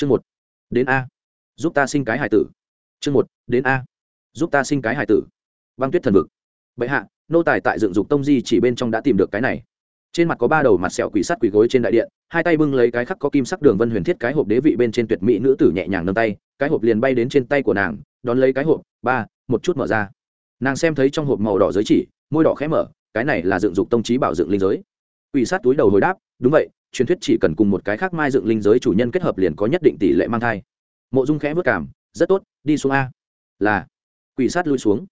chương một, đến a. Giúp ta sinh cái hải tử. Chương một, đến a. Giúp ta sinh cái hải tử. Băng tuyết thần vực. Bệ hạ, nô tài tại dựng dục tông di chỉ bên trong đã tìm được cái này. Trên mặt có ba đầu mặt sẹo quỷ sắt quỷ gối trên đại điện, hai tay bưng lấy cái khắc có kim sắc đường vân huyền thiết cái hộp đế vị bên trên tuyệt mỹ nữ tử nhẹ nhàng nâng tay, cái hộp liền bay đến trên tay của nàng, đón lấy cái hộp, ba, một chút mở ra. Nàng xem thấy trong hộp màu đỏ giới chỉ, môi đỏ khẽ mở, cái này là dựng dục tông trí bảo dựng linh giới. Quỷ sát túi đầu hồi đáp, đúng vậy truyền thuyết chỉ cần cùng một cái khác mai dựng linh giới chủ nhân kết hợp liền có nhất định tỷ lệ mang thai. Mộ dung khẽ vất cảm, rất tốt, đi xuống a. Là, quỷ sát lui xuống.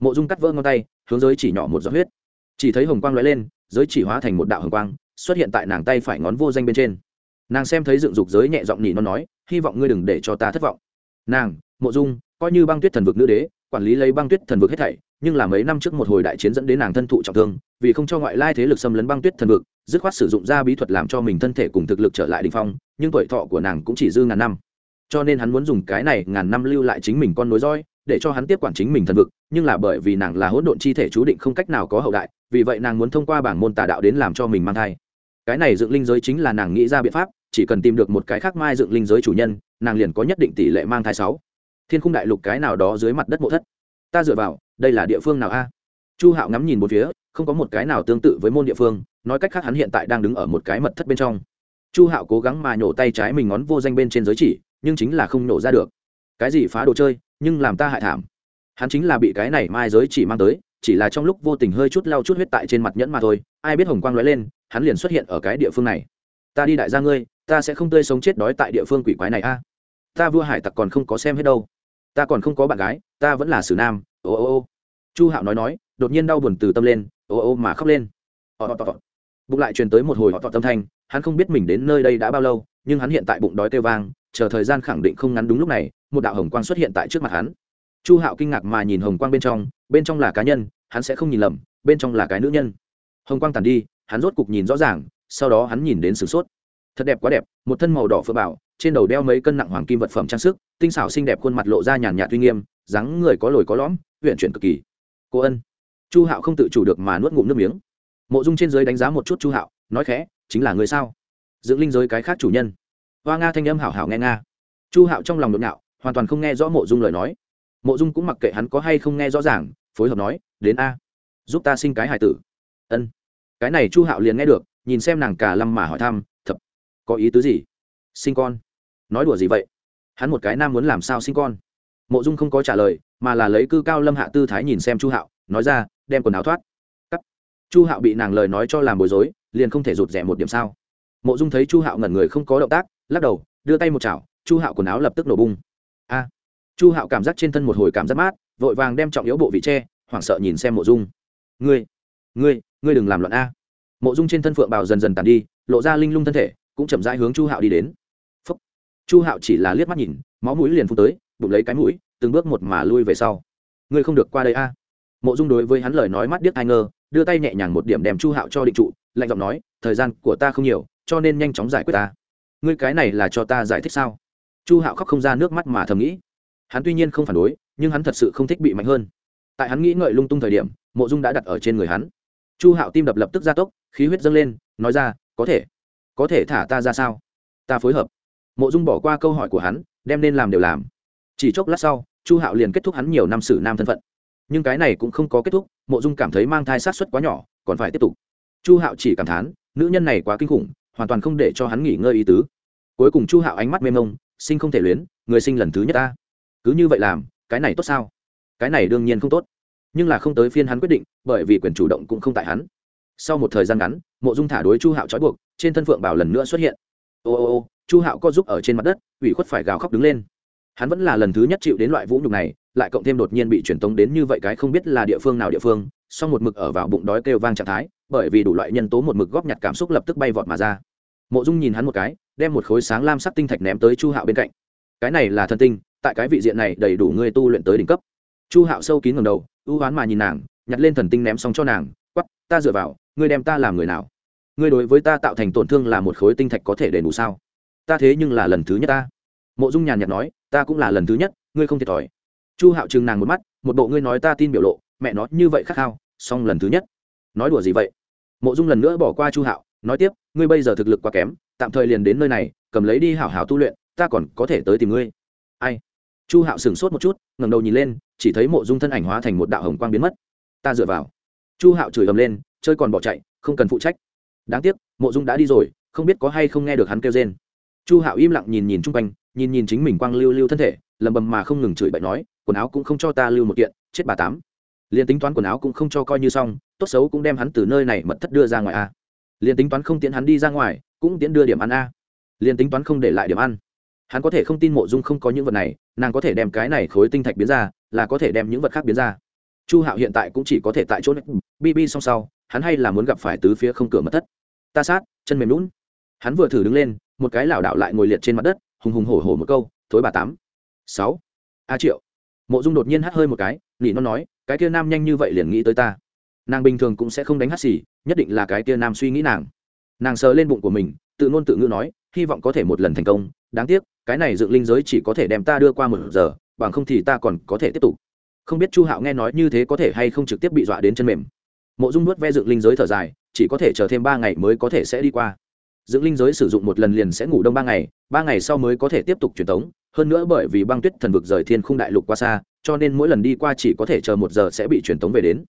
Mộ dung cắt vỡ ngón tay, hướng giới chỉ nhỏ một giọt huyết. Chỉ thấy hồng quang lóe lên, giới chỉ hóa thành một đạo hồng quang, xuất hiện tại nàng tay phải ngón vô danh bên trên. Nàng xem thấy dựng dục giới nhẹ giọng nhỉ nó nói, hy vọng ngươi đừng để cho ta thất vọng. Nàng, mộ dung, coi như băng tuyết thần vực nữ đế, quản lý lấy băng tuyết thần vực hết thảy, nhưng là mấy năm trước một hồi đại chiến dẫn đến nàng thân thụ trọng thương, vì không cho ngoại lai thế lực xâm lấn băng tuyết thần vực dứt khoát sử dụng ra bí thuật làm cho mình thân thể cùng thực lực trở lại đình phong, nhưng tuổi thọ của nàng cũng chỉ dư ngàn năm. Cho nên hắn muốn dùng cái này ngàn năm lưu lại chính mình con nối roi để cho hắn tiếp quản chính mình thần vực, nhưng là bởi vì nàng là hỗn độn chi thể chú định không cách nào có hậu đại, vì vậy nàng muốn thông qua bảng môn tà đạo đến làm cho mình mang thai. Cái này dựng linh giới chính là nàng nghĩ ra biện pháp, chỉ cần tìm được một cái khác mai dựng linh giới chủ nhân, nàng liền có nhất định tỷ lệ mang thai sáu. Thiên khung đại lục cái nào đó dưới mặt đất mộ thất. Ta dựa vào, đây là địa phương nào a? Chu hạo ngắm nhìn một phía, không có một cái nào tương tự với môn địa phương nói cách khác hắn hiện tại đang đứng ở một cái mật thất bên trong. Chu hạo cố gắng mà nhổ tay trái mình ngón vô danh bên trên giới chỉ, nhưng chính là không nhổ ra được. Cái gì phá đồ chơi, nhưng làm ta hại thảm. Hắn chính là bị cái này mai giới chỉ mang tới, chỉ là trong lúc vô tình hơi chút lau chút huyết tại trên mặt nhẫn mà thôi, ai biết hồng quang lóe lên, hắn liền xuất hiện ở cái địa phương này. Ta đi đại gia ngươi, ta sẽ không tươi sống chết đói tại địa phương quỷ quái này a. Ta vua hải tặc còn không có xem hết đâu. Ta còn không có bạn gái, ta vẫn là sử nam, ô ô ô. Chu hạo nói nói, đột nhiên đau buồn từ tâm lên, ô ô mà khóc lên bụng lại truyền tới một hồi họ tọt tâm thanh, hắn không biết mình đến nơi đây đã bao lâu, nhưng hắn hiện tại bụng đói kêu vang, chờ thời gian khẳng định không ngắn đúng lúc này, một đạo hồng quang xuất hiện tại trước mặt hắn. Chu hạo kinh ngạc mà nhìn hồng quang bên trong bên trong là cá nhân, hắn sẽ không nhìn lầm, bên trong là cái nữ nhân. Hồng quang tàn đi, hắn rốt cục nhìn rõ ràng, sau đó hắn nhìn đến sửng sốt. Thật đẹp quá đẹp, một thân màu đỏ phượng bảo, trên đầu đeo mấy cân nặng hoàng kim vật phẩm trang sức, tinh xảo xinh đẹp khuôn mặt lộ ra nhàn nhạt uy nghiêm, dáng người có lồi có lõm huyện chuyển cực kỳ. Cô ân. Chu hạo không tự chủ được mà nuốt ngụm nước miếng mộ dung trên giới đánh giá một chút chu hạo, nói khẽ, chính là người sao? Dưỡng linh giới cái khác chủ nhân. Hoa nga thanh âm hảo hảo nghe nga. Chu hạo trong lòng nhộn nhạo, hoàn toàn không nghe rõ mộ dung lời nói. Mộ dung cũng mặc kệ hắn có hay không nghe rõ ràng, phối hợp nói, đến a, giúp ta sinh cái hải tử. Ân. Cái này chu hạo liền nghe được, nhìn xem nàng cả lâm mà hỏi thăm, thập, có ý tứ gì? Sinh con. Nói đùa gì vậy? Hắn một cái nam muốn làm sao sinh con? Mộ dung không có trả lời, mà là lấy cư cao lâm hạ tư thái nhìn xem chu hạo, nói ra, đem quần áo thoát chu hạo bị nàng lời nói cho làm bối rối, liền không thể rụt rẻ một điểm sao? Mộ dung thấy chu hạo ngẩn người không có động tác, lắc đầu, đưa tay một chảo, chu hạo quần áo lập tức nổ bung. A! Chu hạo cảm giác trên thân một hồi cảm giác mát, vội vàng đem trọng yếu bộ vị tre hoảng sợ nhìn xem mộ dung. Ngươi ngươi ngươi đừng làm loạn a. Mộ dung trên thân phượng bào dần dần tàn đi, lộ ra linh lung thân thể, cũng chậm rãi hướng chu hạo đi đến. Phúc. chu hạo chỉ là liếc mắt nhìn, máu mũi liền phun tới, bụng lấy cái mũi, từng bước một mà lui về sau. Ngươi không được qua đây a mộ dung đối với hắn lời nói mắt điếc ai ngơ, đưa tay nhẹ nhàng một điểm đem chu hạo cho định trụ, lạnh giọng nói, thời gian của ta không nhiều, cho nên nhanh chóng giải quyết ta. Ngươi cái này là cho ta giải thích sao? Chu hạo khóc không ra nước mắt mà thầm nghĩ. Hắn tuy nhiên không phản đối, nhưng hắn thật sự không thích bị mạnh hơn. Tại hắn nghĩ ngợi lung tung thời điểm, mộ dung đã đặt ở trên người hắn. Chu hạo tim đập lập tức gia tốc, khí huyết dâng lên, nói ra, có thể có thể thả ta ra sao? Ta phối hợp. Mộ dung bỏ qua câu hỏi của hắn, đem nên làm đều làm. Chỉ chốc lát sau, chu hạo liền kết thúc hắn nhiều năm sử nam thân phận nhưng cái này cũng không có kết thúc, mộ dung cảm thấy mang thai sát xuất quá nhỏ, còn phải tiếp tục. Chu hạo chỉ cảm thán, nữ nhân này quá kinh khủng, hoàn toàn không để cho hắn nghỉ ngơi ý tứ. Cuối cùng chu hạo ánh mắt mê mông, sinh không thể luyến, người sinh lần thứ nhất ta. Cứ như vậy làm, cái này tốt sao? Cái này đương nhiên không tốt. Nhưng là không tới phiên hắn quyết định, bởi vì quyền chủ động cũng không tại hắn. Sau một thời gian ngắn, mộ dung thả đối chu hạo trói buộc, trên thân phượng bảo lần nữa xuất hiện. Ô ô ô, chu hạo co giúp ở trên mặt đất, ủy khuất phải gào khóc đứng lên. Hắn vẫn là lần thứ nhất chịu đến loại vũ nhục này lại cộng thêm đột nhiên bị truyền tống đến như vậy cái không biết là địa phương nào địa phương, sau một mực ở vào bụng đói kêu vang trạng thái, bởi vì đủ loại nhân tố một mực góp nhặt cảm xúc lập tức bay vọt mà ra. Mộ dung nhìn hắn một cái, đem một khối sáng lam sắc tinh thạch ném tới chu hạo bên cạnh. Cái này là thần tinh, tại cái vị diện này đầy đủ ngươi tu luyện tới đỉnh cấp. Chu hạo sâu kín ngầm đầu, ưu oán mà nhìn nàng, nhặt lên thần tinh ném xong cho nàng quắp ta dựa vào, ngươi đem ta làm người nào? Ngươi đối với ta tạo thành tổn thương là một khối tinh thạch có thể đền đủ sao? Ta thế nhưng là lần thứ nhất ta. Mộ dung nhàn nhạt nói, ta cũng là lần thứ nhất, ngươi không thiệt thòi chu hạo chừng nàng một mắt, một bộ ngươi nói ta tin biểu lộ, mẹ nó, như vậy khắc khao, xong lần thứ nhất. Nói đùa gì vậy? Mộ dung lần nữa bỏ qua chu hạo, nói tiếp, ngươi bây giờ thực lực quá kém, tạm thời liền đến nơi này, cầm lấy đi hảo hảo tu luyện, ta còn có thể tới tìm ngươi. Ai? Chu hạo sửng sốt một chút, ngẩng đầu nhìn lên, chỉ thấy mộ dung thân ảnh hóa thành một đạo hồng quang biến mất. Ta dựa vào. Chu hạo chửi ầm lên, chơi còn bỏ chạy, không cần phụ trách. Đáng tiếc, mộ dung đã đi rồi, không biết có hay không nghe được hắn kêu rên. Chu hạo im lặng nhìn nhìn chung quanh, nhìn nhìn chính mình quang lưu lưu thân thể, lầm bầm mà không ngừng chửi bậy nói quần áo cũng không cho ta lưu một kiện, chết bà tám. Liền tính toán quần áo cũng không cho coi như xong, tốt xấu cũng đem hắn từ nơi này mật thất đưa ra ngoài a. Liền tính toán không tiễn hắn đi ra ngoài, cũng tiễn đưa điểm ăn a. Liền tính toán không để lại điểm ăn. Hắn có thể không tin mộ dung không có những vật này, nàng có thể đem cái này khối tinh thạch biến ra, là có thể đem những vật khác biến ra. Chu hạo hiện tại cũng chỉ có thể tại chỗ bb song sau, hắn hay là muốn gặp phải tứ phía không cửa mật thất. Ta sát, chân mềm lún hắn vừa thử đứng lên, một cái lảo đảo lại ngồi liệt trên mặt đất, hùng hùng hổ hổ một câu, thối bà tám. Sáu. A triệu mộ dung đột nhiên hắt hơi một cái, nỉ nó nói, cái kia nam nhanh như vậy liền nghĩ tới ta. Nàng bình thường cũng sẽ không đánh hắt xì, nhất định là cái kia nam suy nghĩ nàng. Nàng sờ lên bụng của mình, tự ngôn tự ngữ nói, hy vọng có thể một lần thành công, đáng tiếc, cái này dựng linh giới chỉ có thể đem ta đưa qua một giờ, bằng không thì ta còn có thể tiếp tục. Không biết chu hạo nghe nói như thế có thể hay không trực tiếp bị dọa đến chân mềm. Mộ dung nuốt ve dựng linh giới thở dài, chỉ có thể chờ thêm ba ngày mới có thể sẽ đi qua. Dưỡng linh giới sử dụng một lần liền sẽ ngủ đông ba ngày ba ngày sau mới có thể tiếp tục truyền tống hơn nữa bởi vì băng tuyết thần vực rời thiên khung đại lục qua xa, cho nên mỗi lần đi qua chỉ có thể chờ một giờ sẽ bị truyền tống về đến.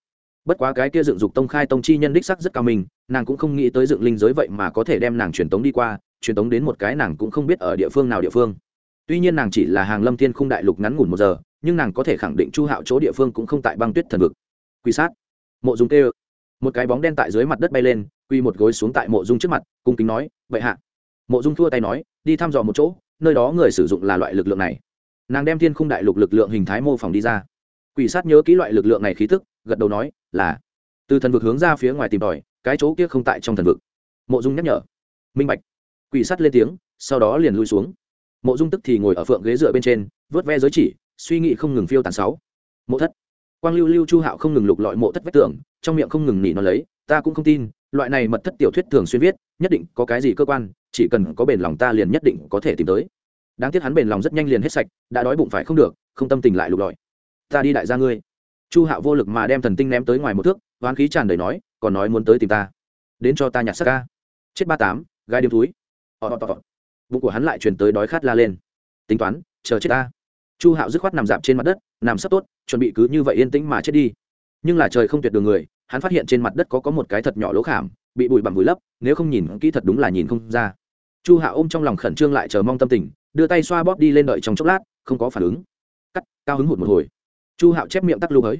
Bất quá cái kia dựng dục tông khai tông chi nhân đích sắc rất cao mình nàng cũng không nghĩ tới dựng linh giới vậy mà có thể đem nàng truyền tống đi qua, truyền tống đến một cái nàng cũng không biết ở địa phương nào địa phương. Tuy nhiên nàng chỉ là hàng lâm thiên khung đại lục ngắn ngủn một giờ, nhưng nàng có thể khẳng định chu hạo chỗ địa phương cũng không tại băng tuyết thần vực. Quy sát. Mộ dung tê một cái bóng đen tại dưới mặt đất bay lên quy một gối xuống tại mộ dung trước mặt, cung kính nói vậy hạ. Mộ dung thua tay nói, đi thăm dò một chỗ nơi đó người sử dụng là loại lực lượng này. Nàng đem thiên khung đại lục lực lượng hình thái mô phỏng đi ra. Quỷ sát nhớ kỹ loại lực lượng này khí tức, gật đầu nói, là. Từ thần vực hướng ra phía ngoài tìm tòi, cái chỗ kia không tại trong thần vực. Mộ dung nhắc nhở. Minh bạch. Quỷ sát lên tiếng, sau đó liền lui xuống. Mộ dung tức thì ngồi ở phượng ghế dựa bên trên, vớt ve giới chỉ, suy nghĩ không ngừng phiêu tàn sáu. Mộ thất. Quang lưu lưu chu hạo không ngừng lục lọi mộ thất vách tường, trong miệng không ngừng nỉ nó lấy, ta cũng không tin, loại này mật thất tiểu thuyết thường xuyên viết, nhất định có cái gì cơ quan chỉ cần có bền lòng ta liền nhất định có thể tìm tới. Đáng tiếc hắn bền lòng rất nhanh liền hết sạch, đã đói bụng phải không được, không tâm tình lại lục lọi. Ta đi đại gia ngươi. Chu hạo vô lực mà đem thần tinh ném tới ngoài một thước hoán khí tràn đầy nói, còn nói muốn tới tìm ta. Đến cho ta nhặt sắc ca. Chết ba tám gai điếm túi. Bụng của hắn lại truyền tới đói khát la lên. Tính toán, chờ chết ta. Chu hạo dứt khoát nằm dạp trên mặt đất, nằm sắp tốt, chuẩn bị cứ như vậy yên tĩnh mà chết đi. Nhưng là trời không tuyệt đường người, hắn phát hiện trên mặt đất có có một cái thật nhỏ lỗ khảm, bị bụi bặm vùi lấp, nếu không nhìn kỹ thật đúng là nhìn không ra chu hạo ôm trong lòng khẩn trương lại chờ mong tâm tình, đưa tay xoa bóp đi lên đợi trong chốc lát, không có phản ứng. Cắt, cao hứng hụt một hồi. Chu hạo chép miệng tắc lưu hới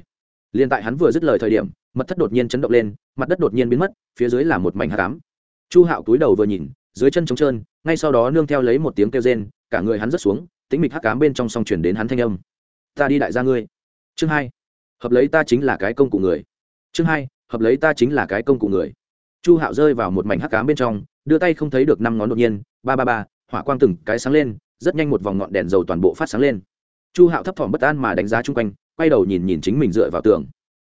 liền tại hắn vừa dứt lời thời điểm, mật thất đột nhiên chấn động lên, mặt đất đột nhiên biến mất, phía dưới là một mảnh hạ cám chu hạo túi đầu vừa nhìn, dưới chân trống trơn, ngay sau đó nương theo lấy một tiếng kêu rên, cả người hắn rớt xuống tính mịch hắc cám bên trong song chuyển đến hắn thanh âm. Ta đi đại gia ngươi. Chương hai. Hợp lấy ta chính là cái công cụ người. Chương hai. Hợp lấy ta chính là cái công cụ người chu hạo rơi vào một mảnh hắc cám bên trong, đưa tay không thấy được năm ngón đột nhiên, ba ba ba, hỏa quang từng cái sáng lên, rất nhanh một vòng ngọn đèn dầu toàn bộ phát sáng lên. Chu hạo thấp thỏm bất an mà đánh giá chung quanh, quay đầu nhìn nhìn chính mình dựa vào tường.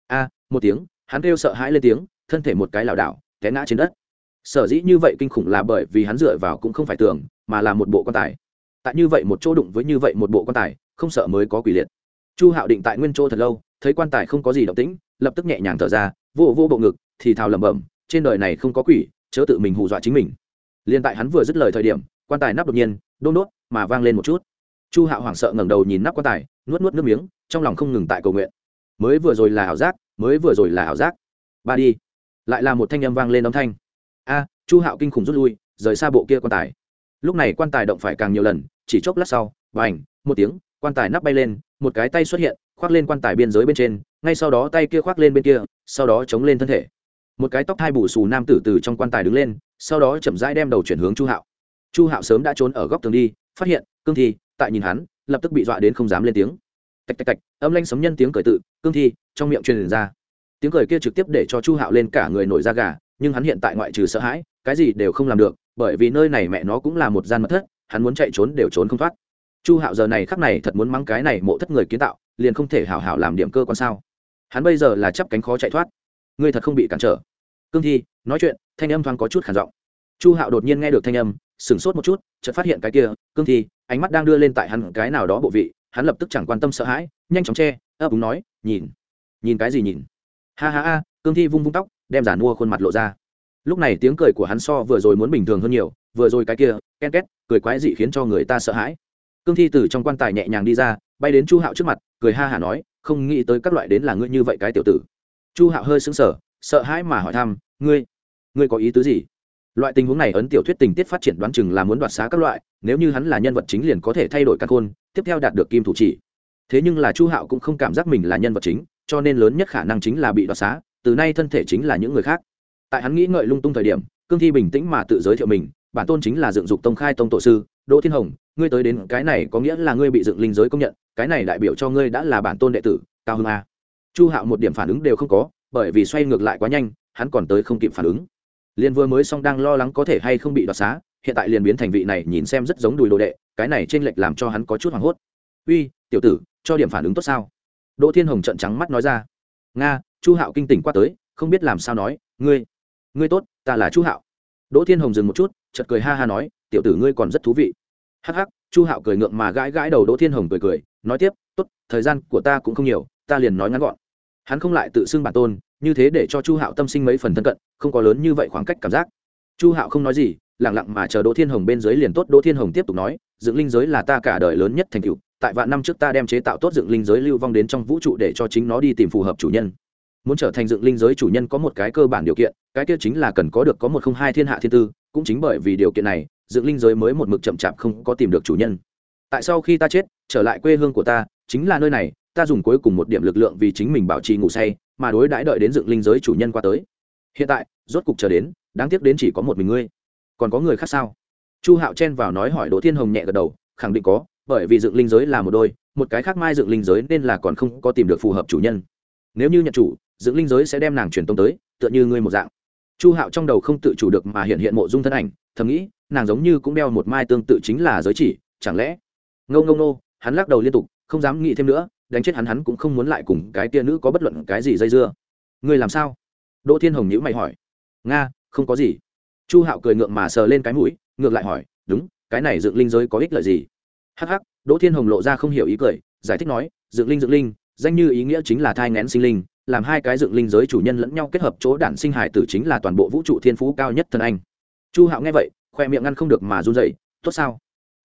A, một tiếng, hắn kêu sợ hãi lên tiếng, thân thể một cái lảo đảo, té ngã trên đất. Sở dĩ như vậy kinh khủng là bởi vì hắn dựa vào cũng không phải tường, mà là một bộ quan tài. Tại như vậy một chỗ đụng với như vậy một bộ quan tài, không sợ mới có quỷ liệt. Chu hạo định tại nguyên chỗ thật lâu, thấy quan tài không có gì động tĩnh, lập tức nhẹ nhàng thở ra vô vô bộ ngực, thì thào lẩm bẩm trên đời này không có quỷ, chớ tự mình hù dọa chính mình. Liền tại hắn vừa dứt lời thời điểm, quan tài nắp đột nhiên, đôn đốt, mà vang lên một chút. Chu hạo hoảng sợ ngẩng đầu nhìn nắp quan tài, nuốt nuốt nước miếng, trong lòng không ngừng tại cầu nguyện. Mới vừa rồi là ảo giác, mới vừa rồi là ảo giác. Ba đi. Lại là một thanh âm vang lên âm thanh. A, chu hạo kinh khủng rút lui, rời xa bộ kia quan tài. Lúc này quan tài động phải càng nhiều lần, chỉ chốc lát sau và ảnh một tiếng, quan tài nắp bay lên, một cái tay xuất hiện, khoác lên quan tài biên giới bên trên, ngay sau đó tay kia khoác lên bên kia, sau đó chống lên thân thể một cái tóc thai bù xù nam tử từ trong quan tài đứng lên, sau đó chậm rãi đem đầu chuyển hướng chu hạo. Chu hạo sớm đã trốn ở góc tường đi, phát hiện, cương thi, tại nhìn hắn, lập tức bị dọa đến không dám lên tiếng. Tạch tạch tạch, âm lanh sấm nhân tiếng cười tự, cương thi, trong miệng truyền ra. Tiếng cười kia trực tiếp để cho chu hạo lên cả người nổi da gà, nhưng hắn hiện tại ngoại trừ sợ hãi, cái gì đều không làm được, bởi vì nơi này mẹ nó cũng là một gian mật thất, hắn muốn chạy trốn đều trốn không thoát. Chu hạo giờ này khắc này thật muốn mắng cái này mộ thất người kiến tạo, liền không thể hảo hảo làm điểm cơ quan sao. Hắn bây giờ là chắp cánh khó chạy thoát ngươi thật không bị cản trở. Cương thi, nói chuyện, thanh âm thoáng có chút khản giọng. Chu hạo đột nhiên nghe được thanh âm, sửng sốt một chút, chợt phát hiện cái kia, cương thi, ánh mắt đang đưa lên tại hắn cái nào đó bộ vị, hắn lập tức chẳng quan tâm sợ hãi, nhanh chóng che, ấp úng nói, nhìn nhìn cái gì nhìn? Ha ha ha, cương thi vung vung tóc, đem giả mua khuôn mặt lộ ra. Lúc này tiếng cười của hắn so vừa rồi muốn bình thường hơn nhiều, vừa rồi cái kia, ken két, cười quái dị khiến cho người ta sợ hãi. Cương thi từ trong quan tài nhẹ nhàng đi ra, bay đến chu hạo trước mặt, cười ha hả nói, không nghĩ tới các loại đến là ngươi như vậy cái tiểu tử chu hạo hơi sững sờ, sợ hãi mà hỏi thăm, ngươi ngươi có ý tứ gì? Loại tình huống này ấn tiểu thuyết tình tiết phát triển đoán chừng là muốn đoạt xá các loại, nếu như hắn là nhân vật chính liền có thể thay đổi căn khôn, tiếp theo đạt được kim thủ chỉ. Thế nhưng là chu hạo cũng không cảm giác mình là nhân vật chính, cho nên lớn nhất khả năng chính là bị đoạt xá, từ nay thân thể chính là những người khác. Tại hắn nghĩ ngợi lung tung thời điểm, cương thi bình tĩnh mà tự giới thiệu mình, bản tôn chính là dựng dục tông khai tông tổ sư, đỗ thiên hồng, ngươi tới đến cái này có nghĩa là ngươi bị dựng linh giới công nhận, cái này đại biểu cho ngươi đã là bản tôn đệ tử, cao hưng a à? Chu hạo một điểm phản ứng đều không có, bởi vì xoay ngược lại quá nhanh, hắn còn tới không kịp phản ứng. Liền vừa mới xong đang lo lắng có thể hay không bị đoạt xá, hiện tại liền biến thành vị này nhìn xem rất giống đùi đồ đệ, cái này t r ê n lệch làm cho hắn có chút hoảng hốt. Uy, tiểu tử, cho điểm phản ứng tốt sao? Đỗ thiên hồng trận trắng mắt nói ra. Nga, chu hạo kinh tỉnh qua tới, không biết làm sao nói, ngươi ngươi tốt, ta là chu hạo. Đỗ thiên hồng dừng một chút chật cười ha ha nói, tiểu tử ngươi còn rất thú vị. Hắc hắc, chu hạo cười ngượng mà gãi gãi đầu đỗ thiên hồng cười cười, nói tiếp, tốt, thời gian của ta cũng không nhiều, ta liền nói ngắn gọn hắn không lại tự xưng bản tôn, như thế để cho chu hạo tâm sinh mấy phần thân cận, không có lớn như vậy khoảng cách cảm giác. Chu hạo không nói gì lẳng lặng mà chờ đỗ thiên hồng bên dưới liền tốt. Đỗ thiên hồng tiếp tục nói, dựng linh giới là ta cả đời lớn nhất thành cựu tại vạn năm trước ta đem chế tạo tốt dựng linh giới lưu vong đến trong vũ trụ để cho chính nó đi tìm phù hợp chủ nhân. Muốn trở thành dựng linh giới chủ nhân có một cái cơ bản điều kiện, cái kia chính là cần có được có một không hai thiên hạ thiên tư, cũng chính bởi vì điều kiện này, dựng linh giới mới một mực chậm chạp không có tìm được chủ nhân. Tại sau khi ta chết, trở lại quê hương của ta, chính là nơi này ta dùng cuối cùng một điểm lực lượng vì chính mình bảo trì ngủ say, mà đối đãi đợi đến dựng linh giới chủ nhân qua tới. Hiện tại, rốt cục chờ đến, đáng tiếc đến chỉ có một mình ngươi. Còn có người khác sao? Chu hạo chen vào nói hỏi đỗ thiên hồng nhẹ gật đầu, khẳng định có, bởi vì dựng linh giới là một đôi, một cái khác mai dựng linh giới nên là còn không có tìm được phù hợp chủ nhân. Nếu như nhận chủ, dựng linh giới sẽ đem nàng truyền tông tới, tựa như ngươi một dạng. Chu hạo trong đầu không tự chủ được mà hiện hiện mộ dung thân ảnh, thầm nghĩ, nàng giống như cũng đeo một mai tương tự chính là giới chỉ, chẳng lẽ? Ngâu ngâu nô hắn lắc đầu liên tục, không dám nghĩ thêm nữa đánh chết hắn hắn cũng không muốn lại cùng cái tia nữ có bất luận cái gì dây dưa. Người làm sao? Đỗ thiên hồng nhữ mày hỏi. Nga, không có gì. Chu hạo cười ngượng mà sờ lên cái mũi, ngược lại hỏi, đúng, cái này dựng linh giới có ích lợi gì? Hắc hắc, đỗ thiên hồng lộ ra không hiểu ý cười, giải thích nói, dựng linh dựng linh, danh như ý nghĩa chính là thai ngén sinh linh, làm hai cái dựng linh giới chủ nhân lẫn nhau kết hợp chỗ đản sinh hải tử chính là toàn bộ vũ trụ thiên phú cao nhất thần anh. Chu hạo nghe vậy, khoe miệng ngăn không được mà run dậy tốt sao?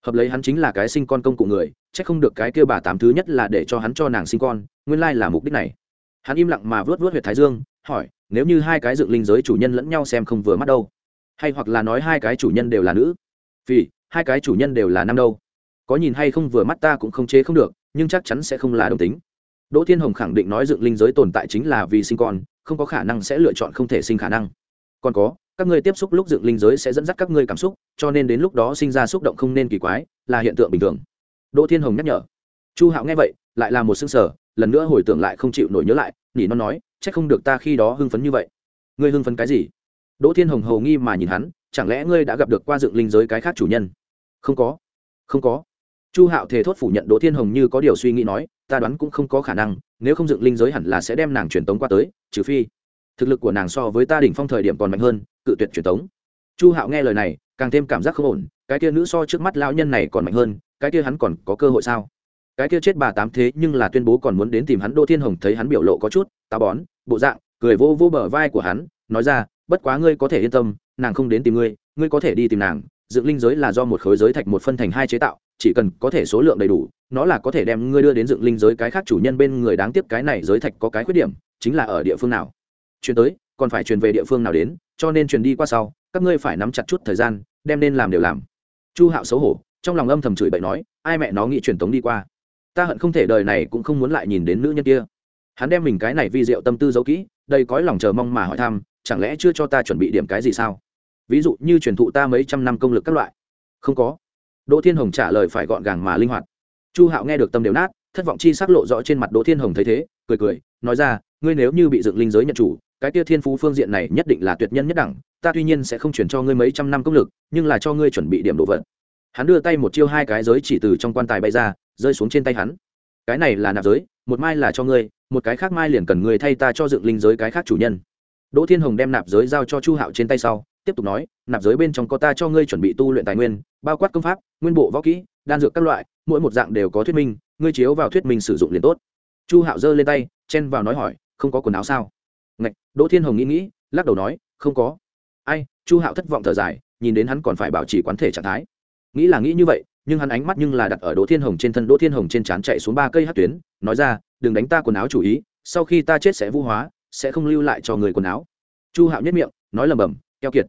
Hợp lấy hắn chính là cái sinh con công cụ người c h ắ c không được cái kêu bà tám thứ nhất là để cho hắn cho nàng sinh con, nguyên lai là mục đích này. Hắn im lặng mà vớt vớt h u y ệ t thái dương, hỏi, nếu như hai cái dựng linh giới chủ nhân lẫn nhau xem không vừa mắt đâu? Hay hoặc là nói hai cái chủ nhân đều là nữ? Vì hai cái chủ nhân đều là nam đâu? Có nhìn hay không vừa mắt ta cũng không chế không được, nhưng chắc chắn sẽ không là đồng tính. Đỗ thiên hồng khẳng định nói dựng linh giới tồn tại chính là vì sinh con, không có khả năng sẽ lựa chọn không thể sinh khả năng. Còn có các ngươi tiếp xúc lúc dựng linh giới sẽ dẫn dắt các ngươi cảm xúc, cho nên đến lúc đó sinh ra xúc động không nên kỳ quái, là hiện tượng bình thường. Đỗ thiên hồng nhắc nhở. Chu hạo nghe vậy, lại là một xương sở lần nữa hồi tưởng lại không chịu nổi nhớ lại nhỉ nó nói c h ắ c không được ta khi đó hưng phấn như vậy. Ngươi hưng phấn cái gì? Đỗ thiên hồng hầu nghi mà nhìn hắn, chẳng lẽ ngươi đã gặp được qua dựng linh giới cái khác chủ nhân? Không có. Không có. Chu hạo thề thốt phủ nhận đỗ thiên hồng như có điều suy nghĩ nói, ta đoán cũng không có khả năng, nếu không dựng linh giới hẳn là sẽ đem nàng truyền tống qua tới, trừ phi thực lực của nàng so với ta đỉnh phong thời điểm còn mạnh hơn, cự tuyệt truyền thống. chu hạo nghe lời này, càng thêm cảm giác không ổn, cái kia nữ so trước mắt lão nhân này còn mạnh hơn, cái kia hắn còn có cơ hội sao cái kia chết bà tám thế nhưng là tuyên bố còn muốn đến tìm hắn đỗ thiên hồng thấy hắn biểu lộ có chút, táo bón, bộ dạng, cười vô vô bờ vai của hắn, nói ra, bất quá ngươi có thể yên tâm, nàng không đến tìm ngươi ngươi có thể đi tìm nàng dựng linh giới là do một khối giới thạch một phân thành hai chế tạo, chỉ cần có thể số lượng đầy đủ, nó là có thể đem ngươi đưa đến dựng linh giới cái khác chủ nhân bên người đáng tiếc cái này giới thạch có cái khuyết điểm, chính là ở địa phương nào chuyển tới, còn phải chuyển về địa phương nào đến, cho nên chuyển đi qua sau, các ngươi phải nắm chặt chút thời gian, đem nên làm đều làm. Chu hạo xấu hổ, trong lòng âm thầm chửi bậy nói, ai mẹ nó nghĩ truyền tống đi qua? Ta hận không thể đời này cũng không muốn lại nhìn đến nữ nhân kia. Hắn đem mình cái này vi diệu tâm tư giấu kỹ đây cõi lòng chờ mong mà hỏi thăm, chẳng lẽ chưa cho ta chuẩn bị điểm cái gì sao? Ví dụ như truyền thụ ta mấy trăm năm công lực các loại. Không có. Đỗ thiên hồng trả lời phải gọn gàng mà linh hoạt. Chu hạo nghe được tâm đều nát, thất vọng chi sắc lộ rõ trên mặt đỗ thiên hồng thấy thế, cười cười, nói ra, ngươi nếu như bị dựng linh giới nhận chủ cái kia thiên phú phương diện này nhất định là tuyệt nhân nhất đẳng, ta tuy nhiên sẽ không chuyển cho ngươi mấy trăm năm công lực, nhưng là cho ngươi chuẩn bị điểm đồ vật. Hắn đưa tay một chiêu hai cái giới chỉ từ trong quan tài bay ra, rơi xuống trên tay hắn. Cái này là nạp giới, một mai là cho ngươi, một cái khác mai liền cần ngươi thay ta cho dựng linh giới cái khác chủ nhân. Đỗ thiên hồng đem nạp giới giao cho chu hạo trên tay sau, tiếp tục nói, nạp giới bên trong có ta cho ngươi chuẩn bị tu luyện tài nguyên, bao quát công pháp, nguyên bộ võ kỹ, đan dược các loại, mỗi một dạng đều có thuyết minh, ngươi chiếu vào thuyết minh sử dụng liền tốt. Chu hạo giơ lên tay, chen vào nói hỏi, không có quần áo sao? Ngạch, đỗ thiên hồng nghĩ nghĩ, lắc đầu nói, không có. Ai? Chu hạo thất vọng thở dài, nhìn đến hắn còn phải bảo trì quán thể trạng thái. Nghĩ là nghĩ như vậy, nhưng hắn ánh mắt nhưng là đặt ở đỗ thiên hồng trên thân, đỗ thiên hồng trên trán chạy xuống ba cây hắc tuyến, nói ra, đừng đánh ta quần áo chủ ý, sau khi ta chết sẽ vũ hóa, sẽ không lưu lại cho người quần áo. Chu hạo nhất miệng, nói lầm bầm keo kiệt.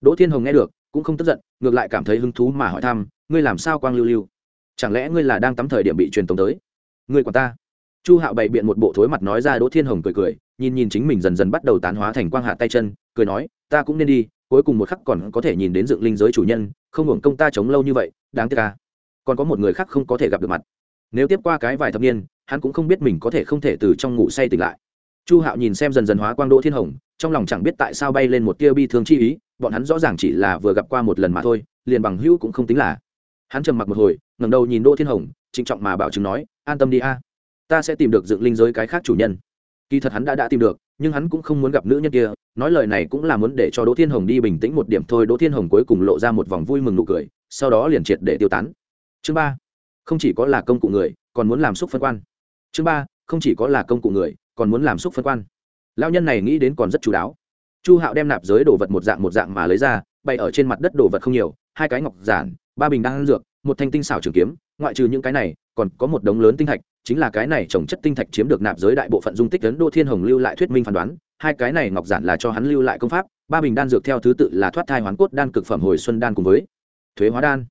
Đỗ thiên hồng nghe được, cũng không tức giận, ngược lại cảm thấy hứng thú mà hỏi thăm, ngươi làm sao quang lưu lưu? Chẳng lẽ ngươi là đang tắm thời điểm bị truyền tống tới? Ngươi quản ta? Chu hạo bày biện một bộ thối mặt nói ra, đỗ thiên hồng cười cười nhìn nhìn chính mình dần dần bắt đầu tán hóa thành quang hạ tay chân, cười nói, ta cũng nên đi, cuối cùng một khắc còn có thể nhìn đến dựng linh giới chủ nhân, không hưởng công ta chống lâu như vậy, đáng tiếc ca còn có một người khác không có thể gặp được mặt. Nếu tiếp qua cái vài thập niên, hắn cũng không biết mình có thể không thể từ trong ngủ say tỉnh lại. Chu hạo nhìn xem dần dần hóa quang đỗ thiên hồng, trong lòng chẳng biết tại sao bay lên một tia bi thương chi ý, bọn hắn rõ ràng chỉ là vừa gặp qua một lần mà thôi, liền bằng hữu cũng không tính là. Hắn trầm mặc một hồi, ngẩng đầu nhìn đỗ thiên hồng, trịnh trọng mà bảo chứng nói, an tâm đi a, ta sẽ tìm được dựng linh giới cái khác chủ nhân kỳ thật hắn đã đã tìm được, nhưng hắn cũng không muốn gặp nữ nhân kia, nói lời này cũng là muốn để cho đỗ thiên hồng đi bình tĩnh một điểm thôi. Đỗ thiên hồng cuối cùng lộ ra một vòng vui mừng nụ cười, sau đó liền triệt để tiêu tán. Chương ba, không chỉ có là công cụ người, còn muốn làm xúc phân quan. Chương ba, không chỉ có là công cụ người, còn muốn làm xúc phân quan. Lao nhân này nghĩ đến còn rất chú đáo. Chu hạo đem nạp giới đồ vật một dạng một dạng mà lấy ra, bày ở trên mặt đất đồ vật không nhiều, hai cái ngọc giản, ba bình đan dược, một thanh tinh xảo trường kiếm ngoại trừ những cái này, còn có một đống lớn tinh thạch, chính là cái này trồng chất tinh thạch chiếm được nạp giới đại bộ phận dung tích ấn đô thiên hồng lưu lại thuyết minh phán đoán, hai cái này ngọc giản là cho hắn lưu lại công pháp, ba bình đan dược theo thứ tự là thoát thai hoán cốt đan cực phẩm hồi xuân đan cùng với thuế hóa đan.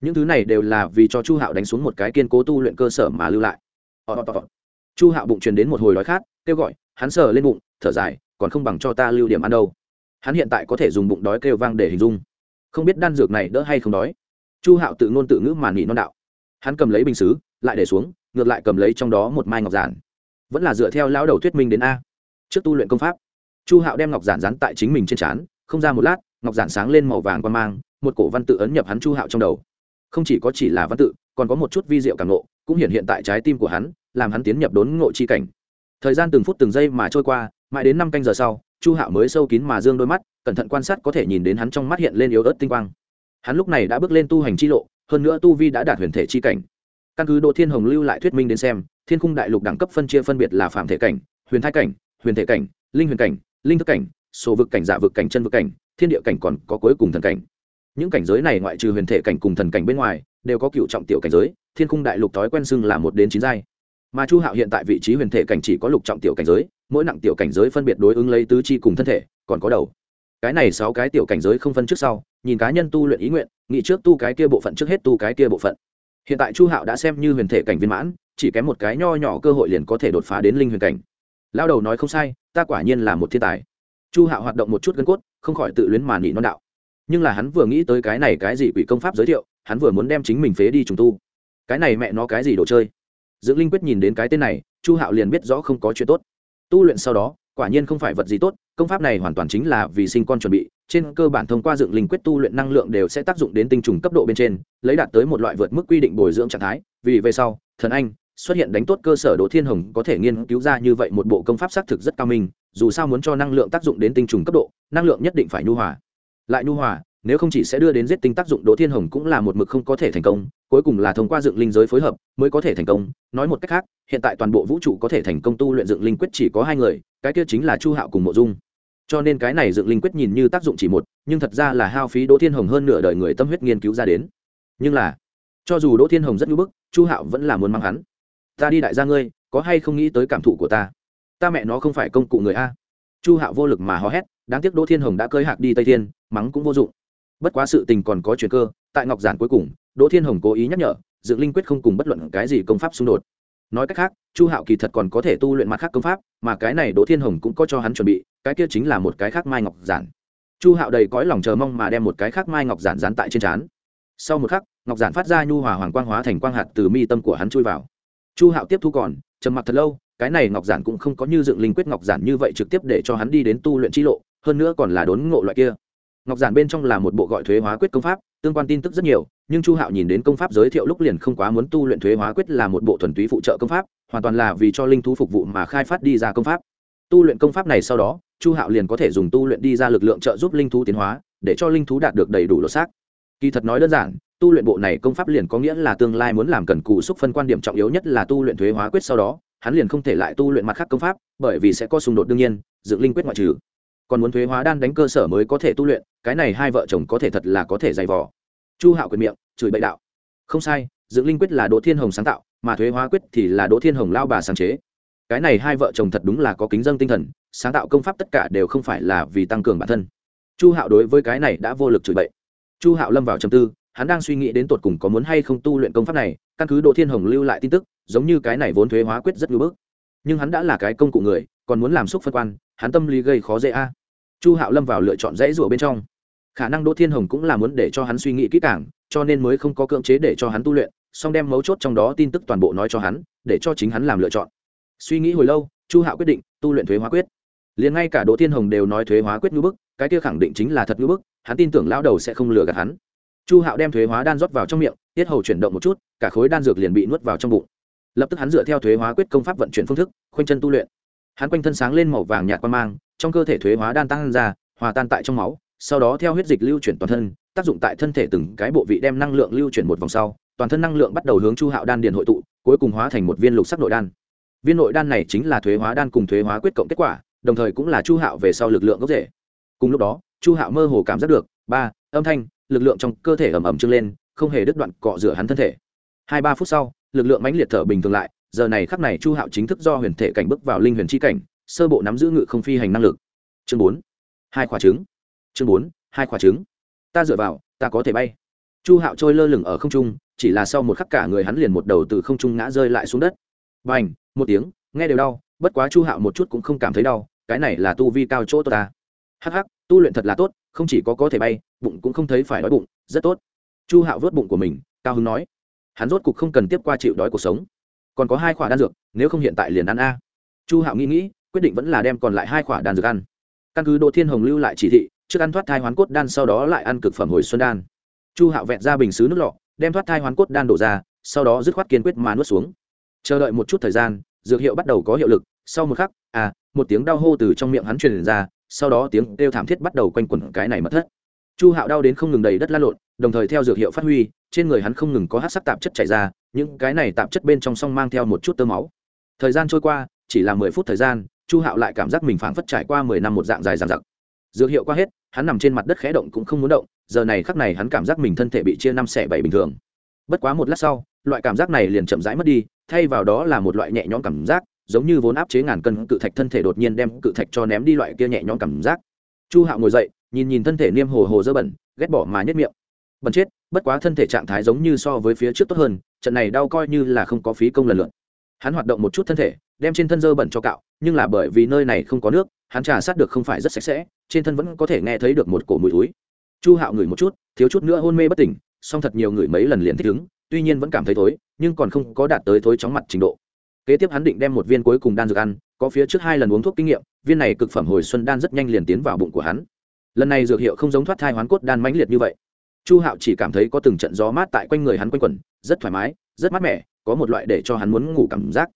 Những thứ này đều là vì cho chu hạo đánh xuống một cái kiên cố tu luyện cơ sở mà lưu lại. Chu hạo bụng truyền đến một hồi đói khát, kêu gọi, hắn sờ lên bụng, thở dài, còn không bằng cho ta lưu điểm ăn đâu. Hắn hiện tại có thể dùng bụng đói kêu vang để hình dung. Không biết đan dược này đỡ hay không đói. Chu hạo tự ngôn tự ngữ màn nghỉ non đạo hắn cầm lấy bình xứ lại để xuống ngược lại cầm lấy trong đó một mai ngọc giản. Vẫn là dựa theo lão đầu thuyết minh đến a. Trước tu luyện công pháp chu hạo đem ngọc giản dán tại chính mình trên trán không ra một lát ngọc giản sáng lên màu vàng qua mang một cổ văn tự ấn nhập hắn chu hạo trong đầu. Không chỉ có chỉ là văn tự còn có một chút vi diệu cảm nộ, cũng hiện hiện tại trái tim của hắn làm hắn tiến nhập đốn ngộ chi cảnh. Thời gian từng phút từng giây mà trôi qua mãi đến năm canh giờ sau chu hạo mới sâu kín mà dương đôi mắt cẩn thận quan sát có thể nhìn đến hắn trong mắt hiện lên yếu ớt tinh quang hắn lúc này đã bước lên tu hành chi lộ, hơn nữa tu vi đã đạt huyền thể chi cảnh. Căn cứ độ thiên hồng lưu lại thuyết minh đến xem, thiên khung đại lục đẳng cấp phân chia phân biệt là phạm thể cảnh, huyền thai cảnh, huyền thể cảnh, linh huyền cảnh, linh thức cảnh số vực cảnh, giả vực cảnh, chân vực cảnh, thiên địa cảnh còn có cuối cùng thần cảnh. Những cảnh giới này ngoại trừ huyền thể cảnh cùng thần cảnh bên ngoài, đều có cựu trọng tiểu cảnh giới, thiên khung đại lục thói quen xưng là một đến chín giai. Mà chu hạo hiện tại vị trí huyền thể cảnh chỉ có lục trọng tiểu cảnh giới, mỗi nặng tiểu cảnh giới phân biệt đối ứng lấy tứ chi cùng thân thể, còn có đầu cái này sáu cái tiểu cảnh giới không phân trước sau, nhìn cá nhân tu luyện ý nguyện, nghĩ trước tu cái kia bộ phận trước hết tu cái kia bộ phận. Hiện tại chu hạo đã xem như huyền thể cảnh viên mãn, chỉ kém một cái nho nhỏ cơ hội liền có thể đột phá đến linh huyền cảnh. Lao đầu nói không sai, ta quả nhiên là một thiên tài. Chu hạo hoạt động một chút gân cốt, không khỏi tự luyến mà nỉ non đạo. Nhưng là hắn vừa nghĩ tới cái này cái gì quỷ công pháp giới thiệu, hắn vừa muốn đem chính mình phế đi trùng tu. Cái này mẹ nó cái gì đồ chơi? Dưỡng linh quyết nhìn đến cái tên này, chu hạo liền biết rõ không có chuyện tốt. Tu luyện sau đó quả nhiên không phải vật gì tốt, công pháp này hoàn toàn chính là vì sinh con chuẩn bị, trên cơ bản thông qua dựng linh quyết tu luyện năng lượng đều sẽ tác dụng đến tinh trùng cấp độ bên trên, lấy đạt tới một loại vượt mức quy định bồi dưỡng trạng thái, vì về sau, thần anh xuất hiện đánh tốt cơ sở đỗ thiên hồng có thể nghiên cứu ra như vậy một bộ công pháp xác thực rất cao minh, dù sao muốn cho năng lượng tác dụng đến tinh trùng cấp độ, năng lượng nhất định phải nhu hòa. Lại nhu hòa, nếu không chỉ sẽ đưa đến giết tinh tác dụng, đỗ thiên hồng cũng là một mực không có thể thành công cuối cùng là thông qua dựng linh giới phối hợp mới có thể thành công. Nói một cách khác, hiện tại toàn bộ vũ trụ có thể thành công tu luyện dựng linh quyết chỉ có hai người, cái kia chính là chu hạo cùng mộ dung. Cho nên cái này dựng linh quyết nhìn như tác dụng chỉ một, nhưng thật ra là hao phí đỗ thiên hồng hơn nửa đời người tâm huyết nghiên cứu ra đến. Nhưng là, cho dù đỗ thiên hồng rất ngưỡng bức, chu hạo vẫn là muốn mang hắn. Ta đi đại gia ngươi, có hay không nghĩ tới cảm thụ của ta? Ta mẹ nó không phải công cụ người a. Chu hạo vô lực mà hò hét, đáng tiếc đỗ thiên hồng đã cơi hạc đi tây thiên, mắng cũng vô dụng. Bất quá sự tình còn có chuyện cơ, tại ngọc giản cuối cùng đỗ thiên hồng cố ý nhắc nhở dựng linh quyết không cùng bất luận cái gì công pháp xung đột. Nói cách khác, chu hạo kỳ thật còn có thể tu luyện mặt khác công pháp, mà cái này đỗ thiên hồng cũng có cho hắn chuẩn bị, cái kia chính là một cái khác mai ngọc giản. Chu hạo đầy cõi lòng chờ mong mà đem một cái khác mai ngọc giản dán tại trên trán. Sau một khắc, ngọc giản phát ra nhu hòa hoàng quang hóa thành quang hạt từ mi tâm của hắn chui vào. Chu hạo tiếp thu còn, trầm mặc thật lâu, cái này ngọc giản cũng không có như dựng linh quyết ngọc giản như vậy trực tiếp để cho hắn đi đến tu luyện t lộ, hơn nữa còn là đốn ngộ loại kia ngọc giản bên trong là một bộ gọi thuế hóa quyết công pháp, tương quan tin tức rất nhiều, nhưng chu hạo nhìn đến công pháp giới thiệu lúc liền không quá muốn tu luyện thuế hóa quyết là một bộ thuần túy phụ trợ công pháp, hoàn toàn là vì cho linh thú phục vụ mà khai phát đi ra công pháp. Tu luyện công pháp này sau đó, chu hạo liền có thể dùng tu luyện đi ra lực lượng trợ giúp linh thú tiến hóa, để cho linh thú đạt được đầy đủ lột xác. Kỳ thật nói đơn giản, tu luyện bộ này công pháp liền có nghĩa là tương lai muốn làm cần cù xúc phân quan điểm trọng yếu nhất là tu luyện thuế hóa quyết sau đó, hắn liền không thể lại tu luyện mặt khác công pháp, bởi vì sẽ có xung đột đương nhiên, dựng linh quyết ngoại trừ còn muốn thuế hóa đan đánh cơ sở mới có thể tu luyện, cái này hai vợ chồng có thể thật là có thể dày vò. Chu hạo quyền miệng, chửi bậy đạo. Không sai, dưỡng linh quyết là đỗ thiên hồng sáng tạo, mà thuế hóa quyết thì là đỗ thiên hồng lao bà sáng chế. Cái này hai vợ chồng thật đúng là có kính dân tinh thần, sáng tạo công pháp tất cả đều không phải là vì tăng cường bản thân. Chu hạo đối với cái này đã vô lực chửi bậy. Chu hạo lâm vào trầm tư, hắn đang suy nghĩ đến tột cùng có muốn hay không tu luyện công pháp này, căn cứ đỗ thiên hồng lưu lại tin tức, giống như cái này vốn thuế hóa quyết rất ngưỡng bức nhưng hắn đã là cái công cụ người, còn muốn làm xúc phân quan, hắn tâm lý gây khó dễ a chu hạo lâm vào lựa chọn dãy rủa bên trong. Khả năng đỗ thiên hồng cũng là muốn để cho hắn suy nghĩ kỹ càng, cho nên mới không có cưỡng chế để cho hắn tu luyện, song đem mấu chốt trong đó tin tức toàn bộ nói cho hắn, để cho chính hắn làm lựa chọn. Suy nghĩ hồi lâu, chu hạo quyết định tu luyện thuế hóa quyết. Liền ngay cả đỗ thiên hồng đều nói thuế hóa quyết ngữ bức, cái kia khẳng định chính là thật ngữ bức, hắn tin tưởng lão đầu sẽ không lừa gạt hắn. Chu hạo đem thuế hóa đan rót vào trong miệng, tiết hầu chuyển động một chút, cả khối đan dược liền bị nuốt vào trong bụng. Lập tức hắn dựa theo thuế hóa quyết công pháp vận chuyển phương thức, khoanh chân tu luyện hắn quanh thân sáng lên màu vàng nhạt qua mang, trong cơ thể thuế hóa đan tăng ra, hòa tan tại trong máu, sau đó theo huyết dịch lưu chuyển toàn thân, tác dụng tại thân thể từng cái bộ vị đem năng lượng lưu chuyển một vòng sau, toàn thân năng lượng bắt đầu hướng chu hạo đan điền hội tụ, cuối cùng hóa thành một viên lục sắc nội đan. Viên nội đan này chính là thuế hóa đan cùng thuế hóa quyết cộng kết quả, đồng thời cũng là chu hạo về sau lực lượng gốc rễ. Cùng lúc đó, chu hạo mơ hồ cảm giác được, ba, âm thanh, lực lượng trong cơ thể ẩm ẩm trưng lên, không hề đứt đoạn cọ rửa hắn thân thể. Hai ba phút sau, lực lượng mãnh liệt thở bình thường lại giờ này khắc này chu hạo chính thức do huyền thể cảnh bước vào linh huyền chi cảnh, sơ bộ nắm giữ ngự không phi hành năng lực. Chương bốn, hai khóa trứng. Chương bốn, hai khóa trứng. Ta dựa vào, ta có thể bay. Chu hạo trôi lơ lửng ở không trung, chỉ là sau một khắc cả người hắn liền một đầu từ không trung ngã rơi lại xuống đất. B à n h một tiếng, nghe đều đau, bất quá chu hạo một chút cũng không cảm thấy đau, cái này là tu vi cao chỗ tốt ta. Hắc hắc, tu luyện thật là tốt, không chỉ có có thể bay, bụng cũng không thấy phải đói bụng, rất tốt. Chu hạo vớt bụng của mình, cao hứng nói. Hắn rốt cục không cần tiếp qua chịu đói cuộc sống còn có hai quả đan dược, nếu không hiện tại liền ăn a. Chu hạo nghĩ nghĩ, quyết định vẫn là đem còn lại hai quả đan dược ăn. Căn cứ đỗ thiên hồng lưu lại chỉ thị, trước ăn thoát thai hoán cốt đan sau đó lại ăn cực phẩm hồi xuân đan. Chu hạo vẹn ra bình xứ nước lọ, đem thoát thai hoán cốt đan đổ ra, sau đó dứt khoát kiên quyết mà nuốt xuống. Chờ đợi một chút thời gian, dược hiệu bắt đầu có hiệu lực, sau một khắc à một tiếng đau hô từ trong miệng hắn truyền ra, sau đó tiếng kêu thảm thiết bắt đầu quanh quẩn cái này mất thất. Chu hạo đau đến không ngừng đầy đất la lộn, đồng thời theo dược hiệu phát huy, trên người hắn không ngừng có hát sắc tạp chất chảy ra những cái này tạp chất bên trong song mang theo một chút tơ máu. Thời gian trôi qua, chỉ là mười phút thời gian, chu hạo lại cảm giác mình phảng phất trải qua mười năm một dạng dài dằng dặc. Dược hiệu qua hết, hắn nằm trên mặt đất khẽ động cũng không muốn động, giờ này khắc này hắn cảm giác mình thân thể bị chia năm xẻ bảy bình thường. Bất quá một lát sau, loại cảm giác này liền chậm rãi mất đi, thay vào đó là một loại nhẹ nhõm cảm giác, giống như vốn áp chế ngàn cân cự thạch thân thể đột nhiên đem cự thạch cho ném đi loại kia nhẹ nhõm cảm giác. Chu hạo ngồi dậy, nhìn nhìn thân thể niêm hồ hồ dơ bẩn, ghét bỏ mà nhất miệng. Bẩn chết bất quá thân thể trạng thái giống như so với phía trước tốt hơn, trận này đau coi như là không có phí công lần lượt. Hắn hoạt động một chút thân thể, đem trên thân dơ bẩn cho cạo, nhưng là bởi vì nơi này không có nước, hắn trà sát được không phải rất sạch sẽ, trên thân vẫn có thể nghe thấy được một cổ mùi túi chu hạo ngửi một chút, thiếu chút nữa hôn mê bất tỉnh, song thật nhiều người mấy lần liền thích ứng, tuy nhiên vẫn cảm thấy thối, nhưng còn không có đạt tới thối chóng mặt trình độ. Kế tiếp hắn định đem một viên cuối cùng đan dược ăn, có phía trước hai lần uống thuốc kinh nghiệm, viên này cực phẩm hồi xuân đan rất nhanh liền tiến vào bụng của hắn. Lần này dược hiệu không giống thoát thai hoán cốt đan mãnh liệt như vậy chu hạo chỉ cảm thấy có từng trận gió mát tại quanh người hắn quanh quẩn, rất thoải mái, rất mát mẻ, có một loại để cho hắn muốn ngủ cảm giác.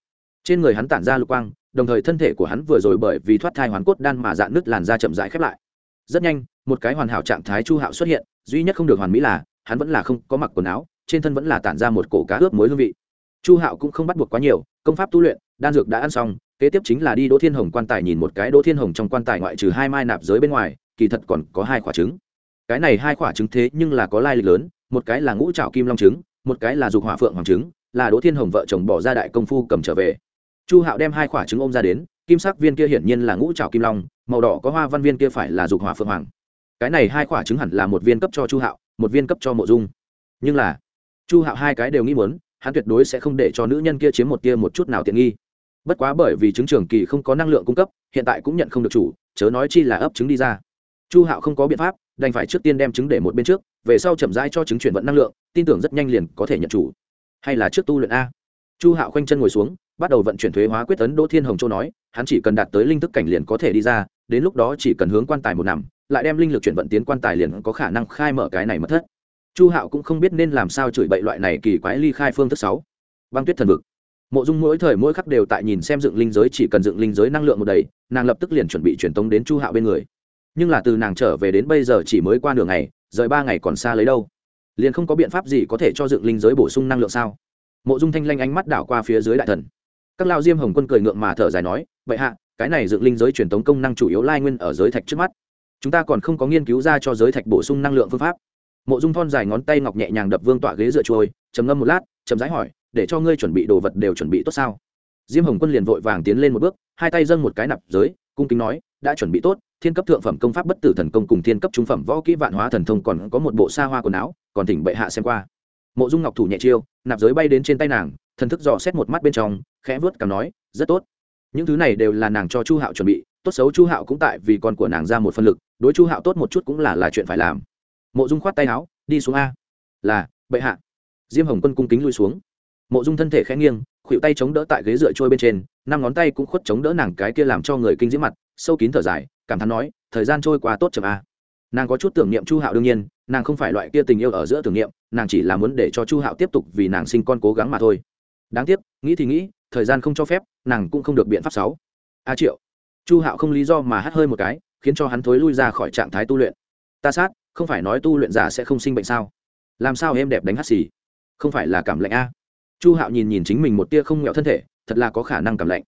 Trên người hắn tản ra lục quang, đồng thời thân thể của hắn vừa rồi bởi vì thoát thai hoàn cốt đan mà dạn nứt làn da chậm rãi khép lại. Rất nhanh, một cái hoàn hảo trạng thái chu hạo xuất hiện, duy nhất không được hoàn mỹ là, hắn vẫn là không có mặc quần áo, trên thân vẫn là tản ra một cổ cá ướp muối hương vị. Chu hạo cũng không bắt buộc quá nhiều, công pháp tu luyện, đan dược đã ăn xong, kế tiếp chính là đi đỗ thiên hồng quan tài nhìn một cái đỗ thiên hồng trong quan tài ngoại trừ hai mai nạp giới bên ngoài, kỳ thật còn có hai quả trứng cái này hai quả trứng thế nhưng là có lai lịch lớn, một cái là ngũ trảo kim long trứng, một cái là dục hỏa phượng hoàng trứng, là đỗ thiên hồng vợ chồng bỏ ra đại công phu cầm trở về. Chu hạo đem hai quả trứng ôm ra đến, kim sắc viên kia hiển nhiên là ngũ trảo kim long, màu đỏ có hoa văn viên kia phải là dục hỏa phượng hoàng. Cái này hai quả trứng hẳn là một viên cấp cho chu hạo, một viên cấp cho mộ dung. Nhưng là, chu hạo hai cái đều nghĩ muốn, hắn tuyệt đối sẽ không để cho nữ nhân kia chiếm một tia một chút nào tiện nghi. Bất quá bởi vì trứng trường kỳ không có năng lượng cung cấp, hiện tại cũng nhận không được chủ, chớ nói chi là ấp trứng đi ra. Chu hạo không có biện pháp đành phải trước tiên đem trứng để một bên trước, về sau chậm rãi cho trứng chuyển vận năng lượng, tin tưởng rất nhanh liền có thể nhận chủ. Hay là trước tu luyện a? Chu hạo khoanh chân ngồi xuống, bắt đầu vận chuyển thuế hóa quyết tấn đỗ thiên hồng châu nói, hắn chỉ cần đạt tới linh thức cảnh liền có thể đi ra, đến lúc đó chỉ cần hướng quan tài một nằm, lại đem linh lực chuyển vận tiến quan tài liền có khả năng khai mở cái này mất thất. Chu hạo cũng không biết nên làm sao chửi bậy loại này kỳ quái ly khai phương thức sáu. Băng tuyết thần vực. Mộ dung mỗi thời mỗi khắc đều tại nhìn xem dựng linh giới, chỉ cần dựng linh giới năng lượng một đầy, nàng lập tức liền chuẩn bị truyền tống đến chu hạo bên người nhưng là từ nàng trở về đến bây giờ chỉ mới qua nửa ngày, rời ba ngày còn xa lấy đâu? Liền không có biện pháp gì có thể cho dựng linh giới bổ sung năng lượng sao? Mộ dung thanh lanh ánh mắt đảo qua phía dưới đại thần. Các lao diêm hồng quân cười ngượng mà thở dài nói vậy hạ, cái này dựng linh giới truyền thống công năng chủ yếu lai nguyên ở giới thạch trước mắt. Chúng ta còn không có nghiên cứu ra cho giới thạch bổ sung năng lượng phương pháp. Mộ dung thon dài ngón tay ngọc nhẹ nhàng đập vương tọa ghế dựa trôi, trầm ngâm một lát chấm rãi hỏi, để cho ngươi chuẩn bị đồ vật đều chuẩn bị tốt sao? Diêm hồng quân liền vội vàng tiến lên một bước, hai tay dâng một cái nạp giới, cung kính nói, đã chuẩn bị tốt thiên cấp thượng phẩm công pháp bất tử thần công cùng thiên cấp trung phẩm võ kỹ vạn hóa thần thông còn có một bộ xa hoa quần áo, còn thỉnh bệ hạ xem qua. Mộ dung ngọc thủ nhẹ chiêu, nạp giới bay đến trên tay nàng, thần thức dò xét một mắt bên trong, khẽ vớt cảm nói, rất tốt. Những thứ này đều là nàng cho chu hạo chuẩn bị, tốt xấu chu hạo cũng tại vì con của nàng ra một phân lực, đối chu hạo tốt một chút cũng là là chuyện phải làm. Mộ dung khoát tay áo, đi xuống a. Là, bệ hạ. Diêm hồng quân cung kính lui xuống. Mộ dung thân thể khẽ nghiêng khuỵu tay chống đỡ tại ghế dựa trôi bên trên, năm ngón tay cũng khuất chống đỡ nàng cái kia làm cho người kinh diễm mặt, sâu kín thở dài cảm thán nói, thời gian trôi qua tốt chậm a nàng có chút tưởng niệm chu hạo đương nhiên, nàng không phải loại kia tình yêu ở giữa tưởng niệm, nàng chỉ là muốn để cho chu hạo tiếp tục vì nàng sinh con cố gắng mà thôi. Đáng tiếc, nghĩ thì nghĩ, thời gian không cho phép, nàng cũng không được biện pháp sáu. A triệu. Chu hạo không lý do mà hắt hơi một cái, khiến cho hắn thối lui ra khỏi trạng thái tu luyện. Ta sát, không phải nói tu luyện giả sẽ không sinh bệnh sao? Làm sao em đẹp đánh hắt xì? Không phải là cảm lạnh a chu hạo nhìn nhìn chính mình một tia không nghẹo thân thể, thật là có khả năng cảm lạnh.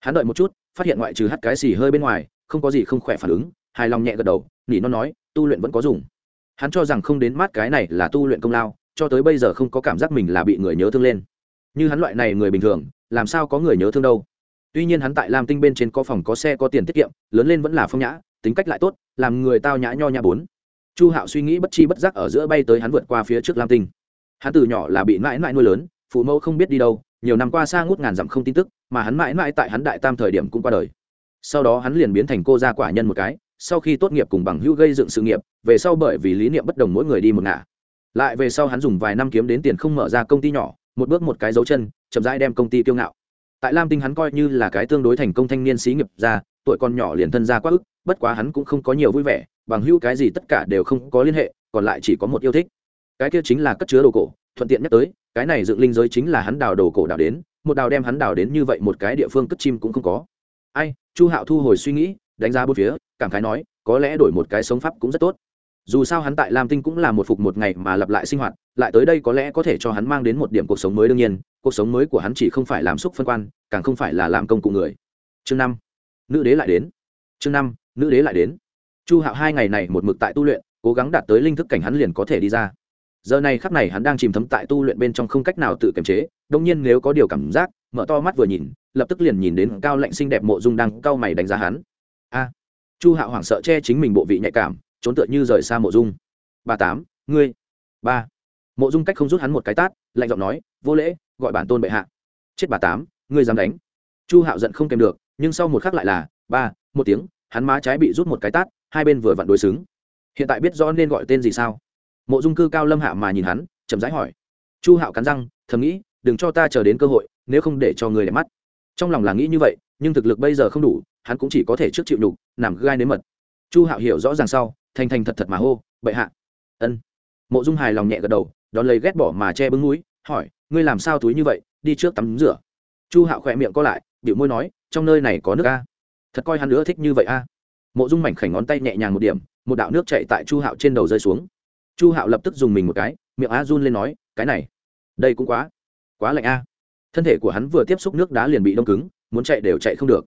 Hắn đợi một chút, phát hiện ngoại trừ hắt cái xì hơi bên ngoài không có gì không khỏe phản ứng, hài lòng nhẹ gật đầu, nỉ nó nói, tu luyện vẫn có dùng. Hắn cho rằng không đến mát cái này là tu luyện công lao, cho tới bây giờ không có cảm giác mình là bị người nhớ thương lên. Như hắn loại này người bình thường, làm sao có người nhớ thương đâu? Tuy nhiên hắn tại lam tinh bên trên có phòng có xe có tiền tiết kiệm, lớn lên vẫn là phong nhã, tính cách lại tốt, làm người tao nhã nho nhã bốn. Chu hạo suy nghĩ bất chi bất giác ở giữa bay tới hắn vượt qua phía trước lam tinh. Hắn từ nhỏ là bị mãi mãi nuôi lớn, phụ mẫu không biết đi đâu, nhiều năm qua xa ngút ngàn dặm không tin tức, mà hắn mãi mãi tại hắn đại tam thời điểm cũng qua đời sau đó hắn liền biến thành cô gia quả nhân một cái, sau khi tốt nghiệp cùng bằng hữu gây dựng sự nghiệp, về sau bởi vì lý niệm bất đồng mỗi người đi một ngả. Lại về sau hắn dùng vài năm kiếm đến tiền không mở ra công ty nhỏ, một bước một cái dấu chân, chậm rãi đem công ty kiêu ngạo. Tại lam tinh hắn coi như là cái tương đối thành công thanh niên xí nghiệp ra, tuổi con nhỏ liền thân ra quá ức, bất quá hắn cũng không có nhiều vui vẻ, bằng hữu cái gì tất cả đều không có liên hệ, còn lại chỉ có một yêu thích. Cái kia chính là cất chứa đồ cổ, thuận tiện nhắc tới, cái này dựng linh giới chính là hắn đào đồ cổ đào đến, một đào đem hắn đào đến như vậy một cái địa phương cất chim cũng không có ai, chu hạo thu hồi suy nghĩ, đánh giá bốn phía, cảm khái nói, có lẽ đổi một cái sống pháp cũng rất tốt. Dù sao hắn tại lam tinh cũng là một phục một ngày mà lặp lại sinh hoạt, lại tới đây có lẽ có thể cho hắn mang đến một điểm cuộc sống mới đương nhiên, cuộc sống mới của hắn chỉ không phải làm xúc phân quan, càng không phải là làm công cụ người. Chương năm. Nữ đế lại đến. Chương năm, nữ đế lại đến. Chu hạo hai ngày này một mực tại tu luyện, cố gắng đạt tới linh thức cảnh hắn liền có thể đi ra giờ này khắc này hắn đang chìm thấm tại tu luyện bên trong không cách nào tự kiềm chế đông nhiên nếu có điều cảm giác, mở to mắt vừa nhìn, lập tức liền nhìn đến cao lạnh xinh đẹp mộ dung đang cao mày đánh giá hắn. A, chu hạo hoảng sợ che chính mình bộ vị nhạy cảm, trốn tựa như rời xa mộ dung. Ba tám, ngươi. Ba. Mộ dung cách không rút hắn một cái tát, lạnh giọng nói, vô lễ, gọi bản tôn bệ hạ. Chết bà tám, ngươi dám đánh. Chu hạo giận không kèm được, nhưng sau một khắc lại là, ba, một tiếng, hắn má trái bị rút một cái tát, hai bên vừa vặn đối xứng. Hiện tại biết rõ nên gọi tên gì sao? Mộ dung cư cao lâm hạ mà nhìn hắn, chậm rãi hỏi. Chu hạo cắn răng, thầm nghĩ, đừng cho ta chờ đến cơ hội, nếu không để cho người đẹp mắt. Trong lòng là nghĩ như vậy, nhưng thực lực bây giờ không đủ, hắn cũng chỉ có thể trước chịu nhục, nằm gai nếm mật. Chu hạo hiểu rõ ràng sau, thành thành thật thật mà hô, bệ hạ. Ân. Mộ dung hài lòng nhẹ gật đầu, đón lấy ghét bỏ mà che bưng núi hỏi, ngươi làm sao túi như vậy, đi trước tắm rửa? Chu hạo khỏe miệng co lại điệu môi nói, trong nơi này có nước a. Thật coi hắn nữa thích như vậy a. Mộ dung mảnh khảnh ngón tay nhẹ nhàng một điểm, một đạo nước chạy tại chu hạo trên đầu rơi xuống chu hạo lập tức dùng mình một cái, miệng a run lên nói, cái này, đây cũng quá quá lạnh a. Thân thể của hắn vừa tiếp xúc nước đá liền bị đông cứng, muốn chạy đều chạy không được.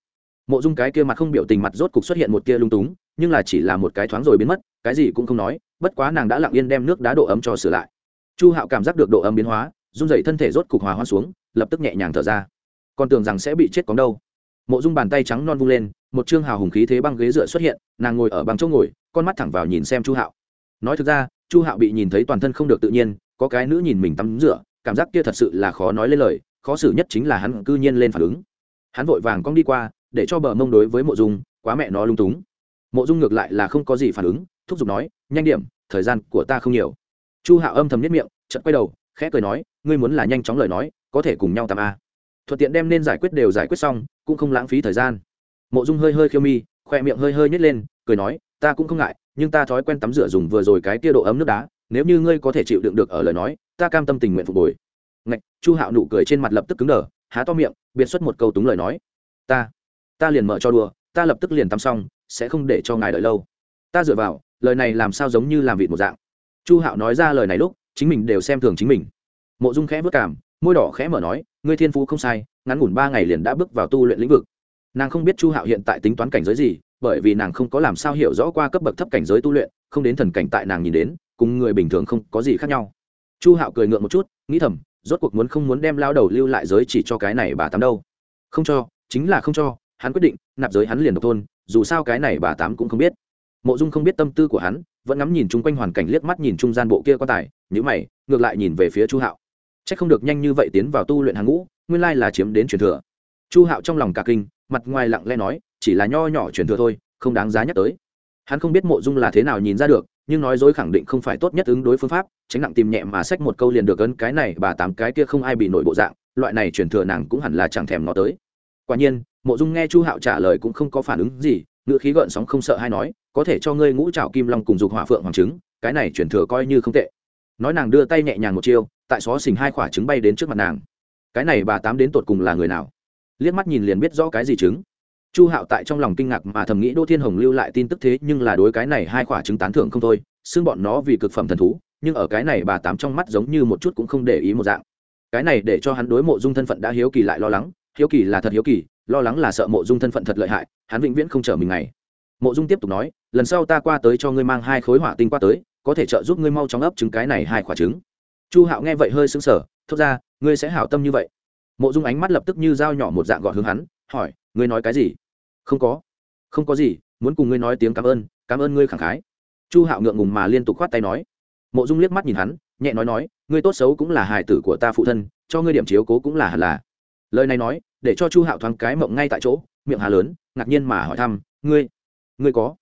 Mộ dung cái kia mặt không biểu tình mặt rốt cục xuất hiện một kia lung túng, nhưng là chỉ là một cái thoáng rồi biến mất, cái gì cũng không nói, bất quá nàng đã lặng yên đem nước đá độ ấm cho sửa lại. Chu hạo cảm giác được độ ấm biến hóa, run dậy thân thể rốt cục hòa hoa xuống, lập tức nhẹ nhàng thở ra. Còn tưởng rằng sẽ bị chết cóng đâu. Mộ dung bàn tay trắng non vung lên, một chương hào hùng khí thế băng ghế dựa xuất hiện, nàng ngồi ở bằng chỗ ngồi, con mắt thẳng vào nhìn xem chu hạo. Nói thực ra chu hạo bị nhìn thấy toàn thân không được tự nhiên, có cái nữ nhìn mình tắm rửa, cảm giác kia thật sự là khó nói lên lời, khó xử nhất chính là hắn cư nhiên lên phản ứng. Hắn vội vàng cong đi qua, để cho bờ mông đối với mộ dung, quá mẹ nó lung túng. Mộ dung ngược lại là không có gì phản ứng, thúc giục nói, nhanh điểm, thời gian của ta không nhiều. Chu hạo âm thầm nhất miệng chật quay đầu, khẽ cười nói, ngươi muốn là nhanh chóng lời nói, có thể cùng nhau tạm a. Thuận tiện đem nên giải quyết đều giải quyết xong, cũng không lãng phí thời gian. Mộ dung hơi hơi khiêu mi, khoe miệng hơi hơi nhét lên, cười nói ta cũng không ngại, nhưng ta thói quen tắm rửa dùng vừa rồi cái kia độ ấm nước đá, nếu như ngươi có thể chịu đựng được ở lời nói, ta cam tâm tình nguyện phục hồi. Ngạch, chu hạo nụ cười trên mặt lập tức cứng đờ, há to miệng, biệt xuất một câu túng lời nói. Ta ta liền mở cho đùa, ta lập tức liền tắm xong, sẽ không để cho ngài đợi lâu. Ta dựa vào, lời này làm sao giống như làm vịt một dạng. Chu hạo nói ra lời này lúc, chính mình đều xem thường chính mình. Mộ dung khẽ vất cảm, môi đỏ khẽ mở nói, ngươi thiên phú không sai, ngắn ngủn ba ngày liền đã bước vào tu luyện lĩnh vực. Nàng không biết chu hạo hiện tại tính toán cảnh giới gì bởi vì nàng không có làm sao hiểu rõ qua cấp bậc thấp cảnh giới tu luyện, không đến thần cảnh tại nàng nhìn đến, cùng người bình thường không có gì khác nhau. Chu hạo cười ngượng một chút, nghĩ thầm, rốt cuộc muốn không muốn đem lao đầu lưu lại giới chỉ cho cái này bà tám đâu. Không cho, chính là không cho, hắn quyết định, nạp giới hắn liền độc thôn, dù sao cái này bà tám cũng không biết. Mộ dung không biết tâm tư của hắn, vẫn ngắm nhìn chung quanh hoàn cảnh liếc mắt nhìn trung gian bộ kia quan tài nhữ mày, ngược lại nhìn về phía chu hạo. C h ắ c không được nhanh như vậy tiến vào tu luyện hàng ngũ, nguyên lai là chiếm đến truyền thừa. Chu hạo trong lòng cả kinh mặt ngoài lặng lẽ nói, chỉ là nho nhỏ truyền thừa thôi, không đáng giá nhắc tới. Hắn không biết mộ dung là thế nào nhìn ra được, nhưng nói dối khẳng định không phải tốt nhất ứng đối phương pháp, tránh nặng tìm nhẹ mà xách một câu liền được ấn cái này bà tám cái kia không ai bị nổi bộ dạng, loại này truyền thừa nàng cũng hẳn là chẳng thèm nó tới. Quả nhiên, mộ dung nghe chu hạo trả lời cũng không có phản ứng gì, ngựa khí gợn sóng không sợ hay nói, có thể cho ngươi ngũ trào kim long cùng dục hỏa phượng hoàng trứng, cái này truyền thừa coi như không tệ. Nói nàng đưa tay nhẹ nhàng một chiêu, tại xó xình hai quả trứng bay đến trước mặt nàng. Cái này bà tám đến tột cùng là người nào? Liếc mắt nhìn liền biết rõ cái gì trứng chu hạo tại trong lòng kinh ngạc mà thầm nghĩ đỗ thiên hồng lưu lại tin tức thế nhưng là đối cái này hai quả trứng tán thưởng không thôi, xưng bọn nó vì cực phẩm thần thú, nhưng ở cái này bà tám trong mắt giống như một chút cũng không để ý một dạng. Cái này để cho hắn đối mộ dung thân phận đã hiếu kỳ lại lo lắng, hiếu kỳ là thật hiếu kỳ, lo lắng là sợ mộ dung thân phận thật lợi hại, hắn vĩnh viễn không chở mình ngày mộ dung tiếp tục nói, lần sau ta qua tới cho ngươi mang hai khối hỏa tinh qua tới, có thể trợ giúp ngươi mau chóng ấp trứng cái này hai quả trứng. Chu hạo nghe vậy hơi sững sờ, thốt ra, ngươi sẽ hảo tâm như vậy mộ dung ánh mắt lập tức như dao nhỏ một dạng gọn hướng hắn, hỏi, ngươi nói cái gì? Không có không có gì, muốn cùng ngươi nói tiếng cảm ơn cảm ơn ngươi khẳng khái. Chu hạo ngượng ngùng mà liên tục khoát tay nói. Mộ dung liếc mắt nhìn hắn, nhẹ nói nói, ngươi tốt xấu cũng là hài tử của ta phụ thân, cho ngươi điểm chiếu cố cũng là hẳn là. Lời này nói, để cho chu hạo thoáng cái mộng ngay tại chỗ, miệng hà lớn, ngạc nhiên mà hỏi thăm, ngươi ngươi có?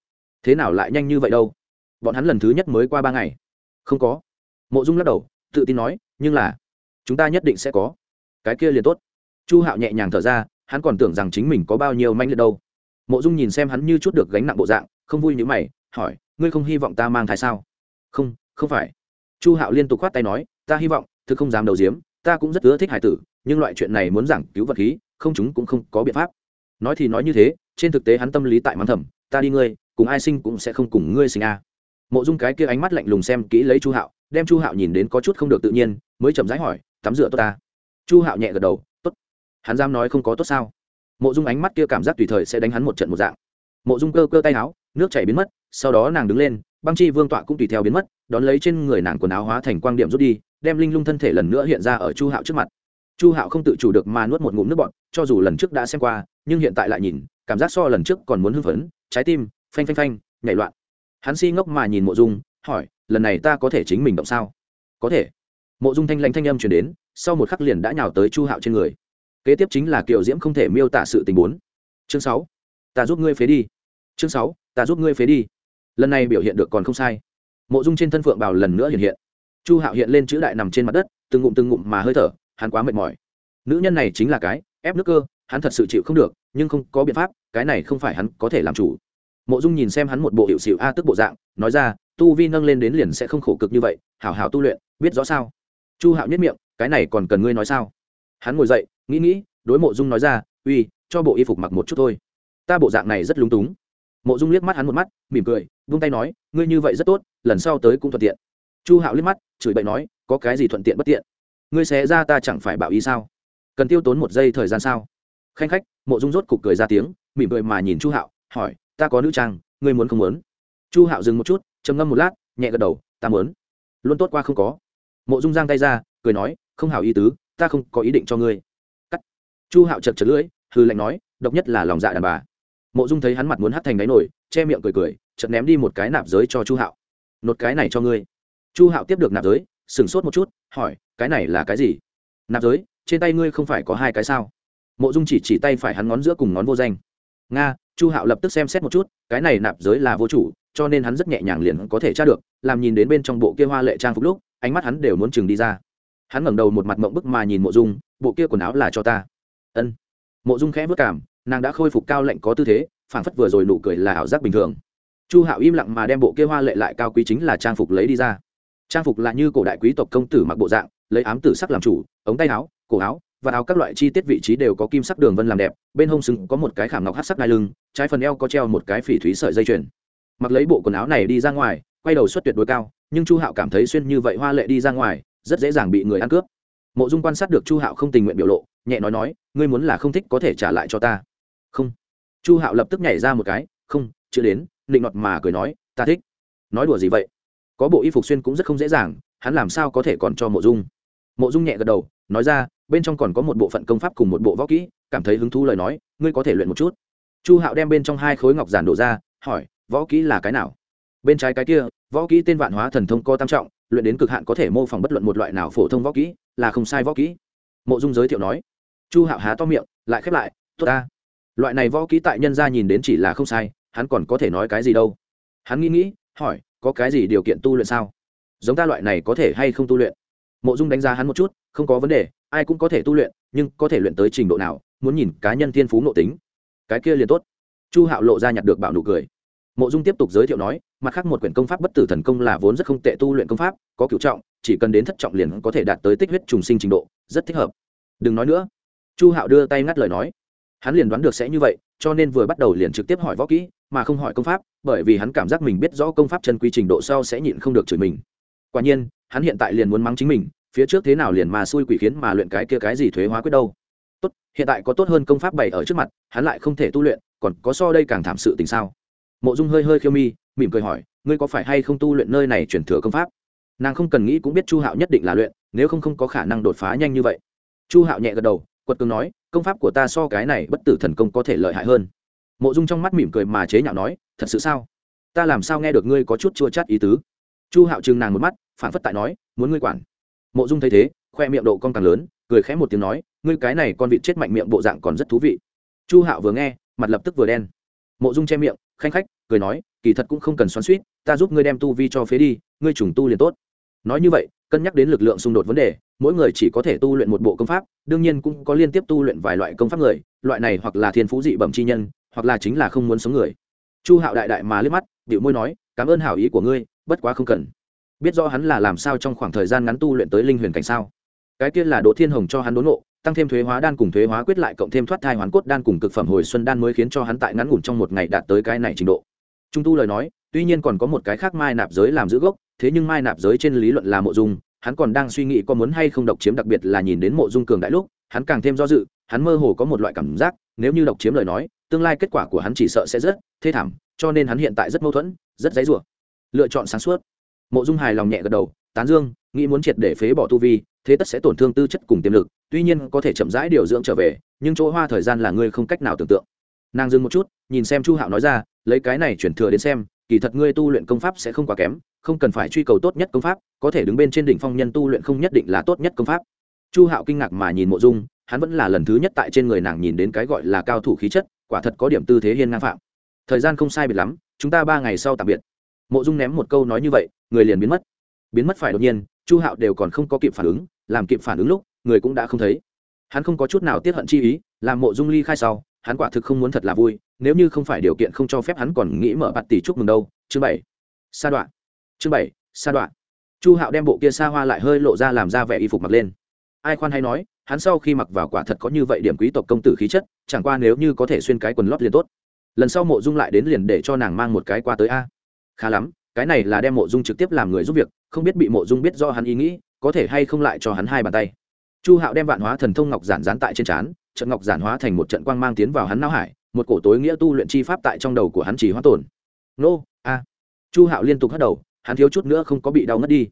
Thế nào lại nhanh như vậy đâu? Bọn hắn lần thứ nhất mới qua ba ngày. Không có. Mộ dung lắc đầu, tự tin nói, nhưng là, chúng ta nhất định sẽ có cái kia liền tốt. Chu hạo nhẹ nhàng thở ra, hắn còn tưởng rằng chính mình có bao nhiêu manh liệt đâu. Mộ dung nhìn xem hắn như chút được gánh nặng bộ dạng, không vui như mày, hỏi, ngươi không hy vọng ta mang thai sao? Không không phải. Chu hạo liên tục khoát tay nói, ta hy vọng thứ không dám đầu diếm ta cũng rất ưa thích hải tử, nhưng loại chuyện này muốn giảng cứu vật khí, không chúng cũng không có biện pháp. Nói thì nói như thế, trên thực tế hắn tâm lý tại mắng thầm, ta đi ngươi, cùng ai sinh cũng sẽ không cùng ngươi sinh a. Mộ dung cái kia ánh mắt lạnh lùng xem kỹ lấy chu hạo, đem chu hạo nhìn đến có chút không được tự nhiên, mới chậm rãi hỏi, tắm rửa tốt ta? Chu hạo nhẹ gật đầu, tốt. Hắn dám nói không có tốt sao? Mộ dung ánh mắt kia cảm giác tùy thời sẽ đánh hắn một trận một dạng. Mộ dung cơ cơ tay áo, nước chảy biến mất, sau đó nàng đứng lên, băng chi vương tọa cũng tùy theo biến mất, đón lấy trên người nàng quần áo hóa thành quang điểm rút đi, đem linh lung thân thể lần nữa hiện ra ở chu hạo trước mặt. Chu hạo không tự chủ được mà nuốt một ngụm nước bọt, cho dù lần trước đã xem qua, nhưng hiện tại lại nhìn, cảm giác so lần trước còn muốn hưng phấn, trái tim, phanh phanh phanh, nhảy loạn. Hắn si ngốc mà nhìn mộ dung, hỏi, lần này ta có thể chính mình động sao? Có thể. Mộ dung thanh lãnh thanh âm chuyển đến sau một khắc liền đã nhào tới chu hạo trên người. Kế tiếp chính là kiểu diễm không thể miêu tả sự tình bốn. Chương sáu. Ta giúp ngươi phế đi. Chương sáu. Ta giúp ngươi phế đi. Lần này biểu hiện được còn không sai. Mộ dung trên thân phượng bảo lần nữa hiện hiện. Chu hạo hiện lên chữ đại nằm trên mặt đất, từng ngụm từng ngụm mà hơi thở, hắn quá mệt mỏi. Nữ nhân này chính là cái, ép nước cơ, hắn thật sự chịu không được, nhưng không có biện pháp, cái này không phải hắn có thể làm chủ. Mộ dung nhìn xem hắn một bộ hiệu xịu a tức bộ dạng, nói ra, tu vi nâng lên đến liền sẽ không khổ cực như vậy, hảo hảo tu luyện, biết rõ sao? Chu hạo nhất miệng cái này còn cần ngươi nói sao? Hắn ngồi dậy, nghĩ nghĩ, đối mộ dung nói ra, uy, cho bộ y phục mặc một chút thôi. Ta bộ dạng này rất lúng túng. Mộ dung liếc mắt hắn một mắt, mỉm cười, vung tay nói, ngươi như vậy rất tốt, lần sau tới cũng thuận tiện. Chu hạo liếc mắt, chửi bậy nói, có cái gì thuận tiện bất tiện? Ngươi xé ra ta chẳng phải bảo ý sao? Cần tiêu tốn một giây thời gian sao? Khanh khách, mộ dung rốt cục cười ra tiếng, mỉm cười mà nhìn chu hạo, hỏi, ta có nữ trang, ngươi muốn không muốn? Chu hạo dừng một chút, trầm ngâm một lát, nhẹ gật đầu, ta muốn. Luôn tốt qua không có. Mộ dung giang tay ra, cười nói không hảo ý tứ, ta không có ý định cho ngươi. Cắt. Chu hạo chật chật lưỡi hư lạnh nói, độc nhất là lòng dạ đàn bà. Mộ dung thấy hắn mặt muốn hắt thành đáy nổi, che miệng cười cười chật ném đi một cái nạp giới cho chu hạo. Nột cái này cho ngươi. Chu hạo tiếp được nạp giới, sửng sốt một chút, hỏi, cái này là cái gì? Nạp giới, trên tay ngươi không phải có hai cái sao? Mộ dung chỉ chỉ tay phải hắn ngón giữa cùng ngón vô danh. Nga, chu hạo lập tức xem xét một chút, cái này nạp giới là vô chủ, cho nên hắn rất nhẹ nhàng liền có thể tra được, làm nhìn đến bên trong bộ kia hoa lệ trang phục lúc, ánh mắt hắn đều muốn chừng đi ra hắn ngẩng đầu một mặt mộng bức mà nhìn mộ dung, bộ kia quần áo là cho ta. Ân. Mộ dung khẽ vất cảm nàng đã khôi phục cao lệnh có tư thế, phảng phất vừa rồi nụ cười là ảo giác bình thường. Chu hạo im lặng mà đem bộ kia hoa lệ lại cao quý chính là trang phục lấy đi ra. Trang phục là như cổ đại quý tộc công tử mặc bộ dạng, lấy ám tử sắc làm chủ, ống tay áo, cổ áo và áo các loại chi tiết vị trí đều có kim sắc đường vân làm đẹp, bên hông sừng có một cái khảm ngọc hát sắc đai lưng, trái phần eo có treo một cái phỉ thúy sợi dây chuyền. Mặc lấy bộ quần áo này đi ra ngoài, quay đầu xuất tuyệt đối cao, nhưng chu hạo cảm thấy xuyên như vậy hoa lệ đi ra ngoài rất dễ dàng bị người ăn cướp. Mộ dung quan sát được chu hạo không tình nguyện biểu lộ, nhẹ nói nói, ngươi muốn là không thích có thể trả lại cho ta. Không. Chu hạo lập tức nhảy ra một cái, không, chưa đến. Định nọt mà cười nói, ta thích. Nói đùa gì vậy? Có bộ y phục xuyên cũng rất không dễ dàng, hắn làm sao có thể còn cho mộ dung? Mộ dung nhẹ gật đầu, nói ra, bên trong còn có một bộ phận công pháp cùng một bộ võ kỹ, cảm thấy hứng thú lời nói, ngươi có thể luyện một chút. Chu hạo đem bên trong hai khối ngọc giản đổ ra, hỏi, võ kỹ là cái nào? Bên trái cái kia, võ kỹ tên vạn hóa thần thông co tam trọng luyện đến cực hạn có thể mô phỏng bất luận một loại nào phổ thông võ kỹ, là không sai võ kỹ. Mộ dung giới thiệu nói. Chu hạo há to miệng, lại khép lại, tốt ta. Loại này võ kỹ tại nhân gia nhìn đến chỉ là không sai, hắn còn có thể nói cái gì đâu? Hắn nghĩ nghĩ, hỏi, có cái gì điều kiện tu luyện sao? Giống ta loại này có thể hay không tu luyện? Mộ dung đánh giá hắn một chút, không có vấn đề, ai cũng có thể tu luyện, nhưng có thể luyện tới trình độ nào, muốn nhìn cá nhân thiên phú nội tính. Cái kia liền tốt. Chu hạo lộ ra nhặt được bảo nụ cười mộ dung tiếp tục giới thiệu nói, mặt khác một quyển công pháp bất tử thần công là vốn rất không tệ tu luyện công pháp, có cựu trọng, chỉ cần đến thất trọng liền có thể đạt tới tích huyết trùng sinh trình độ, rất thích hợp. Đừng nói nữa. Chu hạo đưa tay ngắt lời nói. Hắn liền đoán được sẽ như vậy, cho nên vừa bắt đầu liền trực tiếp hỏi võ kỹ, mà không hỏi công pháp, bởi vì hắn cảm giác mình biết rõ công pháp chân quy trình độ sau sẽ nhịn không được chửi mình. Quả nhiên, hắn hiện tại liền muốn mắng chính mình, phía trước thế nào liền mà xui quỷ khiến mà luyện cái kia cái gì thuế hóa quyết đâu. Tốt, hiện tại có tốt hơn công pháp bày ở trước mặt, hắn lại không thể tu luyện, còn có so đây càng thảm sự tình sao? Mộ dung hơi hơi khiêu mi, mỉm cười hỏi, ngươi có phải hay không tu luyện nơi này chuyển thừa công pháp? Nàng không cần nghĩ cũng biết chu hạo nhất định là luyện, nếu không không có khả năng đột phá nhanh như vậy. Chu hạo nhẹ gật đầu, quật cường nói, công pháp của ta so cái này bất tử thần công có thể lợi hại hơn. Mộ dung trong mắt mỉm cười mà chế nhạo nói, thật sự sao? Ta làm sao nghe được ngươi có chút chua chát ý tứ? Chu hạo chừng nàng một mắt, phản phất tại nói, muốn ngươi quản. Mộ dung thấy thế, khoe miệng độ con càng lớn, cười khẽ một tiếng nói, ngươi cái này con vịt chết mạnh miệng bộ dạng còn rất thú vị. Chu hạo vừa nghe, mặt lập tức vừa đen. Mộ dung che miệng khanh khách, cười nói, kỳ thật cũng không cần xoắn suýt, ta giúp ngươi đem tu vi cho phế đi, ngươi trùng tu liền tốt. Nói như vậy, cân nhắc đến lực lượng xung đột vấn đề, mỗi người chỉ có thể tu luyện một bộ công pháp, đương nhiên cũng có liên tiếp tu luyện vài loại công pháp người, loại này hoặc là thiên phú dị bẩm chi nhân, hoặc là chính là không muốn sống người. Chu hạo đại đại mà liếc mắt điệu môi nói, cảm ơn hảo ý của ngươi, bất quá không cần. Biết rõ hắn là làm sao trong khoảng thời gian ngắn tu luyện tới linh huyền cảnh sao? Cái kia là đỗ thiên hồng cho hắn đốn nộ tăng thêm thuế hóa đan cùng thuế hóa quyết lại cộng thêm thoát thai hoán cốt đan cùng cực phẩm hồi xuân đan mới khiến cho hắn tại ngắn ngủn trong một ngày đạt tới cái này trình độ. Trung tu lời nói, tuy nhiên còn có một cái khác mai nạp giới làm giữ gốc, thế nhưng mai nạp giới trên lý luận là mộ dung, hắn còn đang suy nghĩ có muốn hay không độc chiếm, đặc biệt là nhìn đến mộ dung cường đại lúc, hắn càng thêm do dự, hắn mơ hồ có một loại cảm giác, nếu như độc chiếm lời nói, tương lai kết quả của hắn chỉ sợ sẽ rất thê thảm, cho nên hắn hiện tại rất mâu thuẫn, rất dãy rủa. Lựa chọn sáng suốt. Mộ dung hài lòng nhẹ gật đầu, tán dương, nghĩ muốn triệt để phế bỏ tu vi thế tất sẽ tổn thương tư chất cùng tiềm lực, tuy nhiên có thể chậm rãi điều dưỡng trở về, nhưng chỗ hoa thời gian là ngươi không cách nào tưởng tượng. Nàng dừng một chút, nhìn xem chu hạo nói ra, lấy cái này chuyển thừa đến xem, kỳ thật ngươi tu luyện công pháp sẽ không quá kém, không cần phải truy cầu tốt nhất công pháp, có thể đứng bên trên đỉnh phong nhân tu luyện không nhất định là tốt nhất công pháp. Chu hạo kinh ngạc mà nhìn mộ dung, hắn vẫn là lần thứ nhất tại trên người nàng nhìn đến cái gọi là cao thủ khí chất, quả thật có điểm tư thế hiên ngang phạm. Thời gian không sai biệt lắm, chúng ta ba ngày sau tạm biệt. Mộ dung ném một câu nói như vậy, người liền biến mất biến mất phải đột nhiên, chu hạo đều còn không có kịp phản ứng, làm kịp phản ứng lúc, người cũng đã không thấy. Hắn không có chút nào tiết hận chi ý, làm mộ dung ly khai sau, hắn quả thực không muốn thật là vui, nếu như không phải điều kiện không cho phép hắn còn nghĩ mở bạt tỷ chúc mừng đâu. Chương bảy. Sa đoạn. Chương bảy, sa đoạn. Chu hạo đem bộ kia xa hoa lại hơi lộ ra làm ra vẻ y phục mặc lên. Ai khoan hay nói, hắn sau khi mặc vào quả thật có như vậy điểm quý tộc công tử khí chất, chẳng qua nếu như có thể xuyên cái quần lót liền tốt. Lần sau mộ dung lại đến liền để cho nàng mang một cái qua tới a. Khá lắm cái này là đem mộ dung trực tiếp làm người giúp việc, không biết bị mộ dung biết do hắn ý nghĩ, có thể hay không lại cho hắn hai bàn tay. Chu hạo đem vạn hóa thần thông ngọc giản dán tại trên trán, trận ngọc giản hóa thành một trận quang mang tiến vào hắn não hải, một cổ tối nghĩa tu luyện chi pháp tại trong đầu của hắn chỉ hóa tổn nô, a. Chu hạo liên tục hất đầu, hắn thiếu chút nữa không có bị đau ngất đi.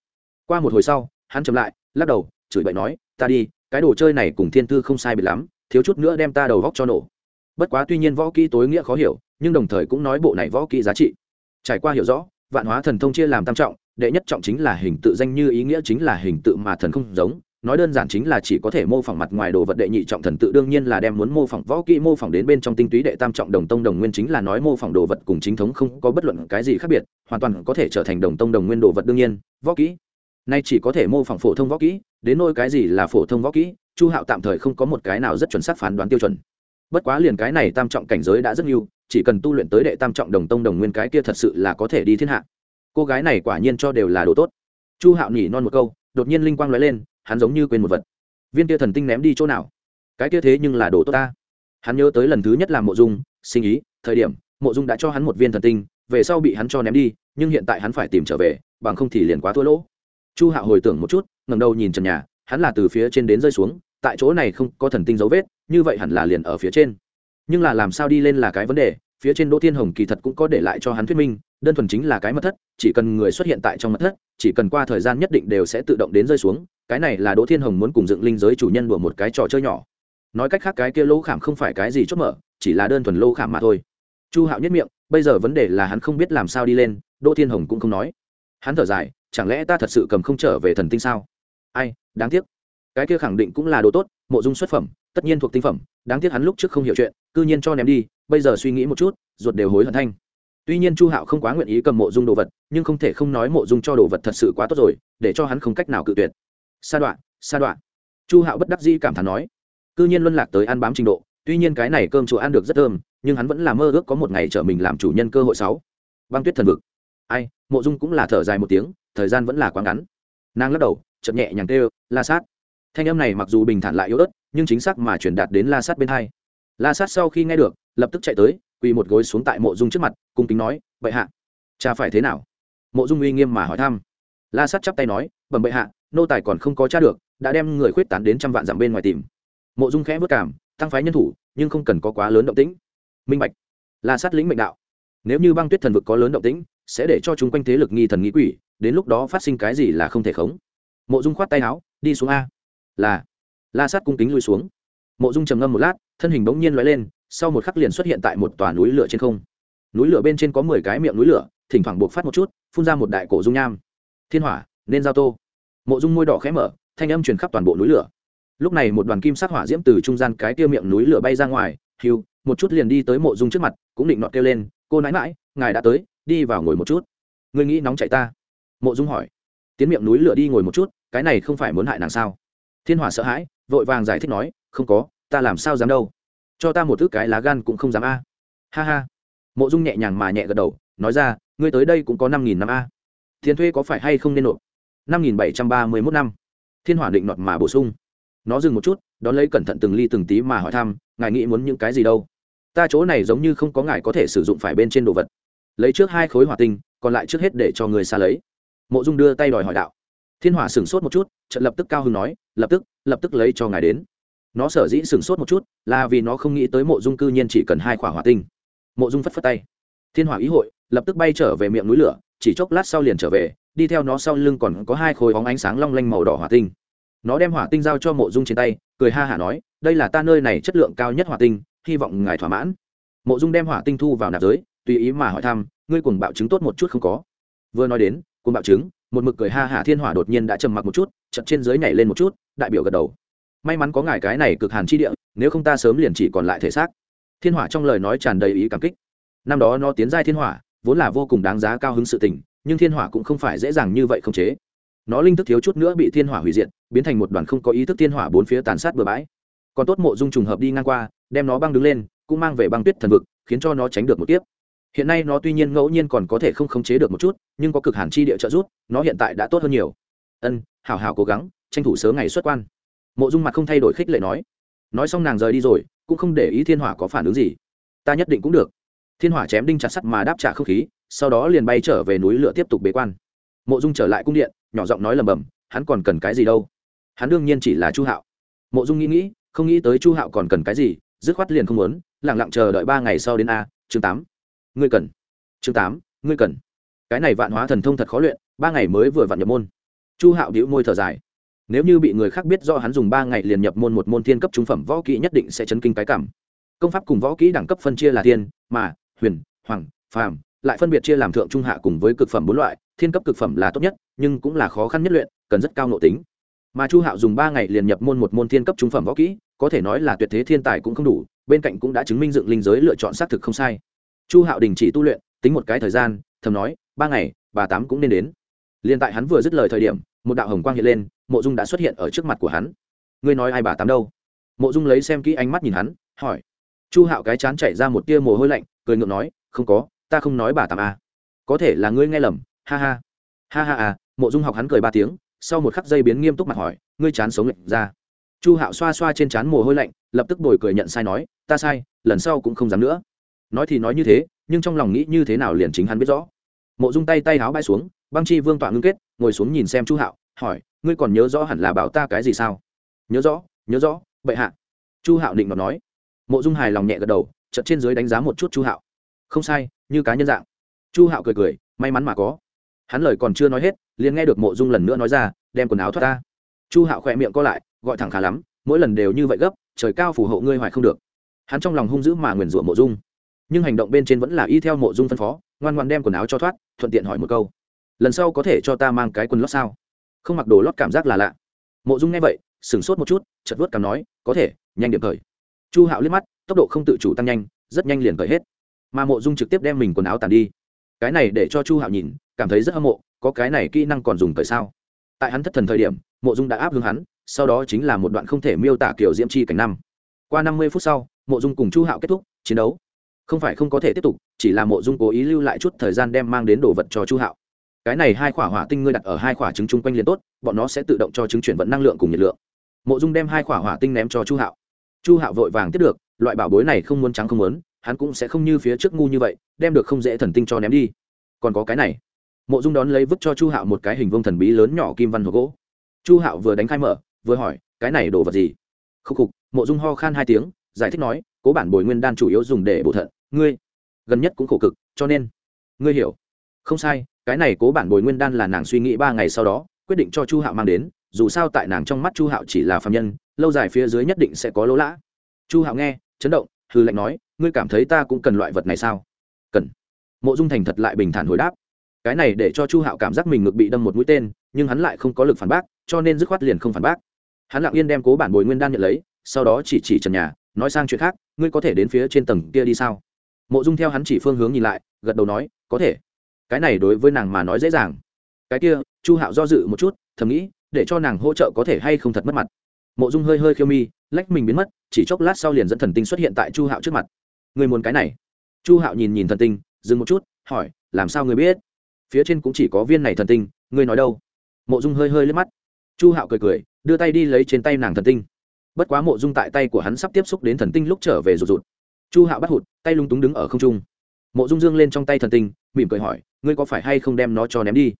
Qua một hồi sau, hắn chậm lại, lắc đầu, chửi bậy nói, ta đi, cái đồ chơi này cùng thiên tư không sai biệt lắm, thiếu chút nữa đem ta đầu vóc cho nổ. Bất quá tuy nhiên võ kỹ tối nghĩa khó hiểu, nhưng đồng thời cũng nói bộ này võ kỹ giá trị. Trải qua hiểu rõ vạn hóa thần thông chia làm tam trọng, đệ nhất trọng chính là hình tự danh như ý nghĩa chính là hình tự mà thần không giống, nói đơn giản chính là chỉ có thể mô phỏng mặt ngoài đồ vật đệ nhị trọng thần tự đương nhiên là đem muốn mô phỏng võ kỹ mô phỏng đến bên trong tinh túy đệ tam trọng đồng tông đồng nguyên chính là nói mô phỏng đồ vật cùng chính thống không có bất luận cái gì khác biệt, hoàn toàn có thể trở thành đồng tông đồng nguyên đồ vật đương nhiên, võ kỹ. Nay chỉ có thể mô phỏng phổ thông võ kỹ, đến nôi cái gì là phổ thông võ kỹ, chu hạo tạm thời không có một cái nào rất chuẩn xác phán đoán tiêu chuẩn. Bất quá liền cái này tam trọng cảnh giới đã rất nhiều chỉ cần tu luyện tới đệ tam trọng đồng tông đồng nguyên cái kia thật sự là có thể đi thiên hạ. Cô gái này quả nhiên cho đều là đồ tốt. Chu hạo nhỉ non một câu, đột nhiên linh quang nói lên, hắn giống như quên một vật. Viên kia thần tinh ném đi chỗ nào? Cái kia thế nhưng là đồ tốt ta. Hắn nhớ tới lần thứ nhất làm mộ dung, sinh ý, thời điểm, mộ dung đã cho hắn một viên thần tinh, về sau bị hắn cho ném đi, nhưng hiện tại hắn phải tìm trở về, bằng không thì liền quá thua lỗ. Chu hạo hồi tưởng một chút ngầm đầu nhìn trần nhà, hắn là từ phía trên đến rơi xuống, tại chỗ này không có thần tinh dấu vết, như vậy hẳn là liền ở phía trên nhưng là làm sao đi lên là cái vấn đề, phía trên đỗ thiên hồng kỳ thật cũng có để lại cho hắn thuyết minh, đơn thuần chính là cái mật thất, chỉ cần người xuất hiện tại trong mật thất, chỉ cần qua thời gian nhất định đều sẽ tự động đến rơi xuống, cái này là đỗ thiên hồng muốn cùng dựng linh giới chủ nhân đùa một cái trò chơi nhỏ. Nói cách khác cái kia lỗ khảm không phải cái gì chốt mở, chỉ là đơn thuần lỗ khảm mà thôi. Chu hạo nhất miệng, bây giờ vấn đề là hắn không biết làm sao đi lên, đỗ thiên hồng cũng không nói. Hắn thở dài, chẳng lẽ ta thật sự cầm không trở về thần tinh sao? Ai, đáng tiếc. Cái kia khẳng định cũng là đồ tốt, mộ dung xuất phẩm, tất nhiên thuộc tinh phẩm đáng tiếc hắn lúc trước không hiểu chuyện, cư nhiên cho ném đi, bây giờ suy nghĩ một chút, ruột đều hối hận thanh. Tuy nhiên chu hạo không quá nguyện ý cầm mộ dung đồ vật, nhưng không thể không nói mộ dung cho đồ vật thật sự quá tốt rồi, để cho hắn không cách nào cự tuyệt. Sa đoạn sa đoạn chu hạo bất đắc dĩ cảm thán nói. Cư nhiên luân lạc tới ăn bám trình độ, tuy nhiên cái này cơm chùa ăn được rất thơm, nhưng hắn vẫn là mơ ước có một ngày trở mình làm chủ nhân cơ hội sáu. Băng tuyết thần vực. Ai, mộ dung cũng là thở dài một tiếng, thời gian vẫn là quá ngắn. Nàng lắc đầu chậm nhẹ nhàng kêu, la sát thanh âm này mặc dù bình thản lại yếu ớt, nhưng chính xác mà truyền đạt đến la sát bên hai. La sát sau khi nghe được, lập tức chạy tới, quỳ một gối xuống tại mộ dung trước mặt, cung kính nói, bệ hạ, cha phải thế nào? Mộ dung uy nghiêm mà hỏi thăm. La sát chắp tay nói, bẩm bệ hạ, nô tài còn không có cha được, đã đem người khuyết tán đến trăm vạn dặm bên ngoài tìm. Mộ dung khẽ vất cảm, tăng phái nhân thủ, nhưng không cần có quá lớn động tĩnh. Minh bạch. La sát lĩnh mệnh đạo. Nếu như băng tuyết thần vực có lớn động tĩnh, sẽ để cho chúng quanh thế lực nghi thần nghi quỷ, đến lúc đó phát sinh cái gì là không thể khống. Mộ dung khoát tay áo, đi xuống a là, la sát cung kính lui xuống. Mộ dung trầm ngâm một lát, thân hình bỗng nhiên l lên, sau một khắc liền xuất hiện tại một tòa núi lửa trên không. Núi lửa bên trên có mười cái miệng núi lửa, thỉnh thoảng buộc phát một chút, phun ra một đại cổ dung nham. Thiên hỏa, nên giao tô. Mộ dung môi đỏ khẽ mở, thanh âm truyền khắp toàn bộ núi lửa. Lúc này một đoàn kim sắc hỏa diễm từ trung gian cái tiêu miệng núi lửa bay ra ngoài, hiu, một chút liền đi tới mộ dung trước mặt, cũng định nọt kêu lên, cô nãi mãi ngài đã tới, đi vào ngồi một chút. Ngươi nghĩ nóng chạy ta? Mộ dung hỏi. Tiến miệng núi lửa đi ngồi một chút, cái này không phải muốn hại nàng sao? Thiên hỏa sợ hãi, vội vàng giải thích nói, không có, ta làm sao dám đâu? Cho ta một thứ cái lá gan cũng không dám a. Ha ha. Mộ dung nhẹ nhàng mà nhẹ gật đầu, nói ra, ngươi tới đây cũng có năm nghìn năm a. Tiền thuê có phải hay không nên nộp? Năm nghìn bảy trăm ba mươi mốt năm. Thiên hỏa định nọt mà bổ sung. Nó dừng một chút, đón lấy cẩn thận từng ly từng tí mà hỏi thăm, ngài nghĩ muốn những cái gì đâu? Ta chỗ này giống như không có ngài có thể sử dụng phải bên trên đồ vật. Lấy trước hai khối hỏa tinh, còn lại trước hết để cho người xa lấy. Mộ dung đưa tay đòi hỏi đạo thiên hỏa sửng sốt một chút trận lập tức cao hưng nói, lập tức lập tức lấy cho ngài đến. Nó sở dĩ sửng sốt một chút là vì nó không nghĩ tới mộ dung cư nhiên chỉ cần hai khỏa hỏa tinh. Mộ dung phất phất tay. Thiên hỏa ý hội, lập tức bay trở về miệng núi lửa, chỉ chốc lát sau liền trở về, đi theo nó sau lưng còn có hai khối bóng ánh sáng long lanh màu đỏ hỏa tinh. Nó đem hỏa tinh giao cho mộ dung trên tay, cười ha hả nói, đây là ta nơi này chất lượng cao nhất hỏa tinh, hy vọng ngài thỏa mãn. Mộ dung đem hỏa tinh thu vào nạp giới, tùy ý mà hỏi thăm, ngươi cùng bạo chứng tốt một chút không có? Vừa nói đến cùng bạo chứng một mực cười ha hả thiên hỏa đột nhiên đã trầm mặc một chút chật trên dưới nhảy lên một chút, đại biểu gật đầu. May mắn có ngài cái này cực hàn chi địa, nếu không ta sớm liền chỉ còn lại thể xác. Thiên hỏa trong lời nói tràn đầy ý cảm kích. Năm đó nó tiến giai thiên hỏa, vốn là vô cùng đáng giá cao hứng sự tình, nhưng thiên hỏa cũng không phải dễ dàng như vậy không chế. Nó linh thức thiếu chút nữa bị thiên hỏa hủy diệt, biến thành một đoàn không có ý thức thiên hỏa bốn phía tàn sát bừa bãi. Còn tốt mộ dung trùng hợp đi ngang qua, đem nó băng đứng lên, cũng mang về băng tuyết thần vực, khiến cho nó tránh được một kiếp hiện nay nó tuy nhiên ngẫu nhiên còn có thể không khống chế được một chút, nhưng có cực hàn chi địa trợ rút nó hiện tại đã tốt hơn nhiều. Ân, hảo hảo cố gắng, tranh thủ sớm ngày xuất quan. Mộ dung mặt không thay đổi khích lệ nói. Nói xong nàng rời đi rồi, cũng không để ý thiên hỏa có phản ứng gì. Ta nhất định cũng được. Thiên hỏa chém đinh chặt sắt mà đáp trả không khí, sau đó liền bay trở về núi lửa tiếp tục bế quan. Mộ dung trở lại cung điện, nhỏ giọng nói lầm bầm hắn còn cần cái gì đâu? Hắn đương nhiên chỉ là chu hạo. Mộ dung nghĩ nghĩ, không nghĩ tới chu hạo còn cần cái gì, dứt khoát liền không muốn lẳng lặng chờ đợi ba ngày sau đến a, chương tám ngươi cần. Chương tám, ngươi cần. Cái này vạn hóa thần thông thật khó luyện, ba ngày mới vừa vặn nhập môn. Chu hạo đĩu môi thở dài. Nếu như bị người khác biết do hắn dùng ba ngày liền nhập môn một môn thiên cấp trung phẩm võ kỹ nhất định sẽ chấn kinh cái cảm. Công pháp cùng võ kỹ đẳng cấp phân chia là thiên, mà, huyền, hoàng, phàm, lại phân biệt chia làm thượng, trung, hạ cùng với cực phẩm bốn loại, thiên cấp cực phẩm là tốt nhất, nhưng cũng là khó khăn nhất luyện, cần rất cao nội tính. Mà chu hạo dùng ba ngày liền nhập môn một môn thiên cấp trung phẩm võ kỹ, có thể nói là tuyệt thế thiên tài cũng không đủ, bên cạnh cũng đã chứng minh dựng linh giới lựa chọn xác thực không sai chu hạo đình chỉ tu luyện, tính một cái thời gian, thầm nói, ba ngày, bà tám cũng nên đến. Liền tại hắn vừa dứt lời thời điểm, một đạo hồng quang hiện lên, mộ dung đã xuất hiện ở trước mặt của hắn. Ngươi nói ai bà tám đâu? Mộ dung lấy xem kỹ ánh mắt nhìn hắn, hỏi. Chu hạo cái chán chảy ra một tia mồ hôi lạnh, cười ngượng nói, không có, ta không nói bà tám à. có thể là ngươi nghe lầm, ha ha. Ha ha à mộ dung học hắn cười ba tiếng, sau một khắc dây biến nghiêm túc mặt hỏi, ngươi chán sống lệnh ra. Chu hạo xoa xoa trên chán mồ hôi lạnh, lập tức bồi cười nhận sai nói, ta sai, lần sau cũng không dám nữa nói thì nói như thế, nhưng trong lòng nghĩ như thế nào liền chính hắn biết rõ. Mộ dung tay tay háo bay xuống, băng chi vương tọa ngưng kết, ngồi xuống nhìn xem chu hạo, hỏi, ngươi còn nhớ rõ hẳn là bảo ta cái gì sao? Nhớ rõ nhớ rõ, bệ hạ. Chu hạo định mà nói. Mộ dung hài lòng nhẹ gật đầu, chợt trên dưới đánh giá một chút chu hạo. Không sai, như cá nhân dạng. Chu hạo cười cười, may mắn mà có. Hắn lời còn chưa nói hết, liền nghe được mộ dung lần nữa nói ra, đem quần áo thoát ta. Chu hạo khỏe miệng co lại, gọi thẳng khá lắm, mỗi lần đều như vậy gấp, trời cao phù hộ ngươi hoài không được. Hắn trong lòng hung dữ mà nguyền rủa mộ dung nhưng hành động bên trên vẫn là y theo mộ dung phân phó, ngoan ngoan đem quần áo cho thoát, thuận tiện hỏi một câu. Lần sau có thể cho ta mang cái quần lót sao? Không mặc đồ lót cảm giác là lạ. Mộ dung nghe vậy, sửng sốt một chút chật vớt cảm nói, có thể, nhanh điểm cởi chu hạo liếc mắt, tốc độ không tự chủ tăng nhanh, rất nhanh liền cởi hết. Mà mộ dung trực tiếp đem mình quần áo tàn đi. Cái này để cho chu hạo nhìn, cảm thấy rất hâm mộ, có cái này kỹ năng còn dùng cởi sao? Tại hắn thất thần thời điểm, mộ dung đã áp hướng hắn, sau đó chính là một đoạn không thể miêu tả kiểu diễm chi cảnh năm. Qua năm mươi phút sau, mộ dung cùng chu hạo kết thúc, chiến đấu không phải không có thể tiếp tục, chỉ là mộ dung cố ý lưu lại chút thời gian đem mang đến đồ vật cho chu hạo. Cái này hai khỏa hỏa tinh ngươi đặt ở hai khỏa trứng chung quanh liền tốt, bọn nó sẽ tự động cho trứng chuyển vận năng lượng cùng nhiệt lượng. Mộ dung đem hai khỏa hỏa tinh ném cho chu hạo. Chu hạo vội vàng tiếp được, loại bảo bối này không muốn trắng không muốn, hắn cũng sẽ không như phía trước ngu như vậy, đem được không dễ thần tinh cho ném đi. Còn có cái này. Mộ dung đón lấy vứt cho chu hạo một cái hình vông thần bí lớn nhỏ kim văn hộp gỗ. Chu hạo vừa đánh khai mở, vừa hỏi, cái này đồ vật gì? Khúc khục, mộ dung ho khan hai tiếng, giải thích nói, cố bản bồi nguyên đan chủ yếu dùng để bổ thận ngươi gần nhất cũng khổ cực, cho nên ngươi hiểu. Không sai, cái này cố bản bồi nguyên đan là nàng suy nghĩ ba ngày sau đó, quyết định cho chu hạo mang đến, dù sao tại nàng trong mắt chu hạo chỉ là phạm nhân, lâu dài phía dưới nhất định sẽ có lỗ lã. Chu hạo nghe, chấn động hư lệnh nói, ngươi cảm thấy ta cũng cần loại vật này sao? Cần. Mộ dung thành thật lại bình thản hồi đáp. Cái này để cho chu hạo cảm giác mình ngực bị đâm một mũi tên, nhưng hắn lại không có lực phản bác, cho nên dứt khoát liền không phản bác. Hắn lặng yên đem cố bản bồi nguyên đan nhận lấy, sau đó chỉ chỉ trần nhà, nói sang chuyện khác, ngươi có thể đến phía trên tầng kia đi sao? Mộ dung theo hắn chỉ phương hướng nhìn lại, gật đầu nói, có thể. Cái này đối với nàng mà nói dễ dàng. Cái kia, chu hạo do dự một chút, thầm nghĩ, để cho nàng hỗ trợ có thể hay không thật mất mặt. Mộ dung hơi hơi khiêu mi, lách mình biến mất, chỉ chốc lát sau liền dẫn thần tinh xuất hiện tại chu hạo trước mặt. Người muốn cái này? Chu hạo nhìn nhìn thần tinh, dừng một chút, hỏi, làm sao người biết? Phía trên cũng chỉ có viên này thần tinh, ngươi nói đâu? Mộ dung hơi hơi lướt mắt. Chu hạo cười cười, đưa tay đi lấy trên tay nàng thần tinh. Bất quá mộ dung tại tay của hắn sắp tiếp xúc đến thần tinh lúc trở về rụt rụt chu hạo bắt hụt, tay lung túng đứng ở không trung. Mộ dung dương lên trong tay thần tinh mỉm cười hỏi, ngươi có phải hay không đem nó cho ném đi?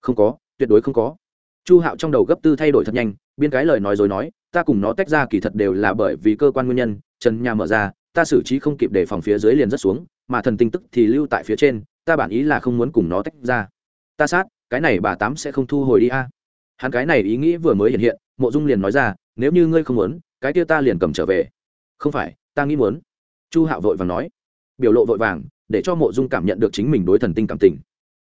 Không có, tuyệt đối không có. Chu hạo trong đầu gấp tư thay đổi thật nhanh, biên cái lời nói dối nói, ta cùng nó tách ra kỳ thật đều là bởi vì cơ quan nguyên nhân, trần nhà mở ra, ta xử trí không kịp để phòng phía dưới liền rất xuống, mà thần tinh tức thì lưu tại phía trên, ta bản ý là không muốn cùng nó tách ra. Ta sát, cái này bà tám sẽ không thu hồi đi a. Hắn cái này ý nghĩ vừa mới hiện hiện, mộ dung liền nói ra, nếu như ngươi không muốn, cái kia ta liền cầm trở về. Không phải, ta nghĩ muốn chu hạo vội vàng nói. Biểu lộ vội vàng, để cho mộ dung cảm nhận được chính mình đối thần tinh cảm tình.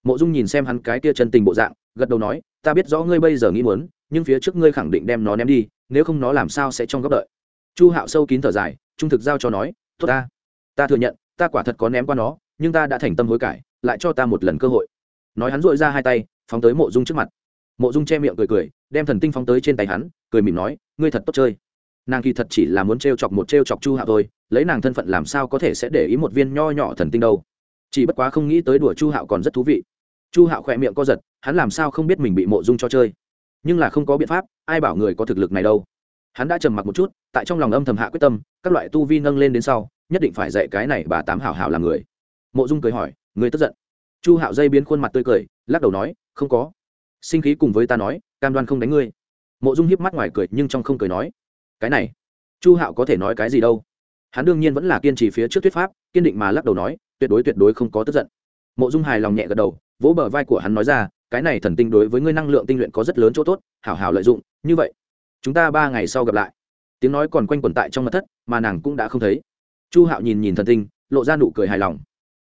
Mộ dung nhìn xem hắn cái tia chân tình bộ dạng, gật đầu nói, ta biết rõ ngươi bây giờ nghĩ muốn, nhưng phía trước ngươi khẳng định đem nó ném đi, nếu không nó làm sao sẽ trong góc đợi. Chu hạo sâu kín thở dài, trung thực giao cho nói, tốt ta. Ta thừa nhận, ta quả thật có ném qua nó, nhưng ta đã thành tâm hối cải, lại cho ta một lần cơ hội. Nói hắn dội ra hai tay, phóng tới mộ dung trước mặt. Mộ dung che miệng cười cười, đem thần tinh phóng tới trên tay hắn, cười mỉm nói, ngươi thật tốt chơi. Nàng kỳ thật chỉ là muốn t r e o chọc một t r e o chọc chu hạo thôi lấy nàng thân phận làm sao có thể sẽ để ý một viên nho nhỏ thần tinh đâu? Chỉ bất quá không nghĩ tới đùa chu hạo còn rất thú vị. Chu hạo khỏe miệng co giật, hắn làm sao không biết mình bị mộ dung cho chơi? Nhưng là không có biện pháp, ai bảo người có thực lực này đâu? Hắn đã trầm mặc một chút, tại trong lòng âm thầm hạ quyết tâm, các loại tu vi nâng lên đến sau, nhất định phải dạy cái này bà tám hảo hảo làm người. Mộ dung cười hỏi người tức giận? Chu hạo dây biến khuôn mặt tươi cười, lắc đầu nói, không có. Sinh khí cùng với ta nói, cam đoan không đánh ngươi. Mộ dung hiếp mắt ngoài cười, nhưng trong không cười nói, cái này, chu hạo có thể nói cái gì đâu? Hắn đương nhiên vẫn là kiên trì phía trước thuyết pháp, kiên định mà lắc đầu nói, tuyệt đối tuyệt đối không có tức giận. Mộ dung hài lòng nhẹ gật đầu, vỗ bờ vai của hắn nói ra, cái này thần tinh đối với ngươi năng lượng tinh luyện có rất lớn chỗ tốt, hảo hảo lợi dụng, như vậy, chúng ta ba ngày sau gặp lại. Tiếng nói còn quanh quẩn tại trong mặt thất, mà nàng cũng đã không thấy. Chu hạo nhìn nhìn thần tinh, lộ ra nụ cười hài lòng.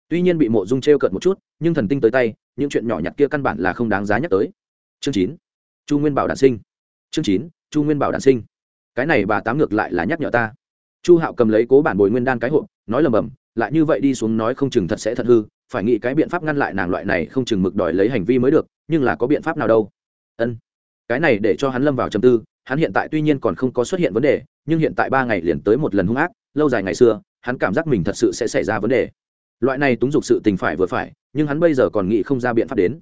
Tuy nhiên bị mộ dung t r e o cợt một chút, nhưng thần tinh tới tay, những chuyện nhỏ nhặt kia căn bản là không đáng giá nhắc tới. Chương chín, chu nguyên bảo đản sinh. Chương chín, chu nguyên bảo đản sinh. Cái này bà tám ngược lại là nhắc nhở ta chu hạo cầm lấy cố bản bồi nguyên đan cái hộp, nói lầm bầm, lại như vậy đi xuống nói không chừng thật sẽ thật hư, phải nghĩ cái biện pháp ngăn lại nàng loại này không chừng mực đòi lấy hành vi mới được, nhưng là có biện pháp nào đâu. Ân. Cái này để cho hắn lâm vào trầm tư, hắn hiện tại tuy nhiên còn không có xuất hiện vấn đề, nhưng hiện tại ba ngày liền tới một lần hung ác, lâu dài ngày xưa, hắn cảm giác mình thật sự sẽ xảy ra vấn đề. Loại này túng dục sự tình phải vừa phải, nhưng hắn bây giờ còn nghĩ không ra biện pháp đến.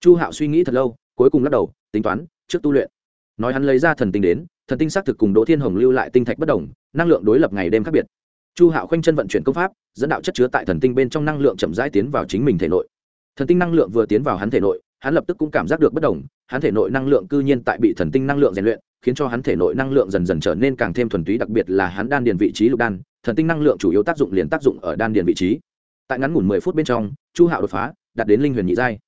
Chu hạo suy nghĩ thật lâu, cuối cùng lắc đầu, tính toán, trước tu luyện nói hắn lấy ra thần tinh đến, thần tinh xác thực cùng đỗ thiên hồng lưu lại tinh thạch bất đồng, năng lượng đối lập ngày đêm khác biệt. Chu hạo khoanh chân vận chuyển công pháp, dẫn đạo chất chứa tại thần tinh bên trong năng lượng chậm rãi tiến vào chính mình thể nội. Thần tinh năng lượng vừa tiến vào hắn thể nội, hắn lập tức cũng cảm giác được bất đồng, hắn thể nội năng lượng cư nhiên tại bị thần tinh năng lượng rèn luyện, khiến cho hắn thể nội năng lượng dần dần trở nên càng thêm thuần túy, đặc biệt là hắn đan điền vị trí lục đan, thần tinh năng lượng chủ yếu tác dụng liền tác dụng ở đan điền vị trí. Tại ngắn ngủn mười phút bên trong, chu hạo đột phá, đạt đến linh huyền nhị giai.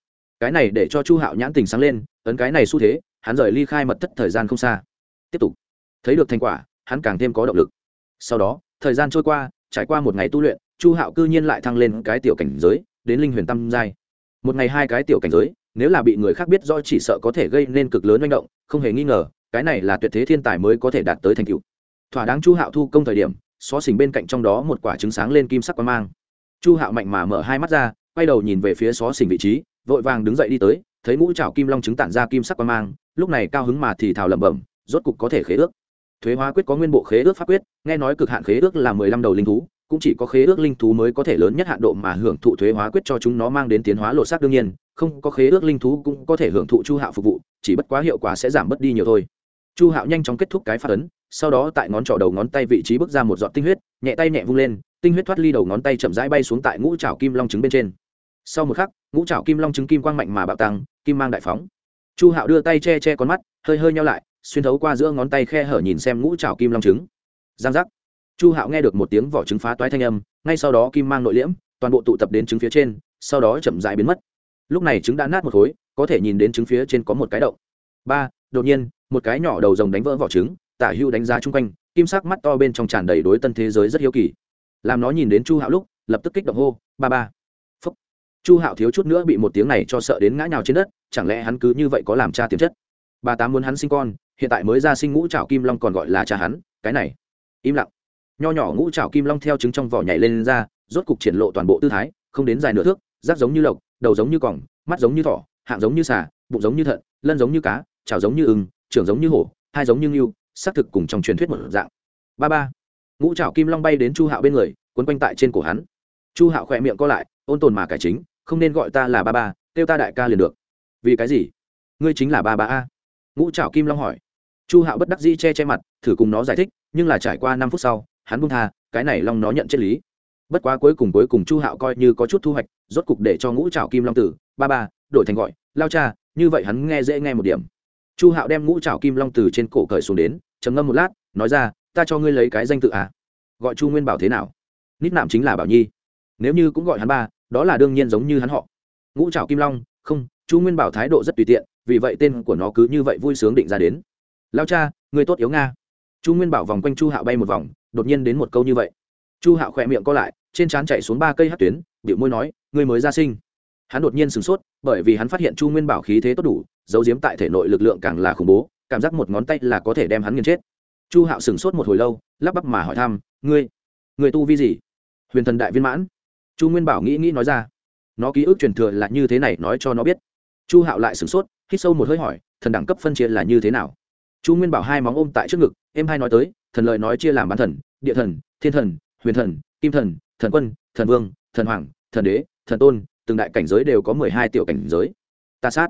Cái này để cho chu hạo nhãn tình sáng lên, ấn cái này xu thế hắn rời ly khai mật thất thời gian không xa. Tiếp tục. Thấy được thành quả, hắn càng thêm có động lực. Sau đó, thời gian trôi qua, trải qua một ngày tu luyện, chu hạo cư nhiên lại thăng lên cái tiểu cảnh giới, đến linh huyền tam giai. Một ngày hai cái tiểu cảnh giới, nếu là bị người khác biết do chỉ sợ có thể gây nên cực lớn manh động, không hề nghi ngờ, cái này là tuyệt thế thiên tài mới có thể đạt tới thành tựu. Thỏa đáng chu hạo thu công thời điểm, xó xỉnh bên cạnh trong đó một quả trứng sáng lên kim sắc quang mang. Chu hạo mạnh mà mở hai mắt ra, quay đầu nhìn về phía xó xỉnh vị trí, vội vàng đứng dậy đi tới thấy ngũ trào kim long trứng tản ra kim sắc quang mang, lúc này cao hứng mà thì thào lẩm bẩm, rốt cục có thể khế ước. Thuế hóa quyết có nguyên bộ khế ước pháp quyết, nghe nói cực hạn khế ước là mười lăm đầu linh thú, cũng chỉ có khế ước linh thú mới có thể lớn nhất hạn độ mà hưởng thụ thuế hóa quyết cho chúng nó mang đến tiến hóa lột xác đương nhiên, không có khế ước linh thú cũng có thể hưởng thụ chu hạo phục vụ, chỉ bất quá hiệu quả sẽ giảm bớt đi nhiều thôi. Chu hạo nhanh chóng kết thúc cái phát ấn, sau đó tại ngón trỏ đầu ngón tay vị trí bước ra một giọt tinh huyết, nhẹ tay nhẹ vung lên, tinh huyết thoát ly đầu ngón tay chậm rãi bay xuống tại ngũ trào kim long trứng bên trên. Sau một khắc, ngũ trào kim long trứng kim quang mạnh mà bạo tăng kim mang đại phóng. Chu hạo đưa tay che che con mắt, hơi hơi nhau lại, xuyên thấu qua giữa ngón tay khe hở nhìn xem ngũ trào kim long trứng. Giang giác. Chu hạo nghe được một tiếng vỏ trứng phá toái thanh âm, ngay sau đó kim mang nội liễm, toàn bộ tụ tập đến trứng phía trên, sau đó chậm dại biến mất. Lúc này trứng đã nát một khối, có thể nhìn đến trứng phía trên có một cái động. Ba, đột nhiên, một cái nhỏ đầu rồng đánh vỡ vỏ trứng, tả hưu đánh giá chung quanh, kim sắc mắt to bên trong tràn đầy đối tân thế giới rất hiếu kỳ. Làm nó nhìn đến chu hạo lúc, lập tức kích động hô, ba ba chu hạo thiếu chút nữa bị một tiếng này cho sợ đến ngã nhào trên đất chẳng lẽ hắn cứ như vậy có làm cha tiềm chất? Bà tám muốn hắn sinh con hiện tại mới ra sinh ngũ trào kim long còn gọi là cha hắn cái này. Im lặng. Nho nhỏ ngũ trào kim long theo trứng trong vỏ nhảy lên, lên ra rốt cục triển lộ toàn bộ tư thái không đến dài nửa thước rác giống như lộc đầu giống như còng mắt giống như thỏ hạng giống như xà bụng giống như thận lân giống như cá chảo giống như ưng trưởng giống như hổ hai giống như ngưu xác thực cùng trong truyền thuyết một dạng. Ba ba. Ngũ trào kim long bay đến chu hạo bên người quấn quanh tại trên cổ hắn. Chu hạo khỏe miệng co lại ôn tồn mà cải chính không nên gọi ta là ba ba, kêu ta đại ca liền được. Vì cái gì? Ngươi chính là ba ba a? Ngũ trảo kim long hỏi. Chu hạo bất đắc dĩ che che mặt, thử cùng nó giải thích, nhưng là trải qua năm phút sau, hắn buông tha, cái này long nó nhận triết lý. Bất quá cuối cùng cuối cùng chu hạo coi như có chút thu hoạch, rốt cục để cho ngũ trảo kim long tử, ba ba, đổi thành gọi, lao cha, như vậy hắn nghe dễ nghe một điểm. Chu hạo đem ngũ trảo kim long từ trên cổ cởi xuống đến, trầm ngâm một lát, nói ra, ta cho ngươi lấy cái danh tự à? Gọi chu nguyên bảo thế nào? Nít nạm chính là bảo nhi. Nếu như cũng gọi hắn ba đó là đương nhiên giống như hắn họ. Ngũ trào kim long, không, chu nguyên bảo thái độ rất tùy tiện, vì vậy tên của nó cứ như vậy vui sướng định ra đến. Lao cha, người tốt yếu nga. Chu nguyên bảo vòng quanh chu hạo bay một vòng, đột nhiên đến một câu như vậy. Chu hạo khỏe miệng co lại, trên trán chạy xuống ba cây hát tuyến điệu môi nói người mới ra sinh. Hắn đột nhiên sửng sốt, bởi vì hắn phát hiện chu nguyên bảo khí thế tốt đủ, giấu diếm tại thể nội lực lượng càng là khủng bố, cảm giác một ngón tay là có thể đem hắn nghiền chết. Chu hạo sửng sốt một hồi lâu, lắp bắp mà hỏi thăm, ngươi người tu vi gì? Huyền thần đại viên mãn chu nguyên bảo nghĩ nghĩ nói ra. Nó ký ức truyền thừa là như thế này, nói cho nó biết. Chu hạo lại sửng sốt, hít sâu một hơi hỏi, thần đẳng cấp phân chia là như thế nào? Chu nguyên bảo hai móng ôm tại trước ngực em hai nói tới, thần lợi nói chia làm bán thần, địa thần, thiên thần, huyền thần, kim thần thần quân, thần vương, thần hoàng, thần đế, thần tôn, từng đại cảnh giới đều có mười hai tiểu cảnh giới. Ta sát.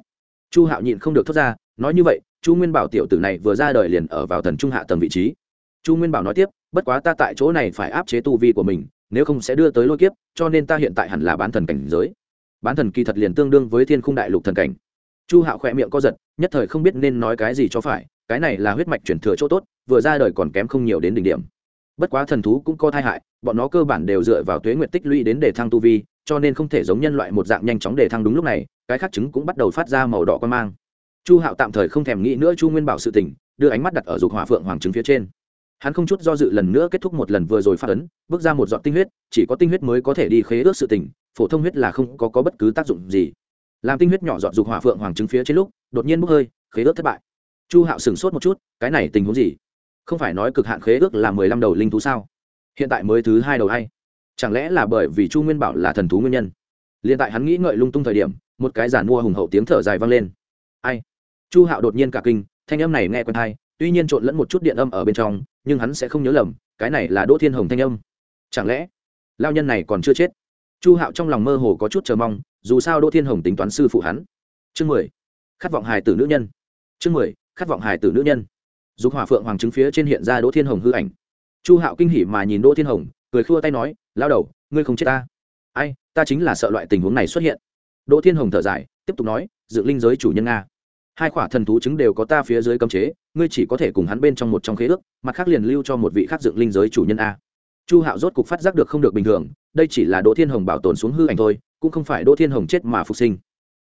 Chu hạo nhịn không được thốt ra, nói như vậy, chu nguyên bảo tiểu tử này vừa ra đời liền ở vào thần trung hạ tầng vị trí. Chu nguyên bảo nói tiếp, bất quá ta tại chỗ này phải áp chế tu vi của mình nếu không sẽ đưa tới lôi kiếp, cho nên ta hiện tại hẳn là bán thần cảnh giới. Bán thần kỳ thật liền tương đương với thiên khung đại lục thần cảnh. Chu hạo khỏe miệng co giật, nhất thời không biết nên nói cái gì cho phải, cái này là huyết mạch chuyển thừa chỗ tốt, vừa ra đời còn kém không nhiều đến đỉnh điểm. Bất quá thần thú cũng có thai hại, bọn nó cơ bản đều dựa vào tuế nguyện tích lũy đến để thăng tu vi, cho nên không thể giống nhân loại một dạng nhanh chóng để thăng đúng lúc này, cái khác trứng cũng bắt đầu phát ra màu đỏ quan mang. Chu hạo tạm thời không thèm nghĩ nữa chu nguyên bảo sự tỉnh đưa ánh mắt đặt ở dục hỏa phượng hoàng trứng phía trên hắn không chút do dự lần nữa kết thúc một lần vừa rồi phát ấn bước ra một giọt tinh huyết chỉ có tinh huyết mới có thể đi khế ước sự tình, phổ thông huyết là không có, có bất cứ tác dụng gì. Làm tinh huyết nhỏ giọt dục hỏa phượng hoàng trứng phía trên lúc đột nhiên bốc hơi khế ước thất bại. Chu hạo sửng sốt một chút cái này tình huống gì? Không phải nói cực hạn khế ước là mười lăm đầu linh thú sao? Hiện tại mới thứ hai đầu hay. Chẳng lẽ là bởi vì chu nguyên bảo là thần thú nguyên nhân? Liền tại hắn nghĩ ngợi lung tung thời điểm một cái giản mua hùng hậu tiếng thở dài vang lên. Ai? Chu hạo đột nhiên cả kinh thanh âm này nghe quen thai tuy nhiên trộn lẫn một chút điện âm ở bên trong, nhưng hắn sẽ không nhớ lầm, cái này là đỗ thiên hồng thanh âm. Chẳng lẽ, lao nhân này còn chưa chết? Chu hạo trong lòng mơ hồ có chút chờ mong, dù sao đỗ thiên hồng tính toán sư phụ hắn. Chương mười, khát vọng hài tử nữ nhân. Chương mười, khát vọng hài tử nữ nhân. Dục hỏa phượng hoàng chứng phía trên hiện ra đỗ thiên hồng hư ảnh. Chu hạo kinh hỉ mà nhìn đỗ thiên hồng, cười khua tay nói, lao đầu, ngươi không chết ta. Ai, ta chính là sợ loại tình huống này xuất hiện. Đỗ thiên hồng thở dài, tiếp tục nói dựng linh giới chủ nhân nga hai khỏa thần thú chứng đều có ta phía dưới cấm chế, ngươi chỉ có thể cùng hắn bên trong một trong khế ước, mặt khác liền lưu cho một vị khác dựng linh giới chủ nhân a. Chu hạo rốt cục phát giác được không được bình thường, đây chỉ là đỗ thiên hồng bảo tồn xuống hư ảnh thôi, cũng không phải đỗ thiên hồng chết mà phục sinh.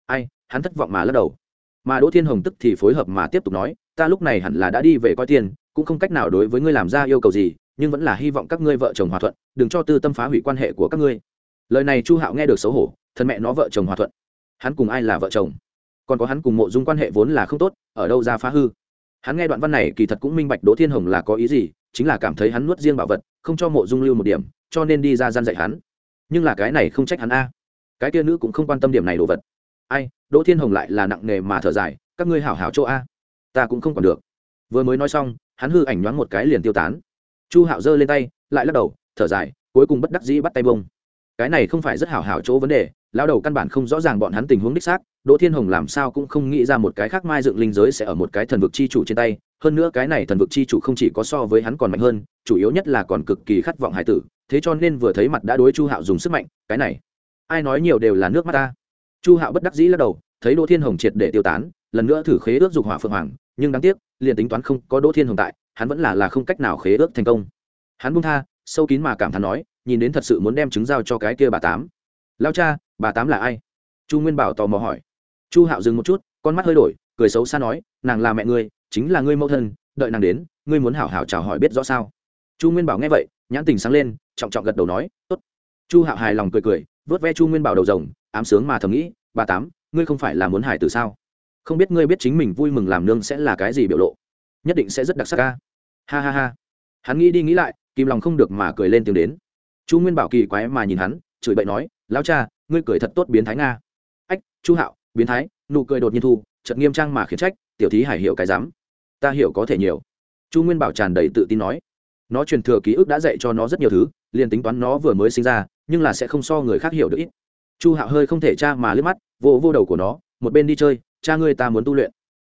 Ai, hắn thất vọng mà lắc đầu. Mà đỗ thiên hồng tức thì phối hợp mà tiếp tục nói, ta lúc này hẳn là đã đi về coi tiền, cũng không cách nào đối với ngươi làm ra yêu cầu gì, nhưng vẫn là hy vọng các ngươi vợ chồng hòa thuận, đừng cho tư tâm phá hủy quan hệ của các ngươi. Lời này chu hạo nghe được xấu hổ thân mẹ nó vợ chồng hòa thuận. Hắn cùng ai là vợ chồng? Còn có hắn cùng mộ dung quan hệ vốn là không tốt, ở đâu ra phá hư. Hắn nghe đoạn văn này kỳ thật cũng minh bạch đỗ thiên hồng là có ý gì, chính là cảm thấy hắn nuốt riêng bảo vật, không cho mộ dung lưu một điểm, cho nên đi ra gian dạy hắn. Nhưng là cái này không trách hắn a. Cái kia nữ cũng không quan tâm điểm này đồ vật. Ai, đỗ thiên hồng lại là nặng nề mà thở dài, các ngươi hảo hảo chỗ a. Ta cũng không còn được. Vừa mới nói xong, hắn hư ảnh nhoáng một cái liền tiêu tán. Chu hạo giơ lên tay, lại lắc đầu, thở dài, cuối cùng bất đắc dĩ bắt tay bông. Cái này không phải rất hảo hảo chỗ vấn đề lao đầu căn bản không rõ ràng bọn hắn tình huống đích xác, đỗ thiên hồng làm sao cũng không nghĩ ra một cái khác mai dựng linh giới sẽ ở một cái thần vực chi chủ trên tay, hơn nữa cái này thần vực chi chủ không chỉ có so với hắn còn mạnh hơn, chủ yếu nhất là còn cực kỳ khát vọng hải tử, thế cho nên vừa thấy mặt đã đối chu hạo dùng sức mạnh, cái này, ai nói nhiều đều là nước mắt ta. Chu hạo bất đắc dĩ lắc đầu, thấy đỗ thiên hồng triệt để tiêu tán, lần nữa thử khế ước dục hỏa phượng hoàng, nhưng đáng tiếc, liền tính toán không có đỗ thiên hồng tại, hắn vẫn là là không cách nào khế ước thành công. Hắn buông tha, sâu kín mà cảm thán nói, nhìn đến thật sự muốn đem trứng giao cho cái kia bà tám. Lao cha bà tám là ai chu nguyên bảo tò mò hỏi chu hạo dừng một chút con mắt hơi đổi cười xấu xa nói nàng là mẹ ngươi chính là ngươi mẫu thân đợi nàng đến ngươi muốn hảo hảo chào hỏi biết rõ sao chu nguyên bảo nghe vậy nhãn tình sáng lên trọng trọng gật đầu nói tốt chu hạo hài lòng cười cười vớt ve chu nguyên bảo đầu rồng ám sướng mà thầm nghĩ bà tám ngươi không phải là muốn hải từ sao không biết ngươi biết chính mình vui mừng làm nương sẽ là cái gì biểu lộ nhất định sẽ rất đặc sắc ca ha ha ha hắn nghĩ đi nghĩ lại kìm lòng không được mà cười lên tiếng đến chu nguyên bảo kỳ quái mà nhìn hắn chửi bậy nói lão cha ngươi cười thật tốt biến thái nga. Ách, chu hạo, biến thái, nụ cười đột nhiên thu trận nghiêm trang mà khiển trách, tiểu thí hải hiểu cái dám. Ta hiểu có thể nhiều. Chu nguyên bảo tràn đầy tự tin nói. Nó truyền thừa ký ức đã dạy cho nó rất nhiều thứ, liền tính toán nó vừa mới sinh ra, nhưng là sẽ không so người khác hiểu được ít. Chu hạo hơi không thể cha mà liếc mắt, vô vô đầu của nó, một bên đi chơi, cha ngươi ta muốn tu luyện.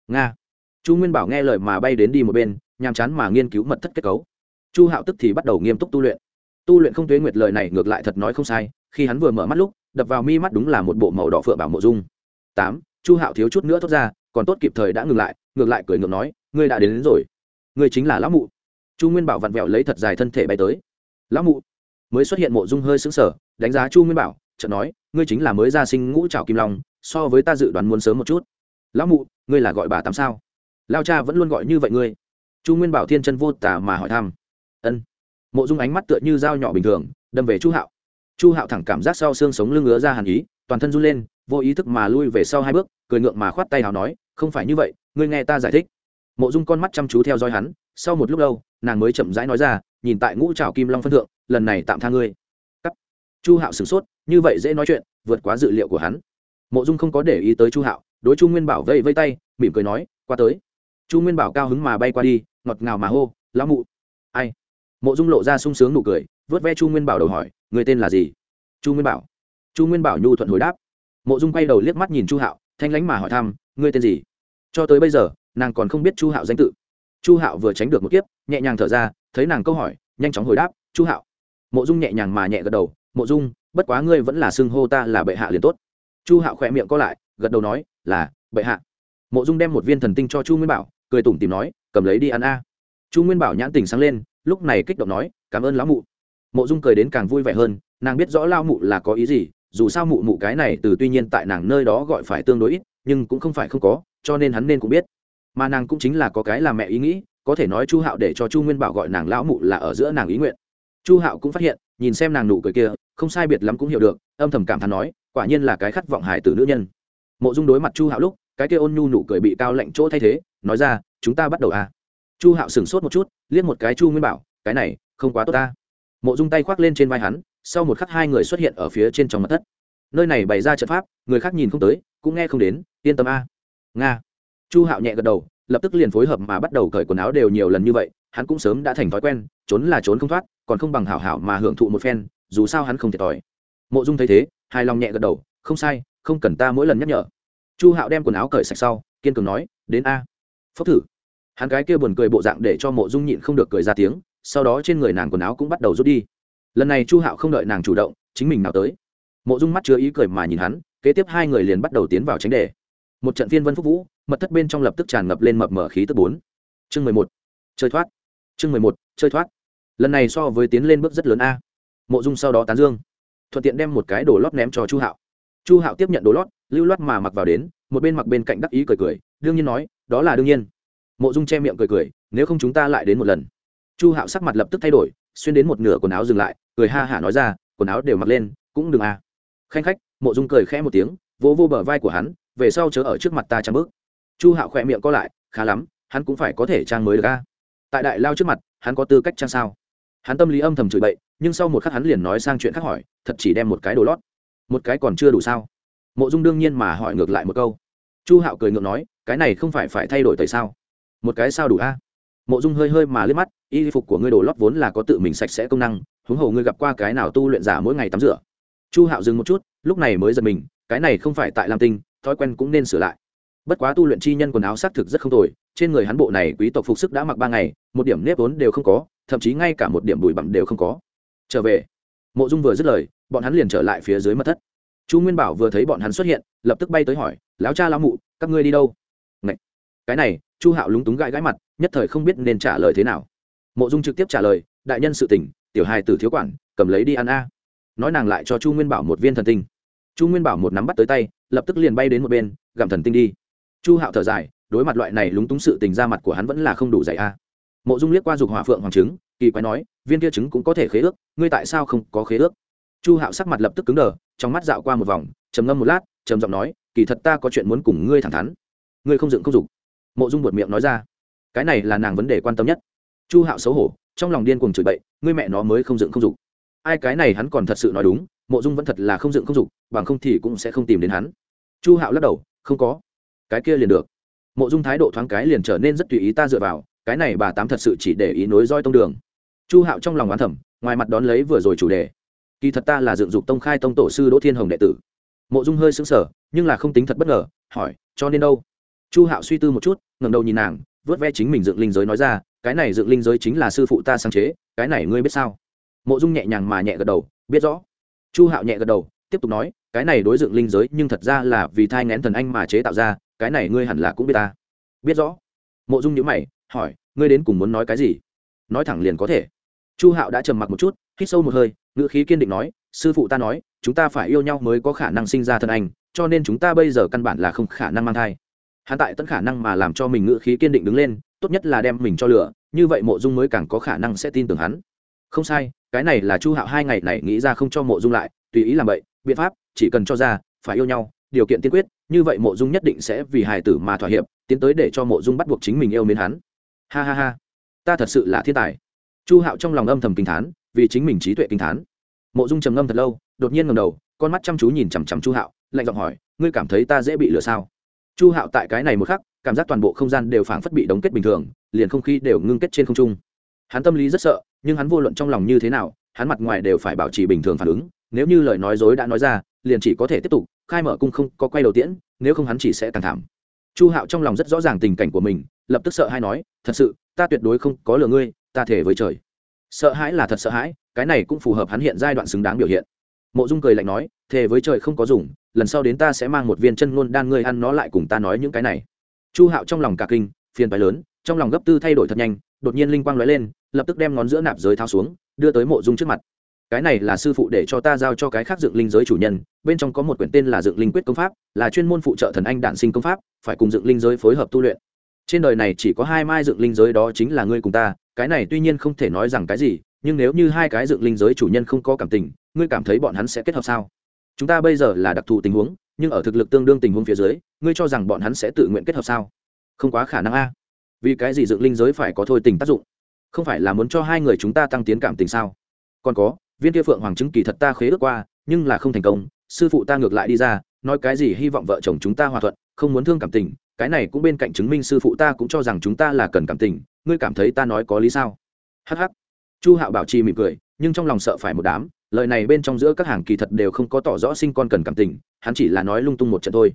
Nga. Chu nguyên bảo nghe lời mà bay đến đi một bên, nhàm chán mà nghiên cứu mật thất kết cấu. Chu hạo tức thì bắt đầu nghiêm túc tu luyện. Tu luyện không tuế nguyệt lời này ngược lại thật nói không sai, khi hắn vừa mở mắt lúc đập vào mi mắt đúng là một bộ màu đỏ phượng bảo mộ dung. Tám chu hạo thiếu chút nữa thốt ra còn tốt kịp thời đã ngừng lại ngược lại cười ngược nói ngươi đã đến, đến rồi. Ngươi chính là lão mụ. Chu nguyên bảo vặn vẹo lấy thật dài thân thể bay tới. Lão mụ. Mới xuất hiện mộ dung hơi xứng sở đánh giá chu nguyên bảo chợt nói ngươi chính là mới ra sinh ngũ trào kim long so với ta dự đoán muốn sớm một chút. Lão mụ ngươi là gọi bà tám sao? Lao cha vẫn luôn gọi như vậy ngươi. Chu nguyên bảo thiên chân vô tả mà hỏi thăm. Ân. Mộ dung ánh mắt tựa như dao nhỏ bình thường đâm về chu hạo chu hạo thẳng cảm giác sau xương sống lưng ngứa ra hàn ý, toàn thân run lên, vô ý thức mà lui về sau hai bước, cười ngượng mà khoát tay hào nói, không phải như vậy, ngươi nghe ta giải thích. Mộ dung con mắt chăm chú theo dõi hắn, sau một lúc lâu, nàng mới chậm rãi nói ra, nhìn tại ngũ trào kim long phân thượng, lần này tạm tha ngươi. Cắt. Chu hạo sửng sốt, như vậy dễ nói chuyện, vượt quá dự liệu của hắn. Mộ dung không có để ý tới chu hạo, đối chu nguyên bảo vây vây tay, mỉm cười nói, qua tới. Chu nguyên bảo cao hứng mà bay qua đi, ngọt ngào mà hô, lão mụ. Ai? Mộ dung lộ ra sung sướng nụ cười, vớt ve chu nguyên bảo đầu hỏi người tên là gì? Chu nguyên bảo. Chu nguyên bảo nhu thuận hồi đáp. Mộ dung quay đầu liếc mắt nhìn chu hạo, thanh lánh mà hỏi thăm, ngươi tên gì? Cho tới bây giờ, nàng còn không biết chu hạo danh tự. Chu hạo vừa tránh được một kiếp, nhẹ nhàng thở ra, thấy nàng câu hỏi, nhanh chóng hồi đáp, chu hạo. Mộ dung nhẹ nhàng mà nhẹ gật đầu, mộ dung, bất quá ngươi vẫn là xưng hô ta là bệ hạ liền tốt. Chu hạo khỏe miệng co lại, gật đầu nói, là, bệ hạ. Mộ dung đem một viên thần tinh cho chu nguyên bảo, cười tủm tìm nói, cầm lấy đi ăn a. Chu nguyên bảo nhãn tình sáng lên, lúc này kích động nói, cảm ơn lão mụ mộ dung cười đến càng vui vẻ hơn, nàng biết rõ lao mụ là có ý gì, dù sao mụ mụ cái này từ tuy nhiên tại nàng nơi đó gọi phải tương đối ít, nhưng cũng không phải không có, cho nên hắn nên cũng biết. Mà nàng cũng chính là có cái là mẹ ý nghĩ, có thể nói chu hạo để cho chu nguyên bảo gọi nàng lão mụ là ở giữa nàng ý nguyện. Chu hạo cũng phát hiện, nhìn xem nàng nụ cười kia, không sai biệt lắm cũng hiểu được, âm thầm cảm thán nói, quả nhiên là cái khát vọng hài từ nữ nhân. Mộ dung đối mặt chu hạo lúc, cái kia ôn nhu nụ cười bị cao lạnh chỗ thay thế, nói ra, chúng ta bắt đầu à. Chu hạo sửng sốt một chút, liếc một cái chu nguyên bảo, cái này, không quá tốt ta mộ dung tay khoác lên trên vai hắn, sau một khắc hai người xuất hiện ở phía trên trong mặt thất. Nơi này bày ra trận pháp, người khác nhìn không tới, cũng nghe không đến, yên tâm a. Nga. Chu hạo nhẹ gật đầu, lập tức liền phối hợp mà bắt đầu cởi quần áo đều nhiều lần như vậy, hắn cũng sớm đã thành thói quen, trốn là trốn không thoát, còn không bằng hảo hảo mà hưởng thụ một phen, dù sao hắn không thiệt thòi. Mộ dung thấy thế, hài lòng nhẹ gật đầu, không sai, không cần ta mỗi lần nhắc nhở. Chu hạo đem quần áo cởi sạch sau, kiên cường nói, đến a. Phốc thử. Hắn cái kia buồn cười bộ dạng để cho mộ dung nhịn không được cười ra tiếng sau đó trên người nàng quần áo cũng bắt đầu rút đi. Lần này chu hạo không đợi nàng chủ động, chính mình nào tới. Mộ dung mắt chứa ý cười mà nhìn hắn, kế tiếp hai người liền bắt đầu tiến vào tránh đề. Một trận phiên vân phúc vũ, mật thất bên trong lập tức tràn ngập lên mập mở khí tức bốn. Chương mười một. Chơi thoát. Chương mười một, chơi thoát. Lần này so với tiến lên bước rất lớn a. Mộ dung sau đó tán dương. Thuận tiện đem một cái đồ lót ném cho chu hạo. Chu hạo tiếp nhận đồ lót, lưu loát mà mặc vào đến, một bên mặc bên cạnh đắc ý cười cười, đương nhiên nói, đó là đương nhiên. Mộ dung che miệng cười cười, nếu không chúng ta lại đến một lần chu hạo sắc mặt lập tức thay đổi, xuyên đến một nửa quần áo dừng lại, cười ha hả nói ra, quần áo đều mặc lên, cũng đừng à khanh khách, mộ dung cười khẽ một tiếng, vỗ vô bờ vai của hắn, về sau chớ ở trước mặt ta trang bước. Chu hạo khỏe miệng co lại, khá lắm, hắn cũng phải có thể trang mới được a. Tại đại lao trước mặt, hắn có tư cách trang sao? Hắn tâm lý âm thầm chửi bậy, nhưng sau một khắc hắn liền nói sang chuyện khác hỏi, thật chỉ đem một cái đồ lót, một cái còn chưa đủ sao? Mộ dung đương nhiên mà hỏi ngược lại một câu. Chu hạo cười ngược nói, cái này không phải phải thay đổi tại sao? Một cái sao đủ a? Mộ dung hơi hơi mà liếc mắt, y phục của ngươi đồ lót vốn là có tự mình sạch sẽ công năng, huống hồ ngươi gặp qua cái nào tu luyện giả mỗi ngày tắm rửa. Chu hạo dừng một chút, lúc này mới giật mình, cái này không phải tại lam tinh, thói quen cũng nên sửa lại. Bất quá tu luyện chi nhân quần áo xác thực rất không tồi, trên người hắn bộ này quý tộc phục sức đã mặc ba ngày, một điểm nếp vốn đều không có, thậm chí ngay cả một điểm bụi bặm đều không có. Trở về. Mộ dung vừa dứt lời, bọn hắn liền trở lại phía dưới mật thất. Chu nguyên bảo vừa thấy bọn hắn xuất hiện, lập tức bay tới hỏi, lão cha lão mụ, các ngươi đi đâu? Ngậy! cái này, chu hạo lúng túng gãi gãi mặt nhất thời không biết nên trả lời thế nào. Mộ dung trực tiếp trả lời, đại nhân sự tỉnh tiểu hài tử thiếu quản, cầm lấy đi ăn a. Nói nàng lại cho chu nguyên bảo một viên thần tinh. Chu nguyên bảo một nắm bắt tới tay, lập tức liền bay đến một bên, gặm thần tinh đi. Chu hạo thở dài, đối mặt loại này lúng túng sự tình ra mặt của hắn vẫn là không đủ dạy a. Mộ dung liếc qua dục hỏa phượng hoàng trứng, kỳ quái nói, viên kia trứng cũng có thể khế ước, ngươi tại sao không có khế ước? Chu hạo sắc mặt lập tức cứng đờ, trong mắt dạo qua một vòng, trầm ngâm một lát, trầm giọng nói, kỳ thật ta có chuyện muốn cùng ngươi thẳng thắn. Ngươi không dựng không dục. Mộ dung buột miệng nói ra cái này là nàng vấn đề quan tâm nhất. Chu hạo xấu hổ, trong lòng điên cuồng chửi bậy, ngươi mẹ nó mới không dựng không dục. Ai cái này hắn còn thật sự nói đúng, mộ dung vẫn thật là không dựng không dục, bằng không thì cũng sẽ không tìm đến hắn. Chu hạo lắc đầu, không có. Cái kia liền được. Mộ dung thái độ thoáng cái liền trở nên rất tùy ý ta dựa vào, cái này bà tám thật sự chỉ để ý nối roi tông đường. Chu hạo trong lòng oán thẩm ngoài mặt đón lấy vừa rồi chủ đề. Kỳ thật ta là dựng dục tông khai tông tổ sư đỗ thiên hồng đệ tử. Mộ dung hơi sững sờ, nhưng là không tính thật bất ngờ, hỏi, cho nên đâu? Chu hạo suy tư một chút, ngẩng đầu nhìn nàng vớt ve chính mình dựng linh giới nói ra, cái này dựng linh giới chính là sư phụ ta sáng chế, cái này ngươi biết sao? Mộ dung nhẹ nhàng mà nhẹ gật đầu, biết rõ. Chu hạo nhẹ gật đầu, tiếp tục nói, cái này đối dựng linh giới nhưng thật ra là vì thai ngén thần anh mà chế tạo ra, cái này ngươi hẳn là cũng biết ta. Biết rõ. Mộ dung nhữ mày, hỏi, ngươi đến cùng muốn nói cái gì? Nói thẳng liền có thể. Chu hạo đã trầm mặc một chút, hít sâu một hơi, ngữ khí kiên định nói, sư phụ ta nói, chúng ta phải yêu nhau mới có khả năng sinh ra thân anh, cho nên chúng ta bây giờ căn bản là không khả năng mang thai hắn tại tận khả năng mà làm cho mình ngự khí kiên định đứng lên, tốt nhất là đem mình cho lửa, như vậy mộ dung mới càng có khả năng sẽ tin tưởng hắn. Không sai, cái này là chu hạo hai ngày này nghĩ ra không cho mộ dung lại, tùy ý làm vậy, biện pháp, chỉ cần cho ra, phải yêu nhau, điều kiện tiên quyết, như vậy mộ dung nhất định sẽ vì hài tử mà thỏa hiệp, tiến tới để cho mộ dung bắt buộc chính mình yêu mến hắn. Ha ha ha, ta thật sự là thiên tài. Chu hạo trong lòng âm thầm kinh thán, vì chính mình trí tuệ kinh thán. Mộ dung trầm ngâm thật lâu, đột nhiên ngầm đầu, con mắt chăm chú nhìn chằm chằm chu hạo, lạnh giọng hỏi, ngươi cảm thấy ta dễ bị lừa sao? Chu hạo tại cái này một khắc, cảm giác toàn bộ không gian đều phảng phất bị đóng kết bình thường, liền không khí đều ngưng kết trên không trung. Hắn tâm lý rất sợ, nhưng hắn vô luận trong lòng như thế nào, hắn mặt ngoài đều phải bảo trì bình thường phản ứng, nếu như lời nói dối đã nói ra, liền chỉ có thể tiếp tục, khai mở cung không có quay đầu tiễn, nếu không hắn chỉ sẽ càng thảm. Chu hạo trong lòng rất rõ ràng tình cảnh của mình, lập tức sợ hay nói, thật sự, ta tuyệt đối không có lừa ngươi, ta thể với trời. Sợ hãi là thật sợ hãi, cái này cũng phù hợp hắn hiện giai đoạn xứng đáng biểu hiện. Mộ dung cười lạnh nói, thề với trời không có dùng lần sau đến ta sẽ mang một viên chân ngôn đan ngươi ăn nó lại cùng ta nói những cái này. Chu hạo trong lòng cả kinh, phiền phái lớn, trong lòng gấp tư thay đổi thật nhanh, đột nhiên linh quang lóe lên, lập tức đem ngón giữa nạp giới thao xuống, đưa tới mộ dung trước mặt. Cái này là sư phụ để cho ta giao cho cái khác dựng linh giới chủ nhân, bên trong có một quyển tên là dựng linh quyết công pháp, là chuyên môn phụ trợ thần anh đản sinh công pháp, phải cùng dựng linh giới phối hợp tu luyện. Trên đời này chỉ có hai mai dựng linh giới đó chính là ngươi cùng ta, cái này tuy nhiên không thể nói rằng cái gì, nhưng nếu như hai cái dựng linh giới chủ nhân không có cảm tình, ngươi cảm thấy bọn hắn sẽ kết hợp sao? Chúng ta bây giờ là đặc thù tình huống, nhưng ở thực lực tương đương tình huống phía dưới, ngươi cho rằng bọn hắn sẽ tự nguyện kết hợp sao? Không quá khả năng a. Vì cái gì dựng linh giới phải có thôi tình tác dụng? Không phải là muốn cho hai người chúng ta tăng tiến cảm tình sao? Còn có, viên kia phượng hoàng chứng kỳ thật ta khế ước qua, nhưng là không thành công, sư phụ ta ngược lại đi ra, nói cái gì hy vọng vợ chồng chúng ta hòa thuận, không muốn thương cảm tình, cái này cũng bên cạnh chứng minh sư phụ ta cũng cho rằng chúng ta là cần cảm tình, ngươi cảm thấy ta nói có lý sao? Hh chu hạo bảo trì mỉm cười, nhưng trong lòng sợ phải một đám lời này bên trong giữa các hàng kỳ thật đều không có tỏ rõ sinh con cần cảm tình, hắn chỉ là nói lung tung một trận thôi.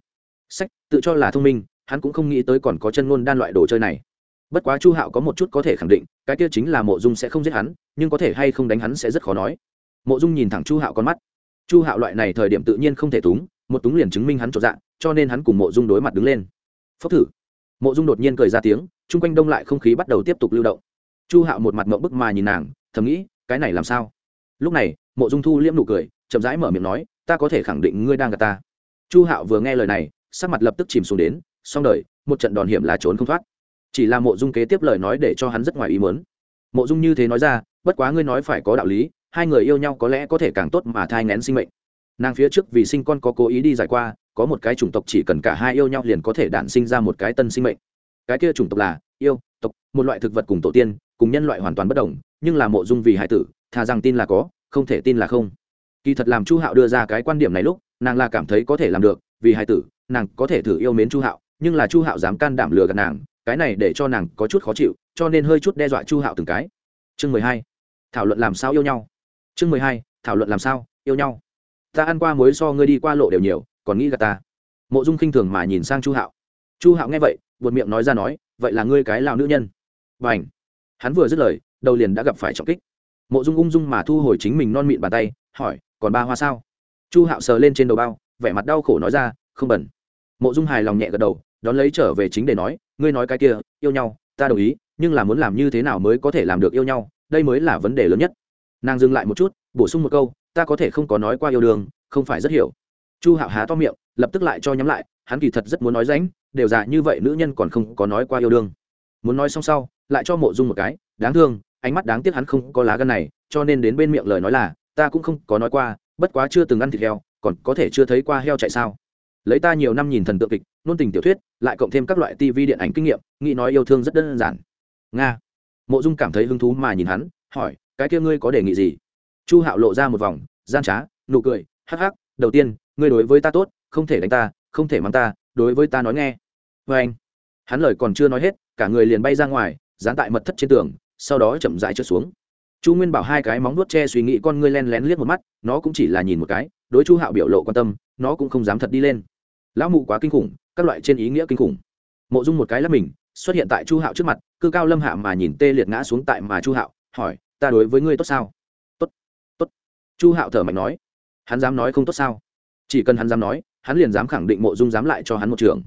Sách, tự cho là thông minh, hắn cũng không nghĩ tới còn có chân ngôn đan loại đồ chơi này. Bất quá chu hạo có một chút có thể khẳng định, cái kia chính là mộ dung sẽ không giết hắn, nhưng có thể hay không đánh hắn sẽ rất khó nói. Mộ dung nhìn thẳng chu hạo con mắt. Chu hạo loại này thời điểm tự nhiên không thể túng, một túng liền chứng minh hắn trọn dạng cho nên hắn cùng mộ dung đối mặt đứng lên. Phốc thử. Mộ dung đột nhiên cười ra tiếng, chung quanh đông lại không khí bắt đầu tiếp tục lưu động. Chu hạo một mặt mộng bức mà nhìn nàng, thầm nghĩ, cái này làm sao? Lúc này, mộ dung thu liễm nụ cười, chậm rãi mở miệng nói, ta có thể khẳng định ngươi đang gặp ta. Chu hạo vừa nghe lời này, sắc mặt lập tức chìm xuống đến, xong đời, một trận đòn hiểm là trốn không thoát. Chỉ là mộ dung kế tiếp lời nói để cho hắn rất ngoài ý muốn. Mộ dung như thế nói ra, bất quá ngươi nói phải có đạo lý, hai người yêu nhau có lẽ có thể càng tốt mà thai ngén sinh mệnh. Nàng phía trước vì sinh con có cố ý đi giải qua, có một cái chủng tộc chỉ cần cả hai yêu nhau liền có thể đản sinh ra một cái tân sinh mệnh. Cái kia chủng tộc là yêu, tộc, một loại thực vật cùng tổ tiên, cùng nhân loại hoàn toàn bất đồng, nhưng là mộ dung vì hải tử thà rằng tin là có, không thể tin là không. Kỳ thật làm chu hạo đưa ra cái quan điểm này lúc, nàng là cảm thấy có thể làm được, vì hai tử, nàng có thể thử yêu mến chu hạo, nhưng là chu hạo dám can đảm lừa gạt nàng, cái này để cho nàng có chút khó chịu, cho nên hơi chút đe dọa chu hạo từng cái. Chương mười hai, thảo luận làm sao yêu nhau. Chương mười hai, thảo luận làm sao yêu nhau. Ta ăn qua muối so ngươi đi qua lộ đều nhiều, còn nghĩ gạt ta. Mộ dung khinh thường mà nhìn sang chu hạo. Chu hạo nghe vậy, buột miệng nói ra nói, vậy là ngươi cái lào nữ nhân. Và h hắn vừa dứt lời, đầu liền đã gặp phải trọng kích mộ dung ung dung mà thu hồi chính mình non mịn bàn tay, hỏi, còn ba hoa sao? Chu hạo sờ lên trên đầu bao, vẻ mặt đau khổ nói ra, không bẩn. Mộ dung hài lòng nhẹ gật đầu, đón lấy trở về chính để nói, ngươi nói cái kia, yêu nhau, ta đồng ý, nhưng là muốn làm như thế nào mới có thể làm được yêu nhau, đây mới là vấn đề lớn nhất. Nàng dừng lại một chút, bổ sung một câu, ta có thể không có nói qua yêu đương, không phải rất hiểu. Chu hạo há to miệng, lập tức lại cho nhắm lại, hắn kỳ thật rất muốn nói ránh đều già như vậy nữ nhân còn không có nói qua yêu đương. Muốn nói xong sau, lại cho mộ dung một cái, đáng thương ánh mắt đáng tiếc hắn không có lá gan này, cho nên đến bên miệng lời nói là, ta cũng không có nói qua, bất quá chưa từng ăn thịt heo, còn có thể chưa thấy qua heo chạy sao? Lấy ta nhiều năm nhìn thần tượng kịch, nôn tình tiểu thuyết, lại cộng thêm các loại tivi điện ảnh kinh nghiệm, nghĩ nói yêu thương rất đơn giản. Nga. Mộ dung cảm thấy hứng thú mà nhìn hắn, hỏi, cái kia ngươi có đề nghị gì? Chu hạo lộ ra một vòng, gian trá, nụ cười, hắc hắc, đầu tiên, ngươi đối với ta tốt, không thể đánh ta, không thể mắng ta, đối với ta nói nghe. Vê anh, hắn lời còn chưa nói hết, cả người liền bay ra ngoài, dán tại mật thất trên tường sau đó chậm rãi trượt xuống. Chu nguyên bảo hai cái móng nuốt che suy nghĩ con ngươi len lén liếc một mắt, nó cũng chỉ là nhìn một cái, đối chu hạo biểu lộ quan tâm, nó cũng không dám thật đi lên. Lão mụ quá kinh khủng, các loại trên ý nghĩa kinh khủng. Mộ dung một cái lắp mình, xuất hiện tại chu hạo trước mặt, cư cao lâm hạ mà nhìn tê liệt ngã xuống tại mà chu hạo, hỏi, ta đối với ngươi tốt sao? Tốt tốt. Chu hạo thở mạnh nói, hắn dám nói không tốt sao? Chỉ cần hắn dám nói, hắn liền dám khẳng định mộ dung dám lại cho hắn một trường.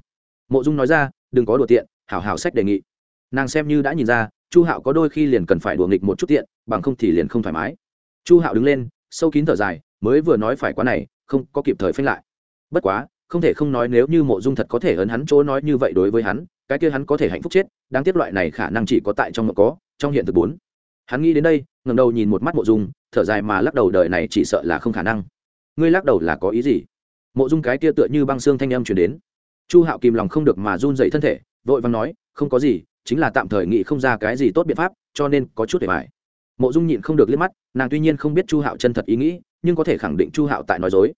Mộ dung nói ra, đừng có đùa tiện, hảo hảo sách đề nghị. Nàng xem như đã nhìn ra chu hạo có đôi khi liền cần phải đùa nghịch một chút tiện, bằng không thì liền không thoải mái. Chu hạo đứng lên, sâu kín thở dài, mới vừa nói phải quá này, không có kịp thời phanh lại. Bất quá, không thể không nói nếu như mộ dung thật có thể ấn hắn chỗ nói như vậy đối với hắn, cái kia hắn có thể hạnh phúc chết, đáng tiếc loại này khả năng chỉ có tại trong mộng có, trong hiện thực bốn. Hắn nghĩ đến đây ngầm đầu nhìn một mắt mộ dung, thở dài mà lắc đầu đời này chỉ sợ là không khả năng. Ngươi lắc đầu là có ý gì? Mộ dung cái kia tựa như băng xương thanh âm chuyển đến. Chu hạo kìm lòng không được mà run dậy thân thể, vội vàng nói, không có gì chính là tạm thời nghĩ không ra cái gì tốt biện pháp, cho nên có chút để bài. Mộ dung nhịn không được liếc mắt, nàng tuy nhiên không biết chu hạo chân thật ý nghĩ, nhưng có thể khẳng định chu hạo tại nói dối.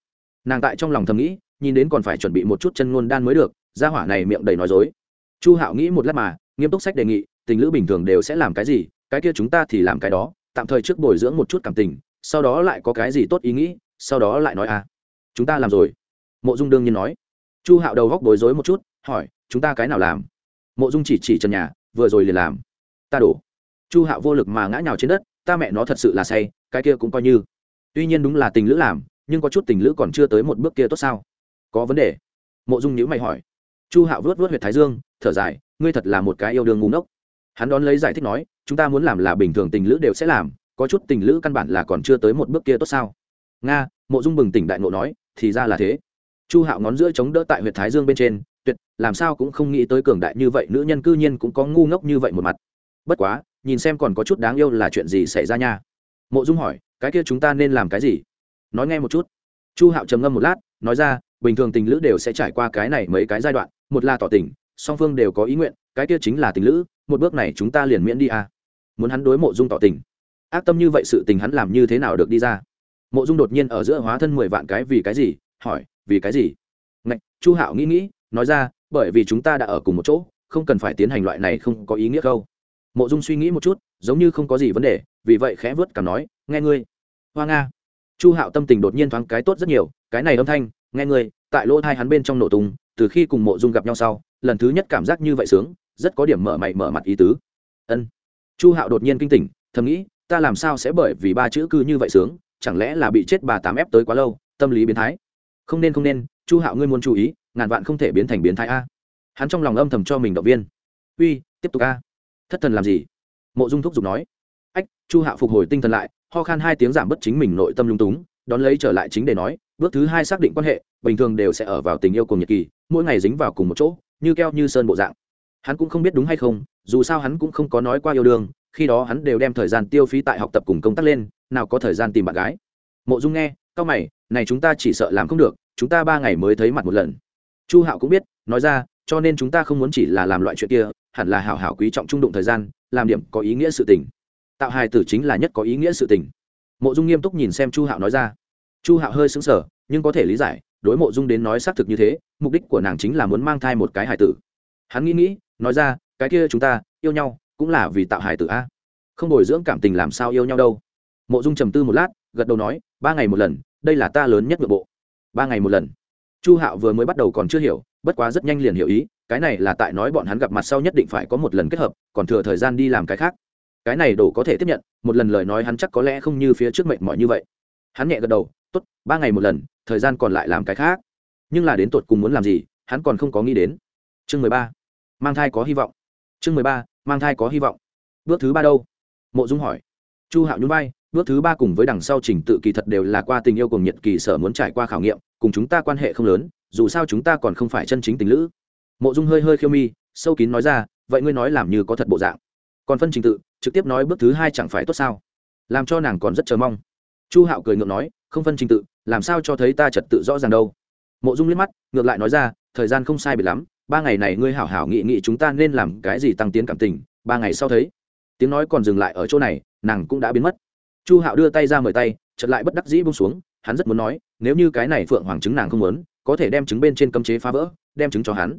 Nàng tại trong lòng thầm nghĩ, nhìn đến còn phải chuẩn bị một chút chân ngôn đan mới được ra hỏa này miệng đầy nói dối. Chu hạo nghĩ một lát mà, nghiêm túc sách đề nghị, tình lữ bình thường đều sẽ làm cái gì, cái kia chúng ta thì làm cái đó, tạm thời trước bồi dưỡng một chút cảm tình, sau đó lại có cái gì tốt ý nghĩ, sau đó lại nói à. Chúng ta làm rồi. Mộ dung đương nhiên nói. Chu hạo đầu góc bối rối một chút, hỏi, chúng ta cái nào làm? Mộ dung chỉ chỉ trần nhà, vừa rồi liền làm. Ta đổ. Chu hạo vô lực mà ngã nhào trên đất, ta mẹ nó thật sự là say, cái kia cũng coi như. Tuy nhiên đúng là tình lữ làm, nhưng có chút tình lữ còn chưa tới một bước kia tốt sao? Có vấn đề. Mộ dung nhữ mày hỏi. Chu hạo vớt vớt h u y ệ t thái dương, thở dài, ngươi thật là một cái yêu đương ngu ngốc. Hắn đón lấy giải thích nói, chúng ta muốn làm là bình thường tình lữ đều sẽ làm, có chút tình lữ căn bản là còn chưa tới một bước kia tốt sao? Nga, mộ dung bừng tỉnh đại ngộ nói, thì ra là thế. Chu hạo ngón giữa chống đỡ tại h u y ệ t thái dương bên trên tuyệt, làm sao cũng không nghĩ tới cường đại như vậy, nữ nhân cư nhiên cũng có ngu ngốc như vậy một mặt. Bất quá, nhìn xem còn có chút đáng yêu là chuyện gì xảy ra nha? Mộ dung hỏi, cái kia chúng ta nên làm cái gì? Nói nghe một chút. Chu hạo trầm ngâm một lát, nói ra, bình thường tình lữ đều sẽ trải qua cái này mấy cái giai đoạn, một là tỏ tình, song phương đều có ý nguyện, cái kia chính là tình lữ, một bước này chúng ta liền miễn đi à. muốn hắn đối mộ dung tỏ tình. Ác tâm như vậy sự tình hắn làm như thế nào được đi ra? Mộ dung đột nhiên ở giữa hóa thân mười vạn cái vì cái gì? Hỏi, vì cái gì? Ngạch, chu hạo nghĩ nghĩ nói ra, bởi vì chúng ta đã ở cùng một chỗ, không cần phải tiến hành loại này không có ý nghĩa đâu. Mộ dung suy nghĩ một chút, giống như không có gì vấn đề, vì vậy khẽ vớt cảm nói, nghe ngươi. Hoa nga. Chu hạo tâm tình đột nhiên thoáng cái tốt rất nhiều, cái này âm thanh, nghe ngươi, tại lỗ thai hắn bên trong nổ tung, từ khi cùng mộ dung gặp nhau sau, lần thứ nhất cảm giác như vậy sướng, rất có điểm mở mày mở mặt ý tứ. Ân. Chu hạo đột nhiên kinh tỉnh, thầm nghĩ, ta làm sao sẽ bởi vì ba chữ cư như vậy sướng, chẳng lẽ là bị chết bà tám ép tới quá lâu, tâm lý biến thái? Không nên không nên, chu hạo ngươi muốn chú ý ngàn vạn không thể biến thành biến thái a. Hắn trong lòng âm thầm cho mình động viên. Uy, tiếp tục a. Thất thần làm gì? Mộ dung thúc giục nói. Ách, chu hạo phục hồi tinh thần lại, ho khan hai tiếng giảm bất chính mình nội tâm lung túng, đón lấy trở lại chính để nói, bước thứ hai xác định quan hệ, bình thường đều sẽ ở vào tình yêu cùng nhật kỳ, mỗi ngày dính vào cùng một chỗ, như keo như sơn bộ dạng. Hắn cũng không biết đúng hay không, dù sao hắn cũng không có nói qua yêu đương, khi đó hắn đều đem thời gian tiêu phí tại học tập cùng công tác lên, nào có thời gian tìm bạn gái. Mộ dung nghe cao mày, này chúng ta chỉ sợ làm không được, chúng ta ba ngày mới thấy mặt một lần chu hạo cũng biết, nói ra, cho nên chúng ta không muốn chỉ là làm loại chuyện kia, hẳn là hảo hảo quý trọng trung đụng thời gian, làm điểm có ý nghĩa sự tình. Tạo hài tử chính là nhất có ý nghĩa sự tình. Mộ dung nghiêm túc nhìn xem chu hạo nói ra. Chu hạo hơi xứng sở nhưng có thể lý giải, đối mộ dung đến nói xác thực như thế, mục đích của nàng chính là muốn mang thai một cái hài tử. Hắn nghĩ nghĩ, nói ra, cái kia chúng ta, yêu nhau, cũng là vì tạo hài tử a. Không bồi dưỡng cảm tình làm sao yêu nhau đâu. Mộ dung trầm tư một lát, gật đầu nói, ba ngày một lần, đây là ta lớn nhất nội bộ. Ba ngày một lần chu hạo vừa mới bắt đầu còn chưa hiểu, bất quá rất nhanh liền hiểu ý, cái này là tại nói bọn hắn gặp mặt sau nhất định phải có một lần kết hợp, còn thừa thời gian đi làm cái khác. Cái này đủ có thể tiếp nhận, một lần lời nói hắn chắc có lẽ không như phía trước mệnh mọi như vậy. Hắn nhẹ gật đầu t ố t ba ngày một lần, thời gian còn lại làm cái khác. Nhưng là đến tột cùng muốn làm gì, hắn còn không có nghĩ đến. Chương mười ba, mang thai có hy vọng. Chương mười ba, mang thai có hy vọng. Bước thứ ba đâu? Mộ dung hỏi. Chu hạo nhún vai, bước thứ ba cùng với đằng sau trình tự kỳ thật đều là qua tình yêu cùng nhiệt kỳ sở muốn trải qua khảo nghiệm cùng chúng ta quan hệ không lớn, dù sao chúng ta còn không phải chân chính tình lữ. Mộ dung hơi hơi khiêu mi, sâu kín nói ra, vậy ngươi nói làm như có thật bộ dạng. Còn phân trình tự, trực tiếp nói bước thứ hai chẳng phải tốt sao? Làm cho nàng còn rất chờ mong. Chu hạo cười ngượng nói, không phân trình tự, làm sao cho thấy ta trật tự rõ ràng đâu? Mộ dung liếc mắt, ngược lại nói ra, thời gian không sai biệt lắm, ba ngày này ngươi hảo hảo nghị nghị chúng ta nên làm cái gì tăng tiến cảm tình, ba ngày sau thấy. Tiếng nói còn dừng lại ở chỗ này, nàng cũng đã biến mất. Chu hạo đưa tay ra mời tay chật lại bất đắc dĩ bung xuống, hắn rất muốn nói nếu như cái này phượng hoàng trứng nàng không muốn, có thể đem trứng bên trên cấm chế phá vỡ, đem trứng cho hắn.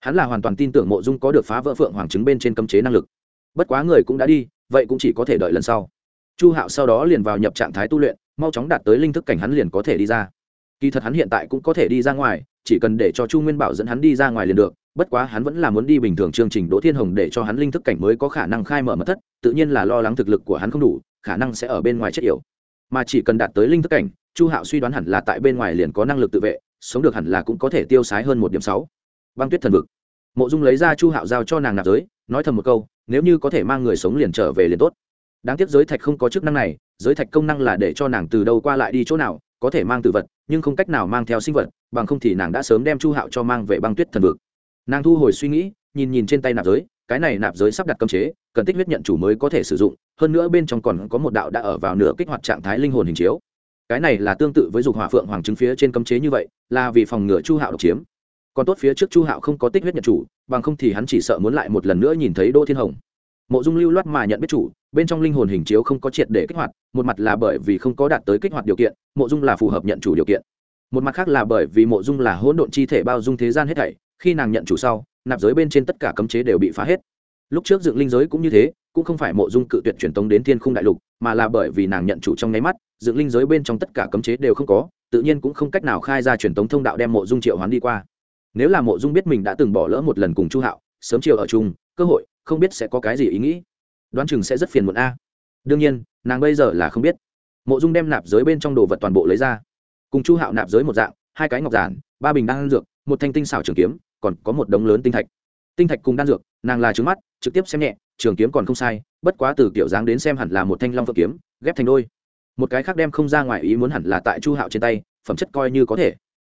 Hắn là hoàn toàn tin tưởng mộ dung có được phá vỡ phượng hoàng trứng bên trên cấm chế năng lực. Bất quá người cũng đã đi, vậy cũng chỉ có thể đợi lần sau. Chu hạo sau đó liền vào nhập trạng thái tu luyện, mau chóng đạt tới linh thức cảnh hắn liền có thể đi ra. Kỳ thật hắn hiện tại cũng có thể đi ra ngoài, chỉ cần để cho chu nguyên bảo dẫn hắn đi ra ngoài liền được, bất quá hắn vẫn là muốn đi bình thường chương trình đỗ thiên hồng để cho hắn linh thức cảnh mới có khả năng khai mở mật thất, tự nhiên là lo lắng thực lực của hắn không đủ, khả năng sẽ ở bên ngoài chết yểu. Mà chỉ cần đạt tới linh thức cảnh chu hạo suy đoán hẳn là tại bên ngoài liền có năng lực tự vệ, sống được hẳn là cũng có thể tiêu sái hơn một điểm sáu. Băng tuyết thần vực. Mộ dung lấy ra chu hạo giao cho nàng nạp giới, nói thầm một câu, nếu như có thể mang người sống liền trở về liền tốt. Đáng tiếc giới thạch không có chức năng này, giới thạch công năng là để cho nàng từ đâu qua lại đi chỗ nào, có thể mang từ vật, nhưng không cách nào mang theo sinh vật, bằng không thì nàng đã sớm đem chu hạo cho mang về băng tuyết thần vực. Nàng thu hồi suy nghĩ, nhìn nhìn trên tay nạp giới, cái này nạp giới sắp đặt cấm chế, cần tích huyết nhận chủ mới có thể sử dụng, hơn nữa bên trong còn có một đạo đã ở vào nửa kích hoạt trạng thái linh hồn hình chiếu cái này là tương tự với dục hỏa phượng hoàng chứng phía trên cấm chế như vậy, là vì phòng ngừa chu hạo độc chiếm. Còn tốt phía trước chu hạo không có tích huyết nhận chủ, bằng không thì hắn chỉ sợ muốn lại một lần nữa nhìn thấy đỗ thiên hồng. Mộ dung lưu loát mà nhận biết chủ, bên trong linh hồn hình chiếu không có triệt để kích hoạt, một mặt là bởi vì không có đạt tới kích hoạt điều kiện, mộ dung là phù hợp nhận chủ điều kiện. Một mặt khác là bởi vì mộ dung là hỗn độn chi thể bao dung thế gian hết thảy, khi nàng nhận chủ sau, nạp giới bên trên tất cả cấm chế đều bị phá hết. Lúc trước dựng linh giới cũng như thế, cũng không phải mộ dung cự tuyệt truyền tống đến thiên khung đại lục, mà là bởi vì nàng nhận chủ trong nháy mắt dựng linh giới bên trong tất cả cấm chế đều không có, tự nhiên cũng không cách nào khai ra truyền tống thông đạo đem mộ dung triệu hoán đi qua. Nếu là mộ dung biết mình đã từng bỏ lỡ một lần cùng chu hạo, sớm chiều ở chung, cơ hội, không biết sẽ có cái gì ý nghĩ. Đoán chừng sẽ rất phiền muộn a. Đương nhiên, nàng bây giờ là không biết. Mộ dung đem nạp giới bên trong đồ vật toàn bộ lấy ra. Cùng chu hạo nạp giới một dạng, hai cái ngọc giản, ba bình đan dược, một thanh tinh xảo trường kiếm, còn có một đống lớn tinh thạch. Tinh thạch cùng đan dược, nàng là trứng mắt, trực tiếp xem nhẹ, trường kiếm còn không sai, bất quá từ kiểu dáng đến xem hẳn là một thanh long phượng kiếm, ghép thành đôi một cái khác đem không ra ngoài ý muốn hẳn là tại chu hạo trên tay, phẩm chất coi như có thể.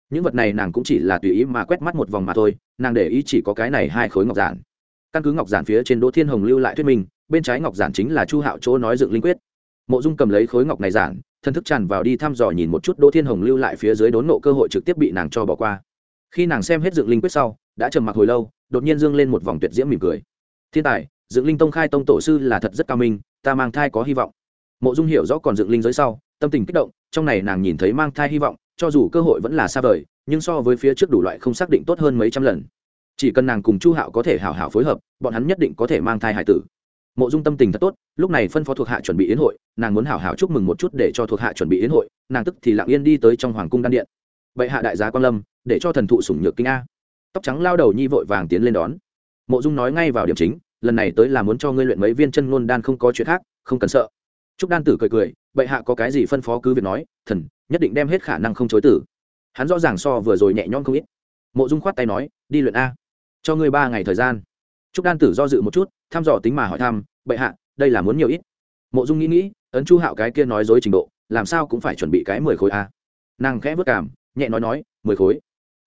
Những vật này nàng cũng chỉ là tùy ý mà quét mắt một vòng mà thôi, nàng để ý chỉ có cái này hai khối ngọc giản. Căn cứ ngọc giản phía trên đỗ thiên hồng lưu lại thuyết minh, bên trái ngọc giản chính là chu hạo chỗ nói dựng linh quyết. Mộ dung cầm lấy khối ngọc này giản, thân thức tràn vào đi thăm dò nhìn một chút đỗ thiên hồng lưu lại phía dưới đốn nộ cơ hội trực tiếp bị nàng cho bỏ qua. Khi nàng xem hết dựng linh quyết sau, đã trầm mặc hồi lâu, đột nhiên dương lên một vòng tuyệt diễm mỉm cười. Thiên tài, dựng linh tông khai tông tổ sư là thật rất cao minh, ta mang thai có hy vọng mộ dung hiểu rõ còn dựng linh giới sau, tâm tình kích động, trong này nàng nhìn thấy mang thai hy vọng, cho dù cơ hội vẫn là xa vời, nhưng so với phía trước đủ loại không xác định tốt hơn mấy trăm lần. Chỉ cần nàng cùng chu hạo có thể hào hảo phối hợp, bọn hắn nhất định có thể mang thai hải tử. Mộ dung tâm tình thật tốt, lúc này phân phó thuộc hạ chuẩn bị yến hội, nàng muốn hào hảo chúc mừng một chút để cho thuộc hạ chuẩn bị yến hội, nàng tức thì lặng yên đi tới trong hoàng cung đan điện. Bệ hạ đại gia quan lâm, để cho thần thụ sủng nhược kinh a. Tóc trắng lao đầu nhi vội vàng tiến lên đón. Mộ dung nói ngay vào điểm chính, lần này tới là muốn cho ngươi luyện mấy viên chân ngôn đan không có chuyện khác, không cần sợ trúc đan tử cười cười, bệ hạ có cái gì phân phó cứ việc nói, thần, nhất định đem hết khả năng không chối tử. Hắn rõ ràng so vừa rồi nhẹ nhõm không ít. Mộ dung khoát tay nói, đi luyện a, cho ngươi ba ngày thời gian. Trúc đan tử do dự một chút, thăm dò tính mà hỏi thăm, bệ hạ, đây là muốn nhiều ít? Mộ dung nghĩ nghĩ, ấn chu hạo cái kia nói dối trình độ, làm sao cũng phải chuẩn bị cái mười khối a. Nàng khẽ vất cảm, nhẹ nói nói, mười khối.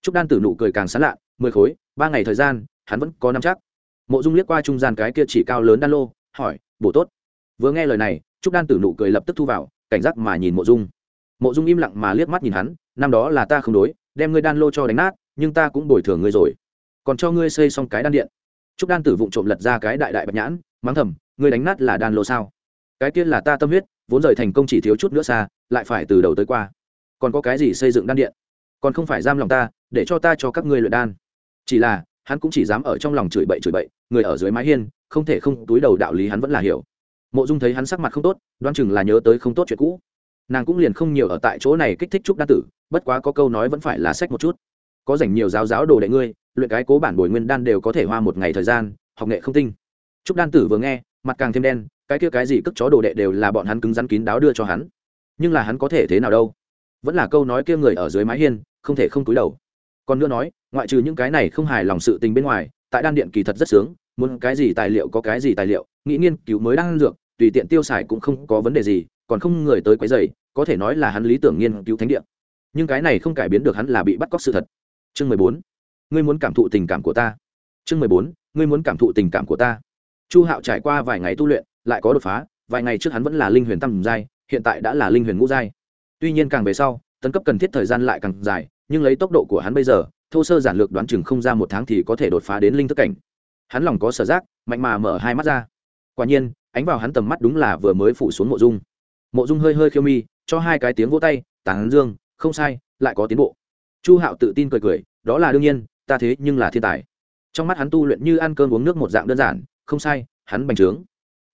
Trúc đan tử nụ cười càng sán lạ, mười khối, ba ngày thời gian, hắn vẫn có năm chắc. Mộ dung liếc qua trung gian cái kia chỉ cao lớn đan lô, hỏi, bổ tốt. Vừa nghe lời này trúc đan tử nụ cười lập tức thu vào, cảnh giác mà nhìn mộ dung. Mộ dung im lặng mà liếc mắt nhìn hắn, năm đó là ta không đối, đem ngươi đan lô cho đánh nát, nhưng ta cũng bồi thường ngươi rồi. Còn cho ngươi xây xong cái đan điện. Trúc đan tử vụng trộm lật ra cái đại đại bạch nhãn, mắng thầm, ngươi đánh nát là đan lô sao? Cái kia là ta tâm huyết, vốn rời thành công chỉ thiếu chút nữa xa, lại phải từ đầu tới qua. Còn có cái gì xây dựng đan điện? Còn không phải giam lòng ta, để cho ta cho các ngươi luyện đan. Chỉ là, hắn cũng chỉ dám ở trong lòng chửi bậy chửi bậy, người ở dưới mái hiên, không thể không túi đầu đạo lý hắn vẫn là hiểu mộ dung thấy hắn sắc mặt không tốt đoan chừng là nhớ tới không tốt chuyện cũ. Nàng cũng liền không nhiều ở tại chỗ này kích thích trúc đan tử, bất quá có câu nói vẫn phải là sách một chút. Có dành nhiều giáo giáo đồ đệ ngươi, luyện cái cố bản bồi nguyên đan đều có thể hoa một ngày thời gian, học nghệ không tinh. Trúc đan tử vừa nghe, mặt càng thêm đen, cái kia cái gì cất chó đồ đệ đều là bọn hắn cứng rắn kín đáo đưa cho hắn. Nhưng là hắn có thể thế nào đâu? Vẫn là câu nói kia người ở dưới mái hiên, không thể không túi đầu. Còn nữa nói, ngoại trừ những cái này không hài lòng sự tình bên ngoài, tại đan điện kỳ thật rất sướng, muốn cái gì tài liệu có cái gì tài liệu nghĩ nghiên cứu mới đang dược tùy tiện tiêu xài cũng không có vấn đề gì còn không người tới quấy dày có thể nói là hắn lý tưởng nghiên cứu thánh địa, nhưng cái này không cải biến được hắn là bị bắt cóc sự thật. Chương mười bốn ngươi muốn cảm thụ tình cảm của ta. Chương mười bốn ngươi muốn cảm thụ tình cảm của ta. Chu hạo trải qua vài ngày tu luyện lại có đột phá vài ngày trước hắn vẫn là linh huyền tam giai hiện tại đã là linh huyền ngũ giai. Tuy nhiên càng về sau tấn cấp cần thiết thời gian lại càng dài nhưng lấy tốc độ của hắn bây giờ thô sơ giản lược đoán chừng không ra một tháng thì có thể đột phá đến linh thức cảnh. Hắn lòng có sở giác mạnh mà mở hai mắt ra quả nhiên, ánh vào hắn tầm mắt đúng là vừa mới phủ xuống mộ dung. Mộ dung hơi hơi khiêu mi, cho hai cái tiếng vỗ tay tán dương, không sai, lại có tiến bộ. Chu hạo tự tin cười cười, đó là đương nhiên, ta thế nhưng là thiên tài. Trong mắt hắn tu luyện như ăn cơm uống nước một dạng đơn giản, không sai, hắn bành trướng.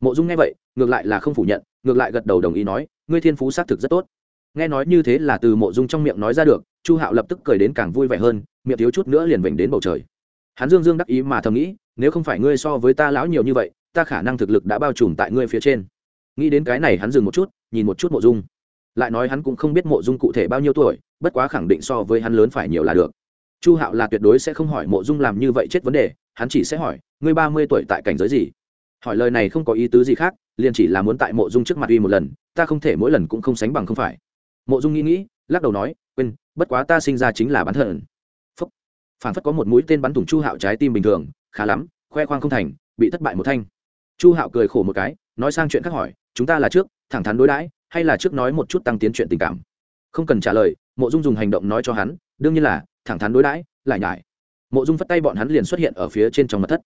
Mộ dung nghe vậy, ngược lại là không phủ nhận, ngược lại gật đầu đồng ý nói, ngươi thiên phú xác thực rất tốt. Nghe nói như thế là từ mộ dung trong miệng nói ra được, chu hạo lập tức cười đến càng vui vẻ hơn, miệng thiếu chút nữa liền vểnh đến bầu trời. Hắn dương dương đắc ý mà thầm nghĩ, nếu không phải ngươi so với ta lão nhiều như vậy ta khả năng thực lực đã bao trùm tại ngươi phía trên. Nghĩ đến cái này hắn dừng một chút, nhìn một chút mộ dung. Lại nói hắn cũng không biết mộ dung cụ thể bao nhiêu tuổi, bất quá khẳng định so với hắn lớn phải nhiều là được. Chu hạo là tuyệt đối sẽ không hỏi mộ dung làm như vậy chết vấn đề, hắn chỉ sẽ hỏi, ngươi ba mươi tuổi tại cảnh giới gì? Hỏi lời này không có ý tứ gì khác, liền chỉ là muốn tại mộ dung trước mặt uy một lần, ta không thể mỗi lần cũng không sánh bằng không phải. Mộ dung nghĩ nghĩ, lắc đầu nói, quên, bất quá ta sinh ra chính là bán thận phúc. Phản phất có một mũi tên bắn thủng chu hạo trái tim bình thường, khá lắm, khoe khoang không thành, bị thất bại một thanh chu hạo cười khổ một cái, nói sang chuyện khác hỏi, chúng ta là trước, thẳng thắn đối đãi, hay là trước nói một chút tăng tiến chuyện tình cảm? Không cần trả lời, mộ dung dùng hành động nói cho hắn, đương nhiên là, thẳng thắn đối đãi, lại nhải. Mộ dung phất tay bọn hắn liền xuất hiện ở phía trên trong mặt thất.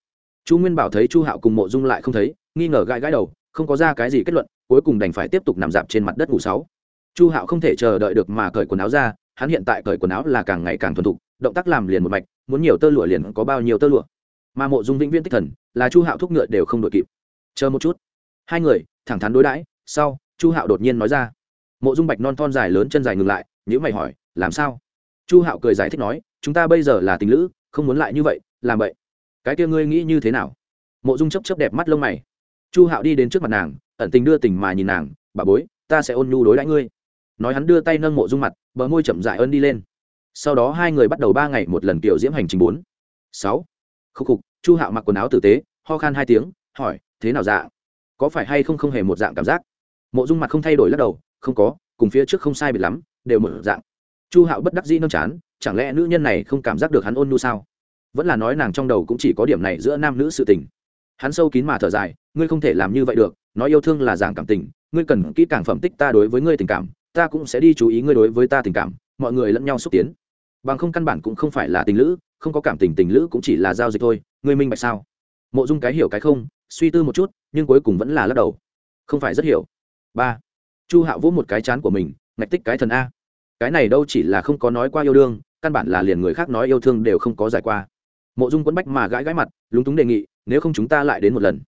Chu nguyên bảo thấy chu hạo cùng mộ dung lại không thấy, nghi ngờ gãi gãi đầu, không có ra cái gì kết luận, cuối cùng đành phải tiếp tục nằm dạp trên mặt đất ngủ sáu. Chu hạo không thể chờ đợi được mà cởi quần áo ra, hắn hiện tại cởi quần áo là càng ngày càng thuần thục, động tác làm liền một mạch, muốn nhiều tơ lụa liền có bao nhiêu tơ lụa. Mà mộ dung vĩnh viễn tích thần, là chu hạo thúc ngựa đều không đội kịp chờ một chút. Hai người, thẳng thắn đối đãi, sau, chu hạo đột nhiên nói ra. Mộ dung bạch non thon dài lớn chân dài ngừng lại nhữ mày hỏi, làm sao? Chu hạo cười giải thích nói, chúng ta bây giờ là tình lữ, không muốn lại như vậy, làm vậy. Cái kia ngươi nghĩ như thế nào? Mộ dung chấp chấp đẹp mắt lông mày. Chu hạo đi đến trước mặt nàng, ẩn tình đưa tình mà nhìn nàng, bà bối, ta sẽ ôn nhu đối đãi ngươi. Nói hắn đưa tay nâng mộ dung mặt, bờ môi chậm dại ơn đi lên. Sau đó hai người bắt đầu ba ngày một lần kiểu diễm hành trình bốn. Sáu. Khúc khục, chu hạo mặc quần áo tử tế, ho khan hai tiếng, hỏi thế nào dạ có phải hay không không hề một dạng cảm giác? Mộ dung mặt không thay đổi lắc đầu, không có, cùng phía trước không sai biệt lắm, đều một dạng. Chu hạo bất đắc dĩ nâng chán, chẳng lẽ nữ nhân này không cảm giác được hắn ôn nhu sao? Vẫn là nói nàng trong đầu cũng chỉ có điểm này giữa nam nữ sự tình. Hắn sâu kín mà thở dài, ngươi không thể làm như vậy được, nói yêu thương là giảng cảm tình, ngươi cần kỹ càng phẩm tích ta đối với ngươi tình cảm, ta cũng sẽ đi chú ý ngươi đối với ta tình cảm, mọi người lẫn nhau xúc tiến. Bằng không căn bản cũng không phải là tình lữ, không có cảm tình tình lữ cũng chỉ là giao dịch thôi, ngươi minh bạch sao? Mộ dung cái hiểu cái không suy tư một chút, nhưng cuối cùng vẫn là lắc đầu. Không phải rất hiểu. Ba. Chu hạo vỗ một cái chán của mình, ngạch tích cái thần a. Cái này đâu chỉ là không có nói qua yêu đương, căn bản là liền người khác nói yêu thương đều không có giải qua. Mộ dung quấn bách mà gãi gãi mặt, lúng túng đề nghị, nếu không chúng ta lại đến một lần.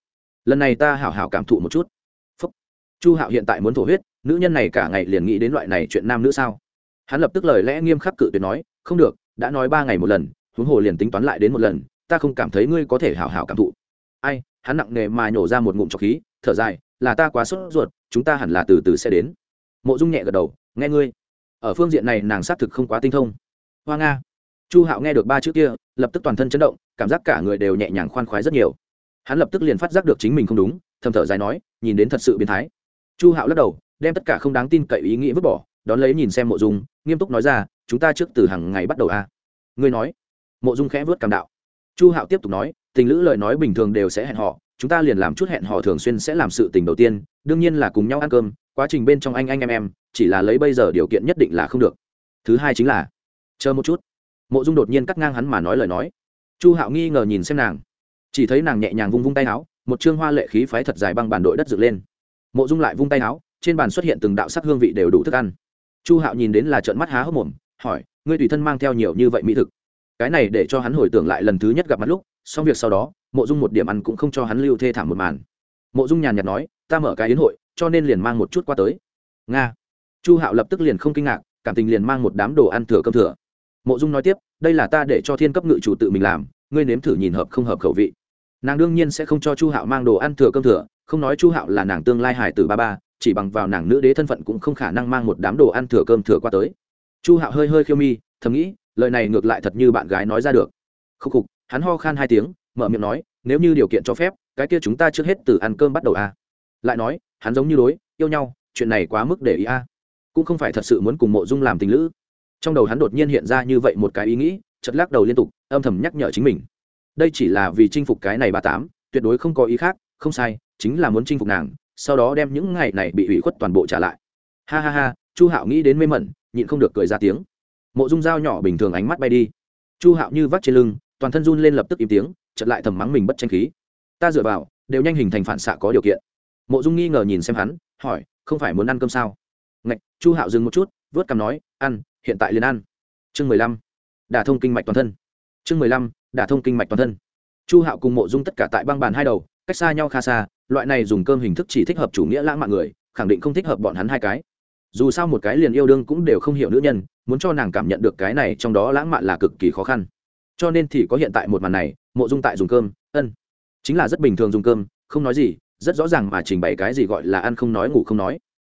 Lần này ta hảo hảo cảm thụ một chút. Phúc. chu hạo hiện tại muốn thổ huyết, nữ nhân này cả ngày liền nghĩ đến loại này chuyện nam nữ sao? Hắn lập tức lời lẽ nghiêm khắc cự tuyệt nói, không được, đã nói ba ngày một lần, huống hồ liền tính toán lại đến một lần, ta không cảm thấy ngươi có thể hảo hảo cảm thụ. Ai? Hắn nặng nề mà nhổ ra một ngụm trọc khí, thở dài, là ta quá sốt ruột, chúng ta hẳn là từ từ sẽ đến. Mộ dung nhẹ gật đầu, nghe ngươi. Ở phương diện này nàng xác thực không quá tinh thông. Hoa nga. Chu hạo nghe được ba chữ kia, lập tức toàn thân chấn động, cảm giác cả người đều nhẹ nhàng khoan khoái rất nhiều. Hắn lập tức liền phát giác được chính mình không đúng, thầm thở dài nói, nhìn đến thật sự biến thái. Chu hạo lắc đầu, đem tất cả không đáng tin cậy ý nghĩ vứt bỏ, đón lấy nhìn xem mộ dung, nghiêm túc nói ra, chúng ta trước từ hàng ngày bắt đầu a à? ngươi nói. Mộ dung khẽ vớt cảm đạo. Chu hạo tiếp tục nói tình lữ lời nói bình thường đều sẽ hẹn họ chúng ta liền làm chút hẹn họ thường xuyên sẽ làm sự tình đầu tiên, đương nhiên là cùng nhau ăn cơm, quá trình bên trong anh anh em em, chỉ là lấy bây giờ điều kiện nhất định là không được. Thứ hai chính là, chờ một chút. Mộ dung đột nhiên cắt ngang hắn mà nói lời nói. Chu hạo nghi ngờ nhìn xem nàng. Chỉ thấy nàng nhẹ nhàng vung vung tay áo, một chương hoa lệ khí phái thật dài băng bản đội đất dựng lên. Mộ dung lại vung tay áo, trên bàn xuất hiện từng đạo sắc hương vị đều đủ thức ăn. Chu hạo nhìn đến là trợn mắt há hốc mồm, hỏi, ngươi tùy thân mang theo nhiều như vậy mỹ thực? Cái này để cho hắn hồi tưởng lại lần thứ nhất gặp mặt lúc xong việc sau đó, mộ dung một điểm ăn cũng không cho hắn lưu thê thảm một màn. Mộ dung nhàn nhạt nói, ta mở cái yến hội, cho nên liền mang một chút qua tới. Nga. Chu hạo lập tức liền không kinh ngạc, cảm tình liền mang một đám đồ ăn thừa cơm thừa. Mộ dung nói tiếp, đây là ta để cho thiên cấp ngự chủ tự mình làm, ngươi nếm thử nhìn hợp không hợp khẩu vị. Nàng đương nhiên sẽ không cho chu hạo mang đồ ăn thừa cơm thừa, không nói chu hạo là nàng tương lai hải tử ba ba, chỉ bằng vào nàng nữ đế thân phận cũng không khả năng mang một đám đồ ăn thừa cơm thừa qua tới. Chu hạo hơi hơi khiêu mi, thầm nghĩ, lời này ngược lại thật như bạn gái nói ra được. Khúc khục hắn ho khan hai tiếng, mở miệng nói, nếu như điều kiện cho phép, cái kia chúng ta trước hết từ ăn cơm bắt đầu a. À. lại nói, hắn giống như đối, yêu nhau, chuyện này quá mức để ý a. À. cũng không phải thật sự muốn cùng mộ dung làm tình lữ. Trong đầu hắn đột nhiên hiện ra như vậy một cái ý nghĩ chật lắc đầu liên tục, âm thầm nhắc nhở chính mình. Đây chỉ là vì chinh phục cái này bà tám, tuyệt đối không có ý khác, không sai, chính là muốn chinh phục nàng, sau đó đem những ngày này bị ủy khuất toàn bộ trả lại. Ha ha ha, chu hạo nghĩ đến mê mẩn, nhịn không được cười ra tiếng. Mộ dung dao nhỏ bình thường ánh mắt bay đi. Chu hạo như vắt trên lưng toàn thân run lên lập tức im tiếng chật lại thầm mắng mình bất tranh khí. Ta dựa vào, đều nhanh hình thành phản xạ có điều kiện. Mộ dung nghi ngờ nhìn xem hắn, hỏi, không phải muốn ăn cơm sao? Ngạch, chu hạo dừng một chút, vớt cằm nói, ăn, hiện tại liền ăn. Chương mười lăm, đả thông kinh mạch toàn thân. Chương mười lăm, đả thông kinh mạch toàn thân. Chu hạo cùng mộ dung tất cả tại băng bàn hai đầu, cách xa nhau khá xa, loại này dùng cơm hình thức chỉ thích hợp chủ nghĩa lãng mạn người, khẳng định không thích hợp bọn hắn hai cái. Dù sao một cái liền yêu đương cũng đều không hiểu nữ nhân, muốn cho nàng cảm nhận được cái này trong đó lãng mạn là cực kỳ khó khăn cho nên thì có hiện tại một màn này, mộ dung tại dùng cơm, ân. Chính là rất bình thường dùng cơm, không nói gì, rất rõ ràng mà trình bày cái gì gọi là ăn không nói, ngủ không nói.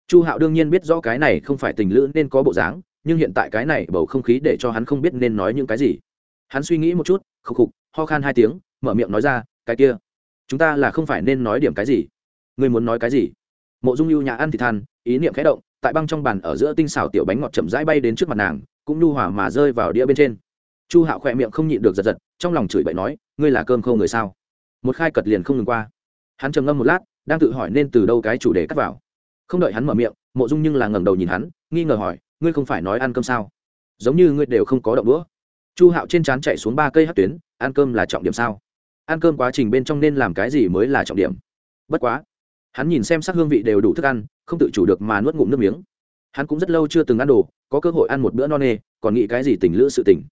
Chu hạo đương nhiên biết rõ cái này không phải tình lữ nên có bộ dáng, nhưng hiện tại cái này bầu không khí để cho hắn không biết nên nói những cái gì. Hắn suy nghĩ một chút, khục khục, ho khan hai tiếng, mở miệng nói ra, cái kia, chúng ta là không phải nên nói điểm cái gì? Ngươi muốn nói cái gì? Mộ dung lưu nhà ăn thì than, ý niệm khẽ động, tại băng trong bàn ở giữa tinh xảo tiểu bánh ngọt chậm rãi bay đến trước mặt nàng, cũng nhu hòa mà rơi vào đĩa bên trên chu hạo khỏe miệng không nhịn được giật giật, trong lòng chửi bậy nói, ngươi là cơm khâu người sao? Một khai cật liền không ngừng qua. Hắn trầm ngâm một lát, đang tự hỏi nên từ đâu cái chủ đề cắt vào. Không đợi hắn mở miệng, mộ dung nhưng là ngẩng đầu nhìn hắn, nghi ngờ hỏi, ngươi không phải nói ăn cơm sao? Giống như ngươi đều không có động đũa. Chu hạo trên trán chạy xuống ba cây hát tuyến, ăn cơm là trọng điểm sao? Ăn cơm quá trình bên trong nên làm cái gì mới là trọng điểm? Bất quá. Hắn nhìn xem sắc hương vị đều đủ thức ăn, không tự chủ được mà nuốt ngụm nước miếng. Hắn cũng rất lâu chưa từng ăn đồ, có cơ hội ăn một bữa no nê, còn nghĩ cái gì tình lữ sự tình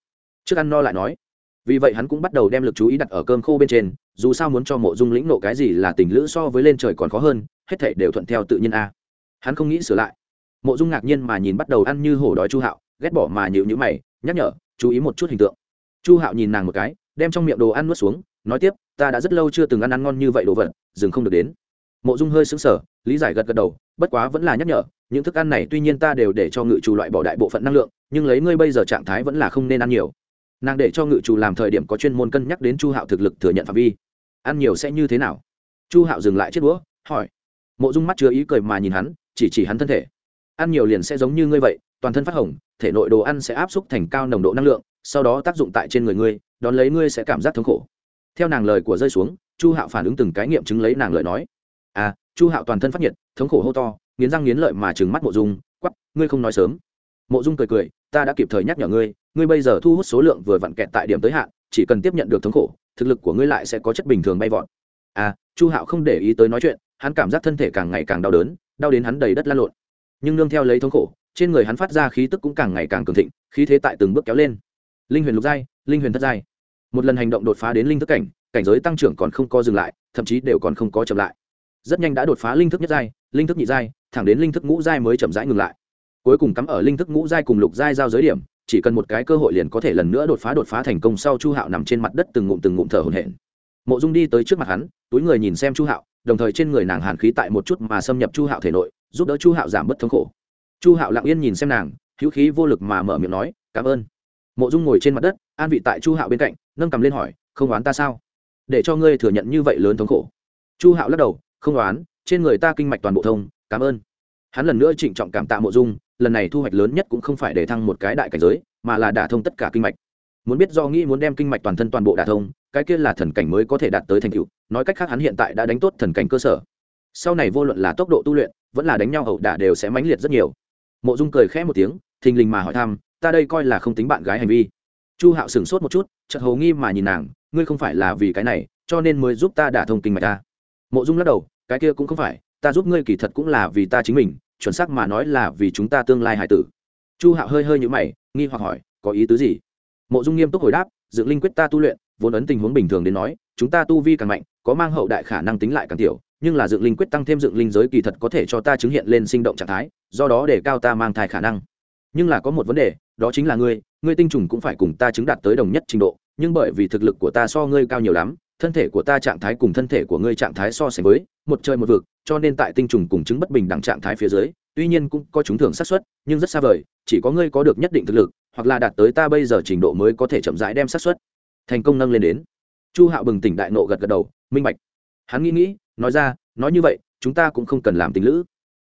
trước ăn no lại nói vì vậy hắn cũng bắt đầu đem lực chú ý đặt ở cơm khô bên trên dù sao muốn cho mộ dung lĩnh nộ cái gì là tình lữ so với lên trời còn khó hơn hết thể đều thuận theo tự nhiên a hắn không nghĩ sửa lại mộ dung ngạc nhiên mà nhìn bắt đầu ăn như hổ đói chu hạo ghét bỏ mà nhịu nhữ mày nhắc nhở chú ý một chút hình tượng chu hạo nhìn nàng một cái đem trong miệng đồ ăn nuốt xuống nói tiếp ta đã rất lâu chưa từng ăn ăn ngon như vậy đồ vật dừng không được đến mộ dung hơi xứng sở lý giải gật gật đầu bất quá vẫn là nhắc nhở những thức ăn này tuy nhiên ta đều để cho ngự chủ loại bỏ đại bộ phận năng lượng nhưng lấy ngươi bây giờ trạng thái vẫn là không nên ăn nhiều nàng để cho ngự chủ làm thời điểm có chuyên môn cân nhắc đến chu hạo thực lực thừa nhận phạm vi. Ăn nhiều sẽ như thế nào? Chu hạo dừng lại chiếc đũa hỏi. Mộ dung mắt chứa ý cười mà nhìn hắn, chỉ chỉ hắn thân thể. Ăn nhiều liền sẽ giống như ngươi vậy, toàn thân phát hồng, thể nội đồ ăn sẽ áp xúc thành cao nồng độ năng lượng, sau đó tác dụng tại trên người ngươi, đón lấy ngươi sẽ cảm giác thống khổ. Theo nàng lời của rơi xuống, chu hạo phản ứng từng cái nghiệm chứng lấy nàng lời nói. À chu hạo toàn thân phát nhiệt, thống khổ hô to, nghiến răng nghiến lợi mà trừng mắt mộ dung quắp ngươi không nói sớm. Mộ dung cười cười, ta đã kịp thời nhắc nhở ngươi ngươi bây giờ thu hút số lượng vừa vặn kẹt tại điểm tới hạn, chỉ cần tiếp nhận được thống khổ, thực lực của ngươi lại sẽ có chất bình thường bay vọt. À chu hạo không để ý tới nói chuyện, hắn cảm giác thân thể càng ngày càng đau đớn, đau đến hắn đầy đất lan lộn. Nhưng nương theo lấy thống khổ, trên người hắn phát ra khí tức cũng càng ngày càng cường thịnh, khí thế tại từng bước kéo lên. Linh huyền lục giai, linh huyền thất giai. Một lần hành động đột phá đến linh thức cảnh cảnh giới tăng trưởng còn không có dừng lại, thậm chí đều còn không có chậm lại. Rất nhanh đã đột phá linh thức nhất giai, linh thức nhị giai, thẳng đến linh thức ngũ giai mới chậm rãi ngừng lại. Cuối cùng cắm ở linh thức ngũ giai cùng lục giai giao giới điểm chỉ cần một cái cơ hội liền có thể lần nữa đột phá đột phá thành công sau chu hạo nằm trên mặt đất từng ngụm từng ngụm thở hổn hển. Mộ dung đi tới trước mặt hắn, túi người nhìn xem chu hạo, đồng thời trên người nàng hàn khí tại một chút mà xâm nhập chu hạo thể nội, giúp đỡ chu hạo giảm bớt thống khổ. Chu hạo lặng yên nhìn xem nàng, hữu khí vô lực mà mở miệng nói, cảm ơn. Mộ dung ngồi trên mặt đất, an vị tại chu hạo bên cạnh, nâng cầm lên hỏi, không oán ta sao? Để cho ngươi thừa nhận như vậy lớn thống khổ. Chu hạo lắc đầu, không oán, trên người ta kinh mạch toàn bộ thông, cảm ơn. Hắn lần nữa trịnh trọng cảm tạ mộ dung lần này thu hoạch lớn nhất cũng không phải để thăng một cái đại cảnh giới, mà là đả thông tất cả kinh mạch. Muốn biết do nghĩ muốn đem kinh mạch toàn thân toàn bộ đả thông, cái kia là thần cảnh mới có thể đạt tới thành tựu, nói cách khác hắn hiện tại đã đánh tốt thần cảnh cơ sở. Sau này vô luận là tốc độ tu luyện, vẫn là đánh nhau ẩu đả đều sẽ mãnh liệt rất nhiều. Mộ dung cười khẽ một tiếng, thình lình mà hỏi thăm, ta đây coi là không tính bạn gái hành vi. Chu hạo sửng sốt một chút, chợt hầu nghi mà nhìn nàng, ngươi không phải là vì cái này, cho nên mới giúp ta đả thông kinh mạch ta? Mộ dung lắc đầu, cái kia cũng không phải, ta giúp ngươi kỳ thật cũng là vì ta chính mình chuẩn xác mà nói là vì chúng ta tương lai hải tử. Chu hạo hơi hơi nhũ mày, nghi hoặc hỏi, có ý tứ gì? Mộ dung nghiêm túc hồi đáp dựng linh quyết ta tu luyện, vốn ấn tình huống bình thường đến nói, chúng ta tu vi càng mạnh, có mang hậu đại khả năng tính lại càng tiểu, nhưng là dựng linh quyết tăng thêm dựng linh giới kỳ thật có thể cho ta chứng hiện lên sinh động trạng thái, do đó để cao ta mang thai khả năng. Nhưng là có một vấn đề, đó chính là ngươi ngươi tinh trùng cũng phải cùng ta chứng đạt tới đồng nhất trình độ, nhưng bởi vì thực lực của ta so ngươi cao nhiều lắm, thân thể của ta trạng thái cùng thân thể của ngươi trạng thái so sánh với, một trời một vực cho nên tại tinh trùng cùng chứng bất bình đẳng trạng thái phía dưới, tuy nhiên cũng có chúng thường xác suất, nhưng rất xa vời, chỉ có ngươi có được nhất định thực lực, hoặc là đạt tới ta bây giờ trình độ mới có thể chậm rãi đem xác suất thành công nâng lên đến. Chu hạo bừng tỉnh đại nộ gật gật đầu, minh bạch. Hắn nghĩ nghĩ, nói ra, nói như vậy, chúng ta cũng không cần làm tình lữ.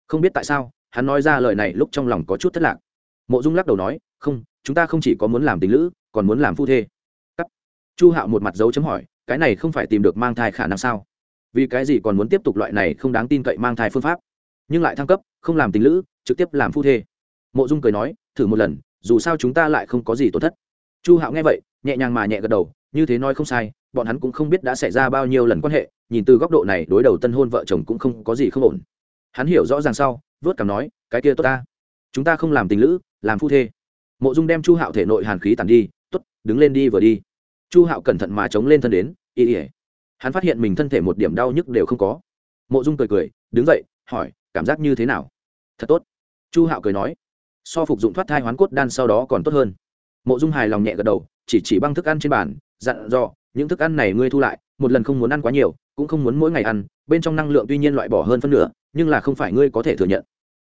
Không biết tại sao, hắn nói ra lời này lúc trong lòng có chút thất lạc. Mộ dung lắc đầu nói, không, chúng ta không chỉ có muốn làm tình lữ, còn muốn làm phu thê. Cắt. chu hạo một mặt dấu chấm hỏi, cái này không phải tìm được mang thai khả năng sao? Vì cái gì còn muốn tiếp tục loại này không đáng tin cậy mang thai phương pháp? Nhưng lại thăng cấp, không làm tình lữ, trực tiếp làm phu thê. Mộ dung cười nói, thử một lần, dù sao chúng ta lại không có gì tổn thất. Chu hạo nghe vậy, nhẹ nhàng mà nhẹ gật đầu, như thế nói không sai, bọn hắn cũng không biết đã xảy ra bao nhiêu lần quan hệ, nhìn từ góc độ này, đối đầu tân hôn vợ chồng cũng không có gì không ổn. Hắn hiểu rõ ràng sau, vớt cảm nói, cái kia tốt ta. Chúng ta không làm tình lữ, làm phu thê. Mộ dung đem chu hạo thể nội hàn khí tàn đi t ố t đứng lên đi vừa đi. Chu hạo cẩn thận mà chống lên thân đến y ỉa hắn phát hiện mình thân thể một điểm đau nhức đều không có. Mộ dung cười cười, đứng dậy, hỏi, cảm giác như thế nào? Thật tốt. Chu hạo cười nói, so phục dụng thoát thai hoán cốt đan sau đó còn tốt hơn. Mộ dung hài lòng nhẹ gật đầu, chỉ chỉ băng thức ăn trên bàn, dặn dò, những thức ăn này ngươi thu lại, một lần không muốn ăn quá nhiều, cũng không muốn mỗi ngày ăn, bên trong năng lượng tuy nhiên loại bỏ hơn phân nửa, nhưng là không phải ngươi có thể thừa nhận.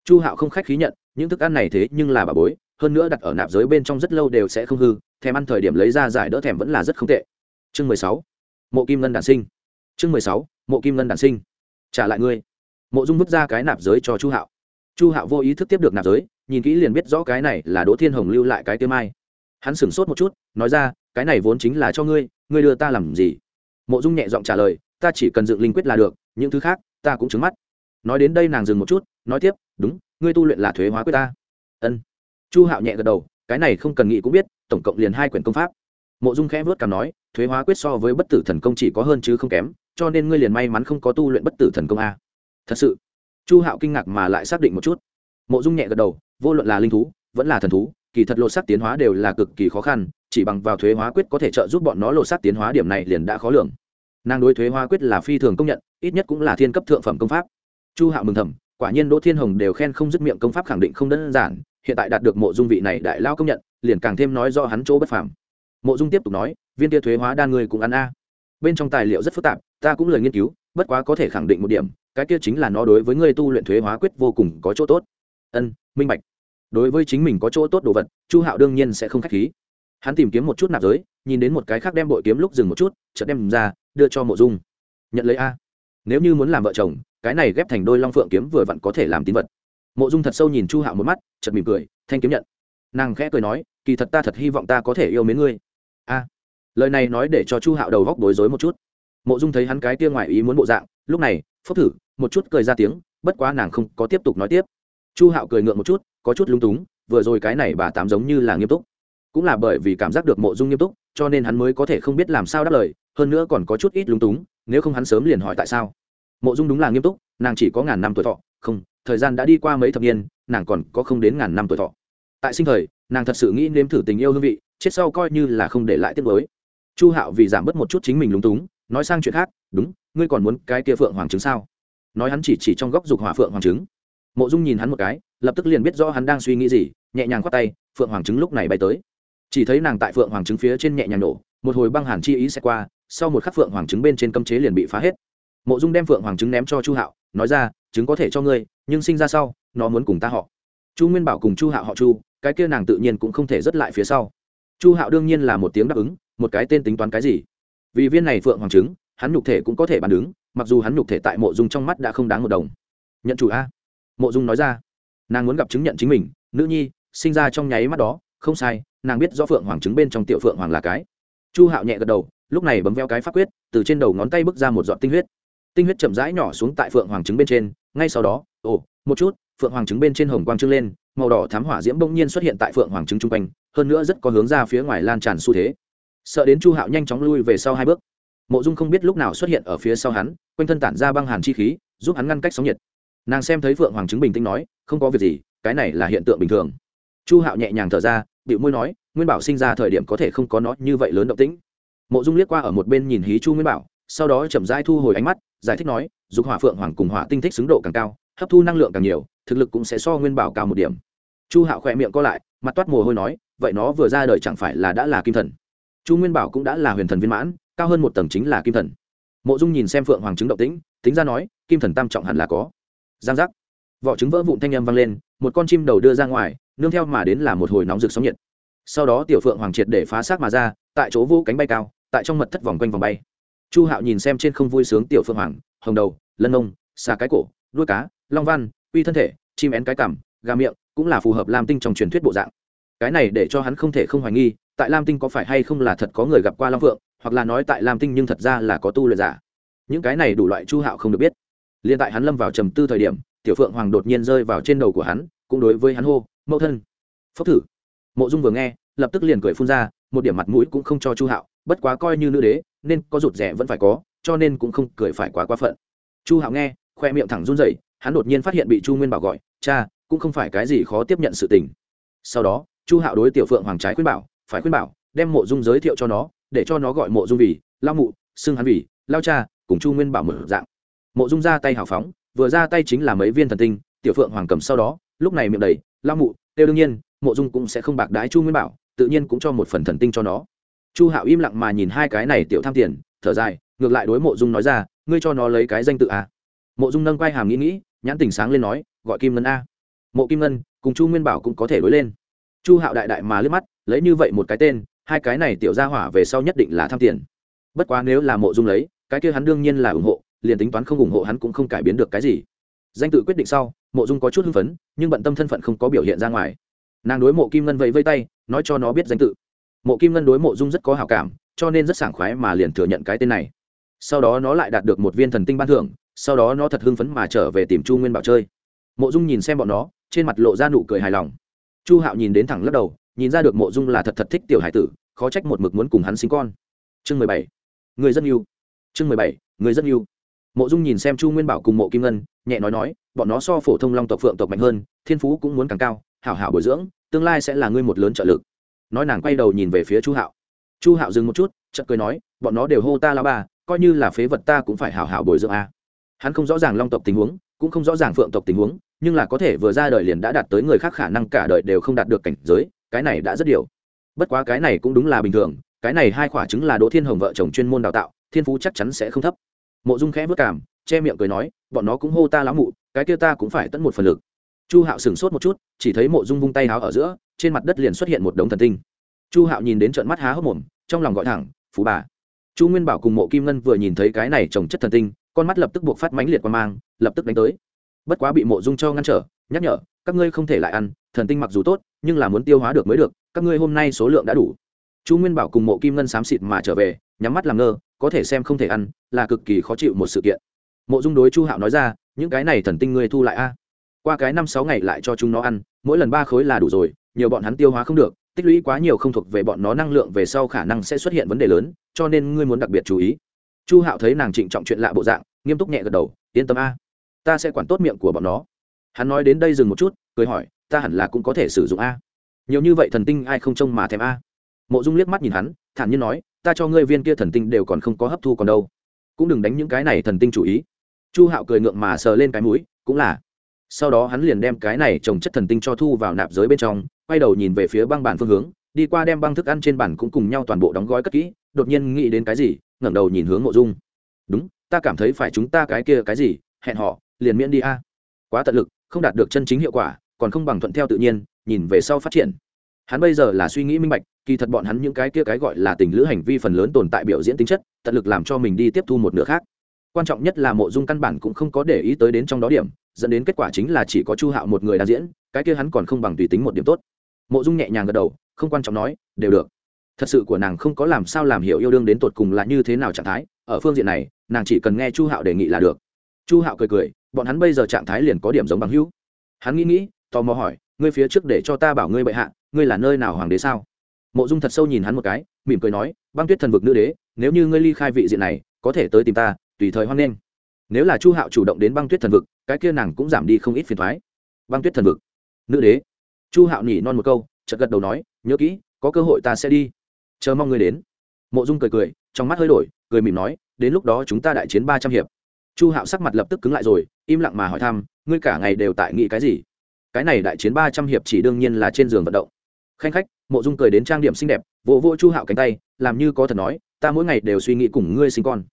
Chu hạo không khách khí nhận, những thức ăn này thế nhưng là bà bối, hơn nữa đặt ở nạp giới bên trong rất lâu đều sẽ không hư, thèm ăn thời điểm lấy ra giải đỡ thèm vẫn là rất không tệ. Chương mười sáu mộ kim ngân đản sinh. Chương mười sáu, mộ kim ngân đản sinh. Trả lại ngươi. Mộ dung vứt ra cái nạp giới cho chu hạo. Chu hạo vô ý thức tiếp được nạp giới, nhìn kỹ liền biết rõ cái này là đỗ thiên hồng lưu lại cái tiêu mai. Hắn sửng sốt một chút, nói ra, cái này vốn chính là cho ngươi ngươi đưa ta làm gì? Mộ dung nhẹ giọng trả lời, ta chỉ cần dựng linh quyết là được, những thứ khác, ta cũng trứng mắt. Nói đến đây nàng dừng một chút, nói tiếp, đúng, ngươi tu luyện là thuế hóa quyết ta. Ân. Chu hạo nhẹ gật đầu, cái này không cần nghĩ cũng biết, tổng cộng liền hai quyển công pháp mộ dung khẽ vớt cảm nói, thuế hóa quyết so với bất tử thần công chỉ có hơn chứ không kém, cho nên ngươi liền may mắn không có tu luyện bất tử thần công a. Thật sự? Chu hạo kinh ngạc mà lại xác định một chút. Mộ dung nhẹ gật đầu, vô luận là linh thú, vẫn là thần thú, kỳ thật lộ sắc tiến hóa đều là cực kỳ khó khăn, chỉ bằng vào thuế hóa quyết có thể trợ giúp bọn nó lộ sắc tiến hóa điểm này liền đã khó lường. Nàng đối thuế hóa quyết là phi thường công nhận, ít nhất cũng là thiên cấp thượng phẩm công pháp. Chu hạo mừng thầm, quả nhiên đỗ thiên hồng đều khen không dứt miệng công pháp khẳng định không đơn giản, hiện tại đạt được mộ dung vị này đại lao công nhận, liền càng thêm nói do hắn chỗ bất phàm mộ dung tiếp tục nói, viên tia thuế hóa đan ngươi cũng ăn a. Bên trong tài liệu rất phức tạp, ta cũng lời nghiên cứu, bất quá có thể khẳng định một điểm, cái kia chính là nó đối với người tu luyện thuế hóa quyết vô cùng có chỗ tốt. Ân, minh bạch. Đối với chính mình có chỗ tốt đồ vật, chu hạo đương nhiên sẽ không k h á c h khí. Hắn tìm kiếm một chút nạp giới, nhìn đến một cái khác đem bội kiếm lúc dừng một chút, chợt đem ra, đưa cho mộ dung. Nhận lấy a. Nếu như muốn làm vợ chồng, cái này ghép thành đôi long phượng kiếm vừa vặn có thể làm tín vật. Mộ dung thật sâu nhìn chu hạo một mắt chật mỉm cười, thanh kiếm nhận. Nàng khẽ cười nói, kỳ thật ta thật hy vọng ta có thể yêu mến ngươi a, lời này nói để cho chu hạo đầu góc bối rối một chút. Mộ dung thấy hắn cái kia ngoài ý muốn bộ dạng, lúc này phốc thử, một chút cười ra tiếng, bất quá nàng không có tiếp tục nói tiếp. Chu hạo cười ngượng một chút, có chút lung túng, vừa rồi cái này bà tám giống như là nghiêm túc. Cũng là bởi vì cảm giác được mộ dung nghiêm túc, cho nên hắn mới có thể không biết làm sao đáp lời, hơn nữa còn có chút ít lung túng, nếu không hắn sớm liền hỏi tại sao. Mộ dung đúng là nghiêm túc, nàng chỉ có ngàn năm tuổi thọ, không, thời gian đã đi qua mấy thập niên, nàng còn có không đến ngàn năm tuổi thọ. Tại sinh thời nàng thật sự nghĩ nếm thử tình yêu hương vị, chết sau coi như là không để lại tiết mới chu hạo vì giảm bớt một chút chính mình lúng túng, nói sang chuyện khác, đúng, ngươi còn muốn cái kia phượng hoàng trứng sao? Nói hắn chỉ chỉ trong góc dục hỏa phượng hoàng trứng. Mộ dung nhìn hắn một cái, lập tức liền biết rõ hắn đang suy nghĩ gì, nhẹ nhàng khoát tay, phượng hoàng trứng lúc này bay tới. Chỉ thấy nàng tại phượng hoàng trứng phía trên nhẹ nhàng nổ, một hồi băng hàn chi ý sẽ qua, sau một khắc phượng hoàng trứng bên trên cấm chế liền bị phá hết. Mộ dung đem phượng hoàng trứng ném cho chu hạo, nói ra, trứng có thể cho ngươi, nhưng sinh ra sau, nó muốn cùng ta họ chu nguyên bảo cùng chu hạo họ chu, cái kia nàng tự nhiên cũng không thể dứt lại phía sau. Chu hạo đương nhiên là một tiếng đáp ứng, một cái tên tính toán cái gì. Vì viên này phượng hoàng trứng, hắn nhục thể cũng có thể bàn đứng, mặc dù hắn nhục thể tại mộ dung trong mắt đã không đáng một đồng. Nhận chủ a. Mộ dung nói ra. Nàng muốn gặp chứng nhận chính mình, nữ nhi, sinh ra trong nháy mắt đó, không sai, nàng biết rõ phượng hoàng chứng bên trong tiểu phượng hoàng là cái. Chu hạo nhẹ gật đầu, lúc này bấm veo cái pháp quyết, từ trên đầu ngón tay bước ra một giọt tinh huyết. Tinh huyết chậm rãi nhỏ xuống tại phượng hoàng trứng bên trên, ngay sau đó, ồ, một chút phượng hoàng trứng bên trên hồng quang trưng lên, màu đỏ thám hỏa diễm bỗng nhiên xuất hiện tại phượng hoàng trứng chung quanh, hơn nữa rất có hướng ra phía ngoài lan tràn xu thế. Sợ đến chu hạo nhanh chóng lui về sau hai bước. Mộ dung không biết lúc nào xuất hiện ở phía sau hắn, quanh thân tản ra băng hàn chi khí, giúp hắn ngăn cách sóng nhiệt. Nàng xem thấy phượng hoàng trứng bình tĩnh nói, không có việc gì, cái này là hiện tượng bình thường. Chu hạo nhẹ nhàng thở ra bịu môi nói, nguyên bảo sinh ra thời điểm có thể không có nó như vậy lớn động tĩnh. Mộ dung liếc qua ở một bên nhìn hí chu nguyên bảo, sau đó chậm rãi thu hồi ánh mắt, giải thích nói, dục hỏa phượng hoàng cùng hỏa tinh thích xứng độ càng cao, hấp thu năng lượng càng nhiều thực lực cũng sẽ so nguyên bảo cao một điểm. Chu hạo khỏe miệng co lại mặt toát mồ hôi nói vậy nó vừa ra đời chẳng phải là đã là kim thần? Chu nguyên bảo cũng đã là huyền thần viên mãn cao hơn một tầng chính là kim thần. Mộ dung nhìn xem phượng hoàng chứng động tĩnh tính ra nói kim thần tam trọng hẳn là có. Giang giác. Vỏ trứng vỡ vụn thanh â m vang lên một con chim đầu đưa ra ngoài nương theo mà đến là một hồi nóng rực sóng nhiệt. Sau đó tiểu phượng hoàng triệt để phá xác mà ra tại chỗ vô cánh bay cao tại trong mật thất vòng quanh vòng bay. Chu hạo nhìn xem trên không vui sướng tiểu phượng hoàng hồng đầu lân ông, xà cái cổ đuôi cá long văn uy thân thể, chim én cái cằm gà miệng, cũng là phù hợp lam tinh trong truyền thuyết bộ dạng. Cái này để cho hắn không thể không hoài nghi, tại lam tinh có phải hay không là thật có người gặp qua long phượng, hoặc là nói tại lam tinh nhưng thật ra là có tu luyện giả. Những cái này đủ loại chu hạo không được biết. Liền tại hắn lâm vào trầm tư thời điểm, tiểu phượng hoàng đột nhiên rơi vào trên đầu của hắn, cũng đối với hắn hô, mẫu thân. Phốc thử. Mộ dung vừa nghe, lập tức liền cười phun ra, một điểm mặt mũi cũng không cho chu hạo, bất quá coi như nữ đế, nên có rụt rẻ vẫn phải có, cho nên cũng không cười phải quá quá phận. Chu hạo nghe, khoe miệng thẳng run rẩy hắn đột nhiên phát hiện bị chu nguyên bảo gọi, cha, cũng không phải cái gì khó tiếp nhận sự tình. Sau đó, chu hạo đối tiểu phượng hoàng trái khuyên bảo, phải khuyên bảo, đem mộ dung giới thiệu cho nó, để cho nó gọi mộ dung vì, lao mụ, xưng hắn vì, lao cha, cùng chu nguyên bảo mở dạng. Mộ dung ra tay hào phóng, vừa ra tay chính là mấy viên thần tinh, tiểu phượng hoàng cầm sau đó, lúc này miệng đầy, lao mụ tiêu đương nhiên, mộ dung cũng sẽ không bạc đái chu nguyên bảo, tự nhiên cũng cho một phần thần tinh cho nó. Chu hạo im lặng mà nhìn hai cái này tiểu tham tiền, thở dài, ngược lại đối mộ dung nói ra, ngươi cho nó lấy cái danh tự à? Mộ dung nâng quay hàm nghĩ nghĩ nhãn tình sáng lên nói, gọi kim ngân a. Mộ kim ngân cùng chu nguyên bảo cũng có thể đối lên. Chu hạo đại đại mà liếc mắt, lấy như vậy một cái tên, hai cái này tiểu ra hỏa về sau nhất định là tham tiền. Bất quá nếu là mộ dung lấy, cái kia hắn đương nhiên là ủng hộ, liền tính toán không ủng hộ hắn cũng không cải biến được cái gì. Danh tự quyết định sau, mộ dung có chút hưng phấn, nhưng bận tâm thân phận không có biểu hiện ra ngoài. Nàng đối mộ kim ngân vẫy vây tay, nói cho nó biết danh tự. Mộ kim ngân đối mộ dung rất có hào cảm, cho nên rất sảng khoái mà liền thừa nhận cái tên này. Sau đó nó lại đạt được một viên thần tinh ban thưởng sau đó nó thật hưng phấn mà trở về tìm chu nguyên bảo chơi. Mộ dung nhìn xem bọn nó, trên mặt lộ ra nụ cười hài lòng. Chu hạo nhìn đến thẳng lắc đầu, nhìn ra được mộ dung là thật thật thích tiểu hải tử, khó trách một mực muốn cùng hắn sinh con. Chương mười bảy. Người dân yêu. Chương mười bảy. Người dân yêu. Mộ dung nhìn xem chu nguyên bảo cùng mộ kim ngân, nhẹ nói nói, bọn nó so phổ thông long tộc, phượng tộc mạnh hơn, thiên phú cũng muốn càng cao, hảo hảo bồi dưỡng, tương lai sẽ là ngươi một lớn trợ lực. Nói nàng quay đầu nhìn về phía chu hạo. Chu hạo dừng một chút, chợt cười nói, bọn nó đều hô ta la ba, coi như là phế vật ta cũng phải hảo hảo bồi dưỡng a hắn không rõ ràng long tộc tình huống, cũng không rõ ràng phượng tộc tình huống, nhưng là có thể vừa ra đời liền đã đạt tới người khác khả năng cả đời đều không đạt được cảnh giới, cái này đã rất điều. Bất quá cái này cũng đúng là bình thường, cái này hai quả trứng là đỗ thiên hồng vợ chồng chuyên môn đào tạo, thiên phú chắc chắn sẽ không thấp. Mộ dung khẽ vất cảm, che miệng cười nói, bọn nó cũng hô ta lão mụ, cái kia ta cũng phải tận một phần lực. Chu hạo sửng sốt một chút, chỉ thấy mộ dung vung tay háo ở giữa, trên mặt đất liền xuất hiện một đống thần tinh. Chu hạo nhìn đến trận mắt há hốc mồm, trong lòng gọi thẳng, phú bà. Chu nguyên bảo cùng mộ kim ngân vừa nhìn thấy cái này trồng chất thần tinh con mắt lập tức buộc phát mãnh liệt qua mang, lập tức đánh tới. Bất quá bị mộ dung cho ngăn trở, nhắc nhở, các ngươi không thể lại ăn, thần tinh mặc dù tốt, nhưng là muốn tiêu hóa được mới được, các ngươi hôm nay số lượng đã đủ. Chu nguyên bảo cùng mộ kim ngân xám xịt mà trở về, nhắm mắt làm ngơ, có thể xem không thể ăn, là cực kỳ khó chịu một sự kiện. Mộ dung đối chu hạo nói ra, những cái này thần tinh ngươi thu lại a. Qua cái năm sáu ngày lại cho chúng nó ăn, mỗi lần ba khối là đủ rồi nhiều bọn hắn tiêu hóa không được, tích lũy quá nhiều không thuộc về bọn nó năng lượng về sau khả năng sẽ xuất hiện vấn đề lớn, cho nên ngươi muốn đặc biệt chú ý chu hạo thấy nàng trịnh trọng chuyện lạ bộ dạng, nghiêm túc nhẹ gật đầu, yên tâm a, ta sẽ quản tốt miệng của bọn nó. Hắn nói đến đây dừng một chút, cười hỏi, ta hẳn là cũng có thể sử dụng a. Nhiều như vậy thần tinh ai không trông mà thèm a? Mộ dung liếc mắt nhìn hắn, thản nhiên nói, ta cho ngươi viên kia thần tinh đều còn không có hấp thu còn đâu. Cũng đừng đánh những cái này thần tinh chủ ý. Chu hạo cười ngượng mà sờ lên cái mũi, cũng là. Sau đó hắn liền đem cái này trồng chất thần tinh cho thu vào nạp giới bên trong, quay đầu nhìn về phía băng bàn phương hướng, đi qua đem băng thức ăn trên bàn cũng cùng nhau toàn bộ đóng gói cất kỹ, đột nhiên nghĩ đến cái gì ngẩng đầu nhìn hướng mộ dung. Đúng, ta cảm thấy phải chúng ta cái kia cái gì, hẹn họ, liền miễn đi a. Quá tận lực, không đạt được chân chính hiệu quả, còn không bằng thuận theo tự nhiên, nhìn về sau phát triển. Hắn bây giờ là suy nghĩ minh bạch, kỳ thật bọn hắn những cái kia cái gọi là tình lữ hành vi phần lớn tồn tại biểu diễn tính chất, tận lực làm cho mình đi tiếp thu một nửa khác. Quan trọng nhất là mộ dung căn bản cũng không có để ý tới đến trong đó điểm, dẫn đến kết quả chính là chỉ có chu hạo một người đang diễn, cái kia hắn còn không bằng tùy tính một điểm tốt. Mộ dung nhẹ nhàng gật đầu, không quan trọng nói, đều được thật sự của nàng không có làm sao làm hiểu yêu đương đến tột cùng là như thế nào trạng thái, ở phương diện này, nàng chỉ cần nghe chu hạo đề nghị là được. Chu hạo cười cười, bọn hắn bây giờ trạng thái liền có điểm giống bằng hữu. Hắn nghĩ nghĩ, tò mò hỏi, ngươi phía trước để cho ta bảo ngươi bệ hạ, ngươi là nơi nào hoàng đế sao? Mộ dung thật sâu nhìn hắn một cái, mỉm cười nói, băng tuyết thần vực nữ đế, nếu như ngươi ly khai vị diện này, có thể tới tìm ta, tùy thời hoan nghênh. Nếu là chu hạo chủ động đến băng tuyết thần vực, cái kia nàng cũng giảm đi không ít phiền thoái băng tuyết thần vực nữ đế. Chu hạo nhỉ non một câu, chợt gật đầu nói, nhớ kỹ, có cơ hội ta sẽ đi chờ mong ngươi đến. Mộ dung cười cười, trong mắt hơi đổi, cười mỉm nói, đến lúc đó chúng ta đại chiến ba trăm hiệp. Chu hạo sắc mặt lập tức cứng lại rồi, im lặng mà hỏi thăm, ngươi cả ngày đều tại nghĩ cái gì? Cái này đại chiến ba trăm hiệp chỉ đương nhiên là trên giường vận động. Khanh khách, mộ dung cười đến trang điểm xinh đẹp, vỗ vỗ chu hạo cánh tay, làm như có thật nói, ta mỗi ngày đều suy nghĩ cùng ngươi sinh con.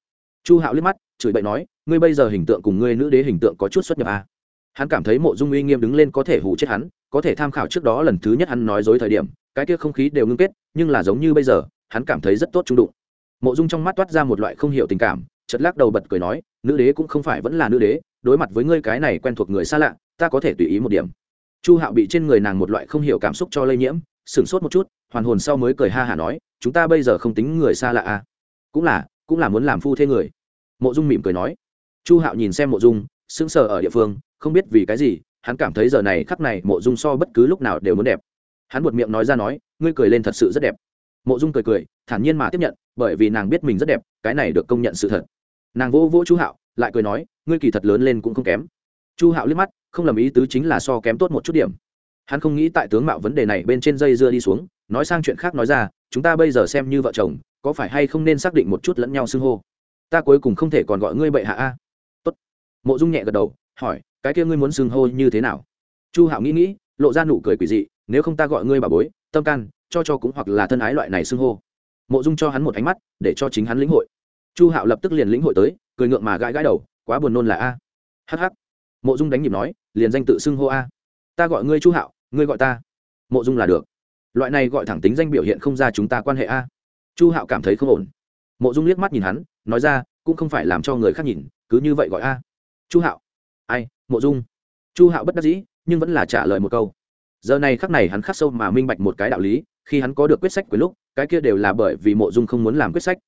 Chu hạo liếc mắt, chửi bậy nói, ngươi bây giờ hình tượng cùng ngươi nữ đế hình tượng có chút xuất nhập à. hắn cảm thấy mộ dung uy nghiêm đứng lên có thể hù chết hắn, có thể tham khảo trước đó lần thứ nhất hắn nói dối thời điểm cái kia không khí đều ngưng kết, nhưng là giống như bây giờ, hắn cảm thấy rất tốt trung đụng. Mộ dung trong mắt toát ra một loại không hiểu tình cảm chật lắc đầu bật cười nói, nữ đế cũng không phải vẫn là nữ đế, đối mặt với ngươi cái này quen thuộc người xa lạ, ta có thể tùy ý một điểm. Chu hạo bị trên người nàng một loại không hiểu cảm xúc cho lây nhiễm, sửng sốt một chút, hoàn hồn sau mới cười ha hả nói, chúng ta bây giờ không tính người xa lạ à? Cũng là cũng là muốn làm phu thế người. Mộ dung mỉm cười nói. Chu hạo nhìn xem mộ dung, sững sờ ở địa phương, không biết vì cái gì, hắn cảm thấy giờ này khắc này mộ dung so bất cứ lúc nào đều muốn đẹp hắn buột miệng nói ra nói, ngươi cười lên thật sự rất đẹp. Mộ dung cười cười, thản nhiên mà tiếp nhận, bởi vì nàng biết mình rất đẹp, cái này được công nhận sự thật. Nàng vỗ vỗ chu hạo, lại cười nói, ngươi kỳ thật lớn lên cũng không kém. Chu hạo liếc mắt, không lầm ý tứ chính là so kém tốt một chút điểm. Hắn không nghĩ tại tướng mạo vấn đề này bên trên dây dưa đi xuống, nói sang chuyện khác nói ra, chúng ta bây giờ xem như vợ chồng, có phải hay không nên xác định một chút lẫn nhau xưng hô? Ta cuối cùng không thể còn gọi ngươi bệ hạ a. Tốt. Mộ dung nhẹ gật đầu, hỏi, cái kia ngươi muốn xưng hô như thế nào? Chu hạo nghĩ nghĩ, lộ ra nụ cười quỷ dị nếu không ta gọi ngươi bà bối, tâm can, cho cho cũng hoặc là thân ái loại này xưng hô. Mộ dung cho hắn một ánh mắt, để cho chính hắn lĩnh hội. Chu hạo lập tức liền lĩnh hội tới, cười ngượng mà gãi gãi đầu, quá buồn nôn là a. Hh mộ dung đánh nhịp nói, liền danh tự xưng hô a. Ta gọi ngươi chu hạo, ngươi gọi ta. Mộ dung là được. Loại này gọi thẳng tính danh biểu hiện không ra chúng ta quan hệ a. Chu hạo cảm thấy không ổn. Mộ dung liếc mắt nhìn hắn, nói ra, cũng không phải làm cho người khác nhìn, cứ như vậy gọi a. Chu hạo. Ai, mộ dung. Chu hạo bất đắc dĩ, nhưng vẫn là trả lời một câu giờ này khắc này hắn khắc sâu mà minh bạch một cái đạo lý, khi hắn có được quyết sách cuối lúc, cái kia đều là bởi vì mộ dung không muốn làm quyết sách.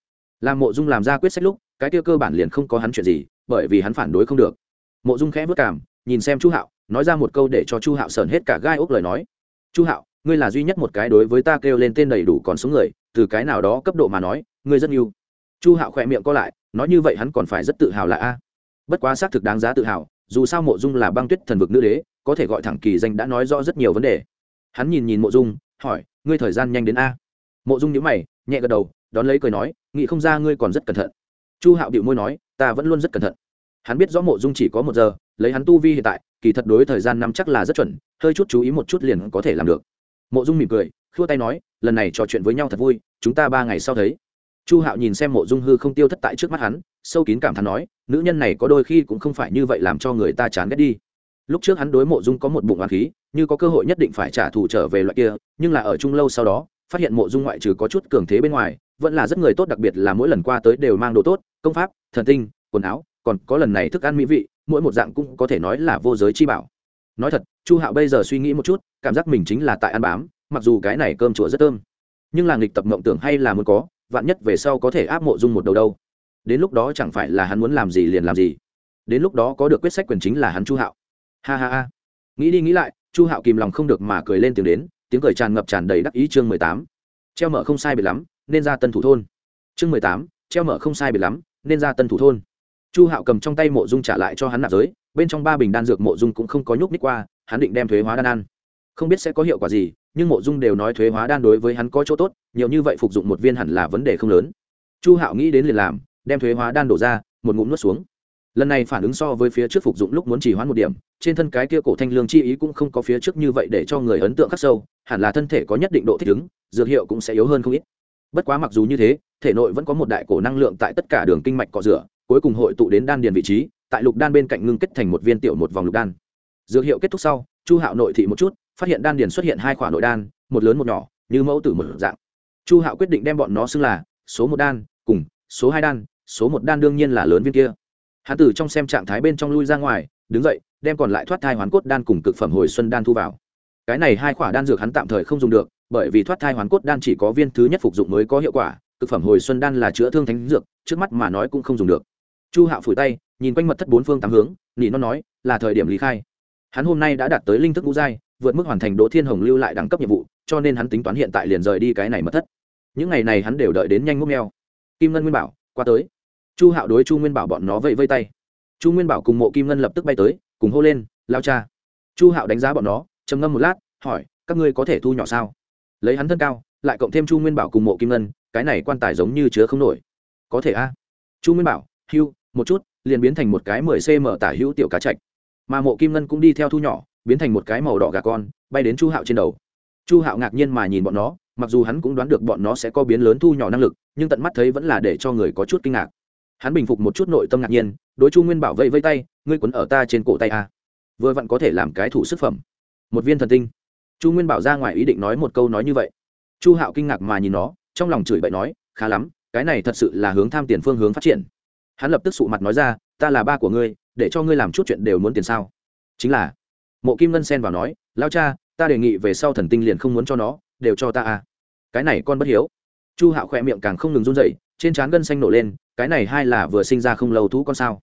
Làm mộ dung làm ra quyết sách lúc, cái kia cơ bản liền không có hắn chuyện gì, bởi vì hắn phản đối không được. Mộ dung khẽ vất cảm nhìn xem chu hạo, nói ra một câu để cho chu hạo sờn hết cả gai ốc lời nói. Chu hạo, ngươi là duy nhất một cái đối với ta kêu lên tên đầy đủ còn số người, từ cái nào đó cấp độ mà nói, ngươi rất yêu. Chu hạo khỏe miệng co lại, nói như vậy hắn còn phải rất tự hào là a. Bất quá xác thực đáng giá tự hào, dù sao mộ dung là băng tuyết thần vực nữ đế có thể gọi thẳng kỳ danh đã nói rõ rất nhiều vấn đề. Hắn nhìn nhìn mộ dung, hỏi, ngươi thời gian nhanh đến a? Mộ dung nhữ mày, nhẹ gật đầu, đón lấy cười nói, nghĩ không ra ngươi còn rất cẩn thận. Chu hạo điệu môi nói, ta vẫn luôn rất cẩn thận. Hắn biết rõ mộ dung chỉ có một giờ, lấy hắn tu vi hiện tại, kỳ thật đối thời gian năm chắc là rất chuẩn, hơi chút chú ý một chút liền có thể làm được. Mộ dung mỉm cười, khua tay nói, lần này trò chuyện với nhau thật vui, chúng ta ba ngày sau thấy. Chu hạo nhìn xem mộ dung hư không tiêu thất tại trước mắt hắn, sâu kín cảm thán nói, nữ nhân này có đôi khi cũng không phải như vậy làm cho người ta chán ghét đi lúc trước hắn đối mộ dung có một bụng oán khí, như có cơ hội nhất định phải trả thù trở về loại kia, nhưng là ở chung lâu sau đó, phát hiện mộ dung ngoại trừ có chút cường thế bên ngoài, vẫn là rất người tốt, đặc biệt là mỗi lần qua tới đều mang đồ tốt, công pháp, thần tinh, quần áo, còn có lần này thức ăn mỹ vị, mỗi một dạng cũng có thể nói là vô giới chi bảo. Nói thật, chu hạo bây giờ suy nghĩ một chút, cảm giác mình chính là tại ăn bám, mặc dù cái này cơm chùa rất thơm, nhưng là nghịch tập mộng tưởng hay là muốn có, vạn nhất về sau có thể áp mộ dung một đầu đâu. Đến lúc đó chẳng phải là hắn muốn làm gì liền làm gì. Đến lúc đó có được quyết sách quyền chính là hắn chu hạo ha ha ha. Nghĩ đi nghĩ lại, chu hạo kìm lòng không được mà cười lên tiếng đến, tiếng cười tràn ngập tràn đầy đắc ý chương mười tám. Treo mở không sai biệt lắm, nên ra tân thủ thôn. Chương mười tám, treo mở không sai biệt lắm, nên ra tân thủ thôn. Chu hạo cầm trong tay mộ dung trả lại cho hắn nạp giới, bên trong ba bình đan dược mộ dung cũng không có nhúc ních qua, hắn định đem thuế hóa đan ăn. Không biết sẽ có hiệu quả gì, nhưng mộ dung đều nói thuế hóa đan đối với hắn có chỗ tốt, nhiều như vậy phục dụng một viên hẳn là vấn đề không lớn. Chu hạo nghĩ đến liền làm, đem thuế hóa đan đổ ra, một ngụm nuốt xuống lần này phản ứng so với phía trước phục dụng lúc muốn chỉ hoãn một điểm, trên thân cái kia cổ thanh lương chi ý cũng không có phía trước như vậy để cho người ấn tượng khắc sâu, hẳn là thân thể có nhất định độ thích ứng, dược hiệu cũng sẽ yếu hơn không ít. Bất quá mặc dù như thế, thể nội vẫn có một đại cổ năng lượng tại tất cả đường kinh mạch cọ rửa, cuối cùng hội tụ đến đan điền vị trí, tại lục đan bên cạnh ngưng kết thành một viên tiểu một vòng lục đan. Dược hiệu kết thúc sau, chu hạo nội thị một chút, phát hiện đan điền xuất hiện hai khoản nội đan, một lớn một nhỏ, như mẫu tử một dạng. Chu hạo quyết định đem bọn nó xưng là số một đan cùng số hai đan, số một đan đương nhiên là lớn viên kia hắn Tử trong xem trạng thái bên trong lui ra ngoài, đứng dậy, đem còn lại thoát thai hoàn cốt đan cùng cực phẩm hồi xuân đan thu vào. Cái này hai khoả đan dược hắn tạm thời không dùng được, bởi vì thoát thai hoàn cốt đan chỉ có viên thứ nhất phục dụng mới có hiệu quả, cực phẩm hồi xuân đan là chữa thương thánh dược, trước mắt mà nói cũng không dùng được. Chu hạo phủi tay, nhìn quanh mật thất bốn phương tám hướng, nỉ nó nói, là thời điểm lý khai. Hắn hôm nay đã đạt tới linh thức ngũ giai, vượt mức hoàn thành đỗ thiên hồng lưu lại đẳng cấp nhiệm vụ, cho nên hắn tính toán hiện tại liền rời đi cái này mật thất. Những ngày này hắn đều đợi đến nhanh ngốc neo kim ngân nguyên bảo, qua tới chu hạo đối chu nguyên bảo bọn nó vẫy vây tay. Chu nguyên bảo cùng mộ kim ngân lập tức bay tới, cùng hô lên, lao cha. Chu hạo đánh giá bọn nó, trầm ngâm một lát, hỏi, các ngươi có thể thu nhỏ sao? Lấy hắn thân cao, lại cộng thêm chu nguyên bảo cùng mộ kim ngân, cái này quan tài giống như chứa không nổi. Có thể a. Chu nguyên bảo, hưu, một chút, liền biến thành một cái mười cm tả hữu tiểu cá chạch mà mộ kim ngân cũng đi theo thu nhỏ, biến thành một cái màu đỏ gà con, bay đến chu hạo trên đầu. Chu hạo ngạc nhiên mà nhìn bọn nó, mặc dù hắn cũng đoán được bọn nó sẽ có biến lớn thu nhỏ năng lực, nhưng tận mắt thấy vẫn là để cho người có chút kinh ngạc hắn bình phục một chút nội tâm ngạc nhiên, đối chu nguyên bảo vây vây tay, ngươi quấn ở ta trên cổ tay a vừa vặn có thể làm cái thủ sức phẩm. Một viên thần tinh. Chu nguyên bảo ra ngoài ý định nói một câu nói như vậy. Chu hạo kinh ngạc mà nhìn nó, trong lòng chửi bậy nói, khá lắm, cái này thật sự là hướng tham tiền phương hướng phát triển. Hắn lập tức sụ mặt nói ra, ta là ba của ngươi, để cho ngươi làm chút chuyện đều muốn tiền sao? Chính là, mộ kim ngân xen vào nói, lao cha, ta đề nghị về sau thần tinh liền không muốn cho nó, đều cho ta à. Cái này con bất hiếu chu hạo khỏe miệng càng không ngừng run dậy trên trán gân xanh nổ lên, cái này hai là vừa sinh ra không lâu thú con sao?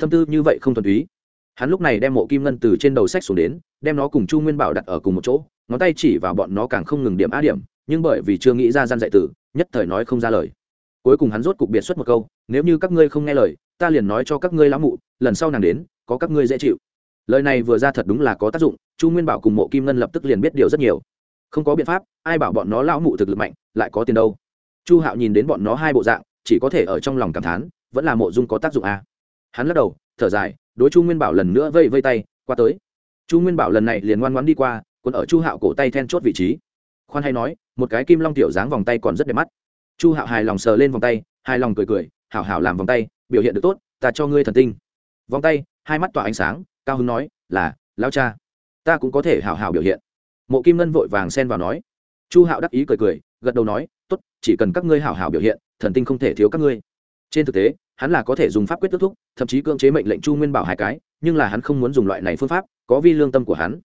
Tâm tư như vậy không thuần túy. Hắn lúc này đem mộ kim ngân từ trên đầu sách xuống đến, đem nó cùng chu nguyên bảo đặt ở cùng một chỗ, ngón tay chỉ vào bọn nó càng không ngừng điểm á điểm, nhưng bởi vì chưa nghĩ ra gian dạy tử, nhất thời nói không ra lời. Cuối cùng hắn rốt cục biệt xuất một câu, nếu như các ngươi không nghe lời, ta liền nói cho các ngươi lão mụ, lần sau nàng đến, có các ngươi dễ chịu. Lời này vừa ra thật đúng là có tác dụng, chu nguyên bảo cùng mộ kim ngân lập tức liền biết điều rất nhiều. Không có biện pháp, ai bảo bọn nó lão mụ thực lực mạnh, lại có tiền đâu? Chu hạo nhìn đến bọn nó hai bộ dạng, chỉ có thể ở trong lòng cảm thán, vẫn là mộ dung có tác dụng à. hắn lắc đầu, thở dài, đối chu nguyên bảo lần nữa vây vây tay, qua tới. Chu nguyên bảo lần này liền ngoan ngoãn đi qua còn ở chu hạo cổ tay then chốt vị trí. Khoan hay nói, một cái kim long tiểu dáng vòng tay còn rất đẹp mắt. Chu hạo hài lòng sờ lên vòng tay, hài lòng cười cười, hảo hảo làm vòng tay, biểu hiện được tốt, ta cho ngươi thần tinh. Vòng tay, hai mắt tỏa ánh sáng, cao Hưng nói, là lao cha, ta cũng có thể hảo hảo biểu hiện. Mộ kim ngân vội vàng xen vào nói. Chu hạo đắc ý cười cười, gật đầu nói tốt, chỉ cần các ngươi hảo hảo biểu hiện, thần tinh không thể thiếu các ngươi. Trên thực tế, hắn là có thể dùng pháp quyết kết thúc, thậm chí cưỡng chế mệnh lệnh chu nguyên bảo hai cái, nhưng là hắn không muốn dùng loại này phương pháp, có vi lương tâm của hắn.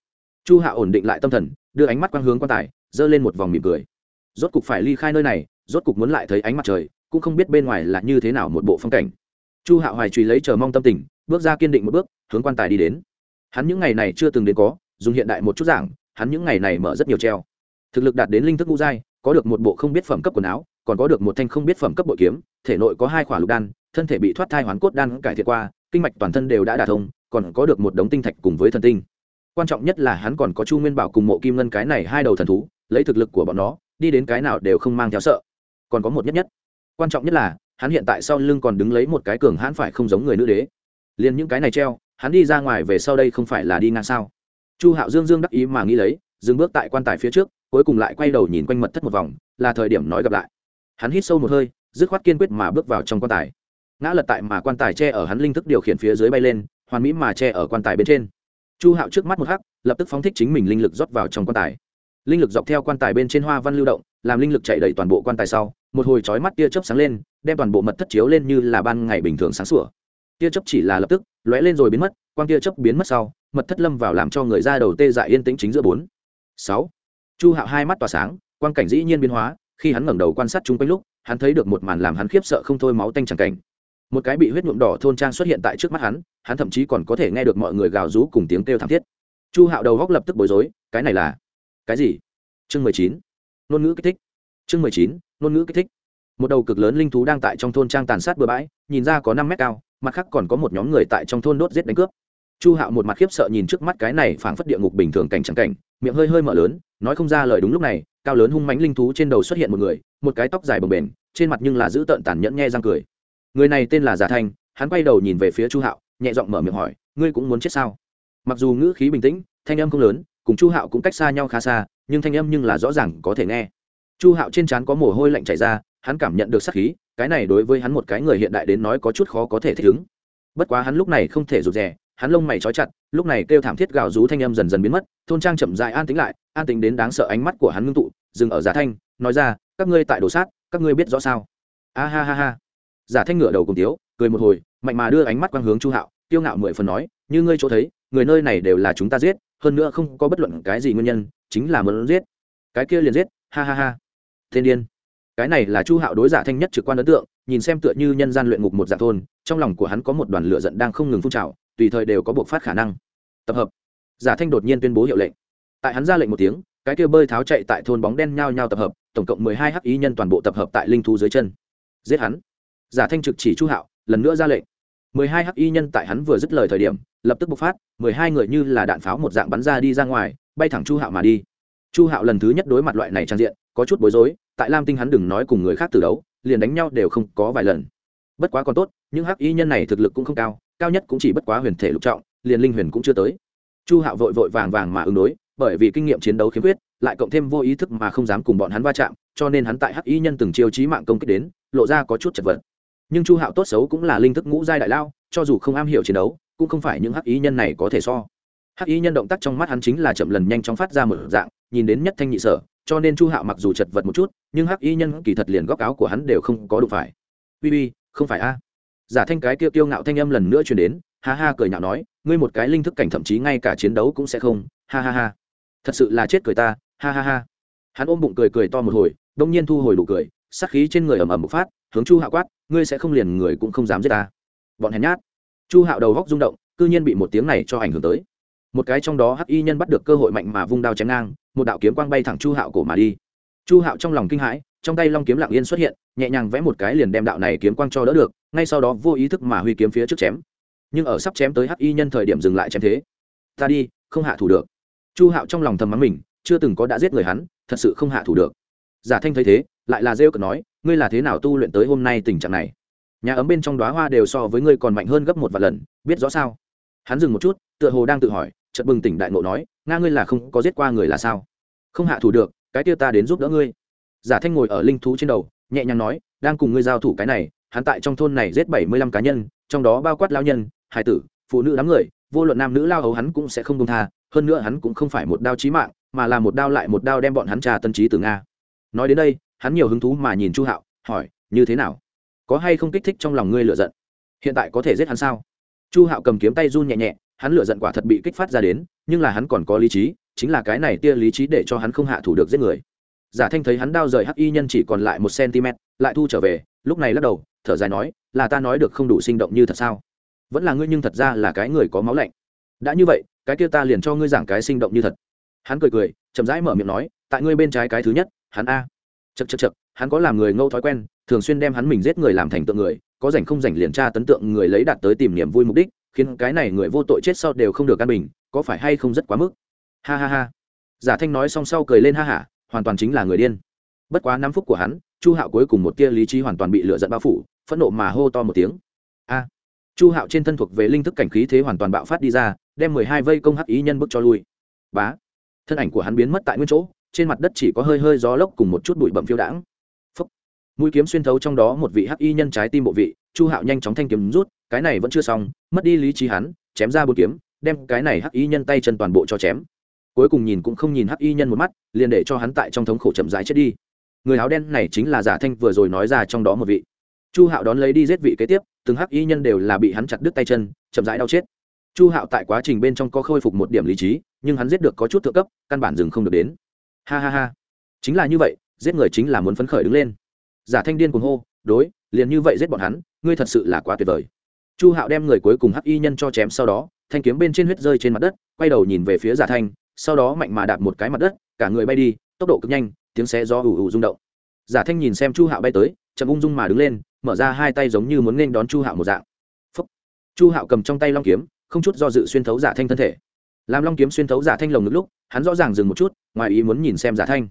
Chu Hạ ổn định lại tâm thần, đưa ánh mắt quang hướng quan tài, giơ lên một vòng mỉm cười. Rốt cục phải ly khai nơi này, rốt cục muốn lại thấy ánh mặt trời, cũng không biết bên ngoài là như thế nào một bộ phong cảnh. Chu Hạ hoài truy lấy chờ mong tâm tình, bước ra kiên định một bước, hướng quan tài đi đến. Hắn những ngày này chưa từng đến có, dùng hiện đại một chút giảng, hắn những ngày này mở rất nhiều treo. Thực lực đạt đến linh thức ngũ giai có được một bộ không biết phẩm cấp quần áo, còn có được một thanh không biết phẩm cấp bội kiếm, thể nội có hai khỏa lục đan, thân thể bị thoát thai hoán cốt đan cải thiện qua, kinh mạch toàn thân đều đã đả thông, còn có được một đống tinh thạch cùng với thần tinh. Quan trọng nhất là hắn còn có chu nguyên bảo cùng mộ kim ngân cái này hai đầu thần thú, lấy thực lực của bọn nó, đi đến cái nào đều không mang theo sợ. Còn có một nhất nhất. Quan trọng nhất là, hắn hiện tại sau lưng còn đứng lấy một cái cường hãn phải không giống người nữ đế. Liền những cái này treo, hắn đi ra ngoài về sau đây không phải là đi ngang sao? Chu hạo dương dương đắc ý mà nghĩ lấy, dừng bước tại quan tài phía trước cuối cùng lại quay đầu nhìn quanh mật thất một vòng, là thời điểm nói gặp lại. Hắn hít sâu một hơi, dứt khoát kiên quyết mà bước vào trong quan tài. Ngã lật tại mà quan tài che ở hắn linh thức điều khiển phía dưới bay lên, hoàn mỹ mà che ở quan tài bên trên. Chu hạo trước mắt một hắc, lập tức phóng thích chính mình linh lực rót vào trong quan tài. Linh lực dọc theo quan tài bên trên hoa văn lưu động, làm linh lực chạy đầy toàn bộ quan tài sau, một hồi chói mắt tia chớp sáng lên, đem toàn bộ mật thất chiếu lên như là ban ngày bình thường sáng sủa. Tia chớp chỉ là lập tức, lóe lên rồi biến mất, quang tia chớp biến mất sau, mật thất lâm vào làm cho người ra đầu tê dại yên tĩnh chính giữa bốn. Sáu chu hạo hai mắt tỏa sáng, quang cảnh dĩ nhiên biến hóa, khi hắn ngẩng đầu quan sát chung quanh lúc, hắn thấy được một màn làm hắn khiếp sợ không thôi máu tanh chẳng cảnh. Một cái bị huyết nhuộm đỏ thôn trang xuất hiện tại trước mắt hắn hắn thậm chí còn có thể nghe được mọi người gào rú cùng tiếng kêu thảm thiết. Chu hạo đầu góc lập tức bối rối, cái này là cái gì? Chương mười chín, ngôn ngữ kích thích. Chương mười chín, ngôn ngữ kích thích. Một đầu cực lớn linh thú đang tại trong thôn trang tàn sát bừa bãi, nhìn ra có năm mét cao, mặt khác còn có một nhóm người tại trong thôn đốt giết đánh cướp chu hạo một mặt khiếp sợ nhìn trước mắt cái này phảng phất địa ngục bình thường cảnh trắng cảnh, miệng hơi hơi mở lớn, nói không ra lời đúng lúc này, cao lớn hung mánh linh thú trên đầu xuất hiện một người, một cái tóc dài bồng bềnh, trên mặt nhưng là giữ tợn tàn nhẫn nhe răng cười. Người này tên là giả thanh, hắn quay đầu nhìn về phía chu hạo, nhẹ giọng mở miệng hỏi, ngươi cũng muốn chết sao? Mặc dù ngữ khí bình tĩnh, thanh âm không lớn, cùng chu hạo cũng cách xa nhau khá xa, nhưng thanh âm nhưng là rõ ràng có thể nghe. Chu hạo trên trán có mồ hôi lạnh chảy ra, hắn cảm nhận được sắc khí, cái này đối với hắn một cái người hiện đại đến nói có chút khó có thể thích ứng. Bất quá hắn lúc này không thể rụt rè hắn lông mày trói chặt, lúc này kêu thảm thiết gào rú thanh âm dần dần biến mất, thôn trang chậm dài an tính lại, an tính đến đáng sợ ánh mắt của hắn ngưng tụ, dừng ở giả thanh, nói ra, các ngươi tại đồ sát, các ngươi biết rõ sao? A ha ha ha. Giả thanh ngửa đầu cùng tiếu, cười một hồi, mạnh mà đưa ánh mắt quang hướng chu hạo tiêu ngạo mười phần nói, như ngươi chỗ thấy, người nơi này đều là chúng ta giết, hơn nữa không có bất luận cái gì nguyên nhân, chính là muốn giết. Cái kia liền giết, ha ha ha. Thiên điên. Cái này là chu hạo đối giả thanh nhất trực quan ấn tượng, nhìn xem tựa như nhân gian luyện ngục một dạng thôn, trong lòng của hắn có một đoàn lửa giận đang không ngừng phun trào tùy thời đều có buộc phát khả năng. Tập hợp. Giả thanh đột nhiên tuyên bố hiệu lệnh. Tại hắn ra lệnh một tiếng, cái kia bơi tháo chạy tại thôn bóng đen nhao nhao tập hợp, tổng cộng mười hai hắc ý nhân toàn bộ tập hợp tại linh thú dưới chân. Giết hắn. Giả thanh trực chỉ chu hạo, lần nữa ra lệnh. Mười hai hắc y nhân tại hắn vừa dứt lời thời điểm, lập tức bộc phát, mười hai người như là đạn pháo một dạng bắn ra đi ra ngoài, bay thẳng chu hạo mà đi. Chu hạo lần thứ nhất đối mặt loại này trang diện, có chút bối rối, tại lam tinh hắn đừng nói cùng người khác từ đấu, liền đánh nhau đều không có vài lần. Bất quá còn tốt, những hắc y nhân này thực lực cũng không cao cao nhất cũng chỉ bất quá huyền thể lục trọng, liền linh huyền cũng chưa tới. Chu hạo vội vội vàng vàng mà ứng đối, bởi vì kinh nghiệm chiến đấu khiếm khuyết, lại cộng thêm vô ý thức mà không dám cùng bọn hắn va chạm, cho nên hắn tại hắc y nhân từng chiêu chí mạng công kích đến, lộ ra có chút chật vật. Nhưng chu hạo tốt xấu cũng là linh thức ngũ giai đại lao, cho dù không am hiểu chiến đấu, cũng không phải những hắc ý nhân này có thể so. Hắc ý nhân động tác trong mắt hắn chính là chậm lần nhanh chóng phát ra một dạng, nhìn đến nhất thanh nhị sở, cho nên chu hạo mặc dù chật vật một chút, nhưng hắc ý nhân kỳ thật liền góc áo của hắn đều không có đủ phải. Uy uy không phải a? Giả thanh cái kia kiêu ngạo thanh âm lần nữa truyền đến, ha ha cười nhạo nói, ngươi một cái linh thức cảnh thậm chí ngay cả chiến đấu cũng sẽ không, ha ha ha. Thật sự là chết cười ta, ha ha ha. Hắn ôm bụng cười cười to một hồi, đông nhiên thu hồi đủ cười sắc khí trên người ầm ầm một phát, hướng chu hạo quát, ngươi sẽ không liền người cũng không dám giết ta. Bọn hèn nhát. Chu hạo đầu góc rung động, cư nhiên bị một tiếng này cho ảnh hưởng tới. Một cái trong đó hắc y nhân bắt được cơ hội mạnh mà vung đao chém ngang, một đạo kiếm quang bay thẳng chu hạo cổ mà đi. Chu hạo trong lòng kinh hãi, trong tay long kiếm lặng yên xuất hiện, nhẹ nhàng vẽ một cái liền đem đạo này kiếm quang cho đỡ được ngay sau đó vô ý thức mà huy kiếm phía trước chém. Nhưng ở sắp chém tới hắc y nhân thời điểm dừng lại chém thế. Ta đi, không hạ thủ được. Chu hạo trong lòng thầm mắng mình, chưa từng có đã giết người hắn, thật sự không hạ thủ được. Giả thanh thấy thế, lại là rêu cực nói, ngươi là thế nào tu luyện tới hôm nay tình trạng này? Nhà ấm bên trong đoá hoa đều so với ngươi còn mạnh hơn gấp một vài lần, biết rõ sao? Hắn dừng một chút, tựa hồ đang tự hỏi, chợt bừng tỉnh đại ngộ nói, nga ngươi là không có giết qua người là sao? Không hạ thủ được, cái kia ta đến giúp đỡ ngươi. Giả thanh ngồi ở linh thú trên đầu, nhẹ nhàng nói, đang cùng ngươi giao thủ cái này hắn tại trong thôn này giết bảy mươi lăm cá nhân, trong đó bao quát lao nhân hải tử, phụ nữ đám người, vô luận nam nữ lao hầu hắn cũng sẽ không công tha, hơn nữa hắn cũng không phải một đao chí mạng, mà là một đao lại một đao đem bọn hắn trà tân trí từ nga. Nói đến đây, hắn nhiều hứng thú mà nhìn chu hạo, hỏi, như thế nào? Có hay không kích thích trong lòng ngươi lựa giận? Hiện tại có thể giết hắn sao? Chu hạo cầm kiếm tay run nhẹ nhẹ, hắn lựa giận quả thật bị kích phát ra đến, nhưng là hắn còn có lý trí, chính là cái này tia lý trí để cho hắn không hạ thủ được giết người. Giả thanh thấy hắn đao rời hắc y nhân chỉ còn lại một cm lại thu trở về lúc này lắc đầu, thở dài nói, là ta nói được không đủ sinh động như thật sao? Vẫn là ngươi nhưng thật ra là cái người có máu lạnh. Đã như vậy, cái kia ta liền cho ngươi giảng cái sinh động như thật. Hắn cười cười, chậm rãi mở miệng nói, tại ngươi bên trái cái thứ nhất, hắn a. Chật chật chật hắn có làm người ngâu thói quen, thường xuyên đem hắn mình giết người làm thành tượng người, có rảnh không rảnh liền tra tấn tượng người lấy đạt tới tìm niềm vui mục đích, khiến cái này người vô tội chết sau đều không được căn bình, có phải hay không rất quá mức? Ha ha ha. Giả thanh nói xong sau cười lên ha hả, hoàn toàn chính là người điên. Bất quá năm phút của hắn chu hạo cuối cùng một tia lý trí hoàn toàn bị lửa giận bao phủ, phẫn nộ mà hô to một tiếng. A! Chu hạo trên thân thuộc về linh thức cảnh khí thế hoàn toàn bạo phát đi ra, đem mười hai vây công hắc ý nhân bức cho lui. Bá! Thân ảnh của hắn biến mất tại nguyên chỗ, trên mặt đất chỉ có hơi hơi gió lốc cùng một chút bụi bậm phiêu đãng. Phúc. mũi kiếm xuyên thấu trong đó một vị hắc y nhân trái tim bộ vị, chu hạo nhanh chóng thanh kiếm rút, cái này vẫn chưa xong, mất đi lý trí hắn, chém ra bốn kiếm, đem cái này hắc y nhân tay chân toàn bộ cho chém. Cuối cùng nhìn cũng không nhìn hắc y nhân một mắt, liền để cho hắn tại trong thống khổ chậm rãi chết đi người áo đen này chính là giả thanh vừa rồi nói ra trong đó một vị. Chu hạo đón lấy đi giết vị kế tiếp, từng hắc y nhân đều là bị hắn chặt đứt tay chân, chậm rãi đau chết. Chu hạo tại quá trình bên trong có khôi phục một điểm lý trí, nhưng hắn giết được có chút thượng cấp, căn bản dừng không được đến. Ha ha ha. Chính là như vậy, giết người chính là muốn phấn khởi đứng lên. Giả thanh điên cuồng hô, đối, liền như vậy giết bọn hắn, ngươi thật sự là quá tuyệt vời. Chu hạo đem người cuối cùng hắc y nhân cho chém sau đó, thanh kiếm bên trên huyết rơi trên mặt đất, quay đầu nhìn về phía giả thanh, sau đó mạnh mà đạp một cái mặt đất, cả người bay đi, tốc độ cực nhanh tiếng xe do ủ ủ rung động. Giả thanh nhìn xem chu hạo bay tới, chậm ung dung mà đứng lên, mở ra hai tay giống như muốn nên đón chu hạo một dạng. Phúc. chu hạo cầm trong tay long kiếm, không chút do dự xuyên thấu giả thanh thân thể. Làm long kiếm xuyên thấu giả thanh lồng ngực lúc, hắn rõ ràng dừng một chút, ngoài ý muốn nhìn xem giả thanh.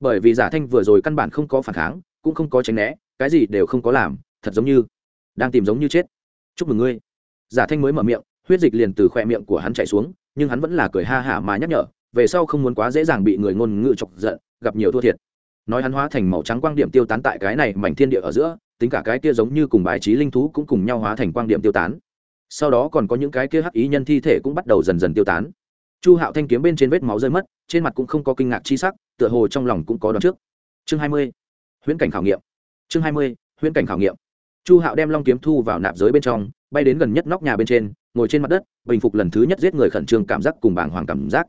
Bởi vì giả thanh vừa rồi căn bản không có phản kháng, cũng không có tránh né, cái gì đều không có làm, thật giống như đang tìm giống như chết. Chúc mừng ngươi. Giả thanh mới mở miệng, huyết dịch liền từ khoe miệng của hắn chạy xuống, nhưng hắn vẫn là cười ha hả mà nhắc nhở về sau không muốn quá dễ dàng bị người ngôn ngữ chọc giận, gặp nhiều thua thiệt. Nói hắn hóa thành màu trắng quang điểm tiêu tán tại cái này mảnh thiên địa ở giữa, tính cả cái kia giống như cùng bài trí linh thú cũng cùng nhau hóa thành quang điểm tiêu tán. Sau đó còn có những cái kia hắc ý nhân thi thể cũng bắt đầu dần dần tiêu tán. Chu hạo thanh kiếm bên trên vết máu rơi mất, trên mặt cũng không có kinh ngạc chi sắc, tựa hồ trong lòng cũng có đón trước. Chương hai mươi, huyễn cảnh khảo nghiệm. Chương hai mươi, huyễn cảnh khảo nghiệm. Chu hạo đem long kiếm thu vào nạp giới bên trong, bay đến gần nhất nóc nhà bên trên, ngồi trên mặt đất, bình phục lần thứ nhất giết người khẩn trương cảm giác cùng bảng hoàng cảm giác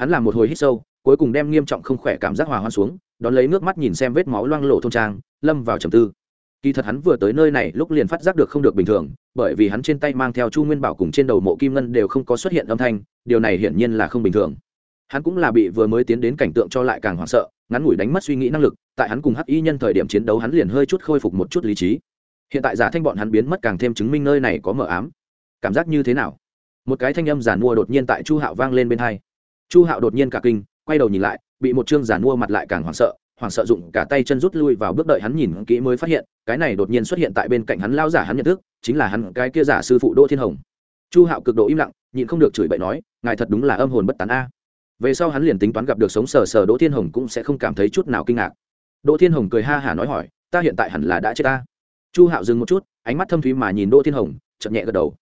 hắn làm một hồi hít sâu, cuối cùng đem nghiêm trọng không khỏe cảm giác hòa hoa xuống, đón lấy nước mắt nhìn xem vết máu loang lộ thôn trang, lâm vào trầm tư. Kỳ thật hắn vừa tới nơi này lúc liền phát giác được không được bình thường, bởi vì hắn trên tay mang theo chu nguyên bảo cùng trên đầu mộ kim ngân đều không có xuất hiện âm thanh, điều này hiển nhiên là không bình thường. Hắn cũng là bị vừa mới tiến đến cảnh tượng cho lại càng hoảng sợ, ngắn ngủi đánh mất suy nghĩ năng lực, tại hắn cùng hắc y nhân thời điểm chiến đấu hắn liền hơi chút khôi phục một chút lý trí. Hiện tại giả thanh bọn hắn biến mất càng thêm chứng minh nơi này có mờ ám. Cảm giác như thế nào? Một cái thanh âm giản mua đột nhiên tại chu hạo vang lên bên hai chu hạo đột nhiên cả kinh, quay đầu nhìn lại, bị một chương giản mua mặt lại càng hoảng sợ hoảng sợ dụng cả tay chân rút lui vào bước đợi hắn nhìn kỹ mới phát hiện, cái này đột nhiên xuất hiện tại bên cạnh hắn lao giả hắn nhận thức, chính là hắn, cái kia giả sư phụ đỗ thiên hồng. Chu hạo cực độ im lặng, nhịn không được chửi bậy nói, ngài thật đúng là âm hồn bất tán a. Về sau hắn liền tính toán gặp được sống sờ sờ đỗ thiên hồng cũng sẽ không cảm thấy chút nào kinh ngạc. Đỗ thiên hồng cười ha hả nói hỏi, ta hiện tại hẳn là đã chết ta. Chu hạo dừng một chút, ánh mắt thâm thúy mà nhìn đỗ thiên hồng, chậm nhẹ gật đầu.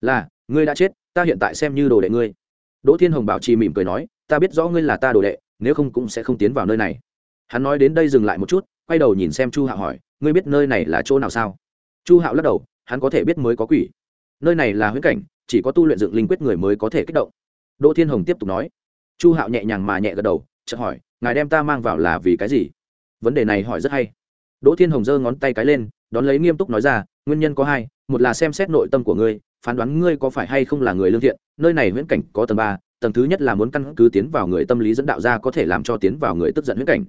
Là, ngươi đã chết, ta hiện tại xem như đồ đệ ngươi đỗ thiên hồng bảo trì mỉm cười nói, ta biết rõ ngươi là ta đồ đệ, nếu không cũng sẽ không tiến vào nơi này. Hắn nói đến đây dừng lại một chút, quay đầu nhìn xem chu hạo hỏi, ngươi biết nơi này là chỗ nào sao? Chu hạo lắc đầu, hắn có thể biết mới có quỷ. Nơi này là huyễn cảnh, chỉ có tu luyện dựng linh quyết người mới có thể kích động. Đỗ thiên hồng tiếp tục nói. Chu hạo nhẹ nhàng mà nhẹ gật đầu, chợt hỏi, ngài đem ta mang vào là vì cái gì? Vấn đề này hỏi rất hay. Đỗ thiên hồng giơ ngón tay cái lên, đón lấy nghiêm túc nói ra, nguyên nhân có hai, một là xem xét nội tâm của ngươi phán đoán ngươi có phải hay không là người lương thiện, nơi này huyễn cảnh có tầng ba, tầng thứ nhất là muốn căn cứ tiến vào người tâm lý dẫn đạo ra có thể làm cho tiến vào người tức giận huyễn cảnh.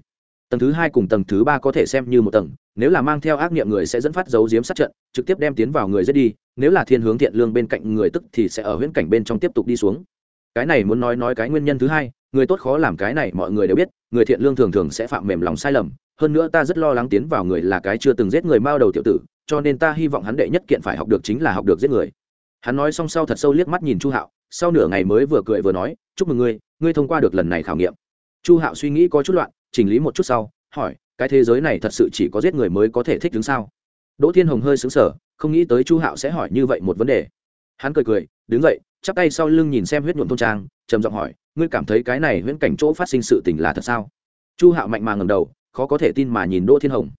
Tầng thứ hai cùng tầng thứ ba có thể xem như một tầng, nếu là mang theo ác nghiệm người sẽ dẫn phát dấu diếm sát trận, trực tiếp đem tiến vào người giết đi, nếu là thiên hướng thiện lương bên cạnh người tức thì sẽ ở huyễn cảnh bên trong tiếp tục đi xuống. Cái này muốn nói nói cái nguyên nhân thứ hai, người tốt khó làm cái này mọi người đều biết, người thiện lương thường thường sẽ phạm mềm lòng sai lầm, hơn nữa ta rất lo lắng tiến vào người là cái chưa từng giết người mao đầu tiểu tử, cho nên ta hy vọng hắn đệ nhất kiện phải học được chính là học được giết người hắn nói xong sau thật sâu liếc mắt nhìn chu hạo, sau nửa ngày mới vừa cười vừa nói, chúc mừng ngươi ngươi thông qua được lần này khảo nghiệm. Chu hạo suy nghĩ có chút loạn, chỉnh lý một chút sau, hỏi, cái thế giới này thật sự chỉ có giết người mới có thể thích đứng sao? Đỗ thiên hồng hơi xứng sở không nghĩ tới chu hạo sẽ hỏi như vậy một vấn đề. Hắn cười cười, đứng dậy, chắp tay sau lưng nhìn xem huyết nhuộm thôn trang, trầm giọng hỏi, ngươi cảm thấy cái này huyễn cảnh chỗ phát sinh sự tình là thật sao? Chu hạo mạnh mà ngầm đầu, khó có thể tin mà nhìn đỗ thiên hồng.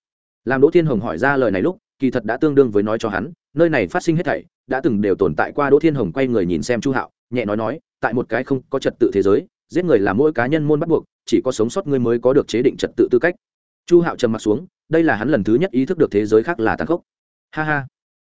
Làm đỗ thiên hồng hỏi ra lời này lúc, kỳ thật đã tương đương với nói cho hắn nơi này phát sinh hết thảy, đã từng đều tồn tại qua đỗ thiên hồng quay người nhìn xem chu hạo, nhẹ nói nói, tại một cái không có trật tự thế giới, giết người là mỗi cá nhân môn bắt buộc, chỉ có sống sót ngươi mới có được chế định trật tự tư cách. Chu hạo trầm m ặ t xuống, đây là hắn lần thứ nhất ý thức được thế giới khác là tàn khốc. Ha ha.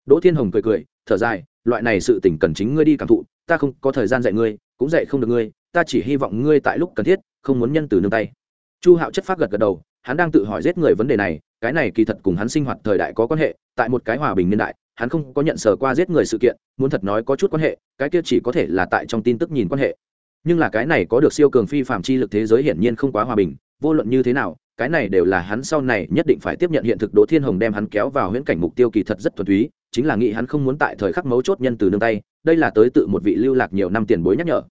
Đỗ thiên hồng cười cười, thở dài, loại này sự tỉnh cần chính ngươi đi cảm thụ, ta không có thời gian dạy ngươi, cũng dạy không được ngươi, ta chỉ hy vọng ngươi tại lúc cần thiết, không muốn nhân từ nương tay. Chu hạo chất phát gật gật đầu, hắn đang tự hỏi giết người vấn đề này, cái này kỳ thật cùng hắn sinh hoạt thời đại có quan hệ, tại một cái hòa bình niên đại hắn không có nhận sở qua giết người sự kiện, muốn thật nói có chút quan hệ, cái kia chỉ có thể là tại trong tin tức nhìn quan hệ. Nhưng là cái này có được siêu cường phi phạm chi lực thế giới hiển nhiên không quá hòa bình, vô luận như thế nào, cái này đều là hắn sau này nhất định phải tiếp nhận hiện thực đỗ thiên hồng đem hắn kéo vào huyễn cảnh mục tiêu kỳ thật rất thuần túy, chính là nghĩ hắn không muốn tại thời khắc mấu chốt nhân từ nương tay, đây là tới tự một vị lưu lạc nhiều năm tiền bối nhắc nhở.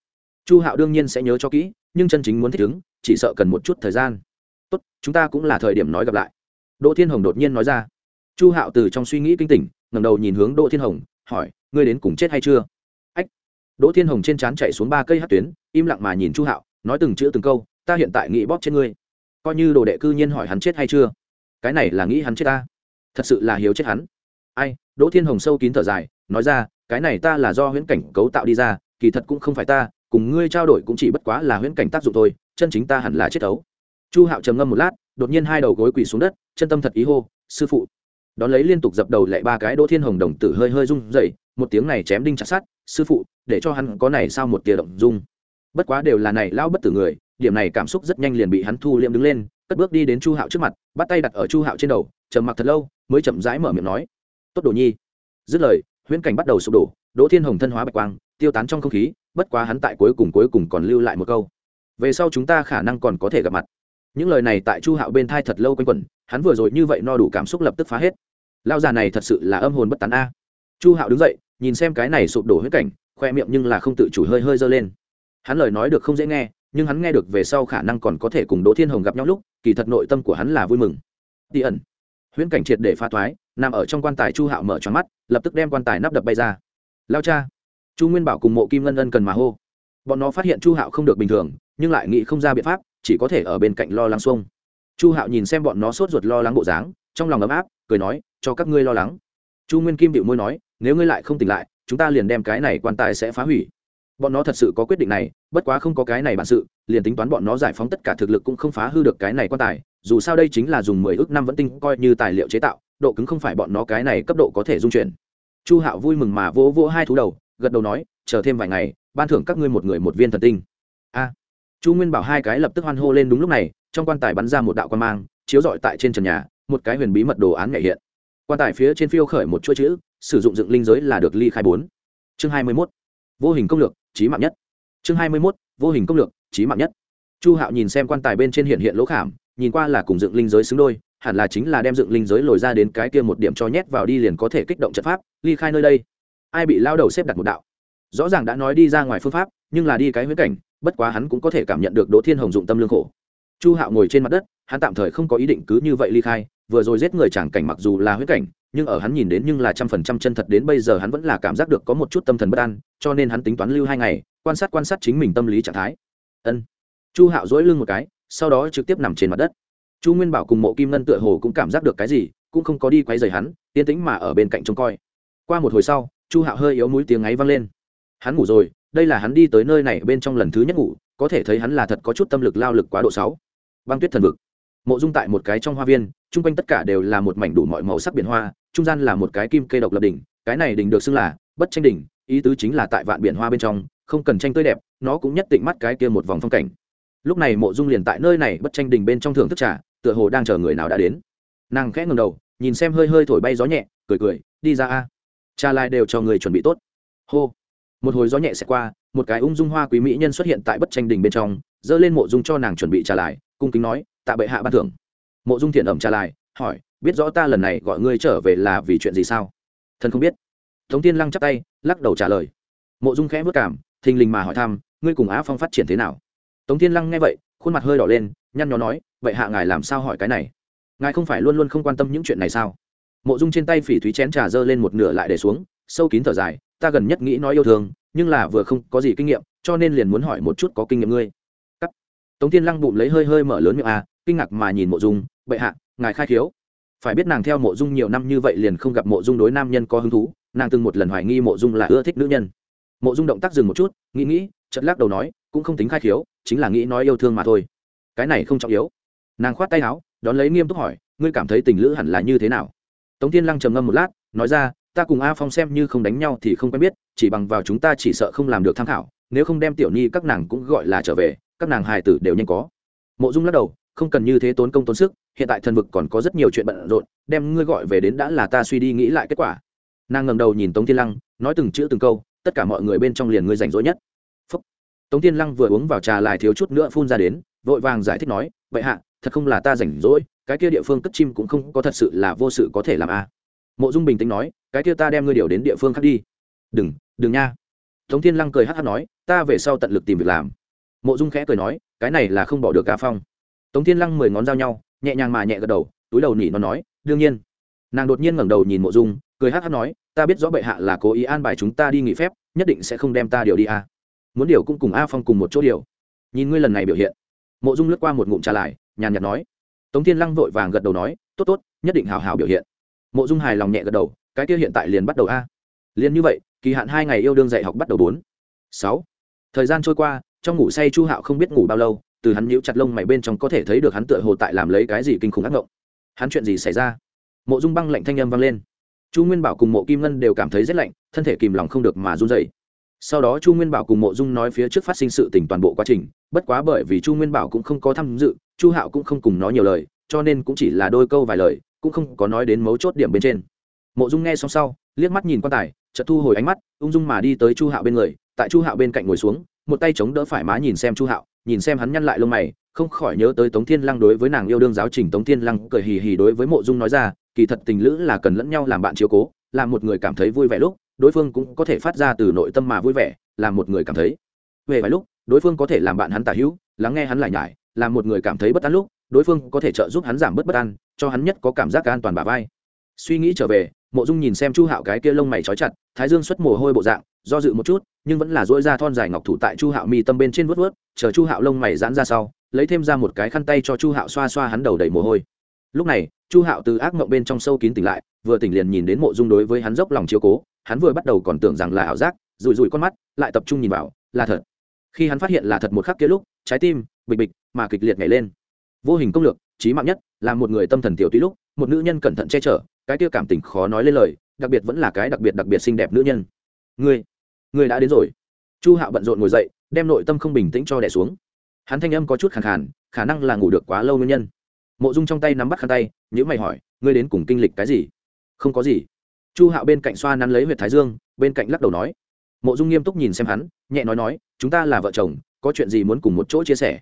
Chu hạo đương nhiên sẽ nhớ cho kỹ, nhưng chân chính muốn thích ứng, chỉ sợ cần một chút thời gian. Tốt, chúng ta cũng là thời điểm nói gặp lại. Đỗ thiên hồng đột nhiên nói ra. Chu hạo từ trong suy nghĩ kinh tỉnh ngẩng đầu nhìn hướng đỗ thiên hồng, hỏi, ngươi đến cùng chết hay chưa? Ách. Đỗ thiên hồng trên trán chạy xuống ba cây hắc tuyến, im lặng mà nhìn chu hạo, nói từng chữ từng câu, ta hiện tại nghĩ bóp trên ngươi. Coi như đồ đệ cư nhiên hỏi hắn chết hay chưa? Cái này là nghĩ hắn chết ta? Thật sự là hiếu chết hắn. Ai, đỗ thiên hồng sâu kín thở dài, nói ra, cái này ta là do huyễn cảnh cấu tạo đi ra, kỳ thật cũng không phải ta, cùng ngươi trao đổi cũng chỉ bất quá là huyễn cảnh tác dụng thôi, chân chính ta hẳn là chết đấu. chu hạo trầm ngâm một lát, đột nhiên hai đầu gối quỳ xuống đất, chân tâm thật ý hô, sư phụ đón lấy liên tục dập đầu lại ba cái đỗ thiên hồng đồng tử hơi hơi rung dậy một tiếng này chém đinh chặt sát sư phụ, để cho hắn có này sao một tia động dung. Bất quá đều là này lao bất tử người, điểm này cảm xúc rất nhanh liền bị hắn thu liệm đứng lên, cất bước đi đến chu hạo trước mặt, bắt tay đặt ở chu hạo trên đầu, trầm mặc thật lâu, mới chậm rãi mở miệng nói, tốt đồ nhi. Dứt lời, huyễn cảnh bắt đầu sụp đổ, đỗ thiên hồng thân hóa bạch quang, tiêu tán trong không khí, bất quá hắn tại cuối cùng cuối cùng còn lưu lại một câu, về sau chúng ta khả năng còn có thể gặp mặt. Những lời này tại chu hạo bên thai thật lâu quanh quẩn, hắn vừa rồi như vậy no đủ cảm xúc lập tức phá hết lao già này thật sự là âm hồn bất tán a. Chu hạo đứng dậy, nhìn xem cái này sụp đổ huyết cảnh, khoe miệng nhưng là không tự chủ hơi hơi dơ lên. Hắn lời nói được không dễ nghe, nhưng hắn nghe được về sau khả năng còn có thể cùng đỗ thiên hồng gặp nhau lúc, kỳ thật nội tâm của hắn là vui mừng. Tỉ ẩn. Huyễn cảnh triệt để pha thoái, nằm ở trong quan tài chu hạo mở tròn mắt, lập tức đem quan tài nắp đập bay ra. Lao cha. Chu nguyên bảo cùng mộ kim ngân ân cần mà hô. Bọn nó phát hiện chu hạo không được bình thường, nhưng lại nghĩ không ra biện pháp, chỉ có thể ở bên cạnh lo lắng xuông. Chu hạo nhìn xem bọn nó sốt ruột lo lắng bộ dáng, trong lòng ấm áp, cười nói cho các ngươi lo lắng. Chu nguyên kim bịu môi nói, nếu ngươi lại không tỉnh lại, chúng ta liền đem cái này quan tài sẽ phá hủy. Bọn nó thật sự có quyết định này, bất quá không có cái này bản sự, liền tính toán bọn nó giải phóng tất cả thực lực cũng không phá hư được cái này quan tài, dù sao đây chính là dùng mười ước năm vẫn tinh coi như tài liệu chế tạo, độ cứng không phải bọn nó cái này cấp độ có thể dung chuyển. Chu hạo vui mừng mà vỗ vỗ hai thú đầu, gật đầu nói, chờ thêm vài ngày, ban thưởng các ngươi một người một viên thần tinh. A. Chu nguyên bảo hai cái lập tức hoan hô lên đúng lúc này, trong quan tài bắn ra một đạo quan mang, chiếu rọi tại trên trần nhà, một cái huyền bí mật đồ án nhảy hiện quan tài phía trên phiêu khởi một chuỗi chữ, sử dụng dựng linh giới là được ly khai bốn. Chương hai mươi mốt, vô hình công lược trí mạng nhất. Chương hai mươi mốt, vô hình công lược trí mạng nhất. Chu hạo nhìn xem quan tài bên trên hiện hiện lỗ khảm, nhìn qua là cùng dựng linh giới xứng đôi, hẳn là chính là đem dựng linh giới lồi ra đến cái kia một điểm cho nhét vào đi liền có thể kích động trận pháp, ly khai nơi đây. Ai bị lao đầu xếp đặt một đạo. Rõ ràng đã nói đi ra ngoài phương pháp, nhưng là đi cái huyết cảnh, bất quá hắn cũng có thể cảm nhận được đỗ thiên hồng dụng tâm lương khổ. Chu hạo ngồi trên mặt đất hắn tạm thời không có ý định cứ như vậy ly khai, vừa rồi giết người chẳng cảnh mặc dù là huyết cảnh, nhưng ở hắn nhìn đến nhưng là trăm phần trăm chân thật đến bây giờ hắn vẫn là cảm giác được có một chút tâm thần bất an, cho nên hắn tính toán lưu hai ngày, quan sát quan sát chính mình tâm lý trạng thái. Ân. Chu hạo dỗi lưng một cái, sau đó trực tiếp nằm trên mặt đất. Chu nguyên bảo cùng mộ kim ngân tựa hồ cũng cảm giác được cái gì, cũng không có đi quay rời hắn, yên tĩnh mà ở bên cạnh trông coi. Qua một hồi sau, chu hạo hơi yếu mũi tiếng ấy vang lên. Hắn ngủ rồi, đây là hắn đi tới nơi này bên trong lần thứ nhất ngủ, có thể thấy hắn là thật có chút tâm lực lao lực quá độ sáu. Băng tuyết thần vực mộ dung tại một cái trong hoa viên, chung quanh tất cả đều là một mảnh đủ mọi màu sắc biển hoa, trung gian là một cái kim cây độc lập đỉnh, cái này đỉnh được xưng là bất tranh đỉnh, ý tứ chính là tại vạn biển hoa bên trong, không cần tranh tươi đẹp, nó cũng nhất định mắt cái kia một vòng phong cảnh. Lúc này mộ dung liền tại nơi này bất tranh đỉnh bên trong thưởng thức trà, tựa hồ đang chờ người nào đã đến. Nàng khẽ ngầm đầu, nhìn xem hơi hơi thổi bay gió nhẹ, cười cười, đi ra a. Cha lai đều cho người chuẩn bị tốt. Hô. Một hồi gió nhẹ sẽ qua, một cái ung dung hoa quý mỹ nhân xuất hiện tại bất tranh đình bên trong dơ lên mộ dung cho nàng chuẩn bị trả lại, cung kính nói tạ bệ hạ ban thưởng. Mộ dung thiện ẩm trả lại hỏi, biết rõ ta lần này gọi ngươi trở về là vì chuyện gì sao? Thần không biết. Tống tiên lăng chắp tay, lắc đầu trả lời. Mộ dung khẽ vất cảm, thình lình mà hỏi thăm, ngươi cùng á phong phát triển thế nào? Tống tiên lăng nghe vậy, khuôn mặt hơi đỏ lên, nhăn nhó nói, vậy hạ ngài làm sao hỏi cái này? Ngài không phải luôn luôn không quan tâm những chuyện này sao? Mộ dung trên tay phỉ thúy chén trà dơ lên một nửa lại để xuống, sâu kín thở dài, ta gần nhất nghĩ nói yêu thương, nhưng là vừa không có gì kinh nghiệm, cho nên liền muốn hỏi một chút có kinh nghiệm ngươi. Cắt. tống tiên lăng bụng lấy hơi hơi mở lớn miệng à kinh ngạc mà nhìn mộ dung, bệ hạ, ngài khai khiếu. Phải biết nàng theo mộ dung nhiều năm như vậy liền không gặp mộ dung đối nam nhân có hứng thú, nàng từng một lần hoài nghi mộ dung là ưa thích nữ nhân. Mộ dung động tác dừng một chút, nghĩ nghĩ chật lắc đầu nói, cũng không tính khai khiếu, chính là nghĩ nói yêu thương mà thôi. Cái này không trọng yếu. Nàng khoát tay áo, đón lấy nghiêm túc hỏi, ngươi cảm thấy tình lữ hẳn là như thế nào? Tống tiên lăng trầm ngâm một lát, nói ra, ta cùng a phong xem như không đánh nhau thì không quen biết, chỉ bằng vào chúng ta chỉ sợ không làm được tham khảo, nếu không đem tiểu nhi các nàng cũng gọi là trở về, các nàng hài tử đều nhanh có. Mộ dung lắc đầu không cần như thế tốn công tốn sức, hiện tại thần vực còn có rất nhiều chuyện bận rộn, đem ngươi gọi về đến đã là ta suy đi nghĩ lại kết quả. Nàng ngẩng đầu nhìn tống thiên lăng, nói từng chữ từng câu, tất cả mọi người bên trong liền ngươi rảnh rỗi nhất. Phúc. tống thiên lăng vừa uống vào trà lại thiếu chút nữa phun ra đến, vội vàng giải thích nói, vậy hạ, thật không là ta rảnh rỗi, cái kia địa phương cất chim cũng không có thật sự là vô sự có thể làm a à. mộ dung bình tĩnh nói, cái kia ta đem ngươi điều đến địa phương khác đi. Đừng đừng nha. Tống thiên lăng cười hát hát nói, ta về sau tận lực tìm việc làm. Mộ dung khẽ cười nói, cái này là không bỏ được cả phong tống thiên lăng mười ngón dao nhau, nhẹ nhàng mà nhẹ gật đầu, túi đầu nỉ nó nói, đương nhiên. Nàng đột nhiên ngẩng đầu nhìn mộ dung, cười hát hát nói, ta biết rõ bệ hạ là cố ý an bài chúng ta đi nghỉ phép, nhất định sẽ không đem ta điều đi a. Muốn điều cũng cùng a phong cùng một chỗ điều. Nhìn ngươi lần này biểu hiện. Mộ dung lướt qua một ngụm trà lại, nhàn nhạt nói. Tống thiên lăng vội vàng gật đầu nói, tốt tốt, nhất định hào hào biểu hiện. Mộ dung hài lòng nhẹ gật đầu, cái kia hiện tại liền bắt đầu a. Liền như vậy, kỳ hạn hai ngày yêu đương dạy học bắt đầu bốn. Sáu. Thời gian trôi qua, trong ngủ say chu hạo không biết ngủ bao lâu từ hắn nhíu chặt lông mày bên trong có thể thấy được hắn tựa hồ tại làm lấy cái gì kinh khủng ác ngộng. Hắn chuyện gì xảy ra? Mộ dung băng lạnh thanh âm vang lên. Chu nguyên bảo cùng mộ kim ngân đều cảm thấy rét lạnh, thân thể kìm lòng không được mà run dậy sau đó chu nguyên bảo cùng mộ dung nói phía trước phát sinh sự tình toàn bộ quá trình, bất quá bởi vì chu nguyên bảo cũng không có tham dự, chu hạo cũng không cùng nói nhiều lời, cho nên cũng chỉ là đôi câu vài lời, cũng không có nói đến mấu chốt điểm bên trên. Mộ dung nghe xong sau, liếc mắt nhìn quan tài, chợt thu hồi ánh mắt, ung dung mà đi tới chu hạo bên người, tại chu hạo bên cạnh ngồi xuống, một tay chống đỡ phải má nhìn xem chu hạo nhìn xem hắn nhăn lại lông mày, không khỏi nhớ tới tống thiên lăng đối với nàng yêu đương giáo trình. Tống thiên lăng cười hì hì đối với mộ dung nói ra, kỳ thật tình lữ là cần lẫn nhau làm bạn chiếu cố làm một người cảm thấy vui vẻ lúc, đối phương cũng có thể phát ra từ nội tâm mà vui vẻ làm một người cảm thấy về vài lúc, đối phương có thể làm bạn hắn tả hữu, lắng nghe hắn lại nhải làm một người cảm thấy bất an lúc, đối phương có thể trợ giúp hắn giảm bớt bất an, cho hắn nhất có cảm giác an toàn bà vai. Suy nghĩ trở về mộ dung nhìn xem chu hạo cái kia lông mày trói chặt, thái dương xuất mồ hôi bộ dạng, do dự một chút, nhưng vẫn là dỗi ra thon dài ngọc thủ tại chu hạo mi tâm bên trên vớt vớt chờ chu hạo lông mày giãn ra sau, lấy thêm ra một cái khăn tay cho chu hạo xoa xoa hắn đầu đầy mồ hôi. Lúc này, chu hạo từ ác mộng bên trong sâu kín tỉnh lại, vừa tỉnh liền nhìn đến mộ dung đối với hắn dốc lòng chiếu cố, hắn vừa bắt đầu còn tưởng rằng là ảo giác rùi rùi con mắt, lại tập trung nhìn vào, là thật. Khi hắn phát hiện là thật một khắc kia lúc, trái tim, bịch bịch, mà kịch liệt nhảy lên. Vô hình công lược trí mạng nhất, là một người tâm thần tiểu tùy lúc, một nữ nhân cẩn thận che chở cái kia cảm tình khó nói lên lời, đặc biệt vẫn là cái đặc biệt đặc biệt xinh đẹp nữ nhân. Ngươi ngươi đã đến rồi. Chu hạo bận rộn ngồi dậy, đem nội tâm không bình tĩnh cho đẻ xuống. Hắn thanh âm có chút khẳng khàn, khả năng là ngủ được quá lâu nguyên nhân. Mộ dung trong tay nắm bắt khăn tay nhữ mày hỏi, ngươi đến cùng kinh lịch cái gì? Không có gì. Chu hạo bên cạnh xoa nắn lấy huyệt thái dương, bên cạnh lắc đầu nói. Mộ dung nghiêm túc nhìn xem hắn, nhẹ nói nói, chúng ta là vợ chồng, có chuyện gì muốn cùng một chỗ chia sẻ?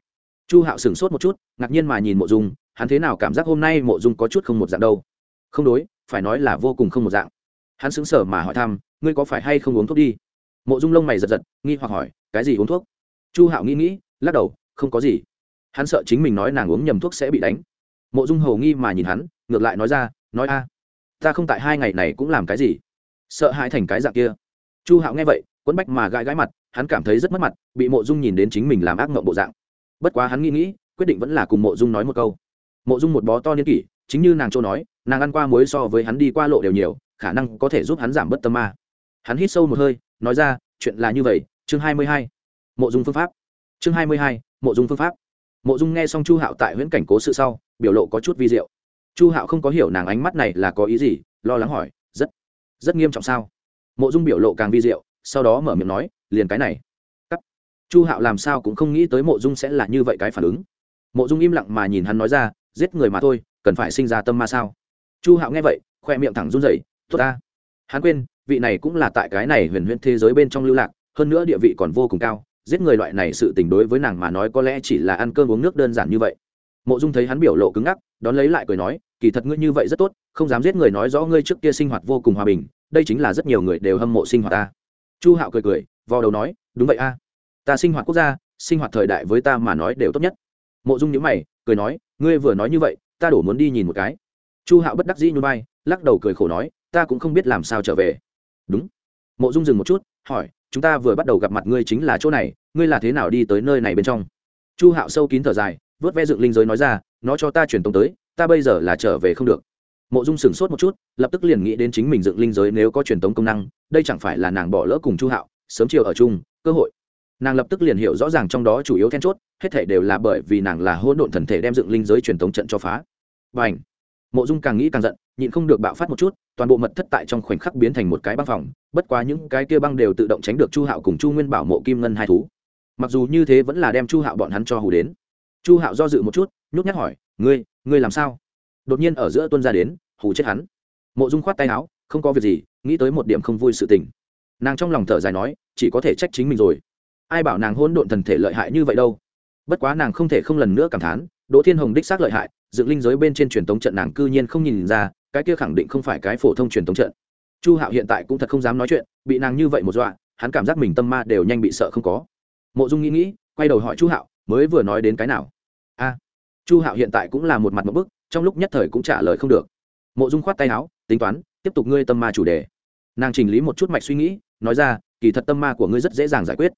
Chu hạo sửng sốt một chút, ngạc nhiên mà nhìn mộ dung, hắn thế nào cảm giác hôm nay mộ dung có chút không một dạng đâu? Không đối phải nói là vô cùng không một dạng. Hắn sững sờ mà hỏi thăm, ngươi có phải hay không uống thuốc đi? Mộ dung lông mày giật giật, nghi hoặc hỏi, cái gì uống thuốc? Chu hạo nghĩ nghĩ, lắc đầu, không có gì. Hắn sợ chính mình nói nàng uống nhầm thuốc sẽ bị đánh. Mộ dung hầu nghi mà nhìn hắn, ngược lại nói ra, nói a, ta không tại hai ngày này cũng làm cái gì? Sợ hãi thành cái dạng kia. Chu hạo nghe vậy, quấn bách mà gãi gãi mặt, hắn cảm thấy rất mất mặt, bị mộ dung nhìn đến chính mình làm ác mộng bộ dạng. Bất quá hắn nghĩ nghĩ, quyết định vẫn là cùng mộ dung nói một câu. Mộ dung một bó to niên kỷ, chính như nàng châu nói nàng ăn qua muối so với hắn đi qua lộ đều nhiều, khả năng có thể giúp hắn giảm bớt tâm ma. Hắn hít sâu một hơi, nói ra, chuyện là như vậy, chương hai mươi hai. Mộ dung phương pháp. Chương hai mươi hai, mộ dung phương pháp. Mộ dung nghe xong chu hạo tại huyễn cảnh cố sự sau, biểu lộ có chút vi diệu. Chu hạo không có hiểu nàng ánh mắt này là có ý gì, lo lắng hỏi, rất rất nghiêm trọng sao? Mộ dung biểu lộ càng vi diệu, sau đó mở miệng nói, liền cái này. Cắt. Chu hạo làm sao cũng không nghĩ tới mộ dung sẽ là như vậy cái phản ứng. Mộ dung im lặng mà nhìn hắn nói ra, giết người mà thôi, cần phải sinh ra tâm ma sao? Chu hạo nghe vậy, khoe miệng thẳng run rẩy, tốt ta. Hắn quên, vị này cũng là tại cái này huyền huyền thế giới bên trong lưu lạc, hơn nữa địa vị còn vô cùng cao, giết người loại này sự tình đối với nàng mà nói có lẽ chỉ là ăn cơm uống nước đơn giản như vậy. Mộ dung thấy hắn biểu lộ cứng ngắc, đón lấy lại cười nói, kỳ thật ngươi như vậy rất tốt, không dám giết người nói rõ ngươi trước kia sinh hoạt vô cùng hòa bình, đây chính là rất nhiều người đều hâm mộ sinh hoạt ta. Chu hạo cười cười, vò đầu nói, đúng vậy a. Ta sinh hoạt quốc gia, sinh hoạt thời đại với ta mà nói đều tốt nhất. Mộ dung nhữ mày, cười nói, ngươi vừa nói như vậy, ta đổ muốn đi nhìn một cái chu hạo bất đắc dĩ như bay lắc đầu cười khổ nói, ta cũng không biết làm sao trở về. Đúng. Mộ dung dừng một chút, hỏi, chúng ta vừa bắt đầu gặp mặt ngươi chính là chỗ này, ngươi là thế nào đi tới nơi này bên trong? Chu hạo sâu kín thở dài, vớt ve dựng linh giới nói ra, nó cho ta truyền tống tới, ta bây giờ là trở về không được. Mộ dung sửng sốt một chút, lập tức liền nghĩ đến chính mình dựng linh giới nếu có truyền tống công năng, đây chẳng phải là nàng bỏ lỡ cùng chu hạo, sớm chiều ở chung, cơ hội. Nàng lập tức liền hiểu rõ ràng trong đó chủ yếu then chốt, hết thể đều là bởi vì nàng là hôn độn thần thể đem dựng linh giới truyền tống trận cho phá. Và ảnh mộ dung càng nghĩ càng giận, nhịn không được bạo phát một chút, toàn bộ mật thất tại trong khoảnh khắc biến thành một cái băng phòng, bất quá những cái kia băng đều tự động tránh được chu hạo cùng chu nguyên bảo mộ kim ngân hai thú. Mặc dù như thế vẫn là đem chu hạo bọn hắn cho hù đến. Chu hạo do dự một chút, nhút nhát hỏi, ngươi ngươi làm sao? Đột nhiên ở giữa tuân ra đến, hù chết hắn. Mộ dung khoát tay áo, không có việc gì, nghĩ tới một điểm không vui sự tình. Nàng trong lòng thở dài nói, chỉ có thể trách chính mình rồi. Ai bảo nàng hôn độn thần thể lợi hại như vậy đâu? Bất quá nàng không thể không lần nữa cảm thán, đỗ thiên hồng đích xác lợi hại dựng linh giới bên trên truyền thống trận nàng cư nhiên không nhìn ra, cái kia khẳng định không phải cái phổ thông truyền thống trận. Chu hạo hiện tại cũng thật không dám nói chuyện, bị nàng như vậy một dọa, hắn cảm giác mình tâm ma đều nhanh bị sợ không có. Mộ dung nghĩ nghĩ, quay đầu hỏi chu hạo, mới vừa nói đến cái nào? A. Chu hạo hiện tại cũng là một mặt một bức, trong lúc nhất thời cũng trả lời không được. Mộ dung khoát tay áo, tính toán, tiếp tục ngươi tâm ma chủ đề. Nàng chỉnh lý một chút mạch suy nghĩ, nói ra, kỳ thật tâm ma của ngươi rất dễ dàng giải quyết.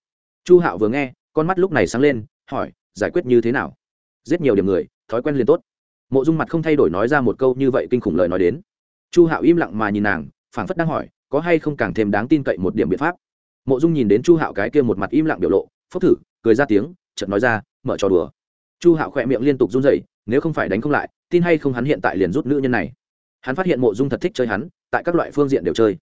Chu hạo vừa nghe, con mắt lúc này sáng lên, hỏi, giải quyết như thế nào? Giết nhiều điểm người, thói quen liền tốt mộ dung mặt không thay đổi nói ra một câu như vậy kinh khủng lời nói đến. Chu hạo im lặng mà nhìn nàng, phảng phất đang hỏi, có hay không càng thêm đáng tin cậy một điểm biện pháp. Mộ dung nhìn đến chu hạo cái kia một mặt im lặng biểu lộ, phốc thử, cười ra tiếng, chợt nói ra, mở trò đùa. Chu hạo khỏe miệng liên tục run rẩy, nếu không phải đánh không lại, tin hay không hắn hiện tại liền rút nữ nhân này. Hắn phát hiện mộ dung thật thích chơi hắn, tại các loại phương diện đều chơi.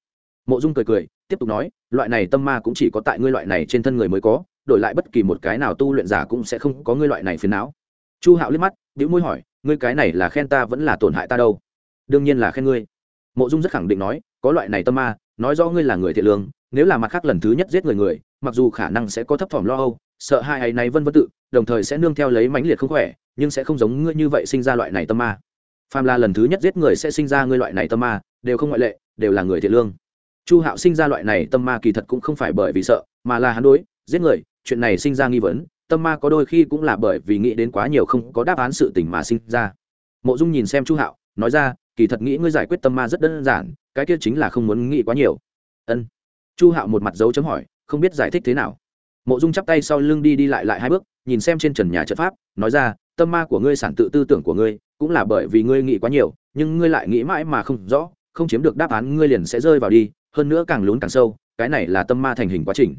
Mộ dung cười cười, tiếp tục nói, loại này tâm ma cũng chỉ có tại ngươi loại này trên thân người mới có, đổi lại bất kỳ một cái nào tu luyện giả cũng sẽ không có ngươi loại này phiền não. Chu hạo liếc mắt, bĩu môi hỏi ngươi cái này là khen ta vẫn là tổn hại ta đâu. Đương nhiên là khen ngươi. Mộ dung rất khẳng định nói, có loại này tâm ma, nói rõ ngươi là người thiện lương, nếu là mặt khác lần thứ nhất giết người người, mặc dù khả năng sẽ có thấp thỏm lo âu, sợ hai ấy này vân vân tự, đồng thời sẽ nương theo lấy mãnh liệt không khỏe, nhưng sẽ không giống ngươi như vậy sinh ra loại này tâm ma. Phàm là lần thứ nhất giết người sẽ sinh ra ngươi loại này tâm ma, đều không ngoại lệ, đều là người thiện lương. Chu hạo sinh ra loại này tâm ma kỳ thật cũng không phải bởi vì sợ, mà là hắn đối, giết người, chuyện này sinh ra nghi vấn tâm ma có đôi khi cũng là bởi vì nghĩ đến quá nhiều không có đáp án sự tình mà sinh ra. Mộ dung nhìn xem chu hạo, nói ra, kỳ thật nghĩ ngươi giải quyết tâm ma rất đơn giản, cái kia chính là không muốn nghĩ quá nhiều. Ân. Chu hạo một mặt dấu chấm hỏi, không biết giải thích thế nào. Mộ dung chắp tay sau lưng đi đi lại lại hai bước, nhìn xem trên trần nhà trận pháp, nói ra, tâm ma của ngươi sản tự tư tưởng của ngươi, cũng là bởi vì ngươi nghĩ quá nhiều, nhưng ngươi lại nghĩ mãi mà không rõ, không chiếm được đáp án ngươi liền sẽ rơi vào đi, hơn nữa càng lún càng sâu, cái này là tâm ma thành hình quá trình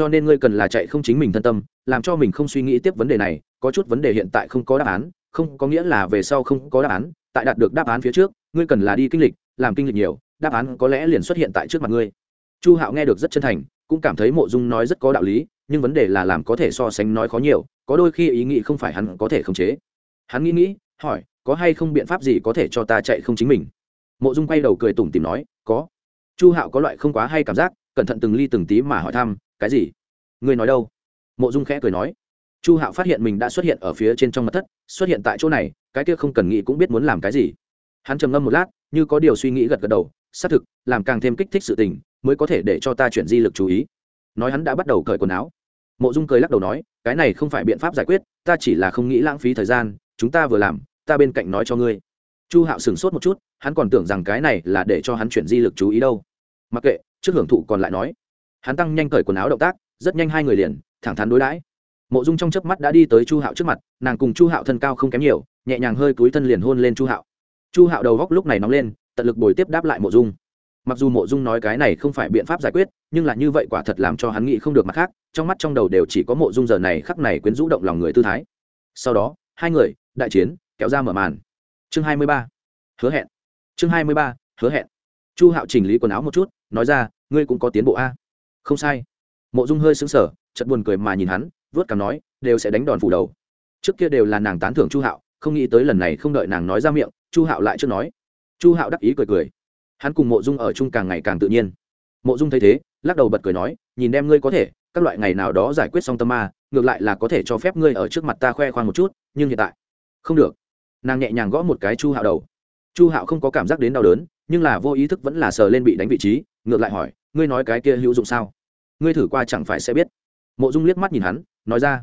cho nên ngươi cần là chạy không chính mình thân tâm, làm cho mình không suy nghĩ tiếp vấn đề này, có chút vấn đề hiện tại không có đáp án, không có nghĩa là về sau không có đáp án, tại đạt được đáp án phía trước, ngươi cần là đi kinh lịch, làm kinh lịch nhiều, đáp án có lẽ liền xuất hiện tại trước mặt ngươi. Chu hạo nghe được rất chân thành, cũng cảm thấy mộ dung nói rất có đạo lý, nhưng vấn đề là làm có thể so sánh nói khó nhiều, có đôi khi ý nghĩ không phải hắn có thể khống chế. Hắn nghĩ nghĩ, hỏi, có hay không biện pháp gì có thể cho ta chạy không chính mình? Mộ dung quay đầu cười tủm tìm nói, có. Chu hạo có loại không quá hay cảm giác, cẩn thận từng ly từng tí mà hỏi thăm cái gì? Ngươi nói đâu? Mộ dung khẽ cười nói. Chu hạo phát hiện mình đã xuất hiện ở phía trên trong mặt thất, xuất hiện tại chỗ này, cái kia không cần nghĩ cũng biết muốn làm cái gì. Hắn trầm ngâm một lát, như có điều suy nghĩ gật gật đầu, xác thực, làm càng thêm kích thích sự tình, mới có thể để cho ta chuyển di lực chú ý. Nói hắn đã bắt đầu cởi quần áo. Mộ dung cười lắc đầu nói, cái này không phải biện pháp giải quyết, ta chỉ là không nghĩ lãng phí thời gian, chúng ta vừa làm, ta bên cạnh nói cho ngươi. Chu hạo sửng sốt một chút, hắn còn tưởng rằng cái này là để cho hắn chuyển di lực chú ý đâu. Mặc kệ, trước hưởng thụ còn lại nói hắn tăng nhanh cởi quần áo động tác, rất nhanh hai người liền, thẳng thắn đối đãi. Mộ dung trong chớp mắt đã đi tới chu hạo trước mặt, nàng cùng chu hạo thân cao không kém nhiều, nhẹ nhàng hơi cúi thân liền hôn lên chu hạo. Chu hạo đầu góc lúc này nóng lên, tận lực bồi tiếp đáp lại mộ dung. Mặc dù mộ dung nói cái này không phải biện pháp giải quyết, nhưng là như vậy quả thật làm cho hắn nghĩ không được mặt khác, trong mắt trong đầu đều chỉ có mộ dung giờ này khắc này quyến rũ động lòng người tư thái. Sau đó, hai người, đại chiến, kéo ra mở màn. Chương hai mươi ba, hứa hẹn. Chương hai mươi ba, hứa hẹn. Chu hạo chỉnh lý quần áo một chút, nói ra, ngươi cũng có tiến bộ a không sai. Mộ dung hơi xứng sở chật buồn cười mà nhìn hắn, vớt cằm nói, đều sẽ đánh đòn phủ đầu. Trước kia đều là nàng tán thưởng chu hạo, không nghĩ tới lần này không đợi nàng nói ra miệng, chu hạo lại chưa nói. Chu hạo đắc ý cười cười. Hắn cùng mộ dung ở chung càng ngày càng tự nhiên. Mộ dung thấy thế, lắc đầu bật cười nói, nhìn đem ngươi có thể, các loại ngày nào đó giải quyết xong tâm ma, ngược lại là có thể cho phép ngươi ở trước mặt ta khoe khoang một chút, nhưng hiện tại không được. Nàng nhẹ nhàng gõ một cái chu hạo đầu. Chu hạo không có cảm giác đến đau đớn, nhưng là vô ý thức vẫn là sờ lên bị đánh vị trí, ngược lại hỏi ngươi nói cái kia hữu dụng sao? Ngươi thử qua chẳng phải sẽ biết. Mộ dung liếc mắt nhìn hắn, nói ra.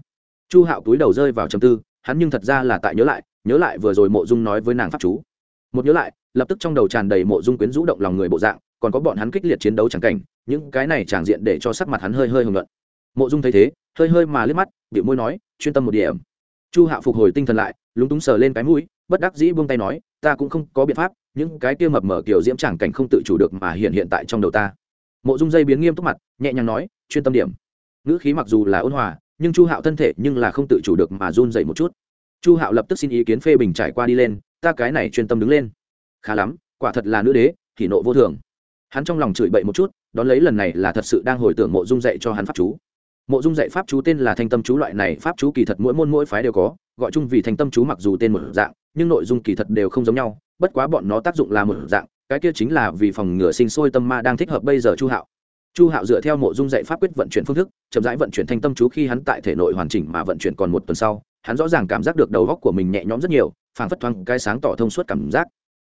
Chu hạo túi đầu rơi vào trầm tư, hắn nhưng thật ra là tại nhớ lại nhớ lại vừa rồi mộ dung nói với nàng pháp chú. Một nhớ lại, lập tức trong đầu tràn đầy mộ dung quyến rũ động lòng người bộ dạng, còn có bọn hắn kích liệt chiến đấu chẳng cảnh, những cái này tràn diện để cho sắc mặt hắn hơi hơi hưởng luận mộ dung thấy thế, hơi hơi mà liếc mắt bị môi nói, chuyên tâm một điểm. Chu hạo phục hồi tinh thần lại, lúng túng sờ lên cái mũi, bất đắc dĩ buông tay nói, ta cũng không có biện pháp, những cái kia mập mở kiểu diễm chẳng cảnh không tự chủ được mà hiện hiện tại trong đầu ta mộ dung dây biến nghiêm túc mặt, nhẹ nhàng nói, chuyên tâm điểm. Ngữ khí mặc dù là ôn hòa, nhưng chu hạo thân thể nhưng là không tự chủ được mà run dậy một chút. Chu hạo lập tức xin ý kiến phê bình trải qua đi lên, ta cái này chuyên tâm đứng lên. Khá lắm, quả thật là nữ đế thì nộ vô thường. Hắn trong lòng chửi bậy một chút, đón lấy lần này là thật sự đang hồi tưởng mộ dung dạy cho hắn pháp chú. Mộ dung dạy pháp chú tên là thanh tâm chú loại này pháp chú kỳ thật mỗi môn mỗi phái đều có, gọi chung vì thanh tâm chú mặc dù tên một dạng, nhưng nội dung kỳ thật đều không giống nhau, bất quá bọn nó tác dụng là một dạng cái kia chính là vì phòng ngừa sinh sôi tâm ma đang thích hợp bây giờ chu hạo. Chu hạo dựa theo mộ dung dạy pháp quyết vận chuyển phương thức, chậm rãi vận chuyển thanh tâm chú khi hắn tại thể nội hoàn chỉnh mà vận chuyển còn một tuần sau, hắn rõ ràng cảm giác được đầu góc của mình nhẹ nhõm rất nhiều, phảng phất thoáng cái sáng tỏ thông suốt cảm giác.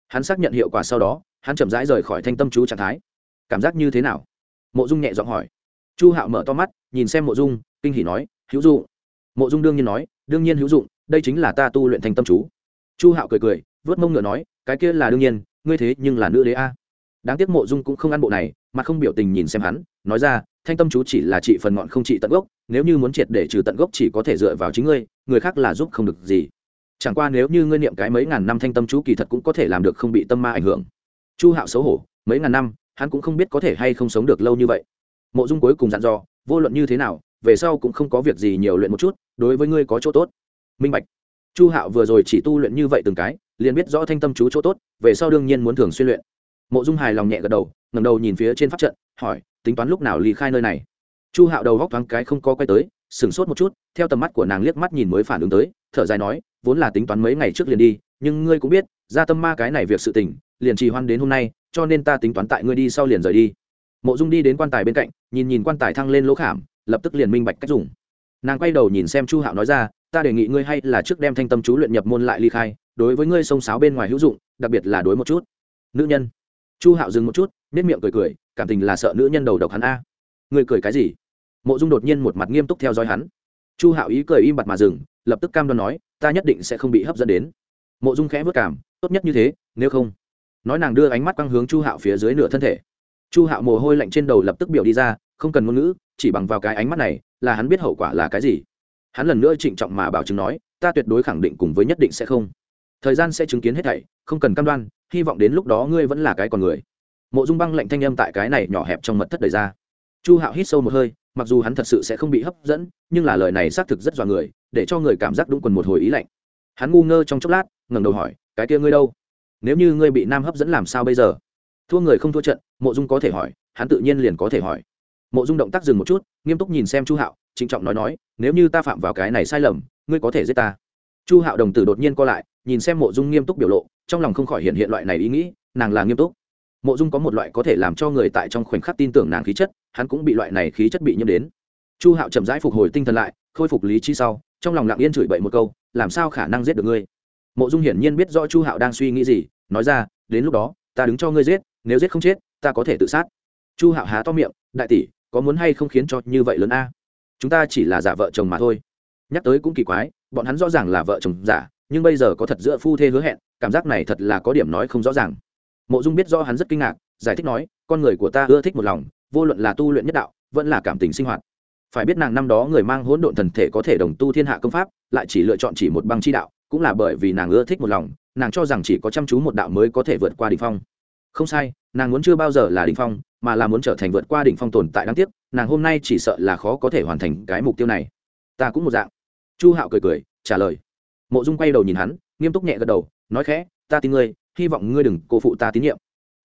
Hắn xác nhận hiệu quả sau đó, hắn chậm rãi rời khỏi thanh tâm chú trạng thái. Cảm giác như thế nào? Mộ dung nhẹ giọng hỏi. Chu hạo mở to mắt, nhìn xem mộ dung, kinh hỉ nói, hữu dụng. Mộ dung đương nhiên nói, đương nhiên hữu dụng, đây chính là ta tu luyện thanh tâm chú. Chu hạo cười cười, vớt mông ngựa nói, cái kia là đương nhiên ngươi thế nhưng là nữ đế a. Đáng tiếc mộ dung cũng không ăn bộ này, mà không biểu tình nhìn xem hắn, nói ra, thanh tâm chú chỉ là trị phần ngọn không trị tận gốc, nếu như muốn triệt để trừ tận gốc chỉ có thể dựa vào chính ngươi, người khác là giúp không được gì. Chẳng qua nếu như ngươi niệm cái mấy ngàn năm thanh tâm chú kỳ thật cũng có thể làm được không bị tâm ma ảnh hưởng. Chu hạo xấu hổ, mấy ngàn năm, hắn cũng không biết có thể hay không sống được lâu như vậy. Mộ dung cuối cùng dặn dò, vô luận như thế nào, về sau cũng không có việc gì nhiều luyện một chút, đối với ngươi có chỗ tốt. Minh bạch. Chu hạo vừa rồi chỉ tu luyện như vậy từng cái liền biết rõ thanh tâm chú chỗ tốt, về sau đương nhiên muốn thường xuyên luyện. Mộ dung hài lòng nhẹ gật đầu ngầm đầu nhìn phía trên pháp trận, hỏi, tính toán lúc nào ly khai nơi này? Chu hạo đầu góc thoáng cái không có quay tới, sửng sốt một chút, theo tầm mắt của nàng liếc mắt nhìn mới phản ứng tới, thở dài nói, vốn là tính toán mấy ngày trước liền đi, nhưng ngươi cũng biết, ra tâm ma cái này việc sự tình, liền trì hoan đến hôm nay, cho nên ta tính toán tại ngươi đi sau liền rời đi. Mộ dung đi đến quan tài bên cạnh, nhìn nhìn quan tài thăng lên lỗ khảm, lập tức liền minh bạch cách dùng. Nàng quay đầu nhìn xem chu hạo nói ra, ta đề nghị ngươi hay là trước đem thanh tâm chú luyện nhập môn lại ly khai đối với ngươi sông sáo bên ngoài hữu dụng, đặc biệt là đối một chút. Nữ nhân. Chu hạo dừng một chút nết miệng cười cười, cảm tình là sợ nữ nhân đầu độc hắn a. Ngươi cười cái gì? Mộ dung đột nhiên một mặt nghiêm túc theo dõi hắn. Chu hạo ý cười im bặt mà dừng, lập tức cam đoan nói, ta nhất định sẽ không bị hấp dẫn đến. Mộ dung khẽ vất cảm, tốt nhất như thế, nếu không. Nói nàng đưa ánh mắt quăng hướng chu hạo phía dưới nửa thân thể. Chu hạo mồ hôi lạnh trên đầu lập tức biểu đi ra, không cần ngôn ngữ, chỉ bằng vào cái ánh mắt này, là hắn biết hậu quả là cái gì. Hắn lần nữa trịnh trọng mà bảo chứng nói, ta tuyệt đối khẳng định cùng với nhất định sẽ không thời gian sẽ chứng kiến hết thảy, không cần cam đoan, hy vọng đến lúc đó ngươi vẫn là cái con người. Mộ dung băng lạnh thanh âm tại cái này nhỏ hẹp trong mật thất đầy ra. Chu hạo hít sâu một hơi, mặc dù hắn thật sự sẽ không bị hấp dẫn, nhưng là lời này xác thực rất dọa người, để cho người cảm giác đúng quần một hồi ý lạnh. Hắn ngu ngơ trong chốc lát, ngẩng đầu hỏi, cái kia ngươi đâu? Nếu như ngươi bị nam hấp dẫn làm sao bây giờ? Thua người không thua trận, mộ dung có thể hỏi, hắn tự nhiên liền có thể hỏi. Mộ dung động tác dừng một chút, nghiêm túc nhìn xem chu hạo, trịnh trọng nói nói, nếu như ta phạm vào cái này sai lầm, ngươi có thể giết ta. Chu hạo đồng tử đột nhiên co lại nhìn xem mộ dung nghiêm túc biểu lộ, trong lòng không khỏi hiện hiện loại này ý nghĩ, nàng là nghiêm túc. Mộ dung có một loại có thể làm cho người tại trong khoảnh khắc tin tưởng nàng khí chất, hắn cũng bị loại này khí chất bị nhiễm đến. Chu hạo chậm rãi phục hồi tinh thần lại, khôi phục lý trí sau, trong lòng lặng yên chửi bậy một câu, làm sao khả năng giết được ngươi? Mộ dung hiển nhiên biết rõ chu hạo đang suy nghĩ gì, nói ra, đến lúc đó, ta đứng cho ngươi giết, nếu giết không chết, ta có thể tự sát. Chu hạo há to miệng, đại tỷ, có muốn hay không khiến cho như vậy lớn a? Chúng ta chỉ là giả vợ chồng mà thôi. Nhắc tới cũng kỳ quái, bọn hắn rõ ràng là vợ chồng giả nhưng bây giờ có thật giữa phu thê hứa hẹn, cảm giác này thật là có điểm nói không rõ ràng. Mộ dung biết rõ hắn rất kinh ngạc, giải thích nói, con người của ta ưa thích một lòng, vô luận là tu luyện nhất đạo, vẫn là cảm tình sinh hoạt. Phải biết nàng năm đó người mang hỗn độn thần thể có thể đồng tu thiên hạ công pháp, lại chỉ lựa chọn chỉ một băng chi đạo, cũng là bởi vì nàng ưa thích một lòng, nàng cho rằng chỉ có chăm chú một đạo mới có thể vượt qua đỉnh phong. Không sai, nàng muốn chưa bao giờ là đỉnh phong, mà là muốn trở thành vượt qua đỉnh phong tồn tại đáng tiếc, nàng hôm nay chỉ sợ là khó có thể hoàn thành cái mục tiêu này. Ta cũng một dạng. Chu hạo cười cười, trả lời mộ dung quay đầu nhìn hắn, nghiêm túc nhẹ gật đầu, nói khẽ, ta tin ngươi, hy vọng ngươi đừng cô phụ ta tín nhiệm.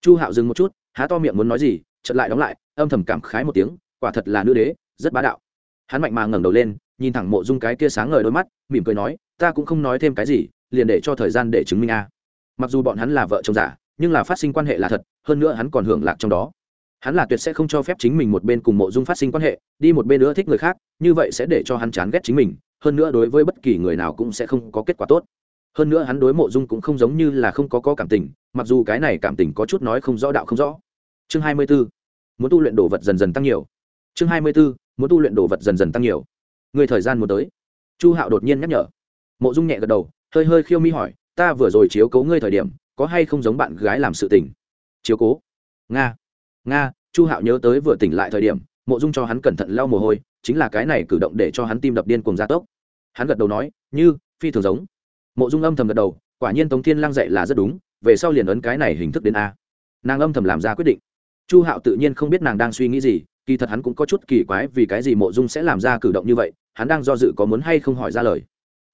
Chu hạo dừng một chút, há to miệng muốn nói gì, chợt lại đóng lại, âm thầm cảm khái một tiếng, quả thật là nữ đế, rất bá đạo. Hắn mạnh mà ngẩng đầu lên, nhìn thẳng mộ dung cái kia sáng ngời đôi mắt, mỉm cười nói, ta cũng không nói thêm cái gì, liền để cho thời gian để chứng minh a. Mặc dù bọn hắn là vợ chồng giả, nhưng là phát sinh quan hệ là thật, hơn nữa hắn còn hưởng lạc trong đó hắn là tuyệt sẽ không cho phép chính mình một bên cùng mộ dung phát sinh quan hệ, đi một bên nữa thích người khác, như vậy sẽ để cho hắn chán ghét chính mình, hơn nữa đối với bất kỳ người nào cũng sẽ không có kết quả tốt. Hơn nữa hắn đối mộ dung cũng không giống như là không có có cảm tình, mặc dù cái này cảm tình có chút nói không rõ đạo không rõ. Chương hai mươi 24. muốn tu luyện đồ vật dần dần tăng nhiều. Chương hai mươi 24. muốn tu luyện đồ vật dần dần tăng nhiều. Người thời gian muốn tới. Chu hạo đột nhiên nhắc nhở. Mộ dung nhẹ gật đầu, hơi hơi khiêu mi hỏi, ta vừa rồi chiếu cố ngươi thời điểm, có hay không giống bạn gái làm sự tình? Chiếu cố. Nga nga, chu hạo nhớ tới vừa tỉnh lại thời điểm, mộ dung cho hắn cẩn thận lau mồ hôi, chính là cái này cử động để cho hắn tim đập điên cùng gia tốc. Hắn gật đầu nói, như, phi thường giống. Mộ dung âm thầm gật đầu, quả nhiên tống thiên lang dạy là rất đúng, về sau liền ấn cái này hình thức đến a. Nàng âm thầm làm ra quyết định. Chu hạo tự nhiên không biết nàng đang suy nghĩ gì, kỳ thật hắn cũng có chút kỳ quái vì cái gì mộ dung sẽ làm ra cử động như vậy, hắn đang do dự có muốn hay không hỏi ra lời.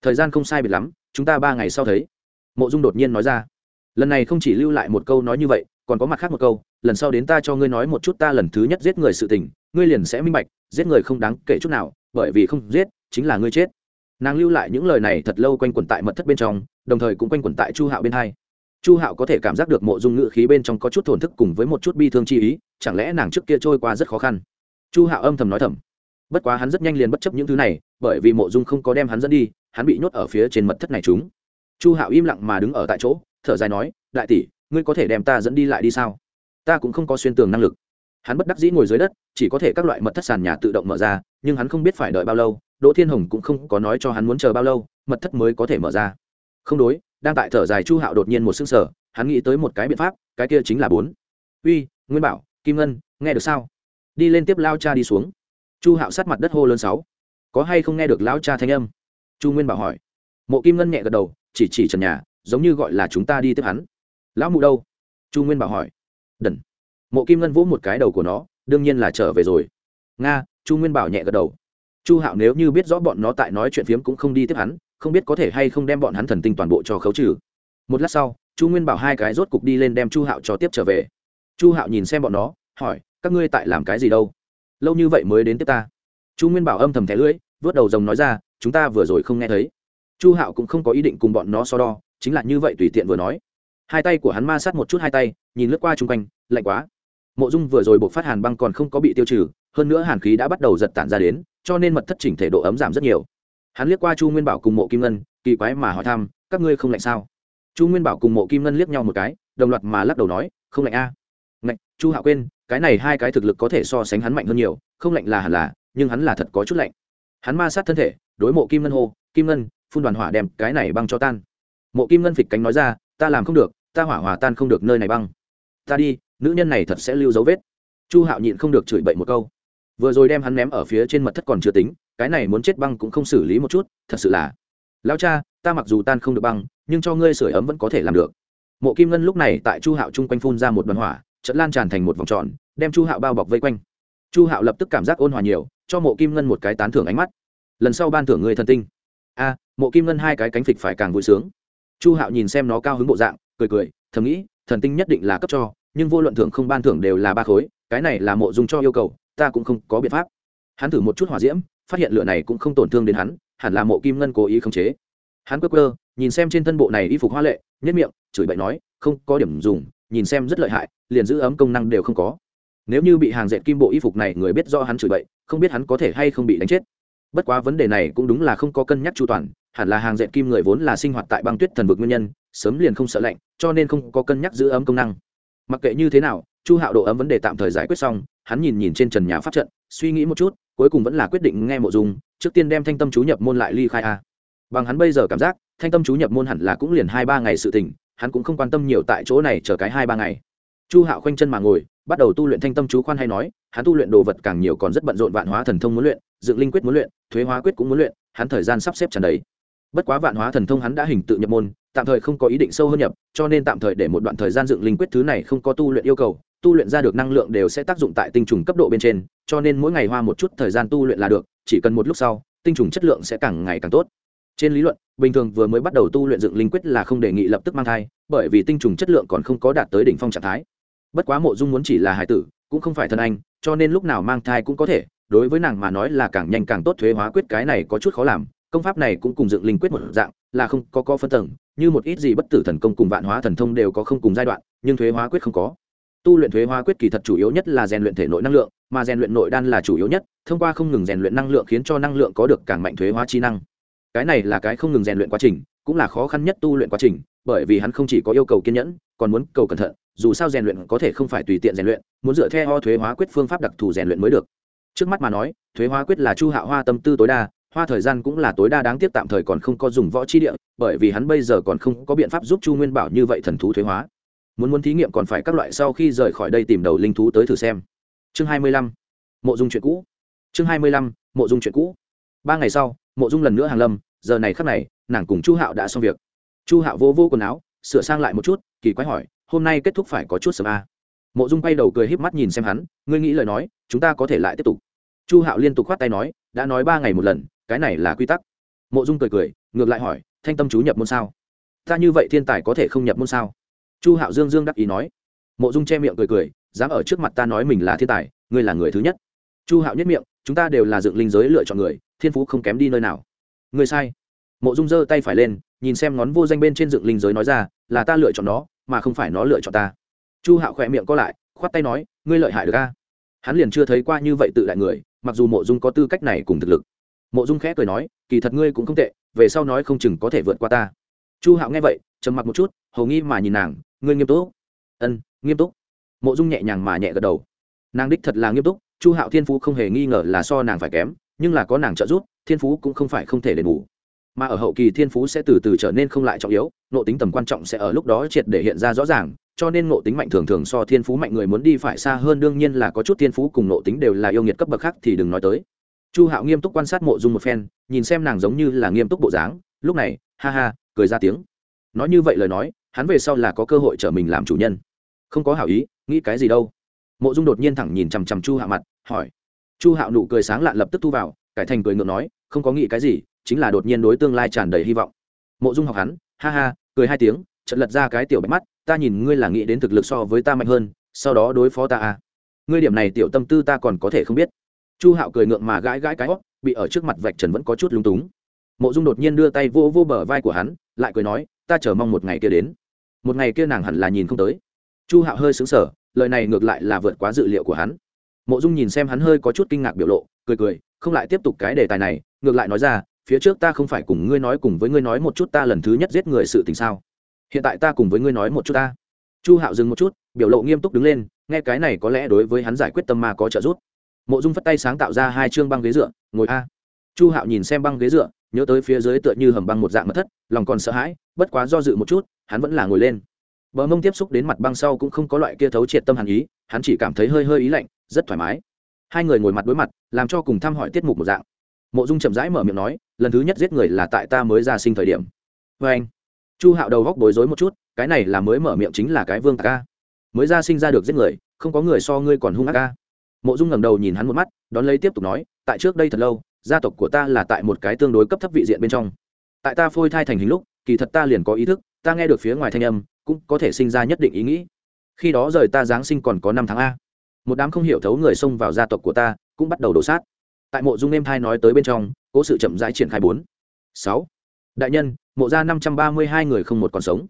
Thời gian không sai biệt lắm, chúng ta ba ngày sau thấy. Mộ dung đột nhiên nói ra. Lần này không chỉ lưu lại một câu nói như vậy còn có mặt khác một câu, lần sau đến ta cho ngươi nói một chút ta lần thứ nhất giết người sự tình, ngươi liền sẽ minh bạch, giết người không đáng kể chút nào, bởi vì không giết, chính là ngươi chết. Nàng lưu lại những lời này thật lâu quanh quẩn tại mật thất bên trong, đồng thời cũng quanh quẩn tại chu hạo bên hai. Chu hạo có thể cảm giác được mộ dung ngữ khí bên trong có chút thổn thức cùng với một chút bi thương chi ý, chẳng lẽ nàng trước kia trôi qua rất khó khăn? Chu hạo âm thầm nói thầm. Bất quá hắn rất nhanh liền bất chấp những thứ này, bởi vì mộ dung không có đem hắn dẫn đi, hắn bị nhốt ở phía trên mật thất này chúng. Chu hạo im lặng mà đứng ở tại chỗ, thở dài nói, đại tỷ ngươi có thể đem ta dẫn đi lại đi sao? Ta cũng không có xuyên tường năng lực. Hắn bất đắc dĩ ngồi dưới đất, chỉ có thể các loại mật thất sàn nhà tự động mở ra, nhưng hắn không biết phải đợi bao lâu, đỗ thiên hồng cũng không có nói cho hắn muốn chờ bao lâu, mật thất mới có thể mở ra. Không đối, đang tại thở dài chu hạo đột nhiên một xương sở hắn nghĩ tới một cái biện pháp, cái kia chính là bốn. Uy, nguyên bảo, kim ngân, nghe được sao? Đi lên tiếp lao cha đi xuống. Chu hạo sát mặt đất hô lớn sáu. Có hay không nghe được lao cha thanh âm? Chu nguyên bảo hỏi. Mộ kim ngân nhẹ gật đầu, chỉ chỉ trần nhà, giống như gọi là chúng ta đi tiếp hắn lão mụ đâu? Chu nguyên bảo hỏi. Đần. Mộ kim ngân vỗ một cái đầu của nó, đương nhiên là trở về rồi. Nga, chu nguyên bảo nhẹ gật đầu. Chu hạo nếu như biết rõ bọn nó tại nói chuyện phiếm cũng không đi tiếp hắn, không biết có thể hay không đem bọn hắn thần tinh toàn bộ cho khấu trừ. Một lát sau, chu nguyên bảo hai cái rốt cục đi lên đem chu hạo cho tiếp trở về. Chu hạo nhìn xem bọn nó, hỏi, các ngươi tại làm cái gì đâu? Lâu như vậy mới đến tiếp ta. Chu nguyên bảo âm thầm thẻ lưỡi, vớt đầu rồng nói ra, chúng ta vừa rồi không nghe thấy. Chu hạo cũng không có ý định cùng bọn nó so đo, chính là như vậy tùy tiện vừa nói hai tay của hắn ma sát một chút hai tay, nhìn lướt qua chung quanh, lạnh quá. Mộ dung vừa rồi buộc phát hàn băng còn không có bị tiêu trừ, hơn nữa hàn khí đã bắt đầu giật tản ra đến, cho nên mật thất chỉnh thể độ ấm giảm rất nhiều. Hắn liếc qua chu nguyên bảo cùng mộ kim ngân, kỳ quái mà hỏi thăm, các ngươi không lạnh sao? Chu nguyên bảo cùng mộ kim ngân liếc nhau một cái, đồng loạt mà lắc đầu nói, không lạnh a. À. ngạnh chu hạo quên cái này hai cái thực lực có thể so sánh hắn mạnh hơn nhiều, không lạnh là hẳn là, nhưng hắn là thật có chút lạnh. Hắn ma sát thân thể, đối mộ kim ngân hô, kim ngân, phun đoàn hỏa đem cái này băng cho tan. Mộ kim ngân phịch cánh nói ra, ta làm không được ta hỏa hòa tan không được nơi này băng. Ta đi, nữ nhân này thật sẽ lưu dấu vết. Chu hạo nhịn không được chửi bậy một câu. Vừa rồi đem hắn ném ở phía trên mật thất còn chưa tính, cái này muốn chết băng cũng không xử lý một chút, thật sự là. Lao cha, ta mặc dù tan không được băng, nhưng cho ngươi sửa ấm vẫn có thể làm được. Mộ kim ngân lúc này tại chu hạo chung quanh phun ra một đoàn hỏa trận lan tràn thành một vòng tròn, đem chu hạo bao bọc vây quanh. Chu hạo lập tức cảm giác ôn hòa nhiều, cho mộ kim ngân một cái tán thưởng ánh mắt. Lần sau ban thưởng người thần tinh. A, mộ kim ngân hai cái cánh phịch phải càng vui sướng. Chu hạo nhìn xem nó cao hứng bộ dạng cười cười, thầm nghĩ, thần tinh nhất định là cấp cho, nhưng vô luận thưởng không ban thưởng đều là ba khối, cái này là mộ dung cho yêu cầu, ta cũng không có biện pháp. Hắn thử một chút hỏa diễm, phát hiện lửa này cũng không tổn thương đến hắn, hẳn là mộ kim ngân cố ý khống chế. Hắn quơ quơ, nhìn xem trên thân bộ này y phục hoa lệ nhất miệng, chửi bậy nói, không có điểm dùng, nhìn xem rất lợi hại, liền giữ ấm công năng đều không có. Nếu như bị hàng dệt kim bộ y phục này người biết do hắn chửi bậy, không biết hắn có thể hay không bị đánh chết. Bất quá vấn đề này cũng đúng là không có cân nhắc chu toàn, hẳn là hàng dệt kim người vốn là sinh hoạt tại băng tuyết thần vực nguyên nhân sớm liền không sợ lạnh, cho nên không có cân nhắc giữ ấm công năng. Mặc kệ như thế nào, chu hạo độ ấm vấn đề tạm thời giải quyết xong, hắn nhìn nhìn trên trần nhà pháp trận, suy nghĩ một chút, cuối cùng vẫn là quyết định nghe mộ dùng trước tiên đem thanh tâm chú nhập môn lại ly khai a. Bằng hắn bây giờ cảm giác, thanh tâm chú nhập môn hẳn là cũng liền hai ba ngày sự tình, hắn cũng không quan tâm nhiều tại chỗ này chờ cái hai ba ngày. Chu hạo khoanh chân mà ngồi, bắt đầu tu luyện thanh tâm chú khoan hay nói, hắn tu luyện đồ vật càng nhiều còn rất bận rộn vạn hóa thần thông muốn luyện, dựng linh quyết muốn luyện, thuế hóa quyết cũng muốn luyện, hắn thời gian sắp xếp tràn đầy. Bất quá vạn hóa thần thông hắn đã hình tự nhập môn tạm thời không có ý định sâu hơn nhập, cho nên tạm thời để một đoạn thời gian dựng linh quyết thứ này không có tu luyện yêu cầu, tu luyện ra được năng lượng đều sẽ tác dụng tại tinh trùng cấp độ bên trên, cho nên mỗi ngày hoa một chút thời gian tu luyện là được, chỉ cần một lúc sau, tinh trùng chất lượng sẽ càng ngày càng tốt. Trên lý luận, bình thường vừa mới bắt đầu tu luyện dựng linh quyết là không đề nghị lập tức mang thai, bởi vì tinh trùng chất lượng còn không có đạt tới đỉnh phong trạng thái. Bất quá mộ dung muốn chỉ là hải tử, cũng không phải thân anh, cho nên lúc nào mang thai cũng có thể, đối với nàng mà nói là càng nhanh càng tốt thuế hóa quyết cái này có chút khó làm công pháp này cũng cùng dựng linh quyết một dạng, là không có có phân tầng, như một ít gì bất tử thần công cùng vạn hóa thần thông đều có không cùng giai đoạn, nhưng thuế hóa quyết không có. Tu luyện thuế hóa quyết kỳ thật chủ yếu nhất là rèn luyện thể nội năng lượng, mà rèn luyện nội đan là chủ yếu nhất, thông qua không ngừng rèn luyện năng lượng khiến cho năng lượng có được càng mạnh thuế hóa chi năng. Cái này là cái không ngừng rèn luyện quá trình, cũng là khó khăn nhất tu luyện quá trình, bởi vì hắn không chỉ có yêu cầu kiên nhẫn, còn muốn cầu cẩn thận, dù sao rèn luyện có thể không phải tùy tiện rèn luyện, muốn dựa theo thuế hóa quyết phương pháp đặc thù rèn luyện mới được. Trước mắt mà nói, thuế hóa quyết là chu hạ hoa tâm tư tối đa hoa thời gian cũng là tối đa đáng tiếc tạm thời còn không có dùng võ chi địa, bởi vì hắn bây giờ còn không có biện pháp giúp chu nguyên bảo như vậy thần thú thuế hóa. Muốn muốn thí nghiệm còn phải các loại sau khi rời khỏi đây tìm đầu linh thú tới thử xem. Chương hai mươi lăm, mộ dung chuyện cũ. Chương hai mươi lăm, mộ dung chuyện cũ. Ba ngày sau, mộ dung lần nữa hàng lâm, giờ này khắc này, nàng cùng chu hạo đã xong việc. Chu hạo vô vô quần áo, sửa sang lại một chút, kỳ quái hỏi, hôm nay kết thúc phải có chút sớm a à. mộ dung quay đầu cười híp mắt nhìn xem hắn, ngươi nghĩ lời nói, chúng ta có thể lại tiếp tục. Chu hạo liên tục khoát tay nói, đã nói ba ngày một lần cái này là quy tắc. Mộ dung cười cười, ngược lại hỏi, thanh tâm chú nhập môn sao? Ta như vậy thiên tài có thể không nhập môn sao? Chu hạo dương dương đắc ý nói. Mộ dung che miệng cười cười, dám ở trước mặt ta nói mình là thiên tài, ngươi là người thứ nhất. Chu hạo nhất miệng, chúng ta đều là dựng linh giới lựa chọn người, thiên phú không kém đi nơi nào. Ngươi sai. Mộ dung giơ tay phải lên, nhìn xem ngón vô danh bên trên dựng linh giới nói ra, là ta lựa chọn nó, mà không phải nó lựa chọn ta. Chu hạo khỏe miệng co lại, khoát tay nói, ngươi lợi hại được ca hắn liền chưa thấy qua như vậy tự đại người, mặc dù mộ dung có tư cách này cùng thực lực mộ dung khẽ cười nói, kỳ thật ngươi cũng không tệ, về sau nói không chừng có thể vượt qua ta. Chu hạo nghe vậy, trầm mặc một chút, hầu nghi mà nhìn nàng, ngươi nghiêm túc? Ân, nghiêm túc. Mộ dung nhẹ nhàng mà nhẹ gật đầu. Nàng đích thật là nghiêm túc, chu hạo thiên phú không hề nghi ngờ là so nàng phải kém, nhưng là có nàng trợ giúp, thiên phú cũng không phải không thể đền bù. Mà ở hậu kỳ thiên phú sẽ từ từ trở nên không lại trọng yếu nộ tính tầm quan trọng sẽ ở lúc đó triệt để hiện ra rõ ràng, cho nên nộ tính mạnh thường thường so thiên phú mạnh người muốn đi phải xa hơn đương nhiên là có chút thiên phú cùng nộ tính đều là yêu nghiệt cấp bậc khác thì đừng nói tới chu hạo nghiêm túc quan sát mộ dung một phen, nhìn xem nàng giống như là nghiêm túc bộ dáng, lúc này, ha ha, cười ra tiếng. Nói như vậy lời nói, hắn về sau là có cơ hội trở mình làm chủ nhân. Không có hảo ý, nghĩ cái gì đâu. Mộ dung đột nhiên thẳng nhìn chằm chằm chu hạo mặt, hỏi. Chu hạo nụ cười sáng lạn lập tức thu vào, cải thành cười ngượng nói, không có nghĩ cái gì, chính là đột nhiên đối tương lai tràn đầy hy vọng. Mộ dung học hắn, ha ha, cười hai tiếng trận lật ra cái tiểu bạch mắt, ta nhìn ngươi là nghĩ đến thực lực so với ta mạnh hơn, sau đó đối phó ta à. Ngươi điểm này tiểu tâm tư ta còn có thể không biết chu hạo cười ngượng mà gãi gãi cái hót, bị ở trước mặt vạch trần vẫn có chút lung túng. Mộ dung đột nhiên đưa tay vô vô bờ vai của hắn, lại cười nói, ta chờ mong một ngày kia đến. Một ngày kia nàng hẳn là nhìn không tới. Chu hạo hơi xứng sở lời này ngược lại là vượt quá dự liệu của hắn. Mộ dung nhìn xem hắn hơi có chút kinh ngạc biểu lộ, cười cười, không lại tiếp tục cái đề tài này, ngược lại nói ra, phía trước ta không phải cùng ngươi nói cùng với ngươi nói một chút ta lần thứ nhất giết người sự tình sao? Hiện tại ta cùng với ngươi nói một chút ta. Chu hạo dừng một chút, biểu lộ nghiêm túc đứng lên, nghe cái này có lẽ đối với hắn giải quyết tâm ma có trợ giúp mộ dung phất tay sáng tạo ra hai chương băng ghế dựa, ngồi a. Chu hạo nhìn xem băng ghế dựa, nhớ tới phía dưới tựa như hầm băng một dạng mất thất, lòng còn sợ hãi, bất quá do dự một chút, hắn vẫn là ngồi lên. Bờ mông tiếp xúc đến mặt băng sau cũng không có loại kia thấu triệt tâm hàn ý, hắn chỉ cảm thấy hơi hơi ý lạnh, rất thoải mái. Hai người ngồi mặt đối mặt, làm cho cùng thăm hỏi tiết mục một dạng. Mộ dung chậm rãi mở miệng nói, lần thứ nhất giết người là tại ta mới ra sinh thời điểm. Vê anh, chu hạo đầu góc bối rối một chút, cái này là mới mở miệng chính là cái vương tạc ca mới ra sinh ra được giết người, không có người so ngươi còn hung ác ca mộ dung ngẩng đầu nhìn hắn một mắt, đón lấy tiếp tục nói, tại trước đây thật lâu, gia tộc của ta là tại một cái tương đối cấp thấp vị diện bên trong. Tại ta phôi thai thành hình lúc, kỳ thật ta liền có ý thức, ta nghe được phía ngoài thanh âm, cũng có thể sinh ra nhất định ý nghĩ. Khi đó rời ta giáng sinh còn có năm tháng a. Một đám không hiểu thấu người xông vào gia tộc của ta, cũng bắt đầu đổ sát. Tại mộ dung em thai nói tới bên trong, cố sự chậm rãi triển khai bốn. Sáu. Đại nhân, mộ ra năm trăm ba mươi hai người không một còn sống.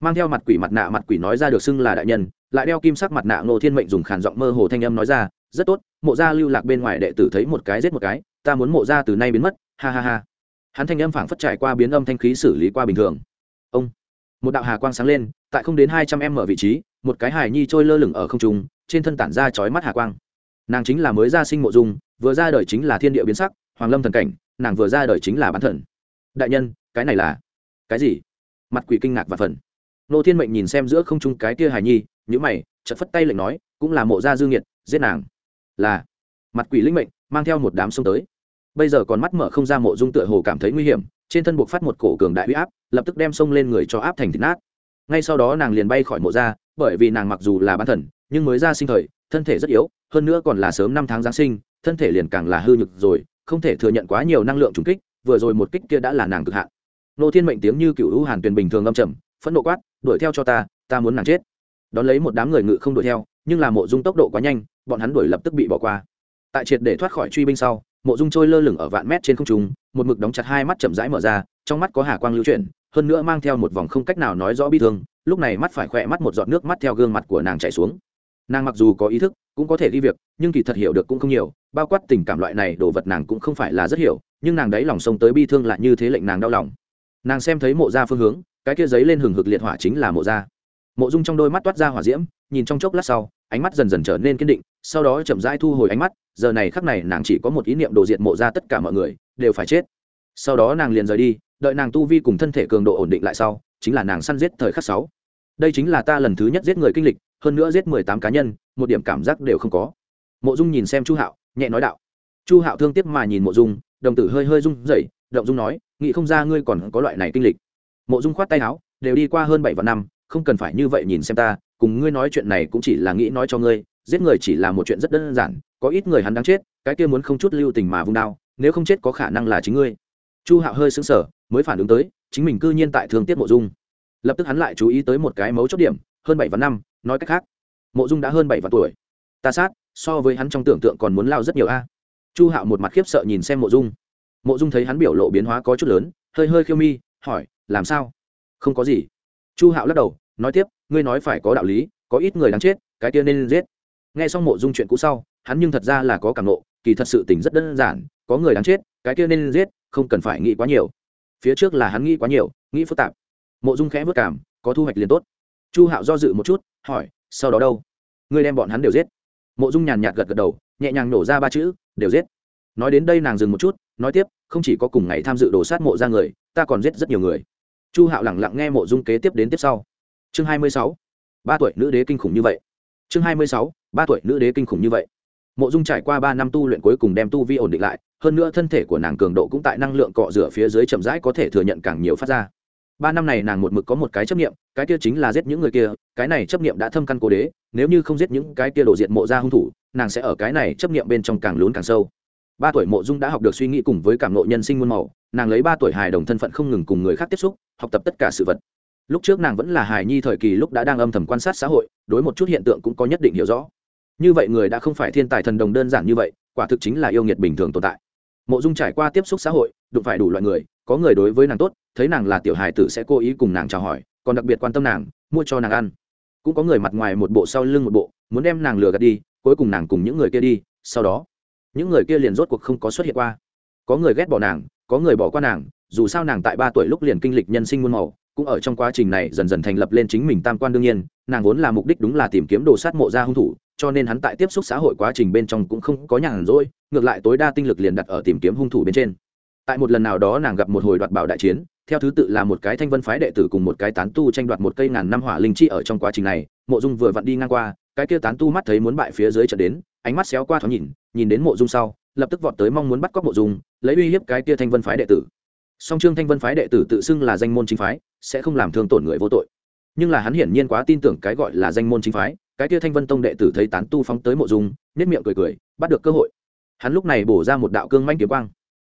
Mang theo mặt quỷ mặt nạ, mặt quỷ nói ra được xưng là đại nhân, lại đeo kim sắc mặt nạ ngô thiên mệnh dùng khản giọng mơ hồ thanh âm nói ra rất tốt, mộ gia lưu lạc bên ngoài đệ tử thấy một cái giết một cái, ta muốn mộ gia từ nay biến mất, ha ha ha. Hắn thanh âm phảng phất trải qua biến âm thanh khí xử lý qua bình thường. Ông, một đạo hà quang sáng lên, tại không đến hai trăm em ở vị trí, một cái hài nhi trôi lơ lửng ở không trung, trên thân tản ra chói mắt hà quang. Nàng chính là mới ra sinh mộ dung, vừa ra đời chính là thiên địa biến sắc, hoàng lâm thần cảnh, nàng vừa ra đời chính là bán thần. Đại nhân, cái này là cái gì? Mặt quỷ kinh ngạc và phần. Nô thiên mệnh nhìn xem giữa không trung cái kia hài nhi nhữ mày, chợt phất tay lệnh nói, cũng là mộ gia dương nhiệt giết nàng là mặt quỷ linh mệnh, mang theo một đám sông tới. Bây giờ còn mắt mở không ra mộ dung tựa hồ cảm thấy nguy hiểm, trên thân buộc phát một cổ cường đại huy áp, lập tức đem sông lên người cho áp thành thịt nát. Ngay sau đó nàng liền bay khỏi mộ ra, bởi vì nàng mặc dù là bán thần, nhưng mới ra sinh thời, thân thể rất yếu, hơn nữa còn là sớm năm tháng giáng sinh, thân thể liền càng là hư nhực rồi, không thể thừa nhận quá nhiều năng lượng trùng kích, vừa rồi một kích kia đã là nàng cực hạn. Nô thiên mệnh tiếng như cựu hữu hàn tuyền bình thường âm trầm, phẫn nộ quát, đuổi theo cho ta ta muốn nàng chết. Đón lấy một đám người ngự không đuổi theo, nhưng là mộ dung tốc độ quá nhanh bọn hắn đuổi lập tức bị bỏ qua. Tại triệt để thoát khỏi truy binh sau, mộ dung trôi lơ lửng ở vạn mét trên không trung, một mực đóng chặt hai mắt chậm rãi mở ra, trong mắt có hà quang lưu chuyển, hơn nữa mang theo một vòng không cách nào nói rõ bi thương, lúc này mắt phải khỏe mắt một giọt nước mắt theo gương mặt của nàng chảy xuống. Nàng mặc dù có ý thức, cũng có thể ghi việc, nhưng kỳ thật hiểu được cũng không nhiều, bao quát tình cảm loại này đồ vật nàng cũng không phải là rất hiểu, nhưng nàng đấy lòng sông tới bi thương lại như thế lệnh nàng đau lòng. Nàng xem thấy mộ ra phương hướng, cái kia giấy lên hừng hực liệt hỏa chính là mộ ra mộ dung trong đôi mắt toát ra hỏa diễm, nhìn trong chốc lát sau ánh mắt dần dần trở nên kiên định, sau đó chậm rãi thu hồi ánh mắt, giờ này khắc này nàng chỉ có một ý niệm đồ diện mộ ra tất cả mọi người, đều phải chết. Sau đó nàng liền rời đi, đợi nàng tu vi cùng thân thể cường độ ổn định lại sau, chính là nàng săn giết thời khắc sáu. Đây chính là ta lần thứ nhất giết người kinh lịch, hơn nữa giết mười tám cá nhân, một điểm cảm giác đều không có. Mộ dung nhìn xem chu hạo, nhẹ nói đạo. Chu hạo thương tiếc mà nhìn mộ dung, đồng tử hơi hơi rung rẩy, động dung nói, nghĩ không ra ngươi còn có loại này kinh lịch. Mộ dung khoát tay áo, đều đi qua hơn bảy vạn năm, không cần phải như vậy nhìn xem ta cùng ngươi nói chuyện này cũng chỉ là nghĩ nói cho ngươi, giết người chỉ là một chuyện rất đơn giản, có ít người hắn đang chết, cái kia muốn không chút lưu tình mà vung đao, nếu không chết có khả năng là chính ngươi. Chu hạo hơi sững sờ, mới phản ứng tới, chính mình cư nhiên tại thương tiết mộ dung. Lập tức hắn lại chú ý tới một cái mấu chốt điểm, hơn bảy vạn năm, nói cách khác, mộ dung đã hơn bảy vạn tuổi. Ta sát, so với hắn trong tưởng tượng còn muốn lao rất nhiều a. Chu hạo một mặt khiếp sợ nhìn xem mộ dung. Mộ dung thấy hắn biểu lộ biến hóa có chút lớn, hơi hơi khiêu mi, hỏi, làm sao? Không có gì. Chu hạo lắc đầu nói tiếp, ngươi nói phải có đạo lý, có ít người đáng chết, cái kia nên giết. Nghe xong mộ dung chuyện cũ sau, hắn nhưng thật ra là có cảm nộ, kỳ thật sự tình rất đơn giản, có người đáng chết, cái kia nên giết, không cần phải nghĩ quá nhiều. Phía trước là hắn nghĩ quá nhiều, nghĩ phức tạp. Mộ dung khẽ vất cảm, có thu hoạch liền tốt. Chu hạo do dự một chút, hỏi, sau đó đâu? Ngươi đem bọn hắn đều giết. Mộ dung nhàn nhạt gật gật đầu, nhẹ nhàng nổ ra ba chữ, đều giết. Nói đến đây nàng dừng một chút, nói tiếp, không chỉ có cùng ngày tham dự đồ sát mộ ra người, ta còn giết rất nhiều người. Chu hạo lẳng lặng nghe mộ dung kế tiếp đến tiếp sau chương hai mươi sáu, ba tuổi nữ đế kinh khủng như vậy. Chương hai mươi sáu, ba tuổi nữ đế kinh khủng như vậy. Mộ dung trải qua ba năm tu luyện cuối cùng đem tu vi ổn định lại, hơn nữa thân thể của nàng cường độ cũng tại năng lượng cọ rửa phía dưới chậm rãi có thể thừa nhận càng nhiều phát ra. Ba năm này nàng một mực có một cái chấp nghiệm cái kia chính là giết những người kia, cái này chấp nghiệm đã thâm căn cố đế, nếu như không giết những cái kia đổ diện mộ ra hung thủ, nàng sẽ ở cái này chấp nghiệm bên trong càng lún càng sâu. Ba tuổi mộ dung đã học được suy nghĩ cùng với cảm nộ nhân sinh muôn màu, nàng lấy ba tuổi hài đồng thân phận không ngừng cùng người khác tiếp xúc, học tập tất cả sự vật lúc trước nàng vẫn là hài nhi thời kỳ lúc đã đang âm thầm quan sát xã hội, đối một chút hiện tượng cũng có nhất định hiểu rõ. Như vậy người đã không phải thiên tài thần đồng đơn giản như vậy, quả thực chính là yêu nghiệt bình thường tồn tại. Mộ dung trải qua tiếp xúc xã hội, đụng phải đủ loại người, có người đối với nàng tốt, thấy nàng là tiểu hài tử sẽ cố ý cùng nàng chào hỏi, còn đặc biệt quan tâm nàng, mua cho nàng ăn. Cũng có người mặt ngoài một bộ sau lưng một bộ, muốn đem nàng lừa gạt đi, cuối cùng nàng cùng những người kia đi, sau đó, những người kia liền rốt cuộc không có xuất hiện qua. Có người ghét bỏ nàng, có người bỏ qua nàng, dù sao nàng tại ba tuổi lúc liền kinh lịch nhân sinh muôn màu cũng ở trong quá trình này dần dần thành lập lên chính mình tam quan đương nhiên, nàng vốn là mục đích đúng là tìm kiếm đồ sát mộ ra hung thủ, cho nên hắn tại tiếp xúc xã hội quá trình bên trong cũng không có nhàn rỗi, ngược lại tối đa tinh lực liền đặt ở tìm kiếm hung thủ bên trên. Tại một lần nào đó nàng gặp một hồi đoạt bảo đại chiến, theo thứ tự là một cái thanh vân phái đệ tử cùng một cái tán tu tranh đoạt một cây ngàn năm hỏa linh chi ở trong quá trình này, mộ dung vừa vặn đi ngang qua, cái kia tán tu mắt thấy muốn bại phía dưới trận đến, ánh mắt xéo qua thoáng nhìn nhìn đến mộ dung sau, lập tức vọt tới mong muốn bắt cóc mộ dung, lấy uy hiếp cái kia thanh vân phái đệ tử. Song trương thanh vân phái đệ tử tự xưng là danh môn chính phái sẽ không làm thương tổn người vô tội. Nhưng là hắn hiển nhiên quá tin tưởng cái gọi là danh môn chính phái, cái kia thanh vân tông đệ tử thấy tán tu phóng tới mộ dung nết miệng cười cười, bắt được cơ hội. Hắn lúc này bổ ra một đạo cương manh kiếm quang.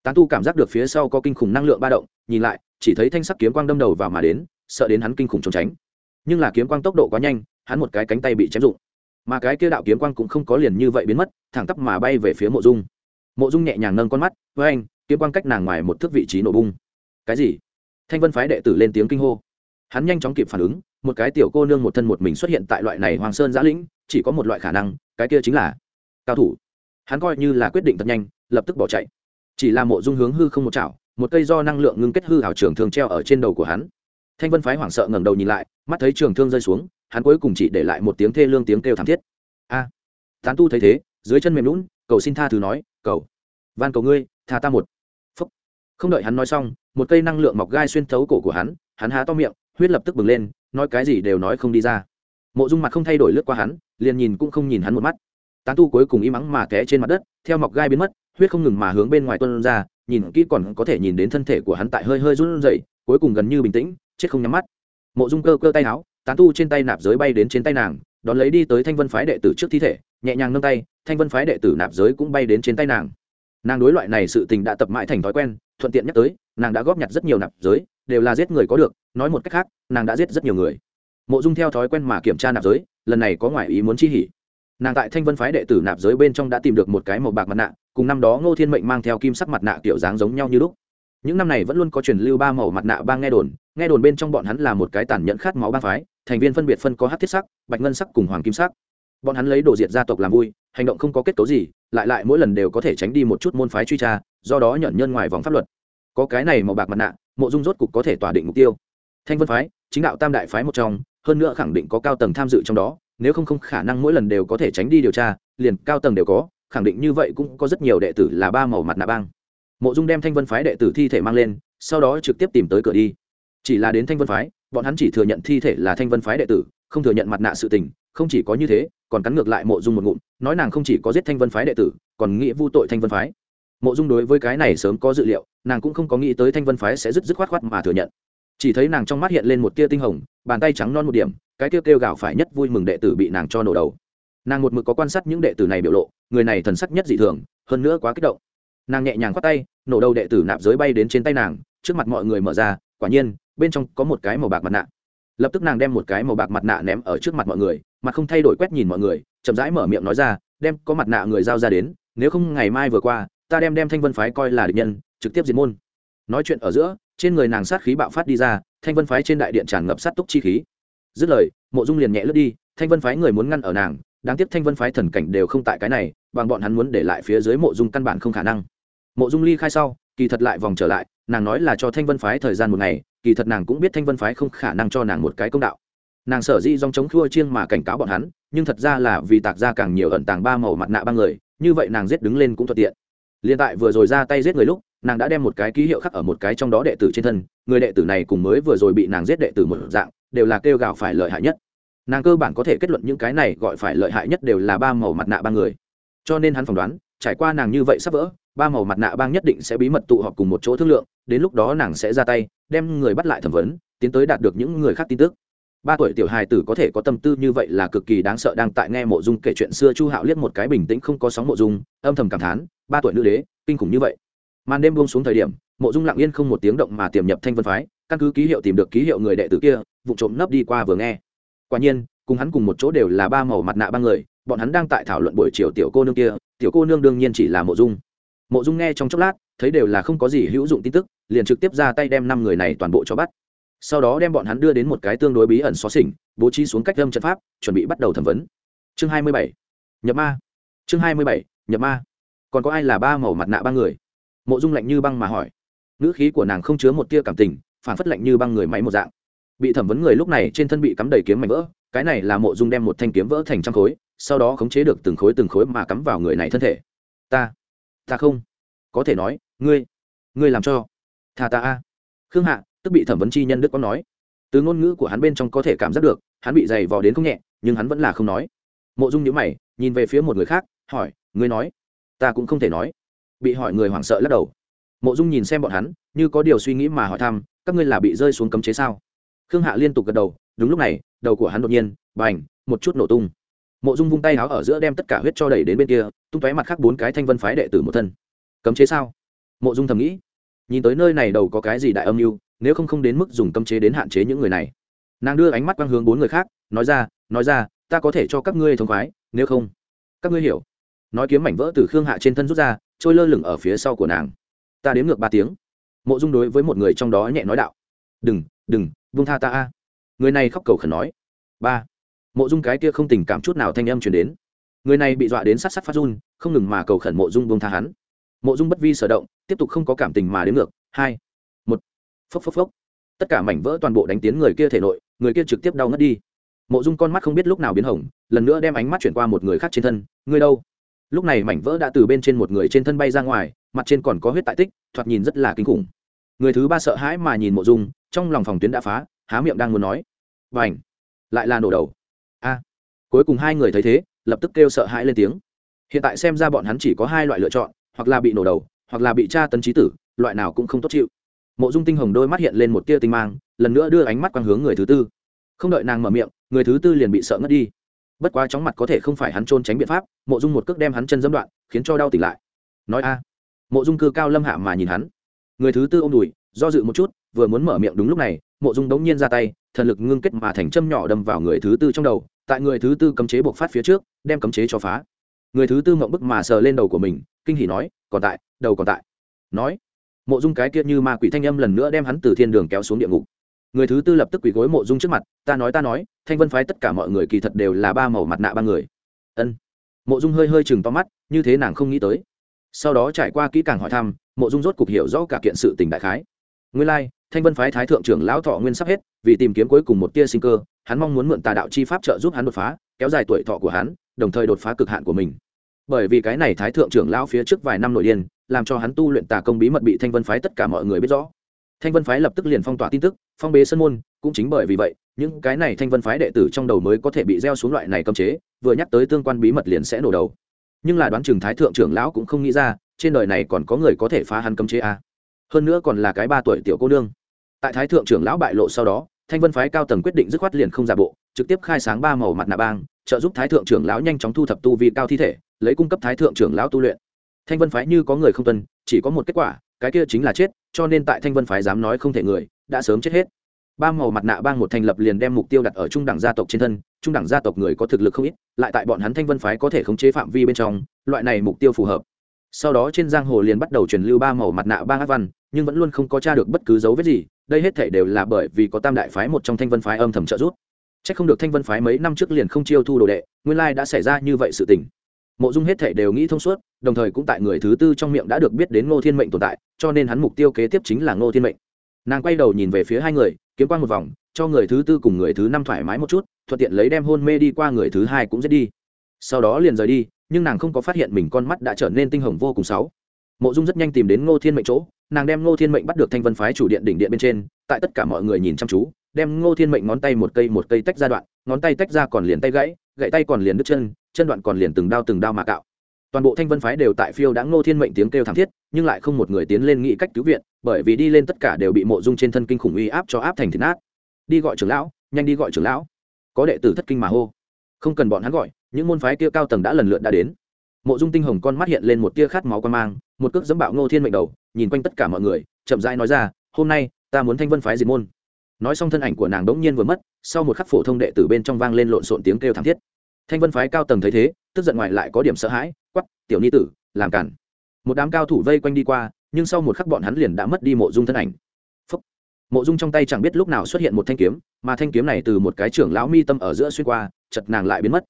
Tán tu cảm giác được phía sau có kinh khủng năng lượng ba động, nhìn lại, chỉ thấy thanh sắc kiếm quang đâm đầu vào mà đến, sợ đến hắn kinh khủng trốn tránh. Nhưng là kiếm quang tốc độ quá nhanh, hắn một cái cánh tay bị chém rụng. Mà cái kia đạo kiếm quang cũng không có liền như vậy biến mất, thẳng tắp mà bay về phía mộ dung. Mộ dung nhẹ nhàng nâng con mắt với anh kiếm quang cách nàng ngoài một thước vị trí nổ bung. Cái gì? Thanh vân phái đệ tử lên tiếng kinh hô. Hắn nhanh chóng kịp phản ứng một cái tiểu cô nương một thân một mình xuất hiện tại loại này hoàng sơn giã lĩnh chỉ có một loại khả năng cái kia chính là cao thủ. Hắn coi như là quyết định thật nhanh lập tức bỏ chạy. Chỉ là mộ dung hướng hư không một chảo một cây do năng lượng ngưng kết hư hảo trường thương treo ở trên đầu của hắn. Thanh vân phái hoảng sợ ngẩng đầu nhìn lại mắt thấy trường thương rơi xuống hắn cuối cùng chỉ để lại một tiếng thê lương tiếng kêu thảm thiết. A à, tán tu thấy thế dưới chân mềm lún cầu xin tha thứ nói cầu van cầu ngươi tha ta một phúc. Không đợi hắn nói xong một cây năng lượng mọc gai xuyên thấu cổ của hắn hắn há to miệng, huyết lập tức bừng lên, nói cái gì đều nói không đi ra. Mộ dung mặt không thay đổi lướt qua hắn, liền nhìn cũng không nhìn hắn một mắt. Tán tu cuối cùng im ắng mà té trên mặt đất, theo mọc gai biến mất, huyết không ngừng mà hướng bên ngoài tuân ra, nhìn kỹ còn có thể nhìn đến thân thể của hắn tại hơi hơi run rẩy, cuối cùng gần như bình tĩnh, chết không nhắm mắt. Mộ dung cơ cơ tay áo, tán tu trên tay nạp giới bay đến trên tay nàng, đón lấy đi tới thanh vân phái đệ tử trước thi thể, nhẹ nhàng nâng tay, thanh vân phái đệ tử nạp giới cũng bay đến trên tay nàng. Nàng đối loại này sự tình đã tập mãi thành thói quen thuận tiện nhắc tới, nàng đã góp nhặt rất nhiều nạp giới, đều là giết người có được, nói một cách khác, nàng đã giết rất nhiều người. Mộ dung theo thói quen mà kiểm tra nạp giới, lần này có ngoại ý muốn chi hỉ. Nàng tại thanh vân phái đệ tử nạp giới bên trong đã tìm được một cái màu bạc mặt nạ, cùng năm đó ngô thiên mệnh mang theo kim sắc mặt nạ kiểu dáng giống nhau như lúc. Những năm này vẫn luôn có truyền lưu ba màu mặt nạ bang nghe đồn nghe đồn bên trong bọn hắn là một cái tàn nhẫn khát máu bang phái, thành viên phân biệt phân có hát thiết sắc, bạch ngân sắc cùng hoàng kim sắc bọn hắn lấy đồ diệt gia tộc làm vui, hành động không có kết cấu gì, lại lại mỗi lần đều có thể tránh đi một chút môn phái truy tra, do đó nhận nhân ngoài vòng pháp luật. Có cái này màu bạc mặt nạ, mộ dung rốt cục có thể tỏa định mục tiêu. Thanh vân phái, chính đạo tam đại phái một trong, hơn nữa khẳng định có cao tầng tham dự trong đó, nếu không không khả năng mỗi lần đều có thể tránh đi điều tra, liền cao tầng đều có, khẳng định như vậy cũng có rất nhiều đệ tử là ba màu mặt nạ bang. Mộ dung đem thanh vân phái đệ tử thi thể mang lên, sau đó trực tiếp tìm tới cửa đi. Chỉ là đến thanh vân phái, bọn hắn chỉ thừa nhận thi thể là thanh vân phái đệ tử, không thừa nhận mặt nạ sự tình, không chỉ có như thế còn cắn ngược lại mộ dung một ngụm, nói nàng không chỉ có giết thanh vân phái đệ tử, còn nghĩ vu tội thanh vân phái. Mộ dung đối với cái này sớm có dự liệu, nàng cũng không có nghĩ tới thanh vân phái sẽ dứt dứt khoát khoát mà thừa nhận. Chỉ thấy nàng trong mắt hiện lên một tia tinh hồng, bàn tay trắng non một điểm, cái tiêu kêu gào phải nhất vui mừng đệ tử bị nàng cho nổ đầu. Nàng một mực có quan sát những đệ tử này biểu lộ, người này thần sắc nhất dị thường, hơn nữa quá kích động. Nàng nhẹ nhàng khoát tay, nổ đầu đệ tử nạp giới bay đến trên tay nàng, trước mặt mọi người mở ra, quả nhiên, bên trong có một cái màu bạc mặt nạ. Lập tức nàng đem một cái màu bạc mặt nạ ném ở trước mặt mọi người mặt không thay đổi quét nhìn mọi người, chậm rãi mở miệng nói ra, đem có mặt nạ người giao ra đến, nếu không ngày mai vừa qua, ta đem đem thanh vân phái coi là địch nhân, trực tiếp diệt môn. Nói chuyện ở giữa, trên người nàng sát khí bạo phát đi ra, thanh vân phái trên đại điện tràn ngập sát túc chi khí. Dứt lời, mộ dung liền nhẹ lướt đi, thanh vân phái người muốn ngăn ở nàng, đáng tiếc thanh vân phái thần cảnh đều không tại cái này, bằng bọn hắn muốn để lại phía dưới mộ dung căn bản không khả năng. Mộ dung ly khai sau, kỳ thật lại vòng trở lại, nàng nói là cho thanh vân phái thời gian một ngày, kỳ thật nàng cũng biết thanh vân phái không khả năng cho nàng một cái công đạo nàng sở dĩ dòng chống khua chiên mà cảnh cáo bọn hắn, nhưng thật ra là vì tạc ra càng nhiều ẩn tàng ba màu mặt nạ ba người, như vậy nàng giết đứng lên cũng thuận tiện. Liên tại vừa rồi ra tay giết người lúc, nàng đã đem một cái ký hiệu khắc ở một cái trong đó đệ tử trên thân, người đệ tử này cùng mới vừa rồi bị nàng giết đệ tử một dạng, đều là kêu gào phải lợi hại nhất. Nàng cơ bản có thể kết luận những cái này gọi phải lợi hại nhất đều là ba màu mặt nạ ba người. Cho nên hắn phỏng đoán, trải qua nàng như vậy sắp vỡ, ba màu mặt nạ bang nhất định sẽ bí mật tụ họp cùng một chỗ thương lượng, đến lúc đó nàng sẽ ra tay, đem người bắt lại thẩm vấn, tiến tới đạt được những người khác tin tức ba tuổi tiểu hài tử có thể có tâm tư như vậy là cực kỳ đáng sợ, đang tại nghe mộ dung kể chuyện xưa chu hạo liếc một cái bình tĩnh không có sóng mộ dung, âm thầm cảm thán, ba tuổi nữ đế, kinh khủng như vậy. Màn đêm buông xuống thời điểm, mộ dung lặng yên không một tiếng động mà tiềm nhập thanh vân phái, căn cứ ký hiệu tìm được ký hiệu người đệ tử kia, vụ trộm nấp đi qua vừa nghe. Quả nhiên, cùng hắn cùng một chỗ đều là ba màu mặt nạ ba người, bọn hắn đang tại thảo luận buổi chiều tiểu cô nương kia, tiểu cô nương đương nhiên chỉ là mộ dung. Mộ dung nghe trong chốc lát, thấy đều là không có gì hữu dụng tin tức, liền trực tiếp ra tay đem năm người này toàn bộ cho bắt sau đó đem bọn hắn đưa đến một cái tương đối bí ẩn xó xỉnh, bố trí xuống cách lâm trận pháp, chuẩn bị bắt đầu thẩm vấn. Chương hai mươi bảy, nhập ma. Chương hai mươi bảy, nhập ma. Còn có ai là ba màu mặt nạ ba người? Mộ dung lạnh như băng mà hỏi. Ngữ khí của nàng không chứa một tia cảm tình, phản phất lạnh như băng người máy một dạng. Bị thẩm vấn người lúc này trên thân bị cắm đầy kiếm mảnh vỡ, cái này là mộ dung đem một thanh kiếm vỡ thành trăm khối, sau đó khống chế được từng khối từng khối mà cắm vào người này thân thể. Ta ta không. Có thể nói, ngươi ngươi làm cho. Thà ta a. Khương hạ tức bị thẩm vấn chi nhân đức có nói. Từ ngôn ngữ của hắn bên trong có thể cảm giác được, hắn bị dày vò đến không nhẹ, nhưng hắn vẫn là không nói. Mộ dung nhữ mày, nhìn về phía một người khác, hỏi, ngươi nói? Ta cũng không thể nói. Bị hỏi người hoảng sợ lắc đầu. Mộ dung nhìn xem bọn hắn, như có điều suy nghĩ mà hỏi thăm, các ngươi là bị rơi xuống cấm chế sao? Khương hạ liên tục gật đầu, đúng lúc này, đầu của hắn đột nhiên, bành, một chút nổ tung. Mộ dung vung tay áo ở giữa đem tất cả huyết cho đẩy đến bên kia, tung tóe mặt khác bốn cái thanh vân phái đệ tử một thân. Cấm chế sao? Mộ dung thầm nghĩ. Nhìn tới nơi này đầu có cái gì đại âm mưu nếu không không đến mức dùng cấm chế đến hạn chế những người này. Nàng đưa ánh mắt quang hướng bốn người khác, nói ra nói ra, ta có thể cho các ngươi thông khoái, nếu không, các ngươi hiểu. Nói kiếm mảnh vỡ từ khương hạ trên thân rút ra, trôi lơ lửng ở phía sau của nàng. Ta đếm ngược ba tiếng. Mộ dung đối với một người trong đó nhẹ nói đạo. Đừng đừng vung tha ta a. Người này khóc cầu khẩn nói. Ba. Mộ dung cái kia không tình cảm chút nào thanh âm chuyển đến. Người này bị dọa đến sát sát phát run, không ngừng mà cầu khẩn mộ dung vung tha hắn. Mộ dung bất vi sở động, tiếp tục không có cảm tình mà đến ngược. Hai phốc phốc phốc. Tất cả mảnh vỡ toàn bộ đánh tiến người kia thể nội, người kia trực tiếp đau ngất đi. Mộ dung con mắt không biết lúc nào biến hỏng lần nữa đem ánh mắt chuyển qua một người khác trên thân. Ngươi đâu? Lúc này mảnh vỡ đã từ bên trên một người trên thân bay ra ngoài, mặt trên còn có huyết tại tích, thoạt nhìn rất là kinh khủng. Người thứ ba sợ hãi mà nhìn mộ dung, trong lòng phòng tuyến đã phá, há miệng đang muốn nói. Và ảnh lại là nổ đầu. A! Cuối cùng hai người thấy thế, lập tức kêu sợ hãi lên tiếng. Hiện tại xem ra bọn hắn chỉ có hai loại lựa chọn, hoặc là bị nổ đầu, hoặc là bị tra tấn trí tử, loại nào cũng không tốt chịu mộ dung tinh hồng đôi mắt hiện lên một tia tinh mang, lần nữa đưa ánh mắt quang hướng người thứ tư. Không đợi nàng mở miệng, người thứ tư liền bị sợ ngất đi. Bất quá chóng mặt có thể không phải hắn trôn tránh biện pháp, mộ dung một cước đem hắn chân dẫm đoạn, khiến cho đau tỉnh lại. Nói a, mộ dung cư cao lâm hạ mà nhìn hắn. Người thứ tư ô m đùi, do dự một chút, vừa muốn mở miệng đúng lúc này, mộ dung đống nhiên ra tay, thần lực ngưng kết mà thành châm nhỏ đâm vào người thứ tư trong đầu, tại người thứ tư cấm chế buộc phát phía trước, đem cấm chế cho phá. Người thứ tư mộng bức mà sờ lên đầu của mình, kinh hỉ nói, còn tại, đầu còn tại. Nói mộ dung cái kia như ma quỷ thanh âm lần nữa đem hắn từ thiên đường kéo xuống địa ngục. Người thứ tư lập tức quỳ gối mộ dung trước mặt, ta nói ta nói, thanh vân phái tất cả mọi người kỳ thật đều là ba màu mặt nạ ba người. Ân. Mộ dung hơi hơi chừng to mắt, như thế nàng không nghĩ tới. Sau đó trải qua kỹ càng hỏi thăm, mộ dung rốt cục hiểu rõ cả kiện sự tình đại khái. Nguyên lai, thanh vân phái thái thượng trưởng lão thọ nguyên sắp hết, vì tìm kiếm cuối cùng một tia sinh cơ, hắn mong muốn mượn tà đạo chi pháp trợ giúp hắn đột phá, kéo dài tuổi thọ của hắn, đồng thời đột phá cực hạn của mình bởi vì cái này thái thượng trưởng lão phía trước vài năm nội điên, làm cho hắn tu luyện tà công bí mật bị thanh vân phái tất cả mọi người biết rõ. Thanh vân phái lập tức liền phong tỏa tin tức, phong bế sân môn, cũng chính bởi vì vậy, những cái này thanh vân phái đệ tử trong đầu mới có thể bị gieo xuống loại này cấm chế, vừa nhắc tới tương quan bí mật liền sẽ nổ đầu. Nhưng là đoán chừng thái thượng trưởng lão cũng không nghĩ ra, trên đời này còn có người có thể phá hắn cấm chế à. hơn nữa còn là cái ba tuổi tiểu cô nương. Tại thái thượng trưởng lão bại lộ sau đó, thanh vân phái cao tầng quyết định dứt khoát liền không giả bộ, trực tiếp khai sáng ba màu mặt nạ bang, trợ giúp thái thượng trưởng lão nhanh chóng thu thập tu vi cao thi thể lấy cung cấp thái thượng trưởng lão tu luyện. Thanh vân phái như có người không tuân, chỉ có một kết quả, cái kia chính là chết, cho nên tại thanh vân phái dám nói không thể người, đã sớm chết hết. Ba màu mặt nạ bang một thành lập liền đem mục tiêu đặt ở trung đẳng gia tộc trên thân, trung đẳng gia tộc người có thực lực không ít, lại tại bọn hắn thanh vân phái có thể khống chế phạm vi bên trong, loại này mục tiêu phù hợp. Sau đó trên giang hồ liền bắt đầu truyền lưu ba màu mặt nạ bang ác văn, nhưng vẫn luôn không có tra được bất cứ dấu vết gì, đây hết thể đều là bởi vì có tam đại phái một trong thanh vân phái âm thầm trợ giúp. C h ắ c không được thanh vân phái mấy năm trước liền không chiêu thu đồ đệ, nguyên lai đã xảy ra như vậy sự tình mộ dung hết thể đều nghĩ thông suốt, đồng thời cũng tại người thứ tư trong miệng đã được biết đến ngô thiên mệnh tồn tại, cho nên hắn mục tiêu kế tiếp chính là ngô thiên mệnh. Nàng quay đầu nhìn về phía hai người, kiếm quan một vòng, cho người thứ tư cùng người thứ năm thoải mái một chút, thuận tiện lấy đem hôn mê đi qua người thứ hai cũng dễ đi. Sau đó liền rời đi, nhưng nàng không có phát hiện mình con mắt đã trở nên tinh hồng vô cùng sáu. Mộ dung rất nhanh tìm đến ngô thiên mệnh chỗ, nàng đem ngô thiên mệnh bắt được thanh vân phái chủ điện đỉnh điện bên trên, tại tất cả mọi người nhìn chăm chú, đem ngô thiên mệnh ngón tay một cây một cây tách ra đoạn, ngón tay tách ra còn liền tay gãy gãy tay còn liền đứt chân chân đoạn còn liền từng đao từng đao mà cạo. Toàn bộ thanh vân phái đều tại phiêu đã ngô thiên mệnh tiếng kêu thảm thiết, nhưng lại không một người tiến lên nghĩ cách cứu viện, bởi vì đi lên tất cả đều bị mộ dung trên thân kinh khủng uy áp cho áp thành thịt nát. Đi gọi trưởng lão, nhanh đi gọi trưởng lão. Có đệ tử thất kinh mà hô. Không cần bọn hắn gọi, những môn phái kia cao tầng đã lần lượt đã đến. Mộ dung tinh hồng con mắt hiện lên một tia khát máu quan mang, một cước dẫm bạo ngô thiên mệnh đầu, nhìn quanh tất cả mọi người, chậm rãi nói ra, hôm nay, ta muốn thanh vân phái diệt môn. Nói xong thân ảnh của nàng đống nhiên vừa mất, sau một khắc phổ thông đệ tử bên trong vang lên lộn xộn tiếng kêu thảm thiết thanh vân phái cao tầng thấy thế, tức giận ngoài lại có điểm sợ hãi quắp tiểu ni tử, làm cản. Một đám cao thủ vây quanh đi qua, nhưng sau một khắc bọn hắn liền đã mất đi mộ dung thân ảnh. Phúc. mộ dung trong tay chẳng biết lúc nào xuất hiện một thanh kiếm, mà thanh kiếm này từ một cái trưởng lão mi tâm ở giữa xuyên qua chật nàng lại biến mất.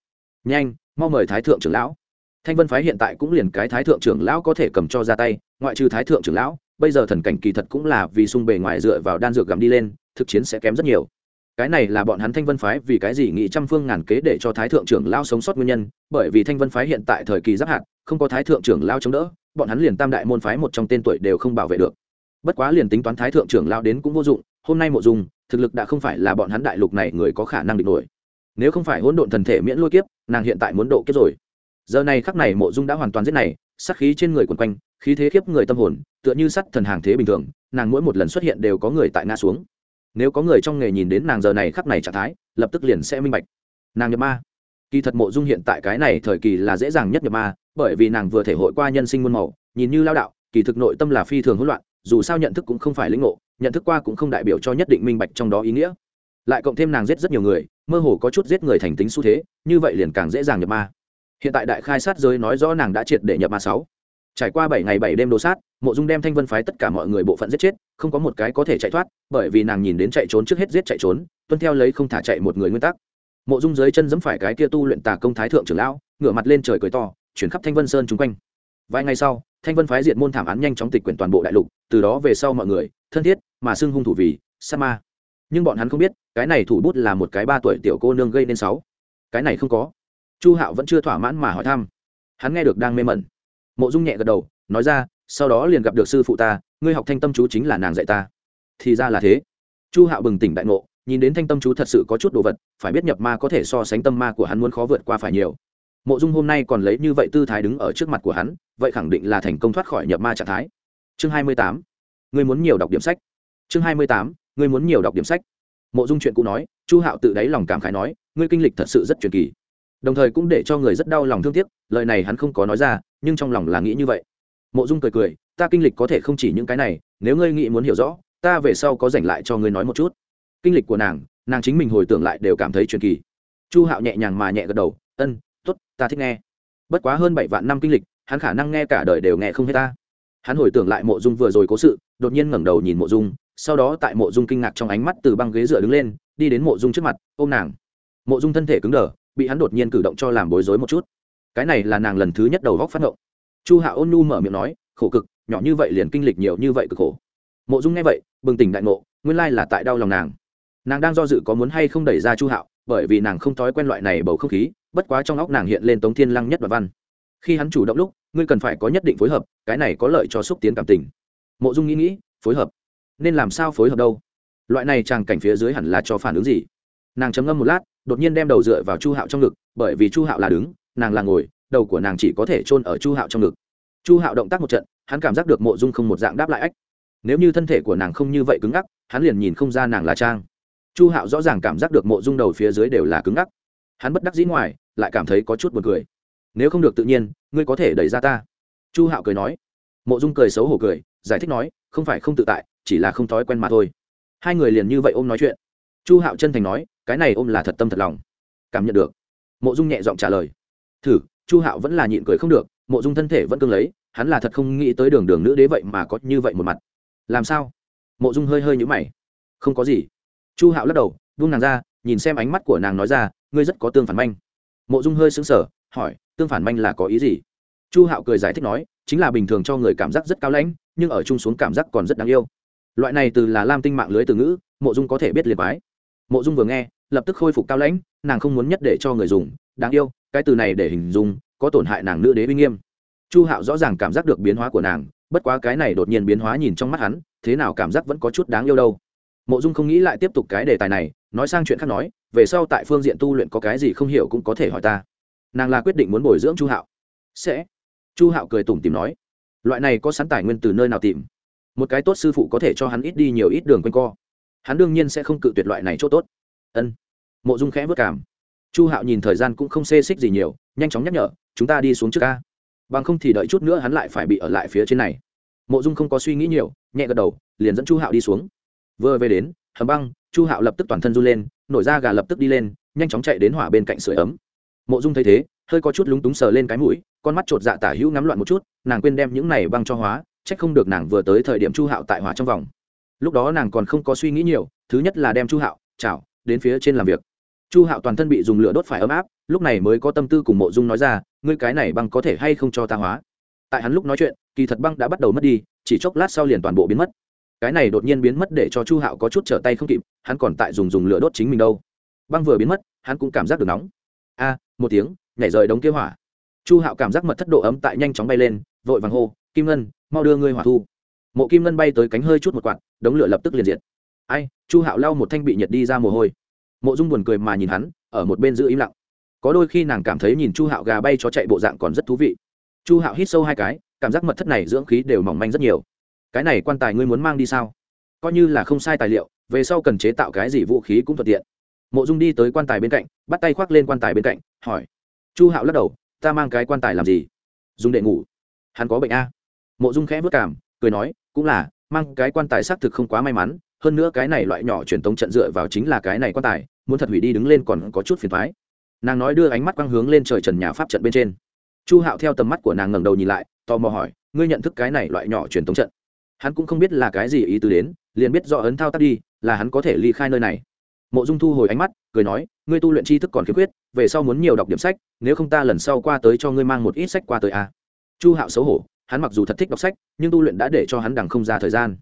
Nhanh, mau mời thái thượng trưởng lão. Thanh vân phái hiện tại cũng liền cái thái thượng trưởng lão có thể cầm cho ra tay, ngoại trừ thái thượng trưởng lão, bây giờ thần cảnh kỳ thật cũng là vì sung bề ngoài dựa vào đan dược gặm đi lên, thực chiến sẽ kém rất nhiều cái này là bọn hắn thanh vân phái vì cái gì nghĩ trăm phương ngàn kế để cho thái thượng trưởng lao sống sót nguyên nhân, bởi vì thanh vân phái hiện tại thời kỳ giáp hạt, không có thái thượng trưởng lao chống đỡ, bọn hắn liền tam đại môn phái một trong tên tuổi đều không bảo vệ được. Bất quá liền tính toán thái thượng trưởng lao đến cũng vô dụng, hôm nay mộ dung, thực lực đã không phải là bọn hắn đại lục này người có khả năng địch nổi. Nếu không phải hỗn độn thần thể miễn lôi kiếp, nàng hiện tại muốn độ kiếp rồi. Giờ này khắc này mộ dung đã hoàn toàn giết này sắc khí trên người quần quanh, khí thế khiếp người tâm hồn, tựa như sắt thần hàng thế bình thường, nàng mỗi một lần xuất hiện đều có người tại ngã xuống nếu có người trong nghề nhìn đến nàng giờ này khắc này trạng thái, lập tức liền sẽ minh bạch. Nàng nhập ma. Kỳ thật mộ dung hiện tại cái này thời kỳ là dễ dàng nhất nhập ma, bởi vì nàng vừa thể hội qua nhân sinh muôn màu, nhìn như lao đạo, kỳ thực nội tâm là phi thường hỗn loạn, dù sao nhận thức cũng không phải lĩnh ngộ, nhận thức qua cũng không đại biểu cho nhất định minh bạch trong đó ý nghĩa. Lại cộng thêm nàng giết rất nhiều người, mơ hồ có chút giết người thành tính xu thế, như vậy liền càng dễ dàng nhập ma. Hiện tại đại khai sát giới nói rõ nàng đã triệt để nhập ma sáu trải qua bảy ngày bảy đêm đồ sát, mộ dung đem thanh vân phái tất cả mọi người bộ phận giết chết, không có một cái có thể chạy thoát, bởi vì nàng nhìn đến chạy trốn trước hết giết chạy trốn, tuân theo lấy không thả chạy một người nguyên tắc. Mộ dung dưới chân giẫm phải cái kia tu luyện tà công thái thượng trưởng lão, ngửa mặt lên trời cười to, chuyển khắp thanh vân sơn chung quanh. Vài ngày sau, thanh vân phái diệt môn thảm án nhanh chóng tịch quyển toàn bộ đại lục, từ đó về sau mọi người, thân thiết mà xưng hung thủ vì sa ma. Nhưng bọn hắn không biết, cái này thủ bút là một cái ba tuổi tiểu cô nương gây nên sáu. Cái này không có. Chu hạo vẫn chưa thỏa mãn mà hỏi thăm. Hắn nghe được đang mê mẩn mộ dung nhẹ gật đầu, nói ra, sau đó liền gặp được sư phụ ta, ngươi học thanh tâm chú chính là nàng dạy ta. Thì ra là thế. Chu hạo bừng tỉnh đại ngộ, nhìn đến thanh tâm chú thật sự có chút đồ vật, phải biết nhập ma có thể so sánh tâm ma của hắn muốn khó vượt qua phải nhiều. Mộ dung hôm nay còn lấy như vậy tư thái đứng ở trước mặt của hắn, vậy khẳng định là thành công thoát khỏi nhập ma trạng thái. Chương hai mươi tám. Ngươi muốn nhiều đọc điểm sách. Chương hai mươi tám. Ngươi muốn nhiều đọc điểm sách. Mộ dung chuyện cũ nói, chu hạo tự đáy lòng cảm khái nói, ngươi kinh lịch thật sự rất truyền kỳ đồng thời cũng để cho người rất đau lòng thương tiếc, lời này hắn không có nói ra, nhưng trong lòng là nghĩ như vậy. Mộ dung cười cười, ta kinh lịch có thể không chỉ những cái này, nếu ngươi nghĩ muốn hiểu rõ, ta về sau có dành lại cho ngươi nói một chút. Kinh lịch của nàng nàng chính mình hồi tưởng lại đều cảm thấy truyền kỳ. Chu hạo nhẹ nhàng mà nhẹ gật đầu, ân t ố t ta thích nghe. Bất quá hơn bảy vạn năm kinh lịch, hắn khả năng nghe cả đời đều nghe không hết ta. Hắn hồi tưởng lại mộ dung vừa rồi cố sự, đột nhiên ngẩng đầu nhìn mộ dung, sau đó tại mộ dung kinh ngạc trong ánh mắt từ băng ghế dựa đứng lên, đi đến mộ dung trước mặt, ôm nàng. Mộ dung thân thể cứng đờ bị hắn đột nhiên cử động cho làm bối rối một chút. Cái này là nàng lần thứ nhất đầu góc phát động chu hạ ôn nu mở miệng nói, khổ cực, nhỏ như vậy liền kinh lịch nhiều như vậy cực khổ. Mộ dung nghe vậy, bừng tỉnh đại ngộ, nguyên lai là tại đau lòng nàng. Nàng đang do dự có muốn hay không đẩy ra chu hạo bởi vì nàng không thói quen loại này bầu không khí, bất quá trong óc nàng hiện lên tống thiên lăng nhất và văn. Khi hắn chủ động lúc, ngươi cần phải có nhất định phối hợp, cái này có lợi cho xúc tiến cảm tình. Mộ dung nghĩ nghĩ, phối hợp? Nên làm sao phối hợp đâu? Loại này tràng cảnh phía dưới hẳn là cho phản ứng gì? Nàng chấm ngâm một lát đột nhiên đem đầu dựa vào chu hạo trong ngực, bởi vì chu hạo là đứng, nàng là ngồi, đầu của nàng chỉ có thể chôn ở chu hạo trong ngực. Chu hạo động tác một trận, hắn cảm giác được mộ dung không một dạng đáp lại ách. Nếu như thân thể của nàng không như vậy cứng ngắc, hắn liền nhìn không ra nàng là trang. Chu hạo rõ ràng cảm giác được mộ dung đầu phía dưới đều là cứng ngắc. Hắn bất đắc dĩ ngoài, lại cảm thấy có chút b u ồ n cười. Nếu không được tự nhiên, ngươi có thể đẩy ra ta. Chu hạo cười nói. Mộ dung cười xấu hổ cười, giải thích nói, không phải không tự tại, chỉ là không thói quen mà thôi. Hai người liền như vậy ôm nói chuyện. Chu hạo chân thành nói cái này ôm là thật tâm thật lòng. Cảm nhận được. Mộ dung nhẹ giọng trả lời. Thử, chu hạo vẫn là nhịn cười không được, mộ dung thân thể vẫn cương lấy, hắn là thật không nghĩ tới đường đường nữ đế vậy mà có như vậy một mặt. Làm sao? Mộ dung hơi hơi nhũ mày. Không có gì. Chu hạo lắc đầu vung nàng ra, nhìn xem ánh mắt của nàng nói ra, ngươi rất có tương phản manh. Mộ dung hơi xứng sở hỏi, tương phản manh là có ý gì? Chu hạo cười giải thích nói, chính là bình thường cho người cảm giác rất cao lãnh, nhưng ở chung xuống cảm giác còn rất đáng yêu. Loại này từ là lam tinh mạng lưới từ ngữ, mộ dung có thể biết liền bái. Mộ dung vừa nghe lập tức khôi phục cao lãnh, nàng không muốn nhất để cho người dùng. Đáng yêu, cái từ này để hình dung, có tổn hại nàng nữ đế uy nghiêm. Chu hạo rõ ràng cảm giác được biến hóa của nàng, bất quá cái này đột nhiên biến hóa nhìn trong mắt hắn, thế nào cảm giác vẫn có chút đáng yêu đâu. Mộ dung không nghĩ lại tiếp tục cái đề tài này, nói sang chuyện khác nói, về sau tại phương diện tu luyện có cái gì không hiểu cũng có thể hỏi ta. Nàng là quyết định muốn bồi dưỡng chu hạo. Sẽ. Chu hạo cười tủm tìm nói, loại này có sẵn tài nguyên từ nơi nào tìm? Một cái tốt sư phụ có thể cho hắn ít đi nhiều ít đường quanh co. Hắn đương nhiên sẽ không cự tuyệt loại này chỗ tốt ân. Mộ dung khẽ vất cảm. Chu hạo nhìn thời gian cũng không xê xích gì nhiều, nhanh chóng nhắc nhở, chúng ta đi xuống trước ca. Bằng không thì đợi chút nữa hắn lại phải bị ở lại phía trên này. Mộ dung không có suy nghĩ nhiều, nhẹ gật đầu, liền dẫn chu hạo đi xuống. Vừa về đến, hầm băng, chu hạo lập tức toàn thân run lên, nổi ra gà lập tức đi lên, nhanh chóng chạy đến hỏa bên cạnh sưởi ấm. Mộ dung thấy thế, hơi có chút lúng túng sờ lên cái mũi, con mắt chột dạ tả hữu ngắm loạn một chút, nàng quên đem những này băng cho hóa trách không được nàng vừa tới thời điểm chu hạo tại hỏa trong vòng. Lúc đó nàng còn không có suy nghĩ nhiều, thứ nhất là đem chu hạo chảo đến phía trên làm việc. Chu hạo toàn thân bị dùng lửa đốt phải ấm áp, lúc này mới có tâm tư cùng mộ dung nói ra, ngươi cái này băng có thể hay không cho ta hóa? Tại hắn lúc nói chuyện, kỳ thật băng đã bắt đầu mất đi, chỉ chốc lát sau liền toàn bộ biến mất. Cái này đột nhiên biến mất để cho chu hạo có chút trở tay không kịp, hắn còn tại dùng dùng lửa đốt chính mình đâu. Băng vừa biến mất, hắn cũng cảm giác được nóng. A, một tiếng, nhảy rời đống kế hỏa. Chu hạo cảm giác mật thất độ ấm tại nhanh chóng bay lên, vội vàng hô, kim ngân, mau đưa ngươi hỏa thu. Mộ kim ngân bay tới cánh hơi chút một quạt, đống lửa lập tức liền diệt ai, chu hạo lau một thanh bị nhiệt đi ra mồ hôi. Mộ dung buồn cười mà nhìn hắn, ở một bên giữ im lặng. Có đôi khi nàng cảm thấy nhìn chu hạo gà bay cho chạy bộ dạng còn rất thú vị. Chu hạo hít sâu hai cái, cảm giác mật thất này dưỡng khí đều mỏng manh rất nhiều. Cái này quan tài ngươi muốn mang đi sao? Coi như là không sai tài liệu, về sau cần chế tạo cái gì vũ khí cũng thuận tiện. Mộ dung đi tới quan tài bên cạnh, bắt tay khoác lên quan tài bên cạnh, hỏi. Chu hạo lắc đầu, ta mang cái quan tài làm gì? Dùng để ngủ. Hắn có bệnh a. Mộ dung khẽ vất cảm, cười nói, cũng là, mang cái quan tài xác thực không quá may mắn hơn nữa cái này loại nhỏ truyền tống trận dựa vào chính là cái này quan tài, muốn thật hủy đi đứng lên còn có chút phiền thoái nàng nói đưa ánh mắt quang hướng lên trời trần nhà pháp trận bên trên. Chu hạo theo tầm mắt của nàng ngẩng đầu nhìn lại, tò mò hỏi, ngươi nhận thức cái này loại nhỏ truyền tống trận? Hắn cũng không biết là cái gì ý tứ đến, liền biết do ấn thao tác đi, là hắn có thể ly khai nơi này. Mộ dung thu hồi ánh mắt, cười nói, ngươi tu luyện tri thức còn khiếm khuyết, về sau muốn nhiều đọc điểm sách, nếu không ta lần sau qua tới cho ngươi mang một ít sách qua tới a chu hạo xấu hổ, hắn mặc dù thật thích đọc sách, nhưng tu luyện đã để cho hắn đằng không ra thời gian.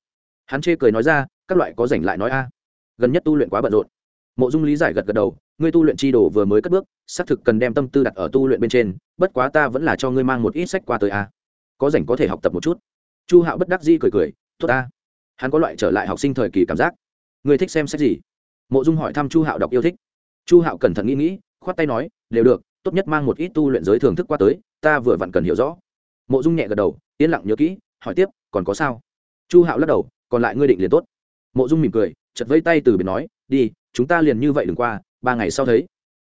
Hắn chê cười nói ra các loại có rảnh lại nói a. Gần nhất tu luyện quá bận rộn. Mộ dung lý giải gật gật đầu, ngươi tu luyện chi đồ vừa mới cất bước, xác thực cần đem tâm tư đặt ở tu luyện bên trên, bất quá ta vẫn là cho ngươi mang một ít sách qua tới a. Có rảnh có thể học tập một chút. Chu hạo bất đắc di cười cười, tốt ta. Hắn có loại trở lại học sinh thời kỳ cảm giác. Ngươi thích xem sách gì? Mộ dung hỏi thăm chu hạo đọc yêu thích. Chu hạo cẩn thận nghĩ nghĩ, khoát tay nói, đều được, tốt nhất mang một ít tu luyện giới thường thức qua tới, ta vừa vặn cần hiểu rõ. Mộ dung nhẹ gật đầu, yên lặng nhớ kỹ, hỏi tiếp, còn có sao? Chu hạo lắc đầu, còn lại ngươi định liền tốt mộ dung mỉm cười chật vây tay từ biệt nói, đi, chúng ta liền như vậy đừng qua, ba ngày sau thấy.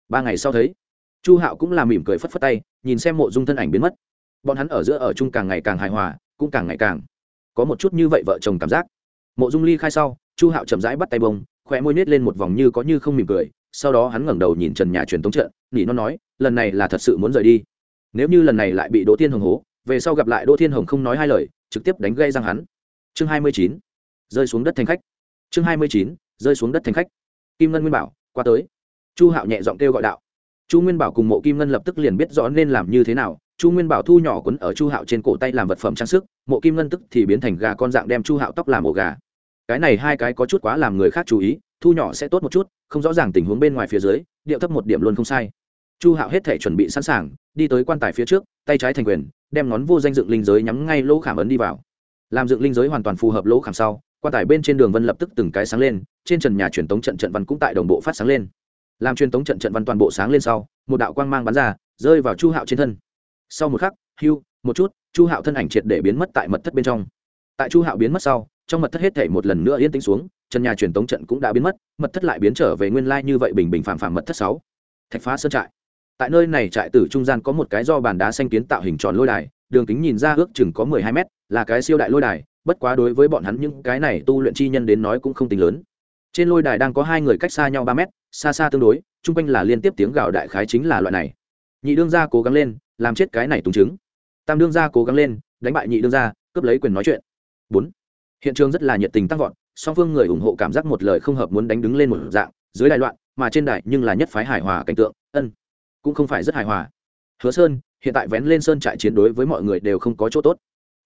Ba ngày sau thấy, chu hạo cũng là mỉm cười phất phất tay, nhìn xem mộ dung thân ảnh biến mất. Bọn hắn ở giữa ở chung càng ngày càng hài hòa, cũng càng ngày càng có một chút như vậy vợ chồng cảm giác. Mộ dung ly khai sau, chu hạo chậm rãi bắt tay bông, khóe môi nết lên một vòng như có như không mỉm cười, sau đó hắn ngẩng đầu nhìn trần nhà truyền thống trận, nỉ nó nói, lần này là thật sự muốn rời đi. Nếu như lần này lại bị đỗ thiên hồng hố, về sau gặp lại đỗ thiên hồng không nói hai lời, trực tiếp đánh gây răng hắn. Chương hai mươi chín. Rơi xuống đất thành khách chương hai mươi chín, rơi xuống đất thành khách. Kim ngân nguyên bảo, qua tới. Chu hạo nhẹ giọng kêu gọi đạo. Chu nguyên bảo cùng mộ kim ngân lập tức liền biết rõ nên làm như thế nào. Chu nguyên bảo thu nhỏ quấn ở chu hạo trên cổ tay làm vật phẩm trang sức, mộ kim ngân tức thì biến thành gà con dạng đem chu hạo tóc làm ổ gà. Cái này hai cái có chút quá làm người khác chú ý, thu nhỏ sẽ tốt một chút, không rõ ràng tình huống bên ngoài phía dưới, điệu thấp một điểm luôn không sai. Chu hạo hết thể chuẩn bị sẵn sàng, đi tới quan tài phía trước, tay trái thành quyền, đem ngón vô danh dựng linh giới nhắm ngay lỗ khảm ấn đi vào. Làm dựng linh giới hoàn toàn phù hợp lỗ khảm sau quan tài bên trên đường vân lập tức từng cái sáng lên, trên trần nhà truyền tống trận trận văn cũng tại đồng bộ phát sáng lên. Làm truyền tống trận trận văn toàn bộ sáng lên sau, một đạo quang mang bắn ra, rơi vào chu hạo trên thân. Sau một khắc, hưu, một chút, chu hạo thân ảnh triệt để biến mất tại mật thất bên trong. Tại chu hạo biến mất sau, trong mật thất hết thể một lần nữa yên tĩnh xuống, trần nhà truyền tống trận cũng đã biến mất, mật thất lại biến trở về nguyên lai như vậy bình bình phàm phàm mật thất sáu. Thạch phá sơn trại. Tại nơi này trại tử trung gian có một cái do bàn đá xanh kiến tạo hình tròn lôi đài, đường kính nhìn ra ước chừng có mười hai mét, là cái siêu đại lôi đài bất quá đối với bọn hắn những cái này tu luyện chi nhân đến nói cũng không tính lớn. Trên lôi đài đang có hai người cách xa nhau ba mét, xa xa tương đối, chung quanh là liên tiếp tiếng gào đại khái chính là loại này. Nhị đương gia cố gắng lên, làm chết cái này túng chứng tam đương gia cố gắng lên, đánh bại nhị đương gia, cướp lấy quyền nói chuyện. Bốn. Hiện trường rất là nhiệt tình tăng vọt, song phương người ủng hộ cảm giác một lời không hợp muốn đánh đứng lên một dạng, dưới đại loạn, mà trên đài nhưng là nhất phái hài hòa cảnh tượng, ân, cũng không phải rất hài hòa. Hứa sơn, hiện tại vén lên sơn trại chiến đối với mọi người đều không có chỗ tốt.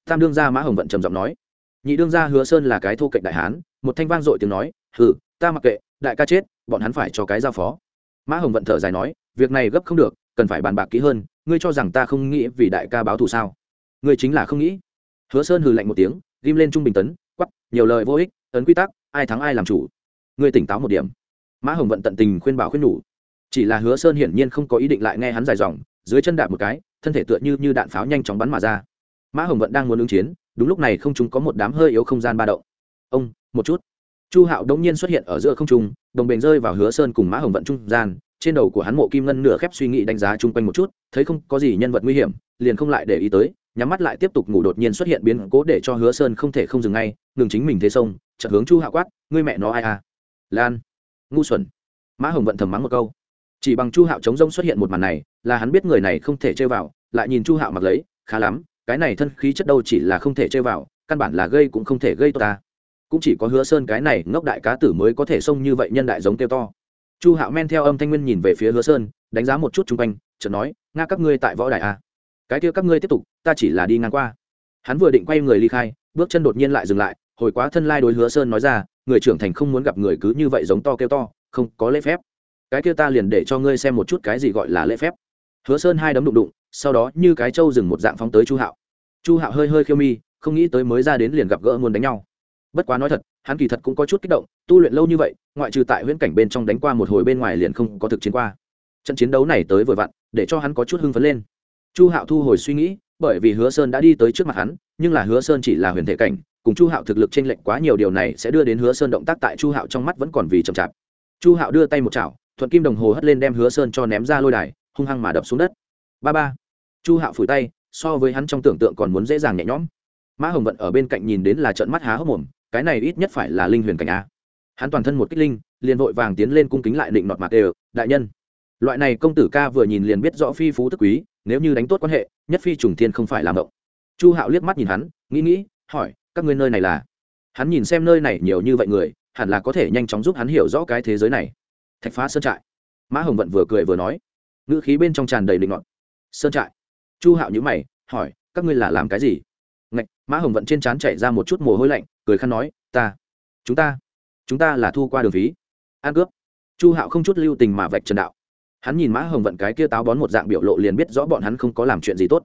Tam đương gia mã hồng vận trầm giọng nói nhị đương gia hứa sơn là cái thô cạnh đại hán, một thanh vang dội tiếng nói, hừ, ta mặc kệ, đại ca chết, bọn hắn phải cho cái giao phó. Mã hồng vận thở dài nói, việc này gấp không được, cần phải bàn bạc kỹ hơn, ngươi cho rằng ta không nghĩ vì đại ca báo thù sao? Ngươi chính là không nghĩ. Hứa sơn hừ lạnh một tiếng, ghim lên trung bình tấn quắp nhiều lời vô ích, ấn quy tắc, ai thắng ai làm chủ. Ngươi tỉnh táo một điểm. Mã hồng vận tận tình khuyên bảo khuyên nhủ. Chỉ là hứa sơn hiển nhiên không có ý định lại nghe hắn dài dòng, dưới chân đạp một cái, thân thể tựa như như đạn pháo nhanh chóng bắn mà ra. Mã hồng vận đang muốn ứng chiến đúng lúc này không chúng có một đám hơi yếu không gian ba động. Ông, một chút. Chu hạo đống nhiên xuất hiện ở giữa không trung, đồng bền rơi vào hứa sơn cùng mã hồng vận trung gian, trên đầu của hắn mộ kim ngân nửa khép suy nghĩ đánh giá chung quanh một chút, thấy không có gì nhân vật nguy hiểm, liền không lại để ý tới, nhắm mắt lại tiếp tục ngủ đột nhiên xuất hiện biến cố để cho hứa sơn không thể không dừng ngay, ngừng chính mình thế sông, chợt hướng chu hạo quát, ngươi mẹ nó ai à? Lan, ngu xuẩn. Mã hồng vận thầm mắng một câu. Chỉ bằng chu hạo chống rông xuất hiện một màn này, là hắn biết người này không thể chơi vào, lại nhìn chu hạo mặc lấy, khá lắm cái này thân khí chất đâu chỉ là không thể chơi vào, căn bản là gây cũng không thể gây tốt ta. Cũng chỉ có hứa sơn cái này ngốc đại cá tử mới có thể xông như vậy nhân đại giống kêu to. Chu hạo men theo âm thanh nguyên nhìn về phía hứa sơn, đánh giá một chút chung quanh, chợt nói, nga, các ngươi tại võ đại a à? cái kia các ngươi tiếp tục, ta chỉ là đi ngang qua. Hắn vừa định quay người ly khai, bước chân đột nhiên lại dừng lại, hồi quá thân lai đối hứa sơn nói ra, người trưởng thành không muốn gặp người cứ như vậy giống to kêu to, không có lễ phép. Cái kia ta liền để cho ngươi xem một chút cái gì gọi là lễ phép. Hứa sơn hai đấm đụng đụng, sau đó như cái trâu dừng một dạng phóng tới chu hạo chu hạo hơi hơi khiêu mi, không nghĩ tới mới ra đến liền gặp gỡ muốn đánh nhau. Bất quá nói thật, hắn kỳ thật cũng có chút kích động, tu luyện lâu như vậy, ngoại trừ tại huyễn cảnh bên trong đánh qua một hồi bên ngoài liền không có thực chiến qua. Trận chiến đấu này tới vừa vặn, để cho hắn có chút hưng phấn lên. Chu hạo thu hồi suy nghĩ, bởi vì hứa sơn đã đi tới trước mặt hắn, nhưng là hứa sơn chỉ là huyền thể cảnh, cùng chu hạo thực lực t r ê n lệch quá nhiều điều này sẽ đưa đến hứa sơn động tác tại chu hạo trong mắt vẫn còn vì chậm chạp. Chu hạo đưa tay một chảo, thuận kim đồng hồ hất lên đem hứa sơn cho ném ra lôi đài, hung hăng mà đập xuống đất. Ba ba. Chu hạo phủi tay so với hắn trong tưởng tượng còn muốn dễ dàng nhẹ nhõm. Mã hồng vận ở bên cạnh nhìn đến là trận mắt há hốc mồm, cái này ít nhất phải là linh huyền cảnh a. Hắn toàn thân một kích linh, liền vội vàng tiến lên cung kính lại định nọt mặt đều, đại nhân. Loại này công tử ca vừa nhìn liền biết rõ phi phú tức quý, nếu như đánh tốt quan hệ, nhất phi trùng thiên không phải làm động chu hạo liếc mắt nhìn hắn, nghĩ nghĩ, hỏi, các ngươi nơi này là? Hắn nhìn xem nơi này nhiều như vậy người, hẳn là có thể nhanh chóng giúp hắn hiểu rõ cái thế giới này. Thạch phá sơn trại. Mã hồng vận vừa cười vừa nói. Ngữ khí bên trong tràn đầy định ngọn sơn trại chu hạo nhữ mày, hỏi, các ngươi là làm cái gì? Ngạch, mã hồng vận trên trán chạy ra một chút mồ hôi lạnh, cười khăn nói, ta, chúng ta chúng ta là thu qua đường phí. An cướp. Chu hạo không chút lưu tình mà vạch trần đạo. Hắn nhìn mã hồng vận cái kia táo bón một dạng biểu lộ liền biết rõ bọn hắn không có làm chuyện gì tốt.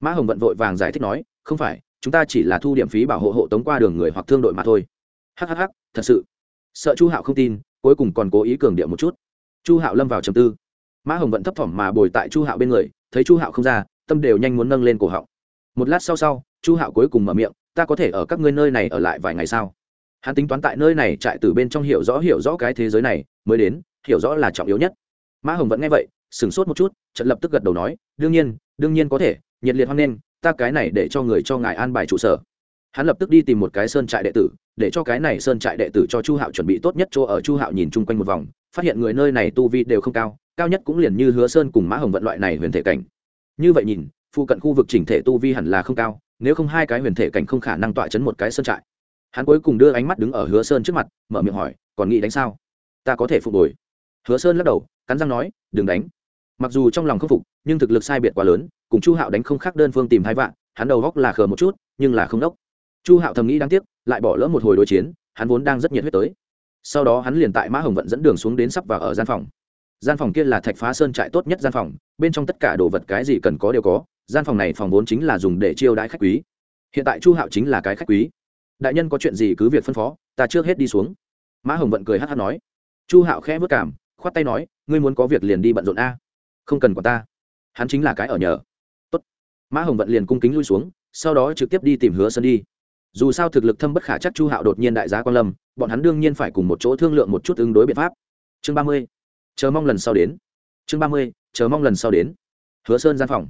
Mã hồng vận vội vàng giải thích nói, không phải, chúng ta chỉ là thu điểm phí bảo hộ hộ tống qua đường người hoặc thương đội mà thôi. Hhh thật sự. Sợ chu hạo không tin, cuối cùng còn cố ý cường điệu một chút. Chu hạo lâm vào trầm tư. Mã hồng vận thấp thỏm mà bồi tại chu hạo bên người, thấy chu hạo không ra tâm đều nhanh muốn nâng lên cổ họng. Một lát sau sau, chu hạo cuối cùng mở miệng, ta có thể ở các ngươi nơi này ở lại vài ngày sau hắn tính toán tại nơi này trại từ bên trong hiểu rõ hiểu rõ cái thế giới này, mới đến, hiểu rõ là trọng yếu nhất. Mã hồng vẫn nghe vậy, sửng sốt một chút trận lập tức gật đầu nói, đương nhiên đương nhiên có thể, nhiệt liệt hoan nghênh, ta cái này để cho người cho ngài an bài trụ sở. Hắn lập tức đi tìm một cái sơn trại đệ tử, để cho cái này sơn trại đệ tử cho chu hạo chuẩn bị tốt nhất chỗ ở. Chu hạo nhìn chung quanh một vòng, phát hiện người nơi này tu vi đều không cao cao nhất cũng liền như hứa sơn cùng mã hồng vận loại này huyền thể cảnh như vậy nhìn, phụ cận khu vực chỉnh thể tu vi hẳn là không cao, nếu không hai cái huyền thể cảnh không khả năng tọa chấn một cái sơn trại. Hắn cuối cùng đưa ánh mắt đứng ở hứa sơn trước mặt, mở miệng hỏi, còn nghĩ đánh sao? Ta có thể phục hồi. Hứa sơn lắc đầu, cắn răng nói, đừng đánh. Mặc dù trong lòng khâm phục, nhưng thực lực sai biệt quá lớn, cùng chu hạo đánh không khác đơn phương tìm hai vạn, hắn đầu góc là khờ một chút, nhưng là không đốc. Chu hạo thầm nghĩ đáng tiếc, lại bỏ lỡ một hồi đối chiến, hắn vốn đang rất nhiệt huyết tới. Sau đó hắn liền tại mã hồng vận dẫn đường xuống đến sắp vào ở gian phòng gian phòng kia là thạch phá sơn trại tốt nhất gian phòng, bên trong tất cả đồ vật cái gì cần có đều có, gian phòng này phòng vốn chính là dùng để chiêu đãi khách quý. Hiện tại chu hạo chính là cái khách quý. Đại nhân có chuyện gì cứ việc phân phó, ta trước hết đi xuống. Mã hồng vận cười hát hát nói. Chu hạo khẽ vất cảm, khoát tay nói, ngươi muốn có việc liền đi bận rộn a. Không cần của ta. Hắn chính là cái ở nhờ. Tốt. mã hồng vận liền cung kính lui xuống, sau đó trực tiếp đi tìm hứa sơn đi. Dù sao thực lực thâm bất khả chắc chu hạo đột nhiên đại giá quan lâm, bọn hắn đương nhiên phải cùng một chỗ thương lượng một chút ứng đối biện pháp. Chương ba mươi chờ mong lần sau đến. Chương ba mươi, chờ mong lần sau đến. Hứa sơn gian phòng.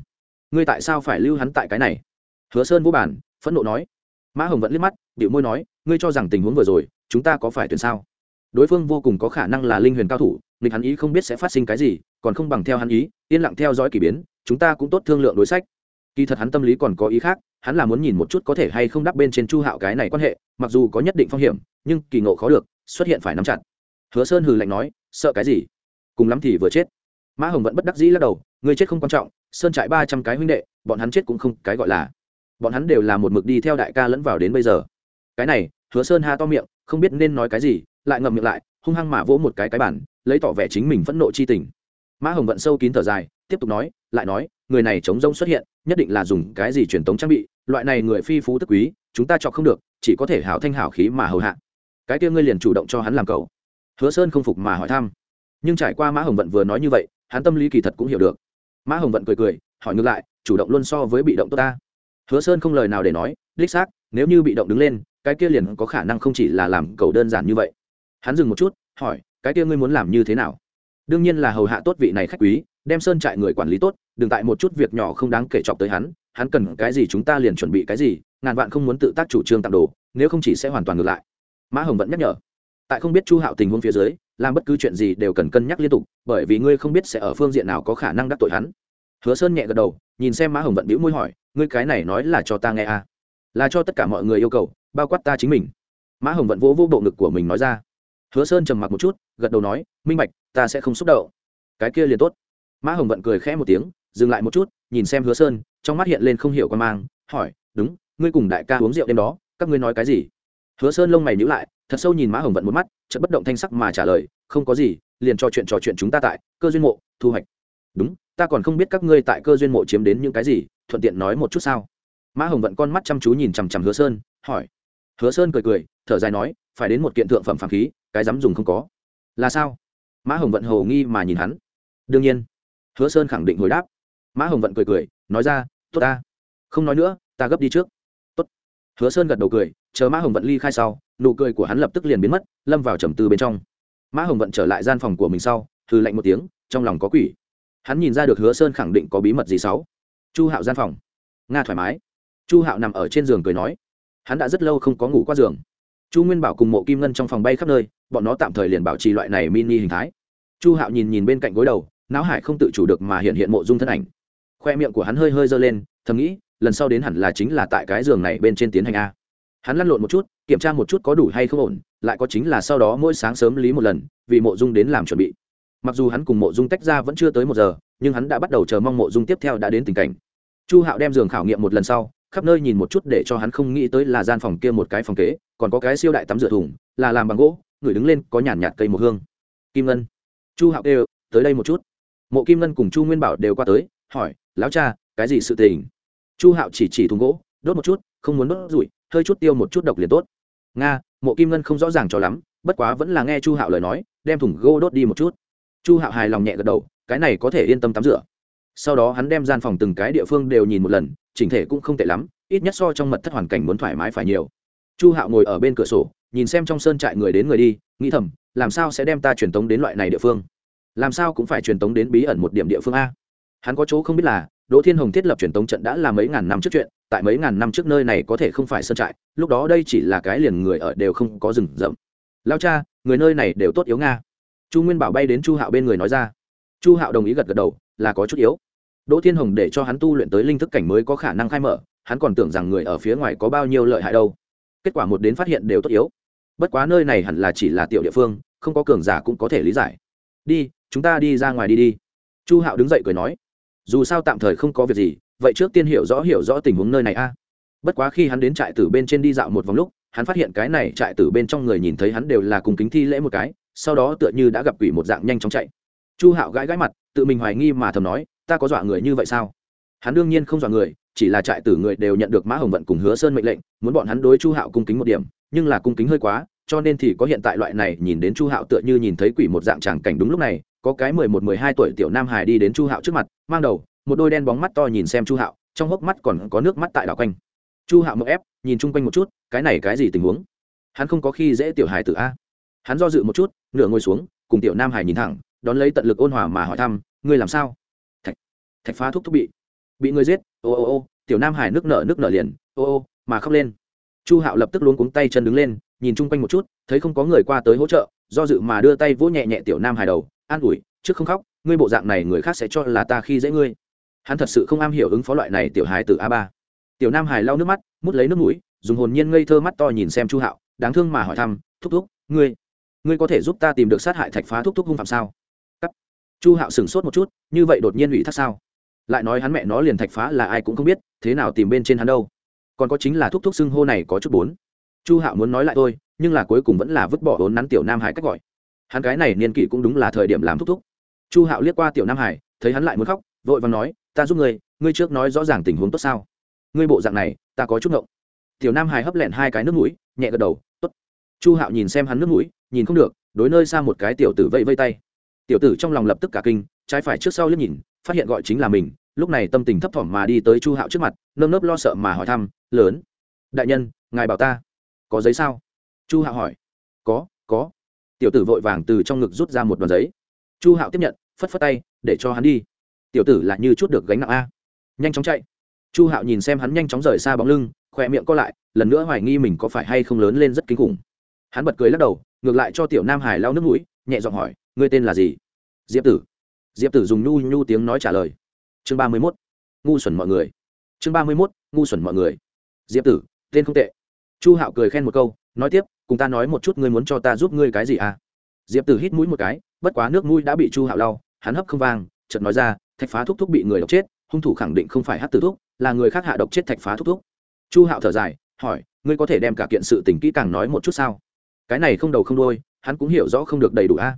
Ngươi tại sao phải lưu hắn tại cái này? Hứa sơn vô bản, phẫn nộ nói. Mã hồng vẫn liếc mắt điệu môi nói, ngươi cho rằng tình huống vừa rồi, chúng ta có phải tuyển sao? Đối phương vô cùng có khả năng là linh huyền cao thủ, nghịch hắn ý không biết sẽ phát sinh cái gì, còn không bằng theo hắn ý, yên lặng theo dõi k ỳ biến, chúng ta cũng tốt thương lượng đối sách. Kỳ thật hắn tâm lý còn có ý khác, hắn là muốn nhìn một chút có thể hay không đắp bên trên chu hạo cái này quan hệ, mặc dù có nhất định phong hiểm, nhưng kỳ ngộ khó được, xuất hiện phải nắm chặt. Hứa sơn hừ lạnh nói, sợ cái gì? Cùng lắm thì vừa chết. Mã hồng vẫn bất đắc dĩ lắc đầu người chết không quan trọng, sơn trại ba trăm cái huynh đệ, bọn hắn chết cũng không cái gọi là. Bọn hắn đều là một mực đi theo đại ca lẫn vào đến bây giờ. Cái này, hứa sơn ha to miệng, không biết nên nói cái gì, lại ngậm miệng lại, hung hăng mà vỗ một cái cái bản lấy tỏ vẻ chính mình phẫn nộ chi tình. Mã hồng vận sâu kín thở dài, tiếp tục nói, lại nói, người này chống rông xuất hiện, nhất định là dùng cái gì truyền tống trang bị, loại này người phi phú tức quý, chúng ta chọc không được, chỉ có thể hảo thanh hảo khí mà hầu hạ. Cái kia ngươi liền chủ động cho hắn làm cầu hứa sơn không phục mà hỏi thăm nhưng trải qua mã hồng vận vừa nói như vậy, hắn tâm lý kỳ thật cũng hiểu được. Mã hồng vận cười cười, hỏi ngược lại, chủ động luôn so với bị động tốt ta? Hứa sơn không lời nào để nói, đích xác, nếu như bị động đứng lên, cái kia liền có khả năng không chỉ là làm cầu đơn giản như vậy. Hắn dừng một chút, hỏi, cái kia ngươi muốn làm như thế nào? Đương nhiên là hầu hạ tốt vị này khách quý, đem sơn trại người quản lý tốt, đừng tại một chút việc nhỏ không đáng kể chọc tới hắn hắn cần cái gì chúng ta liền chuẩn bị cái gì, ngàn vạn không muốn tự tác chủ trương tặng đồ, nếu không chỉ sẽ hoàn toàn ngược lại. Mã hồng vẫn nhắc nhở tại không biết chu hạo tình huống phía dưới, làm bất cứ chuyện gì đều cần cân nhắc liên tục, bởi vì ngươi không biết sẽ ở phương diện nào có khả năng đắc tội hắn. Hứa sơn nhẹ gật đầu, nhìn xem mã hồng vận bĩu môi hỏi, ngươi cái này nói là cho ta nghe à? Là cho tất cả mọi người yêu cầu, bao quát ta chính mình. Mã hồng vận vỗ vỗ bộ ngực của mình nói ra. Hứa sơn trầm mặc một chút, gật đầu nói, minh bạch, ta sẽ không xúc động. Cái kia liền tốt. Mã hồng vận cười khẽ một tiếng, dừng lại một chút, nhìn xem hứa sơn, trong mắt hiện lên không hiểu quan mang, hỏi, đúng, ngươi cùng đại ca uống rượu đêm đó, các ngươi nói cái gì? Hứa sơn lông mày nhữ lại thật sâu nhìn mã hồng vận một mắt, chợt bất động thanh sắc mà trả lời, không có gì, liền trò chuyện trò chuyện chúng ta tại cơ duyên mộ, thu hoạch. Đúng, ta còn không biết các ngươi tại cơ duyên mộ chiếm đến những cái gì, thuận tiện nói một chút sao? Mã hồng vận con mắt chăm chú nhìn chằm chằm hứa sơn, hỏi. Hứa sơn cười cười, thở dài nói, phải đến một kiện thượng phẩm phàm khí, cái dám dùng không có. Là sao? Mã hồng vận hồ nghi mà nhìn hắn. Đương nhiên. Hứa sơn khẳng định hồi đáp. Mã hồng vận cười cười, nói ra, tốt ta. Không nói nữa, ta gấp đi trước. Tốt. Hứa sơn gật đầu cười, chờ mã hồng vận ly khai sau nụ cười của hắn lập tức liền biến mất, lâm vào trầm tư bên trong. Mã hồng vận trở lại gian phòng của mình sau thư lạnh một tiếng, trong lòng có quỷ. Hắn nhìn ra được hứa sơn khẳng định có bí mật gì sáu chu hạo gian phòng. Nga thoải mái. Chu hạo nằm ở trên giường cười nói. Hắn đã rất lâu không có ngủ qua giường. Chu nguyên bảo cùng mộ kim ngân trong phòng bay khắp nơi, bọn nó tạm thời liền bảo trì loại này mini hình thái. Chu hạo nhìn nhìn bên cạnh gối đầu, não hải không tự chủ được mà hiện hiện mộ dung thân ảnh. Khoe miệng của hắn hơi hơi giơ lên, thầm nghĩ, lần sau đến hẳn là chính là tại cái giường này bên trên tiến hành a hắn lăn lộn một chút, kiểm tra một chút có đủ hay không ổn, lại có chính là sau đó mỗi sáng sớm lý một lần, vì mộ dung đến làm chuẩn bị. Mặc dù hắn cùng mộ dung tách ra vẫn chưa tới một giờ, nhưng hắn đã bắt đầu chờ mong mộ dung tiếp theo đã đến tình cảnh. Chu hạo đem giường khảo nghiệm một lần sau, khắp nơi nhìn một chút để cho hắn không nghĩ tới là gian phòng kia một cái phòng kế, còn có cái siêu đại tắm rửa thùng, là làm bằng gỗ, người đứng lên có nhàn nhạt cây một hương. Kim ngân, chu hạo kêu tới đây một chút. Mộ kim ngân cùng chu nguyên bảo đều qua tới, hỏi, lão cha, cái gì sự tình? Chu hạo chỉ chỉ thùng gỗ, đốt một chút, không muốn đốt rủi hơi chút tiêu một chút độc liền tốt. Nga, mộ kim ngân không rõ ràng cho lắm, bất quá vẫn là nghe chu hạo lời nói, đem thùng gỗ đốt đi một chút. Chu hạo hài lòng nhẹ gật đầu, cái này có thể yên tâm tắm rửa. Sau đó hắn đem gian phòng từng cái địa phương đều nhìn một lần, chỉnh thể cũng không tệ lắm, ít nhất so trong mật thất hoàn cảnh muốn thoải mái phải nhiều. Chu hạo ngồi ở bên cửa sổ, nhìn xem trong sơn trại người đến người đi, nghĩ thầm, làm sao sẽ đem ta truyền tống đến loại này địa phương? Làm sao cũng phải truyền tống đến bí ẩn một điểm địa phương a? Hắn có chỗ không biết là đỗ thiên hồng thiết lập truyền tống trận đã là mấy ngàn năm trước chuyện, tại mấy ngàn năm trước nơi này có thể không phải sơn trại, lúc đó đây chỉ là cái liền người ở đều không có rừng rậm. Lao cha, người nơi này đều tốt yếu nga. Chu nguyên bảo bay đến chu hạo bên người nói ra. Chu hạo đồng ý gật gật đầu, là có chút yếu. Đỗ thiên hồng để cho hắn tu luyện tới linh thức cảnh mới có khả năng khai mở, hắn còn tưởng rằng người ở phía ngoài có bao nhiêu lợi hại đâu. Kết quả một đến phát hiện đều tốt yếu. Bất quá nơi này hẳn là chỉ là tiểu địa phương, không có cường giả cũng có thể lý giải. Đi, chúng ta đi ra ngoài đi đi. Chu hạo đứng dậy cười nói dù sao tạm thời không có việc gì, vậy trước tiên hiểu rõ hiểu rõ tình huống nơi này a. Bất quá khi hắn đến trại tử bên trên đi dạo một vòng lúc, hắn phát hiện cái này trại tử bên trong người nhìn thấy hắn đều là cùng kính thi lễ một cái, sau đó tựa như đã gặp quỷ một dạng nhanh chóng chạy. Chu hạo gãi gãi mặt, tự mình hoài nghi mà thầm nói, ta có dọa người như vậy sao? Hắn đương nhiên không dọa người, chỉ là trại tử người đều nhận được mã hồng vận cùng hứa sơn mệnh lệnh, muốn bọn hắn đối chu hạo cung kính một điểm, nhưng là cung kính hơi quá, cho nên thì có hiện tại loại này nhìn đến chu hạo tựa như nhìn thấy quỷ một dạng tràng cảnh đúng lúc này có cái mười một, mười hai tuổi tiểu nam hải đi đến chu hạo trước mặt, mang đầu, một đôi đen bóng mắt to nhìn xem chu hạo, trong hốc mắt còn có nước mắt tại đảo quanh. Chu hạo mậu ép, nhìn chung quanh một chút, cái này cái gì tình huống? Hắn không có khi dễ tiểu hài tử a. Hắn do dự một chút, nửa ngồi xuống, cùng tiểu nam hải nhìn thẳng, đón lấy tận lực ôn hòa mà hỏi thăm, ngươi làm sao? Thạch thạch phá thuốc thúc bị bị người giết, ô ô ô, tiểu nam hải nước nở nước nở liền, ô ô, mà khóc lên. Chu hạo lập tức luống cuống tay chân đứng lên, nhìn chung quanh một chút, thấy không có người qua tới hỗ trợ do dự mà đưa tay vỗ nhẹ nhẹ tiểu nam hải đầu, an ủi, trước không khóc, ngươi bộ dạng này người khác sẽ cho là ta khi dễ ngươi. Hắn thật sự không am hiểu ứng phó loại này tiểu hài từ a ba. Tiểu nam hải lau nước mắt, mút lấy nước mũi, dùng hồn nhiên ngây thơ mắt to nhìn xem chu hạo, đáng thương mà hỏi thăm, thúc thúc, ngươi ngươi có thể giúp ta tìm được sát hại thạch phá thúc thúc hung phạm sao? Cắt. Chu hạo sửng sốt một chút, như vậy đột nhiên ủy thác sao? Lại nói hắn mẹ nó liền thạch phá là ai cũng không biết, thế nào tìm bên trên hắn đâu. Còn có chính là thúc thúc xưng hô này có chút bốn chu hạo muốn nói lại thôi, nhưng là cuối cùng vẫn là vứt bỏ vốn nắn tiểu nam hải cách gọi. Hắn cái này niên kỷ cũng đúng là thời điểm làm thúc thúc. Chu hạo liếc qua tiểu nam hải, thấy hắn lại muốn khóc, vội và nói, ta giúp ngươi ngươi trước nói rõ ràng tình huống tốt sao? Ngươi bộ dạng này, ta có chút ngộng. Tiểu nam hải hấp lẹn hai cái nước mũi, nhẹ gật đầu, tốt. Chu hạo nhìn xem hắn nước mũi, nhìn không được, đối nơi xa một cái tiểu tử vẫy vây tay. Tiểu tử trong lòng lập tức cả kinh, trái phải trước sau liếc nhìn, phát hiện gọi chính là mình, lúc này tâm tình thấp thỏm mà đi tới chu hạo trước mặt, nơm nớp lo sợ mà hỏi thăm, lớn, đại nhân, ngài bảo ta có giấy sao? Chu hạo hỏi. Có có. Tiểu tử vội vàng từ trong ngực rút ra một đoàn giấy. Chu hạo tiếp nhận, phất phất tay, để cho hắn đi. Tiểu tử lại như chút được gánh nặng a. Nhanh chóng chạy. Chu hạo nhìn xem hắn nhanh chóng rời xa bóng lưng, khỏe miệng co lại, lần nữa hoài nghi mình có phải hay không lớn lên rất kinh khủng. Hắn bật cười lắc đầu, ngược lại cho tiểu nam hải lau nước mũi, nhẹ giọng hỏi, ngươi tên là gì? Diệp tử. Diệp tử dùng nhu nhu tiếng nói trả lời. Chương ba mươi mốt. Ngu xuẩn mọi người. Chương ba mươi mốt, ngu xuẩn mọi người. Diệp tử, tên không tệ chu hạo cười khen một câu, nói tiếp, cùng ta nói một chút ngươi muốn cho ta giúp ngươi cái gì à? Diệp tử hít mũi một cái, bất quá nước mũi đã bị chu hạo lau, hắn hấp không vang, chợt nói ra, thạch phá thúc thúc bị người độc chết, hung thủ khẳng định không phải hát tử thúc, là người khác hạ độc chết thạch phá thúc thúc. Chu hạo thở dài, hỏi, ngươi có thể đem cả kiện sự tình kỹ càng nói một chút sao? Cái này không đầu không đôi hắn cũng hiểu rõ không được đầy đủ a.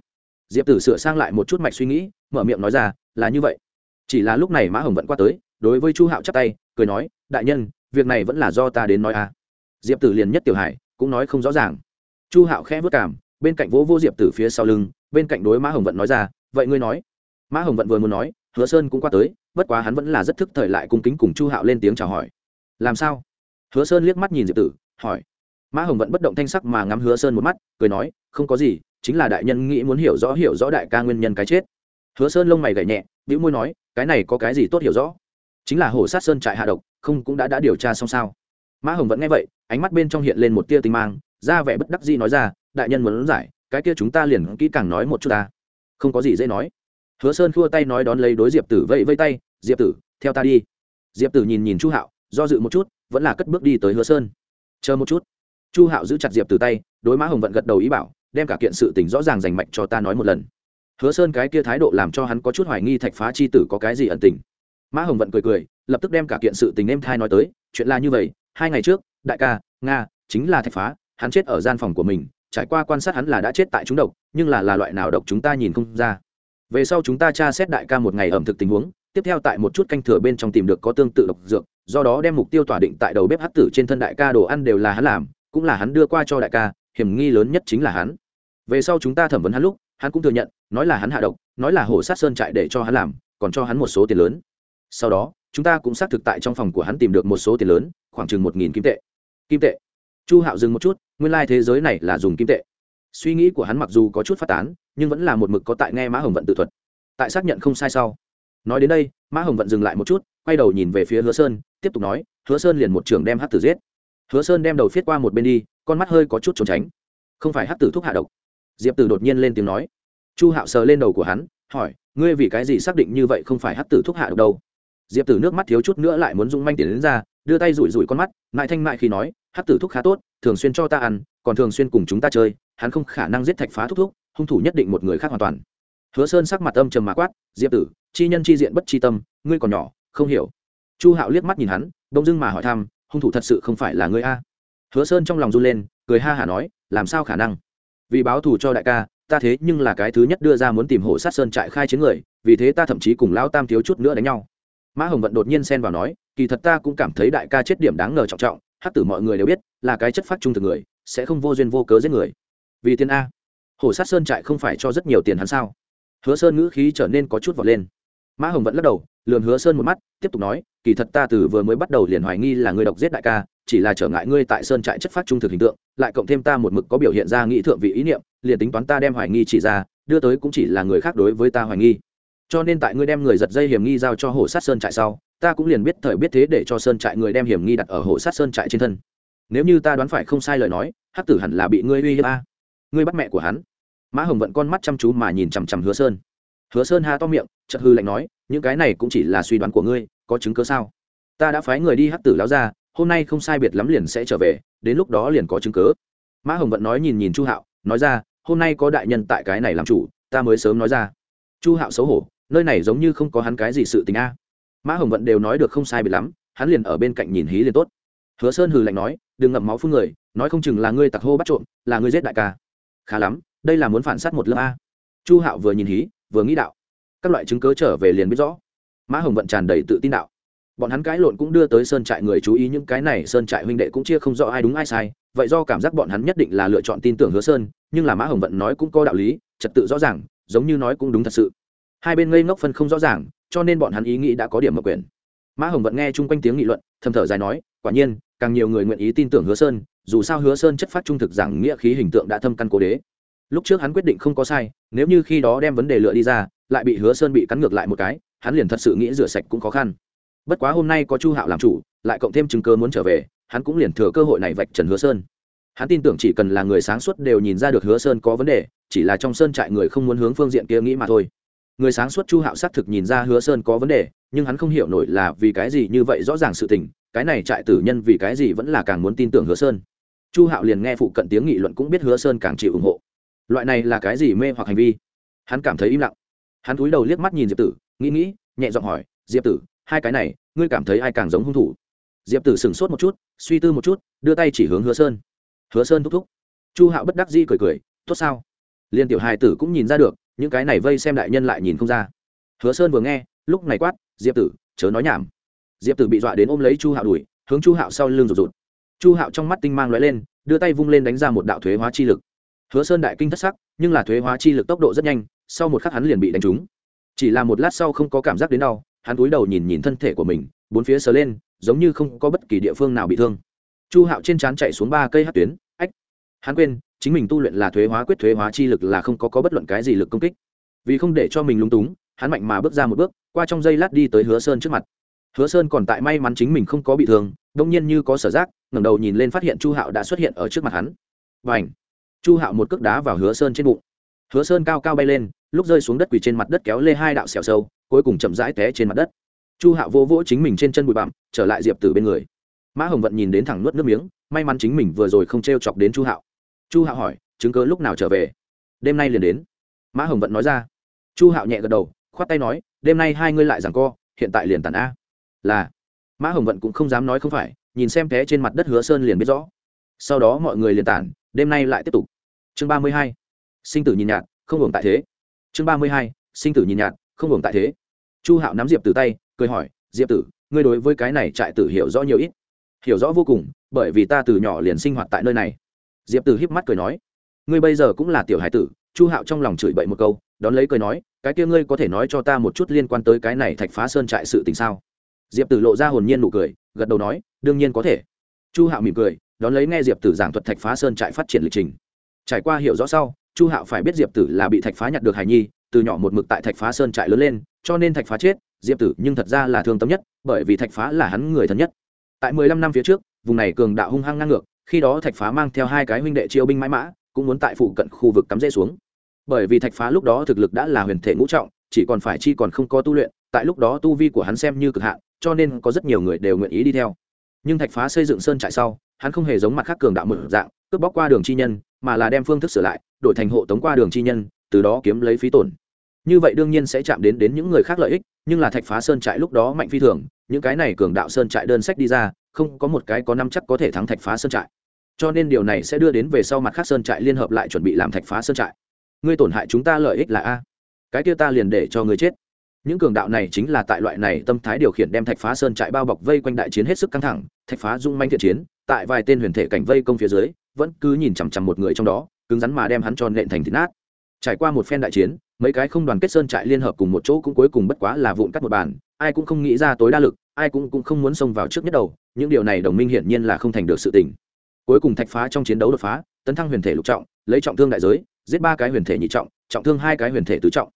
Diệp tử sửa sang lại một chút mạch suy nghĩ, mở miệng nói ra, là như vậy. Chỉ là lúc này mã hồng vẫn qua tới, đối với chu hạo chắp tay, cười nói, đại nhân, việc này vẫn là do ta đến nói a diệp tử liền nhất tiểu hải cũng nói không rõ ràng. Chu hạo khẽ vất cảm bên cạnh vỗ vô diệp tử phía sau lưng, bên cạnh đối mã hồng vận nói ra, vậy ngươi nói. Mã hồng vận vừa muốn nói, hứa sơn cũng qua tới, bất quá hắn vẫn là rất thức thời lại cung kính cùng chu hạo lên tiếng chào hỏi. Làm sao? Hứa sơn liếc mắt nhìn diệp tử, hỏi. Mã hồng Vận bất động thanh sắc mà ngắm hứa sơn một mắt, cười nói, không có gì, chính là đại nhân nghĩ muốn hiểu rõ hiểu rõ đại ca nguyên nhân cái chết. Hứa sơn lông mày gảy nhẹ, bĩu môi nói, cái này có cái gì tốt hiểu rõ? Chính là hổ sát sơn trại hạ độc, không cũng đã đã điều tra xong sao? Mã hồng vẫn nghe vậy, ánh mắt bên trong hiện lên một tia tinh mang, ra vẻ bất đắc dĩ nói ra, đại nhân muốn giải, cái kia chúng ta liền kỹ càng nói một chút ta. Không có gì dễ nói. Hứa sơn khua tay nói đón lấy đối diệp tử vẫy vây tay, diệp tử, theo ta đi. Diệp tử nhìn nhìn chu hạo, do dự một chút, vẫn là cất bước đi tới hứa sơn. Chờ một chút. Chu hạo giữ chặt diệp tử tay, đối mã hồng vận gật đầu ý bảo, đem cả kiện sự tình rõ ràng dành mạch cho ta nói một lần. Hứa sơn cái kia thái độ làm cho hắn có chút hoài nghi thạch phá chi tử có cái gì ẩn tình. Mã hồng vận cười cười, lập tức đem cả kiện sự tình em thai nói tới, chuyện là như vậy hai ngày trước, đại ca, nga, chính là thạch phá, hắn chết ở gian phòng của mình, trải qua quan sát hắn là đã chết tại chúng độc, nhưng là là loại nào độc chúng ta nhìn không ra. Về sau chúng ta tra xét đại ca một ngày ẩm thực tình huống, tiếp theo tại một chút canh thừa bên trong tìm được có tương tự độc dược, do đó đem mục tiêu tỏa định tại đầu bếp hát tử trên thân đại ca đồ ăn đều là hắn làm, cũng là hắn đưa qua cho đại ca, hiểm nghi lớn nhất chính là hắn. Về sau chúng ta thẩm vấn hắn lúc, hắn cũng thừa nhận, nói là hắn hạ độc, nói là hổ sát sơn trại để cho hắn làm, còn cho hắn một số tiền lớn. Sau đó chúng ta cũng xác thực tại trong phòng của hắn tìm được một số tiền lớn, khoảng chừng một nghìn kim tệ. Kim tệ. Chu hạo dừng một chút, nguyên lai、like、thế giới này là dùng kim tệ. Suy nghĩ của hắn mặc dù có chút phát tán, nhưng vẫn là một mực có tại nghe mã hồng vận tự thuật. Tại xác nhận không sai sau. Nói đến đây, mã hồng vận dừng lại một chút, quay đầu nhìn về phía hứa sơn, tiếp tục nói, hứa sơn liền một trường đem hát tử giết. Hứa sơn đem đầu viết qua một bên đi, con mắt hơi có chút trốn tránh. Không phải hát tử thuốc hạ độc? Diệp tử đột nhiên lên tiếng nói. Chu hạo sờ lên đầu của hắn, hỏi, ngươi vì cái gì xác định như vậy không phải hát tử thuốc hạ độc đâu? Diệp tử nước mắt thiếu chút nữa lại muốn rung manh tiền đến ra, đưa tay rủi rủi con mắt, mại thanh mại khi nói hát tử thuốc khá tốt, thường xuyên cho ta ăn, còn thường xuyên cùng chúng ta chơi, hắn không khả năng giết thạch phá thúc thúc, hung thủ nhất định một người khác hoàn toàn. Hứa sơn sắc mặt âm trầm mà quát, diệp tử, chi nhân chi diện bất chi tâm, ngươi còn nhỏ, không hiểu. Chu hạo liếc mắt nhìn hắn, bỗng dưng mà hỏi thăm, hung thủ thật sự không phải là ngươi a? Hứa sơn trong lòng run lên, cười ha hả nói, làm sao khả năng? Vì báo thù cho đại ca, ta thế nhưng là cái thứ nhất đưa ra muốn tìm hổ sát sơn trại khai chiến người, vì thế ta thậm chí cùng lão tam thiếu chút nữa đánh nhau mã hồng vận đột nhiên xen vào nói, kỳ thật ta cũng cảm thấy đại ca chết điểm đáng ngờ trọng trọng, hát tử mọi người đều biết, là cái chất phát trung thực người, sẽ không vô duyên vô cớ giết người. Vì tiền a. Hồ sát sơn trại không phải cho rất nhiều tiền hắn sao? Hứa sơn ngữ khí trở nên có chút vọt lên. Mã hồng vẫn lắc đầu, lườm hứa sơn một mắt, tiếp tục nói, kỳ thật ta từ vừa mới bắt đầu liền hoài nghi là người độc giết đại ca, chỉ là trở ngại ngươi tại sơn trại chất phát trung thực hình tượng, lại cộng thêm ta một mực có biểu hiện ra nghĩ thượng vị ý niệm, liền tính toán ta đem hoài nghi chỉ ra, đưa tới cũng chỉ là người khác đối với ta hoài nghi cho nên tại ngươi đem người giật dây hiểm nghi giao cho hổ sát sơn trại sau, ta cũng liền biết thời biết thế để cho sơn trại người đem hiểm nghi đặt ở hổ sát sơn trại trên thân. Nếu như ta đoán phải không sai lời nói, hắc tử hẳn là bị ngươi uy hiếp a. Ngươi bắt mẹ của hắn. Mã hồng vận con mắt chăm chú mà nhìn chằm chằm hứa sơn. Hứa sơn ha to miệng, chợt hư lạnh nói, những cái này cũng chỉ là suy đoán của ngươi, có chứng cớ sao? Ta đã phái người đi hắc tử láo ra hôm nay không sai biệt lắm liền sẽ trở về, đến lúc đó liền có chứng cớ mã hồng vận nói nhìn nhìn chu hạo, nói ra, hôm nay có đại nhân tại cái này làm chủ, ta mới sớm nói ra. Chu hạo xấu hổ nơi này giống như không có hắn cái gì sự tình a. Mã hồng vận đều nói được không sai biệt lắm, hắn liền ở bên cạnh nhìn hí liền tốt. Hứa sơn hừ lạnh nói, đừng ngậm máu phun người, nói không chừng là ngươi tặc hô bắt trộm, là ngươi giết đại ca. Khá lắm, đây là muốn phản s á t một lớp a. Chu hạo vừa nhìn hí, vừa nghĩ đạo. Các loại chứng cớ trở về liền biết rõ. Mã hồng vận tràn đầy tự tin đạo. Bọn hắn cãi lộn cũng đưa tới sơn trại người chú ý, những cái này sơn trại huynh đệ cũng chia không rõ ai đúng ai sai, vậy do cảm giác bọn hắn nhất định là lựa chọn tin tưởng hứa sơn, nhưng là mã hồng vận nói cũng có đạo lý, trật tự rõ ràng, giống như nói cũng đúng thật sự hai bên ngây ngốc phân không rõ ràng, cho nên bọn hắn ý nghĩ đã có điểm mở quyền mã hồng vận nghe chung quanh tiếng nghị luận, thầm thở dài nói, quả nhiên, càng nhiều người nguyện ý tin tưởng hứa sơn, dù sao hứa sơn chất phát trung thực rằng nghĩa khí hình tượng đã thâm căn cố đế. Lúc trước hắn quyết định không có sai, nếu như khi đó đem vấn đề lựa đi ra, lại bị hứa sơn bị cắn ngược lại một cái, hắn liền thật sự nghĩ rửa sạch cũng khó khăn. Bất quá hôm nay có chu hạo làm chủ, lại cộng thêm chứng cơ muốn trở về, hắn cũng liền thừa cơ hội này vạch trần hứa sơn. Hắn tin tưởng chỉ cần là người sáng suốt đều nhìn ra được hứa sơn có vấn đề, chỉ là trong sơn trại người không muốn hướng phương diện kia nghĩ mà thôi người sáng suốt chu hạo xác thực nhìn ra hứa sơn có vấn đề, nhưng hắn không hiểu nổi là vì cái gì như vậy rõ ràng sự tình, cái này trại tử nhân vì cái gì vẫn là càng muốn tin tưởng hứa sơn. Chu hạo liền nghe phụ cận tiếng nghị luận cũng biết hứa sơn càng chịu ủng hộ. Loại này là cái gì mê hoặc hành vi? Hắn cảm thấy im lặng. Hắn cúi đầu liếc mắt nhìn diệp tử, nghĩ nghĩ, nhẹ giọng hỏi, diệp tử, hai cái này, ngươi cảm thấy ai càng giống hung thủ? Diệp tử sửng sốt một chút, suy tư một chút, đưa tay chỉ hướng hứa sơn. Hứa sơn thúc thúc. Chu hạo bất đắc di cười cười, tốt sao? Liên tiểu hài tử cũng nhìn ra được những cái này vây xem đại nhân lại nhìn không ra. Hứa sơn vừa nghe, lúc này quát, diệp tử, chớ nói nhảm. Diệp tử bị dọa đến ôm lấy chu hạo đuổi, hướng chu hạo sau lưng rụt rụt. Chu hạo trong mắt tinh mang lóe lên, đưa tay vung lên đánh ra một đạo thuế hóa chi lực. Hứa sơn đại kinh thất sắc, nhưng là thuế hóa chi lực tốc độ rất nhanh, sau một khắc hắn liền bị đánh trúng. Chỉ là một lát sau không có cảm giác đến đau, hắn cúi đầu nhìn nhìn thân thể của mình, bốn phía sờ lên, giống như không có bất kỳ địa phương nào bị thương. Chu hạo trên trán chạy xuống ba cây hát tuyến, ách, hắn quên chính mình tu luyện là thuế hóa quyết thuế hóa chi lực là không có, có bất luận cái gì lực công kích. Vì không để cho mình lúng túng hắn mạnh mà bước ra một bước qua trong giây lát đi tới hứa sơn trước mặt. Hứa sơn còn tại may mắn chính mình không có bị thương đông nhiên như có sở giác ngẩng đầu nhìn lên phát hiện chu hạo đã xuất hiện ở trước mặt hắn. Và ảnh chu hạo một cước đá vào hứa sơn trên bụng. Hứa sơn cao cao bay lên lúc rơi xuống đất quỳ trên mặt đất kéo lê hai đạo xẻo sâu cuối cùng chậm rãi té trên mặt đất. Chu hạo vô vỗ chính mình trên chân bụi bặm trở lại diệp tử bên người. Mã hồng vận nhìn đến thẳng nuốt nước miếng may mắn chính mình vừa rồi không t r e o chọc đến chu hạo chu hạo hỏi, chứng cớ lúc nào trở về? Đêm nay liền đến. Mã hồng vận nói ra. Chu hạo nhẹ gật đầu, khoát tay nói, đêm nay hai ngươi lại rằng co, hiện tại liền tàn a. Là. Mã hồng vận cũng không dám nói không phải, nhìn xem té trên mặt đất hứa sơn liền biết rõ. Sau đó mọi người liền tản, đêm nay lại tiếp tục. Chương ba mươi hai. Sinh tử nhìn nhạt, không hưởng tại thế. Chương ba mươi hai. Sinh tử nhìn nhạt, không hưởng tại thế. Chu hạo nắm diệp từ tay, cười hỏi, diệp tử, ngươi đối với cái này trại tử hiểu rõ nhiều ít? Hiểu rõ vô cùng, bởi vì ta từ nhỏ liền sinh hoạt tại nơi này diệp tử híp mắt cười nói, ngươi bây giờ cũng là tiểu hải tử, chu hạo trong lòng chửi bậy một câu, đón lấy cười nói, cái kia ngươi có thể nói cho ta một chút liên quan tới cái này thạch phá sơn trại sự tình sao? Diệp tử lộ ra hồn nhiên nụ cười, gật đầu nói, đương nhiên có thể. Chu hạo mỉm cười, đón lấy nghe diệp tử giảng thuật thạch phá sơn trại phát triển lịch trình. Trải qua hiểu rõ sau, chu hạo phải biết diệp tử là bị thạch phá nhặt được hải nhi, từ nhỏ một mực tại thạch phá sơn trại lớn lên, cho nên thạch phá chết, diệp tử nhưng thật ra là thương tâm nhất, bởi vì thạch phá là hắn người thân nhất. Tại mười lăm năm phía trước, vùng này cường đạo hung hăng ngang ngược khi đó thạch phá mang theo hai cái huynh đệ chiêu binh mãi mã, cũng muốn tại phụ cận khu vực cắm rễ xuống. Bởi vì thạch phá lúc đó thực lực đã là huyền thể ngũ trọng, chỉ còn phải chi còn không có tu luyện, tại lúc đó tu vi của hắn xem như cực hạn, cho nên có rất nhiều người đều nguyện ý đi theo. Nhưng thạch phá xây dựng sơn trại sau, hắn không hề giống mặt khác cường đạo một dạng, cướp bóc qua đường chi nhân, mà là đem phương thức sửa lại, đổi thành hộ tống qua đường chi nhân, từ đó kiếm lấy phí tổn. Như vậy đương nhiên sẽ chạm đến đến những người khác lợi ích, nhưng là thạch phá sơn trại lúc đó mạnh phi thường, những cái này cường đạo sơn trại đơn sách đi ra, không có một cái có năm chắc có thể thắng thạch phá sơn trại cho nên điều này sẽ đưa đến về sau mặt khác sơn trại liên hợp lại chuẩn bị làm thạch phá sơn trại. Ngươi tổn hại chúng ta lợi ích là a. Cái kia ta liền để cho ngươi chết. Những cường đạo này chính là tại loại này tâm thái điều khiển đem thạch phá sơn trại bao bọc vây quanh đại chiến hết sức căng thẳng thạch phá dung manh thiện chiến tại vài tên huyền thể cảnh vây công phía dưới vẫn cứ nhìn chằm chằm một người trong đó cứng rắn mà đem hắn cho nện thành thịt nát. Trải qua một phen đại chiến mấy cái không đoàn kết sơn trại liên hợp cùng một chỗ cũng cuối cùng bất quá là vụn cắt một bàn ai cũng không nghĩ ra tối đa lực ai cũng, cũng không muốn xông vào trước nhất đầu những điều này đồng minh hiển nhiên là không thành được sự tình cuối cùng thạch phá trong chiến đấu đột phá, tấn thăng huyền thể lục trọng, lấy trọng thương đại giới, giết ba cái huyền thể nhị trọng trọng thương hai cái huyền thể tứ trọng.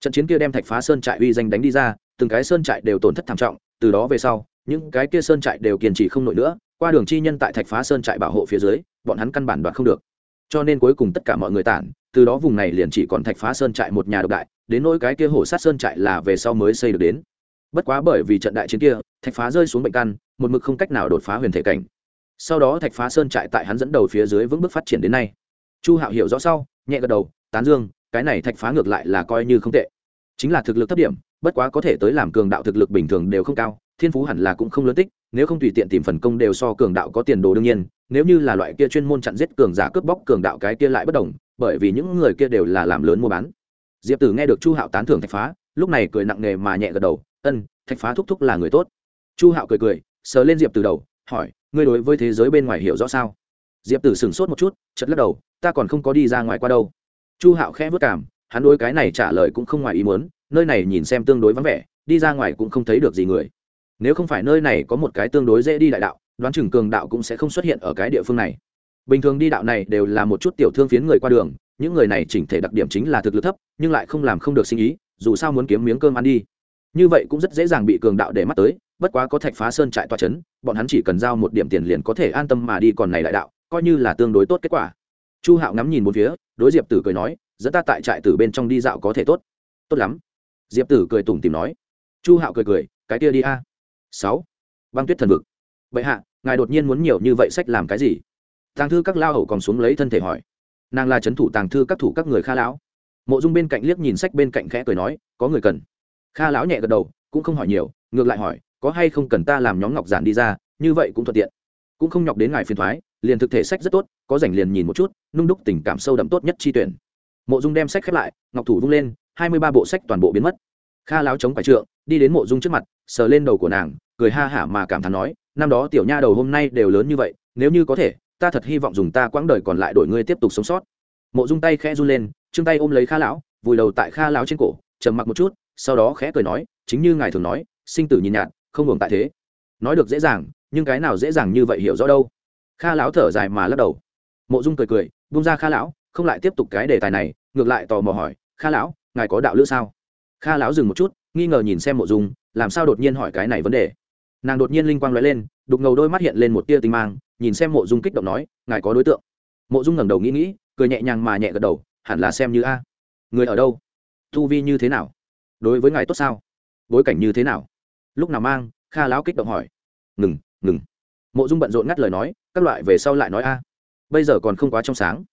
Trận chiến kia đem thạch phá sơn trại uy danh đánh đi ra, từng cái sơn trại đều tổn thất thảm trọng, từ đó về sau, những cái kia sơn trại đều kiên trì không nổi nữa, qua đường chi nhân tại thạch phá sơn trại bảo hộ phía dưới, bọn hắn căn bản đoạt không được. Cho nên cuối cùng tất cả mọi người tản, từ đó vùng này liền chỉ còn thạch phá sơn trại một nhà độc đại, đến nỗi cái kia hổ sát sơn trại là về sau mới xây được đến. Bất quá bởi vì trận đại chiến kia, thạch phá rơi xuống bệnh căn, một mực không cách nào đột phá huyền thể cảnh sau đó thạch phá sơn trại tại hắn dẫn đầu phía dưới vững bước phát triển đến nay. Chu hạo hiểu rõ sau, nhẹ gật đầu, tán dương, cái này thạch phá ngược lại là coi như không tệ. Chính là thực lực thấp điểm, bất quá có thể tới làm cường đạo thực lực bình thường đều không cao, thiên phú hẳn là cũng không lớn tích, nếu không tùy tiện tìm phần công đều so cường đạo có tiền đồ đương nhiên, nếu như là loại kia chuyên môn chặn giết cường giả cướp bóc cường đạo cái kia lại bất đồng, bởi vì những người kia đều là làm lớn mua bán. Diệp tử nghe được chu hạo tán thưởng thạch phá, lúc này cười nặng nề mà nhẹ gật đầu, ân, thạch phá thúc thúc là người tốt. Chu hạo cười cười, sờ lên diệp từ đầu, hỏi ngươi đối với thế giới bên ngoài hiểu rõ sao? Diệp tử sửng sốt một chút chật lắc đầu, ta còn không có đi ra ngoài qua đâu. Chu hạo khẽ vất cảm, hắn đối cái này trả lời cũng không ngoài ý muốn, nơi này nhìn xem tương đối vắng vẻ, đi ra ngoài cũng không thấy được gì người. Nếu không phải nơi này có một cái tương đối dễ đi đại đạo, đoán chừng cường đạo cũng sẽ không xuất hiện ở cái địa phương này. Bình thường đi đạo này đều là một chút tiểu thương phiến người qua đường, những người này chỉnh thể đặc điểm chính là thực lực thấp, nhưng lại không làm không được sinh ý, dù sao muốn kiếm miếng cơm ăn đi. Như vậy cũng rất dễ dàng bị cường đạo để mắt tới bất quá có thạch phá sơn trại toa c h ấ n bọn hắn chỉ cần giao một điểm tiền liền có thể an tâm mà đi còn này đại đạo, coi như là tương đối tốt kết quả. Chu hạo ngắm nhìn một phía, đối diệp tử cười nói, dẫn ta tại trại tử bên trong đi dạo có thể tốt. Tốt lắm. Diệp tử cười tủm tìm nói. Chu hạo cười cười, cái kia đi a. Sáu. Băng tuyết thần vực. Vậy hạ, ngài đột nhiên muốn nhiều như vậy sách làm cái gì? Tàng thư các lao hầu còn xuống lấy thân thể hỏi. Nàng là c h ấ n thủ tàng thư các thủ các người kha lão. Mộ dung bên cạnh liếc nhìn sách bên cạnh khẽ cười nói, có người cần. Kha lão nhẹ gật đầu, cũng không hỏi nhiều, ngược lại hỏi có hay không cần ta làm nhóm ngọc giản đi ra, như vậy cũng thuận tiện. Cũng không nhọc đến ngài phiền thoái, liền thực thể sách rất tốt, có rảnh liền nhìn một chút, nung đúc tình cảm sâu đậm tốt nhất chi tuyển. Mộ dung đem sách khép lại, ngọc thủ vung lên, hai mươi ba bộ sách toàn bộ biến mất. Kha láo chống phải trượng, đi đến mộ dung trước mặt, sờ lên đầu của nàng, cười ha hả mà cảm thán nói, năm đó tiểu nha đầu hôm nay đều lớn như vậy, nếu như có thể, ta thật hy vọng dùng ta quãng đời còn lại đổi ngươi tiếp tục sống sót. Mộ dung tay khẽ run lên chương tay ôm lấy kha lão vùi đầu tại kha lão trên cổ, trầm mặc một chút, sau đó khẽ cười nói, chính như ngài thường nói, sinh tử nhìn nhạt không hưởng tại thế. Nói được dễ dàng, nhưng cái nào dễ dàng như vậy hiểu rõ đâu. Kha lão thở dài mà lắc đầu. Mộ dung cười cười bung ra kha lão, không lại tiếp tục cái đề tài này, ngược lại tò mò hỏi, kha lão, ngài có đạo lữ sao? Kha lão dừng một chút, nghi ngờ nhìn xem mộ dung, làm sao đột nhiên hỏi cái này vấn đề. Nàng đột nhiên linh quang lóe lên, đục ngầu đôi mắt hiện lên một tia tinh mang, nhìn xem mộ dung kích động nói, ngài có đối tượng. Mộ dung ngẩng đầu nghĩ nghĩ, cười nhẹ nhàng mà nhẹ gật đầu, hẳn là xem như a. Người ở đâu? Thu vi như thế nào? Đối với ngài tốt sao? Bối cảnh như thế nào? Lúc nào mang, kha lão kích động hỏi. Ngừng ngừng. Mộ dung bận rộn ngắt lời nói, các loại về sau lại nói a. À, bây giờ còn không quá trong sáng.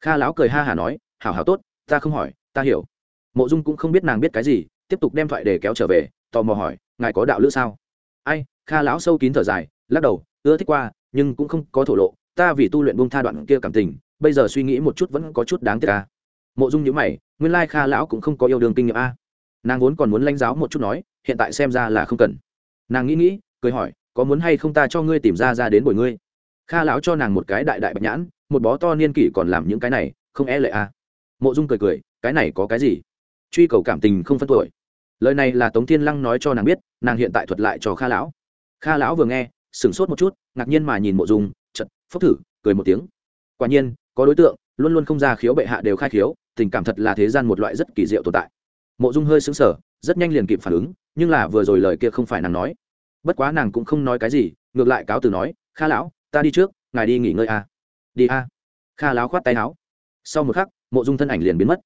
Kha lão cười ha hả nói, hảo hảo tốt, ta không hỏi, ta hiểu. Mộ dung cũng không biết nàng biết cái gì, tiếp tục đem thoại để kéo trở về, tò mò hỏi, ngài có đạo lữ sao? Ai, kha lão sâu kín thở dài, lắc đầu, ưa thích qua, nhưng cũng không có thổ lộ, ta vì tu luyện buông tha đoạn kia cảm tình, bây giờ suy nghĩ một chút vẫn có chút đáng tiếc ca mộ dung nhữ mày, nguyên lai kha lão cũng không có yêu đương kinh nghiệm a nàng vốn còn muốn lãnh giáo một chút nói, hiện tại xem ra là không cần. Nàng nghĩ nghĩ, cười hỏi, có muốn hay không ta cho ngươi tìm ra ra đến bồi ngươi? Kha lão cho nàng một cái đại đại bạch nhãn, một bó to niên kỷ còn làm những cái này, không e lệ à? mộ dung cười cười, cái này có cái gì? Truy cầu cảm tình không phân tuổi. Lời này là tống thiên lăng nói cho nàng biết, nàng hiện tại thuật lại cho kha lão. Kha lão vừa nghe, sửng sốt một chút, ngạc nhiên mà nhìn mộ dung chật phốc thử, cười một tiếng. Quả nhiên, có đối tượng, luôn luôn không ra khiếu bệ hạ đều khai khiếu, tình cảm thật là thế gian một loại rất kỳ diệu tồn tại mộ dung hơi xứng sở rất nhanh liền kịp phản ứng, nhưng là vừa rồi lời kia không phải nàng nói. Bất quá nàng cũng không nói cái gì, ngược lại cáo từ nói, kha lão, ta đi trước, ngài đi nghỉ ngơi a. À. đi a? À. kha lão khoát tay áo. Sau một khắc, mộ dung thân ảnh liền biến mất.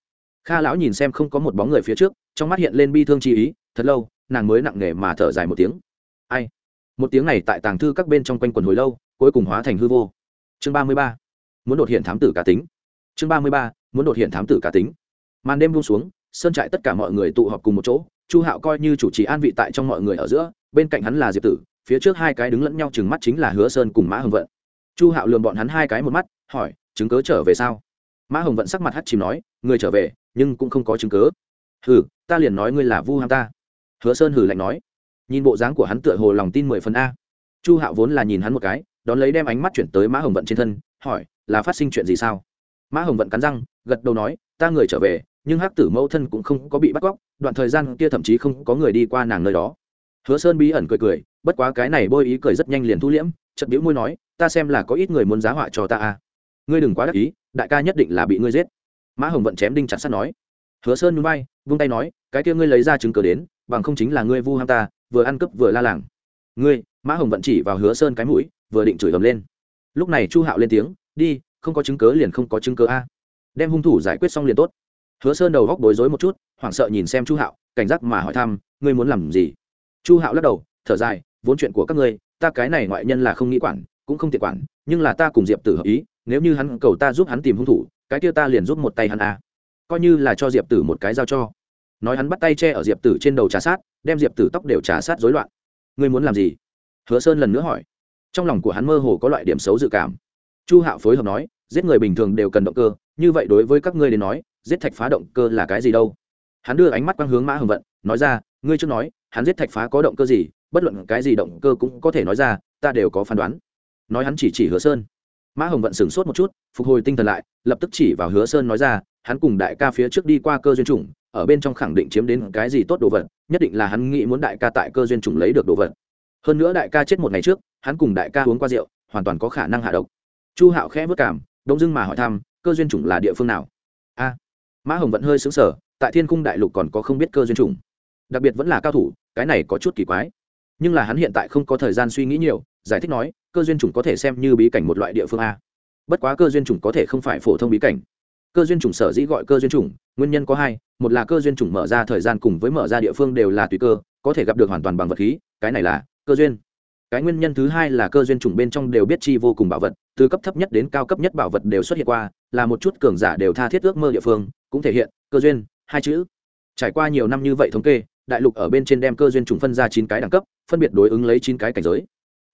Kha lão nhìn xem không có một bóng người phía trước, trong mắt hiện lên bi thương chi ý, thật lâu, nàng mới nặng nề mà thở dài một tiếng. Ai? Một tiếng này tại tàng thư các bên trong quanh quần hồi lâu, cuối cùng hóa thành hư vô. Chương ba mươi ba. Muốn đột hiện thám tử cá tính. Chương ba mươi ba. Muốn đột hiện thám tử cá tính. Màn đêm buông xuống sơn trại tất cả mọi người tụ họp cùng một chỗ, chu hạo coi như chủ trì an vị tại trong mọi người ở giữa, bên cạnh hắn là diệp tử, phía trước hai cái đứng lẫn nhau chừng mắt chính là hứa sơn cùng mã hồng vận. Chu hạo lường bọn hắn hai cái một mắt, hỏi, chứng cớ trở về sao? Mã hồng vận sắc mặt hắt chìm nói, người trở về, nhưng cũng không có chứng cớ. Hừ, ta liền nói ngươi là vu ham ta. Hứa sơn hừ lạnh nói. Nhìn bộ dáng của hắn tựa hồ lòng tin mười phần a. Chu hạo vốn là nhìn hắn một cái, đón lấy đem ánh mắt chuyển tới mã hồng vận trên thân, hỏi, là phát sinh chuyện gì sao? Mã hồng vận cắn răng, gật đầu nói, ta người trở về nhưng hắc tử mẫu thân cũng không có bị bắt cóc, đoạn thời gian kia thậm chí không có người đi qua nàng nơi đó. Hứa sơn bí ẩn cười cười, bất quá cái này bôi ý cười rất nhanh liền thu liễm chật biểu môi nói, ta xem là có ít người muốn giá họa cho ta à? ngươi đừng quá đắc ý, đại ca nhất định là bị ngươi giết. Mã hồng vận chém đinh chặt sắt nói. Hứa sơn núi bay vung tay nói, cái kia ngươi lấy ra chứng cờ đến, bằng không chính là ngươi vu ham ta, vừa ăn cướp vừa la làng. Ngươi? Mã hồng vận chỉ vào hứa sơn cái mũi, vừa định chửi ầm lên. Lúc này chu hạo lên tiếng, đi, không có chứng cớ liền không có chứng cớ a. Đem hung thủ giải quyết xong liền tốt hứa sơn đầu góc bối rối một chút hoảng sợ nhìn xem chu hạo cảnh giác mà hỏi thăm ngươi muốn làm gì? Chu hạo lắc đầu thở dài vốn chuyện của các ngươi ta cái này ngoại nhân là không nghĩ quản cũng không tiện quản nhưng là ta cùng diệp tử hợp ý nếu như hắn cầu ta giúp hắn tìm hung thủ cái kia ta liền giúp một tay hắn à, coi như là cho diệp tử một cái giao cho. Nói hắn bắt tay che ở diệp tử trên đầu trà sát đem diệp tử tóc đều trà sát rối loạn. Ngươi muốn làm gì? Hứa sơn lần nữa hỏi. Trong lòng của hắn mơ hồ có loại điểm xấu dự cảm. Chu hạo phối hợp nói giết người bình thường đều cần động cơ như vậy đối với các ngươi đến nói giết thạch phá động cơ là cái gì đâu? Hắn đưa ánh mắt quang hướng mã hồng vận, nói ra, ngươi trước nói, hắn giết thạch phá có động cơ gì, bất luận cái gì động cơ cũng có thể nói ra, ta đều có phán đoán. Nói hắn chỉ chỉ hứa sơn. Mã hồng vận sửng sốt một chút, phục hồi tinh thần lại, lập tức chỉ vào hứa sơn nói ra, hắn cùng đại ca phía trước đi qua cơ duyên chủng, ở bên trong khẳng định chiếm đến cái gì tốt đồ vật, nhất định là hắn nghĩ muốn đại ca tại cơ duyên chủng lấy được đồ vật. Hơn nữa đại ca chết một ngày trước, hắn cùng đại ca uống qua rượu, hoàn toàn có khả năng hạ độc. Chu hạo khẽ vất cảm, đông dưng mà hỏi thăm, cơ duyên chủng là địa phương nào? Mã hồng vẫn hơi xứng sở tại thiên cung đại lục còn có không biết cơ duyên trùng, đặc biệt vẫn là cao thủ cái này có chút kỳ quái. Nhưng là hắn hiện tại không có thời gian suy nghĩ nhiều giải thích nói cơ duyên trùng có thể xem như bí cảnh một loại địa phương a. Bất quá cơ duyên trùng có thể không phải phổ thông bí cảnh. Cơ duyên trùng sở dĩ gọi cơ duyên trùng, nguyên nhân có hai một là cơ duyên trùng mở ra thời gian cùng với mở ra địa phương đều là tùy cơ có thể gặp được hoàn toàn bằng vật khí cái này là cơ duyên. Cái nguyên nhân thứ hai là cơ duyên trùng bên trong đều biết chi vô cùng bảo vật từ cấp thấp nhất đến cao cấp nhất bảo vật đều xuất hiện qua là một chút cường giả đều tha thiết ước mơ địa phương cũng thể hiện, cơ duyên, hai chữ. Trải qua nhiều năm như vậy thống kê, đại lục ở bên trên đem cơ duyên trùng phân ra chín cái đẳng cấp, phân biệt đối ứng lấy chín cái cảnh giới.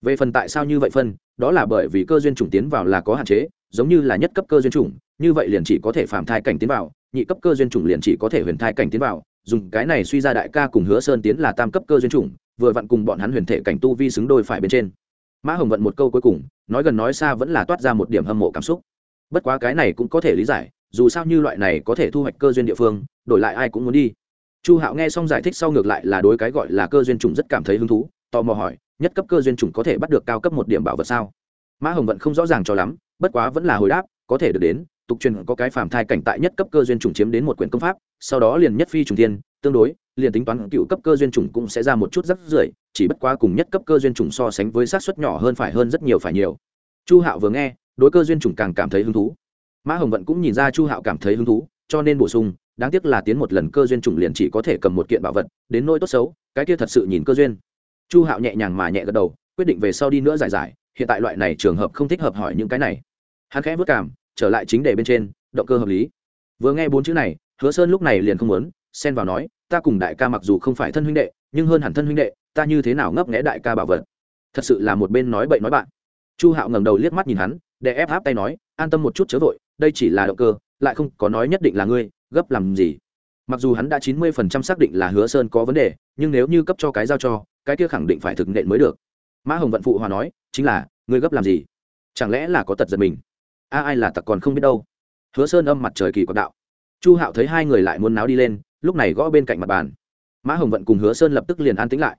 Về phần tại sao như vậy phân, đó là bởi vì cơ duyên chủng tiến vào là có hạn chế, giống như là nhất cấp cơ duyên chủng như vậy liền chỉ có thể phạm thai cảnh tiến vào, nhị cấp cơ duyên chủng liền chỉ có thể huyền thai cảnh tiến vào, dùng cái này suy ra đại ca cùng hứa sơn tiến là tam cấp cơ duyên chủng vừa vặn cùng bọn hắn huyền thể cảnh tu vi xứng đôi phải bên trên. Mã hồng vận một câu cuối cùng, nói gần nói xa vẫn là toát ra một điểm hâm mộ cảm xúc. Bất quá cái này cũng có thể lý giải dù sao như loại này có thể thu hoạch cơ duyên địa phương, đổi lại ai cũng muốn đi. Chu hạo nghe xong giải thích sau ngược lại là đối cái gọi là cơ duyên chủng rất cảm thấy hứng thú, tò mò hỏi, nhất cấp cơ duyên chủng có thể bắt được cao cấp một điểm bảo vật sao? Mã hồng vận không rõ ràng cho lắm, bất quá vẫn là hồi đáp, có thể được đến, tục truyền có cái phàm thai cảnh tại nhất cấp cơ duyên trùng chiếm đến một quyển công pháp, sau đó liền nhất phi trùng thiên, tương đối, liền tính toán cựu cấp cơ duyên trùng cũng sẽ ra một chút rắc rưởi, chỉ bất quá cùng nhất cấp cơ duyên trùng so sánh với sát suất nhỏ hơn phải hơn rất nhiều phải nhiều. Chu hạo vừa nghe, đối cơ duyên trùng càng cảm thấy hứng thú mã hồng vận cũng nhìn ra chu hạo cảm thấy hứng thú, cho nên bổ sung, đáng tiếc là tiến một lần cơ duyên trùng liền chỉ có thể cầm một kiện bảo vật, đến nỗi tốt xấu, cái kia thật sự nhìn cơ duyên. Chu hạo nhẹ nhàng mà nhẹ gật đầu, quyết định về sau đi nữa giải giải, hiện tại loại này trường hợp không thích hợp hỏi những cái này. Hắn khẽ vất cảm, trở lại chính đề bên trên, động cơ hợp lý. Vừa nghe bốn chữ này, hứa sơn lúc này liền không muốn, xen vào nói, ta cùng đại ca mặc dù không phải thân huynh đệ, nhưng hơn hẳn thân huynh đệ, ta như thế nào ngấp nghẽ đại ca bảo vật? Thật sự là một bên nói bậy nói bạn. Chu hạo ngẩng đầu liếc mắt nhìn hắn để ép áp tay nói, an tâm một chút chớ vội đây chỉ là động cơ, lại không có nói nhất định là ngươi, gấp làm gì. Mặc dù hắn đã chín mươi phần trăm xác định là hứa sơn có vấn đề, nhưng nếu như cấp cho cái giao cho, cái kia khẳng định phải thực nện mới được. Mã hồng vận phụ hòa nói, chính là, ngươi gấp làm gì? Chẳng lẽ là có tật giật mình? A, ai là tặc còn không biết đâu. Hứa sơn âm mặt trời kỳ quạt đạo. Chu hạo thấy hai người lại muốn náo đi lên, lúc này gõ bên cạnh mặt bàn. Mã hồng vận cùng hứa sơn lập tức liền an tĩnh lại.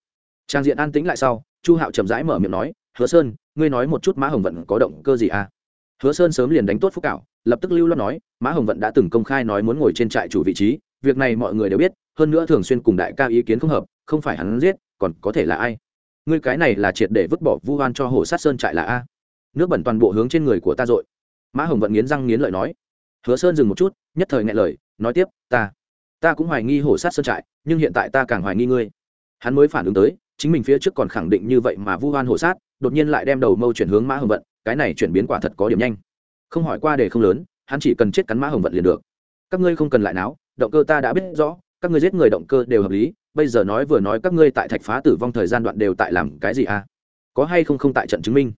Trang diện an tĩnh lại sau, chu hạo chậm rãi mở miệng nói, hứa sơn, ngươi nói một chút mã hồng vận có động cơ gì à? Hứa sơn sớm liền đánh tốt phúc cảo, lập tức lưu lo nói, mã hồng vận đã từng công khai nói muốn ngồi trên trại chủ vị trí, việc này mọi người đều biết, hơn nữa thường xuyên cùng đại ca ý kiến không hợp, không phải hắn giết, còn có thể là ai? Ngươi cái này là triệt để vứt bỏ vu oan cho hồ sát sơn trại là a? Nước bẩn toàn bộ hướng trên người của ta dội mã hồng vận nghiến răng nghiến lợi nói. Hứa sơn dừng một chút, nhất thời ngại lời, nói tiếp, ta ta cũng hoài nghi hổ sát sơn trại, nhưng hiện tại ta càng hoài nghi ngươi. Hắn mới phản ứng tới, chính mình phía trước còn khẳng định như vậy mà vu hoan hổ sát đột nhiên lại đem đầu mâu chuyển hướng mã hồng vận, cái này chuyển biến quả thật có điểm nhanh. Không hỏi qua đề không lớn, hắn chỉ cần chết cắn mã hồng vận liền được. Các ngươi không cần lại náo, động cơ ta đã biết rõ, các ngươi giết người động cơ đều hợp lý, bây giờ nói vừa nói các ngươi tại thạch phá tử vong thời gian đoạn đều tại làm cái gì à? Có hay không không tại trận chứng minh?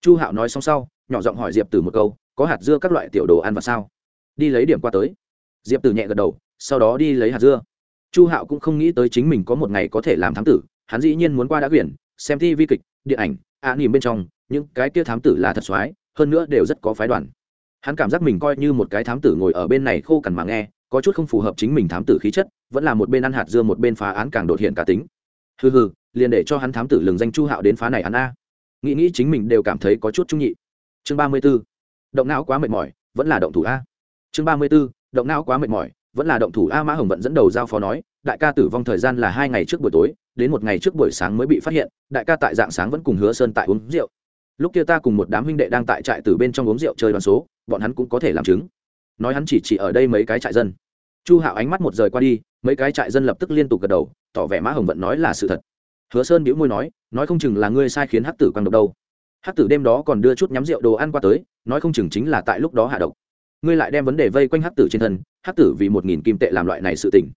Chu hạo nói xong sau, nhỏ giọng hỏi diệp tử một câu, có hạt dưa các loại tiểu đồ ăn và sao? Đi lấy điểm qua tới. Diệp tử nhẹ gật đầu, sau đó đi lấy hạt dưa. Chu hạo cũng không nghĩ tới chính mình có một ngày có thể làm thám tử, hắn dĩ nhiên muốn qua đã quyển, xem thi vi kịch, điện ảnh ạ à, nỉm bên trong những cái kia thám tử là thật soái hơn nữa đều rất có phái đoàn. Hắn cảm giác mình coi như một cái thám tử ngồi ở bên này khô cằn mà nghe có chút không phù hợp chính mình thám tử khí chất vẫn là một bên ăn hạt dưa một bên phá án càng đột hiện cả tính. Hừ hừ liền để cho hắn thám tử lừng danh chu hạo đến phá này hắn a. Nghĩ nghĩ chính mình đều cảm thấy có chút trung nhị. Chương ba mươi b ố động não quá mệt mỏi vẫn là động thủ a. Chương ba mươi b ố động não quá mệt mỏi vẫn là động thủ a mã hồng vận dẫn đầu giao phó nói đại ca tử vong thời gian là hai ngày trước buổi tối, đến một ngày trước buổi sáng mới bị phát hiện, đại ca tại dạng sáng vẫn cùng hứa sơn tại uống rượu. Lúc kia ta cùng một đám huynh đệ đang tại trại từ bên trong uống rượu chơi đoàn số, bọn hắn cũng có thể làm chứng. Nói hắn chỉ chỉ ở đây mấy cái trại dân. Chu hạo ánh mắt một rời qua đi, mấy cái trại dân lập tức liên tục gật đầu, tỏ vẻ mã hồng vận nói là sự thật. Hứa sơn bĩu môi nói nói không chừng là ngươi sai khiến hắc tử quang độc đâu. Hắc tử đêm đó còn đưa chút nhắm rượu đồ ăn qua tới, nói không chừng chính là tại lúc đó hạ độc. Ngươi lại đem vấn đề vây quanh hắc tử trên thân, hắc tử vì một nghìn kim tệ làm loại này sự tình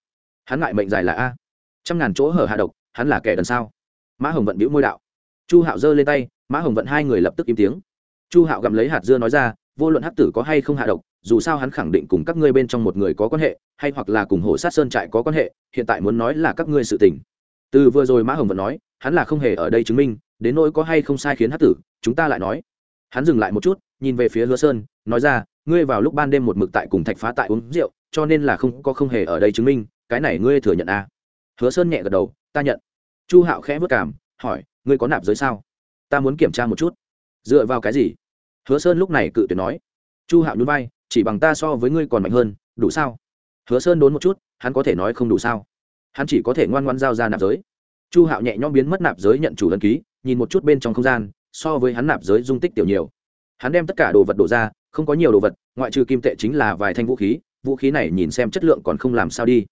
hắn ngại mệnh dài là a. Trăm ngàn chỗ hở hạ độc, hắn là kẻ đần sao? Mã hồng vận bĩu môi đạo. Chu hạo giơ lên tay, mã hồng vận hai người lập tức im tiếng. Chu hạo gặm lấy hạt dưa nói ra, vô luận hắc tử có hay không hạ độc, dù sao hắn khẳng định cùng các ngươi bên trong một người có quan hệ, hay hoặc là cùng hồ sát sơn trại có quan hệ, hiện tại muốn nói là các ngươi sự tình. Từ vừa rồi mã hồng vận nói, hắn là không hề ở đây chứng minh, đến nỗi có hay không sai khiến hắc tử, chúng ta lại nói. Hắn dừng lại một chút, nhìn về phía hứa sơn, nói ra, ngươi vào lúc ban đêm một mực tại cùng thạch phá tại uống rượu, cho nên là không có không hề ở đây chứng minh cái này ngươi thừa nhận à. hứa sơn nhẹ gật đầu, ta nhận. Chu hạo khẽ vất cảm hỏi, ngươi có nạp giới sao? Ta muốn kiểm tra một chút. Dựa vào cái gì? Hứa sơn lúc này cự tuyệt nói. Chu hạo nhún vai, chỉ bằng ta so với ngươi còn mạnh hơn, đủ sao? Hứa sơn đốn một chút, hắn có thể nói không đủ sao? Hắn chỉ có thể ngoan ngoan giao ra nạp giới. Chu hạo nhẹ nhõm biến mất nạp giới nhận chủ ân ký, nhìn một chút bên trong không gian, so với hắn nạp giới dung tích tiểu nhiều. Hắn đem tất cả đồ vật đổ ra, không có nhiều đồ vật, ngoại trừ kim tệ chính là vài thanh vũ khí vũ khí này nhìn xem chất lượng còn không làm sao đi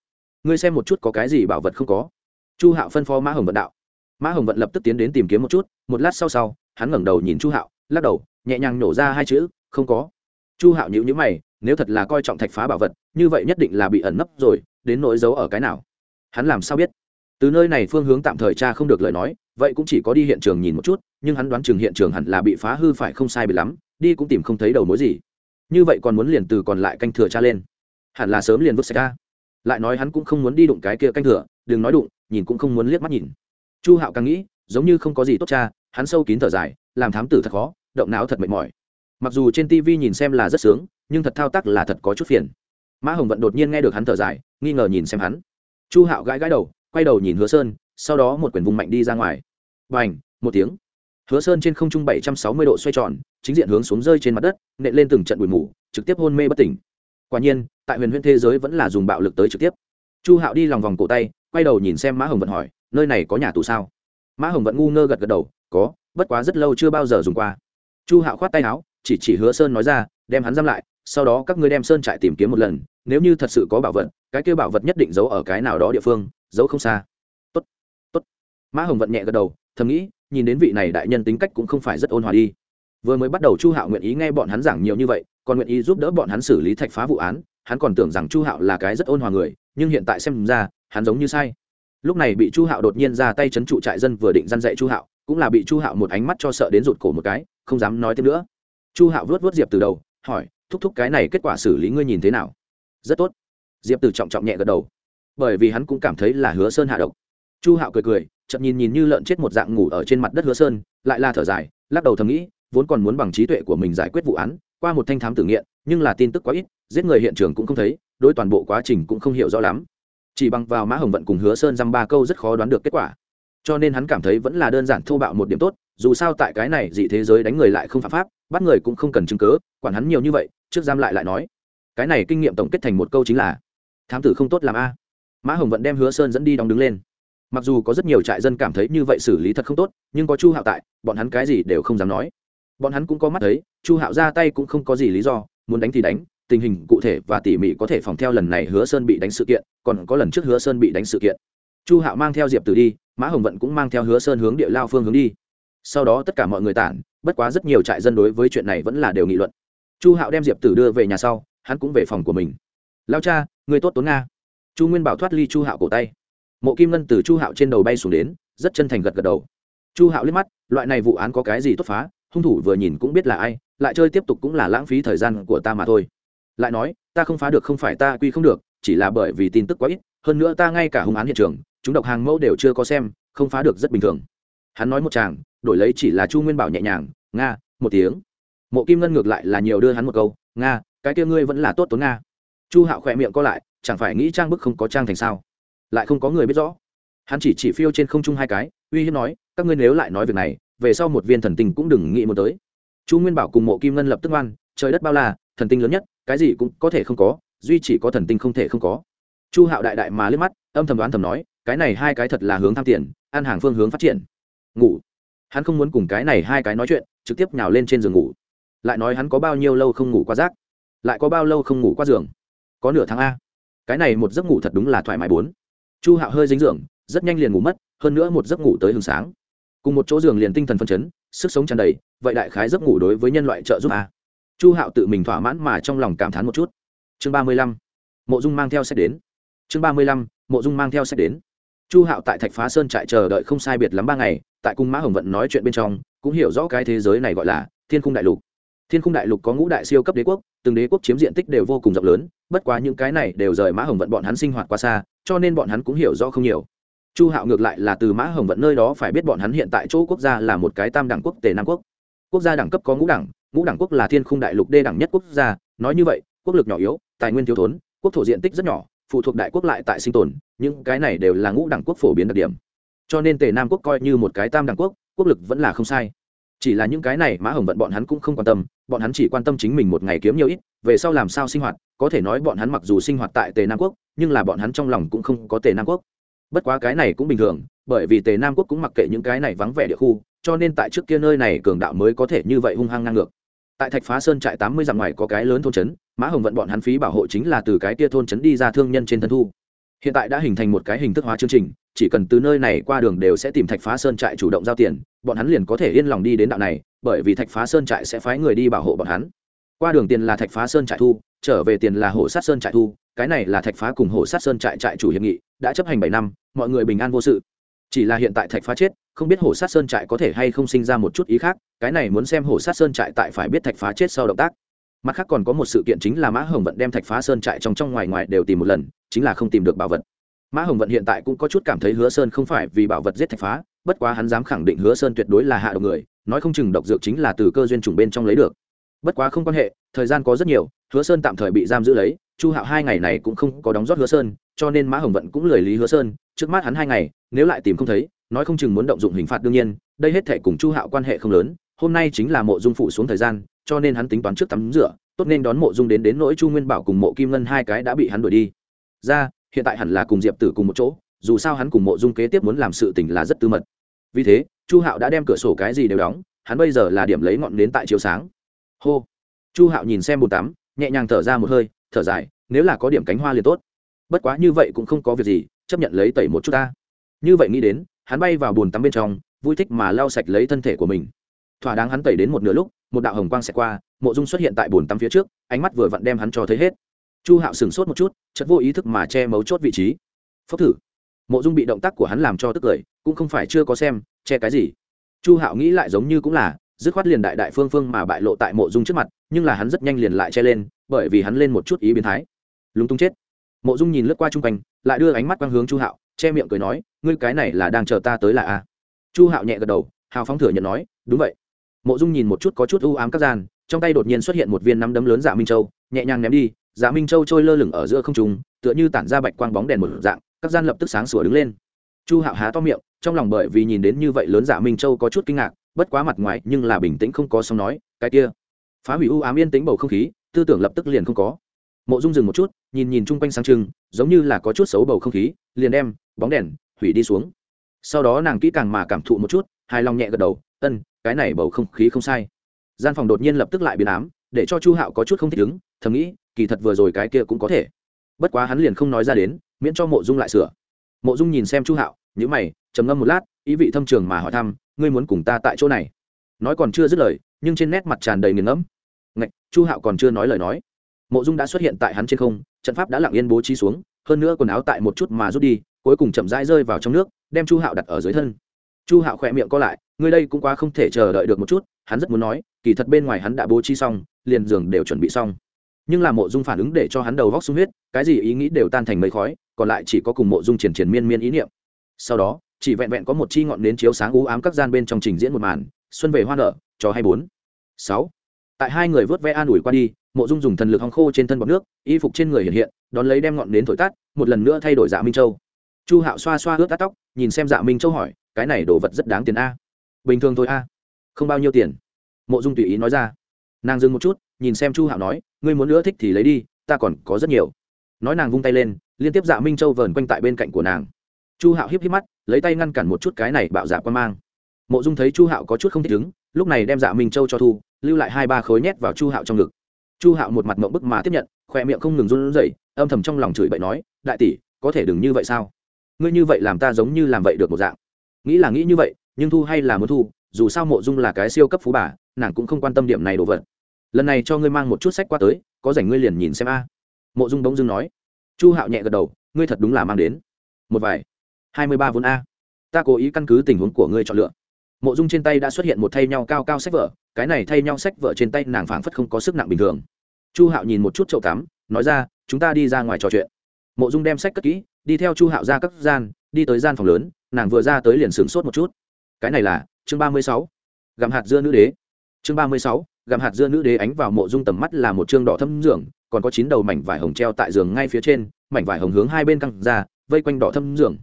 ngươi xem một chút có cái gì bảo vật không có. Chu hạo phân phó mã hồng vận đạo. Mã hồng vận lập tức tiến đến tìm kiếm một chút, một lát sau sau, hắn ngẩng đầu nhìn chu hạo, lắc đầu, nhẹ nhàng nổ ra hai chữ, không có. Chu hạo nhữ nhữ mày, nếu thật là coi trọng thạch phá bảo vật, như vậy nhất định là bị ẩn nấp rồi, đến nỗi giấu ở cái nào? Hắn làm sao biết? Từ nơi này phương hướng tạm thời cha không được lời nói, vậy cũng chỉ có đi hiện trường nhìn một chút, nhưng hắn đoán chừng hiện trường hẳn là bị phá hư phải không sai bị lắm, đi cũng tìm không thấy đầu mối gì. Như vậy còn muốn liền từ còn lại canh thừa cha lên. Hẳn là sớm liền vứt xe ra lại nói hắn cũng không muốn đi đụng cái kia canh thừa, đừng nói đụng, nhìn cũng không muốn liếc mắt nhìn. Chu hạo càng nghĩ, giống như không có gì tốt cha, hắn sâu kín thở dài, làm thám tử thật khó, động não thật mệt mỏi. Mặc dù trên tv nhìn xem là rất sướng, nhưng thật thao tác là thật có chút phiền. Mã hồng vận đột nhiên nghe được hắn thở dài, nghi ngờ nhìn xem hắn. Chu hạo gãi gãi đầu, quay đầu nhìn hứa sơn, sau đó một quyển vùng mạnh đi ra ngoài. B à n h một tiếng. Hứa sơn trên không trung bảy trăm sáu mươi độ xoay tròn, chính diện hướng xuống rơi trên mặt đất, nện lên từng trận bụi mù, trực tiếp hôn mê bất tỉnh quả nhiên, tại huyền huyễn thế giới vẫn là dùng bạo lực tới trực tiếp. Chu hạo đi lòng vòng cổ tay, quay đầu nhìn xem mã hồng vận hỏi, nơi này có nhà tù sao? Mã hồng vận ngu ngơ gật gật đầu, có, bất quá rất lâu chưa bao giờ dùng qua. Chu hạo khoát tay áo, chỉ chỉ hứa sơn nói ra, đem hắn giam lại, sau đó các ngươi đem sơn trại tìm kiếm một lần, nếu như thật sự có bảo vật, cái kêu bảo vật nhất định giấu ở cái nào đó địa phương, giấu không xa. Tốt tốt. Mã hồng vận nhẹ gật đầu, thầm nghĩ, nhìn đến vị này đại nhân tính cách cũng không phải rất ôn hòa đi. Vừa mới bắt đầu chu hạo nguyện ý nghe bọn hắn giảng nhiều như vậy còn nguyện ý giúp đỡ bọn hắn xử lý thạch phá vụ án, hắn còn tưởng rằng chu hạo là cái rất ôn hòa người, nhưng hiện tại xem ra, hắn giống như sai. Lúc này bị chu hạo đột nhiên ra tay c h ấ n trụ trại dân vừa định g dạy chu hạo, cũng là bị chu hạo một ánh mắt cho sợ đến rụt cổ một cái, không dám nói thêm nữa. Chu hạo vớt vớt diệp từ đầu, hỏi, thúc thúc, cái này kết quả xử lý ngươi nhìn thế nào? Rất tốt. Diệp từ trọng trọng nhẹ gật đầu. Bởi vì hắn cũng cảm thấy là hứa sơn hạ độc. Chu hạo cười cười chậm nhìn nhìn như lợn chết một dạng ngủ ở trên mặt đất hứa sơn, lại là thở dài, lắc đầu thầm nghĩ, vốn còn muốn bằng trí tuệ của mình giải quyết vụ án qua một thanh thám tử nghiện, nhưng là tin tức quá ít, giết người hiện trường cũng không thấy, đối toàn bộ quá trình cũng không hiểu rõ lắm. Chỉ bằng vào mã hồng vận cùng hứa sơn dăm ba câu rất khó đoán được kết quả. Cho nên hắn cảm thấy vẫn là đơn giản thô bạo một điểm tốt, dù sao tại cái này dị thế giới đánh người lại không phạm pháp, bắt người cũng không cần chứng cớ quản hắn nhiều như vậy, trước giam lại lại nói. Cái này kinh nghiệm tổng kết thành một câu chính là, thám tử không tốt làm a. Mã hồng vận đem hứa sơn dẫn đi đóng đứng lên. Mặc dù có rất nhiều trại dân cảm thấy như vậy xử lý thật không tốt, nhưng có chu hạo tại, bọn hắn cái gì đều không dám nói bọn hắn cũng có mắt thấy, chu hạo ra tay cũng không có gì lý do, muốn đánh thì đánh, tình hình cụ thể và tỉ mỉ có thể phòng theo lần này hứa sơn bị đánh sự kiện, còn có lần trước hứa sơn bị đánh sự kiện. Chu hạo mang theo diệp tử đi, mã hồng vận cũng mang theo hứa sơn hướng địa lao phương hướng đi. Sau đó tất cả mọi người tản, bất quá rất nhiều trại dân đối với chuyện này vẫn là đều nghị luận. Chu hạo đem diệp tử đưa về nhà sau, hắn cũng về phòng của mình. Lao cha, người tốt tốn nga. Chu nguyên bảo thoát ly chu hạo cổ tay. Mộ kim ngân từ chu hạo trên đầu bay xuống đến, rất chân thành gật gật đầu. Chu hạo liếc mắt, loại này vụ án có cái gì tốt phá? Hung thủ vừa nhìn cũng biết là ai, lại chơi tiếp tục cũng là lãng phí thời gian của ta mà thôi. Lại nói, ta không phá được không phải ta quy không được, chỉ là bởi vì tin tức quá ít, hơn nữa ta ngay cả hung án hiện trường, chúng độc hàng mẫu đều chưa có xem, không phá được rất bình thường. Hắn nói một chàng, đổi lấy chỉ là chu nguyên bảo nhẹ nhàng, nga, một tiếng. Mộ kim ngân ngược lại là nhiều đưa hắn một câu, nga, cái kia ngươi vẫn là tốt tốn nga. Chu hạo khỏe miệng co lại, chẳng phải nghĩ trang bức không có trang thành sao? Lại không có người biết rõ. Hắn chỉ chỉ phiêu trên không trung hai cái, uy hiếp nói, các ngươi nếu lại nói việc này về sau một viên thần tinh cũng đừng nghĩ muốn tới. Chu nguyên bảo cùng mộ kim ngân lập tức ngoan, trời đất bao la, thần tinh lớn nhất, cái gì cũng có thể không có, duy chỉ có thần tinh không thể không có. Chu hạo đại đại mà liếc mắt, âm thầm đoán thầm nói, cái này hai cái thật là hướng tham tiền ăn hàng phương hướng phát triển. Ngủ. Hắn không muốn cùng cái này hai cái nói chuyện, trực tiếp nhào lên trên giường ngủ. Lại nói hắn có bao nhiêu lâu không ngủ qua rác lại có bao lâu không ngủ qua giường? Có nửa tháng a. Cái này một giấc ngủ thật đúng là thoải mái bốn. Chu hạo hơi dính giường, rất nhanh liền ngủ mất, hơn nữa một giấc ngủ tới hừng sáng cùng một chỗ giường liền tinh thần phân chấn, sức sống tràn đầy, vậy đại khái giấc ngủ đối với nhân loại trợ giúp a chu hạo tự mình thỏa mãn mà trong lòng cảm thán một chút. Chương ba mươi lăm, mộ dung mang theo sách đến. Chương ba mươi lăm, mộ dung mang theo sách đến. Chu hạo tại thạch phá sơn trại chờ đợi không sai biệt lắm ba ngày, tại cung mã hồng vận nói chuyện bên trong, cũng hiểu rõ cái thế giới này gọi là thiên khung đại lục. Thiên khung đại lục có ngũ đại siêu cấp đế quốc, từng đế quốc chiếm diện tích đều vô cùng rộng lớn, bất quá những cái này đều rời mã hồng vận bọn hắn sinh hoạt qua xa, cho nên bọn hắn cũng hiểu rõ không nhiều chu hạo ngược lại là từ mã hồng vận nơi đó phải biết bọn hắn hiện tại chỗ quốc gia là một cái tam đẳng quốc, tề nam quốc. Quốc gia đẳng cấp có ngũ đẳng ngũ đẳng quốc là thiên khung đại lục đê đẳng nhất quốc gia. Nói như vậy, quốc lực nhỏ yếu, tài nguyên thiếu thốn, quốc thổ diện tích rất nhỏ, phụ thuộc đại quốc lại tại sinh tồn, những cái này đều là ngũ đẳng quốc phổ biến đặc điểm. Cho nên tề nam quốc coi như một cái tam đẳng quốc quốc lực vẫn là không sai. Chỉ là những cái này mã hồng vận bọn hắn cũng không quan tâm, bọn hắn chỉ quan tâm chính mình một ngày kiếm nhiều ít, về sau làm sao sinh hoạt, có thể nói bọn hắn mặc dù sinh hoạt tại tề nam quốc, nhưng là bọn hắn trong lòng cũng không có tề nam quốc bất quá cái này cũng bình thường, bởi vì tề nam quốc cũng mặc kệ những cái này vắng vẻ địa khu, cho nên tại trước kia nơi này cường đạo mới có thể như vậy hung hăng ngang ngược. Tại thạch phá sơn trại tám mươi dặm ngoài có cái lớn thôn trấn, mã hồng vận bọn hắn phí bảo hộ chính là từ cái kia thôn trấn đi ra thương nhân trên thân thu. Hiện tại đã hình thành một cái hình thức hóa chương trình, chỉ cần từ nơi này qua đường đều sẽ tìm thạch phá sơn trại chủ động giao tiền, bọn hắn liền có thể yên lòng đi đến đạo này, bởi vì thạch phá sơn trại sẽ phái người đi bảo hộ bọn hắn. Qua đường tiền là thạch phá sơn trại thu, trở về tiền là Hổ sát sơn trại thu, cái này là thạch phá cùng Hổ sát sơn trại trại chủ hiệp nghị đã chấp hành bảy năm, mọi người bình an vô sự. Chỉ là hiện tại thạch phá chết, không biết hổ sát sơn trại có thể hay không sinh ra một chút ý khác, cái này muốn xem hổ sát sơn trại tại phải biết thạch phá chết sau động tác. Mặt khác còn có một sự kiện chính là mã hồng vận đem thạch phá sơn trại trong trong ngoài ngoài đều tìm một lần, chính là không tìm được bảo vật. Mã hồng vận hiện tại cũng có chút cảm thấy hứa sơn không phải vì bảo vật giết thạch phá, bất quá hắn dám khẳng định hứa sơn tuyệt đối là hạ độc người, nói không chừng độc dược chính là từ cơ duyên trùng bên trong lấy được. Bất quá không quan hệ, thời gian có rất nhiều, hứa sơn tạm thời bị giam giữ lấy chu hạo hai ngày này cũng không có đóng rót hứa sơn, cho nên mã hồng vận cũng lười lý hứa sơn. Trước mắt hắn hai ngày, nếu lại tìm không thấy, nói không chừng muốn động dụng hình phạt đương nhiên, đây hết thể cùng chu hạo quan hệ không lớn. Hôm nay chính là mộ dung phụ xuống thời gian, cho nên hắn tính toán trước tắm rửa, tốt nên đón mộ dung đến đến nỗi chu nguyên bảo cùng mộ kim ngân hai cái đã bị hắn đuổi đi. Ra, hiện tại hẳn là cùng diệp tử cùng một chỗ, dù sao hắn cùng mộ dung kế tiếp muốn làm sự tình là rất tư mật. Vì thế, chu hạo đã đem cửa sổ cái gì đều đóng, hắn bây giờ là điểm lấy ngọn nến tại chiều sáng. Hô. Chu hạo nhìn xem bồn tắm, nhẹ nhàng thở ra một hơi thở dài, nếu là có điểm cánh hoa liền tốt. Bất quá như vậy cũng không có việc gì, chấp nhận lấy tẩy một chút ta. Như vậy nghĩ đến, hắn bay vào bồn tắm bên trong, vui thích mà lau sạch lấy thân thể của mình. Thỏa đáng hắn tẩy đến một nửa lúc, một đạo hồng quang xẹt qua, mộ dung xuất hiện tại bồn tắm phía trước, ánh mắt vừa vặn đem hắn cho thấy hết. Chu hạo sửng sốt một chút chất vô ý thức mà che mấu chốt vị trí. Phốc thử. Mộ dung bị động tác của hắn làm cho tức cười, cũng không phải chưa có xem, che cái gì. Chu hạo nghĩ lại giống như cũng là dứt khoát liền đại đại phương phương mà bại lộ tại mộ dung trước mặt, nhưng là hắn rất nhanh liền lại che lên, bởi vì hắn lên một chút ý biến thái. Lúng túng chết. Mộ dung nhìn lướt qua chung quanh, lại đưa ánh mắt quang hướng chu hạo, che miệng cười nói, ngươi cái này là đang chờ ta tới là a? Chu hạo nhẹ gật đầu, hào phóng thừa nhận nói, đúng vậy. Mộ dung nhìn một chút có chút ưu ám các gian, trong tay đột nhiên xuất hiện một viên nắm đấm lớn dạ minh châu, nhẹ nhàng ném đi dạ minh châu trôi lơ lửng ở giữa không trung, tựa như tản ra bạch quang bóng đèn một dạng, các gian lập tức sáng sủa đứng lên. Chu hạo há to miệng, trong lòng bởi vì nhìn đến như vậy lớn dạ minh châu có chút kinh ngạc bất quá mặt ngoài nhưng là bình tĩnh không có sóng nói, cái kia, phá hủy u ám yên tĩnh bầu không khí, tư tưởng lập tức liền không có. Mộ dung dừng một chút, nhìn nhìn chung quanh sáng trưng, giống như là có chút xấu bầu không khí, liền đem bóng đèn hủy đi xuống. Sau đó nàng kỹ càng mà cảm thụ một chút, hài lòng nhẹ gật đầu, ân, cái này bầu không khí không sai. Gian phòng đột nhiên lập tức lại biến ám, để cho chu hạo có chút không thích ứng, thầm nghĩ, kỳ thật vừa rồi cái kia cũng có thể. Bất quá hắn liền không nói ra đến, miễn cho mộ dung lại sửa. Mộ dung nhìn xem chu hạo nhữ mày, trầm ngâm một lát, ý vị thâm trường mà hỏi thăm ngươi muốn cùng ta tại chỗ này. Nói còn chưa dứt lời, nhưng trên nét mặt tràn đầy nghiền ngẫm. Ngạch, chu hạo còn chưa nói lời nói. Mộ dung đã xuất hiện tại hắn trên không, trận pháp đã lặng yên bố trí xuống, hơn nữa quần áo tại một chút mà rút đi, cuối cùng chậm rãi rơi vào trong nước, đem chu hạo đặt ở dưới thân. Chu hạo khỏe miệng co lại, ngươi đây cũng quá không thể chờ đợi được một chút, hắn rất muốn nói, kỳ thật bên ngoài hắn đã bố trí xong, liền giường đều chuẩn bị xong. Nhưng là mộ dung phản ứng để cho hắn đầu vóc sung huyết, cái gì ý nghĩ đều tan thành mấy khói, còn lại chỉ có cùng mộ dung triển triển miên miên ý niệm. Sau đó chỉ vẹn vẹn có một chi ngọn nến chiếu sáng u ám các gian bên trong trình diễn một màn, xuân về hoa nở cho hai bốn. Sáu. Tại hai người vớt ve an ủi qua đi, mộ dung dùng thần lực hong khô trên thân bọc nước, y phục trên người hiện hiện, đón lấy đem ngọn nến thổi tắt, một lần nữa thay đổi dạ minh châu. Chu hạo xoa xoa ướt tắt tóc, nhìn xem dạ minh châu hỏi, cái này đồ vật rất đáng tiền a? Bình thường thôi a. Không bao nhiêu tiền. Mộ dung tùy ý nói ra. Nàng dừng một chút, nhìn xem chu hạo nói, ngươi muốn nữa thích thì lấy đi, ta còn có rất nhiều. Nói nàng vung tay lên, liên tiếp dạ minh châu vờn quanh tại bên cạnh của nàng. Chu hạo híp híp mắt lấy tay ngăn cản một chút cái này bạo dạ quan mang. Mộ dung thấy chu hạo có chút không thích ứng, lúc này đem dạ minh châu cho thu, lưu lại hai ba khối nhét vào chu hạo trong ngực. Chu hạo một mặt mộng bức mà tiếp nhận khoe miệng không ngừng run rẩy, âm thầm trong lòng chửi bậy nói, đại tỷ, có thể đừng như vậy sao? Ngươi như vậy làm ta giống như làm vậy được một dạng. Nghĩ là nghĩ như vậy, nhưng thu hay là muốn thu, dù sao mộ dung là cái siêu cấp phú bà, nàng cũng không quan tâm điểm này đồ vật. Lần này cho ngươi mang một chút sách qua tới, có rảnh ngươi liền nhìn xem a. Mộ dung bỗng dưng nói. Chu hạo nhẹ gật đầu, ngươi thật đúng là mang đến. Một vài hai mươi ba vốn a. Ta cố ý căn cứ tình huống của ngươi chọn lựa. Mộ dung trên tay đã xuất hiện một thay nhau cao cao sách vở, cái này thay nhau sách vở trên tay nàng phảng phất không có sức nặng bình thường. Chu hạo nhìn một chút chậu tắm, nói ra, chúng ta đi ra ngoài trò chuyện. Mộ dung đem sách cất kỹ, đi theo chu hạo ra các gian, đi tới gian phòng lớn, nàng vừa ra tới liền sửng sốt một chút. Cái này là chương ba mươi sáu, gặm hạt dưa nữ đế. Chương ba mươi sáu, gặm hạt dưa nữ đế ánh vào mộ dung tầm mắt là một chương đỏ thâm dưỡng còn có chín đầu mảnh vải hồng treo tại giường ngay phía trên, mảnh vải hồng hướng hai bên căng ra, vây quanh đỏ thâm dưỡng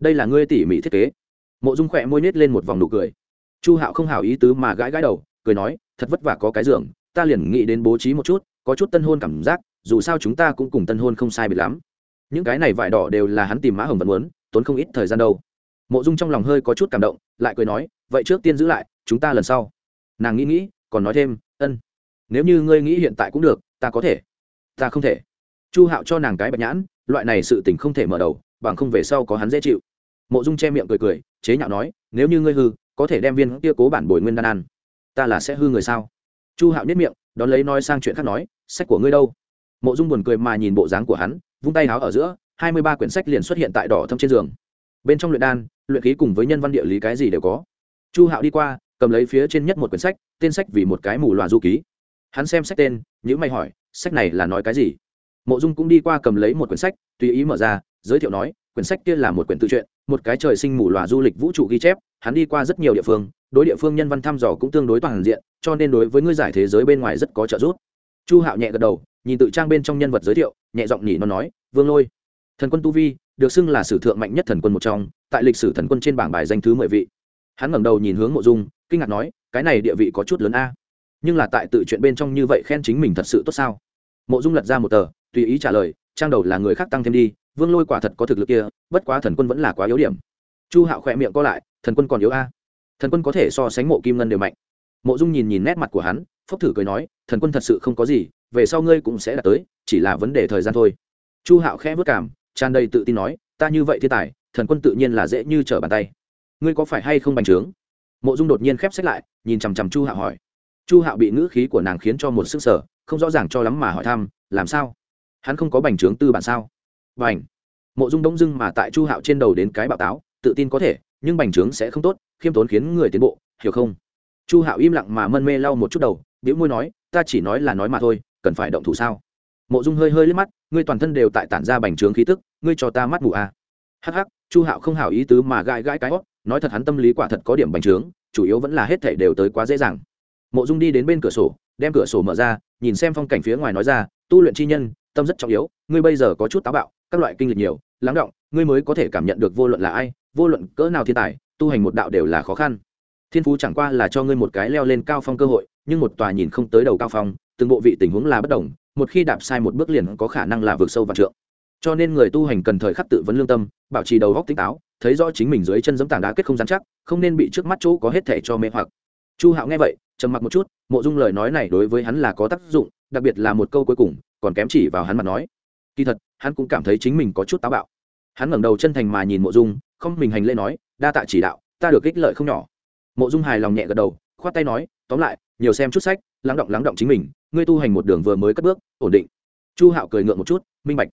đây là ngươi tỉ mỉ thiết kế. Mộ dung khỏe môi nết lên một vòng nụ cười. Chu hạo không hảo ý tứ mà gãi gãi đầu, cười nói, thật vất vả có cái giường, ta liền nghĩ đến bố trí một chút, có chút tân hôn cảm giác, dù sao chúng ta cũng cùng tân hôn không sai biệt lắm. Những cái này vải đỏ đều là hắn tìm mã hồng vẫn muốn, tốn không ít thời gian đâu. Mộ dung trong lòng hơi có chút cảm động, lại cười nói, vậy trước tiên giữ lại, chúng ta lần sau. Nàng nghĩ nghĩ, còn nói thêm, ân, nếu như ngươi nghĩ hiện tại cũng được, ta có thể. Ta không thể chu hạo cho nàng cái bạch nhãn, loại này sự tình không thể mở đầu, bằng không về sau có hắn dễ chịu. Mộ dung che miệng cười cười, chế nhạo nói, nếu như ngươi hư, có thể đem viên kia cố bản bồi nguyên đan ăn. Ta là sẽ hư người sao? Chu hạo nhất miệng, đón lấy nói sang chuyện khác nói, sách của ngươi đâu? Mộ dung buồn cười mà nhìn bộ dáng của hắn, vung tay háo ở giữa, hai mươi ba quyển sách liền xuất hiện tại đỏ thâm trên giường. Bên trong luyện đan, luyện khí cùng với nhân văn địa lý cái gì đều có. Chu hạo đi qua, cầm lấy phía trên nhất một quyển sách, tên sách vì một cái mù loà du ký. Hắn xem sách tên nhữ mày hỏi, sách này là nói cái gì? Mộ dung cũng đi qua cầm lấy một quyển sách, tùy ý mở ra, giới thiệu nói, quyển sách kia là một quyển tự truyện, một cái trời sinh mù loà du lịch vũ trụ ghi chép, hắn đi qua rất nhiều địa phương, đối địa phương nhân văn thăm dò cũng tương đối toàn diện, cho nên đối với ngươi giải thế giới bên ngoài rất có trợ giúp. Chu hạo nhẹ gật đầu, nhìn tự trang bên trong nhân vật giới thiệu, nhẹ giọng nhỉ nó nói, vương lôi, thần quân tu vi, được xưng là sử thượng mạnh nhất thần quân một trong, tại lịch sử thần quân trên bảng bài danh thứ mười vị. Hắn ngẩng đầu nhìn hướng mộ dung, kinh ngạc nói, cái này địa vị có chút lớn a, nhưng là tại tự chuyện bên trong như vậy khen chính mình thật sự tốt sao? Mộ dung lật ra một tờ tùy ý trả lời, trang đầu là người khác tăng thêm đi, vương lôi quả thật có thực lực kia, bất quá thần quân vẫn là quá yếu điểm. Chu hạo khỏe miệng co lại, thần quân còn yếu a. Thần quân có thể so sánh mộ kim ngân đều mạnh. Mộ dung nhìn nhìn nét mặt của hắn, phốc thử cười nói, thần quân thật sự không có gì, về sau ngươi cũng sẽ đạt tới, chỉ là vấn đề thời gian thôi. Chu hạo khẽ vất cảm, tràn đầy tự tin nói, ta như vậy thiên tài, thần quân tự nhiên là dễ như trở bàn tay. Ngươi có phải hay không bành trướng? Mộ dung đột nhiên khép sách lại, nhìn chằm chằm chu hạo hỏi. Chu hạo bị ngữ khí của nàng khiến cho một sức sở không rõ ràng cho lắm mà hỏi thăm, làm sao? Hắn không có bành trướng tư bản sao? Bành. Mộ dung đông dưng mà tại chu hạo trên đầu đến cái bạo táo, tự tin có thể, nhưng bành trướng sẽ không tốt, khiêm tốn khiến người tiến bộ, hiểu không? Chu hạo im lặng mà mân mê lau một chút đầu biễu môi nói, ta chỉ nói là nói mà thôi, cần phải động thủ sao? Mộ dung hơi hơi liếc mắt, ngươi toàn thân đều tại tản ra bành trướng khí tức, ngươi cho ta mắt mù à. hắc hắc, chu hạo không hảo ý tứ mà gãi gãi cái hót, nói thật hắn tâm lý quả thật có điểm bành trướng, chủ yếu vẫn là hết thể đều tới quá dễ dàng. Mộ dung đi đến bên cửa sổ, đem cửa sổ mở ra, nhìn xem phong cảnh phía ngoài nói ra, tu luyện chi nhân tâm rất trọng yếu, ngươi bây giờ có chút táo bạo, các loại kinh lịch nhiều, lắng động, ngươi mới có thể cảm nhận được vô luận là ai, vô luận cỡ nào thiên tài, tu hành một đạo đều là khó khăn. Thiên phú chẳng qua là cho ngươi một cái leo lên cao phong cơ hội, nhưng một tòa nhìn không tới đầu cao phong, từng bộ vị tình huống là bất đồng, một khi đạp sai một bước liền có khả năng là vượt sâu và trượng. Cho nên người tu hành cần thời khắc tự vấn lương tâm, bảo trì đầu góc tỉnh táo, thấy rõ chính mình dưới chân giống tảng đá kết không dán chắc, không nên bị trước mắt chỗ có hết thể cho mê hoặc. Chu hạo nghe vậy, trầm mặc một chút, mộ dung lời nói này đối với hắn là có tác dụng, đặc biệt là một câu cuối cùng còn kém chỉ vào hắn mà nói. Kỳ thật, hắn cũng cảm thấy chính mình có chút táo bạo. Hắn ngẩng đầu chân thành mà nhìn mộ dung, không mình hành lễ nói, đa tạ chỉ đạo, ta được ích lợi không nhỏ. Mộ dung hài lòng nhẹ gật đầu, khoát tay nói, tóm lại, nhiều xem chút sách, lắng động lắng động chính mình, ngươi tu hành một đường vừa mới cất bước, ổn định. Chu hạo cười ngượng một chút, minh bạch.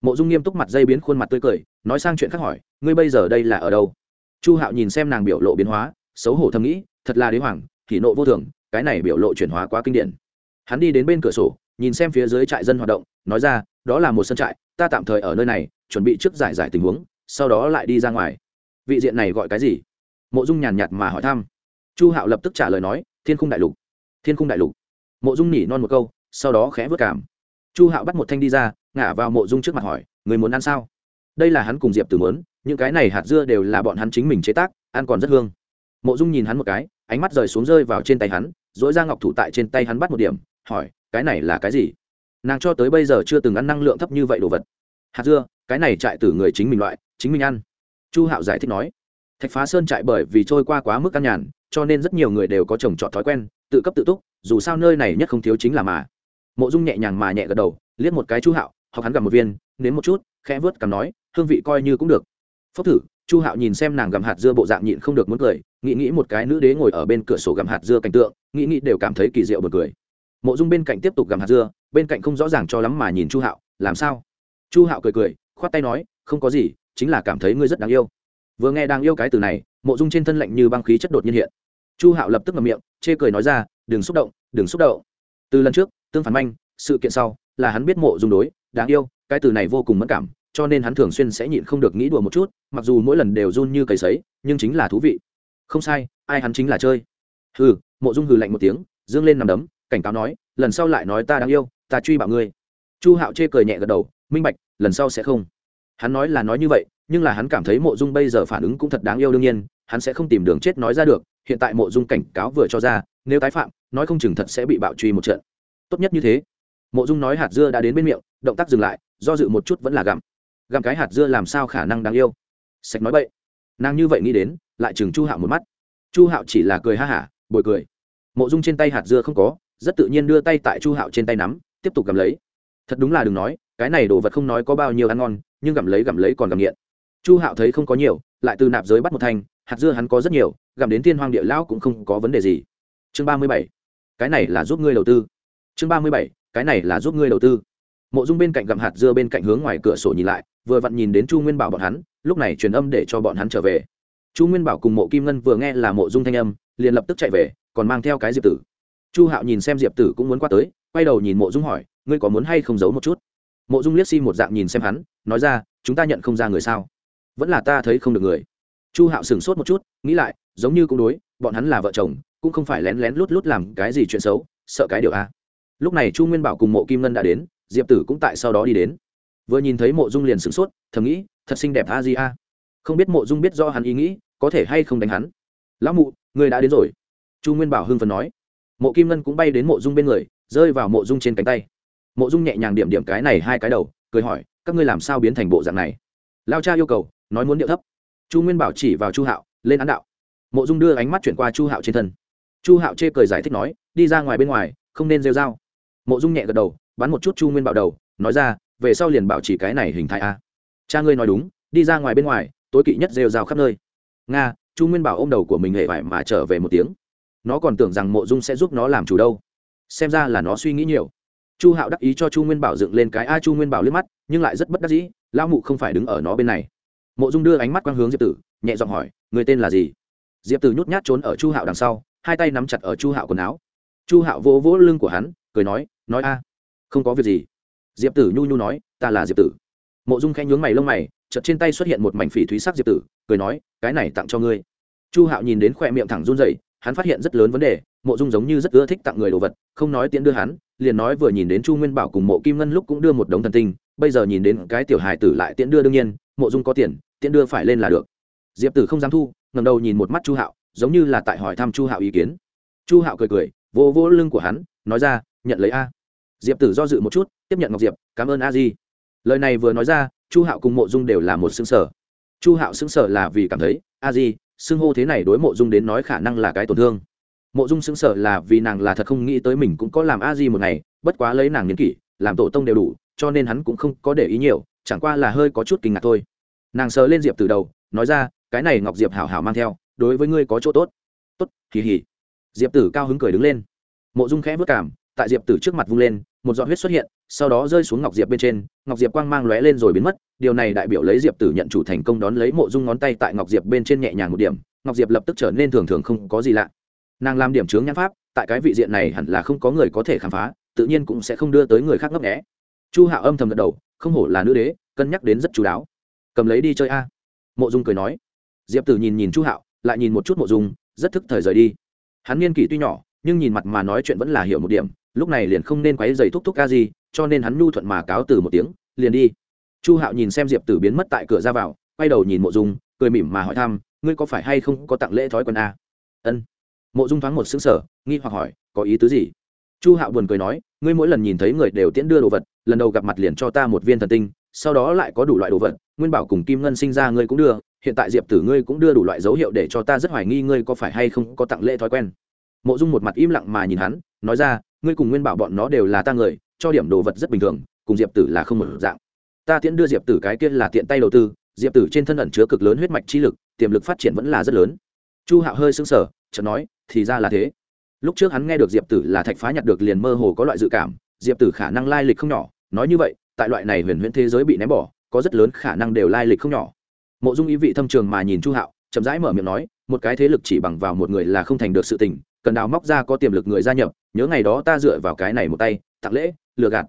Mộ dung nghiêm túc mặt dây biến khuôn mặt tươi cười, nói sang chuyện khác hỏi, ngươi bây giờ đây là ở đâu? Chu hạo nhìn xem nàng biểu lộ biến hóa, xấu hổ thầm nghĩ, thật là đế hoàng, kỷ nộ vô thường, cái này biểu lộ chuyển hóa quá kinh điển. Hắn đi đến bên cửa sổ nhìn xem phía dưới trại dân hoạt động, nói ra, đó là một sân trại, ta tạm thời ở nơi này, chuẩn bị trước giải giải tình huống, sau đó lại đi ra ngoài. Vị diện này gọi cái gì? Mộ dung nhàn nhạt mà hỏi thăm. Chu hạo lập tức trả lời nói, thiên khung đại lục. Thiên khung đại lục. Mộ dung nhỉ non một câu, sau đó khẽ vớt cảm. Chu hạo bắt một thanh đi ra, ngả vào mộ dung trước mặt hỏi, người muốn ăn sao? Đây là hắn cùng diệp tử mớn những cái này hạt dưa đều là bọn hắn chính mình chế tác, ăn còn rất hương. Mộ dung nhìn hắn một cái, ánh mắt rời xuống rơi vào trên tay hắn dỗi ra ngọc thủ tại trên tay hắn bắt một điểm, hỏi cái này là cái gì? Nàng cho tới bây giờ chưa từng ăn năng lượng thấp như vậy đồ vật. Hạt dưa, cái này trại từ người chính mình loại, chính mình ăn. Chu hạo giải thích nói. Thạch phá sơn trại bởi vì trôi qua quá mức căn nhàn, cho nên rất nhiều người đều có trồng trọt thói quen, tự cấp tự túc, dù sao nơi này nhất không thiếu chính là mà. Mộ dung nhẹ nhàng mà nhẹ gật đầu, liếc một cái chu hạo, học hắn gặp một viên, nếm một chút, khẽ vớt cằm nói, hương vị coi như cũng được. Phốc thử, chu hạo nhìn xem nàng gặm hạt dưa bộ dạng nhịn không được muốn cười, nghĩ nghĩ một cái nữ đế ngồi ở bên cửa sổ gặm hạt dưa cảnh tượng, nghĩ nghĩ đều cảm thấy kỳ diệu bật cười mộ dung bên cạnh tiếp tục gặm hạt dưa, bên cạnh không rõ ràng cho lắm mà nhìn chu hạo, làm sao? Chu hạo cười cười, khoát tay nói, không có gì, chính là cảm thấy ngươi rất đáng yêu. Vừa nghe đáng yêu cái từ này, mộ dung trên thân lạnh như băng khí chất đột nhiên hiện. Chu hạo lập tức ngậm miệng, chê cười nói ra, đừng xúc động, đừng xúc động. Từ lần trước, tương phản manh, sự kiện sau, là hắn biết mộ dung đối, đáng yêu, cái từ này vô cùng mất cảm, cho nên hắn thường xuyên sẽ nhịn không được nghĩ đùa một chút, mặc dù mỗi lần đều run như cầy sấy, nhưng chính là thú vị. Không sai, ai hắn chính là chơi. Hừ, mộ dung hừ lạnh một tiếng, dương lên nằm đấm cảnh cáo nói, lần sau lại nói ta đáng yêu, ta truy bạo ngươi. Chu hạo chê cười nhẹ gật đầu, minh bạch, lần sau sẽ không. Hắn nói là nói như vậy, nhưng là hắn cảm thấy mộ dung bây giờ phản ứng cũng thật đáng yêu đương nhiên, hắn sẽ không tìm đường chết nói ra được, hiện tại mộ dung cảnh cáo vừa cho ra, nếu tái phạm, nói không chừng thật sẽ bị bạo truy một trận. Tốt nhất như thế. Mộ dung nói hạt dưa đã đến bên miệng, động tác dừng lại, do dự một chút vẫn là gặm. Gặm cái hạt dưa làm sao khả năng đáng yêu? Sạch nói bậy. Nàng như vậy nghĩ đến, lại chừng chu hạo một mắt. Chu hạo chỉ là cười ha hả, bồi cười. Mộ dung trên tay hạt dưa không có rất tự nhiên đưa tay tại chu hạo trên tay nắm, tiếp tục gặm lấy. Thật đúng là đừng nói, cái này đồ vật không nói có bao nhiêu ăn ngon, nhưng gặm lấy gặm lấy còn gặm nghiện. Chu hạo thấy không có nhiều, lại từ nạp giới bắt một thanh, hạt dưa hắn có rất nhiều, gặm đến thiên hoàng địa lão cũng không có vấn đề gì. Chương ba mươi bảy, cái này là giúp ngươi đầu tư. Chương ba mươi bảy, cái này là giúp ngươi đầu tư. Mộ dung bên cạnh gặm hạt dưa bên cạnh hướng ngoài cửa sổ nhìn lại, vừa vặn nhìn đến chu nguyên bảo bọn hắn, lúc này truyền âm để cho bọn hắn trở về. Chu nguyên bảo cùng mộ kim ngân vừa nghe là mộ dung thanh âm, liền lập tức chạy về, còn mang theo cái diệp tử chu hạo nhìn xem diệp tử cũng muốn qua tới, quay đầu nhìn mộ dung hỏi, ngươi có muốn hay không giấu một chút? Mộ dung liếc xi một dạng nhìn xem hắn, nói ra, chúng ta nhận không ra người sao? Vẫn là ta thấy không được người. Chu hạo sửng sốt một chút, nghĩ lại, giống như cũng đối, bọn hắn là vợ chồng, cũng không phải lén lén lút lút làm cái gì chuyện xấu, sợ cái điều a. Lúc này chu nguyên bảo cùng mộ kim ngân đã đến, diệp tử cũng tại sau đó đi đến. Vừa nhìn thấy mộ dung liền sửng sốt, thầm nghĩ, thật xinh đẹp a di a. Không biết mộ dung biết do hắn ý nghĩ, có thể hay không đánh hắn. Lão mụ, người đã đến rồi. Chu nguyên bảo hưng phần nói mộ kim ngân cũng bay đến mộ dung bên người, rơi vào mộ dung trên cánh tay. Mộ dung nhẹ nhàng điểm điểm cái này hai cái đầu, cười hỏi, các ngươi làm sao biến thành bộ dạng này? Lao cha yêu cầu, nói muốn điệu thấp. Chu nguyên bảo chỉ vào chu hạo, lên án đạo. Mộ dung đưa ánh mắt chuyển qua chu hạo trên thân. Chu hạo chê cười giải thích nói, đi ra ngoài bên ngoài, không nên rêu r a o mộ dung nhẹ gật đầu, bắn một chút chu nguyên bảo đầu, nói ra, về sau liền bảo chỉ cái này hình thái a. Cha ngươi nói đúng, đi ra ngoài bên ngoài, tối kỵ nhất rêu r a o khắp nơi. Nga, chu nguyên bảo ô m đầu của mình hệ vải mà trở về một tiếng nó còn tưởng rằng mộ dung sẽ giúp nó làm chủ đâu. Xem ra là nó suy nghĩ nhiều. Chu hạo đắc ý cho chu nguyên bảo dựng lên cái a chu nguyên bảo liếc mắt, nhưng lại rất bất đắc dĩ, lão mụ không phải đứng ở nó bên này. Mộ dung đưa ánh mắt quang hướng diệp tử, nhẹ giọng hỏi, người tên là gì? Diệp tử nhút nhát trốn ở chu hạo đằng sau, hai tay nắm chặt ở chu hạo quần áo. Chu hạo vỗ vỗ lưng của hắn, cười nói nói a, không có việc gì. Diệp tử nhu nhu nói, ta là diệp tử. Mộ dung khẽ nhướng mày lông mày, chợt trên tay xuất hiện một mảnh phỉ thúy sắc diệp tử, cười nói, cái này tặng cho ngươi. Chu hạo nhìn đến khoe miệng thẳng run rẩy hắn phát hiện rất lớn vấn đề, mộ dung giống như rất ưa thích tặng người đồ vật, không nói tiễn đưa hắn, liền nói vừa nhìn đến chu nguyên bảo cùng mộ kim ngân lúc cũng đưa một đống thần tinh, bây giờ nhìn đến cái tiểu hài tử lại tiễn đưa đương nhiên, mộ dung có tiền, tiễn đưa phải lên là được. Diệp tử không dám thu ngầm đầu nhìn một mắt chu hạo, giống như là tại hỏi thăm chu hạo ý kiến. Chu hạo cười cười vô vô lưng của hắn, nói ra, nhận lấy a. Diệp tử do dự một chút, tiếp nhận ngọc diệp, cảm ơn a di. Lời này vừa nói ra, chu hạo cùng mộ dung đều là một xứng sở chu hạo xứng sở là vì cảm thấy, a di xưng hô thế này đối mộ dung đến nói khả năng là cái tổn thương. Mộ dung xứng sở là vì nàng là thật không nghĩ tới mình cũng có làm a di một ngày, bất quá lấy nàng n kỷ, làm tổ tông đều đủ, cho nên hắn cũng không có để ý nhiều, chẳng qua là hơi có chút kinh ngạc thôi. Nàng sờ lên diệp từ đầu, nói ra, cái này ngọc diệp hảo hảo mang theo, đối với ngươi có chỗ tốt. Tốt kỳ hỉ diệp tử cao hứng cười đứng lên. Mộ dung khẽ vất cảm, tại diệp tử trước mặt vung lên, một giọt huyết xuất hiện sau đó rơi xuống ngọc diệp bên trên, ngọc diệp quang mang lóe lên rồi biến mất, điều này đại biểu lấy diệp tử nhận chủ thành công đón lấy mộ dung ngón tay tại ngọc diệp bên trên nhẹ nhàng một điểm, ngọc diệp lập tức trở nên thường thường không có gì lạ. Nàng làm điểm chướng nhãn pháp, tại cái vị diện này hẳn là không có người có thể khám phá, tự nhiên cũng sẽ không đưa tới người khác ngấp nghẽ chu hạ âm thầm gật đầu, không hổ là nữ đế, cân nhắc đến rất chú đáo. Cầm lấy đi chơi a. Mộ dung cười nói. Diệp tử nhìn nhìn chu hạo, lại nhìn một chút mộ dung, rất thức thời rời đi. Hắn niên kỷ tuy nhỏ, nhưng nhìn mặt mà nói chuyện vẫn là hiểu một điểm, lúc này liền không nên quấy giày thúc thúc ca gì cho nên hắn nhu thuận mà cáo từ một tiếng, liền đi. Chu hạo nhìn xem diệp tử biến mất tại cửa ra vào, quay đầu nhìn mộ dung, cười mỉm mà hỏi thăm, ngươi có phải hay không có tặng lễ thói quen a ân. Mộ dung thoáng một xứng sở nghi hoặc hỏi, có ý tứ gì? Chu hạo buồn cười nói, ngươi mỗi lần nhìn thấy người đều tiễn đưa đồ vật, lần đầu gặp mặt liền cho ta một viên thần tinh, sau đó lại có đủ loại đồ vật, nguyên bảo cùng kim ngân sinh ra ngươi cũng đưa, hiện tại diệp tử ngươi cũng đưa đủ loại dấu hiệu để cho ta rất hoài nghi ngươi có phải hay không có tặng lễ thói quen. Mộ dung một mặt im lặng mà nhìn hắn, nói ra, ngươi cùng nguyên bảo bọn nó đều là ta người cho điểm đồ vật rất bình thường, cùng diệp tử là không một dạng. Ta tiễn đưa diệp tử cái kia là tiện tay đầu tư, diệp tử trên thân ẩn chứa cực lớn huyết mạch chi lực, tiềm lực phát triển vẫn là rất lớn. Chu hạo hơi sững sờ, chợt nói, thì ra là thế. Lúc trước hắn nghe được diệp tử là thạch phá nhặt được liền mơ hồ có loại dự cảm, diệp tử khả năng lai lịch không nhỏ, nói như vậy, tại loại này huyền huyễn thế giới bị ném bỏ, có rất lớn khả năng đều lai lịch không nhỏ. Mộ dung ý vị thâm trường mà nhìn chu hạo, chậm rãi mở miệng nói, một cái thế lực chỉ bằng vào một người là không thành được sự tình, cần đào móc ra có tiềm lực người gia nhập, nhớ ngày đó ta dựa vào cái này một tay, tặng lễ lừa gạt.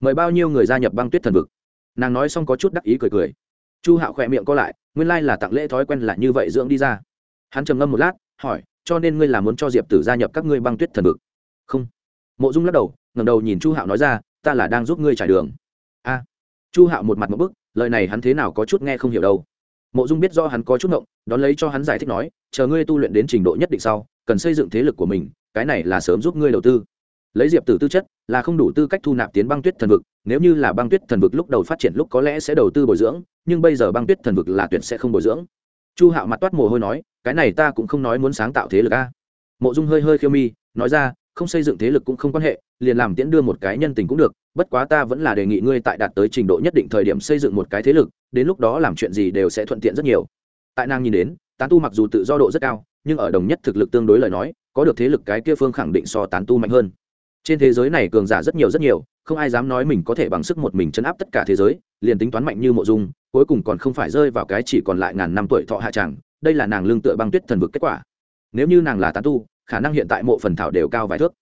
Mời bao nhiêu người gia nhập băng tuyết thần vực? Nàng nói xong có chút đắc ý cười cười. Chu hạo khỏe miệng co lại, nguyên lai là tặng lễ thói quen là như vậy dưỡng đi ra. Hắn trầm ngâm một lát, hỏi, cho nên ngươi là muốn cho diệp tử gia nhập các ngươi băng tuyết thần vực? Không. Mộ dung lắc đầu ngầm đầu nhìn chu hạo nói ra, ta là đang giúp ngươi trải đường. A. Chu hạo một mặt một bức, lời này hắn thế nào có chút nghe không hiểu đâu. Mộ dung biết do hắn có chút ngộng, đón lấy cho hắn giải thích nói, chờ ngươi tu luyện đến trình độ nhất định sau, cần xây dựng thế lực của mình, cái này là sớm giúp ngươi đầu tư lấy diệp tử tư chất, là không đủ tư cách thu nạp tiến băng tuyết thần vực, nếu như là băng tuyết thần vực lúc đầu phát triển lúc có lẽ sẽ đầu tư bồi dưỡng, nhưng bây giờ băng tuyết thần vực là tuyệt sẽ không bồi dưỡng. Chu hạo mặt toát mồ hôi nói, cái này ta cũng không nói muốn sáng tạo thế lực a. Mộ dung hơi hơi khiêu mi, nói ra, không xây dựng thế lực cũng không quan hệ, liền làm tiễn đưa một cái nhân tình cũng được, bất quá ta vẫn là đề nghị ngươi tại đạt tới trình độ nhất định thời điểm xây dựng một cái thế lực, đến lúc đó làm chuyện gì đều sẽ thuận tiện rất nhiều. Tại nàng nhìn đến, tán tu mặc dù tự do độ rất cao, nhưng ở đồng nhất thực lực tương đối lời nói, có được thế lực cái kia phương khẳng định so tán tu mạnh hơn trên thế giới này cường giả rất nhiều rất nhiều, không ai dám nói mình có thể bằng sức một mình chấn áp tất cả thế giới, liền tính toán mạnh như mộ dung, cuối cùng còn không phải rơi vào cái chỉ còn lại ngàn năm tuổi thọ hạ tràng đây là nàng lương tựa băng tuyết thần vực kết quả. Nếu như nàng là tán tu, khả năng hiện tại mộ phần thảo đều cao vài thước.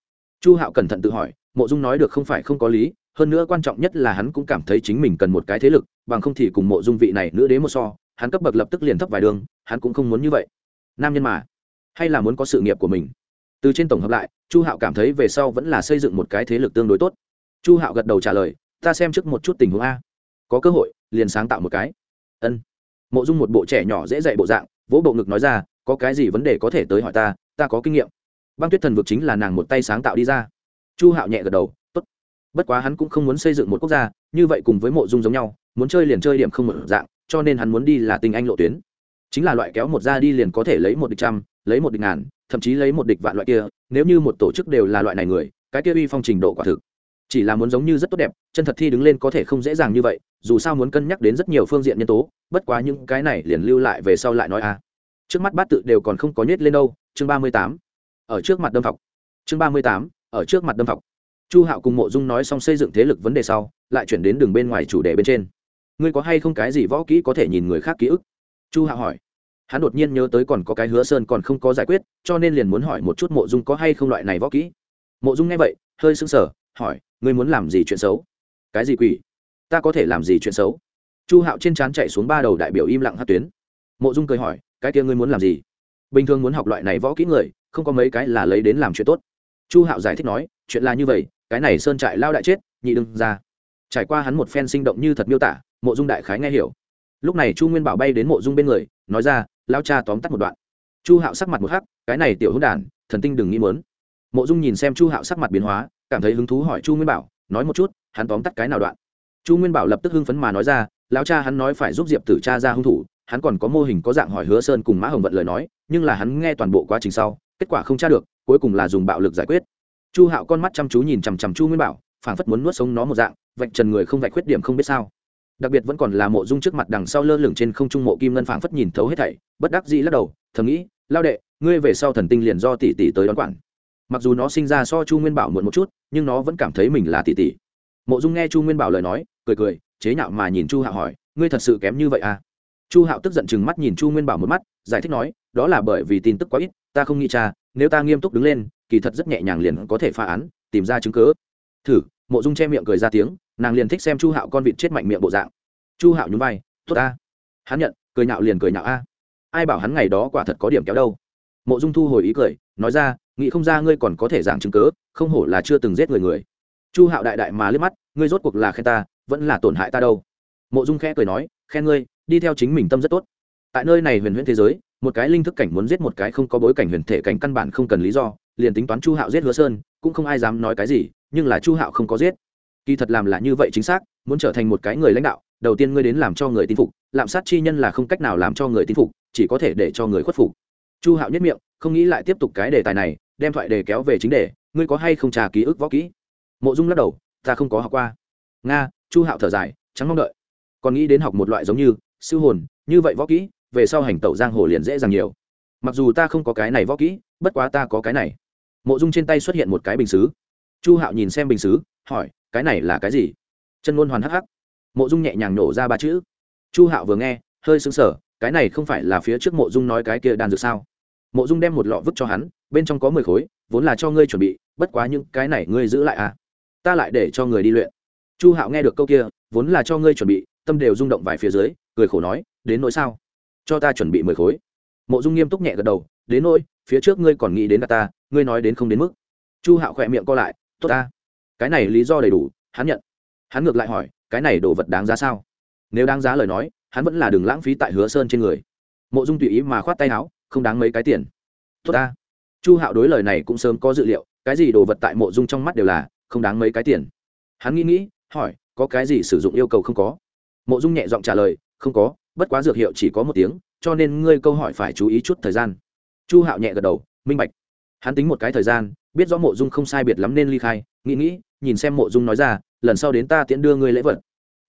Chu hạo cẩn thận tự hỏi, mộ dung nói được không phải không có lý, hơn nữa quan trọng nhất là hắn cũng cảm thấy chính mình cần một cái thế lực, bằng không thì cùng mộ dung vị này nữ đế một so, hắn cấp bậc lập tức liền thấp vài đường, hắn cũng không muốn như vậy. Nam nhân mà, hay là muốn có sự nghiệp của mình? Từ trên tổng hợp lại, chu hạo cảm thấy về sau vẫn là xây dựng một cái thế lực tương đối tốt. Chu hạo gật đầu trả lời, ta xem trước một chút tình huống a. Có cơ hội, liền sáng tạo một cái. Ân. Mộ dung một bộ trẻ nhỏ dễ dạy bộ dạng, vỗ bộ ngực nói ra, có cái gì vấn đề có thể tới hỏi ta ta có kinh nghiệm. Băng tuyết thần vực chính là nàng một tay sáng tạo đi ra. Chu hạo nhẹ gật đầu, tốt. Bất quá hắn cũng không muốn xây dựng một quốc gia, như vậy cùng với mộ dung giống nhau, muốn chơi liền chơi điểm không một dạng, cho nên hắn muốn đi là tình anh lộ tuyến. Chính là loại kéo một ra đi liền có thể lấy một địch trăm, lấy một địch ngàn thậm chí lấy một địch vạn loại kia, nếu như một tổ chức đều là loại này người, cái kia uy phong trình độ quả thực. Chỉ là muốn giống như rất tốt đẹp, chân thật thi đứng lên có thể không dễ dàng như vậy, dù sao muốn cân nhắc đến rất nhiều phương diện nhân tố, bất quá những cái này liền lưu lại về sau lại nói a. Trước mắt bát tự đều còn không có nhét lên đâu, chương ba mươi tám. Ở trước mặt đâm học chương ba mươi tám, ở trước mặt đâm học chu hạo cùng mộ dung nói xong xây dựng thế lực vấn đề sau, lại chuyển đến đường bên ngoài chủ đề bên trên. Ngươi có hay không cái gì võ kỹ có thể nhìn người khác ký ức? Chu hạo hỏi hắn đột nhiên nhớ tới còn có cái hứa sơn còn không có giải quyết, cho nên liền muốn hỏi một chút mộ dung có hay không loại này võ kỹ. Mộ dung nghe vậy, hơi sững sờ, hỏi, ngươi muốn làm gì chuyện xấu? Cái gì quỷ? Ta có thể làm gì chuyện xấu? Chu hạo trên trán chạy xuống ba đầu đại biểu im lặng hát tuyến. Mộ dung cười hỏi, cái kia ngươi muốn làm gì? Bình thường muốn học loại này võ kỹ người, không có mấy cái là lấy đến làm chuyện tốt. Chu hạo giải thích nói, chuyện là như vậy, cái này sơn trại lao đại chết, nhị đừng ra. Trải qua hắn một phen sinh động như thật miêu tả, mộ dung đại khái nghe hiểu. Lúc này chu nguyên bảo bay đến mộ dung bên người, nói ra lao cha tóm tắt một đoạn. Chu hạo sắc mặt một hắc, cái này tiểu hữu đản, thần tinh đừng nghĩ mớn mộ dung nhìn xem chu hạo sắc mặt biến hóa, cảm thấy hứng thú hỏi chu nguyên bảo, nói một chút, hắn tóm tắt cái nào đoạn? Chu nguyên bảo lập tức hưng phấn mà nói ra, lão cha hắn nói phải giúp diệp tử cha ra hung thủ, hắn còn có mô hình có dạng hỏi hứa sơn cùng mã hồng vận lời nói, nhưng là hắn nghe toàn bộ quá trình sau, kết quả không tra được, cuối cùng là dùng bạo lực giải quyết. Chu hạo con mắt chăm chú nhìn chằm chằm chu nguyên bảo, phảng phất muốn nuốt sống nó một dạng, vạch trần người không vạch khuyết điểm không biết sao đặc biệt vẫn còn là mộ dung trước mặt đằng sau lơ lửng trên không trung mộ kim ngân phảng phất nhìn thấu hết thảy, bất đắc dĩ lắc đầu, thầm nghĩ, lao đệ, ngươi về sau thần tinh liền do tỷ tỷ tới đón quản. Mặc dù nó sinh ra so chu nguyên bảo muộn một chút, nhưng nó vẫn cảm thấy mình là tỷ tỷ. Mộ dung nghe chu nguyên bảo lời nói, cười cười, chế nhạo mà nhìn chu hạo hỏi, ngươi thật sự kém như vậy à? Chu hạo tức giận chừng mắt nhìn chu nguyên bảo một mắt, giải thích nói, đó là bởi vì tin tức quá ít, ta không nghĩ cha, nếu ta nghiêm túc đứng lên, kỳ thật rất nhẹ nhàng liền có thể phá án, tìm ra chứng cớ thử. Mộ dung che miệng cười ra tiếng nàng liền thích xem chu hạo con vịt chết mạnh miệng bộ dạng. Chu hạo nhún vai, tốt ta. Hắn nhận, cười nhạo liền cười nhạo a. Ai bảo hắn ngày đó quả thật có điểm kéo đâu. Mộ dung thu hồi ý cười, nói ra, nghĩ không ra ngươi còn có thể giảng chứng cớ, không hổ là chưa từng giết người người. Chu hạo đại đại mà liếc mắt, ngươi rốt cuộc là khen ta, vẫn là tổn hại ta đâu? Mộ dung khẽ cười nói, khen ngươi, đi theo chính mình tâm rất tốt. Tại nơi này huyền huyễn thế giới, một cái linh thức cảnh muốn giết một cái không có bối cảnh huyền thể cảnh căn bản không cần lý do, liền tính toán chu hạo giết hứa sơn, cũng không ai dám nói cái gì, nhưng là chu hạo không có giết kỳ thật làm là như vậy chính xác, muốn trở thành một cái người lãnh đạo, đầu tiên ngươi đến làm cho người tin phục, lạm sát chi nhân là không cách nào làm cho người tin phục, chỉ có thể để cho người khuất phục. Chu hạo nhất miệng, không nghĩ lại tiếp tục cái đề tài này, đem thoại đề kéo về chính đề, ngươi có hay không trà ký ức võ kỹ? Mộ dung lắc đầu, ta không có học qua. Nga, chu hạo thở dài chẳng mong đợi. Còn nghĩ đến học một loại giống như siêu hồn, như vậy võ kỹ, về sau hành tẩu giang hồ liền dễ dàng nhiều. Mặc dù ta không có cái này võ kỹ, bất quá ta có cái này. Mộ dung trên tay xuất hiện một cái bình xứ. Chu hạo nhìn xem bình xứ, hỏi cái này là cái gì? Chân ngôn hoàn hắc hắc. Mộ dung nhẹ nhàng nổ ra ba chữ. Chu hạo vừa nghe, hơi sững sở cái này không phải là phía trước mộ dung nói cái kia đan dược sao? Mộ dung đem một lọ vứt cho hắn, bên trong có mười khối, vốn là cho ngươi chuẩn bị, bất quá những cái này ngươi giữ lại à? Ta lại để cho người đi luyện. Chu hạo nghe được câu kia, vốn là cho ngươi chuẩn bị, tâm đều rung động vài phía dưới, cười khổ nói, đến nỗi sao? Cho ta chuẩn bị mười khối. Mộ dung nghiêm túc nhẹ gật đầu, đến nỗi, phía trước ngươi còn nghĩ đến ta, ngươi nói đến không đến mức. Chu hạo khỏe miệng co lại, tốt ta cái này lý do đầy đủ, hắn nhận. Hắn ngược lại hỏi, cái này đồ vật đáng giá sao? Nếu đáng giá lời nói, hắn vẫn là đừng lãng phí tại hứa sơn trên người. Mộ dung tùy ý mà khoát tay áo, không đáng mấy cái tiền. Tốt ta. Chu hạo đối lời này cũng sớm có dự liệu, cái gì đồ vật tại mộ dung trong mắt đều là, không đáng mấy cái tiền. Hắn nghĩ nghĩ, hỏi, có cái gì sử dụng yêu cầu không có? Mộ dung nhẹ giọng trả lời, không có, bất quá dược hiệu chỉ có một tiếng, cho nên ngươi câu hỏi phải chú ý chút thời gian. Chu hạo nhẹ gật đầu, minh bạch. Hắn tính một cái thời gian, biết rõ mộ dung không sai biệt lắm nên ly khai, nghĩ nghĩ nhìn xem mộ dung nói ra, lần sau đến ta tiễn đưa ngươi lễ vật.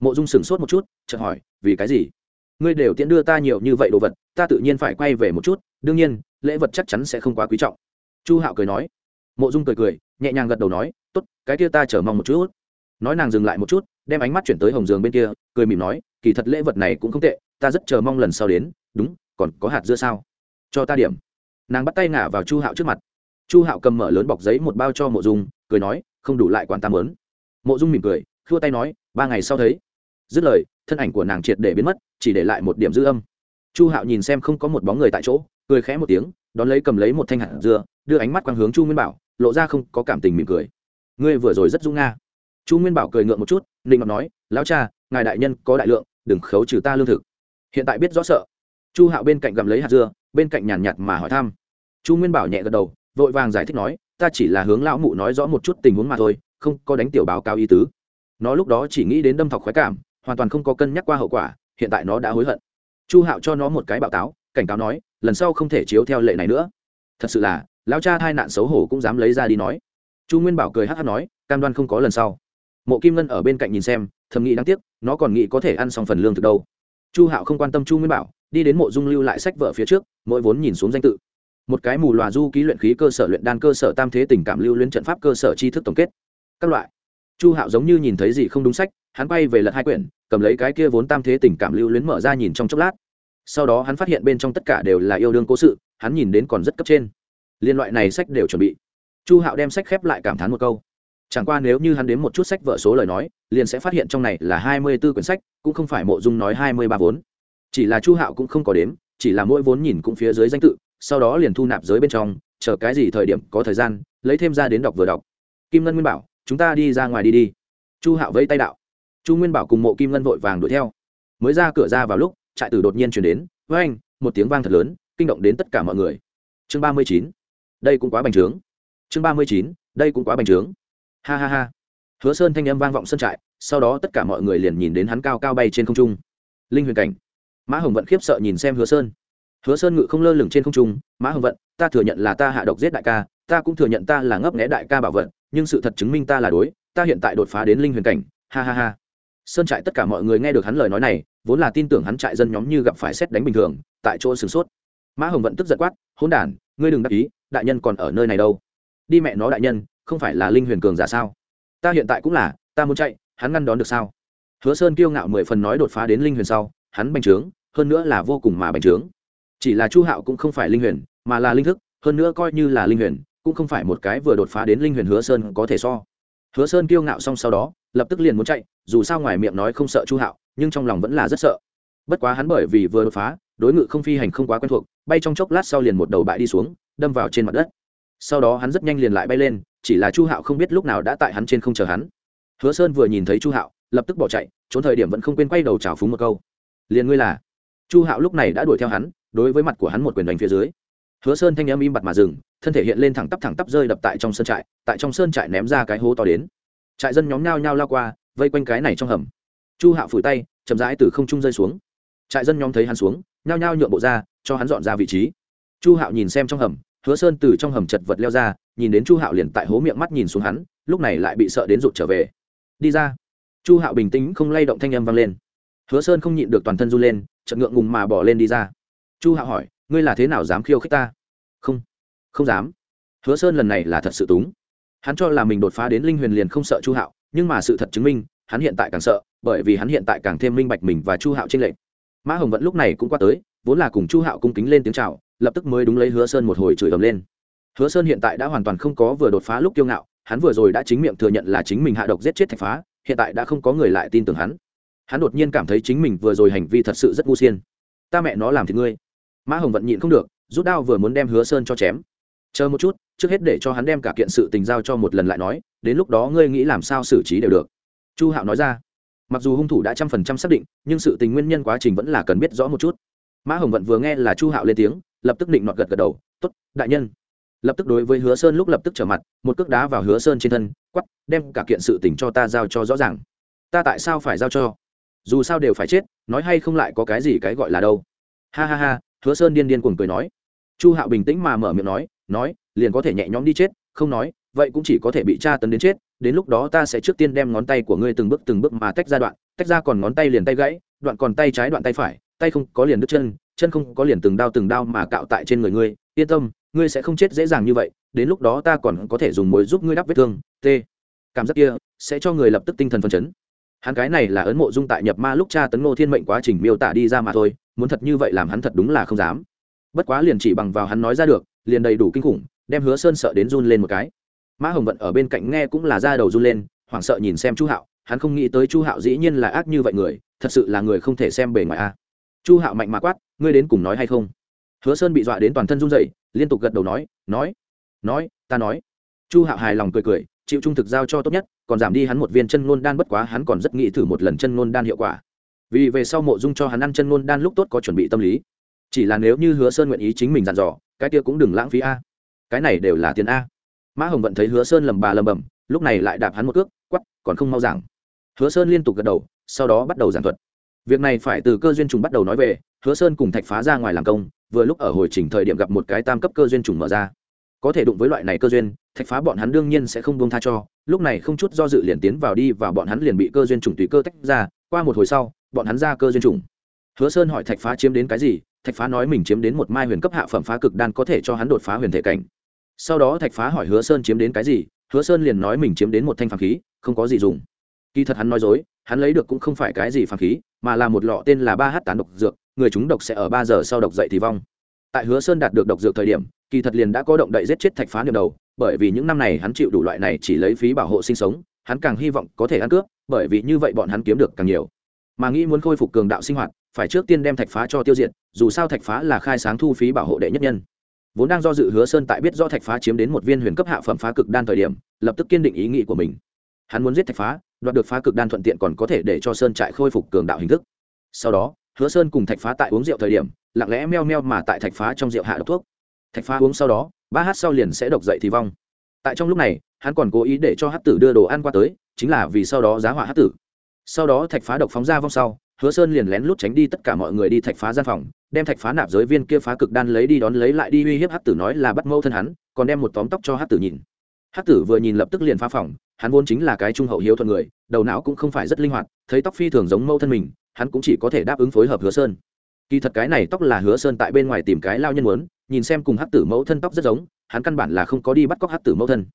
Mộ dung sửng sốt một chút, chợt hỏi, vì cái gì? Ngươi đều tiễn đưa ta nhiều như vậy đồ vật, ta tự nhiên phải quay về một chút, đương nhiên, lễ vật chắc chắn sẽ không quá quý trọng. Chu hạo cười nói. Mộ dung cười cười, nhẹ nhàng gật đầu nói t ố t cái kia ta chờ mong một chút. Nói nàng dừng lại một chút, đem ánh mắt chuyển tới hồng giường bên kia, cười mỉm nói, kỳ thật lễ vật này cũng không tệ, ta rất chờ mong lần sau đến, đúng, còn có hạt dưa sao? Cho ta điểm. Nàng bắt tay ngả vào chu hạo trước mặt. Chu hạo cầm mở lớn bọc giấy một bao cho mộ dung, cười nói không đủ lại quan tam lớn mộ dung mỉm cười, khua tay nói, ba ngày sau thấy. Dứt lời, thân ảnh của nàng triệt để biến mất, chỉ để lại một điểm dư âm. Chu hạo nhìn xem không có một bóng người tại chỗ, cười khẽ một tiếng, đón lấy cầm lấy một thanh hạt dưa, đưa ánh mắt quang hướng chu nguyên bảo, lộ ra không có cảm tình mỉm cười. Ngươi vừa rồi rất dung nga. Chu nguyên bảo cười ngượng một chút ninh ngọc nói, lão cha, ngài đại nhân có đại lượng, đừng khấu trừ ta lương thực. Hiện tại biết rõ sợ. Chu hạo bên cạnh gặm lấy hạt dưa, bên cạnh nhàn nhạt mà hỏi thăm. Chu nguyên bảo nhẹ gật đầu, vội vàng giải thích nói ta chỉ là hướng lão mụ nói rõ một chút tình huống mà thôi, không có đánh tiểu báo cáo ý tứ. Nó lúc đó chỉ nghĩ đến đâm thọc khoái cảm, hoàn toàn không có cân nhắc qua hậu quả, hiện tại nó đã hối hận. Chu hạo cho nó một cái bạo táo, cảnh cáo nói, lần sau không thể chiếu theo lệ này nữa. Thật sự là, lão cha hai nạn xấu hổ cũng dám lấy ra đi nói. Chu nguyên bảo cười hát hát nói, cam đoan không có lần sau. Mộ kim ngân ở bên cạnh nhìn xem, thầm nghĩ đáng tiếc, nó còn nghĩ có thể ăn xong phần lương thực đâu. Chu hạo không quan tâm chu nguyên bảo, đi đến mộ dung lưu lại sách vợ phía trước, mỗi vốn nhìn xuống danh tự một cái mù loà du ký luyện khí cơ sở luyện đan cơ sở tam thế tình cảm lưu luyến trận pháp cơ sở tri thức tổng kết. Các loại. Chu hạo giống như nhìn thấy gì không đúng sách, hắn quay về lật hai quyển, cầm lấy cái kia vốn tam thế tình cảm lưu luyến mở ra nhìn trong chốc lát. Sau đó hắn phát hiện bên trong tất cả đều là yêu đương cố sự, hắn nhìn đến còn rất cấp trên. Liên loại này sách đều chuẩn bị. Chu hạo đem sách khép lại cảm thán một câu. Chẳng qua nếu như hắn đếm một chút sách vợ số lời nói, liền sẽ phát hiện trong này là hai mươi b ố quyển sách, cũng không phải mộ dung nói hai mươi ba vốn. Chỉ là chu hạo cũng không có đếm, chỉ là mỗi vốn nhìn cũng phía dưới danh tự sau đó liền thu nạp giới bên trong, chờ cái gì thời điểm có thời gian, lấy thêm ra đến đọc vừa đọc. Kim ngân nguyên bảo, chúng ta đi ra ngoài đi đi. Chu hạo vẫy tay đạo. Chu nguyên bảo cùng mộ kim ngân vội vàng đuổi theo. Mới ra cửa ra vào lúc, trại tử đột nhiên chuyển đến với anh, một tiếng vang thật lớn, kinh động đến tất cả mọi người. Chương ba mươi chín. Đây cũng quá bành trướng. Chương ba mươi chín. Đây cũng quá bành trướng. Ha ha ha. Hứa sơn thanh âm vang vọng sân trại, sau đó tất cả mọi người liền nhìn đến hắn cao cao bay trên không trung. Linh huyền cảnh. Mã hồng vẫn khiếp sợ nhìn xem hứa sơn hứa sơn ngự không lơ lửng trên không trung, mã hồng vận, ta thừa nhận là ta hạ độc giết đại ca, ta cũng thừa nhận ta là ngấp nghé đại ca bảo vận nhưng sự thật chứng minh ta là đối, ta hiện tại đột phá đến linh huyền cảnh. Ha ha ha. Sơn trại tất cả mọi người nghe được hắn lời nói này, vốn là tin tưởng hắn trại dân nhóm như gặp phải xét đánh bình thường, tại chỗ sửng sốt. Mã hồng vận tức giận quát, hỗn đản, ngươi đừng đắc ý, đại nhân còn ở nơi này đâu? Đi mẹ nó đại nhân, không phải là linh huyền cường giả sao? Ta hiện tại cũng là, ta muốn chạy, hắn ngăn đón được sao? Hứa sơn kiêu ngạo mười phần nói đột phá đến linh huyền sau, hắn bành trướng, hơn nữa là vô cùng mà bành trướng chỉ là chu hạo cũng không phải linh huyền, mà là linh thức, hơn nữa coi như là linh huyền, cũng không phải một cái vừa đột phá đến linh huyền hứa sơn có thể so. Hứa sơn kiêu ngạo xong sau đó, lập tức liền muốn chạy, dù sao ngoài miệng nói không sợ chu hạo, nhưng trong lòng vẫn là rất sợ. Bất quá hắn bởi vì vừa đột phá, đối ngự không phi hành không quá quen thuộc, bay trong chốc lát sau liền một đầu bại đi xuống, đâm vào trên mặt đất. Sau đó hắn rất nhanh liền lại bay lên, chỉ là chu hạo không biết lúc nào đã tại hắn trên không chờ hắn. Hứa sơn vừa nhìn thấy chu hạo, lập tức bỏ chạy, trốn thời điểm vẫn không quên quay đầu trào phúng một câu. Liền ngươi là? Chu hạo lúc này đã đuổi theo hắn đối với mặt của hắn một quyền đánh phía dưới. Hứa sơn thanh âm im bặt mà dừng, thân thể hiện lên thẳng tắp thẳng tắp rơi đập tại trong sơn trại, tại trong sơn trại ném ra cái hố to đến. Trại dân nhóm nhao nhao lao qua, vây quanh cái này trong hầm. Chu hạo phủi tay, chậm rãi từ không trung rơi xuống. Trại dân nhóm thấy hắn xuống, nhao nhao nhượng bộ ra, cho hắn dọn ra vị trí. Chu hạo nhìn xem trong hầm, hứa sơn từ trong hầm chật vật leo ra, nhìn đến chu hạo liền tại hố miệng mắt nhìn xuống hắn, lúc này lại bị sợ đến rụt trở về. Đi ra. Chu hạo bình tĩnh không lay động thanh âm vang lên. Hứa sơn không nhịn được toàn thân run lên, chợt ngượng ngùng mà bỏ lên đi ra chu hạo hỏi, ngươi là thế nào dám khiêu khích ta? Không không dám. Hứa sơn lần này là thật sự túng. Hắn cho là mình đột phá đến linh huyền liền không sợ chu hạo, nhưng mà sự thật chứng minh, hắn hiện tại càng sợ, bởi vì hắn hiện tại càng thêm minh bạch mình và chu hạo trên lệch. mã hồng vẫn lúc này cũng qua tới, vốn là cùng chu hạo cung kính lên tiếng chào, lập tức mới đúng lấy hứa sơn một hồi chửi ầm lên. Hứa sơn hiện tại đã hoàn toàn không có vừa đột phá lúc kiêu ngạo, hắn vừa rồi đã chính miệng thừa nhận là chính mình hạ độc giết chết thạch phá, hiện tại đã không có người lại tin tưởng hắn. Hắn đột nhiên cảm thấy chính mình vừa rồi hành vi thật sự rất ngu xiên. Ta mẹ nó làm thì ngươi mã hồng vận nhịn không được, rút đao vừa muốn đem hứa sơn cho chém. Chờ một chút, trước hết để cho hắn đem cả kiện sự tình giao cho một lần lại nói, đến lúc đó ngươi nghĩ làm sao xử trí đều được. Chu hạo nói ra. Mặc dù hung thủ đã trăm phần trăm xác định, nhưng sự tình nguyên nhân quá trình vẫn là cần biết rõ một chút. Mã hồng vận vừa nghe là chu hạo lên tiếng, lập tức định nọt gật gật đầu t ố t đại nhân. Lập tức đối với hứa sơn lúc lập tức trở mặt, một cước đá vào hứa sơn trên thân quắp đem cả kiện sự tình cho ta giao cho rõ ràng. Ta tại sao phải giao cho? Dù sao đều phải chết, nói hay không lại có cái gì cái gọi là đâu. Ha ha ha hứa sơn điên điên cuồng cười nói. Chu hạo bình tĩnh mà mở miệng nói nói, liền có thể nhẹ nhõm đi chết, không nói, vậy cũng chỉ có thể bị tra tấn đến chết, đến lúc đó ta sẽ trước tiên đem ngón tay của ngươi từng bước từng bước mà tách ra đoạn, tách ra còn ngón tay liền tay gãy, đoạn còn tay trái đoạn tay phải, tay không có liền đứt chân chân không có liền từng đao từng đao mà cạo tại trên người ngươi, yên tâm, ngươi sẽ không chết dễ dàng như vậy, đến lúc đó ta còn có thể dùng mối giúp ngươi đắp vết thương, t. Cảm giác kia sẽ cho người lập tức tinh thần phấn chấn. Hắn cái này là ấn mộ dung tại nhập ma lúc cha tấn ngô thiên mệnh quá trình miêu tả đi ra mà thôi muốn thật như vậy làm hắn thật đúng là không dám. Bất quá liền chỉ bằng vào hắn nói ra được, liền đầy đủ kinh khủng, đem hứa sơn sợ đến run lên một cái. Mã hồng vận ở bên cạnh nghe cũng là ra đầu run lên, hoảng sợ nhìn xem chu hạo, hắn không nghĩ tới chu hạo dĩ nhiên là ác như vậy người, thật sự là người không thể xem bề ngoài a. Chu hạo mạnh mã quát, ngươi đến cùng nói hay không? Hứa sơn bị dọa đến toàn thân run dậy liên tục gật đầu nói nói nói, ta nói. Chu hạo hài lòng cười cười, chịu trung thực giao cho tốt nhất, còn giảm đi hắn một viên chân ngôn đan bất quá hắn còn rất nghĩ thử một lần chân ngôn đan hiệu quả vì về sau mộ dung cho hắn ăn chân ngôn đan lúc tốt có chuẩn bị tâm lý. Chỉ là nếu như hứa sơn nguyện ý chính mình dặn dò, cái kia cũng đừng lãng phí a. Cái này đều là tiền a. Mã hồng vận thấy hứa sơn lầm bà lầm bầm lúc này lại đạp hắn một cước quắp còn không mau giảng. Hứa sơn liên tục gật đầu, sau đó bắt đầu giảng thuật. Việc này phải từ cơ duyên trùng bắt đầu nói về, hứa sơn cùng thạch phá ra ngoài làm công, vừa lúc ở hồi trình thời điểm gặp một cái tam cấp cơ duyên trùng mở ra. Có thể đụng với loại này cơ duyên, thạch phá bọn hắn đương nhiên sẽ không buông tha cho, lúc này không chút do dự liền tiến vào đi và bọn hắn liền bị cơ duyên trùng tùy cơ tách ra, qua một hồi sau bọn hắn ra cơ duyên trùng hứa sơn hỏi thạch phá chiếm đến cái gì, thạch phá nói mình chiếm đến một mai huyền cấp hạ phẩm phá cực đan có thể cho hắn đột phá huyền thể cảnh. Sau đó thạch phá hỏi hứa sơn chiếm đến cái gì, hứa sơn liền nói mình chiếm đến một thanh phàm khí, không có gì dùng. Kỳ thật hắn nói dối, hắn lấy được cũng không phải cái gì phàm khí, mà là một lọ tên là ba h tán độc dược, người chúng độc sẽ ở ba giờ sau độc dậy thì vong. Tại hứa sơn đạt được độc dược thời điểm, kỳ thật liền đã có động đậy giết chết thạch phá niệm đầu, bởi vì những năm này hắn chịu đủ loại này chỉ lấy phí bảo hộ sinh sống, hắn càng hy vọng có thể ăn cướp, bởi vì như vậy bọn hắn kiếm được càng nhiều mà nghĩ muốn khôi phục cường đạo sinh hoạt, phải trước tiên đem thạch phá cho tiêu diệt, dù sao thạch phá là khai sáng thu phí bảo hộ đệ nhất nhân. Vốn đang do dự hứa sơn tại biết do thạch phá chiếm đến một viên huyền cấp hạ phẩm phá cực đan thời điểm, lập tức kiên định ý nghĩ của mình. Hắn muốn giết thạch phá, đoạt được phá cực đan thuận tiện còn có thể để cho sơn trại khôi phục cường đạo hình thức. Sau đó, hứa sơn cùng thạch phá tại uống rượu thời điểm, lặng lẽ meo meo mà tại thạch phá trong rượu hạ độc thuốc. Thạch phá uống sau đó, ba hát sau liền sẽ độc dậy thì vong. Tại trong lúc này, hắn còn cố ý để cho hát tử đưa đồ ăn qua tới, chính là vì sau đó giá hỏa hát tử sau đó thạch phá độc phóng ra vong sau, hứa sơn liền lén lút tránh đi tất cả mọi người đi thạch phá gian phòng, đem thạch phá nạp giới viên kia phá cực đan lấy đi đón lấy lại đi uy hiếp hát tử nói là bắt mâu thân hắn, còn đem một tóm tóc cho hát tử nhìn. Hát tử vừa nhìn lập tức liền phá phòng, hắn vốn chính là cái trung hậu hiếu thuận người, đầu não cũng không phải rất linh hoạt, thấy tóc phi thường giống mâu thân mình, hắn cũng chỉ có thể đáp ứng phối hợp hứa sơn. Kỳ thật cái này tóc là hứa sơn tại bên ngoài tìm cái lao nhân muốn, nhìn xem cùng hát tử mẫu thân tóc rất giống, hắn căn bản là không có đi bắt cóc hát tử mẫu thân.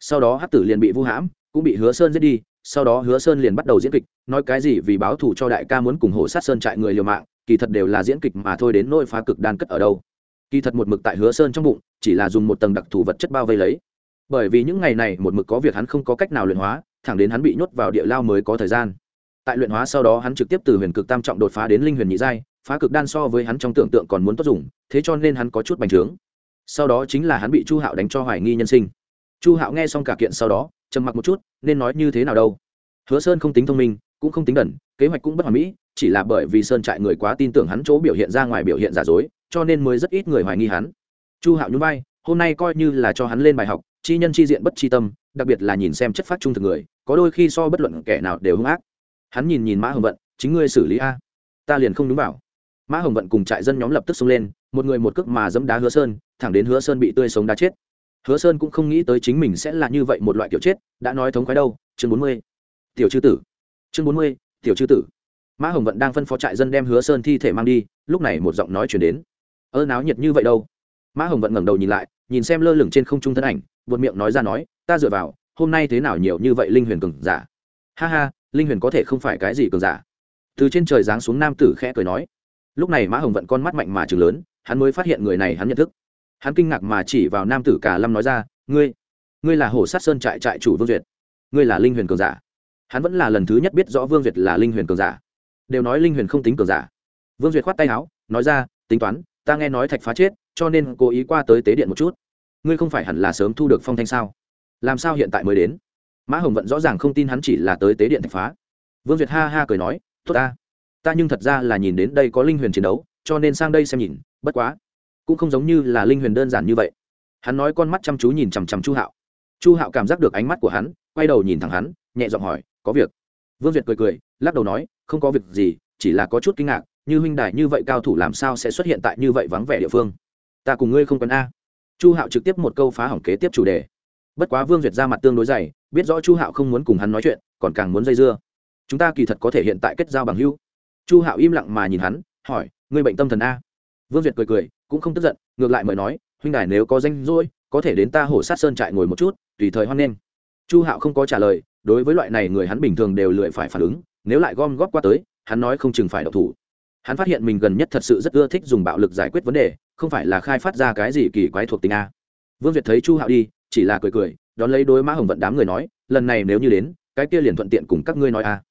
Sau đó hát tử liền bị vu hãm, cũng bị hứa sơn giết đi sau đó hứa sơn liền bắt đầu diễn kịch, nói cái gì vì báo thù cho đại ca muốn cùng hộ sát sơn trại người liều mạng, kỳ thật đều là diễn kịch mà thôi đến nỗi phá cực đan cất ở đâu. Kỳ thật một mực tại hứa sơn trong bụng, chỉ là dùng một tầng đặc thù vật chất bao vây lấy. Bởi vì những ngày này một mực có việc hắn không có cách nào luyện hóa, thẳng đến hắn bị nhốt vào địa lao mới có thời gian. Tại luyện hóa sau đó hắn trực tiếp từ huyền cực tam trọng đột phá đến linh huyền nhị giai, phá cực đan so với hắn trong tưởng tượng còn muốn tốt dùng, thế cho nên hắn có chút bành trướng. Sau đó chính là hắn bị chu hạo đánh cho hoài nghi nhân sinh. Chu hạo nghe xong cả kiện sau đó trầm mặc một chút, nên nói như thế nào đâu. Hứa sơn không tính thông minh, cũng không tính đần, kế hoạch cũng bất hoàn mỹ, chỉ là bởi vì sơn trại người quá tin tưởng hắn chỗ biểu hiện ra ngoài biểu hiện giả dối, cho nên mới rất ít người hoài nghi hắn. Chu hạo nhún vai, hôm nay coi như là cho hắn lên bài học, chi nhân chi diện bất chi tâm, đặc biệt là nhìn xem chất phát trung thực người, có đôi khi so bất luận kẻ nào đều hung ác. Hắn nhìn nhìn mã hồng vận, chính ngươi xử lý a. Ta liền không đúng bảo. mã hồng vận cùng trại dân nhóm lập tức xông lên, một người một cước mà dẫm đá hứa sơn, thẳng đến hứa sơn bị tươi sống đá chết hứa sơn cũng không nghĩ tới chính mình sẽ là như vậy một loại kiểu chết, đã nói thống khoái đâu, chương bốn mươi. Tiểu chư tử. Chương bốn mươi, tiểu chư tử. Mã hồng vận đang phân phó trại dân đem hứa sơn thi thể mang đi, lúc này một giọng nói chuyển đến. Ơ náo nhiệt như vậy đâu? Mã hồng vận ngẩng đầu nhìn lại, nhìn xem lơ lửng trên không trung thân ảnh, buột miệng nói ra nói, ta dựa vào, hôm nay thế nào nhiều như vậy linh huyền cường giả? Ha ha, linh huyền có thể không phải cái gì cường giả. Từ trên trời giáng xuống nam tử khẽ cười nói. Lúc này mã hồng vận con mắt mạnh mà chừng lớn, hắn mới phát hiện người này hắn nhận thức hắn kinh ngạc mà chỉ vào nam tử cả lâm nói ra, ngươi ngươi là hồ sát sơn trại trại chủ vương duyệt, ngươi là linh huyền cường giả. Hắn vẫn là lần thứ nhất biết rõ vương duyệt là linh huyền cường giả. Đều nói linh huyền không tính cường giả. Vương duyệt khoát tay áo, nói ra, tính toán, ta nghe nói thạch phá chết, cho nên cố ý qua tới tế điện một chút. Ngươi không phải hẳn là sớm thu được phong thanh sao? Làm sao hiện tại mới đến? Mã hồng vận rõ ràng không tin hắn chỉ là tới tế điện thạch phá. Vương duyệt ha ha cười nói, tốt ta ta nhưng thật ra là nhìn đến đây có linh huyền chiến đấu, cho nên sang đây xem nhìn, bất quá cũng không giống như là linh huyền đơn giản như vậy. Hắn nói con mắt chăm chú nhìn chằm chằm chu hạo. Chu hạo cảm giác được ánh mắt của hắn, quay đầu nhìn thẳng hắn, nhẹ giọng hỏi, có việc? Vương việt cười cười, lắc đầu nói, không có việc gì, chỉ là có chút kinh ngạc, như huynh đài như vậy cao thủ làm sao sẽ xuất hiện tại như vậy vắng vẻ địa phương? Ta cùng ngươi không cần a. Chu hạo trực tiếp một câu phá hỏng kế tiếp chủ đề. Bất quá vương duyệt ra mặt tương đối dày, biết rõ chu hạo không muốn cùng hắn nói chuyện, còn càng muốn dây dưa. Chúng ta kỳ thật có thể hiện tại kết giao bằng hữu. Chu hạo im lặng mà nhìn hắn, hỏi, ngươi bệnh tâm thần a? Vương duyệt cười cười, cũng không tức giận, ngược lại mời nói, huynh đài nếu có danh rỗi có thể đến ta hổ sát sơn trại ngồi một chút, tùy thời hoan nghênh. Chu hạo không có trả lời, đối với loại này người hắn bình thường đều lười phải phản ứng, nếu lại gom góp qua tới, hắn nói không chừng phải độc thủ. Hắn phát hiện mình gần nhất thật sự rất ưa thích dùng bạo lực giải quyết vấn đề, không phải là khai phát ra cái gì kỳ quái thuộc tình a. Vương việt thấy chu hạo đi, chỉ là cười cười, đón lấy đối mã hồng vận đám người nói, lần này nếu như đến, cái kia liền thuận tiện cùng các ngươi nói a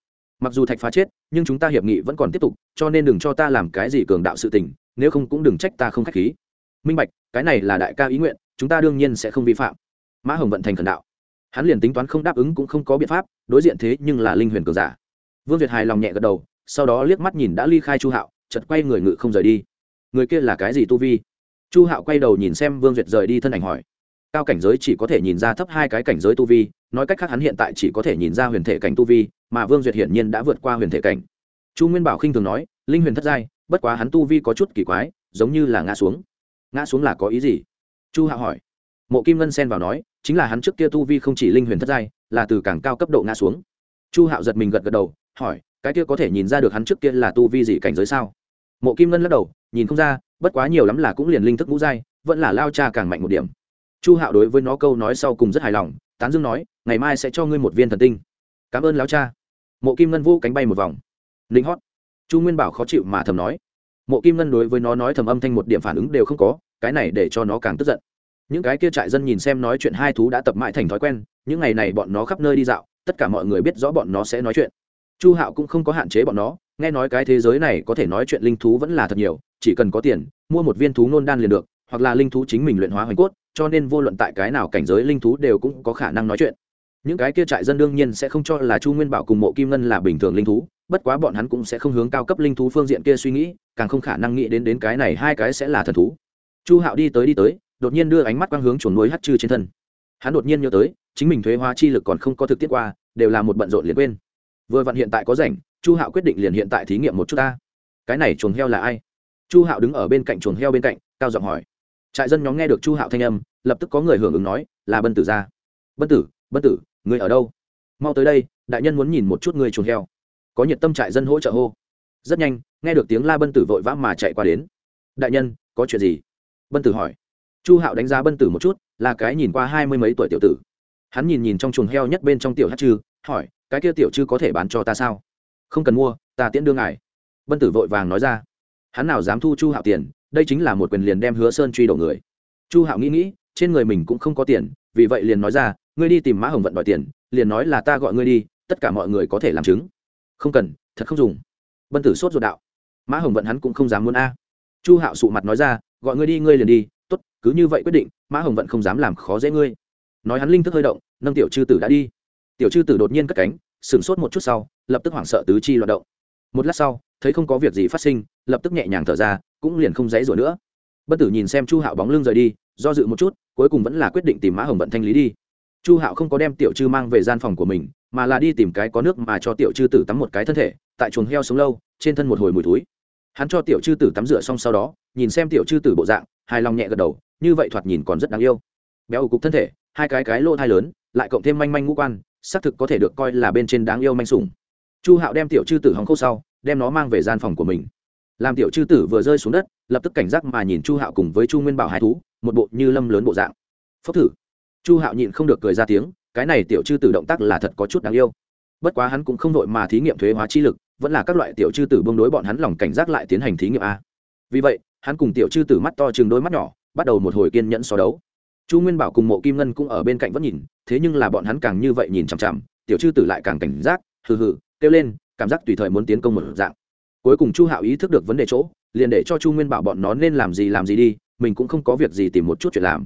mặc dù thạch phá chết, nhưng chúng ta hiệp nghị vẫn còn tiếp tục, cho nên đừng cho ta làm cái gì cường đạo sự tình, nếu không cũng đừng trách ta không k h á c h khí. Minh bạch, cái này là đại ca ý nguyện, chúng ta đương nhiên sẽ không vi phạm. Mã hồng vận thành khẩn đạo. Hắn liền tính toán không đáp ứng cũng không có biện pháp, đối diện thế nhưng là linh huyền cường giả. Vương việt hài lòng nhẹ gật đầu, sau đó liếc mắt nhìn đã ly khai chu hạo chật quay người ngự không rời đi. Người kia là cái gì tu vi? Chu hạo quay đầu nhìn xem vương duyệt rời đi thân ảnh hỏi. Cao cảnh giới chỉ có thể nhìn ra thấp hai cái cảnh giới tu vi nói cách khác hắn hiện tại chỉ có thể nhìn ra huyền thể cảnh tu vi, mà vương duyệt hiển nhiên đã vượt qua huyền thể cảnh. Chu nguyên bảo khinh thường nói, linh huyền thất giai, bất quá hắn tu vi có chút kỳ quái, giống như là ngã xuống. Ngã xuống là có ý gì? Chu hạ hỏi. Mộ kim ngân xen vào nói, chính là hắn trước kia tu vi không chỉ linh huyền thất giai, là từ càng cao cấp độ ngã xuống. Chu hạo giật mình gật gật đầu, hỏi, cái kia có thể nhìn ra được hắn trước kia là tu vi gì cảnh giới sao? Mộ kim ngân lắc đầu, nhìn không ra, bất quá nhiều lắm là cũng liền linh thức ngũ giai, vẫn là lao cha càng mạnh một điểm. Chu hạo đối với nó câu nói sau cùng rất hài lòng tán dương nói, ngày mai sẽ cho ngươi một viên thần tinh. Cảm ơn lão cha. Mộ kim ngân vũ cánh bay một vòng. Linh hót. Chu nguyên bảo khó chịu mà thầm nói. Mộ kim ngân đối với nó nói thầm âm thanh một điểm phản ứng đều không có, cái này để cho nó càng tức giận. Những cái kia trại dân nhìn xem nói chuyện hai thú đã tập mãi thành thói quen, những ngày này bọn nó khắp nơi đi dạo, tất cả mọi người biết rõ bọn nó sẽ nói chuyện. Chu hạo cũng không có hạn chế bọn nó, nghe nói cái thế giới này có thể nói chuyện linh thú vẫn là thật nhiều, chỉ cần có tiền, mua một viên thú nôn đan liền được, hoặc là linh thú chính mình luyện hóa hoành cốt cho nên vô luận tại cái nào cảnh giới linh thú đều cũng có khả năng nói chuyện. Những cái kia trại dân đương nhiên sẽ không cho là chu nguyên bảo cùng mộ kim ngân là bình thường linh thú, bất quá bọn hắn cũng sẽ không hướng cao cấp linh thú phương diện kia suy nghĩ, càng không khả năng nghĩ đến đến cái này hai cái sẽ là thần thú. Chu hạo đi tới đi tới, đột nhiên đưa ánh mắt quang hướng chuồn núi hát chư trên thân. Hắn đột nhiên nhớ tới, chính mình thuế hóa chi lực còn không có thực tiết qua, đều là một bận rộn liền quên. Vừa vặn hiện tại có rảnh, chu hạo quyết định liền hiện tại thí nghiệm một chút ta. Cái này chuồng heo là ai? Chu hạo đứng ở bên cạnh chuồng heo bên cạnh, cao giọng hỏi trại dân nhóm nghe được chu hạo thanh âm, lập tức có người hưởng ứng nói, là bân tử ra. Bân tử bân tử, người ở đâu? Mau tới đây, đại nhân muốn nhìn một chút người chuồng heo. Có nhiệt tâm trại dân hỗ trợ hô. Rất nhanh, nghe được tiếng la bân tử vội vã mà chạy qua đến. Đại nhân, có chuyện gì? Bân tử hỏi. Chu hạo đánh giá bân tử một chút, là cái nhìn qua hai mươi mấy tuổi tiểu tử. Hắn nhìn nhìn trong chuồng heo nhất bên trong tiểu hát chư, hỏi, cái kia tiểu chư có thể bán cho ta sao? Không cần mua, ta tiễn đương ngài. Bân tử vội vàng nói ra. Hắn nào dám thu chu hạo tiền đây chính là một quyền liền đem hứa sơn truy đổ người. Chu hạo nghĩ nghĩ, trên người mình cũng không có tiền, vì vậy liền nói ra, ngươi đi tìm mã hồng vận đòi tiền, liền nói là ta gọi ngươi đi, tất cả mọi người có thể làm chứng. Không cần, thật không dùng. Bân tử sốt ruột đạo. Mã hồng vận hắn cũng không dám muốn a. Chu hạo sụ mặt nói ra, gọi ngươi đi, ngươi liền đi t ố t cứ như vậy quyết định, mã hồng vận không dám làm khó dễ ngươi. Nói hắn linh thức hơi động, nâng tiểu chư tử đã đi. Tiểu chư tử đột nhiên cất cánh, sửng sốt một chút sau, lập tức hoảng sợ tứ chi loạt động. Một lát sau, thấy không có việc gì phát sinh, lập tức nhẹ nhàng thở ra cũng liền không dãy rủa nữa. Bất tử nhìn xem chu hạo bóng lưng rời đi, do dự một chút, cuối cùng vẫn là quyết định tìm mã hồng vận thanh lý đi. Chu hạo không có đem tiểu chư mang về gian phòng của mình, mà là đi tìm cái có nước mà cho tiểu chư tử tắm một cái thân thể, tại chuồng heo sống lâu, trên thân một hồi mùi túi hắn cho tiểu chư tử tắm rửa xong sau đó, nhìn xem tiểu chư tử bộ dạng, hài lòng nhẹ gật đầu, như vậy thoạt nhìn còn rất đáng yêu. Béo cục thân thể, hai cái cái lỗ thai lớn, lại cộng thêm manh manh ngũ quan, xác thực có thể được coi là bên trên đáng yêu manh sủng. Chu hạo đem tiểu chư tử hóng khô sau, đem nó mang về gian phòng của mình làm tiểu chư tử vừa rơi xuống đất, lập tức cảnh giác mà nhìn chu hạo cùng với chu nguyên bảo hai thú, một bộ như lâm lớn bộ dạng. Phốc thử. Chu hạo nhịn không được cười ra tiếng, cái này tiểu chư tử động tác là thật có chút đáng yêu. Bất quá hắn cũng không vội mà thí nghiệm thuế hóa chi lực, vẫn là các loại tiểu chư tử bông đối bọn hắn lòng cảnh giác lại tiến hành thí nghiệm a. Vì vậy, hắn cùng tiểu chư tử mắt to chừng đôi mắt nhỏ, bắt đầu một hồi kiên nhẫn so đấu. Chu nguyên bảo cùng mộ kim ngân cũng ở bên cạnh vẫn nhìn, thế nhưng là bọn hắn càng như vậy nhìn chằm chằm, tiểu chư tử lại càng cảnh giác, hừ hừ, kêu lên, cảm giác tùy thời muốn tiến công một dạng cuối cùng chu hạo ý thức được vấn đề chỗ, liền để cho chu nguyên bảo bọn nó nên làm gì làm gì đi, mình cũng không có việc gì tìm một chút chuyện làm.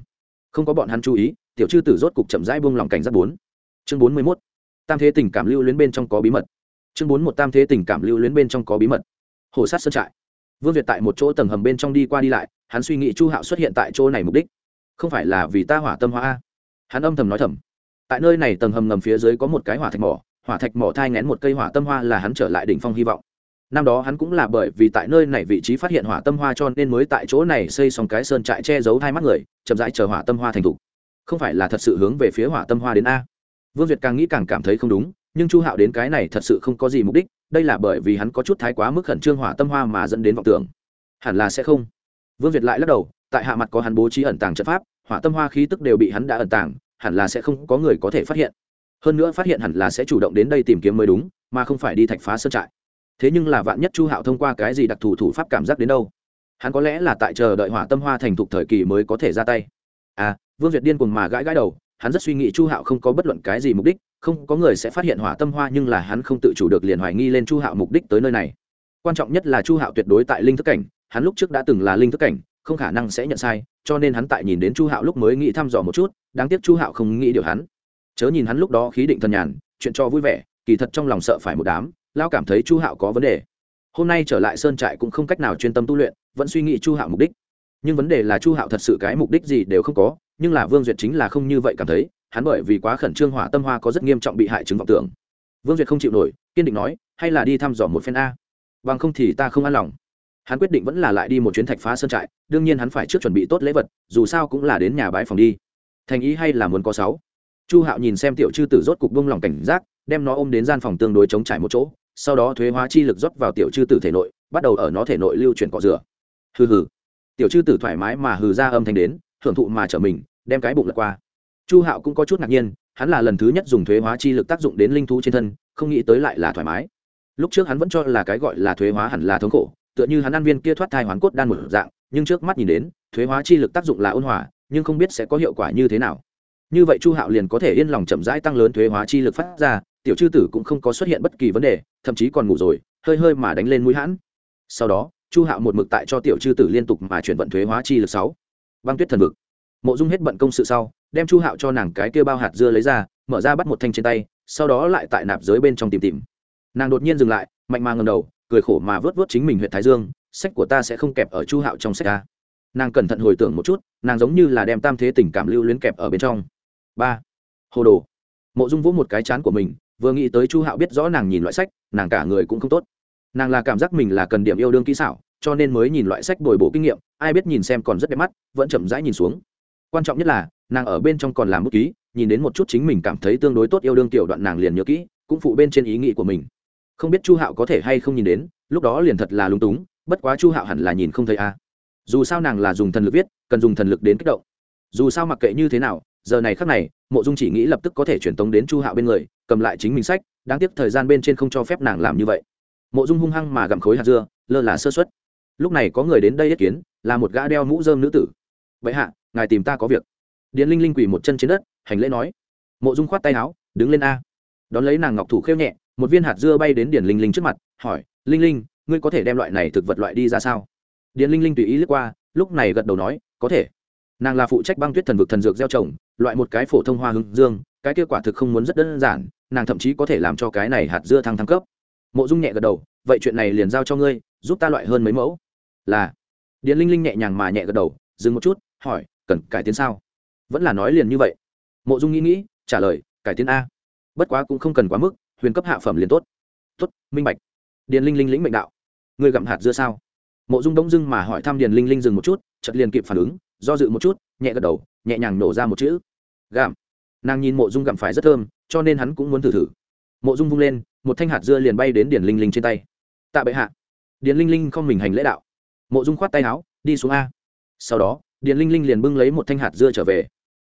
Không có bọn hắn chú ý, tiểu chư tử rốt cục chậm rãi buông lòng cảnh giác bốn. Chương bốn mươi mốt. Tam thế tình cảm lưu luyến bên trong có bí mật. Chương bốn một tam thế tình cảm lưu luyến bên trong có bí mật. Hồ sát sơn trại. Vương việt tại một chỗ tầng hầm bên trong đi qua đi lại, hắn suy nghĩ chu hạo xuất hiện tại chỗ này mục đích. Không phải là vì ta hỏa tâm hóa a? Hắn âm thầm nói thầm. Tại nơi này tầng hầm ngầm phía dưới có một cái hỏa thạch mỏ, hỏa thạch mỏ thai ngén một cây hỏa tâm hoa là hắn trở lại đỉnh phong hy vọng năm đó hắn cũng là bởi vì tại nơi này vị trí phát hiện hỏa tâm hoa cho nên mới tại chỗ này xây xong cái sơn trại che giấu hai mắt người, chậm rãi chờ hỏa tâm hoa thành thục. Không phải là thật sự hướng về phía hỏa tâm hoa đến a. Vương việt càng nghĩ càng cảm thấy không đúng, nhưng chu hạo đến cái này thật sự không có gì mục đích, đây là bởi vì hắn có chút thái quá mức khẩn trương hỏa tâm hoa mà dẫn đến vọng tưởng. Hẳn là sẽ không. Vương việt lại lắc đầu, tại hạ mặt có hắn bố trí ẩn tàng trận pháp, hỏa tâm hoa khí tức đều bị hắn đã ẩn tàng, hẳn là sẽ không có người có thể phát hiện. Hơn nữa phát hiện hẳn là sẽ chủ động đến đây tìm kiếm mới đúng, mà không phải đi thạch phá sơn trại thế nhưng là vạn nhất chu hạo thông qua cái gì đặc thù thủ pháp cảm giác đến đâu hắn có lẽ là tại chờ đợi hỏa tâm hoa thành thục thời kỳ mới có thể ra tay à vương duyệt điên cuồng mà gãi gãi đầu hắn rất suy nghĩ chu hạo không có bất luận cái gì mục đích không có người sẽ phát hiện hỏa tâm hoa nhưng là hắn không tự chủ được liền hoài nghi lên chu hạo mục đích tới nơi này quan trọng nhất là chu hạo tuyệt đối tại linh thức cảnh hắn lúc trước đã từng là linh thức cảnh không khả năng sẽ nhận sai cho nên hắn tại nhìn đến chu hạo lúc mới nghĩ thăm dò một chút đáng tiếc chu hạo không nghĩ điều hắn chớ nhìn hắn lúc đó khí định thần nhàn chuyện cho vui vẻ kỳ thật trong lòng sợ phải một đám lao cảm thấy chu hạo có vấn đề. Hôm nay trở lại sơn trại cũng không cách nào chuyên tâm tu luyện, vẫn suy nghĩ chu hạo mục đích. Nhưng vấn đề là chu hạo thật sự cái mục đích gì đều không có, nhưng là vương duyệt chính là không như vậy cảm thấy, hắn bởi vì quá khẩn trương hỏa tâm hoa có rất nghiêm trọng bị hại chứng vọng tưởng. Vương duyệt không chịu nổi, kiên định nói, hay là đi thăm dò một phen a. Bằng không thì ta không an lòng. Hắn quyết định vẫn là lại đi một chuyến thạch phá sơn trại, đương nhiên hắn phải trước chuẩn bị tốt lễ vật, dù sao cũng là đến nhà bái phòng đi. Thành ý hay là muốn có sáu? Chu hạo nhìn xem tiểu chư tử rốt cục bông lòng cảnh giác, đem nó ôm đến gian phòng tương đối chống trải một chỗ sau đó thuế hóa chi lực rót vào tiểu chư tử thể nội, bắt đầu ở nó thể nội lưu chuyển cọ rửa. Hừ hừ. Tiểu chư tử thoải mái mà hừ ra âm thanh đến thưởng thụ mà trở mình, đem cái bụng lật qua. Chu hạo cũng có chút ngạc nhiên, hắn là lần thứ nhất dùng thuế hóa chi lực tác dụng đến linh thú trên thân, không nghĩ tới lại là thoải mái. Lúc trước hắn vẫn cho là cái gọi là thuế hóa hẳn là thống khổ, tựa như hắn ăn viên kia thoát thai hoán cốt đan một dạng, nhưng trước mắt nhìn đến, thuế hóa chi lực tác dụng là ôn hòa, nhưng không biết sẽ có hiệu quả như thế nào. Như vậy chu hạo liền có thể yên lòng chậm rãi tăng lớn thuế hóa chi lực phát ra tiểu chư tử cũng không có xuất hiện bất kỳ vấn đề, thậm chí còn ngủ rồi, hơi hơi mà đánh lên mũi hãn. Sau đó, chu hạo một mực tại cho tiểu chư tử liên tục mà chuyển vận thuế hóa chi lực sáu. Băng tuyết thần vực. Mộ dung hết bận công sự sau, đem chu hạo cho nàng cái kia bao hạt dưa lấy ra, mở ra bắt một thanh trên tay, sau đó lại tại nạp giới bên trong tìm tìm. Nàng đột nhiên dừng lại, mạnh mà ngầm đầu, cười khổ mà vớt vớt chính mình huyện thái dương, sách của ta sẽ không kẹp ở chu hạo trong sách ta nàng cẩn thận hồi tưởng một chút, nàng giống như là đem tam thế tình cảm lưu luyến kẹp ở bên trong. Ba. Hồ đồ. Mộ dung vỗ một cái chán của mình vừa nghĩ tới chu hạo biết rõ nàng nhìn loại sách, nàng cả người cũng không tốt. Nàng là cảm giác mình là cần điểm yêu đương kỹ xảo, cho nên mới nhìn loại sách bồi bổ kinh nghiệm, ai biết nhìn xem còn rất đẹp mắt, vẫn chậm rãi nhìn xuống. Quan trọng nhất là, nàng ở bên trong còn làm bút ký, nhìn đến một chút chính mình cảm thấy tương đối tốt yêu đương tiểu đoạn nàng liền nhớ kỹ, cũng phụ bên trên ý nghĩ của mình. Không biết chu hạo có thể hay không nhìn đến, lúc đó liền thật là lung túng, bất quá chu hạo hẳn là nhìn không thấy a. Dù sao nàng là dùng thần lực viết, cần dùng thần lực đến kích động. Dù sao mặc kệ như thế nào giờ này khắc này, mộ dung chỉ nghĩ lập tức có thể truyền tống đến chu hạo bên người, cầm lại chính mình sách, đáng tiếc thời gian bên trên không cho phép nàng làm như vậy. Mộ dung hung hăng mà gặm khối hạt dưa, lơ là sơ xuất lúc này có người đến đây yết kiến, là một gã đeo mũ dơm nữ tử. Vậy hạ, ngài tìm ta có việc. Điện linh linh quỳ một chân trên đất, hành lễ nói. Mộ dung khoát tay áo, đứng lên a. Đón lấy nàng ngọc thủ khêu nhẹ, một viên hạt dưa bay đến điện linh linh trước mặt, hỏi, linh linh, ngươi có thể đem loại này thực vật loại đi ra sao? Điện linh linh tùy ý lướt qua, lúc này gật đầu nói, có thể. Nàng là phụ trách băng tuyết thần vực thần dược gieo trồng loại một cái phổ thông hoa hướng dương, cái kết quả thực không muốn rất đơn giản, nàng thậm chí có thể làm cho cái này hạt dưa thăng thăng cấp. Mộ dung nhẹ gật đầu, vậy chuyện này liền giao cho ngươi, giúp ta loại hơn mấy mẫu. Là. Điện linh linh nhẹ nhàng mà nhẹ gật đầu, dừng một chút, hỏi, cần cải tiến sao? Vẫn là nói liền như vậy. Mộ dung nghĩ nghĩ, trả lời, cải tiến a. Bất quá cũng không cần quá mức, huyền cấp hạ phẩm liền tốt. Tốt, minh bạch. Điền linh linh lĩnh mệnh đạo. Ngươi gặm hạt dưa sao? Mộ dung đông dưng mà hỏi thăm điền linh linh dừng một chút chật liền kịp phản ứng, do dự một chút, nhẹ gật đầu nhẹ nhàng nổ ra một chữ. Gạm nàng nhìn mộ dung gặm phải rất thơm, cho nên hắn cũng muốn thử thử. Mộ dung vung lên, một thanh hạt dưa liền bay đến điền linh linh trên tay. Tạ bệ hạ. Điền linh linh không mình hành lễ đạo. Mộ dung khoát tay áo, đi xuống a. Sau đó, điền linh linh liền bưng lấy một thanh hạt dưa trở về.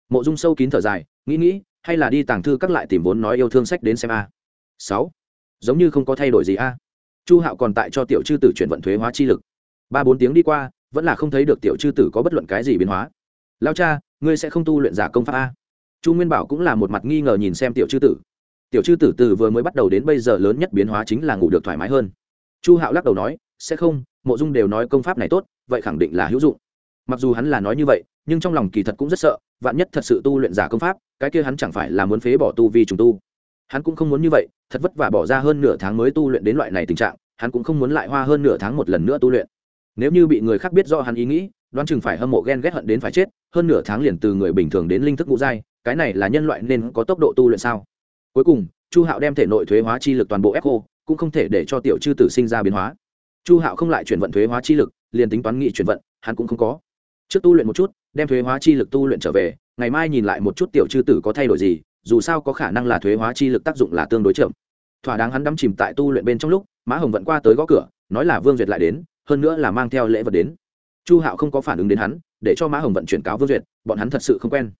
Mộ dung sâu kín thở dài, nghĩ nghĩ, hay là đi tàng thư các lại tìm vốn nói yêu thương sách đến xem a. Sáu. Giống như không có thay đổi gì a. Chu hạo còn tại cho tiểu chư tử chuyển vận thuế hóa chi lực. Ba bốn tiếng đi qua, vẫn là không thấy được tiểu chư tử có bất luận cái gì biến hóa lao cha, ngươi sẽ không tu luyện giả công pháp a? Chu nguyên bảo cũng là một mặt nghi ngờ nhìn xem tiểu chư tử. Tiểu chư tử từ vừa mới bắt đầu đến bây giờ lớn nhất biến hóa chính là ngủ được thoải mái hơn. Chu hạo lắc đầu nói, sẽ không, mộ dung đều nói công pháp này tốt, vậy khẳng định là hữu dụng. Mặc dù hắn là nói như vậy, nhưng trong lòng kỳ thật cũng rất sợ, vạn nhất thật sự tu luyện giả công pháp, cái kia hắn chẳng phải là muốn phế bỏ tu vì trùng tu. Hắn cũng không muốn như vậy, thật vất vả bỏ ra hơn nửa tháng mới tu luyện đến loại này tình trạng, hắn cũng không muốn lại hoa hơn nửa tháng một lần nữa tu luyện. Nếu như bị người khác biết do hắn ý nghĩ đoán chừng phải hâm mộ ghen ghét hận đến phải chết, hơn nửa tháng liền từ người bình thường đến linh thức ngũ giai, cái này là nhân loại nên có tốc độ tu luyện sao? Cuối cùng, chu hạo đem thể nội thuế hóa chi lực toàn bộ echo cũng không thể để cho tiểu chư tử sinh ra biến hóa. Chu hạo không lại chuyển vận thuế hóa chi lực, liền tính toán nghị chuyển vận, hắn cũng không có. Trước tu luyện một chút, đem thuế hóa chi lực tu luyện trở về, ngày mai nhìn lại một chút tiểu chư tử có thay đổi gì, dù sao có khả năng là thuế hóa chi lực tác dụng là tương đối chậm. Thỏa đáng hắn đắm chìm tại tu luyện bên trong lúc, mã hồng vẫn qua tới gõ cửa, nói là vương duyệt lại đến, hơn nữa là mang theo lễ vật đến chu hạo không có phản ứng đến hắn, để cho mã hồng vận chuyển cáo vương duyệt, bọn hắn thật sự không quen.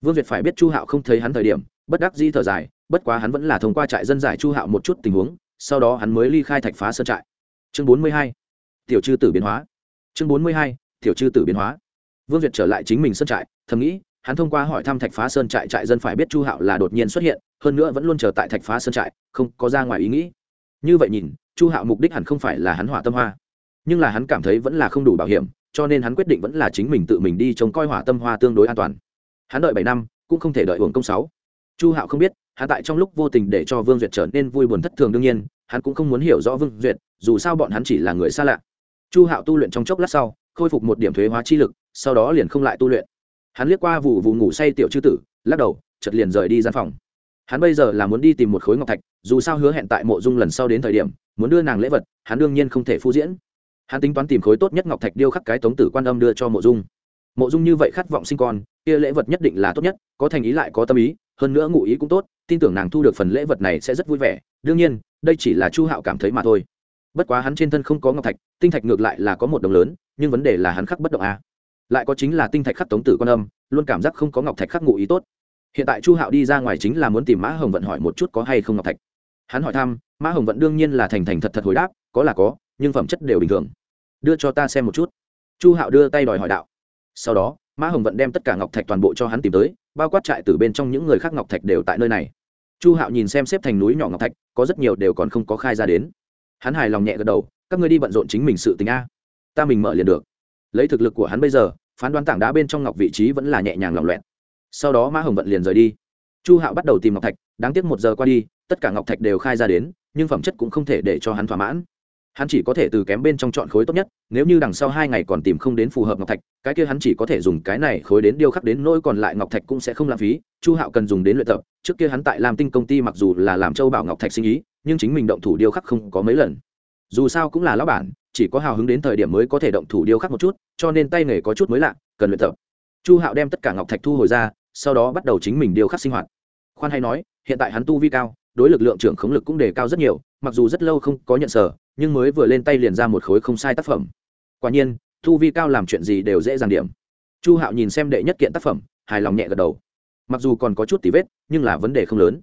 Vương duyệt phải biết chu hạo không thấy hắn thời điểm, bất đắc di thở dài, bất quá hắn vẫn là thông qua trại dân giải chu hạo một chút tình huống, sau đó hắn mới ly khai thạch phá sơn trại. Chương bốn mươi hai, tiểu chư tử biến hóa. Chương bốn mươi hai, tiểu chư tử biến hóa. Vương duyệt trở lại chính mình sơn trại, thầm nghĩ, hắn thông qua hỏi thăm thạch phá sơn trại trại dân phải biết chu hạo là đột nhiên xuất hiện, hơn nữa vẫn luôn chờ tại thạch phá sơn trại, không có ra ngoài ý nghĩ. Như vậy nhìn, chu hạo mục đích hẳn không phải là hắn hỏa tâm hoa nhưng là hắn cảm thấy vẫn là không đủ bảo hiểm, cho nên hắn quyết định vẫn là chính mình tự mình đi trông coi hỏa tâm hoa tương đối an toàn. Hắn đợi bảy năm, cũng không thể đợi hưởng công sáu. Chu hạo không biết, hắn tại trong lúc vô tình để cho vương duyệt trở nên vui buồn thất thường đương nhiên, hắn cũng không muốn hiểu rõ vương duyệt, dù sao bọn hắn chỉ là người xa lạ. Chu hạo tu luyện trong chốc lát sau, khôi phục một điểm thuế hóa chi lực, sau đó liền không lại tu luyện. Hắn liếc qua vụ vụ ngủ say tiểu chư tử, lắc đầu chật liền rời đi gian phòng. Hắn bây giờ là muốn đi tìm một khối ngọc thạch, dù sao hứa hẹn tại mộ dung lần sau đến thời điểm, muốn đưa nàng lễ vật, hắn đương nhiên không thể phu diễn hắn tính toán tìm khối tốt nhất ngọc thạch điêu khắc cái tống tử quan âm đưa cho mộ dung. Mộ dung như vậy khát vọng sinh con, kia lễ vật nhất định là tốt nhất, có thành ý lại có tâm ý, hơn nữa ngụ ý cũng tốt, tin tưởng nàng thu được phần lễ vật này sẽ rất vui vẻ. Đương nhiên, đây chỉ là chu hạo cảm thấy mà thôi. Bất quá hắn trên thân không có ngọc thạch, tinh thạch ngược lại là có một đồng lớn, nhưng vấn đề là hắn khắc bất động a. Lại có chính là tinh thạch khắc tống tử quan âm, luôn cảm giác không có ngọc thạch khắc ngụ ý tốt. Hiện tại chu hạo đi ra ngoài chính là muốn tìm mã hồng vận hỏi một chút có hay không ngọc thạch. Hắn hỏi thăm, mã hồng vận đương nhiên là thành thành thật thật hồi đáp, có là có nhưng phẩm chất đều bình thường. Đưa cho ta xem một chút. Chu hạo đưa tay đòi hỏi đạo. Sau đó, mã hồng vận đem tất cả ngọc thạch toàn bộ cho hắn tìm tới, bao quát trại từ bên trong những người khác ngọc thạch đều tại nơi này. Chu hạo nhìn xem xếp thành núi nhỏ ngọc thạch, có rất nhiều đều còn không có khai ra đến. Hắn hài lòng nhẹ gật đầu, các ngươi đi bận rộn chính mình sự tình a. Ta mình mở liền được. Lấy thực lực của hắn bây giờ, phán đoán tảng đá bên trong ngọc vị trí vẫn là nhẹ nhàng lòng loẹn sau đó mã hồng vận liền rời đi. Chu hạo bắt đầu tìm ngọc thạch, đáng tiếc một giờ qua đi, tất cả ngọc thạch đều khai ra đến, nhưng phẩm chất cũng không thể để cho hắn thỏa mãn hắn chỉ có thể từ kém bên trong chọn khối tốt nhất, nếu như đằng sau hai ngày còn tìm không đến phù hợp ngọc thạch, cái kia hắn chỉ có thể dùng cái này khối đến điêu khắc đến nỗi còn lại ngọc thạch cũng sẽ không lãng phí. Chu hạo cần dùng đến luyện tập, trước kia hắn tại làm tinh công ty mặc dù là làm châu bảo ngọc thạch sinh ý, nhưng chính mình động thủ điêu khắc không có mấy lần. Dù sao cũng là lão bản, chỉ có hào hứng đến thời điểm mới có thể động thủ điêu khắc một chút, cho nên tay nghề có chút mới lạ, cần luyện tập. Chu hạo đem tất cả ngọc thạch thu hồi ra, sau đó bắt đầu chính mình điêu khắc sinh hoạt. Khoan hay nói, hiện tại hắn tu vi cao, đối lực lượng trưởng khống lực cũng đề cao rất nhiều, mặc dù rất lâu không có nhận sở nhưng mới vừa lên tay liền ra một khối không sai tác phẩm. Quả nhiên, thu vi cao làm chuyện gì đều dễ dàng điểm. Chu hạo nhìn xem đệ nhất kiện tác phẩm, hài lòng nhẹ gật đầu. Mặc dù còn có chút tí vết, nhưng là vấn đề không lớn.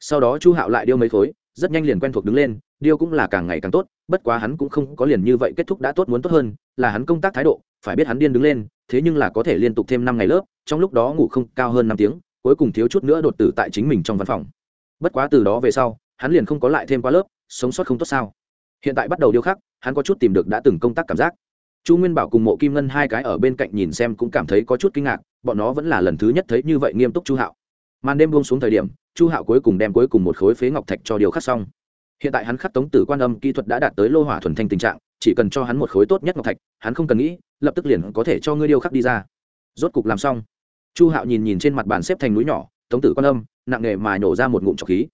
Sau đó chu hạo lại điêu mấy khối, rất nhanh liền quen thuộc đứng lên, điêu cũng là càng ngày càng tốt, bất quá hắn cũng không có liền như vậy kết thúc đã tốt muốn tốt hơn, là hắn công tác thái độ, phải biết hắn điên đứng lên, thế nhưng là có thể liên tục thêm năm ngày lớp, trong lúc đó ngủ không cao hơn năm tiếng, cuối cùng thiếu chút nữa đột tử tại chính mình trong văn phòng. Bất quá từ đó về sau, hắn liền không có lại thêm qua lớp, sống sót không tốt sao hiện tại bắt đầu điêu khắc, hắn có chút tìm được đã từng công tác cảm giác. Chu nguyên bảo cùng mộ kim ngân hai cái ở bên cạnh nhìn xem cũng cảm thấy có chút kinh ngạc, bọn nó vẫn là lần thứ nhất thấy như vậy nghiêm túc chu hạo. Màn đêm buông xuống thời điểm, chu hạo cuối cùng đem cuối cùng một khối phế ngọc thạch cho điều khắc xong. Hiện tại hắn khắc tống tử quan âm kỹ thuật đã đạt tới lô hỏa thuần thanh tình trạng, chỉ cần cho hắn một khối tốt nhất ngọc thạch, hắn không cần nghĩ, lập tức liền có thể cho ngươi điêu khắc đi ra. Rốt cục làm xong, chu hạo nhìn nhìn trên mặt bàn xếp thành núi nhỏ, tống tử quan âm, nặng nề mà nhổ ra một ngụm trọc khí.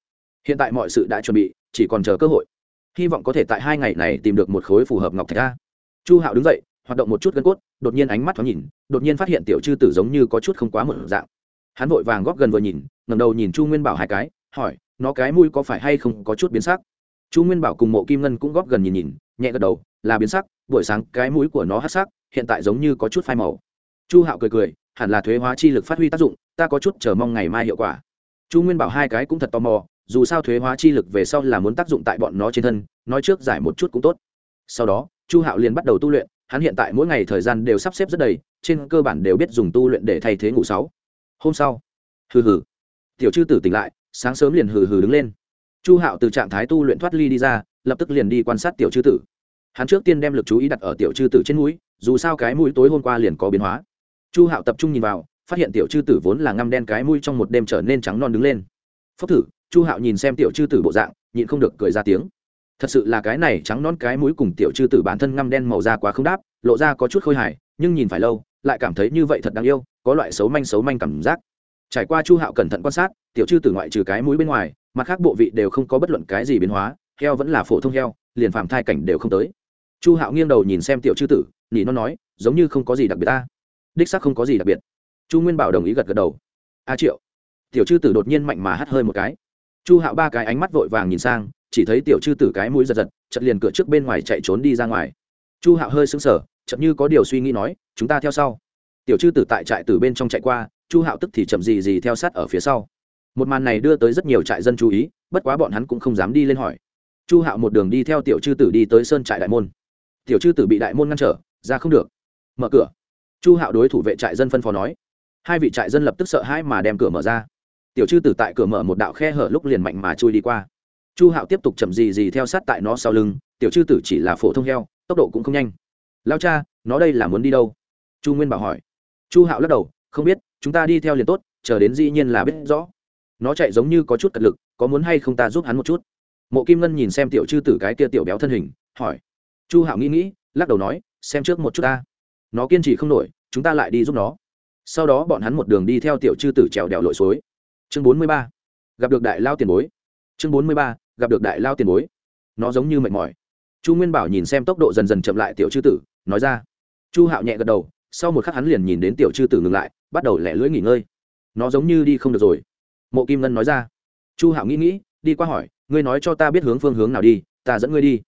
Hiện tại mọi sự đã chuẩn bị, chỉ còn chờ cơ hội hy vọng có thể tại hai ngày này tìm được một khối phù hợp ngọc thạch a. Chu hạo đứng dậy, hoạt động một chút gân cốt, đột nhiên ánh mắt thoáng nhìn, đột nhiên phát hiện tiểu chư tử giống như có chút không quá một dạng. Hắn vội vàng góp gần vừa nhìn ngầm đầu nhìn chu nguyên bảo hai cái, hỏi, nó cái mũi có phải hay không có chút biến sắc? Chu nguyên bảo cùng mộ kim ngân cũng góp gần nhìn nhìn, nhẹ gật đầu, là biến sắc, buổi sáng cái mũi của nó hát sắc, hiện tại giống như có chút phai màu. Chu hạo cười cười, hẳn là thuế hóa chi lực phát huy tác dụng, ta có chút chờ mong ngày mai hiệu quả. Chu nguyên bảo hai cái cũng thật tò mò dù sao thuế hóa chi lực về sau là muốn tác dụng tại bọn nó trên thân, nói trước giải một chút cũng tốt. Sau đó, chu hạo liền bắt đầu tu luyện, hắn hiện tại mỗi ngày thời gian đều sắp xếp rất đầy, trên cơ bản đều biết dùng tu luyện để thay thế ngủ sáu. Hôm sau, hừ hừ, tiểu chư tử tỉnh lại, sáng sớm liền hừ hừ đứng lên. Chu hạo từ trạng thái tu luyện thoát ly đi ra, lập tức liền đi quan sát tiểu chư tử. Hắn trước tiên đem lực chú ý đặt ở tiểu chư tử trên mũi, dù sao cái mũi tối hôm qua liền có biến hóa. Chu hạo tập trung nhìn vào, phát hiện tiểu chư tử vốn là ngăm đen cái mũi trong một đêm trở nên trắng non đứng lên. Phốc thử chu hạo nhìn xem tiểu chư tử bộ dạng, nhịn không được cười ra tiếng. Thật sự là cái này trắng non cái mũi cùng tiểu chư tử bản thân ngăm đen màu da quá không đáp, lộ ra có chút khôi hài, nhưng nhìn phải lâu, lại cảm thấy như vậy thật đáng yêu, có loại xấu manh xấu manh cảm giác. Trải qua chu hạo cẩn thận quan sát, tiểu chư tử ngoại trừ cái mũi bên ngoài, mặt khác bộ vị đều không có bất luận cái gì biến hóa, heo vẫn là phổ thông heo, liền phạm thai cảnh đều không tới. Chu hạo nghiêng đầu nhìn xem tiểu chư tử nhỉ nó nói, giống như không có gì đặc biệt ta. Đích xác không có gì đặc biệt. Chu nguyên bảo đồng ý gật gật đầu. A triệu. Tiểu chư tử đột nhiên mạnh mà hắt hơi một cái chu hạo ba cái ánh mắt vội vàng nhìn sang, chỉ thấy tiểu chư tử cái mũi giật giật chật liền cửa trước bên ngoài chạy trốn đi ra ngoài. Chu hạo hơi sững sờ chậm như có điều suy nghĩ nói, chúng ta theo sau. Tiểu chư tử tại trại từ bên trong chạy qua, chu hạo tức thì chậm gì gì theo sát ở phía sau. Một màn này đưa tới rất nhiều trại dân chú ý, bất quá bọn hắn cũng không dám đi lên hỏi. Chu hạo một đường đi theo tiểu chư tử đi tới sơn trại đại môn. Tiểu chư tử bị đại môn ngăn trở, ra không được. Mở cửa. Chu hạo đối thủ vệ trại dân phân phó nói. Hai vị trại dân lập tức sợ hãi mà đem cửa mở ra tiểu chư tử tại cửa mở một đạo khe hở lúc liền mạnh mà chui đi qua. Chu hạo tiếp tục chậm gì gì theo sát tại nó sau lưng, tiểu chư tử chỉ là phổ thông heo, tốc độ cũng không nhanh. Lao cha, nó đây là muốn đi đâu? Chu nguyên bảo hỏi. Chu hạo lắc đầu, không biết, chúng ta đi theo liền tốt, chờ đến dĩ nhiên là biết rõ. Nó chạy giống như có chút cật lực, có muốn hay không ta giúp hắn một chút? Mộ kim ngân nhìn xem tiểu chư tử cái kia tiểu béo thân hình, hỏi. Chu hạo nghĩ nghĩ, lắc đầu nói, xem trước một chút ta. Nó kiên trì không nổi, chúng ta lại đi giúp nó. Sau đó bọn hắn một đường đi theo tiểu chư tử trèo đèo lội suối chương bốn mươi ba, gặp được đại lao tiền bối. Chương bốn mươi ba, gặp được đại lao tiền bối. Nó giống như mệt mỏi. Chu nguyên bảo nhìn xem tốc độ dần dần chậm lại tiểu chư tử, nói ra. Chu hạo nhẹ gật đầu, sau một khắc hắn liền nhìn đến tiểu chư tử ngừng lại, bắt đầu lẻ lưỡi nghỉ ngơi. Nó giống như đi không được rồi. Mộ kim ngân nói ra. Chu hạo nghĩ nghĩ, đi qua hỏi, ngươi nói cho ta biết hướng phương hướng nào đi, ta dẫn ngươi đi.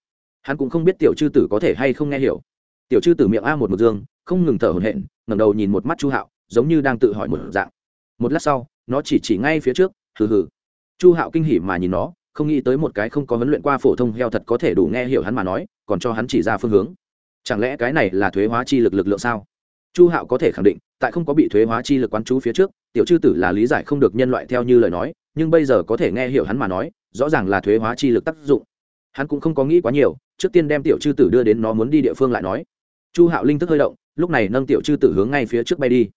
Hắn cũng không biết tiểu chư tử có thể hay không nghe hiểu. Tiểu chư tử miệng a một một dương, không ngừng thở hổn hển, ngẩng đầu nhìn một mắt chu hạo, giống như đang tự hỏi một dạng. Một lát sau nó chỉ chỉ ngay phía trước, hừ hừ. Chu hạo kinh hỉ mà nhìn nó, không nghĩ tới một cái không có huấn luyện qua phổ thông heo thật có thể đủ nghe hiểu hắn mà nói, còn cho hắn chỉ ra phương hướng. Chẳng lẽ cái này là thuế hóa chi lực lực lượng sao? Chu hạo có thể khẳng định, tại không có bị thuế hóa chi lực quán chú phía trước, tiểu chư tử là lý giải không được nhân loại theo như lời nói, nhưng bây giờ có thể nghe hiểu hắn mà nói, rõ ràng là thuế hóa chi lực tác dụng. Hắn cũng không có nghĩ quá nhiều, trước tiên đem tiểu chư tử đưa đến nó muốn đi địa phương lại nói. Chu hạo linh thức hơi động, lúc này nâng tiểu chư tử hướng ngay phía trước bay đi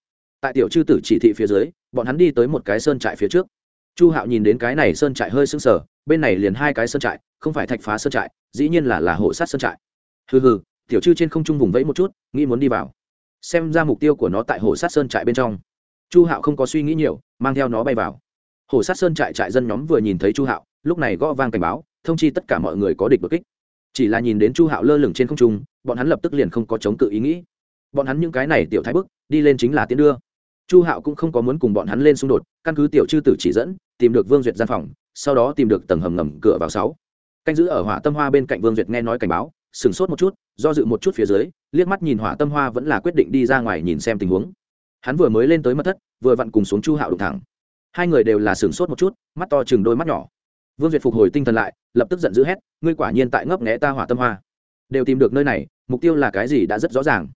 tại tiểu chư tử chỉ thị phía dưới, bọn hắn đi tới một cái sơn trại phía trước. Chu hạo nhìn đến cái này sơn trại hơi sưng sờ, bên này liền hai cái sơn trại, không phải thạch phá sơn trại, dĩ nhiên là là hộ sát sơn trại. Hừ hừ, tiểu chư trên không trung vùng vẫy một chút, nghĩ muốn đi vào. Xem ra mục tiêu của nó tại hồ sát sơn trại bên trong. Chu hạo không có suy nghĩ nhiều, mang theo nó bay vào. Hồ sát sơn trại trại dân nhóm vừa nhìn thấy chu hạo, lúc này gõ vang cảnh báo, thông chi tất cả mọi người có địch bất kích. Chỉ là nhìn đến chu hạo lơ lửng trên không trung, bọn hắn lập tức liền không có chống cự ý nghĩ. Bọn hắn những cái này tiểu thái bức, đi lên chính là tiến đưa chu hạo cũng không có muốn cùng bọn hắn lên xung đột, căn cứ tiểu chư tử chỉ dẫn, tìm được vương duyệt gian phòng, sau đó tìm được tầng hầm ngầm cửa vào sáu. Canh giữ ở hỏa tâm hoa bên cạnh vương duyệt nghe nói cảnh báo, sửng sốt một chút, do dự một chút phía dưới, liếc mắt nhìn hỏa tâm hoa vẫn là quyết định đi ra ngoài nhìn xem tình huống. Hắn vừa mới lên tới mật thất, vừa vặn cùng xuống chu hạo đụng thẳng. Hai người đều là sửng sốt một chút, mắt to chừng đôi mắt nhỏ. Vương duyệt phục hồi tinh thần lại, lập tức giận dữ hét, ngươi quả nhiên tại ngấp nghẽ ta hỏa tâm hoa. Đều tìm được nơi này, mục tiêu là cái gì đã rất rõ ràng.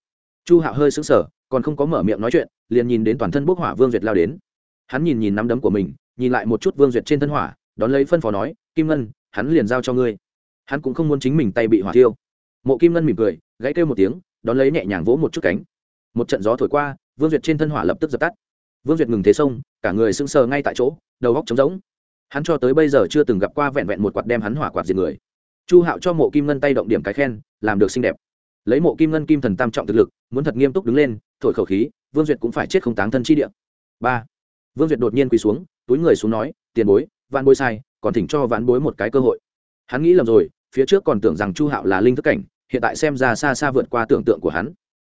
Chu hạo hơi sững sờ còn không có mở miệng nói chuyện, liền nhìn đến toàn thân bốc hỏa vương duyệt lao đến. Hắn nhìn nhìn nắm đấm của mình, nhìn lại một chút vương duyệt trên thân hỏa, đón lấy phân phó nói, kim ngân, hắn liền giao cho ngươi. Hắn cũng không muốn chính mình tay bị hỏa thiêu. Mộ kim ngân mỉm cười, gãy kêu một tiếng, đón lấy nhẹ nhàng vỗ một chút cánh. Một trận gió thổi qua, vương duyệt trên thân hỏa lập tức dập tắt. Vương duyệt ngừng thế sông, cả người sững sờ ngay tại chỗ, đầu góc trống rỗng. Hắn cho tới bây giờ chưa từng gặp qua vẹn vẹn một quạt đem hắn hỏa quạt diệt người. Chu hạo cho mộ kim ngân tay động điểm cái khen, làm được xinh đẹp. Lấy mộ kim ngân kim thần tam trọng thực lực, muốn thật nghiêm túc đứng lên thổi khẩu khí, vương duyệt cũng phải chết không táng thân chi địa. Ba, vương duyệt đột nhiên quỳ xuống, túi người xuống nói, tiền bối, vạn bối sai, còn thỉnh cho vạn bối một cái cơ hội. Hắn nghĩ lầm rồi, phía trước còn tưởng rằng chu hạo là linh thức cảnh, hiện tại xem ra xa xa vượt qua tưởng tượng của hắn.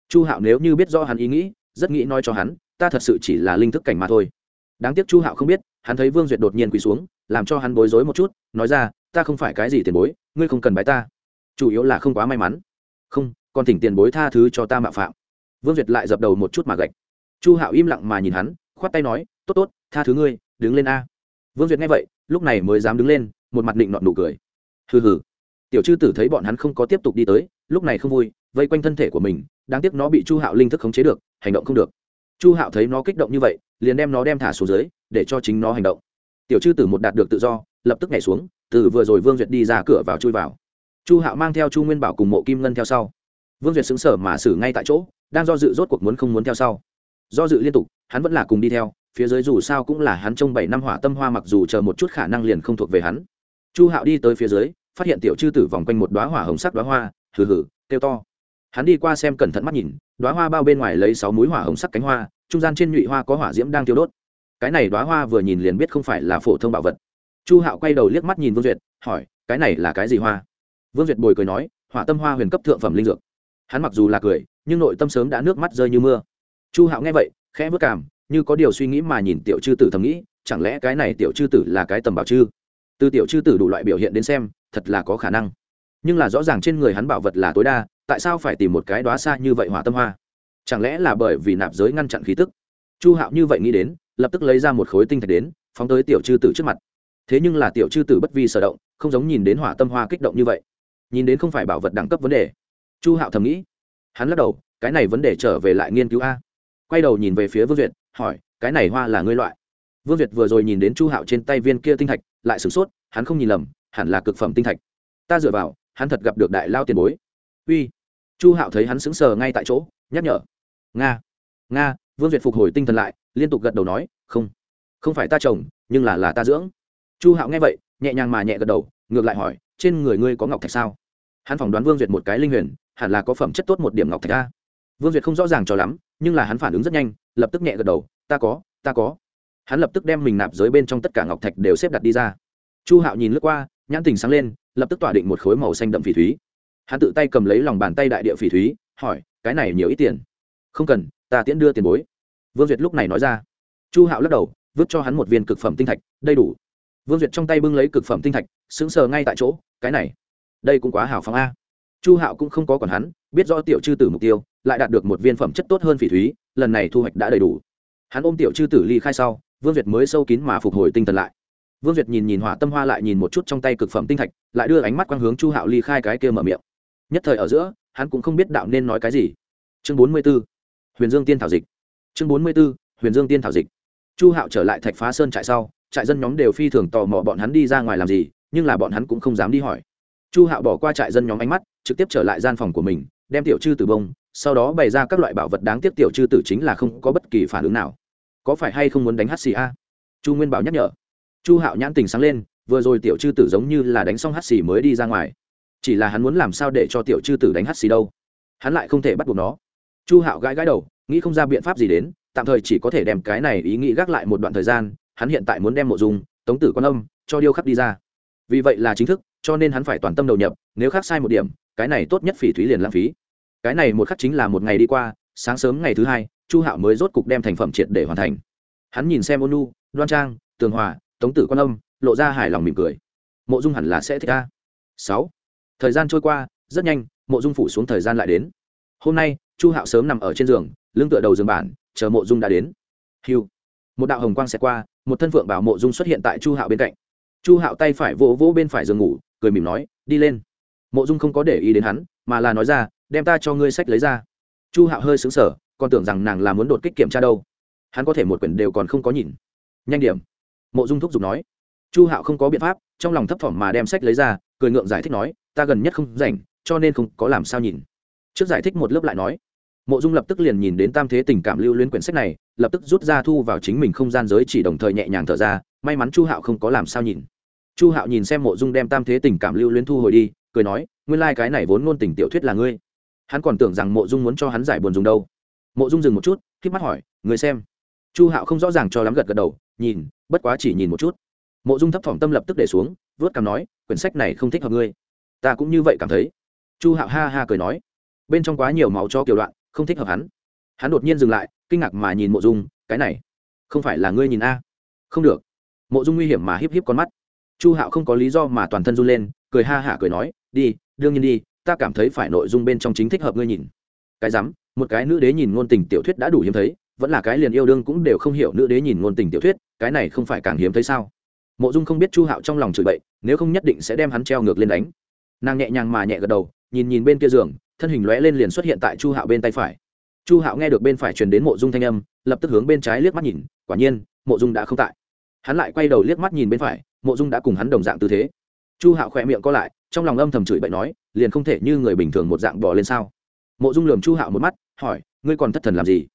Chu hạo nếu như biết rõ hắn ý nghĩ, rất nghĩ nói cho hắn, ta thật sự chỉ là linh thức cảnh mà thôi. Đáng tiếc chu hạo không biết, hắn thấy vương duyệt đột nhiên quỳ xuống, làm cho hắn bối rối một chút, nói ra, ta không phải cái gì tiền bối, ngươi không cần bái ta. Chủ yếu là không quá may mắn. Không, còn thỉnh tiền bối tha thứ cho ta mạo phạm vương duyệt lại dập đầu một chút mà gạch. Chu hạo im lặng mà nhìn hắn, khoát tay nói, tốt tốt, tha thứ ngươi, đứng lên a. Vương duyệt nghe vậy, lúc này mới dám đứng lên, một mặt định nọn nụ cười. Hừ hừ. Tiểu chư tử thấy bọn hắn không có tiếp tục đi tới, lúc này không vui, vây quanh thân thể của mình, đáng tiếc nó bị chu hạo linh thức khống chế được, hành động không được. Chu hạo thấy nó kích động như vậy, liền đem nó đem thả xuống dưới, để cho chính nó hành động. Tiểu chư tử một đạt được tự do, lập tức nhảy xuống, từ vừa rồi vương duyệt đi ra cửa vào chui vào. Chu hạo mang theo chu nguyên bảo cùng mộ kim ngân theo sau. Vương duyệt xứng sở mà xử ngay tại chỗ đang do dự rốt cuộc muốn không muốn theo sau. Do dự liên tục, hắn vẫn là cùng đi theo, phía dưới dù sao cũng là hắn trong bảy năm hỏa tâm hoa mặc dù chờ một chút khả năng liền không thuộc về hắn. Chu hạo đi tới phía dưới, phát hiện tiểu chư tử vòng quanh một đoá hỏa hồng sắc đoá hoa, hừ hừ, kêu to. Hắn đi qua xem cẩn thận mắt nhìn đoá hoa bao bên ngoài lấy sáu múi hỏa hồng sắc cánh hoa, trung gian trên nhụy hoa có hỏa diễm đang tiêu đốt. Cái này đoá hoa vừa nhìn liền biết không phải là phổ thông bảo vật. Chu hạo quay đầu liếc mắt nhìn vương duyệt, hỏi, cái này là cái gì hoa? Vương duyệt bồi cười nói, hỏa tâm hoa huyền cấp thượng phẩm linh dược. Hắn mặc dù là cười nhưng nội tâm sớm đã nước mắt rơi như mưa. Chu hạo nghe vậy, khẽ vất cảm, như có điều suy nghĩ mà nhìn tiểu chư tử thầm nghĩ, chẳng lẽ cái này tiểu chư tử là cái tầm bảo chư? Từ tiểu chư tử đủ loại biểu hiện đến xem, thật là có khả năng. Nhưng là rõ ràng trên người hắn bảo vật là tối đa, tại sao phải tìm một cái đoá xa như vậy hỏa tâm hoa? Chẳng lẽ là bởi vì nạp giới ngăn chặn khí tức? Chu hạo như vậy nghĩ đến, lập tức lấy ra một khối tinh thạch đến, phóng tới tiểu chư tử trước mặt. Thế nhưng là tiểu chư tử bất vi sở động, không giống nhìn đến hỏa tâm hoa kích động như vậy. Nhìn đến không phải bảo vật đẳng cấp vấn đề. Chu hạo thầm nghĩ hắn lắc đầu cái này vấn đề trở về lại nghiên cứu a. Quay đầu nhìn về phía vương việt, hỏi cái này hoa là ngươi loại? Vương việt vừa rồi nhìn đến chu hạo trên tay viên kia tinh thạch lại sửng sốt hắn không nhìn lầm hẳn là cực phẩm tinh thạch. Ta dựa vào hắn thật gặp được đại lao tiền bối. Uy. Chu hạo thấy hắn sững sờ ngay tại chỗ nhắc nhở. Nga. Nga vương việt phục hồi tinh thần lại liên tục gật đầu nói không. Không phải ta chồng nhưng là là ta dưỡng. Chu hạo nghe vậy nhẹ nhàng mà nhẹ gật đầu ngược lại hỏi trên người ngươi có ngọc thạch sao? Hắn phỏng đoán vương duyệt một cái linh huyền hẳn là có phẩm chất tốt một điểm ngọc thạch a. Vương duyệt không rõ ràng cho lắm, nhưng là hắn phản ứng rất nhanh, lập tức nhẹ gật đầu, ta có ta có. Hắn lập tức đem mình nạp dưới bên trong tất cả ngọc thạch đều xếp đặt đi ra. Chu hạo nhìn lướt qua, nhãn tình sáng lên, lập tức tỏa định một khối màu xanh đậm phỉ thúy. Hắn tự tay cầm lấy lòng bàn tay đại địa phỉ thúy, hỏi, cái này nhiều ít tiền? Không cần, ta tiễn đưa tiền bối. Vương duyệt lúc này nói ra. Chu hạo lắc đầu, vứt cho hắn một viên cực phẩm tinh thạch đầy đủ. Vương duyệt trong tay bưng lấy cực phẩm tinh thạch, sững sờ ngay tại chỗ, cái này, đây cũng quá hào phóng a chu hạo cũng không có còn hắn, biết rõ tiểu chư tử mục tiêu, lại đạt được một viên phẩm chất tốt hơn phỉ thúy, lần này thu hoạch đã đầy đủ. Hắn ôm tiểu chư tử ly khai sau, vương duyệt mới sâu kín mà phục hồi tinh thần lại. Vương duyệt nhìn nhìn hỏa tâm hoa lại nhìn một chút trong tay cực phẩm tinh thạch, lại đưa ánh mắt quang hướng chu hạo ly khai cái kia mở miệng. Nhất thời ở giữa, hắn cũng không biết đạo nên nói cái gì. Chương bốn mươi b ố huyền dương tiên thảo dịch. Chương bốn mươi b ố huyền dương tiên thảo dịch. Chu hạo trở lại thạch phá sơn trại sau, trại dân nhóm đều phi thường tò mò bọn hắn đi ra ngoài làm gì, nhưng là bọn hắn cũng không dám đi hỏi. Chu hạo bỏ qua trại dân nhóm ánh mắt trực tiếp trở lại gian phòng của mình, đem tiểu chư tử bông, sau đó bày ra các loại bảo vật đáng tiếc tiểu chư tử chính là không có bất kỳ phản ứng nào. Có phải hay không muốn đánh hát xì a? Chu nguyên bảo nhắc nhở. Chu hạo nhãn tình sáng lên, vừa rồi tiểu chư tử giống như là đánh xong hát xì mới đi ra ngoài. Chỉ là hắn muốn làm sao để cho tiểu chư tử đánh hát xì đâu? Hắn lại không thể bắt buộc nó. Chu hạo gãi gãi đầu, nghĩ không ra biện pháp gì đến, tạm thời chỉ có thể đem cái này ý nghĩ gác lại một đoạn thời gian, hắn hiện tại muốn đem mộ dung, tống tử quan âm, cho điêu khắc đi ra. Vì vậy là chính thức, cho nên hắn phải toàn tâm đầu nhập, nếu khác sai một điểm cái này tốt nhất phỉ thúy liền lãng phí. Cái này một khắc chính là một ngày đi qua, sáng sớm ngày thứ hai, chu hạo mới rốt cục đem thành phẩm triệt để hoàn thành. Hắn nhìn xem ônu đoan trang, tường hòa, tống tử quan âm, lộ ra hài lòng mỉm cười. Mộ dung hẳn là sẽ thích ca. Sáu. Thời gian trôi qua, rất nhanh, mộ dung phủ xuống thời gian lại đến. Hôm nay, chu hạo sớm nằm ở trên giường, lưng tựa đầu giường bản, chờ mộ dung đã đến. Hiu một đạo hồng quang xẹt qua, một thân phượng bảo mộ dung xuất hiện tại chu hạo bên cạnh. Chu hạo tay phải vỗ vỗ bên phải giường ngủ, cười mỉm nói, đi lên mộ dung không có để ý đến hắn, mà là nói ra, đem ta cho ngươi sách lấy ra. Chu hạo hơi xứng sở còn tưởng rằng nàng là muốn đột kích kiểm tra đâu. Hắn có thể một quyển đều còn không có nhìn. Nhanh điểm. Mộ dung thúc giục nói. Chu hạo không có biện pháp, trong lòng thấp thỏm mà đem sách lấy ra, cười ngượng giải thích nói, ta gần nhất không rảnh, cho nên không có làm sao nhìn. Trước giải thích một lớp lại nói, mộ dung lập tức liền nhìn đến tam thế tình cảm lưu luyến quyển sách này, lập tức rút ra thu vào chính mình không gian giới chỉ đồng thời nhẹ nhàng thở ra, may mắn chu hạo không có làm sao nhìn. Chu hạo nhìn xem mộ dung đem tam thế tình cảm lưu luyến thu hồi đi cười nói, nguyên lai、like、cái này vốn ngôn tình tiểu thuyết là ngươi. Hắn còn tưởng rằng mộ dung muốn cho hắn giải buồn dùng đâu. Mộ dung dừng một chút k mắt hỏi người xem. Chu hạo không rõ ràng cho lắm gật gật đầu, nhìn, bất quá chỉ nhìn một chút. Mộ dung thấp thỏm tâm lập tức để xuống, vớt cằm nói, quyển sách này không thích hợp ngươi. Ta cũng như vậy cảm thấy. Chu hạo ha ha cười nói, bên trong quá nhiều máu cho kiểu đoạn, không thích hợp hắn. Hắn đột nhiên dừng lại, kinh ngạc mà nhìn mộ dung, cái này, không phải là ngươi nhìn a? Không được. Mộ dung nguy hiểm mà híp híp con mắt. Chu hạo không có lý do mà toàn thân run lên, cười ha hả cười nói đi đương nhiên đi ta cảm thấy phải nội dung bên trong chính thích hợp ngươi nhìn. Cái dám, một cái nữ đế nhìn ngôn tình tiểu thuyết đã đủ hiếm thấy vẫn là cái liền yêu đương cũng đều không hiểu nữ đế nhìn ngôn tình tiểu thuyết cái này không phải càng hiếm thấy sao? Mộ dung không biết chu hạo trong lòng chửi bậy nếu không nhất định sẽ đem hắn treo ngược lên đánh. Nàng nhẹ nhàng mà nhẹ gật đầu nhìn nhìn bên kia giường thân hình lóe lên liền xuất hiện tại chu hạo bên tay phải. Chu hạo nghe được bên phải truyền đến mộ dung thanh âm lập tức hướng bên trái liếc mắt nhìn quả nhiên mộ dung đã không tại. Hắn lại quay đầu liếc mắt nhìn bên phải mộ dung đã cùng hắn đồng dạng tư thế chu hạo khỏe miệng co lại, trong lòng âm thầm chửi bậy nói, liền không thể như người bình thường một dạng bỏ lên sao? Mộ dung lườm chu hạo một mắt, hỏi, ngươi còn thất thần làm gì?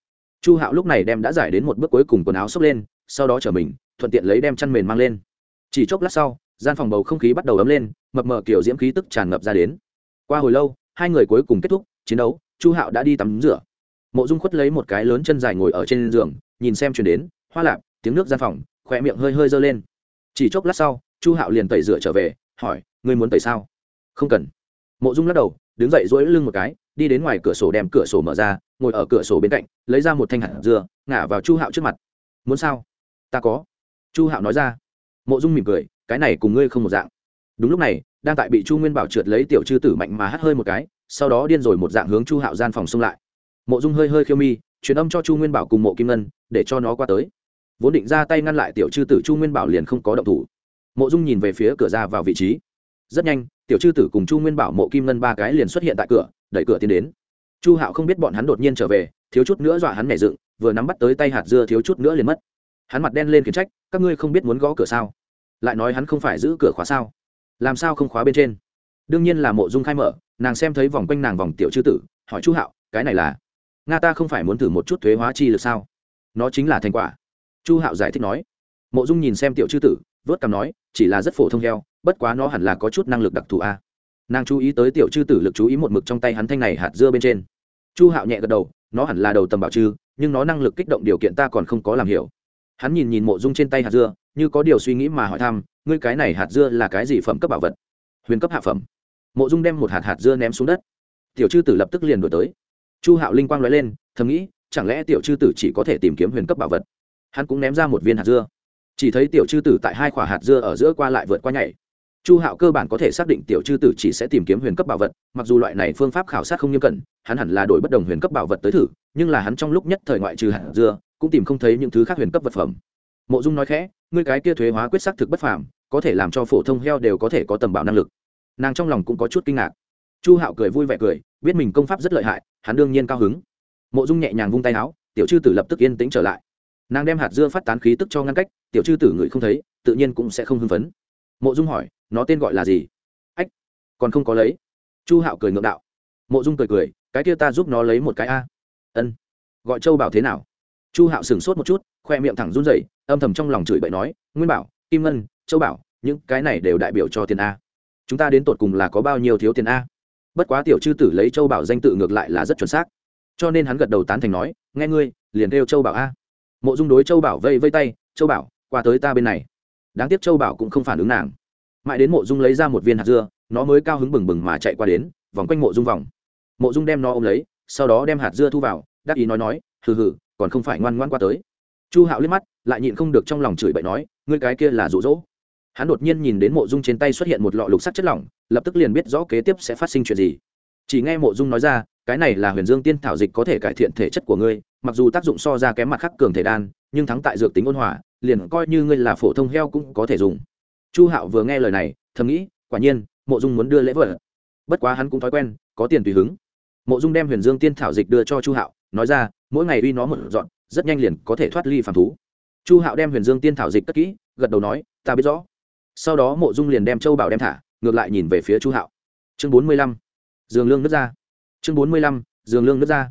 Chu hạo lúc này đem đã giải đến một bước cuối cùng quần áo xốc lên, sau đó chở mình, thuận tiện lấy đem chăn mền mang lên. Chỉ chốc lát sau, gian phòng bầu không khí bắt đầu ấm lên, mập mờ kiểu diễm khí tức tràn ngập ra đến. Qua hồi lâu, hai người cuối cùng kết thúc, chiến đấu, chu hạo đã đi tắm rửa. Mộ dung khuất lấy một cái lớn chân dài ngồi ở trên giường, nhìn xem chuyển đến, hoa lạp, tiếng nước gian phòng khỏe miệng hơi hơi dơ lên. Chỉ chốc lát sau, chu hạo liền tẩy rửa trở về hỏi, ngươi muốn tẩy sao? Không cần. Mộ dung lắc đầu, đứng dậy dỗi lưng một cái, đi đến ngoài cửa sổ đem cửa sổ mở ra, ngồi ở cửa sổ bên cạnh, lấy ra một thanh hạt dưa, ngả vào chu hạo trước mặt. Muốn sao? Ta có. Chu hạo nói ra. Mộ dung mỉm cười, cái này cùng ngươi không một dạng. Đúng lúc này, đang tại bị chu nguyên bảo trượt lấy tiểu chư tử mạnh mà hắt hơi một cái, sau đó điên rồi một dạng hướng chu hạo gian phòng xông lại. Mộ dung hơi hơi khiêu mi, truyền âm cho chu nguyên bảo cùng mộ kim ngân, để cho nó qua tới. Vốn định ra tay ngăn lại tiểu chư tử chu nguyên bảo liền không có động thủ mộ dung nhìn về phía cửa ra vào vị trí. Rất nhanh, tiểu chư tử cùng chu nguyên bảo mộ kim ngân ba cái liền xuất hiện tại cửa, đẩy cửa tiến đến. Chu hạo không biết bọn hắn đột nhiên trở về, thiếu chút nữa dọa hắn nhảy dựng, vừa nắm bắt tới tay hạt dưa thiếu chút nữa liền mất. Hắn mặt đen lên khiển trách, các ngươi không biết muốn gõ cửa sao? Lại nói hắn không phải giữ cửa khóa sao? Làm sao không khóa bên trên? Đương nhiên là mộ dung khai mở, nàng xem thấy vòng quanh nàng vòng tiểu chư tử, hỏi chu hạo, cái này là? Nga ta không phải muốn thử một chút thuế hóa chi lực sao? Nó chính là thành quả. Chu hạo giải thích nói. Mộ dung nhìn xem tiểu chư tử vớt cằm nói, chỉ là rất phổ thông heo, bất quá nó hẳn là có chút năng lực đặc thù a. Nàng chú ý tới tiểu chư tử lực chú ý một mực trong tay hắn thanh này hạt dưa bên trên. Chu hạo nhẹ gật đầu, nó hẳn là đầu tầm bảo trư nhưng nó năng lực kích động điều kiện ta còn không có làm hiểu. Hắn nhìn nhìn mộ dung trên tay hạt dưa, như có điều suy nghĩ mà hỏi thăm, ngươi cái này hạt dưa là cái gì phẩm cấp bảo vật? Huyền cấp hạ phẩm. Mộ dung đem một hạt hạt dưa ném xuống đất. Tiểu chư tử lập tức liền đổi tới. Chu hạo linh quang nói lên, thầm nghĩ, chẳng lẽ tiểu chư tử chỉ có thể tìm kiếm huyền cấp bảo vật? Hắn cũng ném ra một viên hạt dưa chỉ thấy tiểu chư tử tại hai quả hạt dưa ở giữa qua lại vượt qua nhảy. Chu hạo cơ bản có thể xác định tiểu chư tử chỉ sẽ tìm kiếm huyền cấp bảo vật, mặc dù loại này phương pháp khảo sát không nghiêm cẩn, hắn hẳn là đổi bất đồng huyền cấp bảo vật tới thử, nhưng là hắn trong lúc nhất thời ngoại trừ hạt dưa, cũng tìm không thấy những thứ khác huyền cấp vật phẩm. Mộ dung nói khẽ, ngươi cái kia thuế hóa quyết xác thực bất phàm, có thể làm cho phổ thông heo đều có thể có tầm bảo năng lực. Nàng trong lòng cũng có chút kinh ngạc. Chu hạo cười vui vẻ cười, biết mình công pháp rất lợi hại, hắn đương nhiên cao hứng. Mộ dung nhẹ nhàng vung tay áo, tiểu chư tử lập tức yên tĩnh trở lại nàng đem hạt dưa phát tán khí tức cho ngăn cách, tiểu chư tử người không thấy, tự nhiên cũng sẽ không hưng phấn. Mộ dung hỏi, nó tên gọi là gì? Ách, còn không có lấy. Chu hạo cười ngượng đạo. Mộ dung cười cười, cái kia ta giúp nó lấy một cái a. Ân, gọi châu bảo thế nào? Chu hạo sửng sốt một chút, khoe miệng thẳng run rẩy, âm thầm trong lòng chửi bậy nói, nguyên bảo, kim ngân, châu bảo, những cái này đều đại biểu cho tiền a. Chúng ta đến tột cùng là có bao nhiêu thiếu tiền a? Bất quá tiểu chư tử lấy châu bảo danh tự ngược lại là rất chuẩn xác. Cho nên hắn gật đầu tán thành nói, nghe ngươi, liền kêu châu bảo a mộ dung đối châu bảo vây vây tay, châu bảo, qua tới ta bên này. Đáng tiếc châu bảo cũng không phản ứng nàng. Mãi đến mộ dung lấy ra một viên hạt dưa, nó mới cao hứng bừng bừng mà chạy qua đến, vòng quanh mộ dung vòng. Mộ dung đem nó ôm lấy, sau đó đem hạt dưa thu vào, đắc ý nói nói, hừ hừ, còn không phải ngoan ngoan qua tới. Chu hạo liếc mắt, lại nhịn không được trong lòng chửi bậy nói, ngươi cái kia là rụ rỗ hắn đột nhiên nhìn đến mộ dung trên tay xuất hiện một lọ lục sắc chất lỏng, lập tức liền biết rõ kế tiếp sẽ phát sinh chuyện gì. Chỉ nghe mộ dung nói ra cái này là huyền dương tiên thảo dịch có thể cải thiện thể chất của ngươi, mặc dù tác dụng so ra kém mặt khắc cường thể đan, nhưng thắng tại dược tính ôn hòa, liền coi như ngươi là phổ thông heo cũng có thể dùng. Chu hạo vừa nghe lời này, thầm nghĩ, quả nhiên, mộ dung muốn đưa lễ vật. Bất quá hắn cũng thói quen, có tiền tùy hứng. Mộ dung đem huyền dương tiên thảo dịch đưa cho chu hạo, nói ra, mỗi ngày uy nó một dọn, rất nhanh liền có thể thoát ly phàm thú. Chu hạo đem huyền dương tiên thảo dịch cất kỹ, gật đầu nói, ta biết rõ. Sau đó mộ dung liền đem châu bảo đem thả, ngược lại nhìn về phía chu hạo. Chương bốn mươi lăm. Giường lương nước ra chương bốn mươi lăm, giường lương nước ra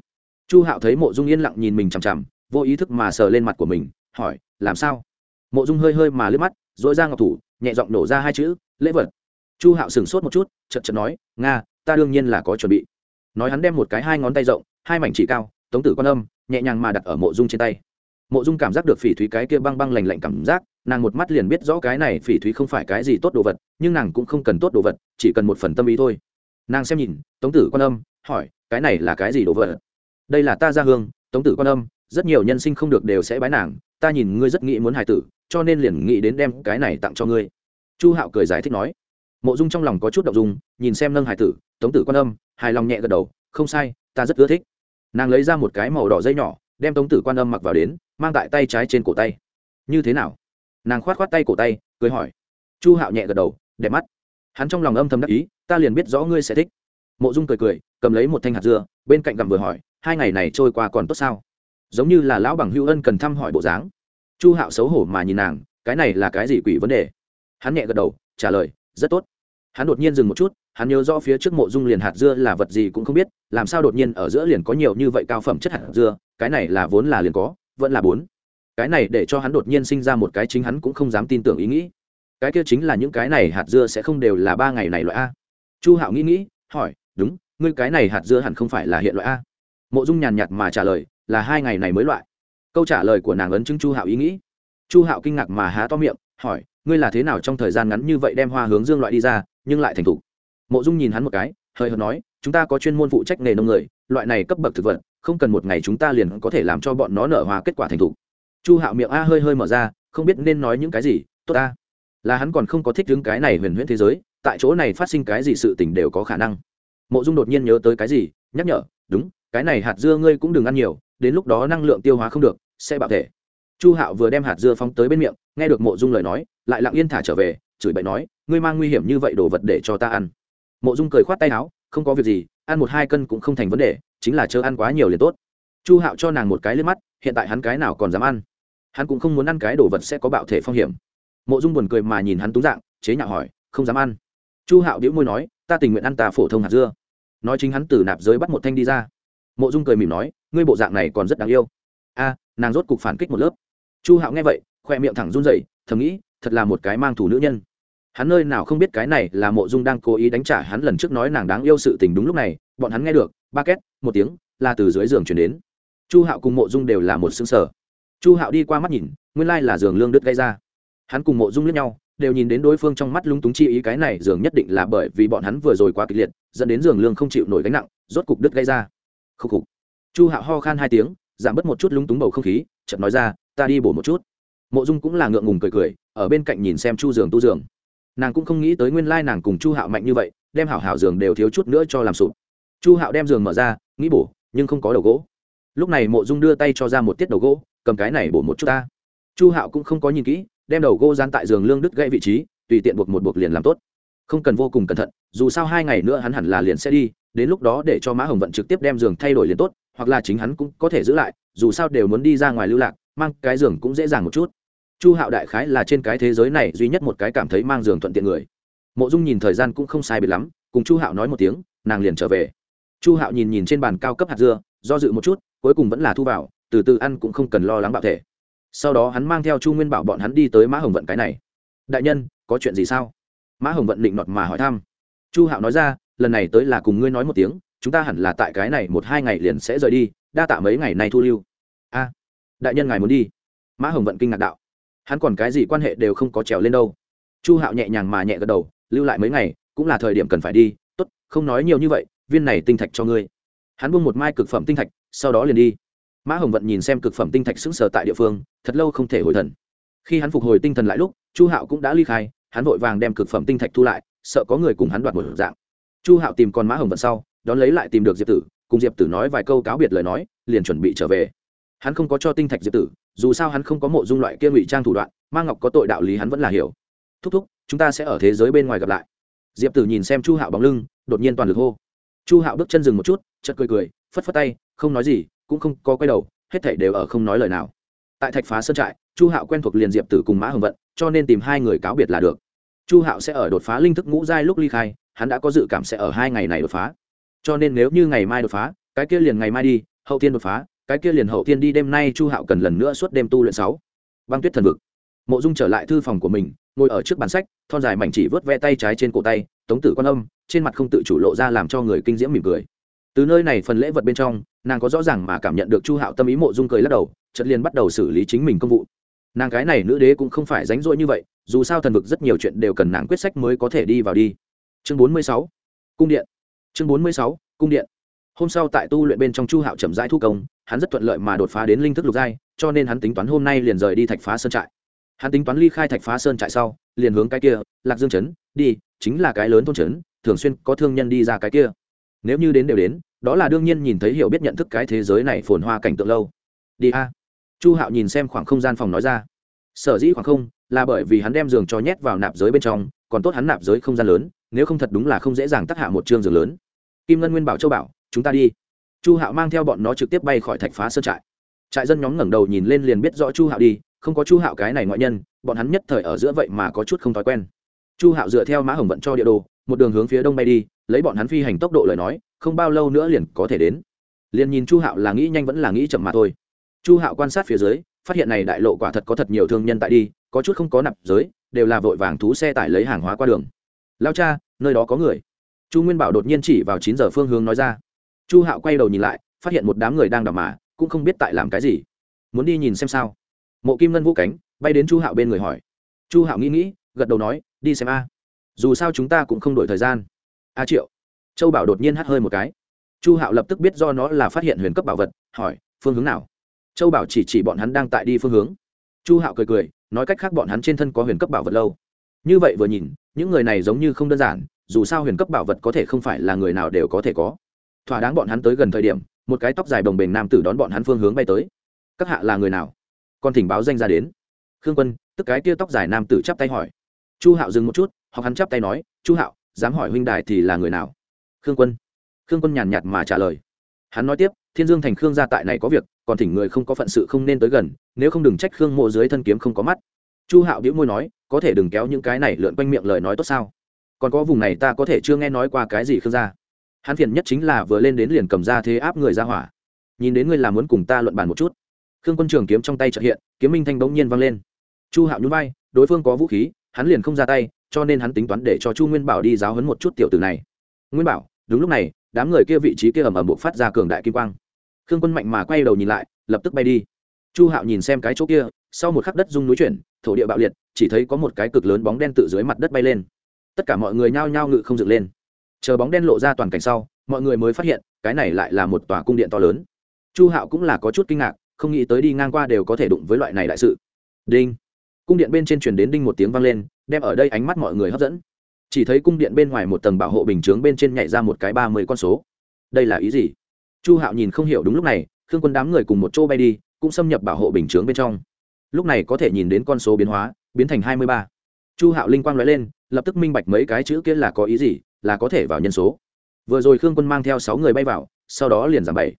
chu hạo thấy mộ dung yên lặng nhìn mình chằm chằm, vô ý thức mà sờ lên mặt của mình, hỏi, làm sao? Mộ dung hơi hơi mà lướt mắt dội ra ngọc thủ, nhẹ giọng nổ ra hai chữ, lễ vật. Chu hạo sửng sốt một chút chật chật nói, nga, ta đương nhiên là có chuẩn bị. Nói hắn đem một cái hai ngón tay rộng, hai mảnh chỉ cao, tống tử quan âm, nhẹ nhàng mà đặt ở mộ dung trên tay. Mộ dung cảm giác được phỉ thúy cái kia băng băng lành lạnh cảm giác, nàng một mắt liền biết rõ cái này phỉ thúy không phải cái gì tốt đồ vật, nhưng nàng cũng không cần tốt đồ vật, chỉ cần một phần tâm ý thôi. Nàng xem nhìn, tống tử quan âm hỏi, cái này là cái gì đồ vật? Đây là ta ra hương, tống tử quan âm, rất nhiều nhân sinh không được đều sẽ bái nàng, ta nhìn ngươi rất nghĩ muốn hài tử, cho nên liền nghĩ đến đem cái này tặng cho ngươi. Chu hạo cười giải thích nói. Mộ dung trong lòng có chút đ ộ n g dung, nhìn xem nâng hài tử, tống tử quan âm. Hài lòng nhẹ gật đầu, không sai, ta rất ưa thích. Nàng lấy ra một cái màu đỏ dây nhỏ, đem tống tử quan âm mặc vào đến, mang tại tay trái trên cổ tay. Như thế nào? Nàng khoát khoát tay cổ tay, cười hỏi. Chu hạo nhẹ gật đầu, đẹp mắt. Hắn trong lòng âm thầm đắc ý, ta liền biết rõ ngươi sẽ thích mộ dung cười cười, cầm lấy một thanh hạt dưa, bên cạnh gặm vừa hỏi, hai ngày này trôi qua còn tốt sao? Giống như là lão bằng hữu ân cần thăm hỏi bộ dáng. Chu hạo xấu hổ mà nhìn nàng, cái này là cái gì quỷ vấn đề? Hắn nhẹ gật đầu, trả lời, rất tốt. Hắn đột nhiên dừng một chút, hắn nhớ rõ phía trước mộ dung liền hạt dưa là vật gì cũng không biết, làm sao đột nhiên ở giữa liền có nhiều như vậy cao phẩm chất hạt dưa, cái này là vốn là liền có, vẫn là bốn. Cái này để cho hắn đột nhiên sinh ra một cái chính hắn cũng không dám tin tưởng ý nghĩ. Cái kia chính là những cái này hạt dưa sẽ không đều là ba ngày này loại a. Chu hạo nghĩ nghĩ, hỏi đúng, ngươi cái này hạt dưa hẳn không phải là hiện loại a. Mộ dung nhàn nhạt mà trả lời, là hai ngày này mới loại. Câu trả lời của nàng ấn chứng chu hạo ý nghĩ. Chu hạo kinh ngạc mà há to miệng, hỏi, ngươi là thế nào trong thời gian ngắn như vậy đem hoa hướng dương loại đi ra, nhưng lại thành thục? Mộ dung nhìn hắn một cái, hơi hợt nói, chúng ta có chuyên môn phụ trách nghề nông người, loại này cấp bậc thực vật, không cần một ngày chúng ta liền có thể làm cho bọn nó nở hoa kết quả thành thục. Chu hạo miệng a hơi hơi mở ra, không biết nên nói những cái gì, tốt ta là hắn còn không có thích những cái này huyền huyễn thế giới, tại chỗ này phát sinh cái gì sự tình đều có khả năng mộ dung đột nhiên nhớ tới cái gì, nhắc nhở, đúng, cái này hạt dưa ngươi cũng đừng ăn nhiều, đến lúc đó năng lượng tiêu hóa không được, sẽ bạo thể. Chu hạo vừa đem hạt dưa phóng tới bên miệng, nghe được mộ dung lời nói, lại lặng yên thả trở về, chửi bậy nói, ngươi mang nguy hiểm như vậy đồ vật để cho ta ăn. Mộ dung cười khoát tay áo, không có việc gì, ăn một hai cân cũng không thành vấn đề, chính là chớ ăn quá nhiều liền tốt. Chu hạo cho nàng một cái lên mắt, hiện tại hắn cái nào còn dám ăn? Hắn cũng không muốn ăn cái đồ vật sẽ có bạo thể phong hiểm. Mộ dung buồn cười mà nhìn hắn túng dạng, chế nhạo hỏi, không dám ăn. Chu hạo đĩu môi nói ta tình nguyện ăn ta phổ thông hạt dưa. Nói chính hắn từ nạp giới bắt một thanh đi ra. Mộ dung cười mỉm nói, ngươi bộ dạng này còn rất đáng yêu. A, nàng rốt cục phản kích một lớp. Chu hạo nghe vậy, khoe miệng thẳng run rẩy, thầm nghĩ, thật là một cái mang thủ nữ nhân. Hắn nơi nào không biết cái này là mộ dung đang cố ý đánh trả hắn lần trước nói nàng đáng yêu sự tình đúng lúc này, bọn hắn nghe được, ba két, một tiếng, là từ dưới giường chuyển đến. Chu hạo cùng mộ dung đều là một xứng sở chu hạo đi qua mắt nhìn, nguyên lai là giường lương đứt gây ra. Hắn cùng mộ dung lướt nhau đều nhìn đến đối phương trong mắt lúng túng chi ý cái này giường nhất định là bởi vì bọn hắn vừa rồi quá kịch liệt, dẫn đến giường lương không chịu nổi gánh nặng, rốt cục đứt gây ra. Khúc khục. Chu hạo ho khan hai tiếng, giảm bớt một chút lúng túng bầu không khí, chợt nói ra, ta đi bổ một chút. Mộ dung cũng là ngượng ngùng cười cười, ở bên cạnh nhìn xem chu giường tu giường nàng cũng không nghĩ tới nguyên lai nàng cùng chu hạo mạnh như vậy, đem hảo hảo giường đều thiếu chút nữa cho làm sụp. Chu hạo đem giường mở ra, nghĩ bổ, nhưng không có đầu gỗ. Lúc này mộ dung đưa tay cho ra một tiết đầu gỗ, cầm cái này bổ một chút ta. Chu hạo cũng không có nhìn kỹ đem đầu gỗ gian tại giường lương đứt gãy vị trí, tùy tiện buộc một buộc liền làm tốt. Không cần vô cùng cẩn thận, dù sao hai ngày nữa hắn hẳn là liền sẽ đi, đến lúc đó để cho mã hồng vận trực tiếp đem giường thay đổi liền tốt, hoặc là chính hắn cũng có thể giữ lại, dù sao đều muốn đi ra ngoài lưu lạc, mang cái giường cũng dễ dàng một chút. Chu hạo đại khái là trên cái thế giới này duy nhất một cái cảm thấy mang giường thuận tiện người. Mộ dung nhìn thời gian cũng không sai biệt lắm, cùng chu hạo nói một tiếng, nàng liền trở về. Chu hạo nhìn nhìn trên bàn cao cấp hạt dưa, do dự một chút, cuối cùng vẫn là thu vào, từ từ ăn cũng không cần lo lắng bạo thể sau đó hắn mang theo chu nguyên bảo bọn hắn đi tới mã hồng vận cái này. Đại nhân, có chuyện gì sao? Mã hồng vận định nọt mà hỏi thăm. Chu hạo nói ra, lần này tới là cùng ngươi nói một tiếng, chúng ta hẳn là tại cái này một hai ngày liền sẽ rời đi, đa tạ mấy ngày nay thu lưu. A, đại nhân ngài muốn đi. Mã hồng vận kinh ngạc đạo. Hắn còn cái gì quan hệ đều không có trèo lên đâu. Chu hạo nhẹ nhàng mà nhẹ gật đầu, lưu lại mấy ngày, cũng là thời điểm cần phải đi. Tốt, không nói nhiều như vậy, viên này tinh thạch cho ngươi. Hắn buông một mai cực phẩm tinh thạch, sau đó liền đi mã hồng vận nhìn xem cực phẩm tinh thạch sững sờ tại địa phương, thật lâu không thể hồi thần. Khi hắn phục hồi tinh thần lại lúc, chu hạo cũng đã ly khai, hắn vội vàng đem cực phẩm tinh thạch thu lại, sợ có người cùng hắn đoạt một dạng. Chu hạo tìm con mã hồng vận sau, đón lấy lại tìm được diệp tử, cùng diệp tử nói vài câu cáo biệt lời nói, liền chuẩn bị trở về. Hắn không có cho tinh thạch diệp tử, dù sao hắn không có mộ dung loại kia ngụy trang thủ đoạn mang ngọc có tội đạo lý hắn vẫn là hiểu. Thúc thúc, chúng ta sẽ ở thế giới bên ngoài gặp lại. Diệp tử nhìn xem chu hạo bóng lưng, đột nhiên toàn lực hô. Chu hạo bước chân dừng một chút chật cười cười, phất phất tay, không nói gì cũng không có quay đầu, hết thảy đều ở không nói lời nào. Tại thạch phá sơn trại, chu hạo quen thuộc liền diệp tử cùng mã hồng vận, cho nên tìm hai người cáo biệt là được. Chu hạo sẽ ở đột phá linh thức ngũ giai lúc ly khai, hắn đã có dự cảm sẽ ở hai ngày này đột phá. Cho nên nếu như ngày mai đột phá, cái kia liền ngày mai đi, hậu tiên đột phá, cái kia liền hậu tiên đi, đêm nay chu hạo cần lần nữa suốt đêm tu luyện sáu. Băng tuyết thần vực. Mộ dung trở lại thư phòng của mình, ngồi ở trước bàn sách, thon dài mảnh chỉ vớt ve tay trái trên cổ tay, tống tử quan âm, trên mặt không tự chủ lộ ra làm cho người kinh diễm mỉm cười. Từ nơi này phần lễ vật bên trong nàng có rõ ràng mà cảm nhận được chu hạo tâm ý mộ dung cười lắc đầu, chợt liền bắt đầu xử lý chính mình công vụ. Nàng cái này nữ đế cũng không phải ránh rỗi như vậy, dù sao thần vực rất nhiều chuyện đều cần nàng quyết sách mới có thể đi vào đi. Chương bốn mươi sáu, cung điện. Chương bốn mươi sáu, cung điện. Hôm sau tại tu luyện bên trong chu hạo chậm rãi thu công, hắn rất thuận lợi mà đột phá đến linh thức lục giai, cho nên hắn tính toán hôm nay liền rời đi thạch phá sơn trại. Hắn tính toán ly khai thạch phá sơn trại sau, liền hướng cái kia, lạc dương trấn, đi, chính là cái lớn thôn trấn, thường xuyên có thương nhân đi ra cái kia. Nếu như đến đều đến đó là đương nhiên nhìn thấy hiểu biết nhận thức cái thế giới này phồn hoa cảnh tượng lâu. Đi a. Chu hạo nhìn xem khoảng không gian phòng nói ra. Sở dĩ khoảng không là bởi vì hắn đem giường cho nhét vào nạp giới bên trong, còn tốt hắn nạp giới không gian lớn, nếu không thật đúng là không dễ dàng tác hạ một chương giường lớn. Kim ngân nguyên bảo châu bảo, chúng ta đi. Chu hạo mang theo bọn nó trực tiếp bay khỏi thạch phá sơn trại. Trại dân nhóm ngẩng đầu nhìn lên liền biết rõ chu hạo đi, không có chu hạo cái này ngoại nhân, bọn hắn nhất thời ở giữa vậy mà có chút không thói quen. Chu hạo dựa theo mã hồng vận cho địa đồ, một đường hướng phía đông bay đi lấy bọn hắn phi hành tốc độ lời nói, không bao lâu nữa liền có thể đến. Liền nhìn chu hạo là nghĩ nhanh vẫn là nghĩ chậm mà thôi. Chu hạo quan sát phía dưới, phát hiện này đại lộ quả thật có thật nhiều thương nhân tại đi, có chút không có nạp giới, đều là vội vàng thú xe tải lấy hàng hóa qua đường. Lao cha, nơi đó có người. Chu nguyên bảo đột nhiên chỉ vào chín giờ phương hướng nói ra. Chu hạo quay đầu nhìn lại, phát hiện một đám người đang đ mà, cũng không biết tại làm cái gì. Muốn đi nhìn xem sao? Mộ kim ngân vũ cánh, bay đến chu hạo bên người hỏi. Chu hạo nghĩ nghĩ, gật đầu nói, đi xem a. Dù sao chúng ta cũng không đổi thời gian a triệu. Châu bảo đột nhiên hắt hơi một cái. Chu hạo lập tức biết do nó là phát hiện huyền cấp bảo vật, hỏi, phương hướng nào? Châu bảo chỉ chỉ bọn hắn đang tại đi phương hướng. Chu hạo cười cười, nói cách khác bọn hắn trên thân có huyền cấp bảo vật lâu. Như vậy vừa nhìn, những người này giống như không đơn giản, dù sao huyền cấp bảo vật có thể không phải là người nào đều có thể có. Thỏa đáng bọn hắn tới gần thời điểm, một cái tóc dài đồng bền nam tử đón bọn hắn phương hướng bay tới. Các hạ là người nào? Con thỉnh báo danh ra đến. Khương quân, tức cái kia tóc dài nam tử chắp tay hỏi. Chu hạo dừng một chút hoặc hắn chắp tay nói, chu hạo dám hỏi huynh đài thì là người nào? Khương quân. Khương quân nhàn nhạt mà trả lời. Hắn nói tiếp, thiên dương thành khương gia tại này có việc, còn thỉnh người không có phận sự không nên tới gần, nếu không đừng trách khương mộ dưới thân kiếm không có mắt. Chu hạo đĩu môi nói, có thể đừng kéo những cái này lượn quanh miệng lời nói tốt sao? Còn có vùng này ta có thể chưa nghe nói qua cái gì khương gia. Hắn phiền nhất chính là vừa lên đến liền cầm ra thế áp người ra hỏa. Nhìn đến ngươi là muốn cùng ta luận bàn một chút. Khương quân trường kiếm trong tay trợ hiện, kiếm minh thanh bỗng nhiên vang lên. Chu hạo nhún vai, đối phương có vũ khí, hắn liền không ra tay cho nên hắn tính toán để cho chu nguyên bảo đi giáo hấn một chút tiểu tử này. Nguyên bảo, đúng lúc này, đám người kia vị trí kia ầm ầm buộc phát ra cường đại kim quang. Khương quân mạnh mà quay đầu nhìn lại, lập tức bay đi. Chu hạo nhìn xem cái chỗ kia, sau một khắc đất rung núi chuyển, thổ địa bạo liệt, chỉ thấy có một cái cực lớn bóng đen tự dưới mặt đất bay lên. Tất cả mọi người nhao nhao ngự không dựng lên. Chờ bóng đen lộ ra toàn cảnh sau, mọi người mới phát hiện, cái này lại là một tòa cung điện to lớn. Chu hạo cũng là có chút kinh ngạc, không nghĩ tới đi ngang qua đều có thể đụng với loại này đại sự. Đinh. Cung điện bên trên truyền đến đinh một tiếng vang lên đem ở đây ánh mắt mọi người hấp dẫn. Chỉ thấy cung điện bên ngoài một tầng bảo hộ bình chướng bên trên nhảy ra một cái ba mươi con số. Đây là ý gì? Chu hạo nhìn không hiểu đúng lúc này, khương quân đám người cùng một chỗ bay đi, cũng xâm nhập bảo hộ bình chướng bên trong. Lúc này có thể nhìn đến con số biến hóa, biến thành hai mươi ba. Chu hạo linh quang nói lên, lập tức minh bạch mấy cái chữ kia là có ý gì, là có thể vào nhân số. Vừa rồi khương quân mang theo sáu người bay vào, sau đó liền giảm bảy.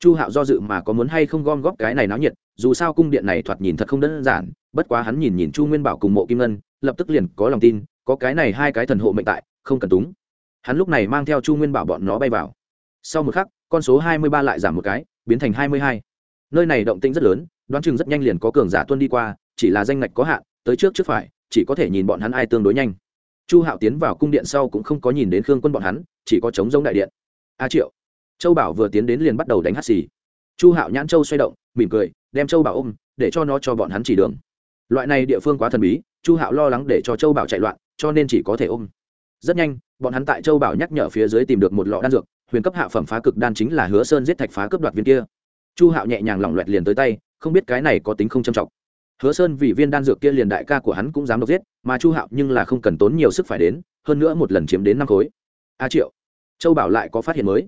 Chu hạo do dự mà có muốn hay không gom góp cái này náo nhiệt, dù sao cung điện này thoạt nhìn thật không đơn giản, bất quá hắn nhìn nhìn chu nguyên bảo cùng mộ kim ngân lập tức liền có lòng tin, có cái này hai cái thần hộ mệnh tại, không cần túng. Hắn lúc này mang theo chu nguyên bảo bọn nó bay vào. Sau một khắc, con số hai mươi ba lại giảm một cái, biến thành hai mươi hai. Nơi này động tĩnh rất lớn, đoán chừng rất nhanh liền có cường giả tuân đi qua, chỉ là danh ngạch có hạn, tới trước trước phải, chỉ có thể nhìn bọn hắn ai tương đối nhanh. Chu hạo tiến vào cung điện sau cũng không có nhìn đến khương quân bọn hắn, chỉ có chống giống đại điện. A triệu. Châu bảo vừa tiến đến liền bắt đầu đánh hắt xì. Chu hạo nhãn châu xoay động, mỉm cười, đem châu bảo ôm, để cho nó cho bọn hắn chỉ đường. Loại này địa phương quá thần bí chu hạo lo lắng để cho châu bảo chạy loạn, cho nên chỉ có thể ôm. Rất nhanh, bọn hắn tại châu bảo nhắc nhở phía dưới tìm được một lọ đan dược, huyền cấp hạ phẩm phá cực đan chính là hứa sơn giết thạch phá cướp đoạt viên kia. Chu hạo nhẹ nhàng lỏng loẹt liền tới tay, không biết cái này có tính không châm trọng. Hứa sơn vì viên đan dược kia liền đại ca của hắn cũng dám độc giết, mà chu hạo nhưng là không cần tốn nhiều sức phải đến, hơn nữa một lần chiếm đến năm khối. A triệu, châu bảo lại có phát hiện mới.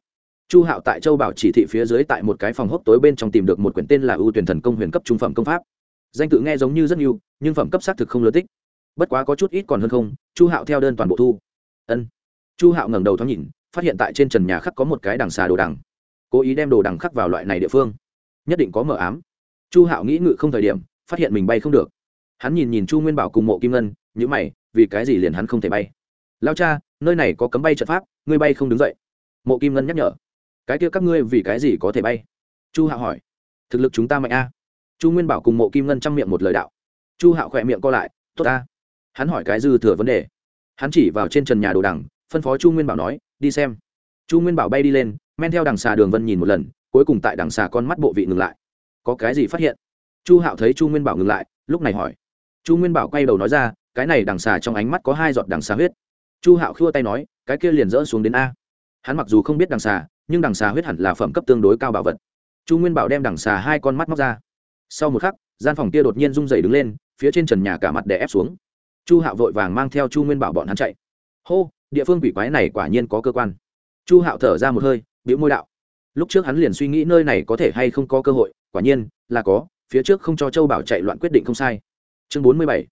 Chu hạo tại châu bảo chỉ thị phía dưới tại một cái phòng hốc tối bên trong tìm được một quyển tên là ưu tuyển thần công huyền cấp trung phẩm công pháp danh tự nghe giống như rất nhiều, nhưng phẩm cấp xác thực không lớn tích. Bất quá có chút ít còn hơn không, chu hạo theo đơn toàn bộ thu. Ân. Chu hạo ngẩng đầu thoáng nhìn, phát hiện tại trên trần nhà khắc có một cái đằng xà đồ đằng. Cố ý đem đồ đằng khắc vào loại này địa phương. Nhất định có mờ ám. Chu hạo nghĩ ngự không thời điểm, phát hiện mình bay không được. Hắn nhìn nhìn chu nguyên bảo cùng mộ kim ngân nhữ mày, vì cái gì liền hắn không thể bay? Lao cha, nơi này có cấm bay trận pháp, ngươi bay không đứng dậy. Mộ kim ngân nhắc nhở. Cái kia các ngươi vì cái gì có thể bay? Chu hạo hỏi. Thực lực chúng ta mạnh a chu nguyên bảo cùng mộ kim ngân trong miệng một lời đạo. Chu hạo khỏe miệng co lại, tốt ta. Hắn hỏi cái dư thừa vấn đề. Hắn chỉ vào trên trần nhà đồ đằng, phân phó chu nguyên bảo nói, đi xem. Chu nguyên bảo bay đi lên, men theo đằng xà đường vân nhìn một lần, cuối cùng tại đằng xà con mắt bộ vị ngừng lại. Có cái gì phát hiện? Chu hạo thấy chu nguyên bảo ngừng lại, lúc này hỏi. Chu nguyên bảo quay đầu nói ra, cái này đằng xà trong ánh mắt có hai giọt đằng xà huyết. Chu hạo khua tay nói, cái kia liền dỡ xuống đến a. Hắn mặc dù không biết đằng xà, nhưng đằng xà huyết hẳn là phẩm cấp tương đối cao bảo vật. Chu nguyên bảo đem đằng xà hai con mắt móc ra sau một khắc, gian phòng kia đột nhiên rung dày đứng lên, phía trên trần nhà cả mặt đè ép xuống. Chu hạo vội vàng mang theo chu nguyên bảo bọn hắn chạy. Hô, địa phương quỷ quái này quả nhiên có cơ quan. Chu hạo thở ra một hơi biểu môi đạo. Lúc trước hắn liền suy nghĩ nơi này có thể hay không có cơ hội, quả nhiên là có, phía trước không cho châu bảo chạy loạn quyết định không sai. Chương bốn mươi bảy,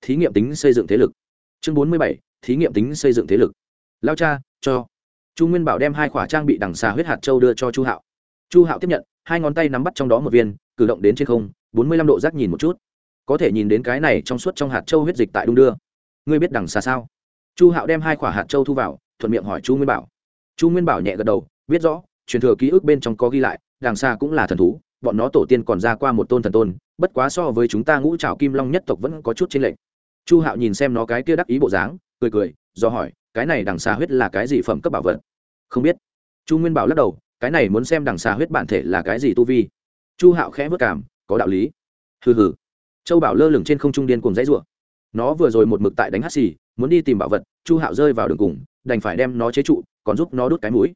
thí nghiệm tính xây dựng thế lực. Chương bốn mươi bảy, thí nghiệm tính xây dựng thế lực. Lao cha, cho. Chu nguyên bảo đem hai khỏa trang bị đằng xà huyết hạt châu đưa cho chu hạo. Chu hạo tiếp nhận, hai ngón tay nắm bắt trong đó một viên cử động đến trên không, bốn mươi lăm độ giác nhìn một chút. Có thể nhìn đến cái này trong suốt trong hạt châu huyết dịch tại đung đưa. Ngươi biết đằng xa sao? Chu hạo đem hai quả hạt châu thu vào, thuận miệng hỏi chu nguyên bảo. Chu nguyên bảo nhẹ gật đầu, biết rõ, truyền thừa ký ức bên trong có ghi lại, đằng xa cũng là thần thú, bọn nó tổ tiên còn ra qua một tôn thần tôn, bất quá so với chúng ta ngũ trào kim long nhất tộc vẫn có chút trên lệnh chu hạo nhìn xem nó cái kia đắc ý bộ dáng, cười cười, do hỏi, cái này đằng xa huyết là cái gì phẩm cấp bảo vật? Không biết. Chu nguyên bảo lắc đầu, cái này muốn xem đằng xa huyết bản thể là cái gì tu vi chu hạo khẽ vất cảm, có đạo lý. Hừ hừ. Châu bảo lơ lửng trên không trung điên cùng dãy rủa. Nó vừa rồi một mực tại đánh hắt xì, muốn đi tìm bảo vật, chu hạo rơi vào đường cùng, đành phải đem nó chế trụ, còn giúp nó đốt cái mũi.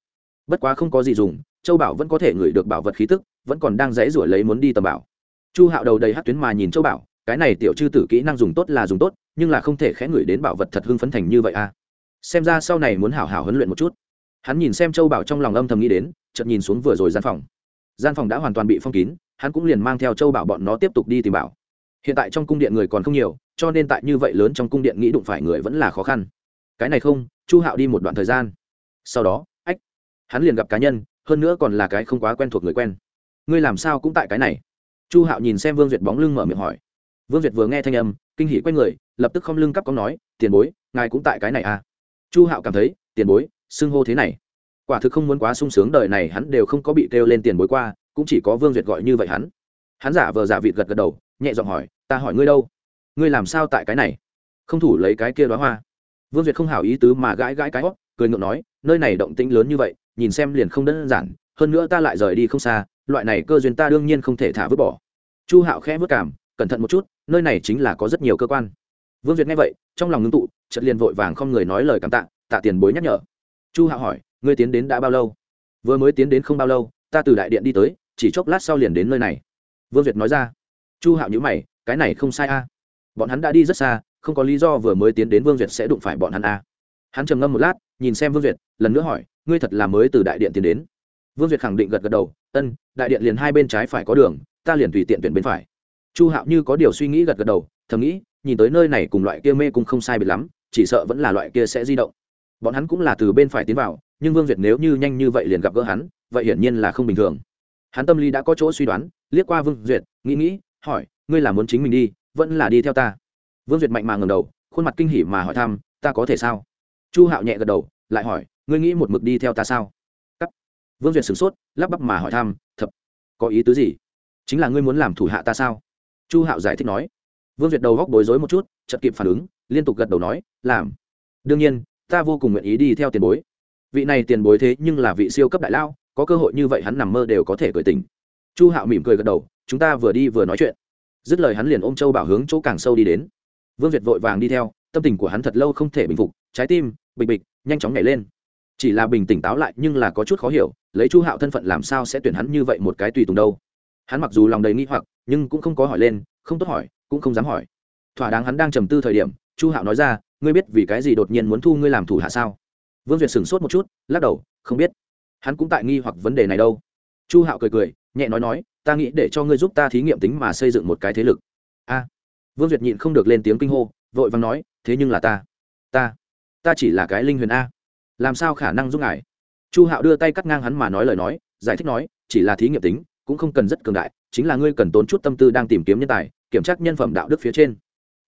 Bất quá không có gì dùng, châu bảo vẫn có thể ngửi được bảo vật khí tức, vẫn còn đang dãy rủa lấy muốn đi tầm bảo. Chu hạo đầu đầy hát tuyến mà nhìn châu bảo, cái này tiểu chư tử kỹ năng dùng tốt là dùng tốt, nhưng là không thể khẽ ngửi đến bảo vật thật hưng phấn thành như vậy à. Xem ra sau này muốn hảo hảo huấn luyện một chút. Hắn nhìn xem châu bảo trong lòng âm thầm nghĩ đến, chợt nhìn xuống vừa rồi gian phòng gian phòng đã hoàn toàn bị phong kín, hắn cũng liền mang theo châu bảo bọn nó tiếp tục đi tìm bảo. Hiện tại trong cung điện người còn không nhiều, cho nên tại như vậy lớn trong cung điện nghĩ đụng phải người vẫn là khó khăn. Cái này không, chu hạo đi một đoạn thời gian. Sau đó, ách, hắn liền gặp cá nhân, hơn nữa còn là cái không quá quen thuộc người quen. Ngươi làm sao cũng tại cái này? Chu hạo nhìn xem vương duyệt bóng lưng mở miệng hỏi. Vương duyệt vừa nghe thanh âm, kinh hỉ q u a y người, lập tức không lưng cắp có nói, tiền bối, ngài cũng tại cái này à? Chu hạo cảm thấy, tiền bối, xưng hô thế này quả thực không muốn quá sung sướng đời này hắn đều không có bị kêu lên tiền bối qua, cũng chỉ có vương duyệt gọi như vậy hắn. Hắn giả vờ giả vịt gật gật đầu, nhẹ giọng hỏi, ta hỏi ngươi đâu? Ngươi làm sao tại cái này? Không thủ lấy cái kia đoá hoa. Vương duyệt không hảo ý tứ mà gãi gãi cái hót, cười ngượng nói, nơi này động tĩnh lớn như vậy, nhìn xem liền không đơn giản, hơn nữa ta lại rời đi không xa, loại này cơ duyên ta đương nhiên không thể thả vứt bỏ. Chu hạo khẽ vứt cảm cẩn thận một chút, nơi này chính là có rất nhiều cơ quan. Vương duyệt nghe vậy, trong lòng ngưng tụ, chợt liền vội vàng không người nói lời cảm tạ tạ tiền bối nhắc nhở. Chu hạo hỏi ngươi tiến đến đã bao lâu? Vừa mới tiến đến không bao lâu, ta từ đại điện đi tới, chỉ chốc lát sau liền đến nơi này. Vương duyệt nói ra. Chu hạo nhữ mày, cái này không sai a. Bọn hắn đã đi rất xa, không có lý do vừa mới tiến đến vương duyệt sẽ đụng phải bọn hắn a. Hắn trầm ngâm một lát, nhìn xem vương duyệt, lần nữa hỏi, ngươi thật là mới từ đại điện tiến đến? Vương duyệt khẳng định gật gật đầu, ân, đại điện liền hai bên trái phải có đường, ta liền tùy tiện tuyển bên phải. Chu hạo như có điều suy nghĩ gật gật đầu, thầm nghĩ, nhìn tới nơi này cùng loại kia mê cũng không sai biệt lắm, chỉ sợ vẫn là loại kia sẽ di động. Bọn hắn cũng là từ bên phải tiến vào nhưng vương duyệt nếu như nhanh như vậy liền gặp gỡ hắn, vậy hiển nhiên là không bình thường. Hắn tâm lý đã có chỗ suy đoán, liếc qua vương duyệt, nghĩ nghĩ, hỏi, ngươi là muốn chính mình đi, vẫn là đi theo ta? Vương duyệt mạnh mà ngầm đầu, khuôn mặt kinh hỉ mà hỏi thăm, ta có thể sao? Chu hạo nhẹ gật đầu, lại hỏi, ngươi nghĩ một mực đi theo ta sao? Cắt. Vương duyệt sửng sốt, lắp bắp mà hỏi thăm, thập, có ý tứ gì? Chính là ngươi muốn làm thủ hạ ta sao? Chu hạo giải thích nói. Vương duyệt đầu góc bối rối một chút chật kịp phản ứng, liên tục gật đầu nói, làm. Đương nhiên, ta vô cùng nguyện ý đi theo tiền bối vị này tiền bối thế nhưng là vị siêu cấp đại lao, có cơ hội như vậy hắn nằm mơ đều có thể cười tình chu hạo mỉm cười gật đầu, chúng ta vừa đi vừa nói chuyện. Dứt lời hắn liền ôm châu bảo hướng chỗ càng sâu đi đến. Vương việt vội vàng đi theo, tâm tình của hắn thật lâu không thể bình phục, trái tim, bịch bịch, nhanh chóng nhảy lên. Chỉ là bình tỉnh táo lại nhưng là có chút khó hiểu, lấy chu hạo thân phận làm sao sẽ tuyển hắn như vậy một cái tùy tùng đâu? Hắn mặc dù lòng đầy nghi hoặc, nhưng cũng không có hỏi lên, không tốt hỏi, cũng không dám hỏi. Thỏa đáng hắn đang trầm tư thời điểm, chu hạo nói ra, ngươi biết vì cái gì đột nhiên muốn thu ngươi làm thủ hạ sao? Vương duyệt sửng sốt một chút, lắc đầu, không biết. Hắn cũng tại nghi hoặc vấn đề này đâu. Chu hạo cười cười, nhẹ nói nói, ta nghĩ để cho ngươi giúp ta thí nghiệm tính mà xây dựng một cái thế lực. A. Vương duyệt nhịn không được lên tiếng kinh hô, vội vàng nói, thế nhưng là ta ta ta chỉ là cái linh huyền a. Làm sao khả năng giúp ngài? Chu hạo đưa tay cắt ngang hắn mà nói lời nói, giải thích nói, chỉ là thí nghiệm tính, cũng không cần rất cường đại, chính là ngươi cần tốn chút tâm tư đang tìm kiếm nhân tài, kiểm tra nhân phẩm đạo đức phía trên.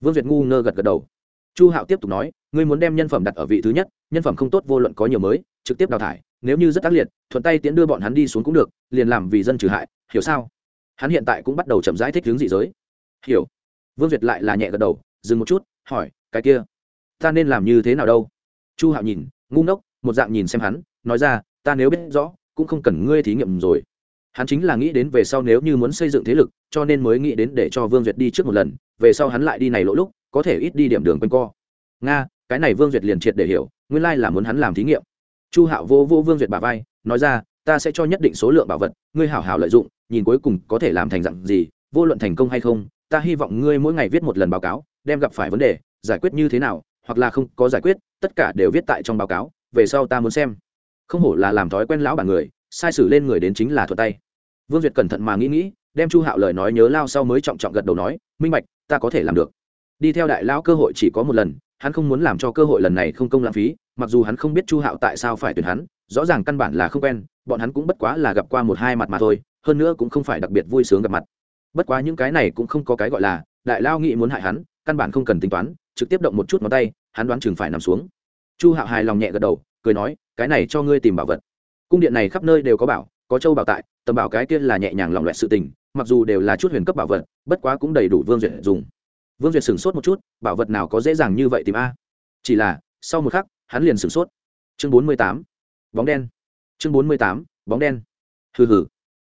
Vương duyệt ngu ngơ gật gật đầu chu hạo tiếp tục nói, ngươi muốn đem nhân phẩm đặt ở vị thứ nhất, nhân phẩm không tốt vô luận có nhiều mới, trực tiếp đào thải, nếu như rất ác liệt, thuận tay tiến đưa bọn hắn đi xuống cũng được, liền làm vì dân trừ hại, hiểu sao? Hắn hiện tại cũng bắt đầu chậm rãi thích hướng dị giới. Hiểu. Vương duyệt lại là nhẹ gật đầu, dừng một chút, hỏi, cái kia, ta nên làm như thế nào đâu? Chu hạo nhìn, ngu ngốc, một dạng nhìn xem hắn, nói ra, ta nếu biết rõ, cũng không cần ngươi thí nghiệm rồi. Hắn chính là nghĩ đến về sau nếu như muốn xây dựng thế lực, cho nên mới nghĩ đến để cho vương duyệt đi trước một lần, về sau hắn lại đi này lỗ lúc có thể ít đi điểm đường quanh co. Nga, cái này vương duyệt liền triệt để hiểu, nguyên lai là muốn hắn làm thí nghiệm. Chu hạo vô vô vương duyệt bà vai, nói ra, ta sẽ cho nhất định số lượng bảo vật, ngươi hảo hảo lợi dụng, nhìn cuối cùng có thể làm thành dặn gì, vô luận thành công hay không, ta hy vọng ngươi mỗi ngày viết một lần báo cáo, đem gặp phải vấn đề, giải quyết như thế nào, hoặc là không có giải quyết, tất cả đều viết tại trong báo cáo, về sau ta muốn xem. Không hổ là làm thói quen lão bản người, sai sử lên người đến chính là thuật tay. Vương duyệt cẩn thận mà nghĩ nghĩ, đem chu hạo lời nói nhớ lao sau mới trọng trọng gật đầu nói, minh bạch, ta có thể làm được đi theo đại lão cơ hội chỉ có một lần, hắn không muốn làm cho cơ hội lần này không công lãng phí, mặc dù hắn không biết chu hạo tại sao phải tuyển hắn, rõ ràng căn bản là không quen, bọn hắn cũng bất quá là gặp qua một hai mặt mà thôi, hơn nữa cũng không phải đặc biệt vui sướng gặp mặt. Bất quá những cái này cũng không có cái gọi là, đại lao nghĩ muốn hại hắn, căn bản không cần tính toán, trực tiếp động một chút ngón tay, hắn đoán chừng phải nằm xuống. Chu hạo hài lòng nhẹ gật đầu, cười nói, cái này cho ngươi tìm bảo vật. Cung điện này khắp nơi đều có bảo, có châu bảo tại, tầm bảo cái kia là nhẹ nhàng lòng loẹt sự tình, mặc dù đều là chút huyền cấp bảo vật, bất quá cũng đầy đủ vương duyệt dùng vương duyệt sửng sốt một chút, bảo vật nào có dễ dàng như vậy tìm a? Chỉ là, sau một khắc, hắn liền sửng sốt. Chương bốn mươi tám, bóng đen. Chương bốn mươi tám, bóng đen. Hừ hừ.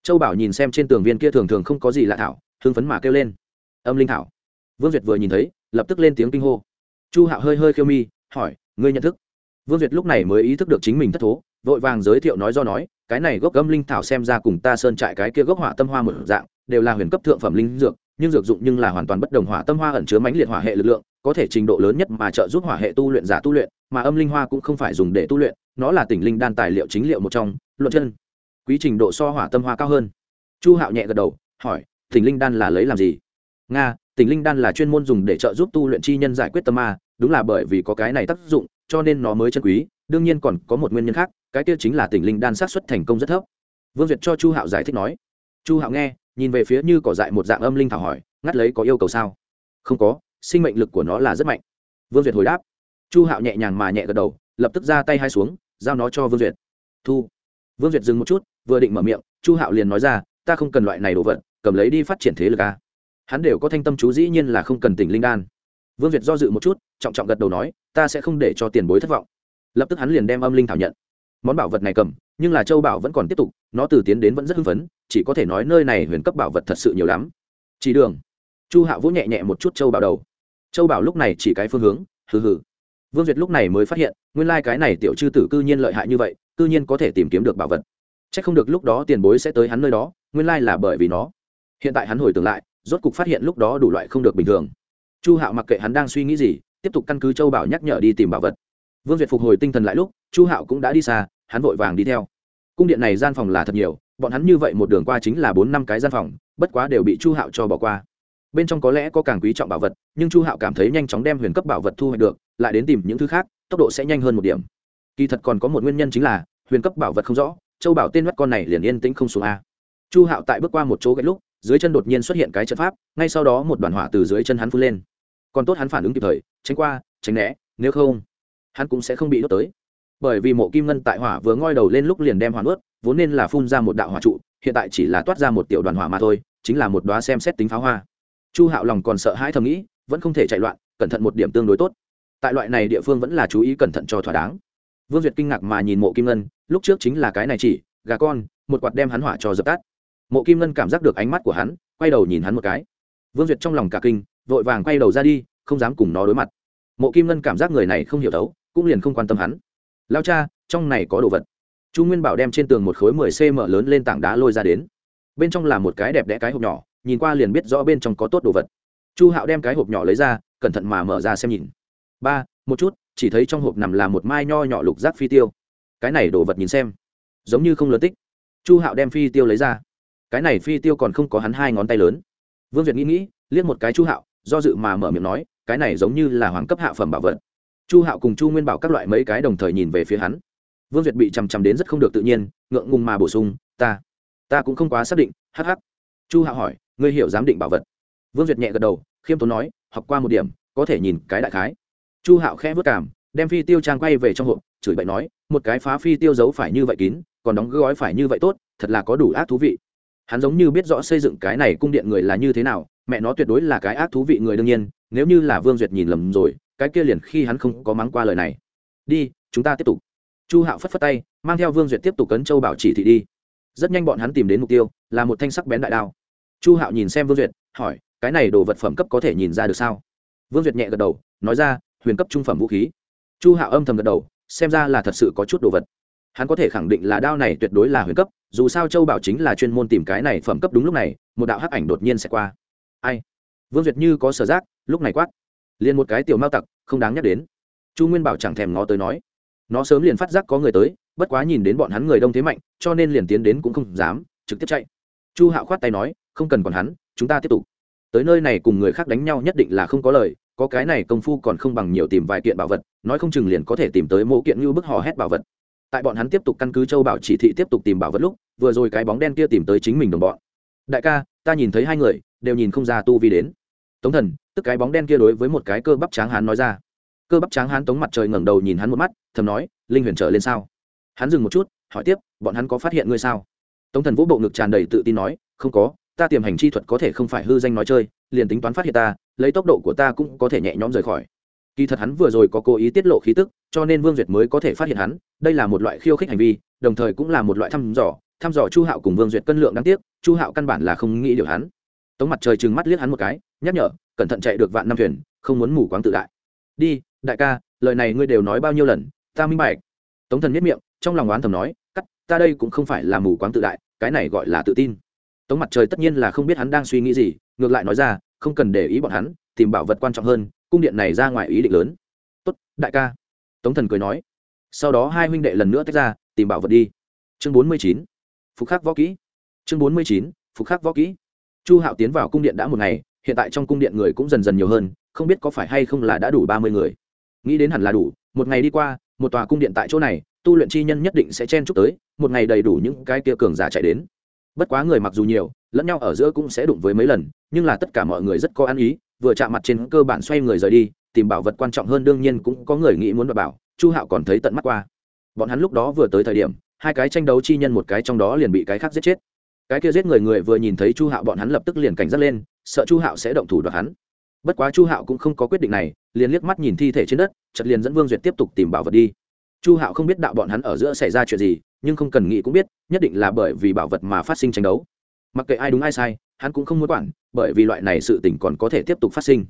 Châu bảo nhìn xem trên tường viên kia thường thường không có gì lạ thảo, hưng phấn mà kêu lên. Âm linh thảo. Vương duyệt vừa nhìn thấy, lập tức lên tiếng kinh hô. Chu hạo hơi hơi khiêu mi, hỏi, ngươi nhận thức? Vương duyệt lúc này mới ý thức được chính mình thất thố, vội vàng giới thiệu nói do nói, cái này gốc âm linh thảo xem ra cùng ta sơn trại cái kia gốc họa tâm hoa một dạng, đều là huyền cấp thượng phẩm linh dược nhưng dược dụng nhưng là hoàn toàn bất đồng hỏa tâm hoa ẩn chứa mãnh liệt hỏa hệ lực lượng, có thể trình độ lớn nhất mà trợ giúp hỏa hệ tu luyện giả tu luyện, mà âm linh hoa cũng không phải dùng để tu luyện, nó là tỉnh linh đan tài liệu chính liệu một trong, luận chân. Quý trình độ so hỏa tâm hoa cao hơn. Chu hạo nhẹ gật đầu, hỏi, tỉnh linh đan là lấy làm gì? Nga, tỉnh linh đan là chuyên môn dùng để trợ giúp tu luyện chi nhân giải quyết tâm ma, đúng là bởi vì có cái này tác dụng, cho nên nó mới chân quý, đương nhiên còn có một nguyên nhân khác, cái kia chính là tỉnh linh đan sát xuất thành công rất thấp. Vương duyệt cho chu hạo giải thích nói. Chu hạo nghe nhìn về phía như cỏ dại một dạng âm linh thảo hỏi, ngắt lấy có yêu cầu sao? Không có, sinh mệnh lực của nó là rất mạnh. Vương duyệt hồi đáp. Chu hạo nhẹ nhàng mà nhẹ gật đầu, lập tức ra tay hai xuống, giao nó cho vương duyệt. Thu. Vương duyệt dừng một chút, vừa định mở miệng, chu hạo liền nói ra, ta không cần loại này đồ vật, cầm lấy đi phát triển thế lực a. Hắn đều có thanh tâm chú dĩ nhiên là không cần tỉnh linh đan. Vương duyệt do dự một chút, trọng trọng gật đầu nói, ta sẽ không để cho tiền bối thất vọng. Lập tức hắn liền đem âm linh thảo nhận. Món bảo vật này cầm nhưng là châu bảo vẫn còn tiếp tục, nó từ tiến đến vẫn rất hưng phấn, chỉ có thể nói nơi này huyền cấp bảo vật thật sự nhiều lắm. Chỉ đường. Chu hạo vỗ nhẹ nhẹ một chút châu bảo đầu. Châu bảo lúc này chỉ cái phương hướng, hừ hừ. Vương duyệt lúc này mới phát hiện, nguyên lai、like、cái này tiểu chư tử cư nhiên lợi hại như vậy, cư nhiên có thể tìm kiếm được bảo vật. C h ắ c không được lúc đó tiền bối sẽ tới hắn nơi đó, nguyên lai、like、là bởi vì nó. Hiện tại hắn hồi tưởng lại, rốt cục phát hiện lúc đó đủ loại không được bình thường. Chu hạo mặc kệ hắn đang suy nghĩ gì, tiếp tục căn cứ châu bảo nhắc nhở đi tìm bảo vật. Vương duyệt phục hồi tinh thần lại lúc, chu hạo cũng đã đi xa, hắn vội vàng đi theo cung điện này gian phòng là thật nhiều, bọn hắn như vậy một đường qua chính là bốn năm cái gian phòng, bất quá đều bị chu hạo cho bỏ qua. Bên trong có lẽ có càng quý trọng bảo vật, nhưng chu hạo cảm thấy nhanh chóng đem huyền cấp bảo vật thu hoạch được, lại đến tìm những thứ khác, tốc độ sẽ nhanh hơn một điểm. Kỳ thật còn có một nguyên nhân chính là, huyền cấp bảo vật không rõ, châu bảo tên mắt con này liền yên tĩnh không xuống a. Chu hạo tại bước qua một chỗ gãy lúc, dưới chân đột nhiên xuất hiện cái trận pháp, ngay sau đó một đoàn hỏa từ dưới chân hắn phun lên. Còn tốt hắn phản ứng kịp thời, tránh qua, tránh né, nếu không, hắn cũng sẽ không bị đốt tới bởi vì mộ kim ngân tại hỏa vừa ngoi đầu lên lúc liền đem hỏa nuốt vốn nên là phun ra một đạo hỏa trụ hiện tại chỉ là toát ra một tiểu đoàn hỏa mà thôi chính là một đoá xem xét tính pháo hoa. Chu hạo lòng còn sợ hãi thầm nghĩ vẫn không thể chạy loạn cẩn thận một điểm tương đối tốt. Tại loại này địa phương vẫn là chú ý cẩn thận cho thỏa đáng. Vương duyệt kinh ngạc mà nhìn mộ kim ngân lúc trước chính là cái này chỉ gà con một quạt đem hắn hỏa cho dập tắt. Mộ kim ngân cảm giác được ánh mắt của hắn quay đầu nhìn hắn một cái. Vương duyệt trong lòng cả kinh vội vàng quay đầu ra đi không dám cùng nó đối mặt. Mộ kim ngân cảm giác người này không hiểu thấu, cũng liền không quan tâm hắn lao cha, trong này có đồ vật. Chu nguyên bảo đem trên tường một khối mười cm lớn lên tảng đá lôi ra đến. Bên trong là một cái đẹp đẽ cái hộp nhỏ, nhìn qua liền biết rõ bên trong có tốt đồ vật. Chu hạo đem cái hộp nhỏ lấy ra, cẩn thận mà mở ra xem nhìn. Ba, một chút, chỉ thấy trong hộp nằm là một mai nho nhỏ lục giác phi tiêu. Cái này đồ vật nhìn xem, giống như không lớn tích. Chu hạo đem phi tiêu lấy ra. Cái này phi tiêu còn không có hắn hai ngón tay lớn. Vương việt nghĩ nghĩ, liếc một cái chu hạo, do dự mà mở miệng nói, cái này giống như là hoàng cấp hạ phẩm bảo vật chu hạo cùng chu nguyên bảo các loại mấy cái đồng thời nhìn về phía hắn. Vương duyệt bị chằm chằm đến rất không được tự nhiên, ngượng ngùng mà bổ sung, ta ta cũng không quá xác định hh chu hạo hỏi, ngươi hiểu giám định bảo vật? Vương duyệt nhẹ gật đầu, khiêm tốn nói, học qua một điểm, có thể nhìn cái đại khái. Chu hạo khẽ vất cảm, đem phi tiêu trang quay về trong hộp, chửi bậy nói, một cái phá phi tiêu giấu phải như vậy kín, còn đóng gói phải như vậy tốt, thật là có đủ ác thú vị. Hắn giống như biết rõ xây dựng cái này cung điện người là như thế nào, mẹ nó tuyệt đối là cái ác thú vị người đương nhiên, nếu như là vương duyệt nhìn lầm rồi cái kia liền khi hắn không có mắng qua lời này. Đi, chúng ta tiếp tục. Chu hạo phất phất tay, mang theo vương duyệt tiếp tục cấn châu bảo chỉ thị đi. Rất nhanh bọn hắn tìm đến mục tiêu, là một thanh sắc bén đại đao. Chu hạo nhìn xem vương duyệt, hỏi, cái này đồ vật phẩm cấp có thể nhìn ra được sao? Vương duyệt nhẹ gật đầu, nói ra, huyền cấp trung phẩm vũ khí. Chu hạo âm thầm gật đầu, xem ra là thật sự có chút đồ vật. Hắn có thể khẳng định là đao này tuyệt đối là huyền cấp, dù sao châu bảo chính là chuyên môn tìm cái này phẩm cấp đúng lúc này, một đạo hắc ảnh đột nhiên sẽ qua. Ai? Vương duyệt như có sở giác, lúc này quát liền một cái tiểu mao tặc, không đáng nhắc đến. Chu nguyên bảo chẳng thèm ngó tới nói. Nó sớm liền phát giác có người tới, bất quá nhìn đến bọn hắn người đông thế mạnh, cho nên liền tiến đến cũng không dám, trực tiếp chạy. Chu hạo khoát tay nói, không cần còn hắn, chúng ta tiếp tục. Tới nơi này cùng người khác đánh nhau nhất định là không có lời, có cái này công phu còn không bằng nhiều tìm vài kiện bảo vật, nói không chừng liền có thể tìm tới mẫu kiện như bức hò hét bảo vật. Tại bọn hắn tiếp tục căn cứ châu bảo chỉ thị tiếp tục tìm bảo vật lúc, vừa rồi cái bóng đen kia tìm tới chính mình đồng bọn. Đại ca, ta nhìn thấy hai người, đều nhìn không ra tu vi đến. Tống thần tức cái bóng đen kia đối với một cái cơ bắp tráng hán nói ra. Cơ bắp tráng hán tống mặt trời ngẩng đầu nhìn hắn một mắt, thầm nói, linh huyền trở lên sao? Hắn dừng một chút, hỏi tiếp, bọn hắn có phát hiện ngươi sao? Tống thần vũ bộ ngực tràn đầy tự tin nói, không có, ta tiềm hành chi thuật có thể không phải hư danh nói chơi, liền tính toán phát hiện ta, lấy tốc độ của ta cũng có thể nhẹ nhõm rời khỏi. Kỳ thật hắn vừa rồi có cố ý tiết lộ khí tức, cho nên vương duyệt mới có thể phát hiện hắn, đây là một loại khiêu khích hành vi, đồng thời cũng là một loại thăm dò thăm dò chu hạo cùng vương duyệt cân lượng đáng tiếc, chu hạo căn bản là không nghĩ điều hắn. Tống mặt trời trừng mắt liếc hắn một cái nhắc nhở, cẩn thận chạy được vạn năm thuyền, không muốn mù quáng tự đại. Đi, đại ca, lời này ngươi đều nói bao nhiêu lần, ta minh bạch. Tống thần nhất miệng, trong lòng oán thầm nói, cắt, ta đây cũng không phải là mù quáng tự đại, cái này gọi là tự tin. Tống mặt trời tất nhiên là không biết hắn đang suy nghĩ gì, ngược lại nói ra, không cần để ý bọn hắn, tìm bảo vật quan trọng hơn, cung điện này ra ngoài ý định lớn. Tốt, đại ca. Tống thần cười nói. Sau đó hai huynh đệ lần nữa tách ra, tìm bảo vật đi. Chương bốn mươi chín. Phục khắc võ kỹ. Chương bốn mươi chín, phục khắc võ kỹ. Chu hạo tiến vào cung điện đã một ngày hiện tại trong cung điện người cũng dần dần nhiều hơn, không biết có phải hay không là đã đủ ba mươi người. Nghĩ đến hẳn là đủ, một ngày đi qua, một tòa cung điện tại chỗ này, tu luyện chi nhân nhất định sẽ chen chúc tới, một ngày đầy đủ những cái kia cường giả chạy đến. Bất quá người mặc dù nhiều, lẫn nhau ở giữa cũng sẽ đụng với mấy lần, nhưng là tất cả mọi người rất có ăn ý, vừa chạm mặt trên cơ bản xoay người rời đi, tìm bảo vật quan trọng hơn đương nhiên cũng có người nghĩ muốn đoạt bảo, chu hạo còn thấy tận mắt qua. Bọn hắn lúc đó vừa tới thời điểm, hai cái tranh đấu chi nhân một cái trong đó liền bị cái khác giết chết. Cái kia giết người người vừa nhìn thấy chu hạo bọn hắn lập tức liền cảnh giác lên sợ chu hạo sẽ động thủ đoạt hắn. Bất quá chu hạo cũng không có quyết định này, liền liếc mắt nhìn thi thể trên đất chật liền dẫn vương duyệt tiếp tục tìm bảo vật đi. Chu hạo không biết đạo bọn hắn ở giữa xảy ra chuyện gì, nhưng không cần nghĩ cũng biết, nhất định là bởi vì bảo vật mà phát sinh tranh đấu. Mặc kệ ai đúng ai sai, hắn cũng không muốn quản, bởi vì loại này sự tình còn có thể tiếp tục phát sinh.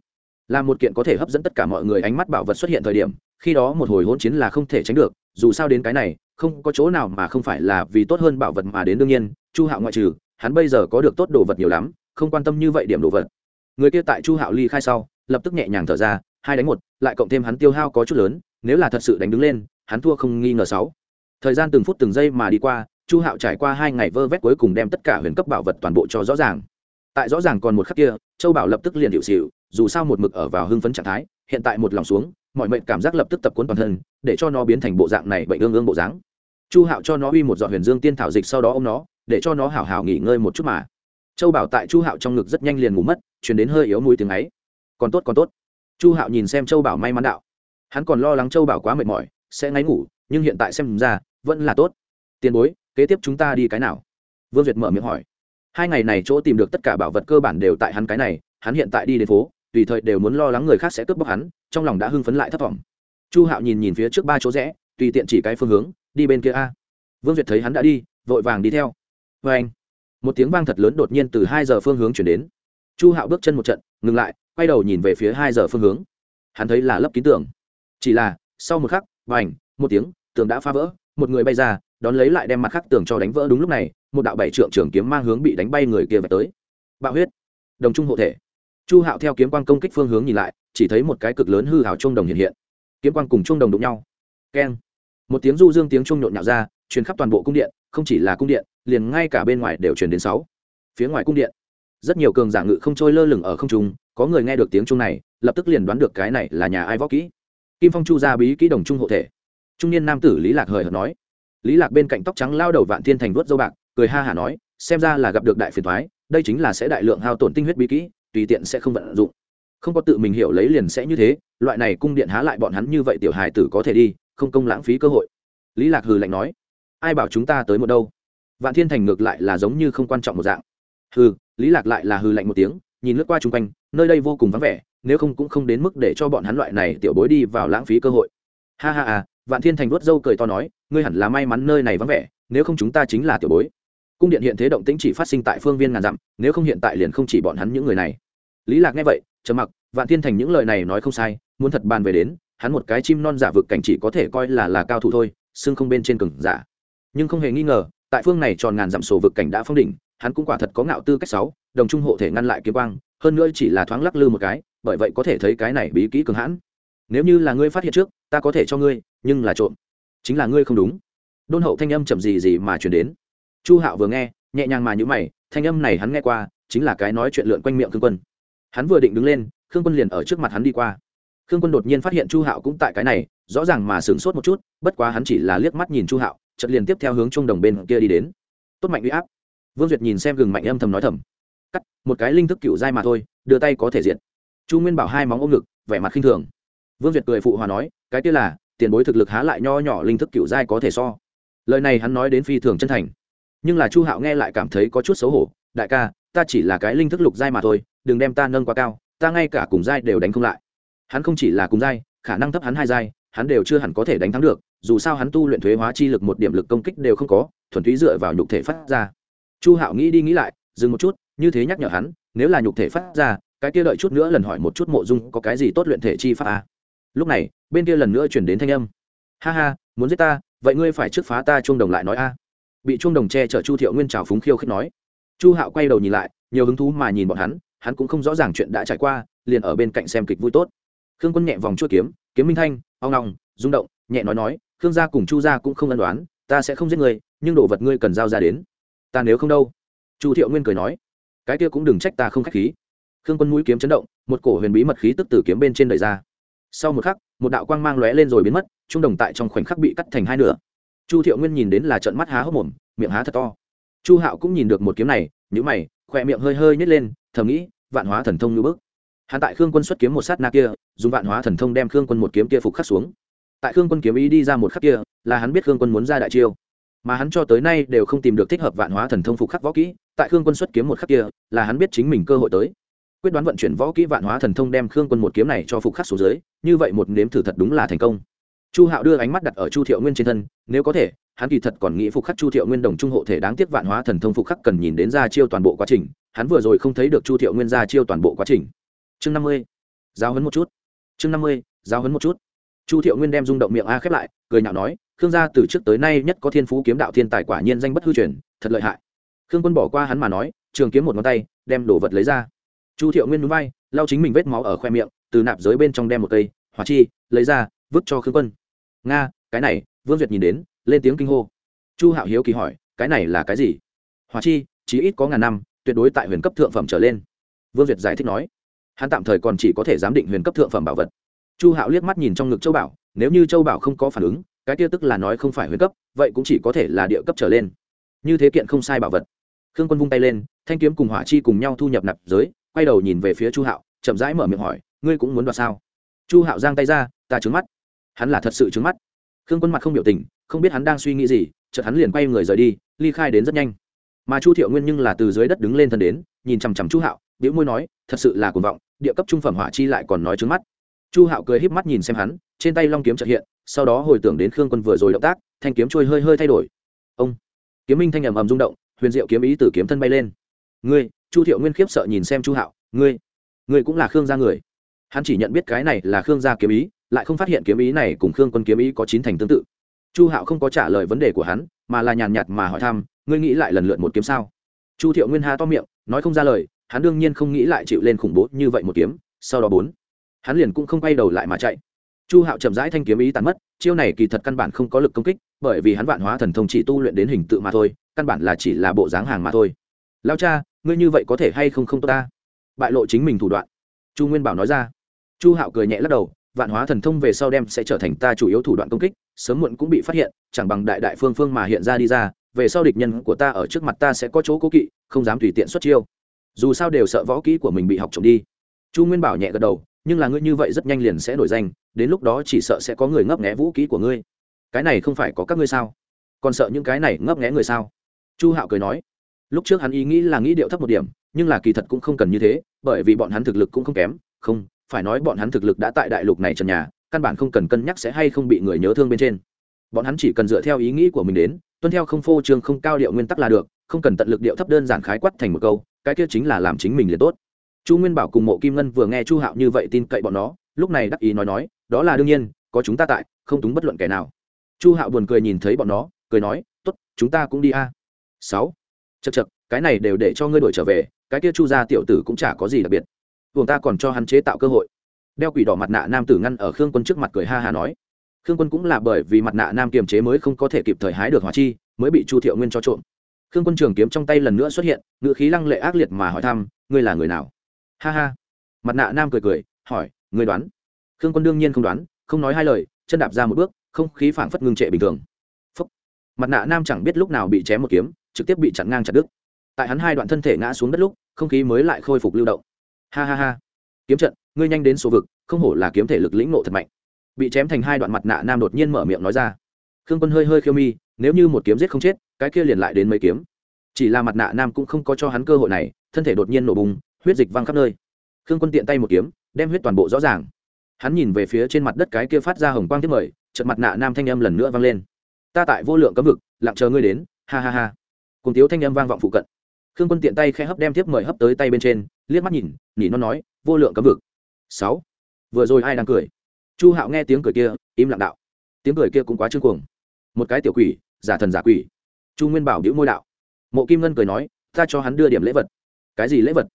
Là một kiện có thể hấp dẫn tất cả mọi người ánh mắt bảo vật xuất hiện thời điểm, khi đó một hồi hỗn chiến là không thể tránh được, dù sao đến cái này, không có chỗ nào mà không phải là vì tốt hơn bảo vật mà đến đương nhiên, chu hạo ngoại trừ, hắn bây giờ có được tốt đồ vật nhiều lắm không quan tâm như vậy điểm đồ vật. Người kia tại chu hạo ly khai sau, lập tức nhẹ nhàng thở ra, hai đánh một, lại cộng thêm hắn tiêu hao có chút lớn, nếu là thật sự đánh đứng lên, hắn thua không nghi ngờ sáu. Thời gian từng phút từng giây mà đi qua, chu hạo trải qua hai ngày vơ vét cuối cùng đem tất cả huyền cấp bảo vật toàn bộ cho rõ ràng. Tại rõ ràng còn một khắc kia, châu bảo lập tức liền hiệu xịu dù sao một mực ở vào hưng phấn trạng thái, hiện tại một lòng xuống, mọi mệnh cảm giác lập tức tập cuốn toàn thân, để cho nó biến thành bộ dạng này bệnh ương ương bộ dáng. Chu hạo cho nó uy một giọt huyền dương tiên thảo dịch sau đó ô m nó, để cho nó hảo hảo nghỉ ngơi một chút mà châu bảo tại chu hạo trong ngực rất nhanh liền ngủ mất chuyển đến hơi yếu mũi tiếng ấy. Còn tốt còn tốt. Chu hạo nhìn xem châu bảo may mắn đạo. Hắn còn lo lắng châu bảo quá mệt mỏi, sẽ ngáy ngủ, nhưng hiện tại xem ra, vẫn là tốt. Tiền bối, kế tiếp chúng ta đi cái nào? Vương duyệt mở miệng hỏi. Hai ngày này chỗ tìm được tất cả bảo vật cơ bản đều tại hắn cái này, hắn hiện tại đi đến phố, tùy thời đều muốn lo lắng người khác sẽ cướp bóc hắn, trong lòng đã hưng phấn lại thất vọng chu hạo nhìn nhìn phía trước ba chỗ rẽ, tùy tiện chỉ cái phương hướng, đi bên kia a. Vương duyệt thấy hắn đã đi, vội vàng đi theo. Vê anh một tiếng vang thật lớn đột nhiên từ hai giờ phương hướng chuyển đến. Chu hạo bước chân một trận, ngừng lại, quay đầu nhìn về phía hai giờ phương hướng. Hắn thấy là lấp kín tường. Chỉ là, sau một khắc và ảnh một tiếng, tường đã phá vỡ, một người bay ra, đón lấy lại đem mặt khắc tường cho đánh vỡ đúng lúc này, một đạo bảy trượng trưởng kiếm mang hướng bị đánh bay người kia về tới. Bạo huyết. Đồng trung hộ thể. Chu hạo theo kiếm quang công kích phương hướng nhìn lại, chỉ thấy một cái cực lớn hư hào trung đồng hiện hiện. Kiếm quang cùng trung đồng đụng nhau. Keng. Một tiếng du dương tiếng trung nhộn nhạo ra truyền khắp toàn bộ cung điện, không chỉ là cung điện, liền ngay cả bên ngoài đều truyền đến sáu. Phía ngoài cung điện, rất nhiều cường giả ngự không trôi lơ lửng ở không trung, có người nghe được tiếng trung này, lập tức liền đoán được cái này là nhà ai võ kỹ. Kim phong chu ra bí kỹ đồng trung hộ thể. Trung niên nam tử lý lạc hời hợt nói. Lý lạc bên cạnh tóc trắng lao đầu vạn thiên thành vuốt dâu bạc, cười ha hả nói, xem ra là gặp được đại phiền thoái đây chính là sẽ đại lượng hao tổn tinh huyết bí kỹ, tùy tiện sẽ không vận dụng. Không có tự mình hiểu lấy liền sẽ như thế, loại này cung điện há lại bọn hắn như vậy tiểu hài tử có thể đi, không công lãng phí cơ hội. Lý lạc hừ lạnh nói ai bảo chúng ta tới một đâu? Vạn thiên thành ngược lại là giống như không quan trọng một dạng. Hừ, lý lạc lại là hừ lạnh một tiếng, nhìn lướt qua chung quanh, nơi đây vô cùng vắng vẻ, nếu không cũng không đến mức để cho bọn hắn loại này tiểu bối đi vào lãng phí cơ hội. Ha ha à vạn thiên thành vuốt râu cười to nói, ngươi hẳn là may mắn nơi này vắng vẻ, nếu không chúng ta chính là tiểu bối. Cung điện hiện thế động tĩnh chỉ phát sinh tại phương viên ngàn dặm, nếu không hiện tại liền không chỉ bọn hắn những người này. Lý lạc nghe vậy, trầm mặc, vạn thiên thành những lời này nói không sai, muốn thật bàn về đến, hắn một cái chim non giả vực cảnh chỉ có thể coi là là cao thủ thôi, xương không bên trên cừng giả nhưng không hề nghi ngờ, tại phương này tròn ngàn dặm sổ vực cảnh đã phong đỉnh, hắn cũng quả thật có ngạo tư cách sáu, đồng trung hộ thể ngăn lại kiếm quang, hơn nữa chỉ là thoáng lắc lư một cái, bởi vậy có thể thấy cái này bí kỹ cường hãn. Nếu như là ngươi phát hiện trước, ta có thể cho ngươi, nhưng là trộm. Chính là ngươi không đúng. Đôn hậu thanh âm chậm gì gì mà chuyển đến. Chu hạo vừa nghe, nhẹ nhàng mà nhữ mày, thanh âm này hắn nghe qua, chính là cái nói chuyện lượn quanh miệng khương quân. Hắn vừa định đứng lên, khương quân liền ở trước mặt hắn đi qua. Khương quân đột nhiên phát hiện chu hạo cũng tại cái này, rõ ràng mà sửng sốt một chút, bất quá hắn chỉ là liếc mắt nhìn chu hạo chật liền tiếp theo hướng trung đồng bên kia đi đến. Tốt mạnh uy áp. Vương duyệt nhìn xem gừng mạnh âm thầm nói thầm. Cắt, một cái linh thức cựu dai mà thôi, đưa tay có thể diện chu nguyên bảo hai móng ôm ngực, vẻ mặt khinh thường. Vương duyệt cười phụ hòa nói, cái kia là, tiền bối thực lực há lại nho nhỏ linh thức cựu dai có thể so. Lời này hắn nói đến phi thường chân thành. Nhưng là chu hạo nghe lại cảm thấy có chút xấu hổ. Đại ca, ta chỉ là cái linh thức lục giai mà thôi, đừng đem ta nâng quá cao, ta ngay cả cùng giai đều đánh không lại. Hắn không chỉ là cùng giai, khả năng thấp hắn hai giai, hắn đều chưa hẳn có thể đánh thắng được dù sao hắn tu luyện thuế hóa chi lực một điểm lực công kích đều không có, thuần túy dựa vào nhục thể phát ra. Chu hạo nghĩ đi nghĩ lại, dừng một chút, như thế nhắc nhở hắn, nếu là nhục thể phát ra, cái kia đợi chút nữa lần hỏi một chút mộ dung có cái gì tốt luyện thể chi pháp à. lúc này, bên kia lần nữa chuyển đến thanh âm. Ha ha, muốn giết ta, vậy ngươi phải trước phá ta chuông đồng lại nói a. Bị chuông đồng che chở chu thiệu nguyên trào phúng khiêu khích nói. Chu hạo quay đầu nhìn lại, nhiều hứng thú mà nhìn bọn hắn hắn cũng không rõ ràng chuyện đã trải qua, liền ở bên cạnh xem kịch vui tốt. Khương quân nhẹ vòng chuỗi kiếm kiếm minh thanh oong ngong rung động, nhẹ nói nói khương gia cùng chu gia cũng không ân đoán, ta sẽ không giết người nhưng đồ vật ngươi cần giao ra đến. Ta nếu không đâu? Chu thiệu nguyên cười nói. Cái kia cũng đừng trách ta không k h á c h khí. Khương quân mũi kiếm chấn động, một cổ huyền bí mật khí tức từ kiếm bên trên đời ra. Sau một khắc, một đạo quang mang lóe lên rồi biến mất, trung đồng tại trong khoảnh khắc bị cắt thành hai nửa. Chu thiệu nguyên nhìn đến là trận mắt há hốc mồm, miệng há thật to. Chu hạo cũng nhìn được một kiếm này nhữ mày khỏe miệng hơi hơi nhét lên, thầm nghĩ, vạn hóa thần thông như bước hắn tại khương quân xuất kiếm một sát na kia, dùng vạn hóa thần thông đem khương quân một kiếm kia phục khắc xuống tại khương quân kiếm ý đi ra một khắc kia, là hắn biết khương quân muốn ra đại chiêu. Mà hắn cho tới nay đều không tìm được thích hợp vạn hóa thần thông phục khắc võ kỹ, tại khương quân xuất kiếm một khắc kia, là hắn biết chính mình cơ hội tới. Quyết đoán vận chuyển võ kỹ vạn hóa thần thông đem khương quân một kiếm này cho phục khắc số dưới, như vậy một nếm thử thật đúng là thành công. Chu hạo đưa ánh mắt đặt ở chu thiệu nguyên trên thân, nếu có thể, hắn kỳ thật còn nghĩ phục khắc chu thiệu nguyên đồng trung hộ thể đáng tiếc vạn hóa thần thông phục khắc cần nhìn đến ra chiêu toàn bộ quá trình, hắn vừa rồi không thấy được chu thiệu nguyên ra chiêu toàn bộ quá trình. Chương năm mươi, giáo hấn một chút. Chương năm mươi, giáo hấn một chút chu thiệu nguyên đem rung động miệng a khép lại, cười nhạo nói, khương gia từ trước tới nay nhất có thiên phú kiếm đạo thiên tài quả nhiên danh bất hư truyền, thật lợi hại. Khương quân bỏ qua hắn mà nói, trường kiếm một ngón tay, đem đồ vật lấy ra. Chu thiệu nguyên núi bay lau chính mình vết máu ở khoe miệng, từ nạp giới bên trong đem một cây hỏa chi, lấy ra, vứt cho khương quân. Nga, cái này, vương duyệt nhìn đến, lên tiếng kinh hô. Chu hạo hiếu kỳ hỏi, cái này là cái gì? Hỏa chi, chí ít có ngàn năm, tuyệt đối tại huyền cấp thượng phẩm trở lên. Vương duyệt giải thích nói, hắn tạm thời còn chỉ có thể giám định huyền cấp thượng phẩm bảo vật chu hạo liếc mắt nhìn trong ngực châu bảo, nếu như châu bảo không có phản ứng, cái kia tức là nói không phải huyền cấp, vậy cũng chỉ có thể là địa cấp trở lên. Như thế kiện không sai bảo vật. Khương quân vung tay lên, thanh kiếm cùng hỏa chi cùng nhau thu nhập nạp giới, quay đầu nhìn về phía chu hạo, chậm rãi mở miệng hỏi, ngươi cũng muốn đoạt sao? Chu hạo giang tay ra, ta trứng mắt. Hắn là thật sự trứng mắt. Khương quân mặt không biểu tình, không biết hắn đang suy nghĩ gì, chợt hắn liền quay người rời đi, ly khai đến rất nhanh. Mà chu thiệu nguyên nhưng là từ dưới đất đứng lên thân đến, nhìn chằm chằm chu hạo biểu môi nói, thật sự là cuồng vọng, địa cấp trung phẩm hỏa chi lại còn nói trứng mắt chu hạo cười híp mắt nhìn xem hắn, trên tay long kiếm trợ hiện, sau đó hồi tưởng đến khương quân vừa rồi động tác, thanh kiếm trôi hơi hơi thay đổi. Ông! Kiếm minh thanh ầm ầm rung động, huyền diệu kiếm ý từ kiếm thân bay lên. Ngươi, chu thiệu nguyên khiếp sợ nhìn xem chu hạo, ngươi ngươi cũng là khương gia người. Hắn chỉ nhận biết cái này là khương gia kiếm ý, lại không phát hiện kiếm ý này cùng khương quân kiếm ý có chín thành tương tự. Chu hạo không có trả lời vấn đề của hắn, mà là nhàn nhạt mà hỏi thăm, ngươi nghĩ lại lần lượt một kiếm sao? Chu thiệu nguyên ha to miệng, nói không ra lời, hắn đương nhiên không nghĩ lại chịu lên khủng bố như vậy một kiếm, sau đó bốn hắn liền cũng không quay đầu lại mà chạy. Chu hạo chậm rãi thanh kiếm ý tàn mất, chiêu này kỳ thật căn bản không có lực công kích, bởi vì hắn vạn hóa thần thông chỉ tu luyện đến hình tự mà thôi, căn bản là chỉ là bộ dáng hàng mà thôi. Lao cha, ngươi như vậy có thể hay không không tốt ta? Bại lộ chính mình thủ đoạn. Chu nguyên bảo nói ra. Chu hạo cười nhẹ lắc đầu, vạn hóa thần thông về sau đem sẽ trở thành ta chủ yếu thủ đoạn công kích, sớm muộn cũng bị phát hiện, chẳng bằng đại đại phương phương mà hiện ra đi ra, về sau địch nhân của ta ở trước mặt ta sẽ có chỗ cố kỵ, không dám tùy tiện xuất chiêu. Dù sao đều sợ võ kỹ của mình bị học trộm đi. Chu nguyên bảo nhẹ gật đầu nhưng là ngươi như vậy rất nhanh liền sẽ nổi danh, đến lúc đó chỉ sợ sẽ có người ngấp nghé vũ kỹ của ngươi. Cái này không phải có các ngươi sao? Còn sợ những cái này ngấp nghé người sao? Chu hạo cười nói, lúc trước hắn ý nghĩ là nghĩ điệu thấp một điểm, nhưng là kỳ thật cũng không cần như thế, bởi vì bọn hắn thực lực cũng không kém. Không, phải nói bọn hắn thực lực đã tại đại lục này trần nhà, căn bản không cần cân nhắc sẽ hay không bị người nhớ thương bên trên. Bọn hắn chỉ cần dựa theo ý nghĩ của mình đến, tuân theo không phô trương, không cao điệu nguyên tắc là được, không cần tận lực điệu thấp đơn giản khái quát thành một câu, cái kia chính là làm chính mình liền tốt chu nguyên bảo cùng mộ kim ngân vừa nghe chu hạo như vậy tin cậy bọn nó, lúc này đắc ý nói nói, đó là đương nhiên, có chúng ta tại, không túng bất luận kẻ nào. Chu hạo buồn cười nhìn thấy bọn nó, cười nói t ố t chúng ta cũng đi a. Sáu. Chật chật cái này đều để cho ngươi đổi trở về, cái kia chu gia tiểu tử cũng chả có gì đặc biệt. Buồng ta còn cho hắn chế tạo cơ hội. Đeo quỷ đỏ mặt nạ nam tử ngăn ở khương quân trước mặt cười ha hà nói. Khương quân cũng là bởi vì mặt nạ nam kiềm chế mới không có thể kịp thời hái được hỏa chi, mới bị chu thiệu nguyên cho trộm. Khương quân trường kiếm trong tay lần nữa xuất hiện ngự khí lăng lệ ác liệt mà hỏi thăm, ngươi là người nào? Ha ha. Mặt nạ nam cười cười, hỏi, ngươi đoán? Khương quân đương nhiên không đoán, không nói hai lời, chân đạp ra một bước, không khí phảng phất ngưng trệ bình thường. Phúc. mặt nạ nam chẳng biết lúc nào bị chém một kiếm, trực tiếp bị chặn ngang chặt đứt. Tại hắn hai đoạn thân thể ngã xuống đất lúc, không khí mới lại khôi phục lưu động. Ha ha ha. Kiếm trận, ngươi nhanh đến số vực, không hổ là kiếm thể lực lĩnh nộ thật mạnh. Bị chém thành hai đoạn mặt nạ nam đột nhiên mở miệng nói ra. Khương quân hơi hơi khiêu mi, nếu như một kiếm giết không chết, cái kia liền lại đến mấy kiếm. Chỉ là mặt nạ nam cũng không có cho hắn cơ hội này, thân thể đột nhiên nổ bùng huyết dịch văng khắp nơi. Khương quân tiện tay một kiếm, đem huyết toàn bộ rõ ràng. Hắn nhìn về phía trên mặt đất cái kia phát ra hồng quang tiếp mời trận mặt nạ nam thanh âm lần nữa vang lên. Ta tại vô lượng cấm vực, lặng chờ ngươi đến, ha ha ha. Cùng tiếu thanh âm vang vọng phụ cận. Khương quân tiện tay khẽ hấp đem tiếp mời hấp tới tay bên trên, liếc mắt nhìn, nhỉ nó nói, vô lượng cấm vực. Sáu. Vừa rồi ai đang cười? Chu hạo nghe tiếng cười kia, im lặng đạo. Tiếng cười kia cũng quá trương cuồng. Một cái tiểu quỷ, giả thần giả quỷ. Chu nguyên bảo đĩu môi đạo. Mộ kim ngân cười nói, ta cho hắn đưa điểm lễ vật. Cái gì lễ vật?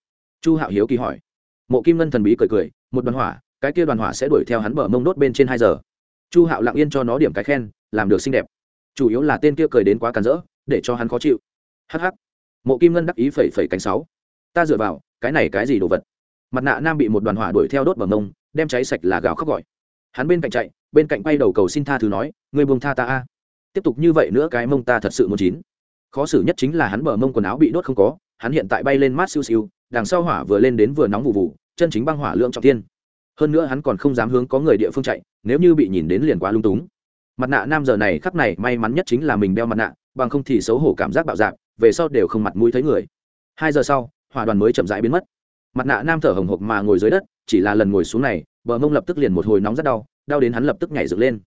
Chu hạo hiếu kỳ hỏi. Mộ kim ngân thần bí cười cười, một đoàn hỏa, cái kia đoàn hỏa sẽ đuổi theo hắn bờ mông đốt bên trên hai giờ. Chu hạo lặng yên cho nó điểm cái khen, làm được xinh đẹp. Chủ yếu là tên kia cười đến quá càn rỡ, để cho hắn khó chịu. Hh mộ kim ngân đắc ý phẩy phẩy cánh sáu. Ta dựa vào, cái này cái gì đồ vật? Mặt nạ nam bị một đoàn hỏa đuổi theo đốt bờ mông, đem cháy sạch là gào khóc gọi. Hắn bên cạnh chạy, bên cạnh bay đầu cầu xin tha thứ nói người buông tha ta a. Tiếp tục như vậy nữa cái mông ta thật sự muốn chín. Khó xử nhất chính là hắn bờ mông quần áo bị đốt không có, hắn hiện tại bay lên mát siêu siêu đằng sau hỏa vừa lên đến vừa nóng vụ vụ, chân chính băng hỏa lượng trọng tiên hơn nữa hắn còn không dám hướng có người địa phương chạy, nếu như bị nhìn đến liền quá lung túng. Mặt nạ nam giờ này khắc này may mắn nhất chính là mình đeo mặt nạ, bằng không thì xấu hổ cảm giác bạo dạp về sau đều không mặt mũi thấy người. Hai giờ sau, hỏa đoàn mới chậm rãi biến mất. Mặt nạ nam thở hồng hộc mà ngồi dưới đất, chỉ là lần ngồi xuống này, bờ mông lập tức liền một hồi nóng rất đau đau đến hắn lập tức nhảy dựng lên.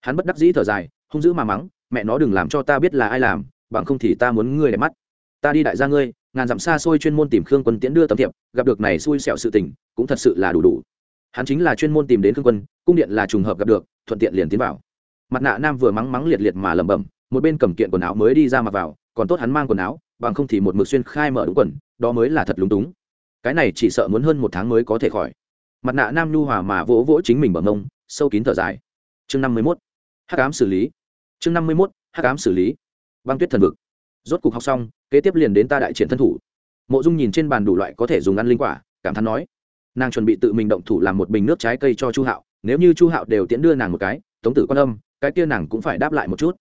Hắn bất đắc dĩ thở dài, hung dữ mà mắng, mẹ nó đừng làm cho ta biết là ai làm, bằng không thì ta muốn ngươi đẹp mắt. Ta đi đại gia ngươi ngàn dặm xa xôi chuyên môn tìm khương quân tiễn đưa tấm thiệp, gặp được này xui xẹo sự tình, cũng thật sự là đủ đủ. Hắn chính là chuyên môn tìm đến khương quân, cung điện là trùng hợp gặp được, thuận tiện liền tiến vào. Mặt nạ nam vừa mắng mắng liệt liệt mà lẩm bẩm, một bên cầm kiện quần áo mới đi ra mặc vào, còn tốt hắn mang quần áo, bằng không thì một mực xuyên khai mở đúng quần, đó mới là thật lúng túng. Cái này chỉ sợ muốn hơn một tháng mới có thể khỏi. Mặt nạ nam nhu hòa mà vỗ vỗ chính mình bằng mông, sâu kín thở dài. Chương năm mươi mốt. Hắc ám xử lý. Chương năm mươi mốt. Hắc ám xử lý. Băng tuyết thần vực rốt cục học xong, kế tiếp liền đến ta đại triển thân thủ. Mộ dung nhìn trên bàn đủ loại có thể dùng ăn linh quả, cảm thán nói. Nàng chuẩn bị tự mình động thủ làm một bình nước trái cây cho chu hạo, nếu như chu hạo đều tiễn đưa nàng một cái, tống tử quan âm, cái kia nàng cũng phải đáp lại một chút.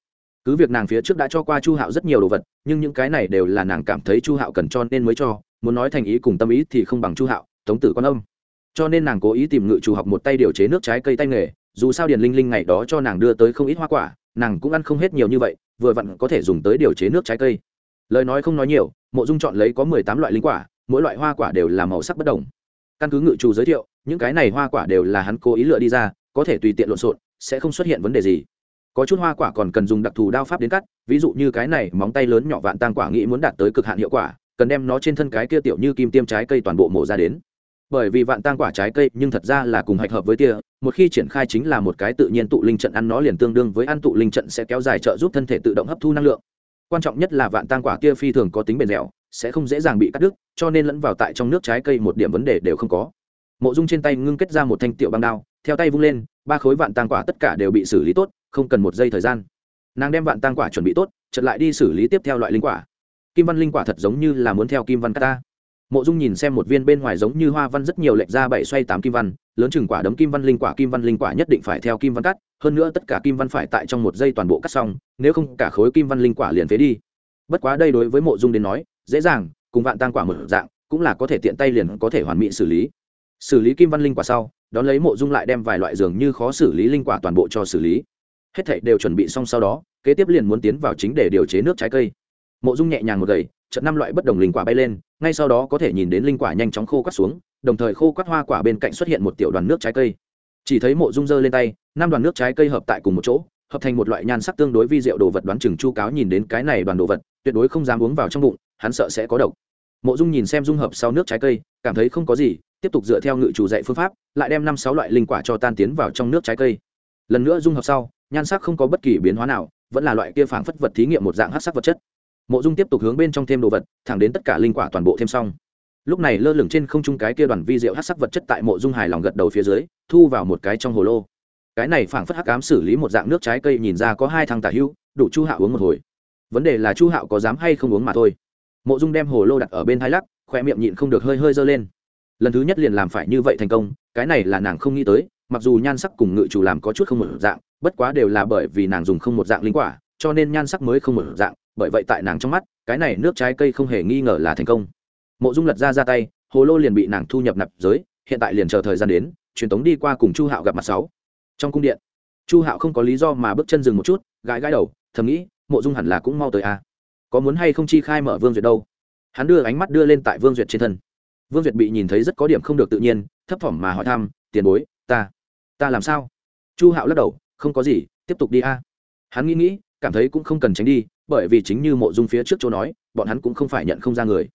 Cứ việc nàng phía trước đã cho qua chu hạo rất nhiều đồ vật, nhưng những cái này đều là nàng cảm thấy chu hạo cần cho nên mới cho, muốn nói thành ý cùng tâm ý thì không bằng chu hạo, tống tử quan âm. Cho nên nàng cố ý tìm ngự chủ học một tay điều chế nước trái cây tay nghề, dù sao điền linh linh ngày đó cho nàng đưa tới không ít hoa quả, nàng cũng ăn không hết nhiều như vậy vừa vặn có thể dùng tới điều chế nước trái cây. Lời nói không nói nhiều, mộ dung chọn lấy có mười tám loại linh quả, mỗi loại hoa quả đều là màu sắc bất đồng. Căn cứ ngự trù giới thiệu, những cái này hoa quả đều là hắn cố ý lựa đi ra, có thể tùy tiện lộn xộn, sẽ không xuất hiện vấn đề gì. Có chút hoa quả còn cần dùng đặc thù đao pháp đến cắt, ví dụ như cái này móng tay lớn nhỏ vạn tăng quả nghĩ muốn đạt tới cực hạn hiệu quả, cần đem nó trên thân cái kia tiểu như kim tiêm trái cây toàn bộ mổ ra đến bởi vì vạn tang quả trái cây nhưng thật ra là cùng hạch hợp với tia, một khi triển khai chính là một cái tự nhiên tụ linh trận ăn nó liền tương đương với ăn tụ linh trận sẽ kéo dài trợ giúp thân thể tự động hấp thu năng lượng. Quan trọng nhất là vạn tang quả tia phi thường có tính bền dẻo, sẽ không dễ dàng bị cắt đứt, cho nên lẫn vào tại trong nước trái cây một điểm vấn đề đều không có. Mộ dung trên tay ngưng kết ra một thanh tiểu băng đao, theo tay vung lên, ba khối vạn tang quả tất cả đều bị xử lý tốt, không cần một giây thời gian. Nàng đem vạn tang quả chuẩn bị tốt chật lại đi xử lý tiếp theo loại linh quả. Kim văn linh quả thật giống như là muốn theo kim văn ta mộ dung nhìn xem một viên bên ngoài giống như hoa văn rất nhiều lệch ra bảy xoay tám kim văn, lớn chừng quả đấm kim văn linh quả, kim văn linh quả nhất định phải theo kim văn cắt, hơn nữa tất cả kim văn phải tại trong một giây toàn bộ cắt xong, nếu không cả khối kim văn linh quả liền phế đi. Bất quá đây đối với mộ dung đến nói, dễ dàng, cùng vạn tăng quả một dạng, cũng là có thể tiện tay liền có thể hoàn mỹ xử lý. Xử lý kim văn linh quả sau, đón lấy mộ dung lại đem vài loại dường như khó xử lý linh quả toàn bộ cho xử lý. Hết thảy đều chuẩn bị xong sau đó, kế tiếp liền muốn tiến vào chính để điều chế nước trái cây. Mộ dung nhẹ nhàng một gầy chợt năm loại bất đồng linh quả bay lên, ngay sau đó có thể nhìn đến linh quả nhanh chóng khô quắt xuống, đồng thời khô quắt hoa quả bên cạnh xuất hiện một tiểu đoàn nước trái cây. Chỉ thấy mộ dung dơ lên tay, năm đoàn nước trái cây hợp tại cùng một chỗ, hợp thành một loại nhan sắc tương đối vi diệu đồ vật đoán chừng chu cáo nhìn đến cái này đoàn đồ vật, tuyệt đối không dám uống vào trong bụng, hắn sợ sẽ có độc. Mộ dung nhìn xem dung hợp sau nước trái cây, cảm thấy không có gì, tiếp tục dựa theo ngự chủ dạy phương pháp, lại đem năm sáu loại linh quả cho tan tiến vào trong nước trái cây. Lần nữa dung hợp sau, nhan sắc không có bất kỳ biến hóa nào, vẫn là loại kia phảng phất vật thí nghiệm một dạng hát sắc vật chất mộ dung tiếp tục hướng bên trong thêm đồ vật thẳng đến tất cả linh quả toàn bộ thêm xong. Lúc này lơ lửng trên không trung cái kia đoàn vi diệu hát sắc vật chất tại mộ dung hài lòng gật đầu phía dưới thu vào một cái trong hồ lô. Cái này phảng phất hắc ám xử lý một dạng nước trái cây nhìn ra có hai thằng tả hưu, đủ chu hạo uống một hồi. Vấn đề là chu hạo có dám hay không uống mà thôi. Mộ dung đem hồ lô đặt ở bên hai lắc khoe miệng nhịn không được hơi hơi dơ lên. Lần thứ nhất liền làm phải như vậy thành công cái này là nàng không nghĩ tới mặc dù nhan sắc cùng ngự chủ làm có chút không một dạng bất quá đều là bởi vì nàng dùng không một dạng linh quả cho nên nhan sắc mới không một dạng bởi vậy tại nàng trong mắt, cái này nước trái cây không hề nghi ngờ là thành công. Mộ dung lật ra ra tay, hồ lô liền bị nàng thu nhập nạp giới, hiện tại liền chờ thời gian đến, truyền tống đi qua cùng chu hạo gặp mặt sáu. Trong cung điện, chu hạo không có lý do mà bước chân dừng một chút, gãi gãi đầu, thầm nghĩ, mộ dung hẳn là cũng mau tới a à. có muốn hay không chi khai mở vương duyệt đâu? Hắn đưa ánh mắt đưa lên tại vương duyệt trên thân. Vương duyệt bị nhìn thấy rất có điểm không được tự nhiên, thấp thỏm mà hỏi thăm, tiền bối, ta ta làm sao? Chu hạo lắc đầu, không có gì, tiếp tục đi a. Hắn nghĩ nghĩ cảm thấy cũng không cần tránh đi, bởi vì chính như mộ dung phía trước chỗ nói, bọn hắn cũng không phải nhận không ra người.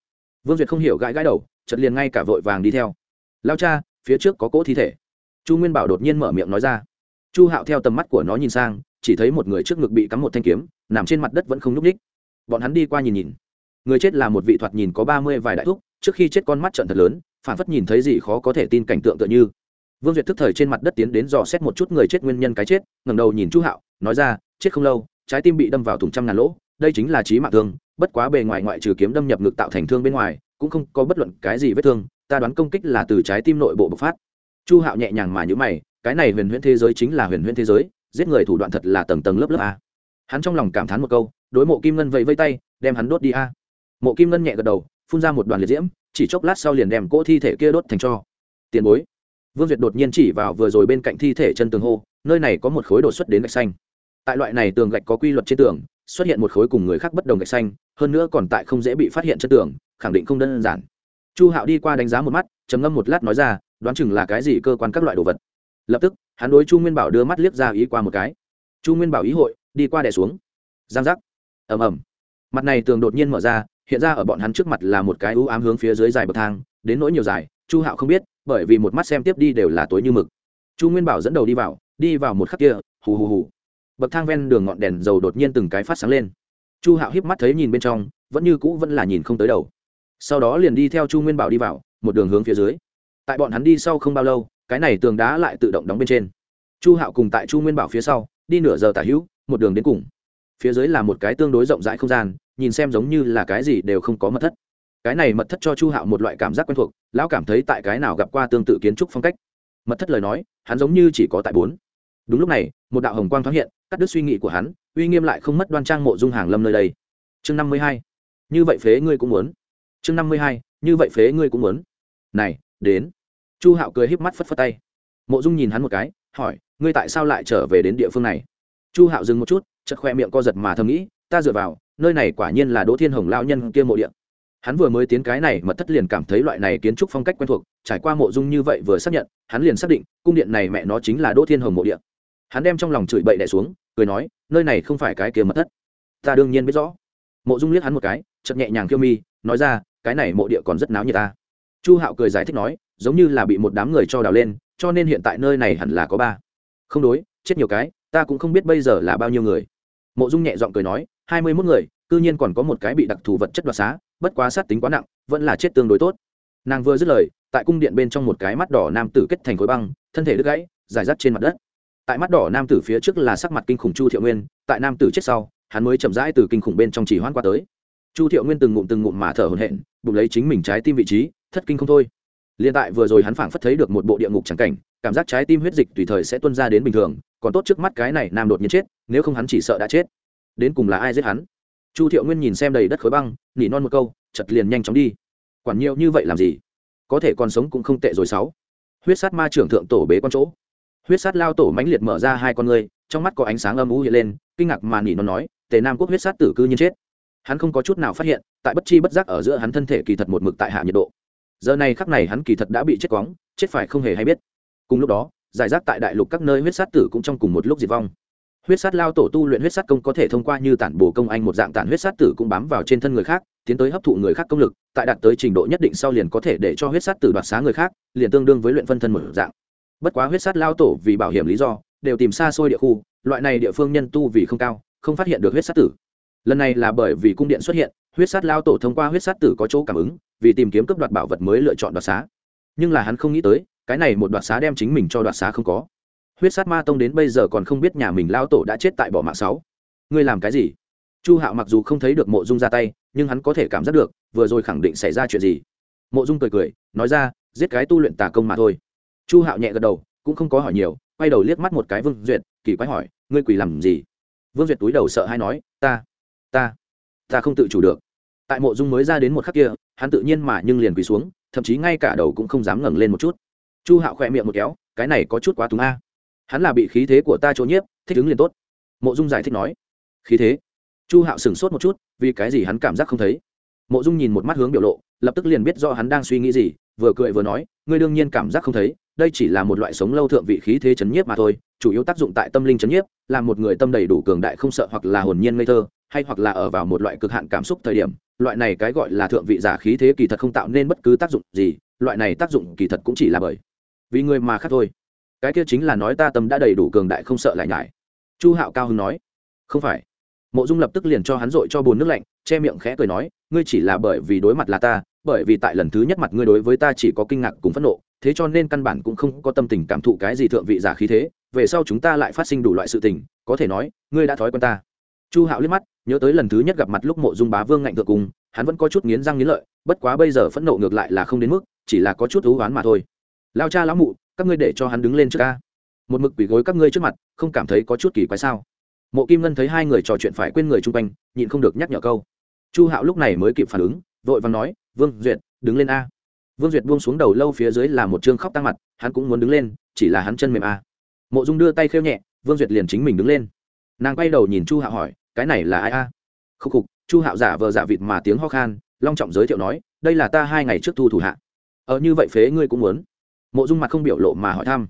Vương duyệt không hiểu gãi gãi đầu chật liền ngay cả vội vàng đi theo. Lao cha, phía trước có cỗ thi thể. Chu nguyên bảo đột nhiên mở miệng nói ra. Chu hạo theo tầm mắt của nó nhìn sang, chỉ thấy một người trước ngực bị cắm một thanh kiếm, nằm trên mặt đất vẫn không n ú c ních bọn hắn đi qua nhìn nhìn. Người chết là một vị thoạt nhìn có ba mươi vài đại thúc, trước khi chết con mắt trận thật lớn phản phất nhìn thấy gì khó có thể tin cảnh tượng tựa như. Vương duyệt thức thời trên mặt đất tiến đến dò xét một chút người chết nguyên nhân cái chết, ngẩng đầu nhìn chu hạo, nói ra, chết không lâu trái tim bị đâm vào thùng trăm ngàn lỗ, đây chính là trí mạng thương, bất quá bề ngoài ngoại trừ kiếm đâm nhập ngực tạo thành thương bên ngoài, cũng không có bất luận cái gì vết thương, ta đoán công kích là từ trái tim nội bộ bộc phát. Chu hạo nhẹ nhàng mà nhữ mày, cái này huyền huyễn thế giới chính là huyền huyễn thế giới, giết người thủ đoạn thật là tầng tầng lớp lớp a. Hắn trong lòng cảm thán một câu, đối mộ kim ngân vẫy vây tay, đem hắn đốt đi a. Mộ kim ngân nhẹ gật đầu, phun ra một đoàn liệt diễm, chỉ chốc lát sau liền đem cỗ thi thể kia đốt thành cho. Tiền bối. Vương duyệt đột nhiên chỉ vào vừa rồi bên cạnh thi thể chân tường hô, nơi này có một khối đột xuất đến gạch xanh tại loại này tường gạch có quy luật trên tường, xuất hiện một khối cùng người khác bất đồng gạch xanh, hơn nữa còn tại không dễ bị phát hiện chân tường, khẳng định không đơn giản. Chu hạo đi qua đánh giá một mắt, trầm ngâm một lát nói ra, đoán chừng là cái gì cơ quan các loại đồ vật. Lập tức, hắn đối chu nguyên bảo đưa mắt liếc ra ý qua một cái. Chu nguyên bảo ý hội, đi qua đè xuống. Giang giác. Ầm ầm. Mặt này tường đột nhiên mở ra, hiện ra ở bọn hắn trước mặt là một cái ưu ám hướng phía dưới dài bậc thang, đến nỗi nhiều dài, chu hạo không biết, bởi vì một mắt xem tiếp đi đều là tối như mực. Chu nguyên bảo dẫn đầu đi vào đi vào một khắc kia, hù hù hù bậc thang ven đường ngọn đèn dầu đột nhiên từng cái phát sáng lên. Chu hạo híp mắt thấy nhìn bên trong, vẫn như cũ vẫn là nhìn không tới đầu. Sau đó liền đi theo chu nguyên bảo đi vào, một đường hướng phía dưới. Tại bọn hắn đi sau không bao lâu, cái này tường đá lại tự động đóng bên trên. Chu hạo cùng tại chu nguyên bảo phía sau, đi nửa giờ tả hữu, một đường đến cùng. Phía dưới là một cái tương đối rộng rãi không gian, nhìn xem giống như là cái gì đều không có mật thất. Cái này mật thất cho chu hạo một loại cảm giác quen thuộc, lão cảm thấy tại cái nào gặp qua tương tự kiến trúc phong cách. Mật thất lời nói, hắn giống như chỉ có tại bốn. Đúng lúc này, một đạo hồng quang thoáng hiện cắt đứt suy nghĩ của hắn, uy nghiêm lại không mất đoan trang mộ dung hàng lâm nơi đây. Chương năm mươi hai, như vậy phế ngươi cũng muốn. Chương năm mươi hai, như vậy phế ngươi cũng muốn. Này, đến. Chu hạo cười híp mắt phất phất tay. Mộ dung nhìn hắn một cái, hỏi, ngươi tại sao lại trở về đến địa phương này? Chu hạo dừng một chút chật khoe miệng co giật mà thầm nghĩ, ta dựa vào, nơi này quả nhiên là đỗ thiên hồng lao nhân kia mộ điện hắn vừa mới tiến cái này mật thất liền cảm thấy loại này kiến trúc phong cách quen thuộc, trải qua mộ dung như vậy vừa xác nhận, hắn liền xác định, cung điện này mẹ nó chính là đỗ thiên hồng mộ điện hắn đem trong lòng chửi bậy đẻ xuống, cười nói, nơi này không phải cái kia mật thất. Ta đương nhiên biết rõ. Mộ dung liếc hắn một cái chật nhẹ nhàng kiêu mi, nói ra, cái này mộ địa còn rất náo như ta. Chu hạo cười giải thích nói, giống như là bị một đám người cho đào lên, cho nên hiện tại nơi này hẳn là có ba. Không đối, chết nhiều cái, ta cũng không biết bây giờ là bao nhiêu người. Mộ dung nhẹ giọng cười nói, hai mươi mốt người c ư nhiên còn có một cái bị đặc thù vật chất đoạt xá, bất quá sát tính quá nặng, vẫn là chết tương đối tốt. Nàng vừa dứt lời, tại cung điện bên trong một cái mắt đỏ nam tử kết thành khối băng, thân thể đứt gãy giải rác trên mặt đất tại mắt đỏ nam tử phía trước là sắc mặt kinh khủng chu thiệu nguyên tại nam tử chết sau hắn mới chậm rãi từ kinh khủng bên trong chỉ hoan qua tới chu thiệu nguyên từng ngụm từng ngụm mà thở hổn hển bụng lấy chính mình trái tim vị trí thất kinh không thôi Liên tại vừa rồi hắn phảng phất thấy được một bộ địa ngục trắng cảnh, cảm giác trái tim huyết dịch tùy thời sẽ tuôn ra đến bình thường, còn tốt trước mắt cái này nam đột nhiên chết, nếu không hắn chỉ sợ đã chết. Đến cùng là ai giết hắn? Chu Thiệu Nguyên nhìn xem đầy đất khối băng, nỉ non một câu, chợt liền nhanh chóng đi. Quản nhiều như vậy làm gì? Có thể còn sống cũng không tệ rồi sáu. Huyết sát ma trưởng thượng tổ bế con chỗ. Huyết sát lao tổ mãnh liệt mở ra hai con ngươi, trong mắt có ánh sáng âm u hiện lên, kinh ngạc mà nỉ nó nói, Tề Nam quốc huyết sát tử cư nhiên chết. Hắn không có chút nào phát hiện, tại bất chi bất giác ở giữa hắn thân thể kỳ thật một mực tại hạ nhiệt độ. Giờ này khắc này hắn kỳ thật đã bị chết quóng chết phải không hề hay biết. Cùng lúc đó giải rác tại đại lục các nơi huyết sát tử cũng trong cùng một lúc diệt vong. Huyết sát lao tổ tu luyện huyết sát công có thể thông qua như tản bổ công anh một dạng tản huyết sát tử cũng bám vào trên thân người khác tiến tới hấp thụ người khác công lực tại đạt tới trình độ nhất định sau liền có thể để cho huyết sát tử đoạt xá người khác liền tương đương với luyện phân thân một dạng bất quá huyết sát lao tổ vì bảo hiểm lý do, đều tìm xa xôi địa khu, loại này địa phương nhân tu vì không cao, không phát hiện được huyết sát tử. Lần này là bởi vì cung điện xuất hiện, huyết sát lao tổ thông qua huyết sát tử có chỗ cảm ứng, vì tìm kiếm cướp đoạt bảo vật mới lựa chọn đoạt xá. Nhưng là hắn không nghĩ tới, cái này một đoạt xá đem chính mình cho đoạt xá không có. Huyết sát ma tông đến bây giờ còn không biết nhà mình lao tổ đã chết tại bỏ mạng sáu. Ngươi làm cái gì? Chu hạo mặc dù không thấy được mộ dung ra tay, nhưng hắn có thể cảm giác được, vừa rồi khẳng định xảy ra chuyện gì. Mộ dung cười cười, nói ra, giết cái tu luyện tà công mà thôi chu hạo nhẹ gật đầu, cũng không có hỏi nhiều, quay đầu liếc mắt một cái vương duyệt, kỳ quái hỏi, ngươi quỳ làm gì? Vương duyệt túi đầu sợ hay nói, ta ta ta không tự chủ được. Tại mộ dung mới ra đến một khắc kia, hắn tự nhiên mà nhưng liền quỳ xuống, thậm chí ngay cả đầu cũng không dám ngẩng lên một chút. Chu hạo khỏe miệng một kéo, cái này có chút quá túng a. Hắn là bị khí thế của ta chỗ nhiếp, thích ứng liền tốt. Mộ dung giải thích nói, khí thế? Chu hạo sửng sốt một chút, vì cái gì hắn cảm giác không thấy? Mộ dung nhìn một mắt hướng biểu lộ, lập tức liền biết do hắn đang suy nghĩ gì, vừa cười vừa nói, ngươi đương nhiên cảm giác không thấy đây chỉ là một loại sống lâu thượng vị khí thế chấn nhiếp mà thôi, chủ yếu tác dụng tại tâm linh chấn nhiếp làm một người tâm đầy đủ cường đại không sợ hoặc là hồn nhiên ngây thơ, hay hoặc là ở vào một loại cực hạn cảm xúc thời điểm. Loại này cái gọi là thượng vị giả khí thế kỳ thật không tạo nên bất cứ tác dụng gì, loại này tác dụng kỳ thật cũng chỉ là bởi vì người mà khác thôi. Cái kia chính là nói ta tâm đã đầy đủ cường đại không sợ lại nhải. Chu hạo cao hưng nói, không phải. Mộ dung lập tức liền cho hắn dội cho bồn nước lạnh, che miệng khẽ cười nói, ngươi chỉ là bởi vì đối mặt là ta, bởi vì tại lần thứ nhất mặt ngươi đối với ta chỉ có kinh ngạc cùng phẫn nộ thế cho nên căn bản cũng không có tâm tình cảm thụ cái gì thượng vị giả khí thế, về sau chúng ta lại phát sinh đủ loại sự tình, có thể nói, ngươi đã thói quen ta. Chu hạo liếc mắt, nhớ tới lần thứ nhất gặp mặt lúc mộ dung bá vương ngạnh thượng cùng, hắn vẫn có chút nghiến răng nghiến lợi, bất quá bây giờ phẫn nộ ngược lại là không đến mức, chỉ là có chút thú oán mà thôi. Lao cha lão mụ, các ngươi để cho hắn đứng lên trước ca một mực quỷ gối các ngươi trước mặt, không cảm thấy có chút kỳ quái sao? Mộ kim ngân thấy hai người trò chuyện phải quên người chung quanh, nhịn không được nhắc nhở câu. Chu hạo lúc này mới kịp phản ứng, vội vàng nói, vương duyệt, đứng lên a vương duyệt buông xuống đầu lâu phía dưới là một chương khóc tăng mặt, hắn cũng muốn đứng lên, chỉ là hắn chân mềm a mộ dung đưa tay khêu nhẹ, vương duyệt liền chính mình đứng lên. Nàng quay đầu nhìn chu hạo hỏi, cái này là ai a? Khúc khục, chu hạo giả vờ giả vịt mà tiếng ho khan, long trọng giới thiệu nói, đây là ta hai ngày trước thu thủ hạ. Ờ như vậy phế ngươi cũng muốn. Mộ dung mặt không biểu lộ mà hỏi thăm.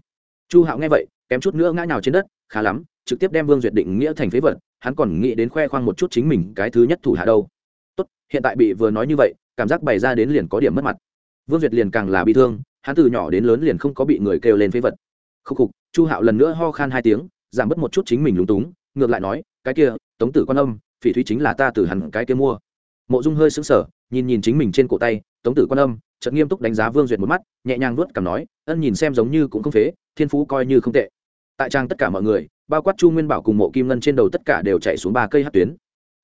Chu hạo nghe vậy, kém chút nữa ngã nhào trên đất, khá lắm, trực tiếp đem vương duyệt định nghĩa thành phế vật, hắn còn nghĩ đến khoe khoang một chút chính mình cái thứ nhất thủ hạ đâu. Tốt, hiện tại bị vừa nói như vậy, cảm giác bày ra đến liền có điểm mất mặt vương duyệt liền càng là bị thương, hắn từ nhỏ đến lớn liền không có bị người kêu lên phế vật. Khúc khục, chu hạo lần nữa ho khan hai tiếng, giảm bớt một chút chính mình lúng túng, ngược lại nói, cái kia, tống tử quan âm, phỉ thúy chính là ta từ hẳn cái kia mua. Mộ dung hơi sững sờ, nhìn nhìn chính mình trên cổ tay, tống tử quan âm, chợt nghiêm túc đánh giá vương duyệt một mắt, nhẹ nhàng nuốt cảm nói, ân nhìn xem giống như cũng không phế, thiên phú coi như không tệ. Tại trang tất cả mọi người, bao quát chu nguyên bảo cùng mộ kim ngân trên đầu tất cả đều chạy xuống ba cây hát tuyến.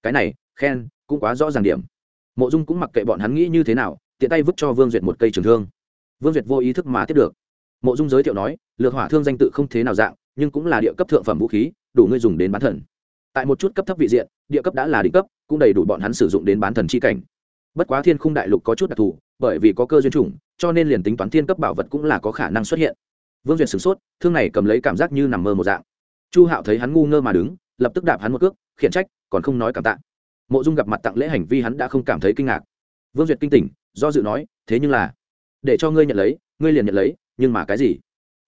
Cái này, khen, cũng quá rõ ràng điểm. Mộ dung cũng mặc kệ bọn hắn nghĩ như thế nào tiện tay vứt cho vương duyệt một cây trường thương. Vương duyệt vô ý thức mà tiếp được. Mộ dung giới thiệu nói, lược hỏa thương danh tự không thế nào dạng, nhưng cũng là địa cấp thượng phẩm vũ khí, đủ ngươi dùng đến bán thần. Tại một chút cấp thấp vị diện, địa cấp đã là đỉnh cấp, cũng đầy đủ bọn hắn sử dụng đến bán thần chi cảnh. Bất quá thiên khung đại lục có chút đặc thù, bởi vì có cơ duyên chủng, cho nên liền tính toán thiên cấp bảo vật cũng là có khả năng xuất hiện. Vương duyệt sửng sốt, thương này cầm lấy cảm giác như nằm mơ một dạng. Chu hạo thấy hắn ngu ngơ mà đứng, lập tức đạp hắn một cước, khiển trách, còn không nói cảm tạ. Mộ dung gặp mặt tặng lễ hành vi hắn đã không cảm thấy kinh ngạc. Vương duyệt kinh tỉnh do dự nói, thế nhưng là, để cho ngươi nhận lấy, ngươi liền nhận lấy, nhưng mà cái gì?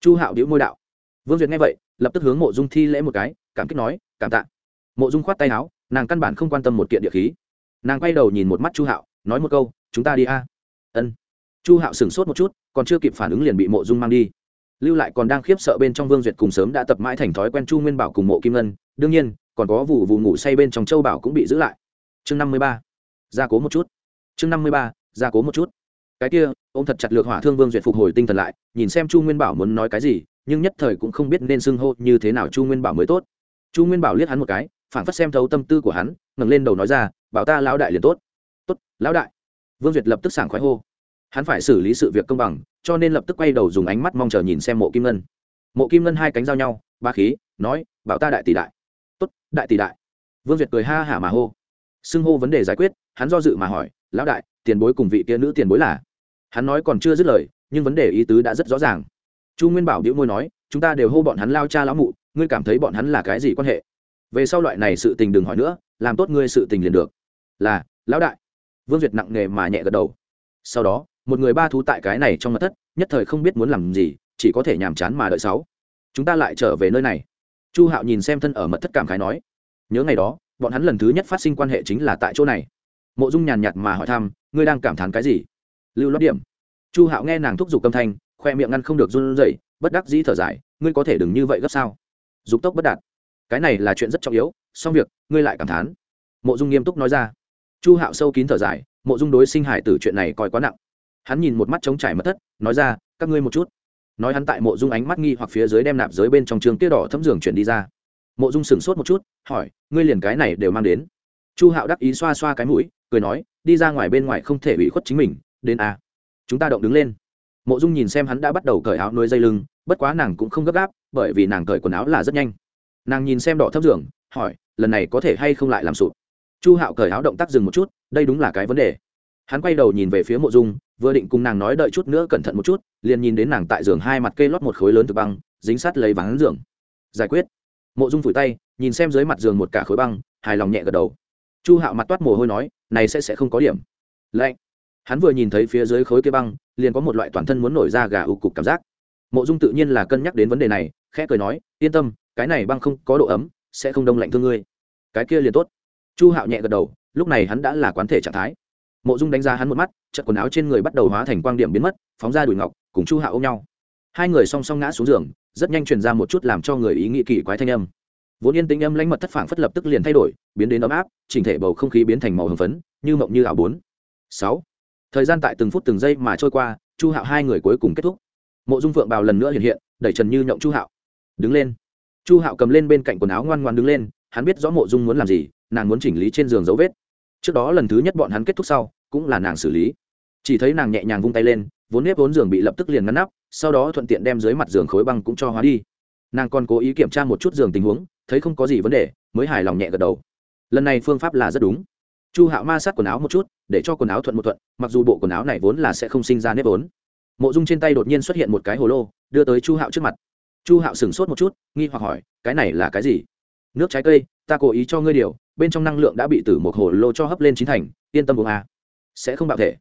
Chu hạo đĩu môi đạo. Vương duyệt nghe vậy, lập tức hướng mộ dung thi lễ một cái, cảm kích nói, cảm tạ. Mộ dung khoát tay áo, nàng căn bản không quan tâm một kiện địa khí. Nàng quay đầu nhìn một mắt chu hạo, nói một câu, chúng ta đi a. Ân. Chu hạo sửng sốt một chút, còn chưa kịp phản ứng liền bị mộ dung mang đi. Lưu lại còn đang khiếp sợ bên trong vương duyệt cùng sớm đã tập mãi thành thói quen chu nguyên bảo cùng mộ kim ngân, đương nhiên, còn có vụ vụ ngủ say bên trong châu bảo cũng bị giữ lại. Chương năm mươi ba. Gia cố một chút. Chương năm mươi ba gia cố một chút. Cái kia ô m thật chặt lược hỏa thương vương duyệt phục hồi tinh thần lại, nhìn xem chu nguyên bảo muốn nói cái gì, nhưng nhất thời cũng không biết nên xưng hô như thế nào chu nguyên bảo mới tốt. Chu nguyên bảo liếc hắn một cái phản phất xem thấu tâm tư của hắn, ngẩng lên đầu nói ra, bảo ta lão đại liền tốt. Tốt, lão đại. Vương duyệt lập tức sảng khoái hô. Hắn phải xử lý sự việc công bằng, cho nên lập tức quay đầu dùng ánh mắt mong chờ nhìn xem mộ kim ngân. Mộ kim ngân hai cánh giao nhau, ba khí, nói, bảo ta đại tỷ đại. Tốt, đại tỷ đại. Vương duyệt cười ha hả mà hô. Xưng hô vấn đề giải quyết, hắn do dự mà hỏi, lão đại tiền bối cùng vị kia nữ tiền bối là. Hắn nói còn chưa dứt lời, nhưng vấn đề ý tứ đã rất rõ ràng. Chu nguyên bảo đĩu môi nói, chúng ta đều hô bọn hắn lao cha lão mụ, ngươi cảm thấy bọn hắn là cái gì quan hệ? Về sau loại này sự tình đừng hỏi nữa, làm tốt ngươi sự tình liền được. Là, lão đại. Vương duyệt nặng nề mà nhẹ gật đầu. Sau đó, một người ba thú tại cái này trong mật thất, nhất thời không biết muốn làm gì, chỉ có thể nhàm chán mà đợi sáu. Chúng ta lại trở về nơi này. Chu hạo nhìn xem thân ở mật thất cảm khái nói. Nhớ ngày đó, bọn hắn lần thứ nhất phát sinh quan hệ chính là tại chỗ này mộ dung nhàn nhạt mà hỏi thăm, ngươi đang cảm thán cái gì? Lưu lót điểm. Chu hạo nghe nàng thúc giục âm thanh, khoe miệng ngăn không được run rẩy, bất đắc dĩ thở dài, ngươi có thể đừng như vậy gấp sao? Dục tốc bất đạt. Cái này là chuyện rất trọng yếu, xong việc, ngươi lại cảm thán. Mộ dung nghiêm túc nói ra. Chu hạo sâu kín thở dài, mộ dung đối sinh hải tử chuyện này coi quá nặng. Hắn nhìn một mắt trống trải mất thất, nói ra, các ngươi một chút. Nói hắn tại mộ dung ánh mắt nghi hoặc phía dưới đem nạp dưới bên trong trường tiết đỏ thấm giường chuyển đi ra. Mộ dung sửng sốt một chút, hỏi, ngươi liền cái này đều mang đến? Chu hạo đắc ý xoa xoa cái mũi, cười nói, đi ra ngoài bên ngoài không thể bị khuất chính mình, đến à. chúng ta động đứng lên. Mộ dung nhìn xem hắn đã bắt đầu cởi áo nuôi dây lưng, bất quá nàng cũng không gấp gáp, bởi vì nàng cởi quần áo là rất nhanh. Nàng nhìn xem đỏ thấp giường, hỏi, lần này có thể hay không lại làm sụp? Chu hạo cởi áo động tác dừng một chút, đây đúng là cái vấn đề. Hắn quay đầu nhìn về phía mộ dung, vừa định cùng nàng nói đợi chút nữa cẩn thận một chút, liền nhìn đến nàng tại giường hai mặt cây lót một khối lớn từ băng, dính sát lấy vắng giường. Giải quyết. Mộ dung phủi tay, nhìn xem dưới mặt giường một cả khối băng, hài lòng nhẹ gật đầu chu hạo mặt toát mồ hôi nói, này sẽ sẽ không có điểm. Lạnh. Hắn vừa nhìn thấy phía dưới khối kia băng, liền có một loại toàn thân muốn nổi ra gà ưu cục cảm giác. Mộ dung tự nhiên là cân nhắc đến vấn đề này, khẽ cười nói, yên tâm, cái này băng không có độ ấm, sẽ không đông lạnh thương ngươi. Cái kia liền tốt. Chu hạo nhẹ gật đầu, lúc này hắn đã là quán thể trạng thái. Mộ dung đánh giá hắn một mắt chật quần áo trên người bắt đầu hóa thành quang điểm biến mất, phóng ra đùi ngọc, cùng chu hạo ôm nhau. Hai người song song ngã xuống giường, rất nhanh truyền ra một chút làm cho người ý nghĩ kỳ quái thanh âm vốn yên tĩnh âm lãnh mật thất phảng phất lập tức liền thay đổi, biến đến ấm áp, chỉnh thể bầu không khí biến thành màu hồng phấn, như mộng như ảo bốn. Sáu. Thời gian tại từng phút từng giây mà trôi qua, chu hạo hai người cuối cùng kết thúc. Mộ dung phượng bào lần nữa hiện hiện, đẩy trần như nhộng chu hạo. Đứng lên. Chu hạo cầm lên bên cạnh quần áo ngoan ngoan đứng lên, hắn biết rõ mộ dung muốn làm gì, nàng muốn chỉnh lý trên giường dấu vết. Trước đó lần thứ nhất bọn hắn kết thúc sau, cũng là nàng xử lý. Chỉ thấy nàng nhẹ nhàng vung tay lên, vốn nếp vốn giường bị lập tức liền ngăn nắp, sau đó thuận tiện đem dưới mặt giường khối băng cũng cho hóa đi. Nàng còn cố ý kiểm tra một chút giường tình huống thấy không có gì vấn đề, mới hài lòng nhẹ gật đầu. Lần này phương pháp là rất đúng. Chu hạo ma sát quần áo một chút, để cho quần áo thuận một thuận, mặc dù bộ quần áo này vốn là sẽ không sinh ra nếp vốn. Mộ dung trên tay đột nhiên xuất hiện một cái hồ lô, đưa tới chu hạo trước mặt. Chu hạo sửng sốt một chút, nghi hoặc hỏi, cái này là cái gì? Nước trái cây, ta cố ý cho ngươi điều, bên trong năng lượng đã bị tử một hồ lô cho hấp lên chín thành, yên tâm uống a. Sẽ không bạo thể.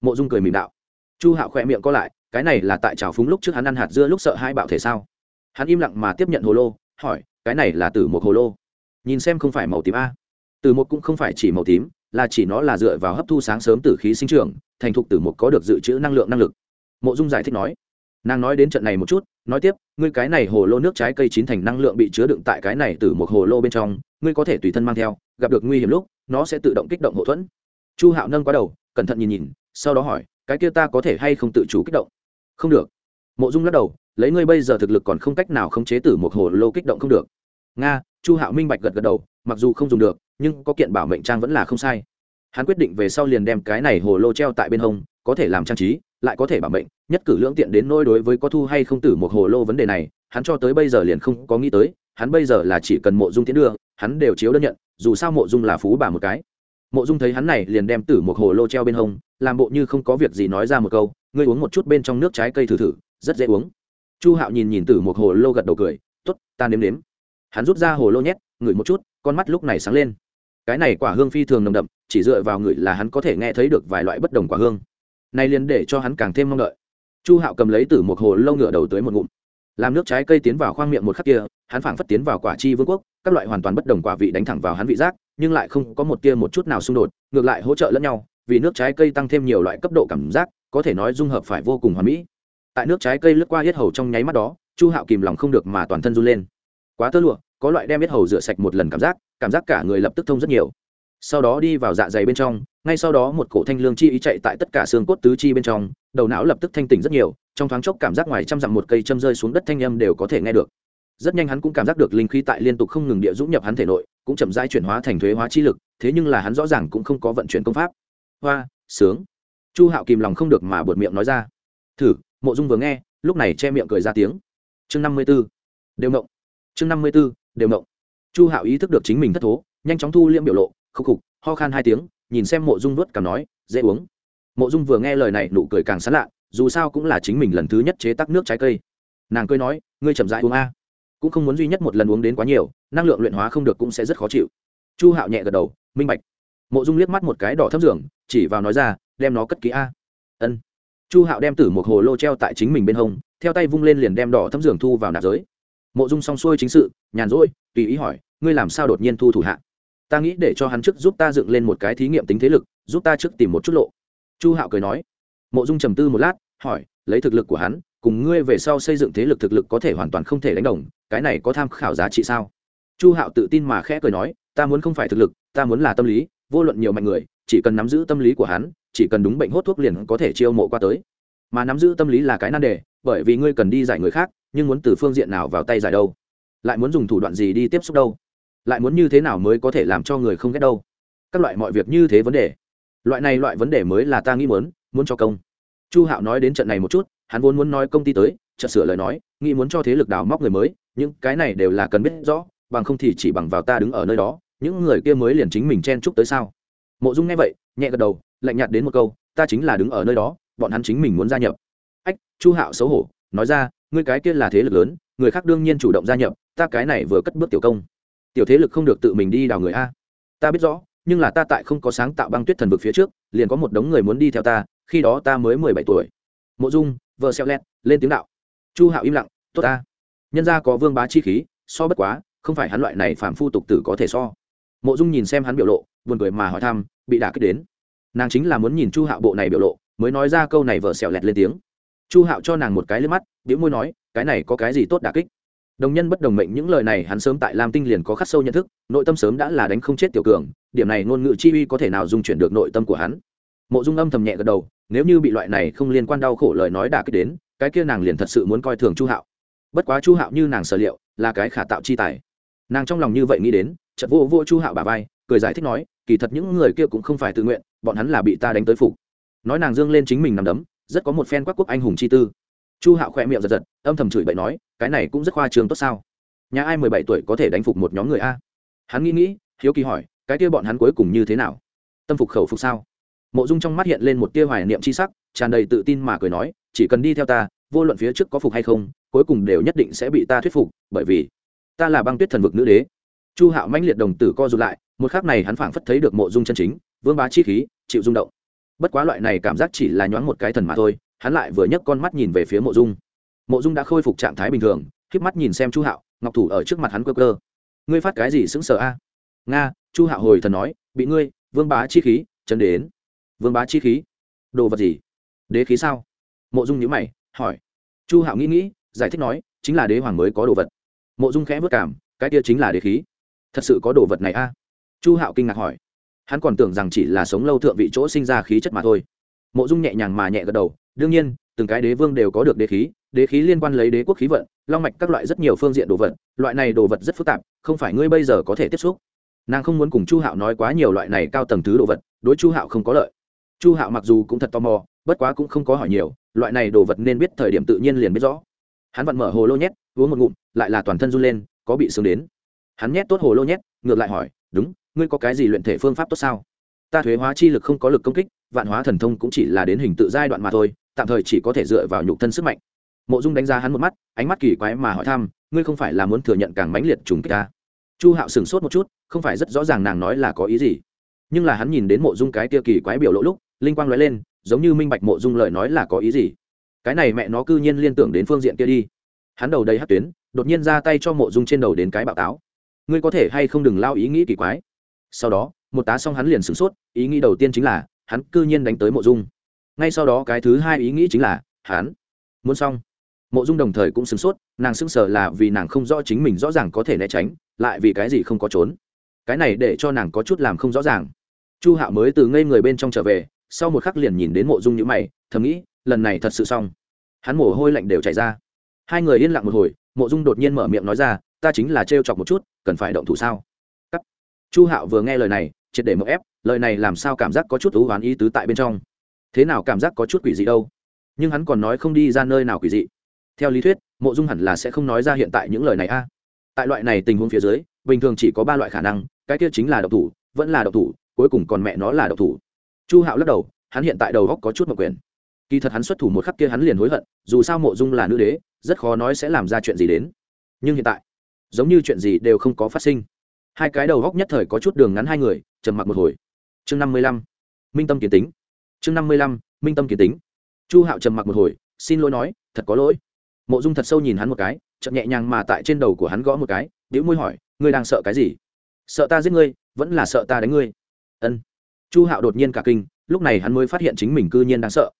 Mộ dung cười mỉm đạo. Chu hạo khỏe miệng co lại, cái này là tại trào phúng lúc trước hắn ăn hạt dưa lúc sợ hai bạo thể sao? Hắn im lặng mà tiếp nhận hồ lô, hỏi cái này là từ một hồ lô. Nhìn xem không phải màu tím a. Từ một cũng không phải chỉ màu tím, là chỉ nó là dựa vào hấp thu sáng sớm từ khí sinh trưởng, thành thục từ một có được dự trữ năng lượng năng lực. Mộ dung giải thích nói. Nàng nói đến trận này một chút, nói tiếp, ngươi cái này hồ lô nước trái cây chín thành năng lượng bị chứa đựng tại cái này từ một hồ lô bên trong, ngươi có thể tùy thân mang theo, gặp được nguy hiểm lúc, nó sẽ tự động kích động hậu thuẫn. Chu hạo nâng quá đầu, cẩn thận nhìn nhìn, sau đó hỏi, cái kia ta có thể hay không tự chủ kích động? Không được mộ dung lắc đầu, lấy ngươi bây giờ thực lực còn không cách nào khống chế tử một hồ lô kích động không được. Nga, chu hạo minh bạch gật gật đầu, mặc dù không dùng được, nhưng có kiện bảo mệnh trang vẫn là không sai. Hắn quyết định về sau liền đem cái này hồ lô treo tại bên hông, có thể làm trang trí, lại có thể bảo mệnh, nhất cử lưỡng tiện đến nôi đối với có thu hay không tử một hồ lô vấn đề này, hắn cho tới bây giờ liền không có nghĩ tới, hắn bây giờ là chỉ cần mộ dung tiến đưa, hắn đều chiếu đơn nhận, dù sao mộ dung là phú bà một cái. Mộ dung thấy hắn này liền đem tử một hồ lô treo bên hông, làm bộ như không có việc gì nói ra một câu, ngươi uống một chút bên trong nước trái cây thử thử rất dễ uống. Chu hạo nhìn nhìn từ một hồ lô gật đầu cười t ố t ta nếm nếm. Hắn rút ra hồ lô nhét, ngửi một chút, con mắt lúc này sáng lên. Cái này quả hương phi thường nồng đậm, chỉ dựa vào ngửi là hắn có thể nghe thấy được vài loại bất đồng quả hương. Này liền để cho hắn càng thêm mong đợi. Chu hạo cầm lấy từ một hồ lô ngựa đầu tới một ngụm. Làm nước trái cây tiến vào khoang miệng một khắc kia, hắn phảng phất tiến vào quả chi vương quốc, các loại hoàn toàn bất đồng quả vị đánh thẳng vào hắn vị giác, nhưng lại không có một tia một chút nào xung đột, ngược lại hỗ trợ lẫn nhau, vì nước trái cây tăng thêm nhiều loại cấp độ cảm giác, có thể nói dung hợp phải vô cùng hoàn mỹ tại nước trái cây lướt qua hết hầu trong nháy mắt đó, chu hạo kìm lòng không được mà toàn thân run lên. Quá tơ lụa, có loại đem hết hầu rửa sạch một lần cảm giác cảm giác cả người lập tức thông rất nhiều. Sau đó đi vào dạ dày bên trong, ngay sau đó một cổ thanh lương chi ý chạy tại tất cả xương cốt tứ chi bên trong, đầu não lập tức thanh tỉnh rất nhiều, trong thoáng chốc cảm giác ngoài trăm dặm một cây châm rơi xuống đất thanh âm đều có thể nghe được. Rất nhanh hắn cũng cảm giác được linh khí tại liên tục không ngừng địa dũng nhập hắn thể nội, cũng chậm rãi chuyển hóa thành thuế hóa chi lực, thế nhưng là hắn rõ ràng cũng không có vận chuyển công pháp. Hoa, sướng. Chu hạo kìm lòng không được mà buột miệng nói ra. Thử mộ dung vừa nghe, lúc này che miệng cười ra tiếng. Chương năm mươi b ố đều mộng. Chương năm mươi b ố đều mộng. Chu hạo ý thức được chính mình thất thố, nhanh chóng thu liễm biểu lộ khúc khục, ho khan hai tiếng, nhìn xem mộ dung nuốt cảm nói, dễ uống. Mộ dung vừa nghe lời này nụ cười càng sán lạ, dù sao cũng là chính mình lần thứ nhất chế tắc nước trái cây. Nàng cười nói, ngươi chậm dại uống a, cũng không muốn duy nhất một lần uống đến quá nhiều, năng lượng luyện hóa không được cũng sẽ rất khó chịu. Chu hạo nhẹ gật đầu, minh bạch. Mộ dung liếc mắt một cái đỏ thấp giường, chỉ vào nói ra, đem nó cất kỹ a. Ân chu hạo đem tử một hồ lô treo tại chính mình bên hông, theo tay vung lên liền đem đỏ thấm giường thu vào nạp giới. Mộ dung xong xuôi chính sự, nhàn rỗi, tùy ý hỏi, ngươi làm sao đột nhiên thu thủ hạ? Ta nghĩ để cho hắn trước giúp ta dựng lên một cái thí nghiệm tính thế lực, giúp ta trước tìm một chút lộ. Chu hạo cười nói. Mộ dung trầm tư một lát, hỏi, lấy thực lực của hắn, cùng ngươi về sau xây dựng thế lực thực lực có thể hoàn toàn không thể đánh đồng, cái này có tham khảo giá trị sao? Chu hạo tự tin mà khẽ cười nói, ta muốn không phải thực lực, ta muốn là tâm lý, vô luận nhiều mạnh người, chỉ cần nắm giữ tâm lý của hắn chỉ cần đúng bệnh hốt thuốc liền có thể chiêu mộ qua tới. Mà nắm giữ tâm lý là cái nan đề, bởi vì ngươi cần đi giải người khác, nhưng muốn từ phương diện nào vào tay giải đâu? Lại muốn dùng thủ đoạn gì đi tiếp xúc đâu? Lại muốn như thế nào mới có thể làm cho người không ghét đâu? Các loại mọi việc như thế vấn đề. Loại này loại vấn đề mới là ta nghĩ muốn muốn cho công. Chu hạo nói đến trận này một chút, hắn vốn muốn nói công ty tới, chợt sửa lời nói, nghĩ muốn cho thế lực đào móc người mới, những cái này đều là cần biết rõ, bằng không thì chỉ bằng vào ta đứng ở nơi đó, những người kia mới liền chính mình chen chúc tới sao? Mộ dung nghe vậy, nhẹ gật đầu lạnh nhạt đến một câu, ta chính là đứng ở nơi đó, bọn hắn chính mình muốn gia nhập. Ách, chu hạo xấu hổ, nói ra, ngươi cái kia là thế lực lớn, người khác đương nhiên chủ động gia nhập, ta cái này vừa cất bước tiểu công. Tiểu thế lực không được tự mình đi đào người a. Ta biết rõ, nhưng là ta tại không có sáng tạo băng tuyết thần vực phía trước, liền có một đống người muốn đi theo ta, khi đó ta mới mười bảy tuổi. Mộ dung vợ xeo lét, lên tiếng đạo. Chu hạo im lặng, tốt ta. Nhân ra có vương bá chi khí, so bất quá, không phải hắn loại này phản phu tục tử có thể so. Mộ dung nhìn xem hắn biểu lộ, buồn cười mà hỏi thăm, bị đả kích đến? Nàng chính là muốn nhìn chu hạo bộ này biểu lộ, mới nói ra câu này vợ xẹo lẹt lên tiếng. Chu hạo cho nàng một cái lên mắt đĩu môi nói, cái này có cái gì tốt đả kích? Đồng nhân bất đồng mệnh những lời này hắn sớm tại lam tinh liền có khắc sâu nhận thức, nội tâm sớm đã là đánh không chết tiểu cường, điểm này ngôn ngữ chi uy có thể nào dung chuyển được nội tâm của hắn. Mộ dung âm thầm nhẹ gật đầu, nếu như bị loại này không liên quan đau khổ lời nói đả kích đến, cái kia nàng liền thật sự muốn coi thường chu hạo. Bất quá chu hạo như nàng sở liệu, là cái khả tạo chi tài. Nàng trong lòng như vậy nghĩ đến, chợt vô vô chu hạo bà vai, cười giải thích nói kỳ thật những người kia cũng không phải tự nguyện, bọn hắn là bị ta đánh tới phục. Nói nàng dương lên chính mình nằm đấm, rất có một phen quắc quốc anh hùng chi tư. Chu hạo khỏe miệng giật giật, âm thầm chửi bậy nói, cái này cũng rất khoa trường tốt sao? Nhà ai mười bảy tuổi có thể đánh phục một nhóm người a? Hắn nghĩ nghĩ, hiếu kỳ hỏi, cái kia bọn hắn cuối cùng như thế nào? Tâm phục khẩu phục sao? Mộ dung trong mắt hiện lên một tia hoài niệm c h i sắc, tràn đầy tự tin mà cười nói, chỉ cần đi theo ta, vô luận phía trước có phục hay không, cuối cùng đều nhất định sẽ bị ta thuyết phục, bởi vì ta là băng tuyết thần vực nữ đế. Chu hạo mãnh liệt đồng tử co r ụ t lại một khác này hắn phảng phất thấy được mộ dung chân chính, vương bá chi khí, chịu rung động. Bất quá loại này cảm giác chỉ là nhoáng một cái thần mà thôi, hắn lại vừa nhấc con mắt nhìn về phía mộ dung. Mộ dung đã khôi phục trạng thái bình thường k mắt nhìn xem chu hạo, ngọc thủ ở trước mặt hắn cơ cơ ngươi phát cái gì xứng sở a? Nga, chu hạo hồi thần nói, bị ngươi, vương bá chi khí, chấn đến. Vương bá chi khí? Đồ vật gì? Đế khí sao? Mộ dung nhữ mày, hỏi. Chu hạo nghĩ nghĩ, giải thích nói, chính là đế hoàng mới có đồ vật. Mộ dung khẽ vất cảm, cái kia chính là đế khí. Thật sự có đồ vật này a? Chu hạo kinh ngạc hỏi. Hắn còn tưởng rằng chỉ là sống lâu thượng vị chỗ sinh ra khí chất mà thôi. Mộ dung nhẹ nhàng mà nhẹ gật đầu, đương nhiên, từng cái đế vương đều có được đế khí đế khí liên quan lấy đế quốc khí vận, long mạch các loại rất nhiều phương diện đồ vật, loại này đồ vật rất phức tạp, không phải ngươi bây giờ có thể tiếp xúc. Nàng không muốn cùng chu hạo nói quá nhiều loại này cao tầng thứ đồ vật, đối chu hạo không có lợi. Chu hạo mặc dù cũng thật tò mò, bất quá cũng không có hỏi nhiều, loại này đồ vật nên biết thời điểm tự nhiên liền biết rõ. Hắn vặn mở hồ lô nhét, uống một ngụm, lại là toàn thân run lên, có bị sướng đến. Hắn nhét tốt hồ lô nhét, ngược lại hỏi, đúng ngươi có cái gì luyện thể phương pháp tốt sao? Ta thuế hóa chi lực không có lực công kích, vạn hóa thần thông cũng chỉ là đến hình tự giai đoạn mà thôi, tạm thời chỉ có thể dựa vào nhục thân sức mạnh. Mộ dung đánh giá hắn một mắt, ánh mắt kỳ quái mà hỏi thăm, ngươi không phải là muốn thừa nhận càng mãnh liệt trùng kích ta? Chu hạo sửng sốt một chút, không phải rất rõ ràng nàng nói là có ý gì. Nhưng là hắn nhìn đến mộ dung cái kia kỳ quái biểu lộ lúc, linh quang nói lên, giống như minh bạch mộ dung lời nói là có ý gì. Cái này mẹ nó cư nhiên liên tưởng đến phương diện kia đi. Hắn đầu đầy hát tuyến, đột nhiên ra tay cho mộ dung trên đầu đến cái bạo táo. Ngươi có thể hay không đừng lao ý nghĩ kỳ quái? Sau đó, một tá xong hắn liền sửng sốt, ý nghĩ đầu tiên chính là, hắn cư nhiên đánh tới mộ dung. Ngay sau đó cái thứ hai ý nghĩ chính là, hắn muốn xong. Mộ dung đồng thời cũng sửng sốt, nàng sững sờ là vì nàng không rõ chính mình rõ ràng có thể né tránh, lại vì cái gì không có trốn. Cái này để cho nàng có chút làm không rõ ràng. Chu hạo mới từ ngây người bên trong trở về, sau một khắc liền nhìn đến mộ dung nhữ mày, thầm nghĩ, lần này thật sự xong. Hắn mồ hôi lạnh đều chảy ra. Hai người yên lặng một hồi, mộ dung đột nhiên mở miệng nói ra, ta chính là trêu chọc một chút, cần phải động thủ sao? Chu hạo vừa nghe lời này, triệt để mậu ép, lời này làm sao cảm giác có chút thú hoán ý tứ tại bên trong? Thế nào cảm giác có chút quỷ dị đâu? Nhưng hắn còn nói không đi ra nơi nào quỷ dị. Theo lý thuyết, mộ dung hẳn là sẽ không nói ra hiện tại những lời này a. Tại loại này tình huống phía dưới, bình thường chỉ có ba loại khả năng, cái kia chính là độc thủ, vẫn là độc thủ, cuối cùng còn mẹ nó là độc thủ. Chu hạo lắc đầu, hắn hiện tại đầu góc có chút mặc quyền kỳ thật hắn xuất thủ một khắc kia hắn liền hối hận, dù sao mộ dung là nữ đế, rất khó nói sẽ làm ra chuyện gì đến. Nhưng hiện tại, giống như chuyện gì đều không có phát sinh hai cái đầu góc nhất thời có chút đường ngắn hai người, trầm mặc một hồi. Chương năm mươi lăm, minh tâm kiến tính. Chương năm mươi lăm, minh tâm kiến tính. Chu hạo trầm mặc một hồi, xin lỗi nói, thật có lỗi. Mộ dung thật sâu nhìn hắn một cái, chậm nhẹ nhàng mà tại trên đầu của hắn gõ một cái đĩu môi hỏi, ngươi đang sợ cái gì? Sợ ta giết ngươi, vẫn là sợ ta đánh ngươi. Ân. Chu hạo đột nhiên cả kinh, lúc này hắn mới phát hiện chính mình cư nhiên đang sợ.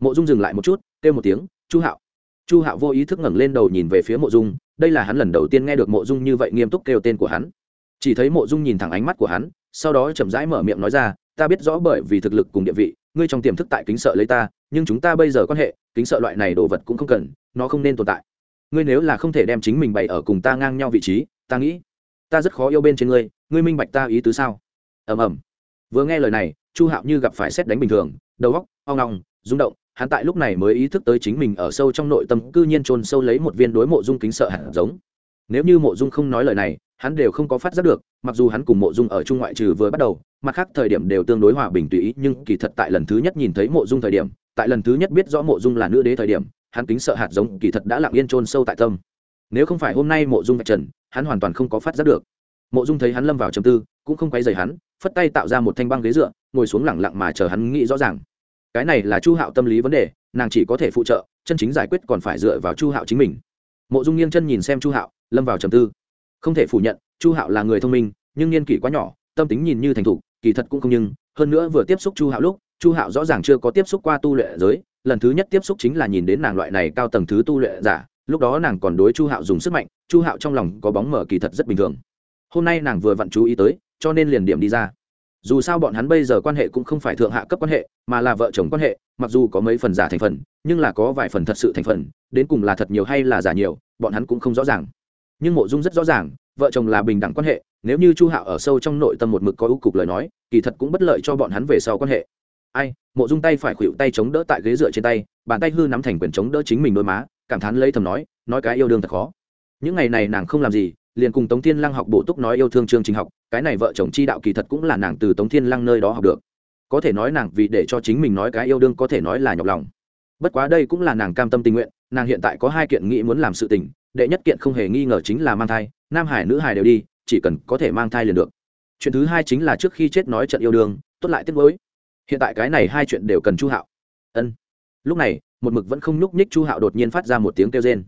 Mộ dung dừng lại một chút, kêu một tiếng, chu hạo. Chu hạo vô ý thức ngẩng lên đầu nhìn về phía mộ dung, đây là hắn lần đầu tiên nghe được mộ dung như vậy nghiêm túc kêu tên của hắn chỉ thấy mộ dung nhìn thẳng ánh mắt của hắn, sau đó chậm rãi mở miệng nói ra, ta biết rõ bởi vì thực lực cùng địa vị, ngươi trong tiềm thức tại kính sợ lấy ta, nhưng chúng ta bây giờ quan hệ, kính sợ loại này đồ vật cũng không cần, nó không nên tồn tại. Ngươi nếu là không thể đem chính mình bày ở cùng ta ngang nhau vị trí, ta nghĩ, ta rất khó yêu bên trên ngươi ngươi minh bạch ta ý tứ sao? Ầm ầm. Vừa nghe lời này, chu hạo như gặp phải xét đánh bình thường, đầu góc oong ngong rung động, hắn tại lúc này mới ý thức tới chính mình ở sâu trong nội tâm cư nhiên trôn sâu lấy một viên đối mộ dung kính sợ hẳn giống. Nếu như mộ dung không nói lời này hắn đều không có phát giác được, mặc dù hắn cùng mộ dung ở trung ngoại trừ vừa bắt đầu, mặt khác thời điểm đều tương đối hòa bình tùy ý, nhưng kỳ thật tại lần thứ nhất nhìn thấy mộ dung thời điểm, tại lần thứ nhất biết rõ mộ dung là nữ đế thời điểm, hắn kính sợ hạt giống kỳ thật đã lặng yên trôn sâu tại tâm. Nếu không phải hôm nay mộ dung vạch trần, hắn hoàn toàn không có phát giác được. Mộ dung thấy hắn lâm vào trầm tư, cũng không quay dày hắn, phất tay tạo ra một thanh băng ghế dựa, ngồi xuống lẳng lặng mà chờ hắn nghĩ rõ ràng. Cái này là chu hạo tâm lý vấn đề, nàng chỉ có thể phụ trợ, chân chính giải quyết còn phải dựa vào chu hạo chính mình. Mộ dung nghiêng chân nhìn xem chu hạo, lâm vào trầm tư không thể phủ nhận, chu hạo là người thông minh, nhưng niên kỷ quá nhỏ, tâm tính nhìn như thành thục, kỳ thật cũng không nhưng. Hơn nữa vừa tiếp xúc chu hạo lúc, chu hạo rõ ràng chưa có tiếp xúc qua tu luyện giới. Lần thứ nhất tiếp xúc chính là nhìn đến nàng loại này cao tầng thứ tu luyện giả. Lúc đó nàng còn đối chu hạo dùng sức mạnh, chu hạo trong lòng có bóng mở kỳ thật rất bình thường. Hôm nay nàng vừa vặn chú ý tới, cho nên liền điểm đi ra. Dù sao bọn hắn bây giờ quan hệ cũng không phải thượng hạ cấp quan hệ, mà là vợ chồng quan hệ, mặc dù có mấy phần giả thành phần, nhưng là có vài phần thật sự thành phần, đến cùng là thật nhiều hay là giả nhiều, bọn hắn cũng không rõ ràng nhưng mộ dung rất rõ ràng, vợ chồng là bình đẳng quan hệ, nếu như chu hạo ở sâu trong nội tâm một mực có ưu cục lời nói, kỳ thật cũng bất lợi cho bọn hắn về sau quan hệ. Ai, mộ dung tay phải khuỵu tay chống đỡ tại ghế dựa trên tay, bàn tay hư nắm thành quyền chống đỡ chính mình đôi má, cảm thán lấy thầm nói nói cái yêu đương thật khó. Những ngày này nàng không làm gì, liền cùng tống thiên lăng học bổ túc nói yêu thương chương trình học, cái này vợ chồng chi đạo kỳ thật cũng là nàng từ tống thiên lăng nơi đó học được. Có thể nói nàng vì để cho chính mình nói cái yêu đương có thể nói là nhọc lòng. Bất quá đây cũng là nàng cam tâm tình nguyện, nàng hiện tại có hai kiện nghĩ muốn làm sự tình đệ nhất kiện không hề nghi ngờ chính là mang thai, nam hải nữ hải đều đi, chỉ cần có thể mang thai liền được. Chuyện thứ hai chính là trước khi chết nói trận yêu đương, tốt lại tiếc gối hiện tại cái này hai chuyện đều cần chu hạo. Ân. Lúc này, một mực vẫn không nhúc nhích chu hạo đột nhiên phát ra một tiếng kêu rên.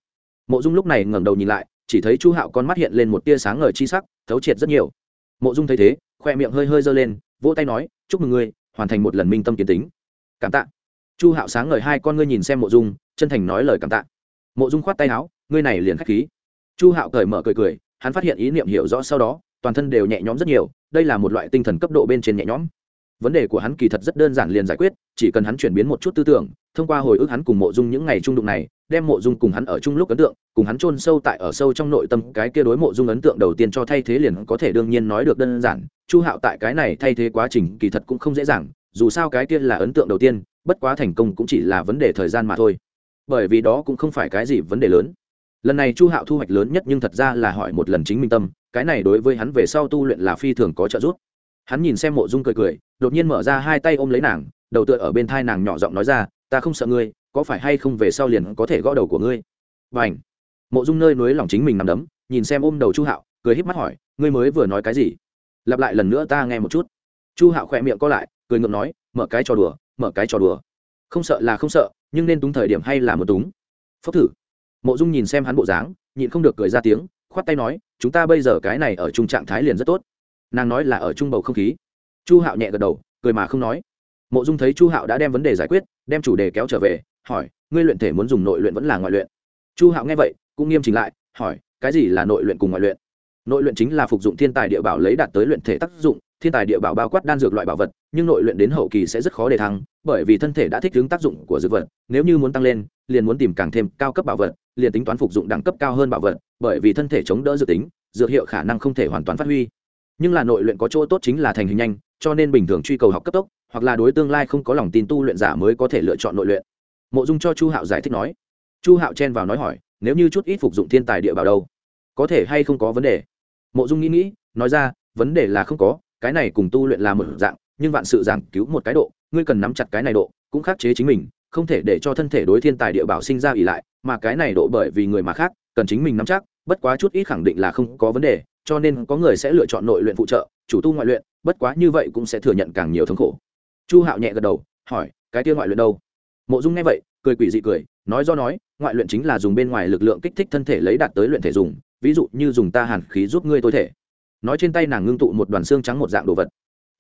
Mộ dung lúc này ngẩng đầu nhìn lại, chỉ thấy chu hạo con mắt hiện lên một tia sáng ngời chi sắc, thấu triệt rất nhiều. Mộ dung thấy thế, khoe miệng hơi hơi giơ lên, vỗ tay nói, chúc mừng ngươi, hoàn thành một lần minh tâm kiến tính. Cảm tạ. Chu hạo sáng ngời hai con ngươi nhìn xem mộ dung, chân thành nói lời cảm tạ. Mộ dung khoát tay áo ngươi này liền k h á c h khí. Chu hạo cởi mở cười cười, hắn phát hiện ý niệm hiểu rõ sau đó, toàn thân đều nhẹ nhõm rất nhiều, đây là một loại tinh thần cấp độ bên trên nhẹ nhõm. Vấn đề của hắn kỳ thật rất đơn giản liền giải quyết, chỉ cần hắn chuyển biến một chút tư tưởng, thông qua hồi ức hắn cùng mộ dung những ngày trung đụng này, đem mộ dung cùng hắn ở chung lúc ấn tượng, cùng hắn chôn sâu tại ở sâu trong nội tâm, cái kia đối mộ dung ấn tượng đầu tiên cho thay thế liền có thể đương nhiên nói được đơn giản, chu hạo tại cái này thay thế quá trình kỳ thật cũng không dễ dàng, dù sao cái kia là ấn tượng đầu tiên, bất quá thành công cũng chỉ là vấn đề thời gian mà thôi. Bởi vì đó cũng không phải cái gì vấn đề lớn lần này chu hạo thu hoạch lớn nhất nhưng thật ra là hỏi một lần chính minh tâm, cái này đối với hắn về sau tu luyện là phi thường có trợ giúp. Hắn nhìn xem mộ dung cười cười, đột nhiên mở ra hai tay ôm lấy nàng, đầu tựa ở bên thai nàng nhỏ giọng nói ra, ta không sợ ngươi, có phải hay không về sau liền có thể gõ đầu của ngươi? Và ảnh mộ dung nơi núi lòng chính mình nằm đấm, nhìn xem ôm đầu chu hạo, cười híp mắt hỏi, ngươi mới vừa nói cái gì? Lặp lại lần nữa ta nghe một chút. Chu hạo khỏe miệng co lại, cười ngượng nói, mở cái trò đùa, mở cái trò đùa. Không sợ là không sợ, nhưng nên túng thời điểm hay là một túng. Phốc thử mộ dung nhìn xem hắn bộ dáng, nhịn không được cười ra tiếng, khoát tay nói, chúng ta bây giờ cái này ở chung trạng thái liền rất tốt. Nàng nói là ở chung bầu không khí. Chu hạo nhẹ gật đầu, cười mà không nói. Mộ dung thấy chu hạo đã đem vấn đề giải quyết, đem chủ đề kéo trở về, hỏi, ngươi luyện thể muốn dùng nội luyện vẫn là ngoại luyện? Chu hạo nghe vậy, cũng nghiêm chỉnh lại, hỏi, cái gì là nội luyện cùng ngoại luyện? Nội luyện chính là phục dụng thiên tài địa bảo lấy đạt tới luyện thể tác dụng, thiên tài địa bảo bao quát đan dược loại bảo vật, nhưng nội luyện đến hậu kỳ sẽ rất khó để thăng bởi vì thân thể đã thích ứng tác dụng của dược vật, nếu như muốn tăng lên, liền muốn tìm càng thêm cao cấp bảo vật, liền tính toán phục dụng đẳng cấp cao hơn bảo vật, bởi vì thân thể chống đỡ dự tính, dược hiệu khả năng không thể hoàn toàn phát huy. Nhưng là nội luyện có chỗ tốt chính là thành hình nhanh, cho nên bình thường truy cầu học cấp tốc, hoặc là đối tương lai không có lòng tin tu luyện giả mới có thể lựa chọn nội luyện. Mộ dung cho chu hạo giải thích nói. Chu hạo chen vào nói hỏi, nếu như chút ít phục dụng thiên tài địa bảo đâu? Có thể hay không có vấn đề? Mộ dung nghĩ nghĩ, nói ra, vấn đề là không có, cái này cùng tu luyện là một dạng, nhưng vạn sự giảng cứu một cái độ ngươi cần nắm chặt cái này độ, cũng khắc chế chính mình, không thể để cho thân thể đối thiên tài địa bảo sinh ra ỉ lại, mà cái này độ bởi vì người mà khác, cần chính mình nắm chắc, bất quá chút ít khẳng định là không có vấn đề, cho nên có người sẽ lựa chọn nội luyện phụ trợ, chủ tu ngoại luyện, bất quá như vậy cũng sẽ thừa nhận càng nhiều thống khổ. Chu hạo nhẹ gật đầu, hỏi, cái kia ngoại luyện đâu? Mộ dung nghe vậy, cười quỷ dị cười, nói do nói, ngoại luyện chính là dùng bên ngoài lực lượng kích thích thân thể lấy đạt tới luyện thể dùng, ví dụ như dùng ta hàn khí giúp ngươi tối thể. Nói trên tay nàng ngưng tụ một đoàn xương trắng một dạng đồ vật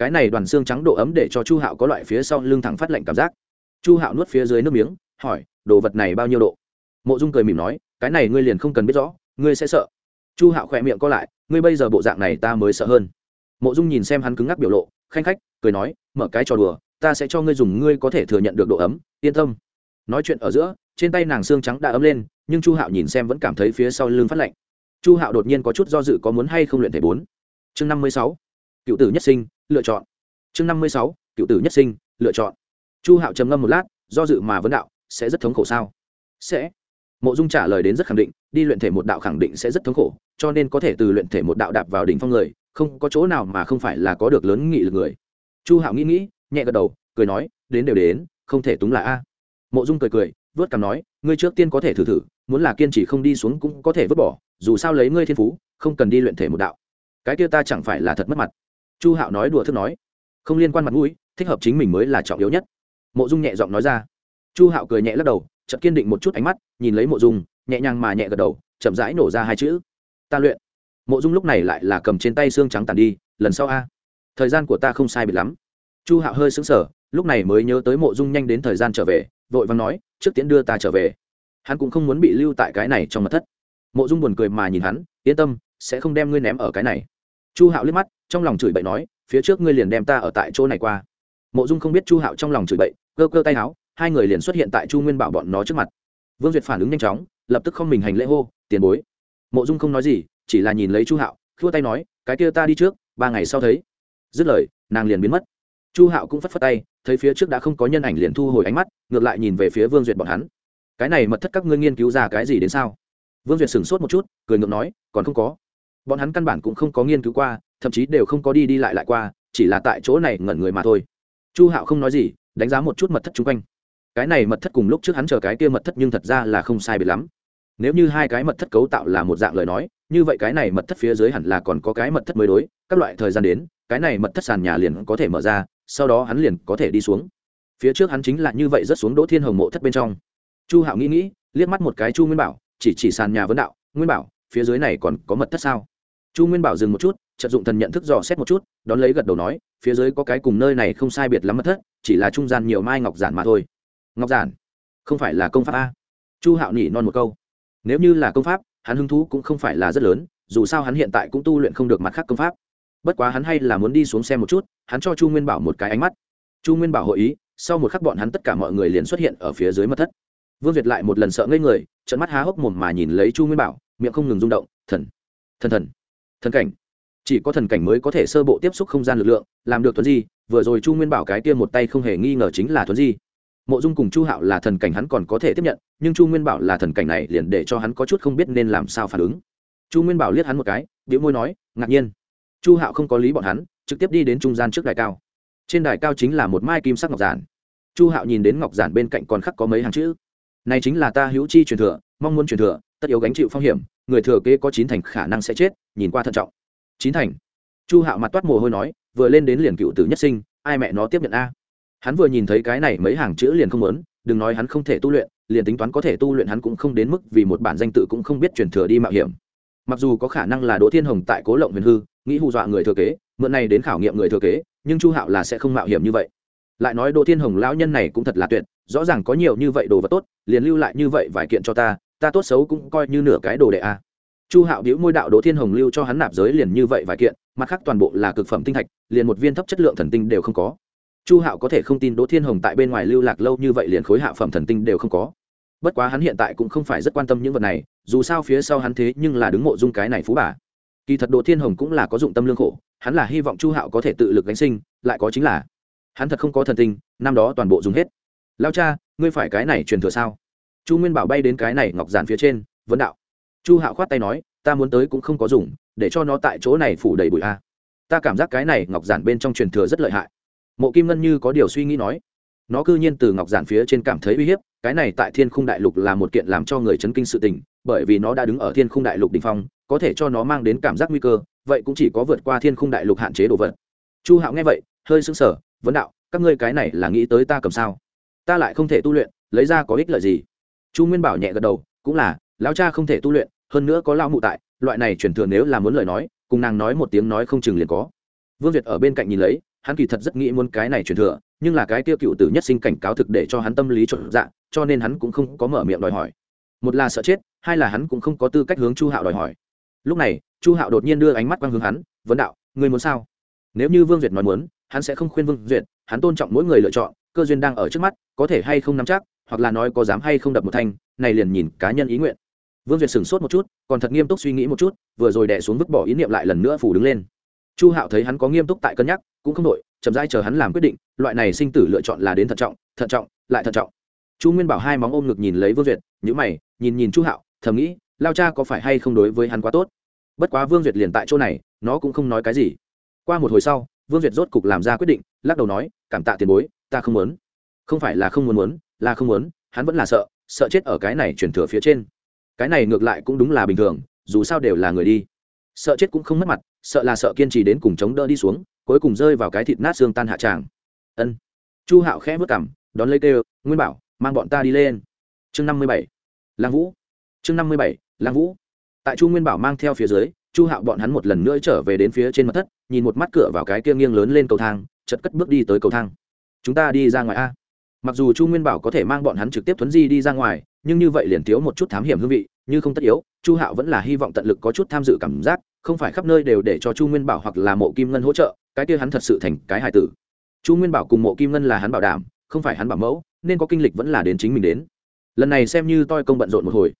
cái này đoàn xương trắng độ ấm để cho chu hạo có loại phía sau lưng thẳng phát lạnh cảm giác. Chu hạo nuốt phía dưới nước miếng, hỏi, đồ vật này bao nhiêu độ? Mộ dung cười mỉm nói, cái này ngươi liền không cần biết rõ, ngươi sẽ sợ. Chu hạo khỏe miệng co lại, ngươi bây giờ bộ dạng này ta mới sợ hơn. Mộ dung nhìn xem hắn cứng ngắc biểu lộ, khanh khách, cười nói, mở cái trò đùa, ta sẽ cho ngươi dùng, ngươi có thể thừa nhận được độ ấm, yên tâm. Nói chuyện ở giữa, trên tay nàng xương trắng đã ấm lên, nhưng chu hạo nhìn xem vẫn cảm thấy phía sau lưng phát lạnh. Chu hạo đột nhiên có chút do dự có muốn hay không luyện thể bốn. Chương năm mươi sáu. Cựu tử nhất sinh lựa chọn. Chương năm mươi sáu, cựu tử nhất sinh, lựa chọn. Chu hạo trầm ngâm một lát, do dự mà vấn đạo, sẽ rất thống khổ sao? Sẽ. Mộ dung trả lời đến rất khẳng định, đi luyện thể một đạo khẳng định sẽ rất thống khổ, cho nên có thể từ luyện thể một đạo đạp vào đỉnh phong người, không có chỗ nào mà không phải là có được lớn nghị lực người. Chu hạo nghĩ nghĩ, nhẹ gật đầu, cười nói, đến đều đến, không thể túng là a. Mộ dung cười cười, vớt cằm nói, ngươi trước tiên có thể thử thử, muốn là kiên trì không đi xuống cũng có thể vứt bỏ, dù sao lấy ngươi thiên phú, không cần đi luyện thể một đạo. Cái kia ta chẳng phải là thật mất mặt chu hạo nói đùa thức nói. Không liên quan mặt mũi, thích hợp chính mình mới là trọng yếu nhất. Mộ dung nhẹ giọng nói ra. Chu hạo cười nhẹ lắc đầu, chợt kiên định một chút ánh mắt, nhìn lấy mộ dung, nhẹ nhàng mà nhẹ gật đầu, chậm rãi nổ ra hai chữ. Ta luyện. Mộ dung lúc này lại là cầm trên tay xương trắng tàn đi, lần sau a. Thời gian của ta không sai biệt lắm. Chu hạo hơi sững sờ, lúc này mới nhớ tới mộ dung nhanh đến thời gian trở về, vội vàng nói, trước tiễn đưa ta trở về. Hắn cũng không muốn bị lưu tại cái này trong mặt thất. Mộ dung buồn cười mà nhìn hắn, yên tâm, sẽ không đem ngươi ném ở cái này chu hạo liếc mắt, trong lòng chửi bậy nói, phía trước ngươi liền đem ta ở tại chỗ này qua. Mộ dung không biết chu hạo trong lòng chửi bậy, cơ cơ tay áo hai người liền xuất hiện tại chu nguyên bảo bọn nó trước mặt. Vương duyệt phản ứng nhanh chóng, lập tức không mình hành lễ hô, tiền bối. Mộ dung không nói gì, chỉ là nhìn lấy chu hạo, khua tay nói, cái kia ta đi trước, ba ngày sau thấy. Dứt lời, nàng liền biến mất. Chu hạo cũng phất phất tay, thấy phía trước đã không có nhân ảnh liền thu hồi ánh mắt, ngược lại nhìn về phía vương duyệt bọn hắn. Cái này mật thất các ngươi nghiên cứu ra cái gì đến sao? Vương duyệt sửng sốt một chút, cười ngượng nói, còn không có bọn hắn căn bản cũng không có nghiên cứu qua, thậm chí đều không có đi đi lại lại qua, chỉ là tại chỗ này ngẩn người mà thôi. Chu hạo không nói gì, đánh giá một chút mật thất chung quanh. Cái này mật thất cùng lúc trước hắn chờ cái kia mật thất nhưng thật ra là không sai biệt lắm. Nếu như hai cái mật thất cấu tạo là một dạng lời nói, như vậy cái này mật thất phía dưới hẳn là còn có cái mật thất mới đối, các loại thời gian đến, cái này mật thất sàn nhà liền có thể mở ra, sau đó hắn liền có thể đi xuống. Phía trước hắn chính là như vậy rất xuống đỗ thiên hồng mộ thất bên trong. Chu hạo nghĩ nghĩ, liếc mắt một cái chu nguyên bảo, chỉ chỉ sàn nhà vấn đạo, nguyên bảo, phía dưới này còn có mật thất sao? Chu nguyên bảo dừng một chút trận dụng thần nhận thức dò xét một chút, đón lấy gật đầu nói, phía dưới có cái cùng nơi này không sai biệt lắm mất thất, chỉ là trung gian nhiều mai ngọc giản mà thôi. Ngọc giản? Không phải là công pháp a. Chu hạo nỉ non một câu. Nếu như là công pháp, hắn hứng thú cũng không phải là rất lớn, dù sao hắn hiện tại cũng tu luyện không được mặt khác công pháp. Bất quá hắn hay là muốn đi xuống xem một chút, hắn cho chu nguyên bảo một cái ánh mắt. Chu nguyên bảo hội ý, sau một khắc bọn hắn tất cả mọi người liền xuất hiện ở phía dưới mật thất. Vương việt lại một lần sợ ngây người trận mắt há hốc mồm mà nhìn lấy chu nguyên bảo, miệng không ngừng rung động, thần thần thần thần cảnh. Chỉ có thần cảnh mới có thể sơ bộ tiếp xúc không gian lực lượng, làm được thuấn di, vừa rồi chu nguyên bảo cái kia một tay không hề nghi ngờ chính là thuấn di. Mộ dung cùng chu hạo là thần cảnh hắn còn có thể tiếp nhận, nhưng chu nguyên bảo là thần cảnh này liền để cho hắn có chút không biết nên làm sao phản ứng. Chu nguyên bảo liếc hắn một cái điệu môi nói, ngạc nhiên. Chu hạo không có lý bọn hắn, trực tiếp đi đến trung gian trước đài cao. Trên đài cao chính là một mai kim sắc ngọc giản. Chu hạo nhìn đến ngọc giản bên cạnh còn khắc có mấy hàng chữ. Này chính là ta hữu chi truyền thừa, mong muốn truyền thừa, tất yếu gánh chịu phong hiểm người thừa kế có chín thành khả năng sẽ chết, nhìn qua thận trọng. Chín thành. Chu hạo mặt toát mồ hôi nói, vừa lên đến liền cựu tử nhất sinh, ai mẹ nó tiếp nhận a. Hắn vừa nhìn thấy cái này mấy hàng chữ liền không muốn, đừng nói hắn không thể tu luyện, liền tính toán có thể tu luyện hắn cũng không đến mức vì một bản danh tự cũng không biết truyền thừa đi mạo hiểm. Mặc dù có khả năng là đỗ thiên hồng tại cố lộng huyền hư, nghĩ hù dọa người thừa kế, mượn này đến khảo nghiệm người thừa kế, nhưng chu hạo là sẽ không mạo hiểm như vậy. Lại nói đỗ thiên hồng lão nhân này cũng thật là tuyệt, rõ ràng có nhiều như vậy đồ vật tốt, liền lưu lại như vậy vài kiện cho ta ta tốt xấu cũng coi như nửa cái đồ đệ a chu hạo biểu môi đạo đỗ thiên hồng lưu cho hắn nạp giới liền như vậy vài kiện, mặt khác toàn bộ là cực phẩm tinh thạch, liền một viên thấp chất lượng thần tinh đều không có. Chu hạo có thể không tin đỗ thiên hồng tại bên ngoài lưu lạc lâu như vậy liền khối hạ phẩm thần tinh đều không có. Bất quá hắn hiện tại cũng không phải rất quan tâm những vật này, dù sao phía sau hắn thế nhưng là đứng mộ dung cái này phú bà. Kỳ thật đỗ thiên hồng cũng là có dụng tâm lương khổ, hắn là hy vọng chu hạo có thể tự lực gánh sinh, lại có chính là, hắn thật không có thần tinh, năm đó toàn bộ dùng hết. Lao cha, ngươi phải cái này truyền thừa sao? Chu nguyên bảo bay đến cái này ngọc giản phía trên, vấn đạo. Chu hạo khoát tay nói, ta muốn tới cũng không có dùng, để cho nó tại chỗ này phủ đầy bụi a. Ta cảm giác cái này ngọc giản bên trong truyền thừa rất lợi hại. Mộ kim ngân như có điều suy nghĩ nói. Nó cư nhiên từ ngọc giản phía trên cảm thấy uy hiếp, cái này tại thiên khung đại lục là một kiện làm cho người chấn kinh sự tình, bởi vì nó đã đứng ở thiên khung đại lục đ ỉ n h phong, có thể cho nó mang đến cảm giác nguy cơ, vậy cũng chỉ có vượt qua thiên khung đại lục hạn chế đồ vật. Chu hạo nghe vậy, hơi sững sờ, vấn đạo, các ngươi cái này là nghĩ tới ta cầm sao? Ta lại không thể tu luyện, lấy ra có ích lợi gì? Chu nguyên bảo nhẹ gật đầu, cũng là, lão cha không thể tu luyện, hơn nữa có lao mụ tại, loại này chuyển thường nếu là muốn lời nói, cùng nàng nói một tiếng nói không chừng liền có. Vương việt ở bên cạnh nhìn lấy, hắn kỳ thật rất nghĩ muốn cái này truyền thừa, nhưng là cái tiêu cựu tử nhất sinh cảnh cáo thực để cho hắn tâm lý trộn dạ cho nên hắn cũng không có mở miệng đòi hỏi. Một là sợ chết, hai là hắn cũng không có tư cách hướng chu hạo đòi hỏi. Lúc này, chu hạo đột nhiên đưa ánh mắt quang hướng hắn, vấn đạo người muốn sao? Nếu như vương duyệt nói muốn, hắn sẽ không khuyên vương duyệt hắn tôn trọng mỗi người lựa chọn, cơ duyên đang ở trước mắt, có thể hay không nắm chắc hoặc là nói có dám hay không đập một thanh, này liền nhìn cá nhân ý nguyện. Vương duyệt sửng sốt một chút, còn thật nghiêm túc suy nghĩ một chút, vừa rồi đẻ xuống vứt bỏ ý niệm lại lần nữa phủ đứng lên. Chu hạo thấy hắn có nghiêm túc tại cân nhắc, cũng không đội chậm rãi chờ hắn làm quyết định, loại này sinh tử lựa chọn là đến thận trọng thận trọng, lại thận trọng. Chu nguyên bảo hai móng ôm ngực nhìn lấy vương duyệt nhữ mày, nhìn nhìn chu hạo, thầm nghĩ, lao cha có phải hay không đối với hắn quá tốt? Bất quá vương duyệt liền tại chỗ này, nó cũng không nói cái gì. Qua một hồi sau, vương duyệt rốt cục làm ra quyết định, lắc đầu nói, cảm tạ tiền bối, ta không muốn. Không phải là không muốn muốn là không muốn, hắn vẫn là sợ sợ chết ở cái này chuyển thừa phía trên. Cái này ngược lại cũng đúng là bình thường, dù sao đều là người đi. Sợ chết cũng không mất mặt, sợ là sợ kiên trì đến cùng chống đỡ đi xuống, cuối cùng rơi vào cái thịt nát xương tan hạ tràng. Ân. Chu hạo khẽ vất cảm đón lấy kêu, nguyên bảo, mang bọn ta đi lên. Chương năm mươi bảy. Lang vũ. Chương năm mươi bảy lang vũ. Tại chu nguyên bảo mang theo phía dưới, chu hạo bọn hắn một lần nữa trở về đến phía trên mặt thất, nhìn một mắt cửa vào cái kia nghiêng lớn lên cầu thang chật cất bước đi tới cầu thang. Chúng ta đi ra ngoài a mặc dù chu nguyên bảo có thể mang bọn hắn trực tiếp thuấn di đi ra ngoài, nhưng như vậy liền thiếu một chút thám hiểm hương vị, như không tất yếu, chu hạo vẫn là hy vọng tận lực có chút tham dự cảm giác, không phải khắp nơi đều để cho chu nguyên bảo hoặc là mộ kim ngân hỗ trợ, cái kia hắn thật sự thành cái hài tử. Chu nguyên bảo cùng mộ kim ngân là hắn bảo đảm, không phải hắn bảo mẫu, nên có kinh lịch vẫn là đến chính mình đến. Lần này xem như toi công bận rộn một hồi.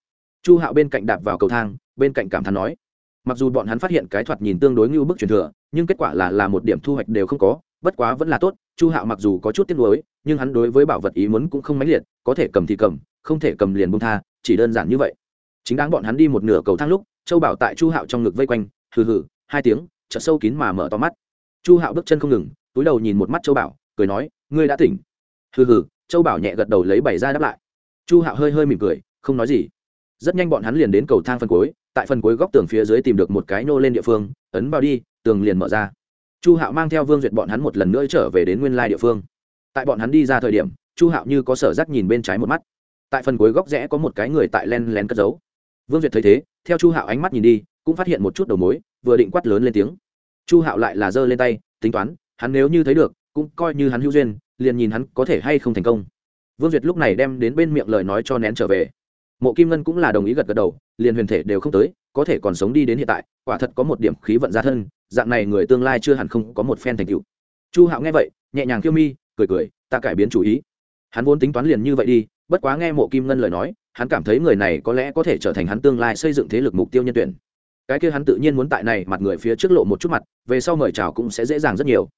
Chu hạo bên cạnh đạp vào cầu thang, bên cạnh cảm thán nói mặc dù bọn hắn phát hiện cái thoạt nhìn tương đối như bức truyền thừa, nhưng kết quả là là một điểm thu hoạch đều không có, bất quá vẫn là tốt, chu hạo mặc dù có chút tiếc nuối, nhưng hắn đối với bảo vật ý muốn cũng không mãnh liệt, có thể cầm thì cầm, không thể cầm liền bông tha, chỉ đơn giản như vậy. Chính đáng bọn hắn đi một nửa cầu thang lúc, châu bảo tại chu hạo trong ngực vây quanh, hừ hừ, hai tiếng, chợt sâu kín mà mở to mắt. Chu hạo bước chân không ngừng, túi đầu nhìn một mắt châu bảo, cười nói, ngươi đã tỉnh. Hừ hừ, châu bảo nhẹ gật đầu lấy bảy ra đáp lại. Chu hạo hơi hơi mỉm cười, không nói gì. Rất nhanh bọn hắn liền đến cầu thang phân cuối tại phần cuối góc tường phía dưới tìm được một cái nô lên địa phương, ấn vào đi, tường liền mở ra. Chu hạo mang theo vương duyệt bọn hắn một lần nữa trở về đến nguyên lai địa phương. Tại bọn hắn đi ra thời điểm, chu hạo như có sở giác nhìn bên trái một mắt. Tại phần cuối góc rẽ có một cái người tại len lén cất giấu. Vương duyệt thấy thế, theo chu hạo ánh mắt nhìn đi, cũng phát hiện một chút đầu mối, vừa định quát lớn lên tiếng. Chu hạo lại là giơ lên tay, tính toán, hắn nếu như thấy được, cũng coi như hắn hữu duyên, liền nhìn hắn có thể hay không thành công. Vương duyệt lúc này đem đến bên miệng lời nói cho nén trở về. Mộ kim ngân cũng là đồng ý gật gật đầu liền huyền thể đều không tới, có thể còn sống đi đến hiện tại, quả thật có một điểm khí vận gia thân, dạng này người tương lai chưa hẳn không có một phen thành tựu. Chu hạo nghe vậy, nhẹ nhàng kiêu mi, cười cười, ta cải biến chủ ý. Hắn vốn tính toán liền như vậy đi, bất quá nghe mộ kim ngân lời nói, hắn cảm thấy người này có lẽ có thể trở thành hắn tương lai xây dựng thế lực mục tiêu nhân tuyển. Cái kia hắn tự nhiên muốn tại này mặt người phía trước lộ một chút mặt, về sau mời chào cũng sẽ dễ dàng rất nhiều.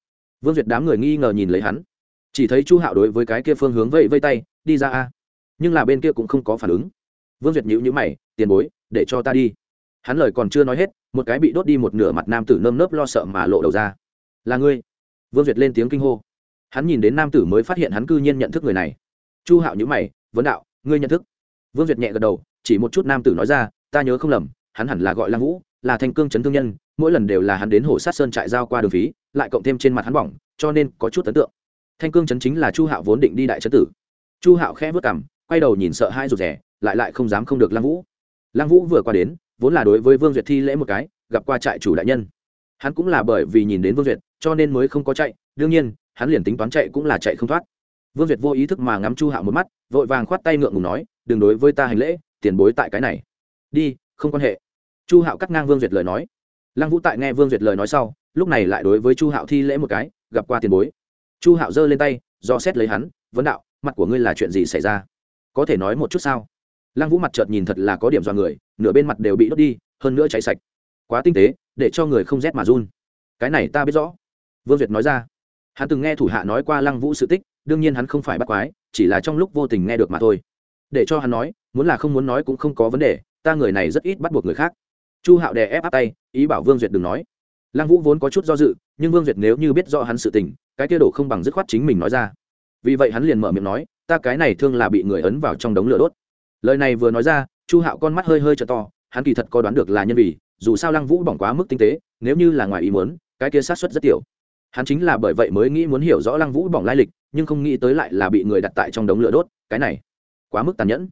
Vương duyệt đám người nghi ngờ nhìn lấy hắn. Chỉ thấy chu hạo đối với cái kia phương hướng vây vây tay, đi ra a. Nhưng là bên kia cũng không có phản ứng. Vương duyệt nhữ nhữ mày tiền bối, để cho ta đi. Hắn lời còn chưa nói hết, một cái bị đốt đi một nửa mặt nam tử nơm nớp lo sợ mà lộ đầu ra. Là ngươi? Vương duyệt lên tiếng kinh hô. Hắn nhìn đến nam tử mới phát hiện hắn cư nhiên nhận thức người này. Chu hạo nhữ mày, vấn đạo, ngươi nhận thức? Vương duyệt nhẹ gật đầu, chỉ một chút nam tử nói ra, ta nhớ không lầm, hắn hẳn là gọi lăng vũ, là thanh cương chấn thương nhân, mỗi lần đều là hắn đến hồ sát sơn trại giao qua đường phí, lại cộng thêm trên mặt hắn bỏng, cho nên có chút ấn tượng. Thanh cương chấn chính là chu hạo vốn định đi đại chấn tử. Chu hạo khẽ vất cảm quay đầu nhìn sợ hai rụt rẻ lại lại không dám không được lăng vũ lăng vũ vừa qua đến, vốn là đối với vương duyệt thi lễ một cái, gặp qua trại chủ đại nhân. Hắn cũng là bởi vì nhìn đến vương duyệt, cho nên mới không có chạy. Đương nhiên, hắn liền tính toán chạy cũng là chạy không thoát. Vương duyệt vô ý thức mà ngắm chu hạo một mắt, vội vàng khoát tay ngượng ngùng nói, đừng đối với ta hành lễ, tiền bối tại cái này. Đi, không quan hệ. Chu hạo cắt ngang vương duyệt lời nói. Lăng vũ tại nghe vương duyệt lời nói sau, lúc này lại đối với chu hạo thi lễ một cái, gặp qua tiền bối. Chu hạo giơ lên tay do xét lấy hắn, vấn đạo, mặt của ngươi là chuyện gì xảy ra? Có thể nói một chút sao? Lăng vũ mặt chợt nhìn thật là có điểm do người, nửa bên mặt đều bị đốt đi, hơn nữa cháy sạch. Quá tinh tế, để cho người không rét mà run. Cái này ta biết rõ. Vương duyệt nói ra. Hắn từng nghe thủ hạ nói qua lăng vũ sự tích, đương nhiên hắn không phải bắt quái, chỉ là trong lúc vô tình nghe được mà thôi. Để cho hắn nói, muốn là không muốn nói cũng không có vấn đề, ta người này rất ít bắt buộc người khác. Chu hạo đè ép áp tay, ý bảo vương duyệt đừng nói. Lăng vũ vốn có chút do dự, nhưng vương duyệt nếu như biết rõ hắn sự tình, cái kia đổ không bằng dứt khoát chính mình nói ra. Vì vậy hắn liền mở miệng nói, ta cái này thương là bị người ấn vào trong đống lửa đốt lời này vừa nói ra, chu hạo con mắt hơi hơi t to, hắn kỳ thật có đoán được là nhân vì, dù sao lăng vũ bỏng quá mức tinh tế, nếu như là ngoài ý muốn, cái kia sát xuất rất tiểu. Hắn chính là bởi vậy mới nghĩ muốn hiểu rõ lăng vũ bỏng lai lịch, nhưng không nghĩ tới lại là bị người đặt tại trong đống lửa đốt, cái này quá mức tàn nhẫn.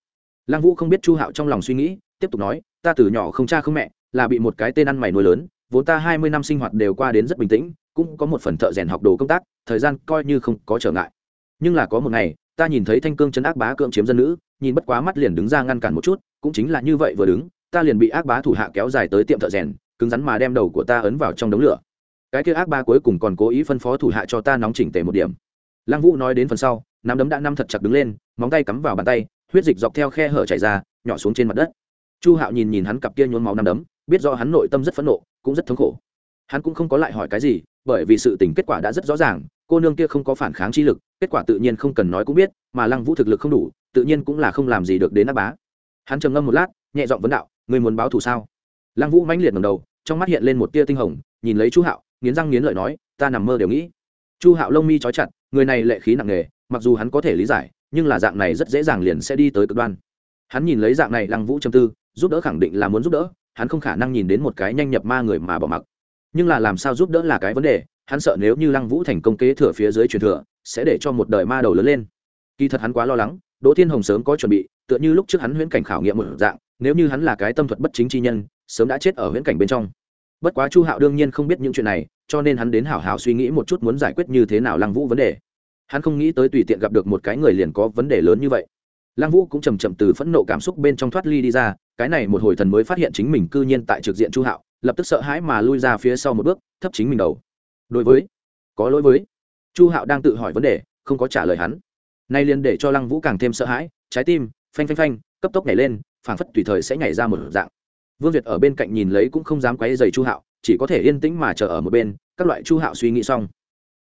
Lăng vũ không biết chu hạo trong lòng suy nghĩ, tiếp tục nói, ta từ nhỏ không cha không mẹ, là bị một cái tên ăn mày nuôi lớn, vốn ta hai mươi năm sinh hoạt đều qua đến rất bình tĩnh, cũng có một phần thợ rèn học đồ công tác, thời gian coi như không có trở ngại. Nhưng là có một ngày, ta nhìn thấy thanh cương chấn ác bá cưỡng chiếm dân nữ nhìn bất quá mắt liền đứng ra ngăn cản một chút, cũng chính là như vậy vừa đứng, ta liền bị ác bá thủ hạ kéo dài tới tiệm thợ rèn, cứng rắn mà đem đầu của ta ấn vào trong đống lửa. Cái kia ác bá cuối cùng còn cố ý phân phó thủ hạ cho ta nóng chỉnh tề một điểm. Lăng vũ nói đến phần sau, nắm đấm đã năm thật chặt đứng lên, móng tay cắm vào bàn tay, huyết dịch dọc theo khe hở chảy ra, nhỏ xuống trên mặt đất. Chu hạo nhìn nhìn hắn cặp kia nhốn máu năm đấm, biết do hắn nội tâm rất phẫn nộ, cũng rất thống khổ. Hắn cũng không có lại hỏi cái gì, bởi vì sự tình kết quả đã rất rõ ràng, cô nương kia không có phản kháng chi lực, kết quả tự nhiên không cần nói cũng biết, mà lăng vũ thực lực không đủ tự nhiên cũng là không làm gì được đến ác bá. Hắn trầm ngâm một lát, nhẹ giọng vấn đạo người muốn báo thù sao? Lăng vũ mãnh liệt ngầm đầu, trong mắt hiện lên một tia tinh hồng, nhìn lấy chu hạo, nghiến răng nghiến lợi nói, ta nằm mơ đều nghĩ. Chu hạo lông mi trói chặt, người này lệ khí nặng nề, mặc dù hắn có thể lý giải, nhưng là dạng này rất dễ dàng liền sẽ đi tới cực đoan. Hắn nhìn lấy dạng này lăng vũ châm tư, giúp đỡ khẳng định là muốn giúp đỡ, hắn không khả năng nhìn đến một cái nhanh nhập ma người mà bỏ mặc. Nhưng là làm sao giúp đỡ là cái vấn đề, hắn sợ nếu như lăng vũ thành công kế thừa phía dưới truyền thừa, sẽ để cho một đời ma đầu lớn lên. Kỳ thật hắn quá lo lắng đỗ thiên hồng sớm có chuẩn bị, tựa như lúc trước hắn huyễn cảnh khảo nghiệm một dạng, nếu như hắn là cái tâm thuật bất chính chi nhân, sớm đã chết ở huyễn cảnh bên trong. Bất quá chu hạo đương nhiên không biết những chuyện này, cho nên hắn đến hảo hảo suy nghĩ một chút muốn giải quyết như thế nào lăng vũ vấn đề. Hắn không nghĩ tới tùy tiện gặp được một cái người liền có vấn đề lớn như vậy. Lăng vũ cũng chậm chậm từ phẫn nộ cảm xúc bên trong thoát ly đi ra, cái này một hồi thần mới phát hiện chính mình cư nhiên tại trực diện chu hạo, lập tức sợ hãi mà lui ra phía sau một bước, thấp chính mình đầu. Đối với, có lỗi với. Chu hạo đang tự hỏi vấn đề, không có trả lời hắn nay liền để cho lăng vũ càng thêm sợ hãi, trái tim, phanh phanh phanh, cấp tốc nhảy lên, phảng phất tùy thời sẽ nhảy ra một dạng. Vương việt ở bên cạnh nhìn lấy cũng không dám quấy dày chu hạo, chỉ có thể yên tĩnh mà chờ ở một bên, các loại chu hạo suy nghĩ xong.